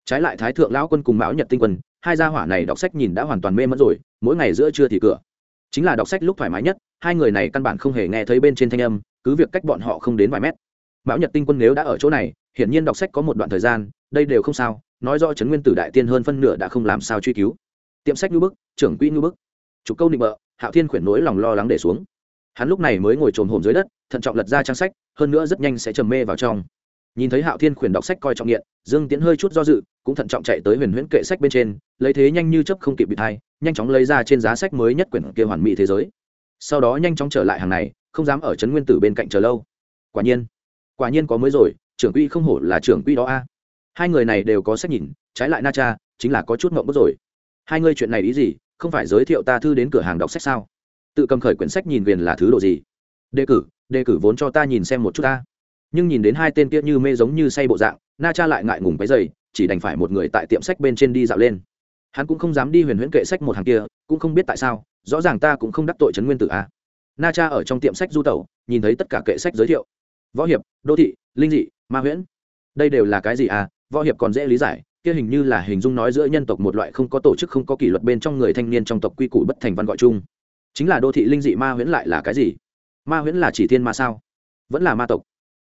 Trái lại thái thượng lao quân cùng mão nhật tinh quân, hai gia hỏa này đọc sách nhìn đã hoàn toàn mê mẫn rồi, mỗi ngày giữa trưa thì cửa. Chính là đọc sách lúc thoải mái nhất, hai người này căn bản không hề nghe thấy bên trên thanh âm, cứ việc cách bọn họ không đến vài mét. Mão nhật tinh quân nếu đã ở chỗ này, hiển nhiên đọc sách có một đoạn thời gian, đây đều không sao nói rõ trấn nguyên tử đại tiên hơn phân nửa đã không làm sao truy cứu. Tiệm sách ngư bức, trưởng quỹ ngư bức. Chục câu định bợ, hạo thiên khuyển nỗi lòng lo lắng để xuống. Hắn lúc này mới ngồi trồm hổm dưới đất, thận trọng lật ra trang sách, hơn nữa rất nhanh sẽ trầm mê vào trong. Nhìn thấy hạo thiên khuyển đọc sách coi trọng nghiện, dương tiến hơi chút do dự, cũng thận trọng chạy tới huyền huyễn kệ sách bên trên, lấy thế nhanh như chấp không kịp bị thai nhanh chóng lấy ra trên giá sách mới nhất quyển kia hoàn mỹ thế giới. Sau đó nhanh chóng trở lại hàng này, không dám ở trấn nguyên tử bên cạnh chờ lâu. Quả nhiên quả nhiên có mới rồi, trưởng quỹ không hổ là trưởng quỹ đó a hai người này đều có sách nhìn, trái lại na cha chính là có chút mộng bức rồi. Hai ngươi chuyện này ý gì? Không phải giới thiệu ta thư đến cửa hàng đọc sách sao? Tự cầm khởi quyển sách nhìn viền là thứ đồ gì? Đề cử đề cử vốn cho ta nhìn xem một chút ta. Nhưng nhìn đến hai tên kia như mê giống như say bộ dạng, na cha lại ngại ngùng cái giày chỉ đành phải một người tại tiệm sách bên trên đi dạo lên. Hắn cũng không dám đi huyền huyễn kệ sách một hàng kia, cũng không biết tại sao, rõ ràng ta cũng không đắc tội trấn nguyên tử a na cha ở trong tiệm sách du tẩu, nhìn thấy tất cả kệ sách giới thiệu. Võ hiệp, đô thị, linh dị, ma huyễn. Đây đều là cái gì à? Võ hiệp còn dễ lý giải, kia hình như là hình dung nói giữa nhân tộc một loại không có tổ chức, không có kỷ luật bên trong người thanh niên trong tộc quy củ bất thành văn gọi chung. Chính là đô thị linh dị ma huyễn lại là cái gì? Ma huyễn là chỉ thiên ma sao? Vẫn là ma tộc.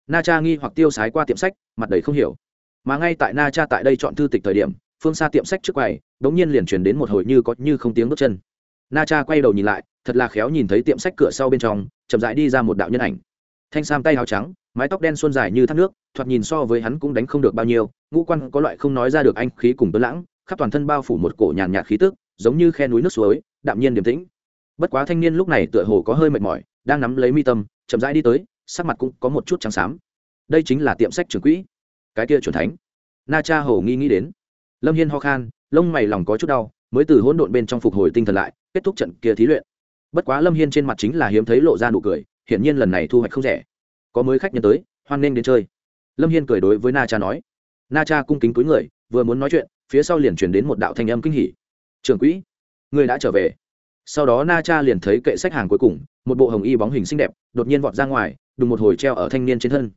Na cha nghi hoặc tiêu sái qua tiệm sách, mặt đầy không hiểu. Mà ngay tại na cha tại đây chọn thư tịch thời điểm, phương xa tiệm sách trước quầy đ ố n g nhiên liền chuyển đến một hồi như có như không tiếng bước chân. Na cha quay đầu nhìn lại, thật là khéo nhìn thấy tiệm sách cửa sau bên trong, chậm rãi đi ra một đạo nhân ảnh. Thanh sam tay áo trắng, mái tóc đen xuân dài như thác nước thoạt nhìn so với hắn cũng đánh không được bao nhiêu, ngũ quan có loại không nói ra được anh khí cùng tớ lãng, khắp toàn thân bao phủ một cổ nhàn nhạt khí tức, giống như khe núi nước suối, đạm nhiên điềm tĩnh. Bất quá thanh niên lúc này tựa hồ có hơi mệt mỏi, đang nắm lấy mi tâm, chậm rãi đi tới, sắc mặt cũng có một chút trắng xám. Đây chính là tiệm sách trường quỹ. Cái kia chuẩn thánh. Na cha hầu nghi nghĩ đến. Lâm hiên ho khan, lông mày lòng có chút đau, mới từ hỗn độn bên trong phục hồi tinh thần lại, kết thúc trận kia thí luyện. Bất quá lâm hiên trên mặt chính là hiếm thấy lộ ra nụ cười, hiển nhiên lần này thu hoạch không rẻ. Có mới khách nhân tới, hoan nghênh đến chơi lâm hiên cười đối với na cha nói. Na cha cung kính túi người, vừa muốn nói chuyện, phía sau liền chuyển đến một đạo thanh âm kinh hỉ. Trường quỹ, người đã trở về. Sau đó na cha liền thấy kệ sách hàng cuối cùng, một bộ hồng y bóng hình xinh đẹp, đột nhiên vọt ra ngoài, đùng một hồi treo ở thanh niên trên thân.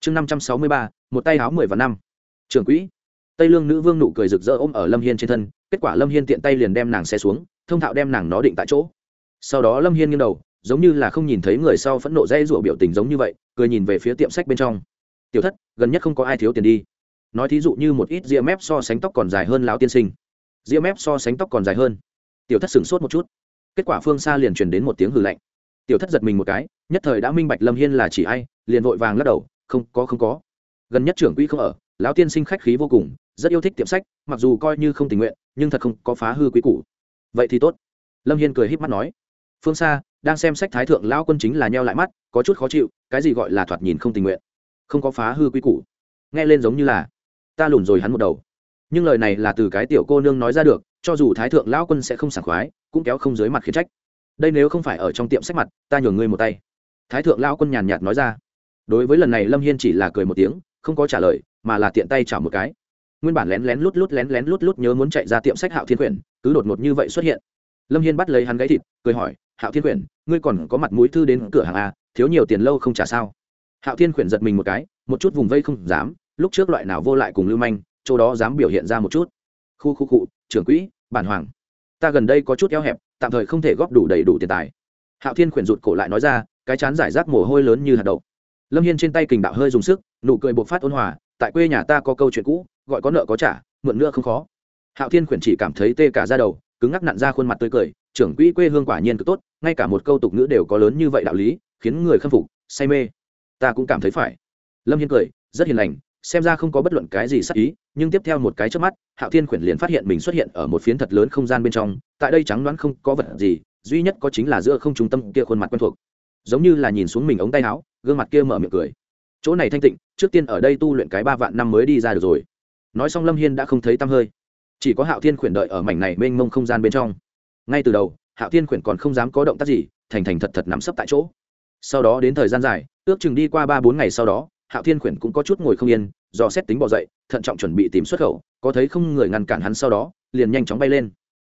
Chương năm trăm sáu mươi ba, một tay áo mười và năm. Trưởng quỹ. Tây lương nữ vương nụ cười rực rỡ ôm ở lâm hiên trên thân, kết quả lâm hiên tiện tay liền đem nàng xe xuống, thông thạo đem nàng nó định tại chỗ. Sau đó lâm hiên nghiêng đầu, giống như là không nhìn thấy người sau phẫn nộ dây rụa biểu tình giống như vậy, cười nhìn về phía tiệm sách bên trong tiểu thất, gần nhất không có ai thiếu tiền đi. Nói thí dụ như một ít ria mép so sánh tóc còn dài hơn lão tiên sinh. Ria mép so sánh tóc còn dài hơn. Tiểu thất sửng sốt một chút. Kết quả phương xa liền truyền đến một tiếng hừ lạnh. Tiểu thất giật mình một cái, nhất thời đã minh bạch lâm hiên là chỉ ai, liền vội vàng lắc đầu, không, có không có. Gần nhất trưởng quỹ không ở, lão tiên sinh khách khí vô cùng, rất yêu thích tiệm sách, mặc dù coi như không tình nguyện, nhưng thật không có phá hư quý cũ vậy thì tốt. Lâm hiên cười híp mắt nói. Phương xa, đang xem sách thái thượng lão quân chính là nheo lại mắt, có chút khó chịu, cái gì gọi là thoạt nhìn không tình nguyện không có phá hư quy củ. Nghe lên giống như là, ta lùn rồi hắn một đầu. Nhưng lời này là từ cái tiểu cô nương nói ra được, cho dù thái thượng lão quân sẽ không sảng khoái, cũng kéo không dưới mặt khiến trách. Đây nếu không phải ở trong tiệm sách mặt, ta nhường ngươi một tay. Thái thượng lão quân nhàn nhạt nói ra. Đối với lần này lâm hiên chỉ là cười một tiếng, không có trả lời, mà là tiện tay chảo một cái. Nguyên bản lén lén lút lút lén lén lút lút nhớ muốn chạy ra tiệm sách hạo thiên quyển, cứ đột ngột như vậy xuất hiện. Lâm hiên bắt lấy hắn gáy thịt, cười hỏi, hạo thiên quyển, ngươi còn có mặt mũi thư đến cửa hàng a thiếu nhiều tiền lâu không trả sao? Hạo thiên khuyển giật mình một cái, một chút vùng vây không dám, lúc trước loại nào vô lại cùng lưu manh, chỗ đó dám biểu hiện ra một chút. Khu khu cụ trưởng quỹ, bản hoàng. Ta gần đây có chút eo hẹp, tạm thời không thể góp đủ đầy đủ tiền tài. Hạo thiên khuyển rụt cổ lại nói ra, cái chán giải rác mồ hôi lớn như hạt đậu. Lâm hiên trên tay kình đạo hơi dùng sức, nụ cười bộc phát ôn hòa, tại quê nhà ta có câu chuyện cũ, gọi có nợ có trả, mượn nữa không khó. Hạo thiên khuyển chỉ cảm thấy tê cả ra đầu, cứng ngắc nặn ra khuôn mặt tươi cười, trưởng quỹ quê hương quả nhiên cực tốt, ngay cả một câu tục ngữ đều có lớn như vậy đạo lý, khiến người khâm phục, say mê ta cũng cảm thấy phải. Lâm hiên cười, rất hiền lành, xem ra không có bất luận cái gì sắc ý, nhưng tiếp theo một cái trước mắt, hạo thiên khuyển liền phát hiện mình xuất hiện ở một phiến thật lớn không gian bên trong, tại đây trắng đoán không có vật gì, duy nhất có chính là giữa không trung tâm kia khuôn mặt quen thuộc. Giống như là nhìn xuống mình ống tay áo, gương mặt kia mở miệng cười. Chỗ này thanh tịnh, trước tiên ở đây tu luyện cái ba vạn năm mới đi ra được rồi. Nói xong lâm hiên đã không thấy tăm hơi. Chỉ có hạo thiên khuyển đợi ở mảnh này mênh mông không gian bên trong. Ngay từ đầu, hạo thiên khuyển còn không dám có động tác gì, thành thành thật thật nắm sấp tại chỗ sau đó đến thời gian dài, ước chừng đi qua ba bốn ngày sau đó, hạo thiên khuyển cũng có chút ngồi không yên, do xét tính bỏ dậy, thận trọng chuẩn bị tìm xuất khẩu, có thấy không người ngăn cản hắn sau đó, liền nhanh chóng bay lên.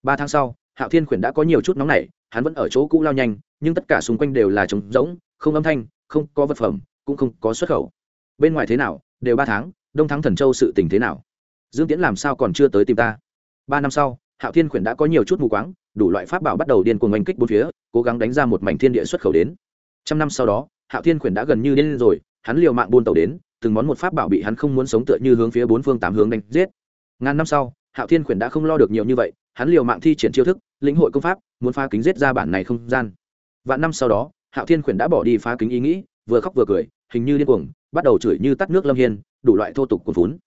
Ba tháng sau, hạo thiên khuyển đã có nhiều chút nóng nảy, hắn vẫn ở chỗ cũ lao nhanh, nhưng tất cả xung quanh đều là trống rỗng, không âm thanh, không có vật phẩm, cũng không có xuất khẩu. Bên ngoài thế nào, đều ba tháng, đông thắng thần châu sự tình thế nào? Dương tiễn làm sao còn chưa tới tìm ta? Ba năm sau, hạo thiên khuyển đã có nhiều chút mù quáng, đủ loại pháp bảo bắt đầu điên cuồng oanh kích bốn phía, cố gắng đánh ra một mảnh thiên địa xuất khẩu đến trăm năm sau đó, hạo thiên khuyển đã gần như điên rồi, hắn liều mạng buôn tàu đến, từng món một pháp bảo bị hắn không muốn sống tựa như hướng phía bốn phương tám hướng đánh giết. Ngàn năm sau, hạo thiên khuyển đã không lo được nhiều như vậy, hắn liều mạng thi triển chiêu thức, lĩnh hội công pháp, muốn phá kính giết ra bản này không gian. Vạn năm sau đó, hạo thiên khuyển đã bỏ đi phá kính ý nghĩ, vừa khóc vừa cười, hình như điên cuồng, bắt đầu chửi như tắt nước lâm hiên, đủ loại thô tục cuồn vốn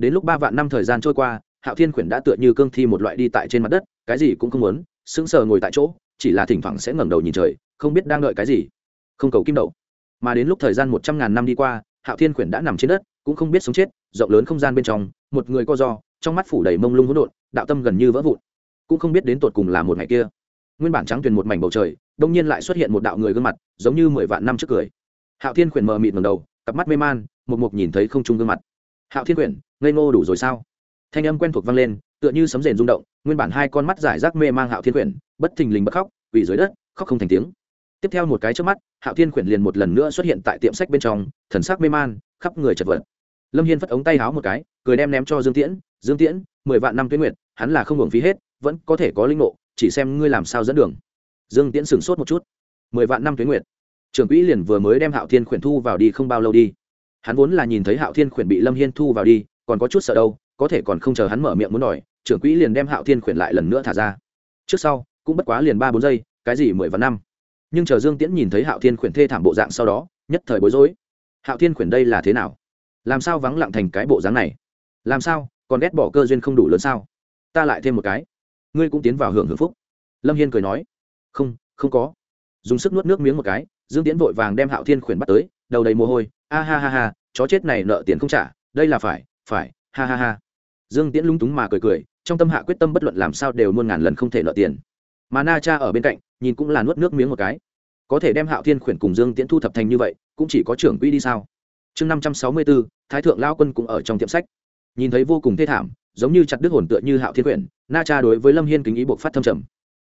đến lúc ba vạn năm thời gian trôi qua, hạo thiên khuyển đã tựa như cương thi một loại đi tại trên mặt đất, cái gì cũng không muốn, sững sờ ngồi tại chỗ, chỉ là thỉnh thoảng sẽ ngẩng đầu nhìn trời, không biết đang đợi cái gì không cầu kim đậu. Mà đến lúc thời gian một trăm ngàn năm đi qua hạo thiên quyển đã nằm trên đất cũng không biết sống chết rộng lớn không gian bên trong một người co do trong mắt phủ đầy mông lung hỗn độn đạo tâm gần như vỡ vụn. Cũng không biết đến tột cùng là một ngày kia. Nguyên bản trắng tuyền một mảnh bầu trời đông nhiên lại xuất hiện một đạo người gương mặt giống như mười vạn năm trước cười. Hạo thiên quyển mờ mịt ngầm đầu cặp mắt mê man một mục nhìn thấy không trung gương mặt. Hạo thiên quyển, ngây ngô đủ rồi sao? Thanh âm quen thuộc vang lên tựa như sấm rền rung động nguyên bản hai con mắt giải rác mê mang hạo thiên quyển, bất thình lình bất khóc quỳ dưới đất khóc không thành tiếng tiếp theo một cái trước mắt, hạo thiên khuyển liền một lần nữa xuất hiện tại tiệm sách bên trong, thần sắc mê man, khắp người chật vật. Lâm hiên phất ống tay háo một cái, cười đem ném cho dương tiễn dương tiễn, mười vạn năm tuyến nguyện hắn là không hưởng phí hết, vẫn có thể có linh ngộ, chỉ xem ngươi làm sao dẫn đường. Dương tiễn sửng sốt một chút. Mười vạn năm tuyến nguyện trưởng quỹ liền vừa mới đem hạo thiên khuyển thu vào đi không bao lâu đi. Hắn vốn là nhìn thấy hạo thiên khuyển bị lâm hiên thu vào đi, còn có chút sợ đâu, có thể còn không chờ hắn mở miệng muốn đòi, trưởng quỹ liền đem hạo thiên khuyển lại lần nữa thả ra. Trước sau, cũng bất quá liền ba bốn giây, cái gì mười vạn năm? Nhưng chờ dương tiễn nhìn thấy hạo thiên khuyển thê thảm bộ dạng sau đó, nhất thời bối rối. Hạo thiên khuyển đây là thế nào? Làm sao vắng lặng thành cái bộ dáng này? Làm sao? Còn ghét bỏ cơ duyên không đủ lớn sao? Ta lại thêm một cái. Ngươi cũng tiến vào hưởng hưởng phúc. Lâm hiên cười nói. Không không có. Dùng sức nuốt nước miếng một cái, dương tiễn vội vàng đem hạo thiên khuyển bắt tới, đầu đầy mồ hôi. A ha ha ha, chó chết này nợ tiền không trả, đây là phải phải, ha ha ha. Dương tiễn lung túng mà cười cười, trong tâm hạ quyết tâm bất luận làm sao đều muôn ngàn lần không thể nợ tiền mà na cha ở bên cạnh, nhìn cũng là nuốt nước miếng một cái. Có thể đem hạo thiên khuyển cùng dương tiễn thu thập thành như vậy, cũng chỉ có trưởng quỹ đi sao? Chương năm trăm sáu mươi bốn thái thượng lao quân cũng ở trong tiệm sách. Nhìn thấy vô cùng thê thảm, giống như chặt đứt hồn tựa như hạo thiên quyển na cha đối với lâm hiên kính ý buộc phát thâm trầm.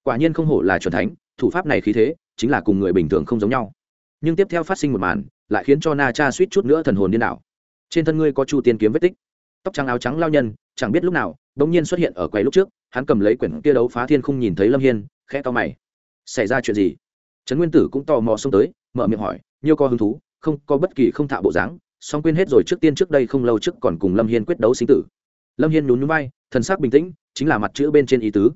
Quả nhiên không hổ là c thánh, thủ pháp này khí thế, chính là cùng người bình thường không giống nhau. Nhưng tiếp theo phát sinh một màn, lại khiến cho na cha suýt chút nữa thần hồn điên đảo. Trên thân ngươi có chu tiên kiếm vết tích tóc trắng áo trắng lao nhân, chẳng biết lúc nào đ ỗ n g nhiên xuất hiện ở quầy lúc trước, hắn cầm lấy quyển kia đấu phá thiên không nhìn thấy lâm hiên, khẽ to mày. Xảy ra chuyện gì? Trấn nguyên tử cũng tò mò xông tới, mở miệng hỏi nhiều có hứng thú? Không, có bất kỳ không thạo bộ dáng song quên hết rồi trước tiên trước đây không lâu trước còn cùng lâm hiên quyết đấu sinh tử. Lâm hiên nhún nhún bay thần sắc bình tĩnh, chính là mặt chữ bên trên ý tứ.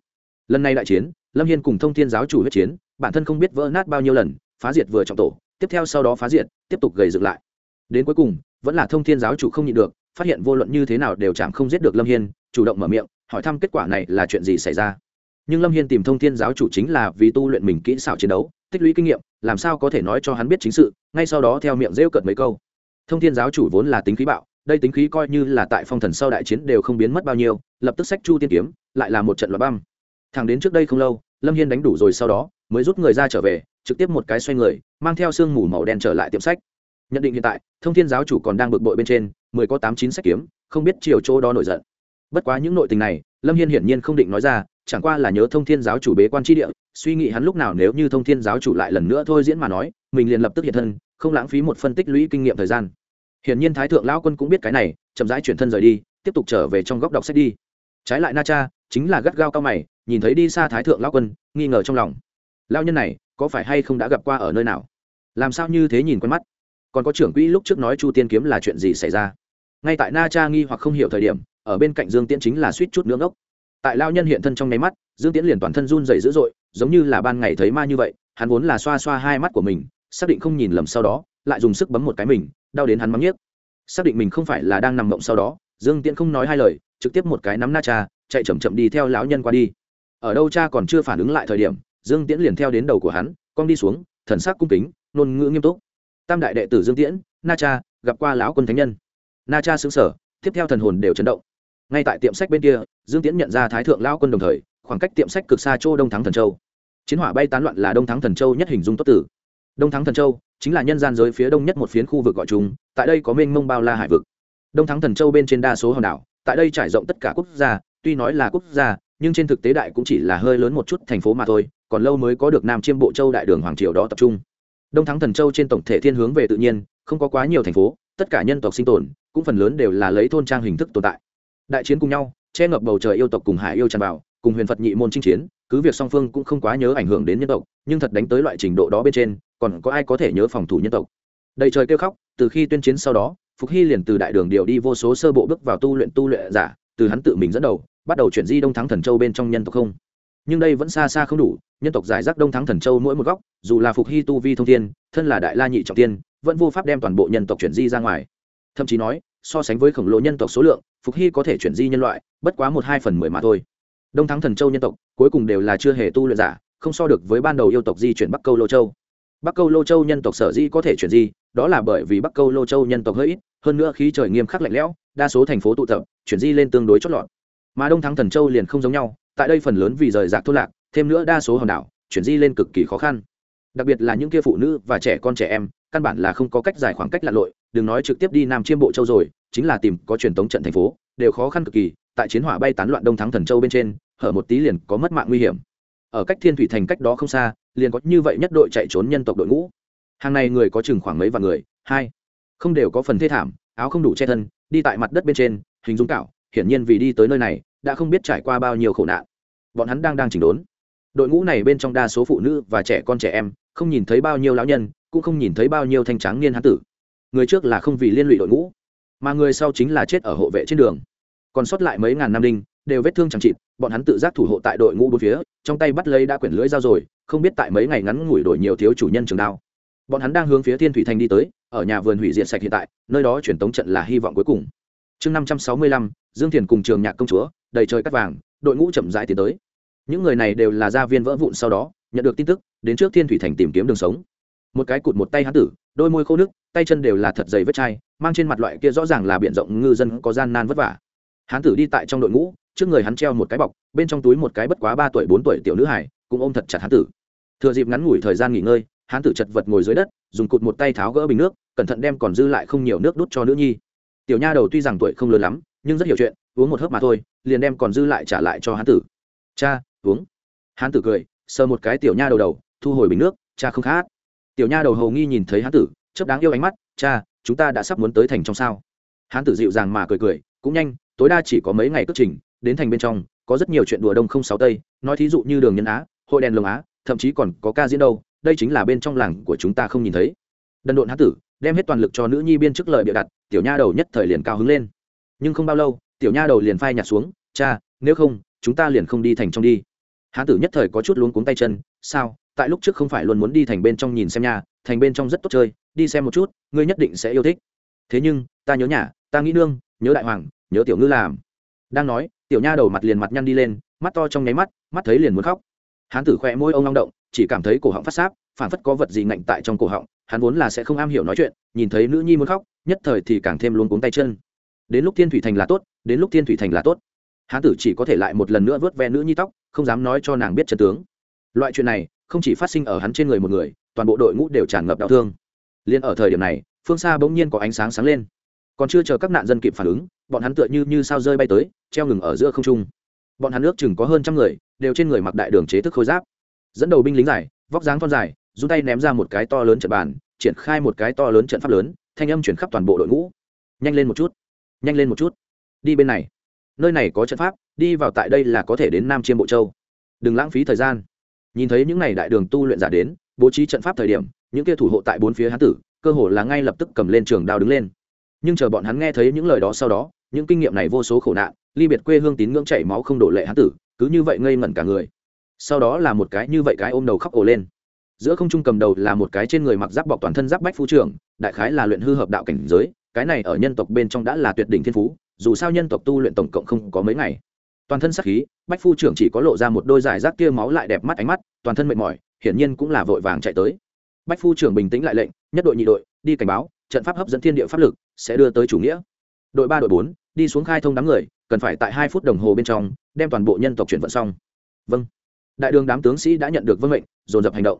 Lần này đại chiến, lâm hiên cùng thông thiên giáo chủ huyết chiến, bản thân không biết vỡ nát bao nhiêu lần, phá diệt vừa trọng tổ, tiếp theo sau đó phá diệt, tiếp tục gầy dựng lại. Đến cuối cùng, vẫn là thông thiên giáo chủ không nhịn được phát hiện vô luận như thế nào đều chạm không giết được lâm hiên, chủ động mở miệng, hỏi thăm kết quả này là chuyện gì xảy ra. Nhưng lâm hiên tìm thông thiên giáo chủ chính là vì tu luyện mình kỹ xảo chiến đấu, tích lũy kinh nghiệm, làm sao có thể nói cho hắn biết chính sự, ngay sau đó theo miệng rêu cợt mấy câu. Thông thiên giáo chủ vốn là tính khí bạo, đây tính khí coi như là tại phong thần sau đại chiến đều không biến mất bao nhiêu, lập tức sách chu tiên kiếm, lại là một trận loại băm thẳng đến trước đây không lâu, lâm hiên đánh đủ rồi sau đó, mới rút người ra trở về, trực tiếp một cái xoay người, mang theo sương mù màu đen trở lại tiệm sách. Nhận định hiện tại, thông thiên giáo chủ còn đang bực bội bên trên mười có tám chín sách kiếm, không biết chiều chỗ đó nổi giận. Bất quá những nội tình này, lâm hiên hiển nhiên không định nói ra, chẳng qua là nhớ thông thiên giáo chủ bế quan tri địa, suy nghĩ hắn lúc nào nếu như thông thiên giáo chủ lại lần nữa thôi diễn mà nói, mình liền lập tức hiện thân, không lãng phí một phân tích lũy kinh nghiệm thời gian. Hiển nhiên thái thượng lão quân cũng biết cái này, chậm rãi chuyển thân rời đi, tiếp tục trở về trong góc đọc sách đi. Trái lại na cha, chính là gắt gao cao mày, nhìn thấy đi xa thái thượng lão quân, nghi ngờ trong lòng. Lao nhân này, có phải hay không đã gặp qua ở nơi nào? Làm sao như thế nhìn quen mắt? Còn có trưởng quỹ lúc trước nói chu tiên kiếm là chuyện gì xảy ra? Ngay tại na cha nghi hoặc không hiểu thời điểm, ở bên cạnh dương tiễn chính là suýt chút nướng ốc tại lao nhân hiện thân trong nháy mắt, dương tiễn liền toàn thân run dày dữ dội, giống như là ban ngày thấy ma như vậy, hắn vốn là xoa xoa hai mắt của mình, xác định không nhìn lầm sau đó, lại dùng sức bấm một cái mình, đau đến hắn mắng nhiếc. Xác định mình không phải là đang nằm mộng sau đó, dương tiễn không nói hai lời, trực tiếp một cái nắm na cha, chạy chậm chậm đi theo lão nhân qua đi. Ở đâu cha còn chưa phản ứng lại thời điểm, dương tiễn liền theo đến đầu của hắn, cong đi xuống, thần sắc cung kính, ngôn ngữ nghiêm túc. Tam đại đệ tử dương tiễn, na cha, gặp qua lão quân thánh nhân na cha xứng sở tiếp theo thần hồn đều chấn động. Ngay tại tiệm sách bên kia dương tiễn nhận ra thái thượng lão quân đồng thời khoảng cách tiệm sách cực xa châu đông thắng thần châu. Chiến hỏa bay tán loạn là đông thắng thần châu nhất hình dung tốt tử. Đông thắng thần châu chính là nhân gian giới phía đông nhất một phiến khu vực gọi chúng, tại đây có mênh mông bao la hải vực. Đông thắng thần châu bên trên đa số hòn đảo tại đây trải rộng tất cả quốc gia tuy nói là quốc gia nhưng trên thực tế đại cũng chỉ là hơi lớn một chút thành phố mà thôi còn lâu mới có được nam chiêm bộ châu đại đường hoàng triều đó tập trung. Đông thắng thần châu trên tổng thể thiên hướng về tự nhiên không có quá nhiều thành phố tất cả nhân tộc sinh tồn, cũng phần lớn đều là lấy thôn trang hình thức tồn tại. Đại chiến cùng nhau, che ngập bầu trời yêu tộc cùng hải yêu tràn vào, cùng huyền phật nhị môn chinh chiến, cứ việc song phương cũng không quá nhớ ảnh hưởng đến nhân tộc, nhưng thật đánh tới loại trình độ đó bên trên, còn có ai có thể nhớ phòng thủ nhân tộc. Đầy trời kêu khóc, từ khi tuyên chiến sau đó, phục hy liền từ đại đường điều đi vô số sơ bộ bước vào tu luyện tu luyện giả, từ hắn tự mình dẫn đầu, bắt đầu chuyển di đông thắng thần châu bên trong nhân tộc không. Nhưng đây vẫn xa xa không đủ, nhân tộc giải rác đông thắng thần châu mỗi một góc, dù là phục hy tu vi thông thiên, thân là đại la nhị trọng tiên vẫn vô pháp đem toàn bộ nhân tộc chuyển di ra ngoài. Thậm chí nói, so sánh với khổng lồ nhân tộc số lượng, phục hy có thể chuyển di nhân loại, bất quá một hai phần mười mà thôi. Đông thắng thần châu nhân tộc, cuối cùng đều là chưa hề tu luyện giả, không so được với ban đầu yêu tộc di chuyển bắc câu lô châu. Bắc câu lô châu nhân tộc sở di có thể chuyển di, đó là bởi vì bắc câu lô châu nhân tộc hơi ít, hơn nữa khí trời nghiêm khắc lạnh lẽo, đa số thành phố tụ tập, chuyển di lên tương đối chót lọt. Mà đông thắng thần châu liền không giống nhau, tại đây phần lớn vì rời rạc thôn lạc, thêm nữa đa số hòn đảo, chuyển di lên cực kỳ khó khăn. Đặc biệt là những kia phụ nữ và trẻ con trẻ em căn bản là không có cách giải khoảng cách lặn lội, đừng nói trực tiếp đi nam chiêm bộ châu rồi, chính là tìm có truyền tống trận thành phố, đều khó khăn cực kỳ, tại chiến hỏa bay tán loạn đông thắng thần châu bên trên, hở một tí liền có mất mạng nguy hiểm. Ở cách thiên thủy thành cách đó không xa, liền có như vậy nhất đội chạy trốn nhân tộc đội ngũ. Hàng này người có chừng khoảng mấy vạn người, hai, không đều có phần thê thảm, áo không đủ che thân, đi tại mặt đất bên trên, hình dung cạo, hiển nhiên vì đi tới nơi này, đã không biết trải qua bao nhiêu khổ nạn. Bọn hắn đang đang chỉnh đốn. Đội ngũ này bên trong đa số phụ nữ và trẻ con trẻ em, không nhìn thấy bao nhiêu lão nhân cũng không nhìn thấy bao nhiêu thanh tráng niên hán tử. Người trước là không vì liên lụy đội ngũ, mà người sau chính là chết ở hộ vệ trên đường. Còn sót lại mấy ngàn nam đinh, đều vết thương chẳng chịt, bọn hắn tự giác thủ hộ tại đội ngũ bốn phía, trong tay bắt lấy đã quyển lưỡi dao rồi, không biết tại mấy ngày ngắn ngủi đổi nhiều thiếu chủ nhân trường đao. Bọn hắn đang hướng phía thiên thủy thành đi tới, ở nhà vườn hủy diệt sạch hiện tại, nơi đó truyền tống trận là hy vọng cuối cùng. Chương năm trăm sáu mươi lăm, dương thiền cùng trường nhạc công chúa, đầy trời cắt vàng, đội ngũ chậm rãi tiến tới. Những người này đều là gia viên vỡ vụn sau đó, nhận được tin tức, đến trước thiên thủy thành tìm kiếm đường sống một cái cụt một tay hán tử, đôi môi khô nước, tay chân đều là thật dày vết chai, mang trên mặt loại kia rõ ràng là b i ể n rộng, ngư dân có gian nan vất vả. Hán tử đi tại trong đội ngũ, trước người hắn treo một cái bọc, bên trong túi một cái bất quá ba tuổi, bốn tuổi tiểu nữ hải cũng ôm thật chặt hán tử. Thừa dịp ngắn ngủi thời gian nghỉ ngơi, hán tử chật vật ngồi dưới đất, dùng cụt một tay tháo gỡ bình nước, cẩn thận đem còn dư lại không nhiều nước đút cho nữ nhi. Tiểu nha đầu tuy rằng tuổi không lớn lắm, nhưng rất hiểu chuyện, uống một hớp mà thôi, liền đem còn dư lại trả lại cho hán tử. Cha, uống. Hán tử cười, sờ một cái tiểu nha đầu đầu, thu hồi bình nước, cha không khát tiểu nha đầu hầu nghi nhìn thấy hán tử, chớp đáng yêu ánh mắt, cha, chúng ta đã sắp muốn tới thành trong sao? Hán tử dịu dàng mà cười cười, cũng nhanh, tối đa chỉ có mấy ngày cất trình, đến thành bên trong, có rất nhiều chuyện đùa đông không sáu tây, nói thí dụ như đường nhân á, hội đèn lồng á, thậm chí còn có ca diễn đâu, đây chính là bên trong làng của chúng ta không nhìn thấy. Đần độn hán tử, đem hết toàn lực cho nữ nhi biên chức lợi bịa đặt, tiểu nha đầu nhất thời liền cao hứng lên. Nhưng không bao lâu, tiểu nha đầu liền phai nhạt xuống, cha, nếu không, chúng ta liền không đi thành trong đi. Hán tử nhất thời có chút luống cuống tay chân, sao tại lúc trước không phải luôn muốn đi thành bên trong nhìn xem nhà, thành bên trong rất tốt chơi, đi xem một chút, ngươi nhất định sẽ yêu thích. Thế nhưng, ta nhớ nhà, ta nghĩ nương, nhớ đại hoàng, nhớ tiểu ngư làm. Đang nói, tiểu nha đầu mặt liền mặt nhăn đi lên, mắt to trong nháy mắt mắt thấy liền muốn khóc. Hán tử khoe môi ông long động, chỉ cảm thấy cổ họng phát sáp phản phất có vật gì ngạnh tại trong cổ họng, hắn vốn là sẽ không am hiểu nói chuyện, nhìn thấy nữ nhi muốn khóc, nhất thời thì càng thêm luống cuống tay chân. Đến lúc thiên thủy thành là tốt, đến lúc thiên thủy thành là tốt. Hán tử chỉ có thể lại một lần nữa vớt ve nữ nhi tóc, không dám nói cho nàng biết chân tướng. Loại chuyện này không chỉ phát sinh ở hắn trên người một người, toàn bộ đội ngũ đều tràn ngập đau thương. Liên ở thời điểm này, phương xa bỗng nhiên có ánh sáng sáng lên. Còn chưa chờ các nạn dân kịp phản ứng, bọn hắn tựa như như sao rơi bay tới, treo ngừng ở giữa không trung. Bọn hắn ước chừng có hơn trăm người, đều trên người mặc đại đường chế thức khôi giáp. Dẫn đầu binh lính dài, vóc dáng thon dài dùng tay ném ra một cái to lớn trận bàn, triển khai một cái to lớn trận pháp lớn, thanh âm chuyển khắp toàn bộ đội ngũ. Nhanh lên một chút, nhanh lên một chút. Đi bên này. Nơi này có trận pháp, đi vào tại đây là có thể đến nam chiêm bộ châu. Đừng lãng phí thời gian nhìn thấy những n à y đại đường tu luyện giả đến, bố trí trận pháp thời điểm, những kia thủ hộ tại bốn phía hán tử, cơ hồ là ngay lập tức cầm lên trường đao đứng lên. Nhưng chờ bọn hắn nghe thấy những lời đó sau đó, những kinh nghiệm này vô số khổ nạn, ly biệt quê hương tín ngưỡng chảy máu không đổ lệ hán tử, cứ như vậy ngây ngẩn cả người. Sau đó là một cái như vậy cái ôm đầu khóc ổ lên. Giữa không trung cầm đầu là một cái trên người mặc giáp bọc toàn thân giáp bách phu trưởng, đại khái là luyện hư hợp đạo cảnh giới, cái này ở nhân tộc bên trong đã là tuyệt đỉnh thiên phú, dù sao nhân tộc tu luyện tổng cộng không có mấy ngày toàn thân sắc khí, bách phu trưởng chỉ có lộ ra một đôi giải rác kia máu lại đẹp mắt ánh mắt, toàn thân mệt mỏi, hiển nhiên cũng là vội vàng chạy tới. Bách phu trưởng bình tĩnh lại lệnh, nhất đội nhị đội, đi cảnh báo, trận pháp hấp dẫn thiên địa pháp lực, sẽ đưa tới chủ nghĩa. Đội ba, đội bốn, đi xuống khai thông đám người, cần phải tại hai phút đồng hồ bên trong, đem toàn bộ nhân tộc chuyển vận xong. Vâng. Đại đường đám tướng sĩ đã nhận được vâng mệnh, dồn dập hành động.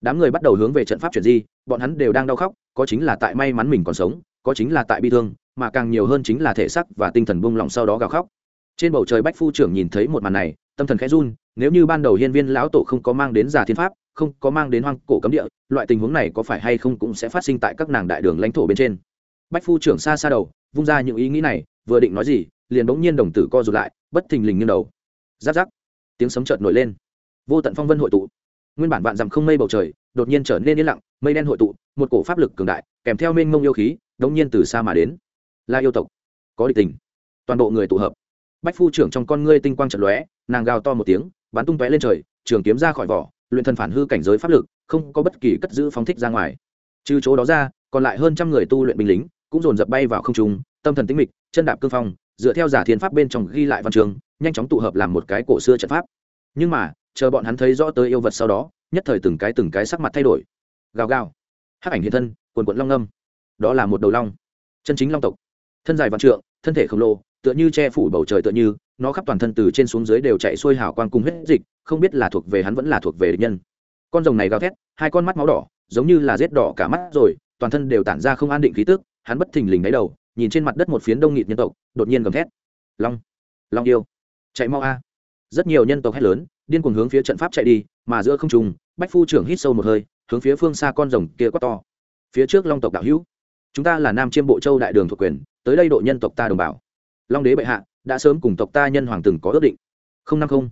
Đám người bắt đầu hướng về trận pháp chuyển di, bọn hắn đều đang đau khóc, có chính là tại may mắn mình còn sống, có chính là tại bi thương, mà càng nhiều hơn chính là thể sắc và tinh thần buông lỏng sau đó gào khóc trên bầu trời bách phu trưởng nhìn thấy một màn này, tâm thần khẽ run, nếu như ban đầu hiên viên lão tổ không có mang đến giả thiên pháp, không có mang đến hoang cổ cấm địa, loại tình huống này có phải hay không cũng sẽ phát sinh tại các nàng đại đường lãnh thổ bên trên. Bách phu trưởng xa xa đầu, vung ra những ý nghĩ này, vừa định nói gì, liền bỗng nhiên đồng tử co rụt lại, bất thình lình nghiêng đầu. Giáp giáp tiếng sấm chợt nổi lên. Vô tận phong vân hội tụ. Nguyên bản vạn dặm không mây bầu trời, đột nhiên trở nên yên lặng, mây đen hội tụ, một cổ pháp lực cường đại, kèm theo mênh mông yêu khí, đống nhiên từ xa mà đến. Là yêu tộc, có địch tình. Toàn bộ người tụ hợp bách phu trưởng trong con ngươi tinh quang trận lóe, nàng gào to một tiếng, bắn tung tóe lên trời, trường kiếm ra khỏi vỏ, luyện thần phản hư cảnh giới pháp lực, không có bất kỳ cất giữ phóng thích ra ngoài. Trừ chỗ đó ra, còn lại hơn trăm người tu luyện binh lính, cũng dồn dập bay vào không trung, tâm thần tĩnh mịch, chân đạp cương phong, dựa theo giả thiên pháp bên trong ghi lại văn trường nhanh chóng tụ hợp làm một cái cổ xưa trận pháp. Nhưng mà, chờ bọn hắn thấy rõ tới yêu vật sau đó, nhất thời từng cái từng cái sắc mặt thay đổi. Gào gào. Hắc ảnh hiện thân quần quận long ngâm đó là một đầu long. Chân chính long tộc. Thân dài vạn trượng, thân thể khổng lồ tựa như che phủ bầu trời tựa như, nó khắp toàn thân từ trên xuống dưới đều chạy xuôi hào quang cùng huyết dịch, không biết là thuộc về hắn vẫn là thuộc về địch nhân. Con rồng này gào thét, hai con mắt máu đỏ, giống như là rết đỏ cả mắt rồi, toàn thân đều tản ra không an định khí tức, hắn bất thình lình đáy đầu, nhìn trên mặt đất một phiến đông nghịt nhân tộc, đột nhiên gầm thét. Long long yêu, chạy mau a. Rất nhiều nhân tộc hét lớn, điên cuồng hướng phía trận pháp chạy đi, mà giữa không trùng bách phu trưởng hít sâu một hơi, hướng phía phương xa con rồng kia quá to. Phía trước long tộc đạo hữu, chúng ta là nam chiêm bộ châu đại đường thuộc quyền, tới đây độ nhân tộc ta đồng bào long đế bệ hạ, đã sớm cùng tộc ta nhân hoàng từng có ước định. Không năm không.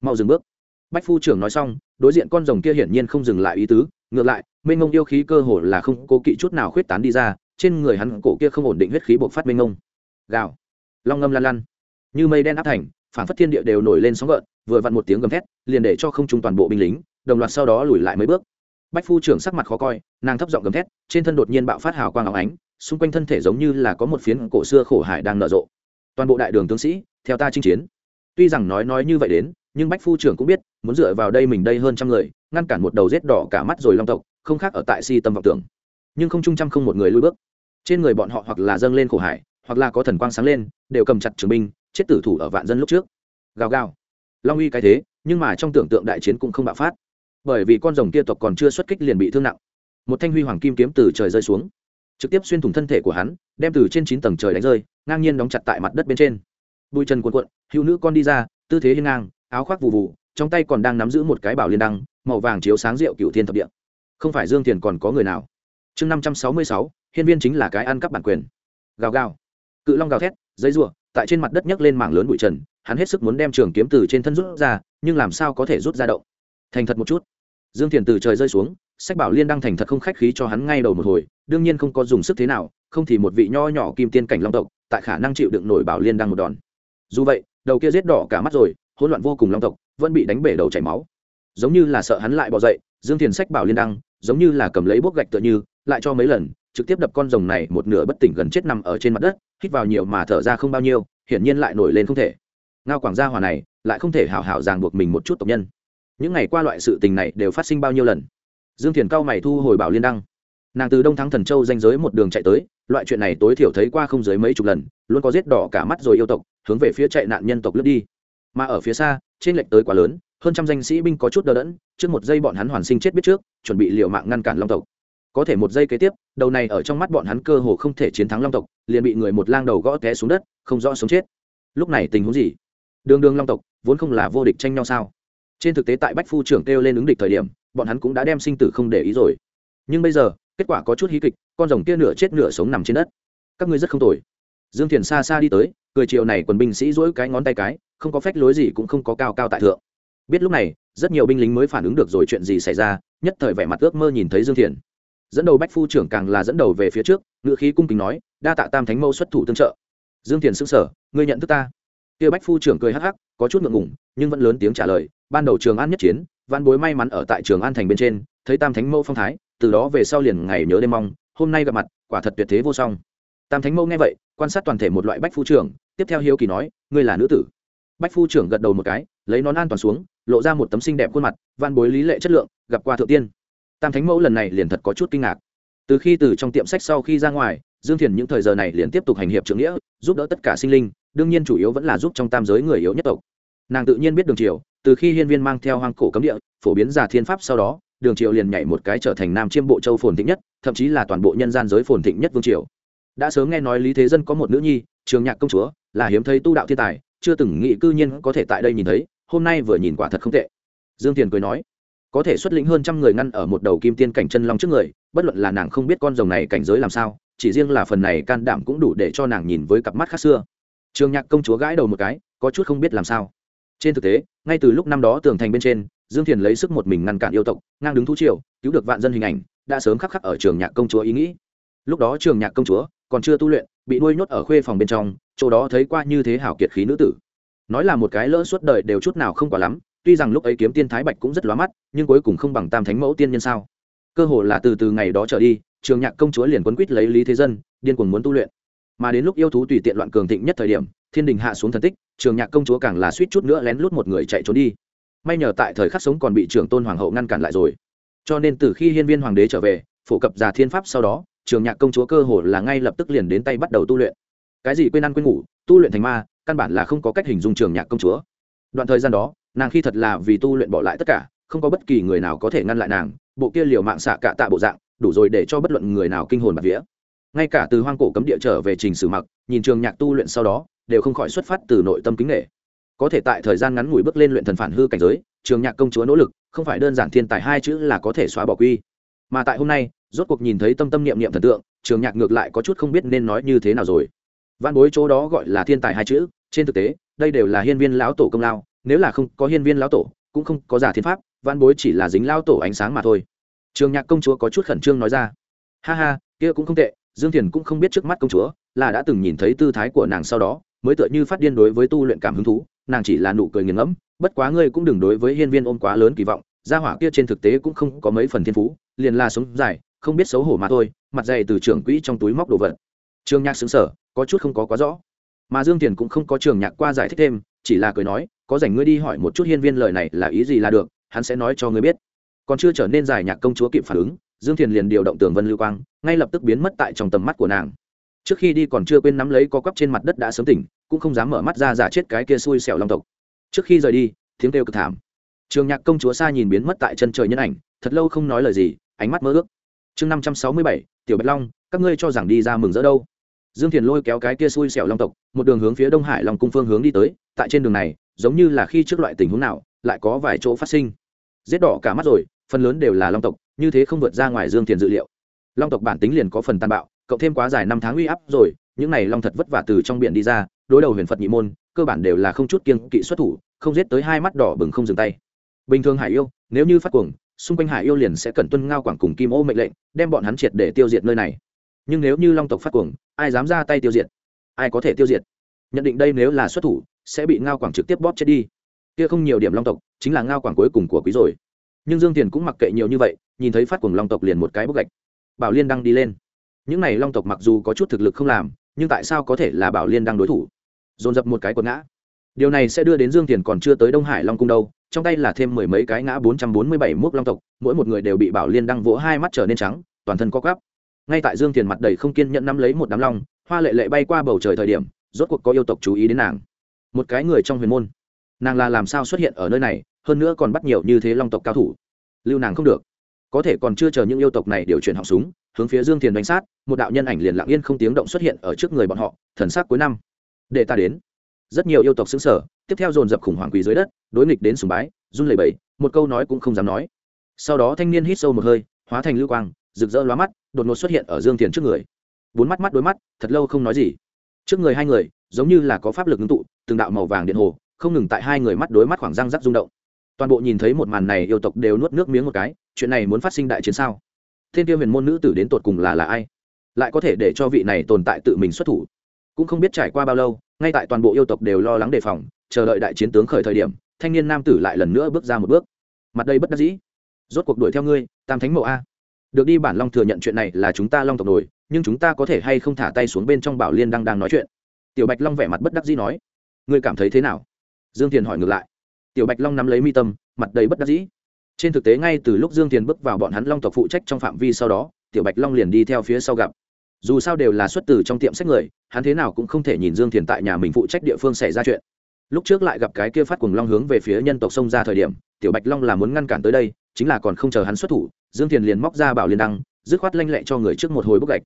Mau dừng bước. Bách phu trưởng nói xong, đối diện con rồng kia hiển nhiên không dừng lại ý tứ, ngược lại mênh ngông yêu khí cơ hồ là không cố kỵ chút nào khuyết tán đi ra, trên người hắn cổ kia không ổn định huyết khí bộc phát mênh ngông. Gào. Long ngâm lan lăn như mây đen áp thành phản phất thiên địa đều nổi lên sóng gợn, vừa vặn một tiếng gầm thét, liền để cho không trung toàn bộ binh lính, đồng loạt sau đó lùi lại mấy bước. Bách phu trưởng sắc mặt khó coi, nàng thấp giọng gầm thét, trên thân đột nhiên bạo phát hào quang áo ánh, xung quanh thân thể giống như là có một phiến cổ xưa khổ hải đang nở rộ toàn bộ đại đường tướng sĩ, theo ta chinh chiến. Tuy rằng nói nói như vậy đến, nhưng bách phu trưởng cũng biết, muốn dựa vào đây mình đây hơn trăm người, ngăn cản một đầu rết đỏ cả mắt rồi long tộc, không khác ở tại si tâm vọng tưởng. Nhưng không trung trăm không một người lui bước. Trên người bọn họ hoặc là dâng lên khổ hải, hoặc là có thần quang sáng lên, đều cầm chặt trường binh, chết tử thủ ở vạn dân lúc trước. Gào gào. Long uy cái thế, nhưng mà trong tưởng tượng đại chiến cũng không bạo phát. Bởi vì con rồng kia tộc còn chưa xuất kích liền bị thương nặng. Một thanh huy hoàng kim kiếm từ trời rơi xuống trực tiếp xuyên thủng thân thể của hắn, đem từ trên chín tầng trời đánh rơi, ngang nhiên đóng chặt tại mặt đất bên trên. Bùi trần cuộn cuộn, hữu nữ con đi ra, tư thế hiên ngang, áo khoác vụ vụ trong tay còn đang nắm giữ một cái bảo liên đăng, màu vàng chiếu sáng rượu cựu thiên thập địa. Không phải dương Thiền còn có người nào? Chương năm trăm sáu mươi sáu, hiên viên chính là cái ăn cắp bản quyền. Gào gào. Cự long gào thét giấy ruộng tại trên mặt đất nhấc lên mảng lớn bụi trần, hắn hết sức muốn đem trường kiếm từ trên thân rút ra, nhưng làm sao có thể rút ra động? Thành thật một chút. Dương thiền từ trời rơi xuống sách bảo liên đăng thành thật không khách khí cho hắn ngay đầu một hồi, đương nhiên không có dùng sức thế nào, không thì một vị nho nhỏ kim tiên cảnh long tộc, tại khả năng chịu đựng nổi bảo liên đăng một đòn. Dù vậy, đầu kia giết đỏ cả mắt rồi, hỗn loạn vô cùng long tộc, vẫn bị đánh bể đầu chảy máu. Giống như là sợ hắn lại bỏ dậy, dương thiền sách bảo liên đăng, giống như là cầm lấy bốc gạch tựa như, lại cho mấy lần, trực tiếp đập con rồng này một nửa bất tỉnh gần chết nằm ở trên mặt đất, hít vào nhiều mà thở ra không bao nhiêu, hiển nhiên lại nổi lên không thể. Ngao quảng gia hòa này, lại không thể hảo hảo ràng buộc mình một chút tộc nhân. Những ngày qua loại sự tình này đều phát sinh bao nhiêu lần? Dương thiền cao mày thu hồi bảo liên đăng. Nàng từ đông thắng thần châu danh giới một đường chạy tới, loại chuyện này tối thiểu thấy qua không dưới mấy chục lần, luôn có giết đỏ cả mắt rồi yêu tộc, hướng về phía chạy nạn nhân tộc lướt đi. Mà ở phía xa, trên lệch tới quá lớn, hơn trăm danh sĩ binh có chút đờ đẫn, trước một giây bọn hắn hoàn sinh chết biết trước, chuẩn bị liều mạng ngăn cản long tộc. Có thể một giây kế tiếp, đầu này ở trong mắt bọn hắn cơ hồ không thể chiến thắng long tộc, liền bị người một lang đầu gõ té xuống đất, không rõ sống chết. Lúc này tình huống gì? Đường đường long tộc, vốn không là vô địch tranh nhau sao? Trên thực tế tại bách phu trưởng kêu lên ứng địch thời điểm bọn hắn cũng đã đem sinh tử không để ý rồi. Nhưng bây giờ, kết quả có chút hí kịch, con rồng kia nửa chết nửa sống nằm trên đất. Các ngươi rất không tồi. Dương thiền xa xa đi tới, cười chiều này quần binh sĩ dỗi cái ngón tay cái, không có phách lối gì cũng không có cao cao tại thượng. Biết lúc này, rất nhiều binh lính mới phản ứng được rồi chuyện gì xảy ra, nhất thời vẻ mặt ước mơ nhìn thấy dương thiền. Dẫn đầu bách phu trưởng càng là dẫn đầu về phía trước ngự khí cung kính nói, đa tạ tam thánh mâu xuất thủ tương trợ. Dương thiền xưng sở ngươi nhận thức ta? Kia bách phu trưởng cười hắc hắc, có chút ngượng ngủng nhưng vẫn lớn tiếng trả lời, ban đầu trường an nhất chiến văn bối may mắn ở tại trường an thành bên trên, thấy tam thánh mẫu phong thái, từ đó về sau liền ngày nhớ đêm mong, hôm nay gặp mặt, quả thật tuyệt thế vô song. Tam thánh mẫu nghe vậy, quan sát toàn thể một loại bách phu trưởng, tiếp theo hiếu kỳ nói, ngươi là nữ tử? Bách phu trưởng gật đầu một cái, lấy nón an toàn xuống, lộ ra một tấm xinh đẹp khuôn mặt van bối lý lệ chất lượng, gặp qua thượng tiên. Tam thánh mẫu lần này liền thật có chút kinh ngạc. Từ khi từ trong tiệm sách sau khi ra ngoài, dương thiền những thời giờ này liền tiếp tục hành hiệp trưởng nghĩa, giúp đỡ tất cả sinh linh, đương nhiên chủ yếu vẫn là giúp trong tam giới người yếu nhất tộc nàng tự nhiên biết đường triều, từ khi hiên viên mang theo hoang cổ cấm địa, phổ biến giả thiên pháp sau đó, đường triều liền nhảy một cái trở thành nam chiêm bộ châu phồn thịnh nhất, thậm chí là toàn bộ nhân gian giới phồn thịnh nhất vương triều. Đã sớm nghe nói lý thế dân có một nữ nhi, trường nhạc công chúa, là hiếm thấy tu đạo thiên tài, chưa từng nghĩ cư nhiên có thể tại đây nhìn thấy, hôm nay vừa nhìn quả thật không tệ. Dương tiền cười nói, có thể xuất lĩnh hơn trăm người ngăn ở một đầu kim tiên cảnh chân long trước người, bất luận là nàng không biết con rồng này cảnh giới làm sao, chỉ riêng là phần này can đảm cũng đủ để cho nàng nhìn với cặp mắt khác xưa. Trường nhạc công chúa gãi đầu một cái, có chút không biết làm sao trên thực tế, ngay từ lúc năm đó tường thành bên trên, dương thiền lấy sức một mình ngăn cản yêu tộc, ngang đứng thú triều, cứu được vạn dân hình ảnh, đã sớm khắc khắc ở trường nhạc công chúa ý nghĩ. Lúc đó trường nhạc công chúa còn chưa tu luyện, bị nuôi nhốt ở khuê phòng bên trong, chỗ đó thấy qua như thế hảo kiệt khí nữ tử. Nói là một cái lỡ suốt đời đều chút nào không quá lắm, tuy rằng lúc ấy kiếm tiên thái bạch cũng rất lóa mắt, nhưng cuối cùng không bằng tam thánh mẫu tiên nhân sao? Cơ hồ là từ từ ngày đó trở đi, trường nhạc công chúa liền quấn quýt lấy lý thế dân, điên cuồng muốn tu luyện mà đến lúc yêu thú tùy tiện loạn cường thịnh nhất thời điểm, thiên đình hạ xuống thần tích, trường nhạc công chúa càng là suýt chút nữa lén lút một người chạy trốn đi. May nhờ tại thời khắc sống còn bị trưởng tôn hoàng hậu ngăn cản lại rồi. Cho nên từ khi hiên viên hoàng đế trở về, phổ cập già thiên pháp sau đó, trường nhạc công chúa cơ hồ là ngay lập tức liền đến tay bắt đầu tu luyện. Cái gì quên ăn quên ngủ, tu luyện thành ma, căn bản là không có cách hình dung trường nhạc công chúa. Đoạn thời gian đó, nàng khi thật là vì tu luyện bỏ lại tất cả, không có bất kỳ người nào có thể ngăn lại nàng, bộ kia liều mạng xạ cả tạ bộ dạng, đủ rồi để cho bất luận người nào kinh hồn bạt vía ngay cả từ hoang cổ cấm địa trở về trình sử mặc, nhìn trường nhạc tu luyện sau đó, đều không khỏi xuất phát từ nội tâm kính nghệ có thể tại thời gian ngắn ngủi bước lên luyện thần phản hư cảnh giới, trường nhạc công chúa nỗ lực, không phải đơn giản thiên tài hai chữ là có thể xóa bỏ quy. Mà tại hôm nay, rốt cuộc nhìn thấy tâm tâm niệm niệm thần tượng, trường nhạc ngược lại có chút không biết nên nói như thế nào rồi. Văn bối chỗ đó gọi là thiên tài hai chữ, trên thực tế, đây đều là hiên viên lão tổ công lao, nếu là không có hiên viên lão tổ, cũng không có giả thiên pháp, văn bối chỉ là dính lão tổ ánh sáng mà thôi. Trường nhạc công chúa có chút khẩn trương nói ra. Ha ha, kia cũng không tệ dương thiền cũng không biết trước mắt công chúa là đã từng nhìn thấy tư thái của nàng sau đó, mới tựa như phát điên đối với tu luyện cảm hứng thú, nàng chỉ là nụ cười nghiền ngẫm, bất quá ngươi cũng đừng đối với hiên viên ôm quá lớn kỳ vọng, gia hỏa kia trên thực tế cũng không có mấy phần thiên phú, liền là sống dài, không biết xấu hổ mà thôi, mặt dày từ trưởng quỹ trong túi móc đồ vật. Trường nhạc xứng sở có chút không có quá rõ. Mà dương Thiền cũng không có trường nhạc qua giải thích thêm, chỉ là cười nói, có dành ngươi đi hỏi một chút hiên viên lời này là ý gì là được, hắn sẽ nói cho ngươi biết. Còn chưa trở nên giải nhạc công chúa kịp phản ứng dương thiền liền điều động tường vân lưu quang, ngay lập tức biến mất tại trong tầm mắt của nàng. Trước khi đi còn chưa quên nắm lấy co quắp trên mặt đất đã sớm tỉnh, cũng không dám mở mắt ra giả chết cái kia xui xẻo long tộc. Trước khi rời đi, tiếng kêu cực thảm. Trường nhạc công chúa xa nhìn biến mất tại chân trời nhân ảnh, thật lâu không nói lời gì, ánh mắt mơ ước. Chương năm trăm sáu mươi bảy, tiểu bạch long, các ngươi cho rằng đi ra mừng rỡ đâu? Dương thiền lôi kéo cái kia xui xẻo long tộc, một đường hướng phía đông hải long cung phương hướng đi tới, tại trên đường này, giống như là khi trước loại tình huống nào, lại có vài chỗ phát sinh. Giết đỏ cả mắt rồi, phần lớn đều là long tộc như thế không vượt ra ngoài dương thiền dự liệu. Long tộc bản tính liền có phần tàn bạo, cộng thêm quá dài năm tháng uy áp rồi, những này long thật vất vả từ trong biển đi ra, đối đầu huyền phật nhị môn, cơ bản đều là không chút kiên kỵ xuất thủ, không giết tới hai mắt đỏ bừng không dừng tay. Bình thường hải yêu, nếu như phát cuồng, xung quanh hải yêu liền sẽ cẩn tuân ngao quảng cùng kim ô mệnh lệnh, đem bọn hắn triệt để tiêu diệt nơi này. Nhưng nếu như long tộc phát cuồng, ai dám ra tay tiêu diệt? Ai có thể tiêu diệt? Nhận định đây nếu là xuất thủ, sẽ bị ngao quảng trực tiếp bóp chết đi. Kia không nhiều điểm long tộc, chính là ngao quảng cuối cùng của quý rồi nhưng dương tiền cũng mặc kệ nhiều như vậy nhìn thấy phát cuồng long tộc liền một cái bốc gạch bảo liên đang đi lên những này long tộc mặc dù có chút thực lực không làm nhưng tại sao có thể là bảo liên đang đối thủ dồn dập một cái quật ngã điều này sẽ đưa đến dương tiền còn chưa tới đông hải long cung đâu trong tay là thêm mười mấy cái ngã bốn trăm bốn mươi bảy mốc long tộc mỗi một người đều bị bảo liên đăng vỗ hai mắt trở nên trắng toàn thân co gắp ngay tại dương tiền mặt đầy không kiên nhận nắm lấy một đám long hoa lệ lệ bay qua bầu trời thời điểm rốt cuộc có yêu tộc chú ý đến nàng một cái người trong huyền môn nàng là làm sao xuất hiện ở nơi này hơn nữa còn bắt nhiều như thế long tộc cao thủ. Lưu nàng không được. Có thể còn chưa chờ những yêu tộc này điều chuyển họng súng, hướng phía dương thiền đánh sát, một đạo nhân ảnh liền lặng yên không tiếng động xuất hiện ở trước người bọn họ, thần sắc cuối năm. Để ta đến. Rất nhiều yêu tộc xứng sở tiếp theo dồn dập khủng hoảng quỳ dưới đất, đối nghịch đến sùng bái, run lẩy bẩy, một câu nói cũng không dám nói. Sau đó thanh niên hít sâu một hơi, hóa thành lưu quang, rực rỡ lóa mắt, đột ngột xuất hiện ở dương thiền trước người. Bốn mắt mắt đối mắt, thật lâu không nói gì. Trước người hai người, giống như là có pháp lực ngưng tụ, từng đạo màu vàng điện hồ, không ngừng tại hai người mắt đối mắt khoảng răng rắc rung động toàn bộ nhìn thấy một màn này yêu tộc đều nuốt nước miếng một cái, chuyện này muốn phát sinh đại chiến sao? Thiên tiêu huyền môn nữ tử đến tột cùng là là ai? Lại có thể để cho vị này tồn tại tự mình xuất thủ? Cũng không biết trải qua bao lâu, ngay tại toàn bộ yêu tộc đều lo lắng đề phòng, chờ đợi đại chiến tướng khởi thời điểm, thanh niên nam tử lại lần nữa bước ra một bước. Mặt đây bất đắc dĩ. Rốt cuộc đuổi theo ngươi, tam thánh mộ a. Được đi bản long thừa nhận chuyện này là chúng ta long tộc nổi, nhưng chúng ta có thể hay không thả tay xuống bên trong bảo liên đang đang nói chuyện? Tiểu bạch long vẻ mặt bất đắc dĩ nói. Ngươi cảm thấy thế nào? Dương thiền hỏi ngược lại tiểu bạch long nắm lấy mi tâm, mặt đầy bất đắc dĩ. Trên thực tế ngay từ lúc dương thiền bước vào bọn hắn long tộc phụ trách trong phạm vi sau đó, tiểu bạch long liền đi theo phía sau gặp. Dù sao đều là xuất từ trong tiệm sách người, hắn thế nào cũng không thể nhìn dương thiền tại nhà mình phụ trách địa phương xảy ra chuyện. Lúc trước lại gặp cái kia phát cùng long hướng về phía nhân tộc sông ra thời điểm, tiểu bạch long là muốn ngăn cản tới đây, chính là còn không chờ hắn xuất thủ, dương thiền liền móc ra bảo liên đăng, dứt khoát lanh lẹ cho người trước một hồi bức gạch.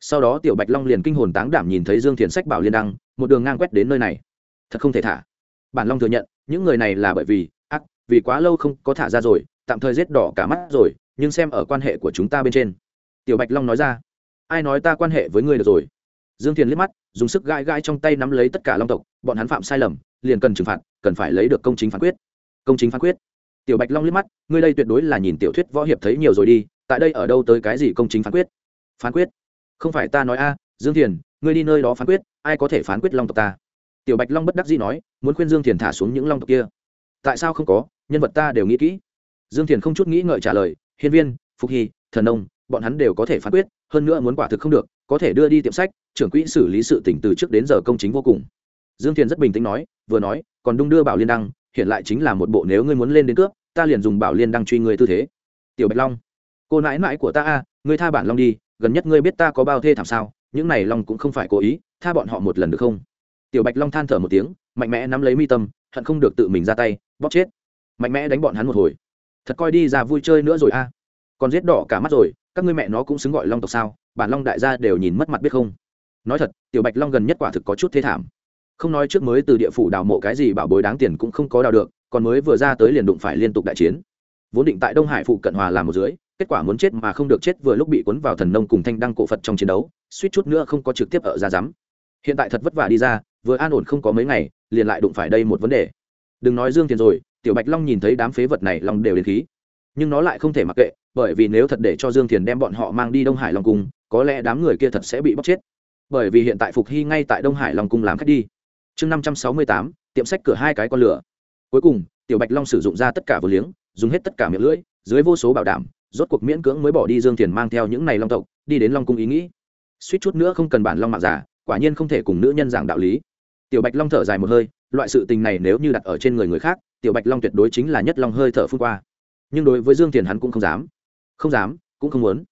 Sau đó tiểu bạch long liền kinh hồn táng đảm nhìn thấy dương thiền sách bảo liên đăng, một đường ngang quét đến nơi này. Thật không thể thả bản long thừa nhận, những người này là bởi vì, ác, vì quá lâu không có thả ra rồi, tạm thời giết đỏ cả mắt rồi, nhưng xem ở quan hệ của chúng ta bên trên. Tiểu bạch long nói ra, ai nói ta quan hệ với ngươi được rồi? Dương thiền liếc mắt, dùng sức gai gai trong tay nắm lấy tất cả long tộc, bọn hắn phạm sai lầm, liền cần trừng phạt, cần phải lấy được công chính phán quyết. Công chính phán quyết. Tiểu bạch long liếc mắt, ngươi đây tuyệt đối là nhìn tiểu thuyết võ hiệp thấy nhiều rồi đi, tại đây ở đâu tới cái gì công chính phán quyết? Phán quyết? Không phải ta nói a, dương thiền, ngươi đi nơi đó phán quyết, ai có thể phán quyết long tộc ta? Tiểu bạch long bất đắc dĩ nói muốn khuyên dương thiền thả xuống những long tộc kia. Tại sao không có? Nhân vật ta đều nghĩ kỹ. Dương thiền không chút nghĩ ngợi trả lời hiên viên phục hy thần Ông, bọn hắn đều có thể phán quyết hơn nữa muốn quả thực không được có thể đưa đi tiệm sách trưởng quỹ xử lý sự tỉnh từ trước đến giờ công chính vô cùng. Dương thiền rất bình tĩnh nói vừa nói còn đung đưa bảo liên đăng hiện lại chính là một bộ nếu ngươi muốn lên đến cướp ta liền dùng bảo liên đăng truy ngươi tư thế. Tiểu bạch long cô nãi nãi của ta a ngươi tha bản long đi gần nhất ngươi biết ta có bao thê thảm sao những này long cũng không phải cố ý tha bọn họ một lần được không? Tiểu bạch long than thở một tiếng, mạnh mẽ nắm lấy mi tâm, hận không được tự mình ra tay, bóp chết. Mạnh mẽ đánh bọn hắn một hồi. Thật coi đi ra vui chơi nữa rồi a. Còn giết đỏ cả mắt rồi, các ngươi mẹ nó cũng xứng gọi long tộc sao? Bản long đại gia đều nhìn mất mặt biết không? Nói thật, tiểu bạch long gần nhất quả thực có chút thế thảm. Không nói trước mới từ địa phủ đào mộ cái gì bảo bối đáng tiền cũng không có đào được, còn mới vừa ra tới liền đụng phải liên tục đại chiến. Vốn định tại đông hải phụ cận hòa làm một dưới, kết quả muốn chết mà không được chết vừa lúc bị cuốn vào thần nông cùng thanh đăng cổ phật trong chiến đấu, suýt chút nữa không có trực tiếp ở ra rắm hiện tại thật vất vả đi ra, vừa an ổn không có mấy ngày, liền lại đụng phải đây một vấn đề. Đừng nói dương tiền rồi, tiểu bạch long nhìn thấy đám phế vật này lòng đều đến khí. Nhưng nó lại không thể mặc kệ, bởi vì nếu thật để cho dương thiền đem bọn họ mang đi đông hải long cung, có lẽ đám người kia thật sẽ bị bóc chết. Bởi vì hiện tại phục hy ngay tại đông hải long cung làm khách đi. Chương năm trăm sáu mươi tám, tiệm sách cửa hai cái con lửa. Cuối cùng, tiểu bạch long sử dụng ra tất cả vừa liếng, dùng hết tất cả miệng lưỡi, dưới vô số bảo đảm, rốt cuộc miễn cưỡng mới bỏ đi dương thiền mang theo những này long tộc, đi đến long cung ý nghĩ. Suýt chút nữa không cần bản long mạng giả quả nhiên không thể cùng nữ nhân giảng đạo lý. Tiểu bạch long thở dài một hơi, loại sự tình này nếu như đặt ở trên người người khác, tiểu bạch long tuyệt đối chính là nhất long hơi thở phun qua. Nhưng đối với dương thiền hắn cũng không dám. Không dám, cũng không muốn.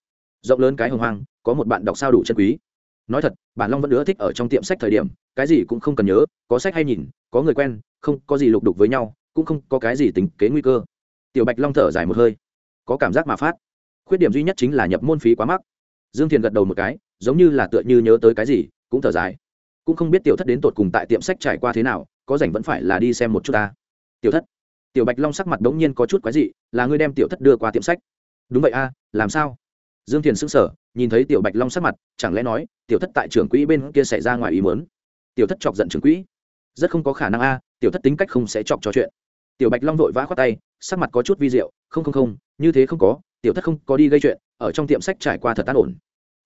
Rộng lớn cái hồng hoang, có một bạn đọc sao đủ chân quý. Nói thật, bản long vẫn ưa thích ở trong tiệm sách thời điểm, cái gì cũng không cần nhớ, có sách hay nhìn, có người quen, không có gì lục đục với nhau, cũng không có cái gì tính kế nguy cơ. Tiểu bạch long thở dài một hơi, có cảm giác mà phát. Khuyết điểm duy nhất chính là nhập môn phí quá mắc. Dương thiền gật đầu một cái, giống như là tựa như nhớ tới cái gì cũng thở dài. Cũng không biết tiểu thất đến tột cùng tại tiệm sách trải qua thế nào, có rảnh vẫn phải là đi xem một chút ta. Tiểu thất. Tiểu bạch long sắc mặt đống nhiên có chút quái dị, là ngươi đem tiểu thất đưa qua tiệm sách. Đúng vậy a, làm sao? Dương thiền sững sờ, nhìn thấy tiểu bạch long sắc mặt, chẳng lẽ nói, tiểu thất tại trưởng quỹ bên kia xảy ra ngoài ý muốn? Tiểu thất chọc giận trưởng quỹ. Rất không có khả năng a, tiểu thất tính cách không sẽ chọc trò chuyện. Tiểu bạch long vội vã khoát tay, sắc mặt có chút vi diệu, không không không, như thế không có, tiểu thất không có đi gây chuyện, ở trong tiệm sách trải qua thật an ổn.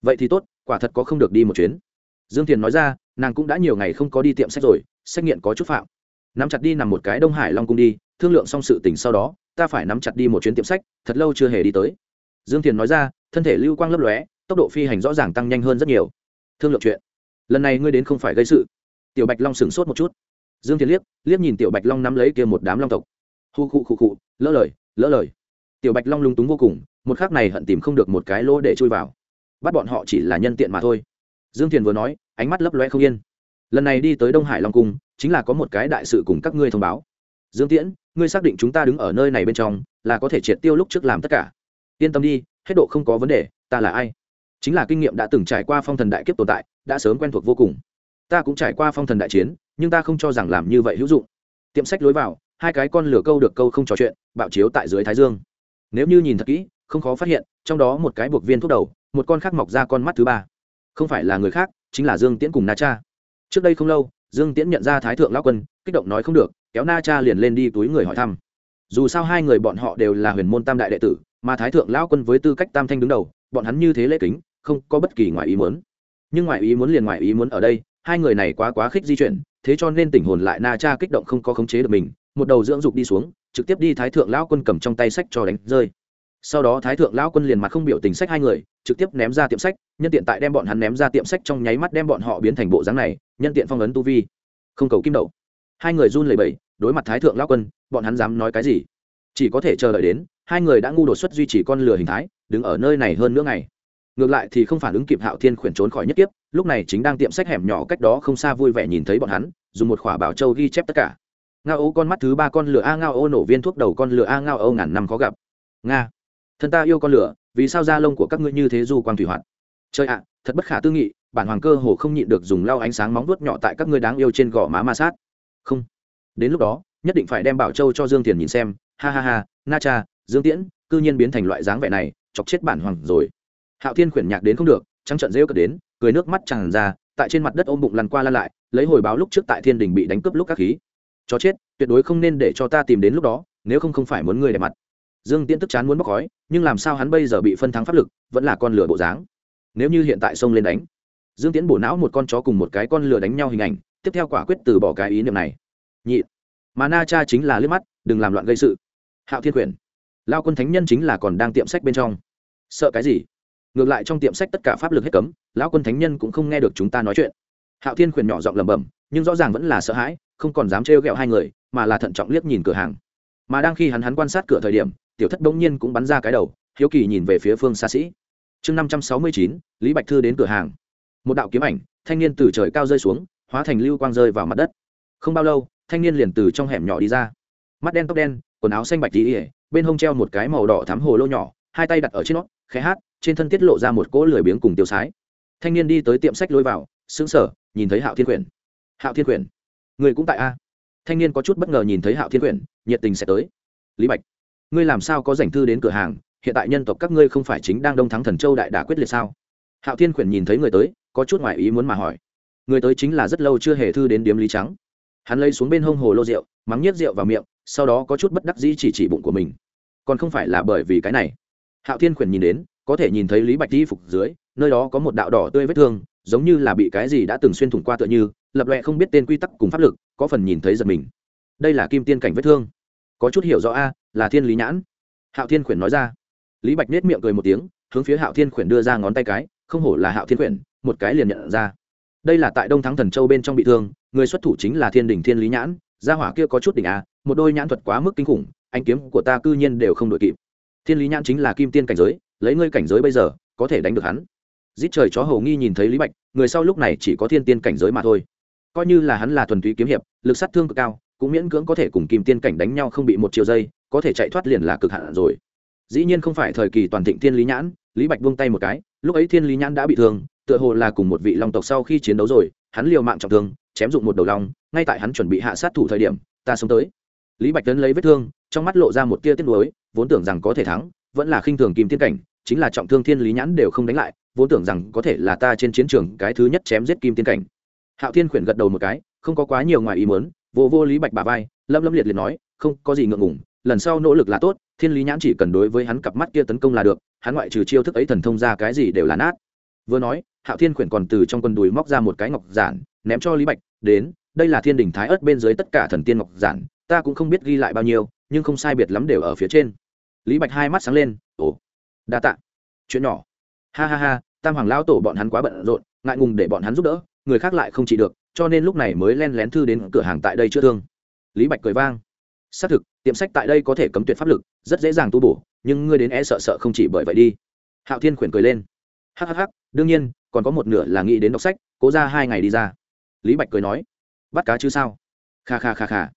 Vậy thì tốt, quả thật có không được đi một chuyến dương thiền nói ra, nàng cũng đã nhiều ngày không có đi tiệm sách rồi xét nghiệm có chút phạm. Nắm chặt đi nằm một cái đông hải long cung đi, thương lượng xong sự tình sau đó, ta phải nắm chặt đi một chuyến tiệm sách, thật lâu chưa hề đi tới. Dương thiền nói ra, thân thể lưu quang lấp lóe, tốc độ phi hành rõ ràng tăng nhanh hơn rất nhiều. Thương lượng chuyện. Lần này ngươi đến không phải gây sự. Tiểu bạch long sửng sốt một chút. Dương thiền liếc liếc nhìn tiểu bạch long nắm lấy kia một đám long tộc. Hu khu khu khu, lỡ lời lỡ lời. Tiểu bạch long lung túng vô cùng, một khác này hận tìm không được một cái lỗ để chui vào. Bắt bọn họ chỉ là nhân tiện mà thôi dương thiền vừa nói, ánh mắt lấp loe không yên. Lần này đi tới đông hải long cung, chính là có một cái đại sự cùng các ngươi thông báo. Dương tiễn, ngươi xác định chúng ta đứng ở nơi này bên trong, là có thể triệt tiêu lúc trước làm tất cả. Yên tâm đi, hết độ không có vấn đề, ta là ai? Chính là kinh nghiệm đã từng trải qua phong thần đại kiếp tồn tại, đã sớm quen thuộc vô cùng. Ta cũng trải qua phong thần đại chiến, nhưng ta không cho rằng làm như vậy hữu dụng. Tiệm sách lối vào, hai cái con lửa câu được câu không trò chuyện, bạo chiếu tại dưới thái dương. Nếu như nhìn thật kỹ, không khó phát hiện, trong đó một cái buộc viên thuốc đầu, một con khác mọc ra con mắt thứ ba không phải là người khác, chính là dương tiễn cùng na cha. Trước đây không lâu, dương tiễn nhận ra thái thượng lao quân, kích động nói không được, kéo na cha liền lên đi túi người hỏi thăm. Dù sao hai người bọn họ đều là huyền môn tam đại đệ tử, mà thái thượng lao quân với tư cách tam thanh đứng đầu, bọn hắn như thế lễ kính, không có bất kỳ ngoại ý muốn. Nhưng ngoại ý muốn liền ngoại ý muốn ở đây, hai người này quá quá khích di chuyển, thế cho nên tình hồn lại na cha kích động không có khống chế được mình, một đầu dưỡng dục đi xuống, trực tiếp đi thái thượng lao quân cầm trong tay sách cho đánh rơi sau đó thái thượng lão quân liền mặt không biểu tình sách hai người, trực tiếp ném ra tiệm sách, nhân tiện tại đem bọn hắn ném ra tiệm sách trong nháy mắt đem bọn họ biến thành bộ dáng này, nhân tiện phong ấn tu vi. Không cầu kim đậu. Hai người run lẩy bẩy, đối mặt thái thượng lão quân, bọn hắn dám nói cái gì? Chỉ có thể chờ đợi đến, hai người đã ngu đột xuất duy trì con lừa hình thái, đứng ở nơi này hơn nữa ngày. Ngược lại thì không phản ứng kịp hạo thiên khuyển trốn khỏi nhất tiếp lúc này chính đang tiệm sách hẻm nhỏ cách đó không xa vui vẻ nhìn thấy bọn hắn, dùng một khỏa bảo châu ghi chép tất cả. Ngao ô con mắt thứ ba con lửa a ngao ô nổ viên thuốc đầu con lửa a ngao ô ngàn năm khó gặp. Nga thân ta yêu con lửa, vì sao da lông của các ngươi như thế du quang thủy hoạt? Chơi ạ, thật bất khả tư nghị, bản hoàng cơ hồ không nhịn được dùng lau ánh sáng móng vuốt nhỏ tại các ngươi đáng yêu trên gò má ma sát. Không. Đến lúc đó, nhất định phải đem bảo châu cho dương tiền nhìn xem. Ha ha ha, na cha, dương tiễn, cư nhiên biến thành loại dáng vẻ này, chọc chết bản hoàng rồi. Hạo thiên khuyển nhạc đến không được, trắng trận rêu cất đến, cười nước mắt tràn ra, tại trên mặt đất ôm bụng lăn qua lăn lại, lấy hồi báo lúc trước tại thiên đình bị đánh cướp lúc các khí. Chó chết, tuyệt đối không nên để cho ta tìm đến lúc đó, nếu không không phải muốn người đẹp mặt dương tiễn tức chán muốn bóc khói, nhưng làm sao hắn bây giờ bị phân thắng pháp lực, vẫn là con lửa bộ dáng. Nếu như hiện tại xông lên đánh, dương tiễn bổ não một con chó cùng một cái con lửa đánh nhau hình ảnh, tiếp theo quả quyết từ bỏ cái ý niệm này. Nhị, mà na cha chính là liếc mắt, đừng làm loạn gây sự. Hạo thiên quyển lao quân thánh nhân chính là còn đang tiệm sách bên trong. Sợ cái gì? Ngược lại trong tiệm sách tất cả pháp lực hết cấm, lão quân thánh nhân cũng không nghe được chúng ta nói chuyện. Hạo thiên khuyển nhỏ giọng lẩm bẩm, nhưng rõ ràng vẫn là sợ hãi, không còn dám trêu ghẹo hai người, mà là thận trọng liếc nhìn cửa hàng. Mà đang khi hắn hắn quan sát cửa thời điểm tiểu thất bỗng nhiên cũng bắn ra cái đầu, hiếu kỳ nhìn về phía phương xa sĩ chương năm trăm sáu mươi chín, lý bạch thư đến cửa hàng. Một đạo kiếm ảnh, thanh niên từ trời cao rơi xuống, hóa thành lưu quang rơi vào mặt đất. Không bao lâu, thanh niên liền từ trong hẻm nhỏ đi ra. Mắt đen tóc đen, quần áo xanh bạch tỉ ỉa bên hông treo một cái màu đỏ thắm hồ lô nhỏ, hai tay đặt ở trên nót khẽ hát, trên thân tiết lộ ra một cỗ lười biếng cùng tiêu sái. Thanh niên đi tới tiệm sách lôi vào xứng sở nhìn thấy hạo thiên quyển. Hạo thiên quyển, người cũng tại a? Thanh niên có chút bất ngờ nhìn thấy hạo thiên quyển, nhiệt tình sẽ tới. Lý bạch ngươi làm sao có dành thư đến cửa hàng, hiện tại nhân tộc các ngươi không phải chính đang đông thắng thần châu đại đả quyết liệt sao? Hạo thiên quyển nhìn thấy người tới, có chút ngoại ý muốn mà hỏi. Người tới chính là rất lâu chưa hề thư đến điếm lý trắng. Hắn lấy xuống bên hông hồ lô rượu, mắng nhiếc rượu vào miệng, sau đó có chút bất đắc dĩ chỉ chỉ bụng của mình. Còn không phải là bởi vì cái này. Hạo thiên quyển nhìn đến, có thể nhìn thấy lý bạch đi phục dưới, nơi đó có một đạo đỏ tươi vết thương, giống như là bị cái gì đã từng xuyên thủng qua tựa như, lập lệ không biết tên quy tắc cùng pháp lực, có phần nhìn thấy giật mình. Đây là kim tiên cảnh vết thương có chút hiểu rõ a, là thiên lý nhãn. Hạo thiên khuyển nói ra. Lý bạch nết miệng cười một tiếng, hướng phía hạo thiên khuyển đưa ra ngón tay cái, không hổ là hạo thiên khuyển, một cái liền nhận ra. Đây là tại đông thắng thần châu bên trong bị thương, người xuất thủ chính là thiên đình thiên lý nhãn, gia hỏa kia có chút đỉnh a, một đôi nhãn thuật quá mức kinh khủng anh kiếm của ta cư nhiên đều không đội kịp. Thiên lý nhãn chính là kim tiên cảnh giới, lấy ngươi cảnh giới bây giờ, có thể đánh được hắn. Giết trời chó hầu nghi nhìn thấy lý bạch, người sau lúc này chỉ có thiên tiên cảnh giới mà thôi. Coi như là hắn là thuần túy kiếm hiệp, lực sát thương cực cao cũng miễn cưỡng có thể cùng kim tiên cảnh đánh nhau không bị một chiều dây, có thể chạy thoát liền là cực hạn rồi. Dĩ nhiên không phải thời kỳ toàn thịnh thiên lý nhãn, lý bạch buông tay một cái, lúc ấy thiên lý nhãn đã bị thương, tựa hồ là cùng một vị long tộc sau khi chiến đấu rồi, hắn liều mạng trọng thương, chém dụng một đầu long, ngay tại hắn chuẩn bị hạ sát thủ thời điểm, ta sống tới. Lý bạch tấn lấy vết thương, trong mắt lộ ra một tia tiếc nuối, vốn tưởng rằng có thể thắng, vẫn là khinh thường kim tiên cảnh, chính là trọng thương thiên lý nhãn đều không đánh lại, vốn tưởng rằng có thể là ta trên chiến trường cái thứ nhất chém giết kim tiên cảnh. Hạo thiên khuyển gật đầu một cái, không có quá nhiều ngoài ý muốn vô vô lý bạch bà vai lâm lâm liệt liệt nói, không có gì ngượng ngùng, lần sau nỗ lực là tốt, thiên lý nhãn chỉ cần đối với hắn cặp mắt kia tấn công là được, hắn ngoại trừ chiêu thức ấy thần thông ra cái gì đều là nát. Vừa nói, hạo thiên khuyển còn từ trong quần đùi móc ra một cái ngọc giản, ném cho lý bạch, đến, đây là thiên đình thái ớt bên dưới tất cả thần tiên ngọc giản, ta cũng không biết ghi lại bao nhiêu, nhưng không sai biệt lắm đều ở phía trên. Lý bạch hai mắt sáng lên, ồ, đa tạ. Chuyện nhỏ. Ha ha ha, tam hoàng lao tổ bọn hắn quá bận rộn, ngại ngùng để bọn hắn giúp đỡ, người khác lại không chỉ được cho nên lúc này mới len lén thư đến cửa hàng tại đây chưa thương. Lý bạch cười vang. Xác thực, tiệm sách tại đây có thể cấm tuyệt pháp lực, rất dễ dàng tu bổ, nhưng ngươi đến e sợ sợ không chỉ bởi vậy đi. Hạo thiên khuyển cười lên. Hhh đương nhiên, còn có một nửa là nghĩ đến đọc sách, cố ra hai ngày đi ra. Lý bạch cười nói. Bắt cá chứ sao? Kha kha kha kha.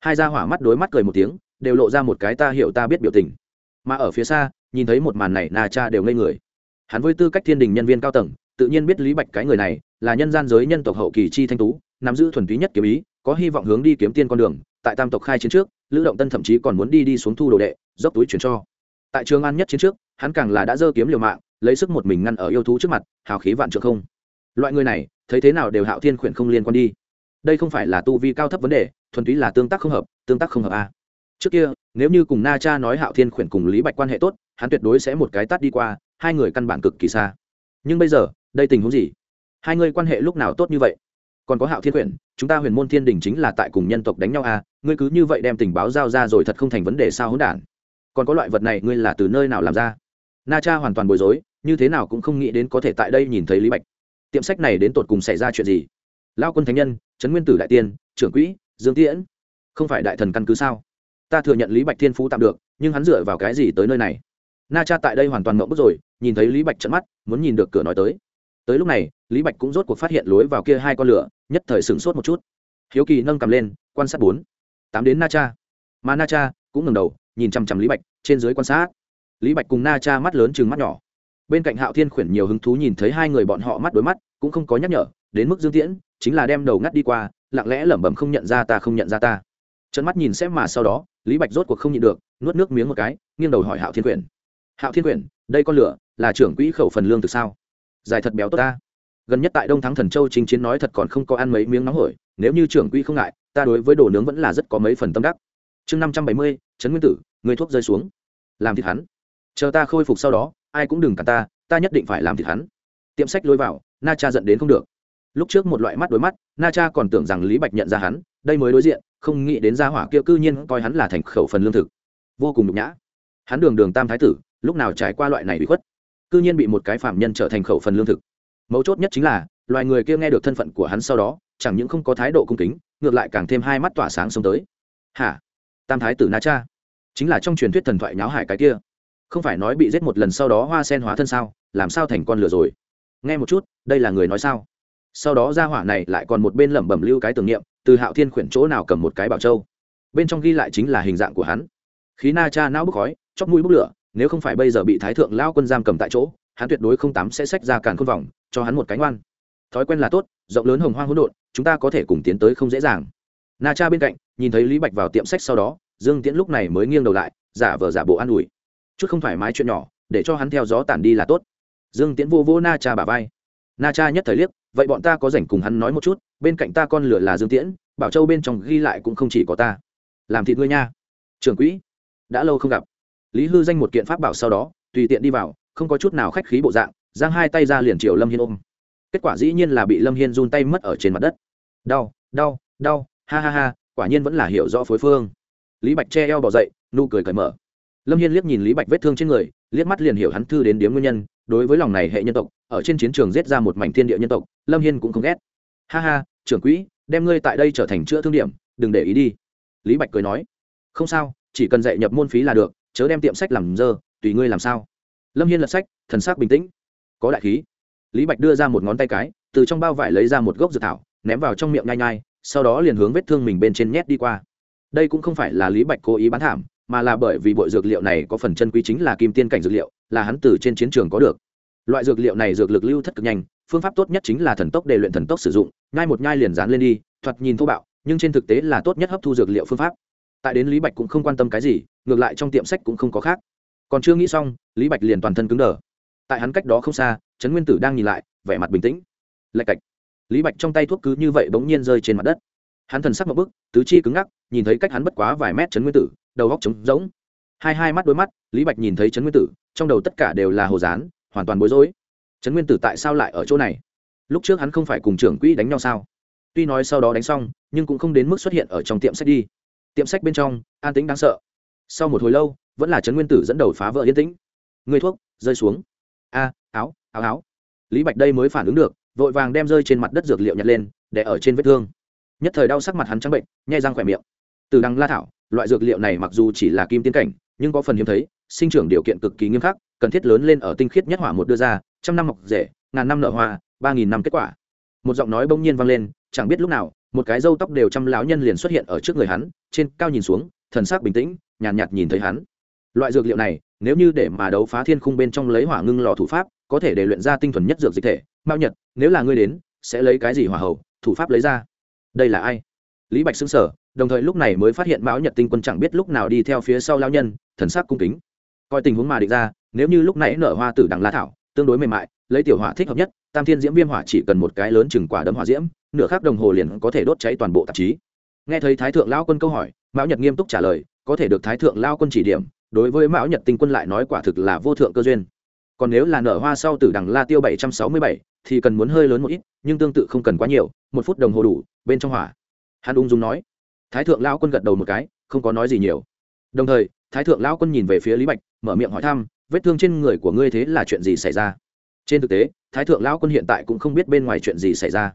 Hai gia hỏa mắt đối mắt cười một tiếng, đều lộ ra một cái ta hiểu ta biết biểu tình. Mà ở phía xa, nhìn thấy một màn này, na cha đều ngây người. Hắn với tư cách thiên đình nhân viên cao tầng tự nhiên biết lý bạch cái người này là nhân gian giới nhân tộc hậu kỳ chi thanh tú, nắm giữ thuần túy nhất kiếm ý, có hy vọng hướng đi kiếm tiên con đường, tại tam tộc khai chiến trước, lữ động tân thậm chí còn muốn đi đi xuống thu đồ đệ, dốc túi chuyển cho. Tại trường an nhất chiến trước, hắn càng là đã dơ kiếm liều mạng, lấy sức một mình ngăn ở yêu thú trước mặt, hào khí vạn trượng không. Loại người này, thấy thế nào đều hạo thiên khuyển không liên quan đi. Đây không phải là tu vi cao thấp vấn đề, thuần túy là tương tác không hợp, tương tác không hợp a. Trước kia, nếu như cùng na cha nói hạo thiên khuyển cùng lý bạch quan hệ tốt, hắn tuyệt đối sẽ một cái tắt đi qua, hai người căn bản cực kỳ xa. Nhưng bây giờ đây tình huống gì? Hai người quan hệ lúc nào tốt như vậy? Còn có hạo thiên quyển, chúng ta huyền môn thiên đình chính là tại cùng nhân tộc đánh nhau à ngươi cứ như vậy đem tình báo giao ra rồi thật không thành vấn đề sao hỗn đản? Còn có loại vật này ngươi là từ nơi nào làm ra? Na cha hoàn toàn bối rối, như thế nào cũng không nghĩ đến có thể tại đây nhìn thấy lý bạch. Tiệm sách này đến tột cùng xảy ra chuyện gì? Lao quân thánh nhân, trấn nguyên tử đại tiên, trưởng quỹ, dương tiễn. Không phải đại thần căn cứ sao? Ta thừa nhận lý bạch thiên phú tạm được, nhưng hắn dựa vào cái gì tới nơi này? Na cha tại đây hoàn toàn mộng bức rồi, nhìn thấy lý bạch trận mắt, muốn nhìn được cửa nói tới tới lúc này, lý bạch cũng rốt cuộc phát hiện lối vào kia hai con lửa, nhất thời sửng sốt một chút. Hiếu kỳ nâng cầm lên, quan sát bốn. Tám đến na cha. Mà na cha cũng ngừng đầu, nhìn chằm chằm lý bạch, trên dưới quan sát. Lý bạch cùng na cha mắt lớn chừng mắt nhỏ. Bên cạnh hạo thiên khuyển nhiều hứng thú nhìn thấy hai người bọn họ mắt đối mắt, cũng không có nhắc nhở, đến mức dương tiễn, chính là đem đầu ngắt đi qua, lặng lẽ lẩm bẩm không nhận ra ta không nhận ra ta. Trận mắt nhìn xem mà sau đó, lý bạch rốt cuộc không nhịn được, nuốt nước miếng một cái, nghiêng đầu hỏi hạo thiên quyển hạo thiên quyển đây con lửa là trưởng quỹ khẩu phần lương từ sao? Dài thật béo tốt ta. Gần nhất tại đông thắng thần châu chính chiến nói thật còn không có ăn mấy miếng nóng hổi, nếu như trưởng quỹ không ngại, ta đối với đồ nướng vẫn là rất có mấy phần tâm đắc. Chương năm trăm bảy mươi, trấn nguyên tử, người thuốc rơi xuống. Làm thịt hắn. Chờ ta khôi phục sau đó, ai cũng đừng cả ta ta nhất định phải làm thịt hắn. Tiệm sách lôi vào, na cha dẫn đến không được. Lúc trước một loại mắt đối mắt, na cha còn tưởng rằng lý bạch nhận ra hắn, đây mới đối diện, không nghĩ đến gia hỏa kia cư nhiên coi hắn là thành khẩu phần lương thực. Vô cùng nhục nhã. Hắn đường đường tam thái tử, lúc nào trải qua loại này bị khuất? Cư nhiên bị một cái phạm nhân trở thành khẩu phần lương thực. Mấu chốt nhất chính là, loài người kia nghe được thân phận của hắn sau đó, chẳng những không có thái độ cung kính, ngược lại càng thêm hai mắt tỏa sáng sống tới. Hả? Tam thái tử na cha? Chính là trong truyền thuyết thần thoại nháo hải cái kia. Không phải nói bị giết một lần sau đó hoa sen hóa thân sao, làm sao thành con lửa rồi? Nghe một chút, đây là người nói sao? Sau đó ra hỏa này lại còn một bên lẩm bẩm lưu cái tưởng niệm, từ hạo thiên khuyển chỗ nào cầm một cái bảo châu? Bên trong ghi lại chính là hình dạng của hắn. Khí na cha não bốc khói, chóp mũi bốc lửa nếu không phải bây giờ bị thái thượng lao quân giam cầm tại chỗ, hắn tuyệt đối không tám sẽ sách ra càn khôn vòng, cho hắn một cánh oan thói quen là tốt, rộng lớn hồng hoang hỗn độn, chúng ta có thể cùng tiến tới không dễ dàng. Na cha bên cạnh, nhìn thấy lý bạch vào tiệm sách sau đó, dương tiễn lúc này mới nghiêng đầu lại, giả vờ giả bộ an ủi. Chút không thoải mái chuyện nhỏ, để cho hắn theo gió tản đi là tốt. Dương tiễn vô vô na cha bà vai. Na cha nhất thời liếc, vậy bọn ta có rảnh cùng hắn nói một chút, bên cạnh ta con lửa là dương tiễn, bảo châu bên trong ghi lại cũng không chỉ có ta. Làm thịt ngươi nha. Trưởng quỹ, đã lâu không gặp lý hư danh một kiện pháp bảo sau đó, tùy tiện đi vào, không có chút nào khách khí bộ dạng, giang hai tay ra liền chiều lâm hiên ôm. Kết quả dĩ nhiên là bị lâm hiên run tay mất ở trên mặt đất. Đau đau đau, ha ha ha, quả nhiên vẫn là hiểu rõ phối phương. Lý bạch che eo bỏ dậy, nụ cười cởi mở. Lâm hiên liếc nhìn lý bạch vết thương trên người, liếc mắt liền hiểu hắn thư đến điếm nguyên nhân, đối với lòng này hệ nhân tộc, ở trên chiến trường giết ra một mảnh thiên địa nhân tộc, lâm hiên cũng không ghét. Ha ha, trưởng quỹ, đem ngươi tại đây trở thành chữa thương điểm, đừng để ý đi. Lý bạch cười nói, không sao, chỉ cần dạy nhập môn phí là được chớ đem tiệm sách làm dơ, tùy ngươi làm sao. Lâm hiên lật sách, thần sắc bình tĩnh. Có đại khí. Lý bạch đưa ra một ngón tay cái, từ trong bao vải lấy ra một gốc dược thảo, ném vào trong miệng nhai nhai, sau đó liền hướng vết thương mình bên trên nhét đi qua. Đây cũng không phải là lý bạch cố ý bán thảm, mà là bởi vì bộ dược liệu này có phần chân quý chính là kim tiên cảnh dược liệu, là hắn từ trên chiến trường có được. Loại dược liệu này dược lực lưu thất cực nhanh, phương pháp tốt nhất chính là thần tốc để luyện thần tốc sử dụng, nhai một nhai liền dán lên đi, thoạt nhìn thô bạo, nhưng trên thực tế là tốt nhất hấp thu dược liệu phương pháp tại đến lý bạch cũng không quan tâm cái gì, ngược lại trong tiệm sách cũng không có khác. Còn chưa nghĩ xong, lý bạch liền toàn thân cứng đờ. Tại hắn cách đó không xa, trấn nguyên tử đang nhìn lại, vẻ mặt bình tĩnh. Lạch cạch. Lý bạch trong tay thuốc cứ như vậy bỗng nhiên rơi trên mặt đất. Hắn thần sắc một bức, tứ chi cứng ngắc, nhìn thấy cách hắn bất quá vài mét trấn nguyên tử, đầu góc trống rỗng. Hai hai mắt đôi mắt, lý bạch nhìn thấy trấn nguyên tử, trong đầu tất cả đều là hồ dán hoàn toàn bối rối. Trấn nguyên tử tại sao lại ở chỗ này? Lúc trước hắn không phải cùng trưởng quỹ đánh nhau sao? Tuy nói sau đó đánh xong, nhưng cũng không đến mức xuất hiện ở trong tiệm sách đi tiệm sách bên trong an tĩnh đáng sợ. Sau một hồi lâu vẫn là trấn nguyên tử dẫn đầu phá vỡ yên tĩnh. Người thuốc rơi xuống. A áo áo áo. Lý bạch đây mới phản ứng được vội vàng đem rơi trên mặt đất dược liệu nhặt lên để ở trên vết thương. Nhất thời đau sắc mặt hắn trắng bệnh nhai răng khỏe miệng. Từ đằng la thảo loại dược liệu này mặc dù chỉ là kim tiên cảnh nhưng có phần hiếm thấy sinh trưởng điều kiện cực kỳ nghiêm khắc cần thiết lớn lên ở tinh khiết nhất hỏa một đưa ra trăm năm mọc rễ, ngàn năm nở hoa ba nghìn năm kết quả. Một giọng nói bỗng nhiên vang lên chẳng biết lúc nào một cái râu tóc đều trăm lão nhân liền xuất hiện ở trước người hắn trên cao nhìn xuống thần sắc bình tĩnh nhàn nhạt, nhạt nhìn thấy hắn. Loại dược liệu này nếu như để mà đấu phá thiên khung bên trong lấy hỏa ngưng lò thủ pháp có thể để luyện ra tinh thuần nhất dược dịch thể. Mao nhật nếu là ngươi đến sẽ lấy cái gì hỏa hầu thủ pháp lấy ra? Đây là ai? Lý bạch xứng sở đồng thời lúc này mới phát hiện mão nhật tinh quân chẳng biết lúc nào đi theo phía sau lao nhân thần sắc cung kính. Coi tình huống mà định ra nếu như lúc nãy nở hoa tử đằng la thảo tương đối mềm mại lấy tiểu hỏa thích hợp nhất tam thiên diễm viêm hỏa chỉ cần một cái lớn chừng quả đấm hỏa diễm nửa khắc đồng hồ liền có thể đốt cháy toàn bộ tạp chí. Nghe thấy thái thượng lao quân câu hỏi, mão nhật nghiêm túc trả lời, có thể được thái thượng lao quân chỉ điểm, đối với mão nhật tinh quân lại nói quả thực là vô thượng cơ duyên. Còn nếu là nở hoa sau tử đằng la tiêu bảy trăm sáu mươi bảy, thì cần muốn hơi lớn một ít, nhưng tương tự không cần quá nhiều, một phút đồng hồ đủ, bên trong hỏa. Hắn ung dung nói. Thái thượng lao quân gật đầu một cái, không có nói gì nhiều. Đồng thời, thái thượng lão quân nhìn về phía lý bạch, mở miệng hỏi thăm, vết thương trên người của ngươi thế là chuyện gì xảy ra? Trên thực tế, thái thượng lão quân hiện tại cũng không biết bên ngoài chuyện gì xảy ra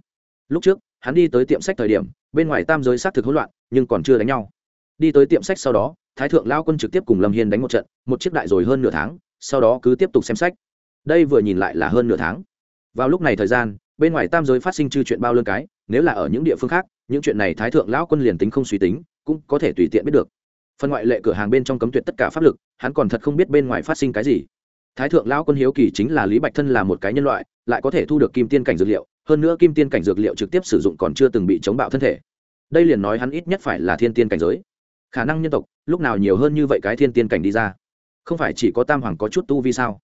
lúc trước, hắn đi tới tiệm sách thời điểm, bên ngoài tam giới xác thực hỗn loạn, nhưng còn chưa đánh nhau. Đi tới tiệm sách sau đó, thái thượng lao quân trực tiếp cùng lâm hiên đánh một trận, một chiếc đại rồi hơn nửa tháng, sau đó cứ tiếp tục xem sách. Đây vừa nhìn lại là hơn nửa tháng. Vào lúc này thời gian, bên ngoài tam giới phát sinh chư chuyện bao lương cái, nếu là ở những địa phương khác, những chuyện này thái thượng lão quân liền tính không suy tính, cũng có thể tùy tiện biết được. Phần ngoại lệ cửa hàng bên trong cấm tuyệt tất cả pháp lực, hắn còn thật không biết bên ngoài phát sinh cái gì. Thái thượng lão quân hiếu kỳ chính là lý bạch thân là một cái nhân loại, lại có thể thu được kim tiên cảnh dược liệu hơn nữa kim tiên cảnh dược liệu trực tiếp sử dụng còn chưa từng bị chống bạo thân thể. Đây liền nói hắn ít nhất phải là thiên tiên cảnh giới. Khả năng nhân tộc, lúc nào nhiều hơn như vậy cái thiên tiên cảnh đi ra? Không phải chỉ có tam hoàng có chút tu vi sao?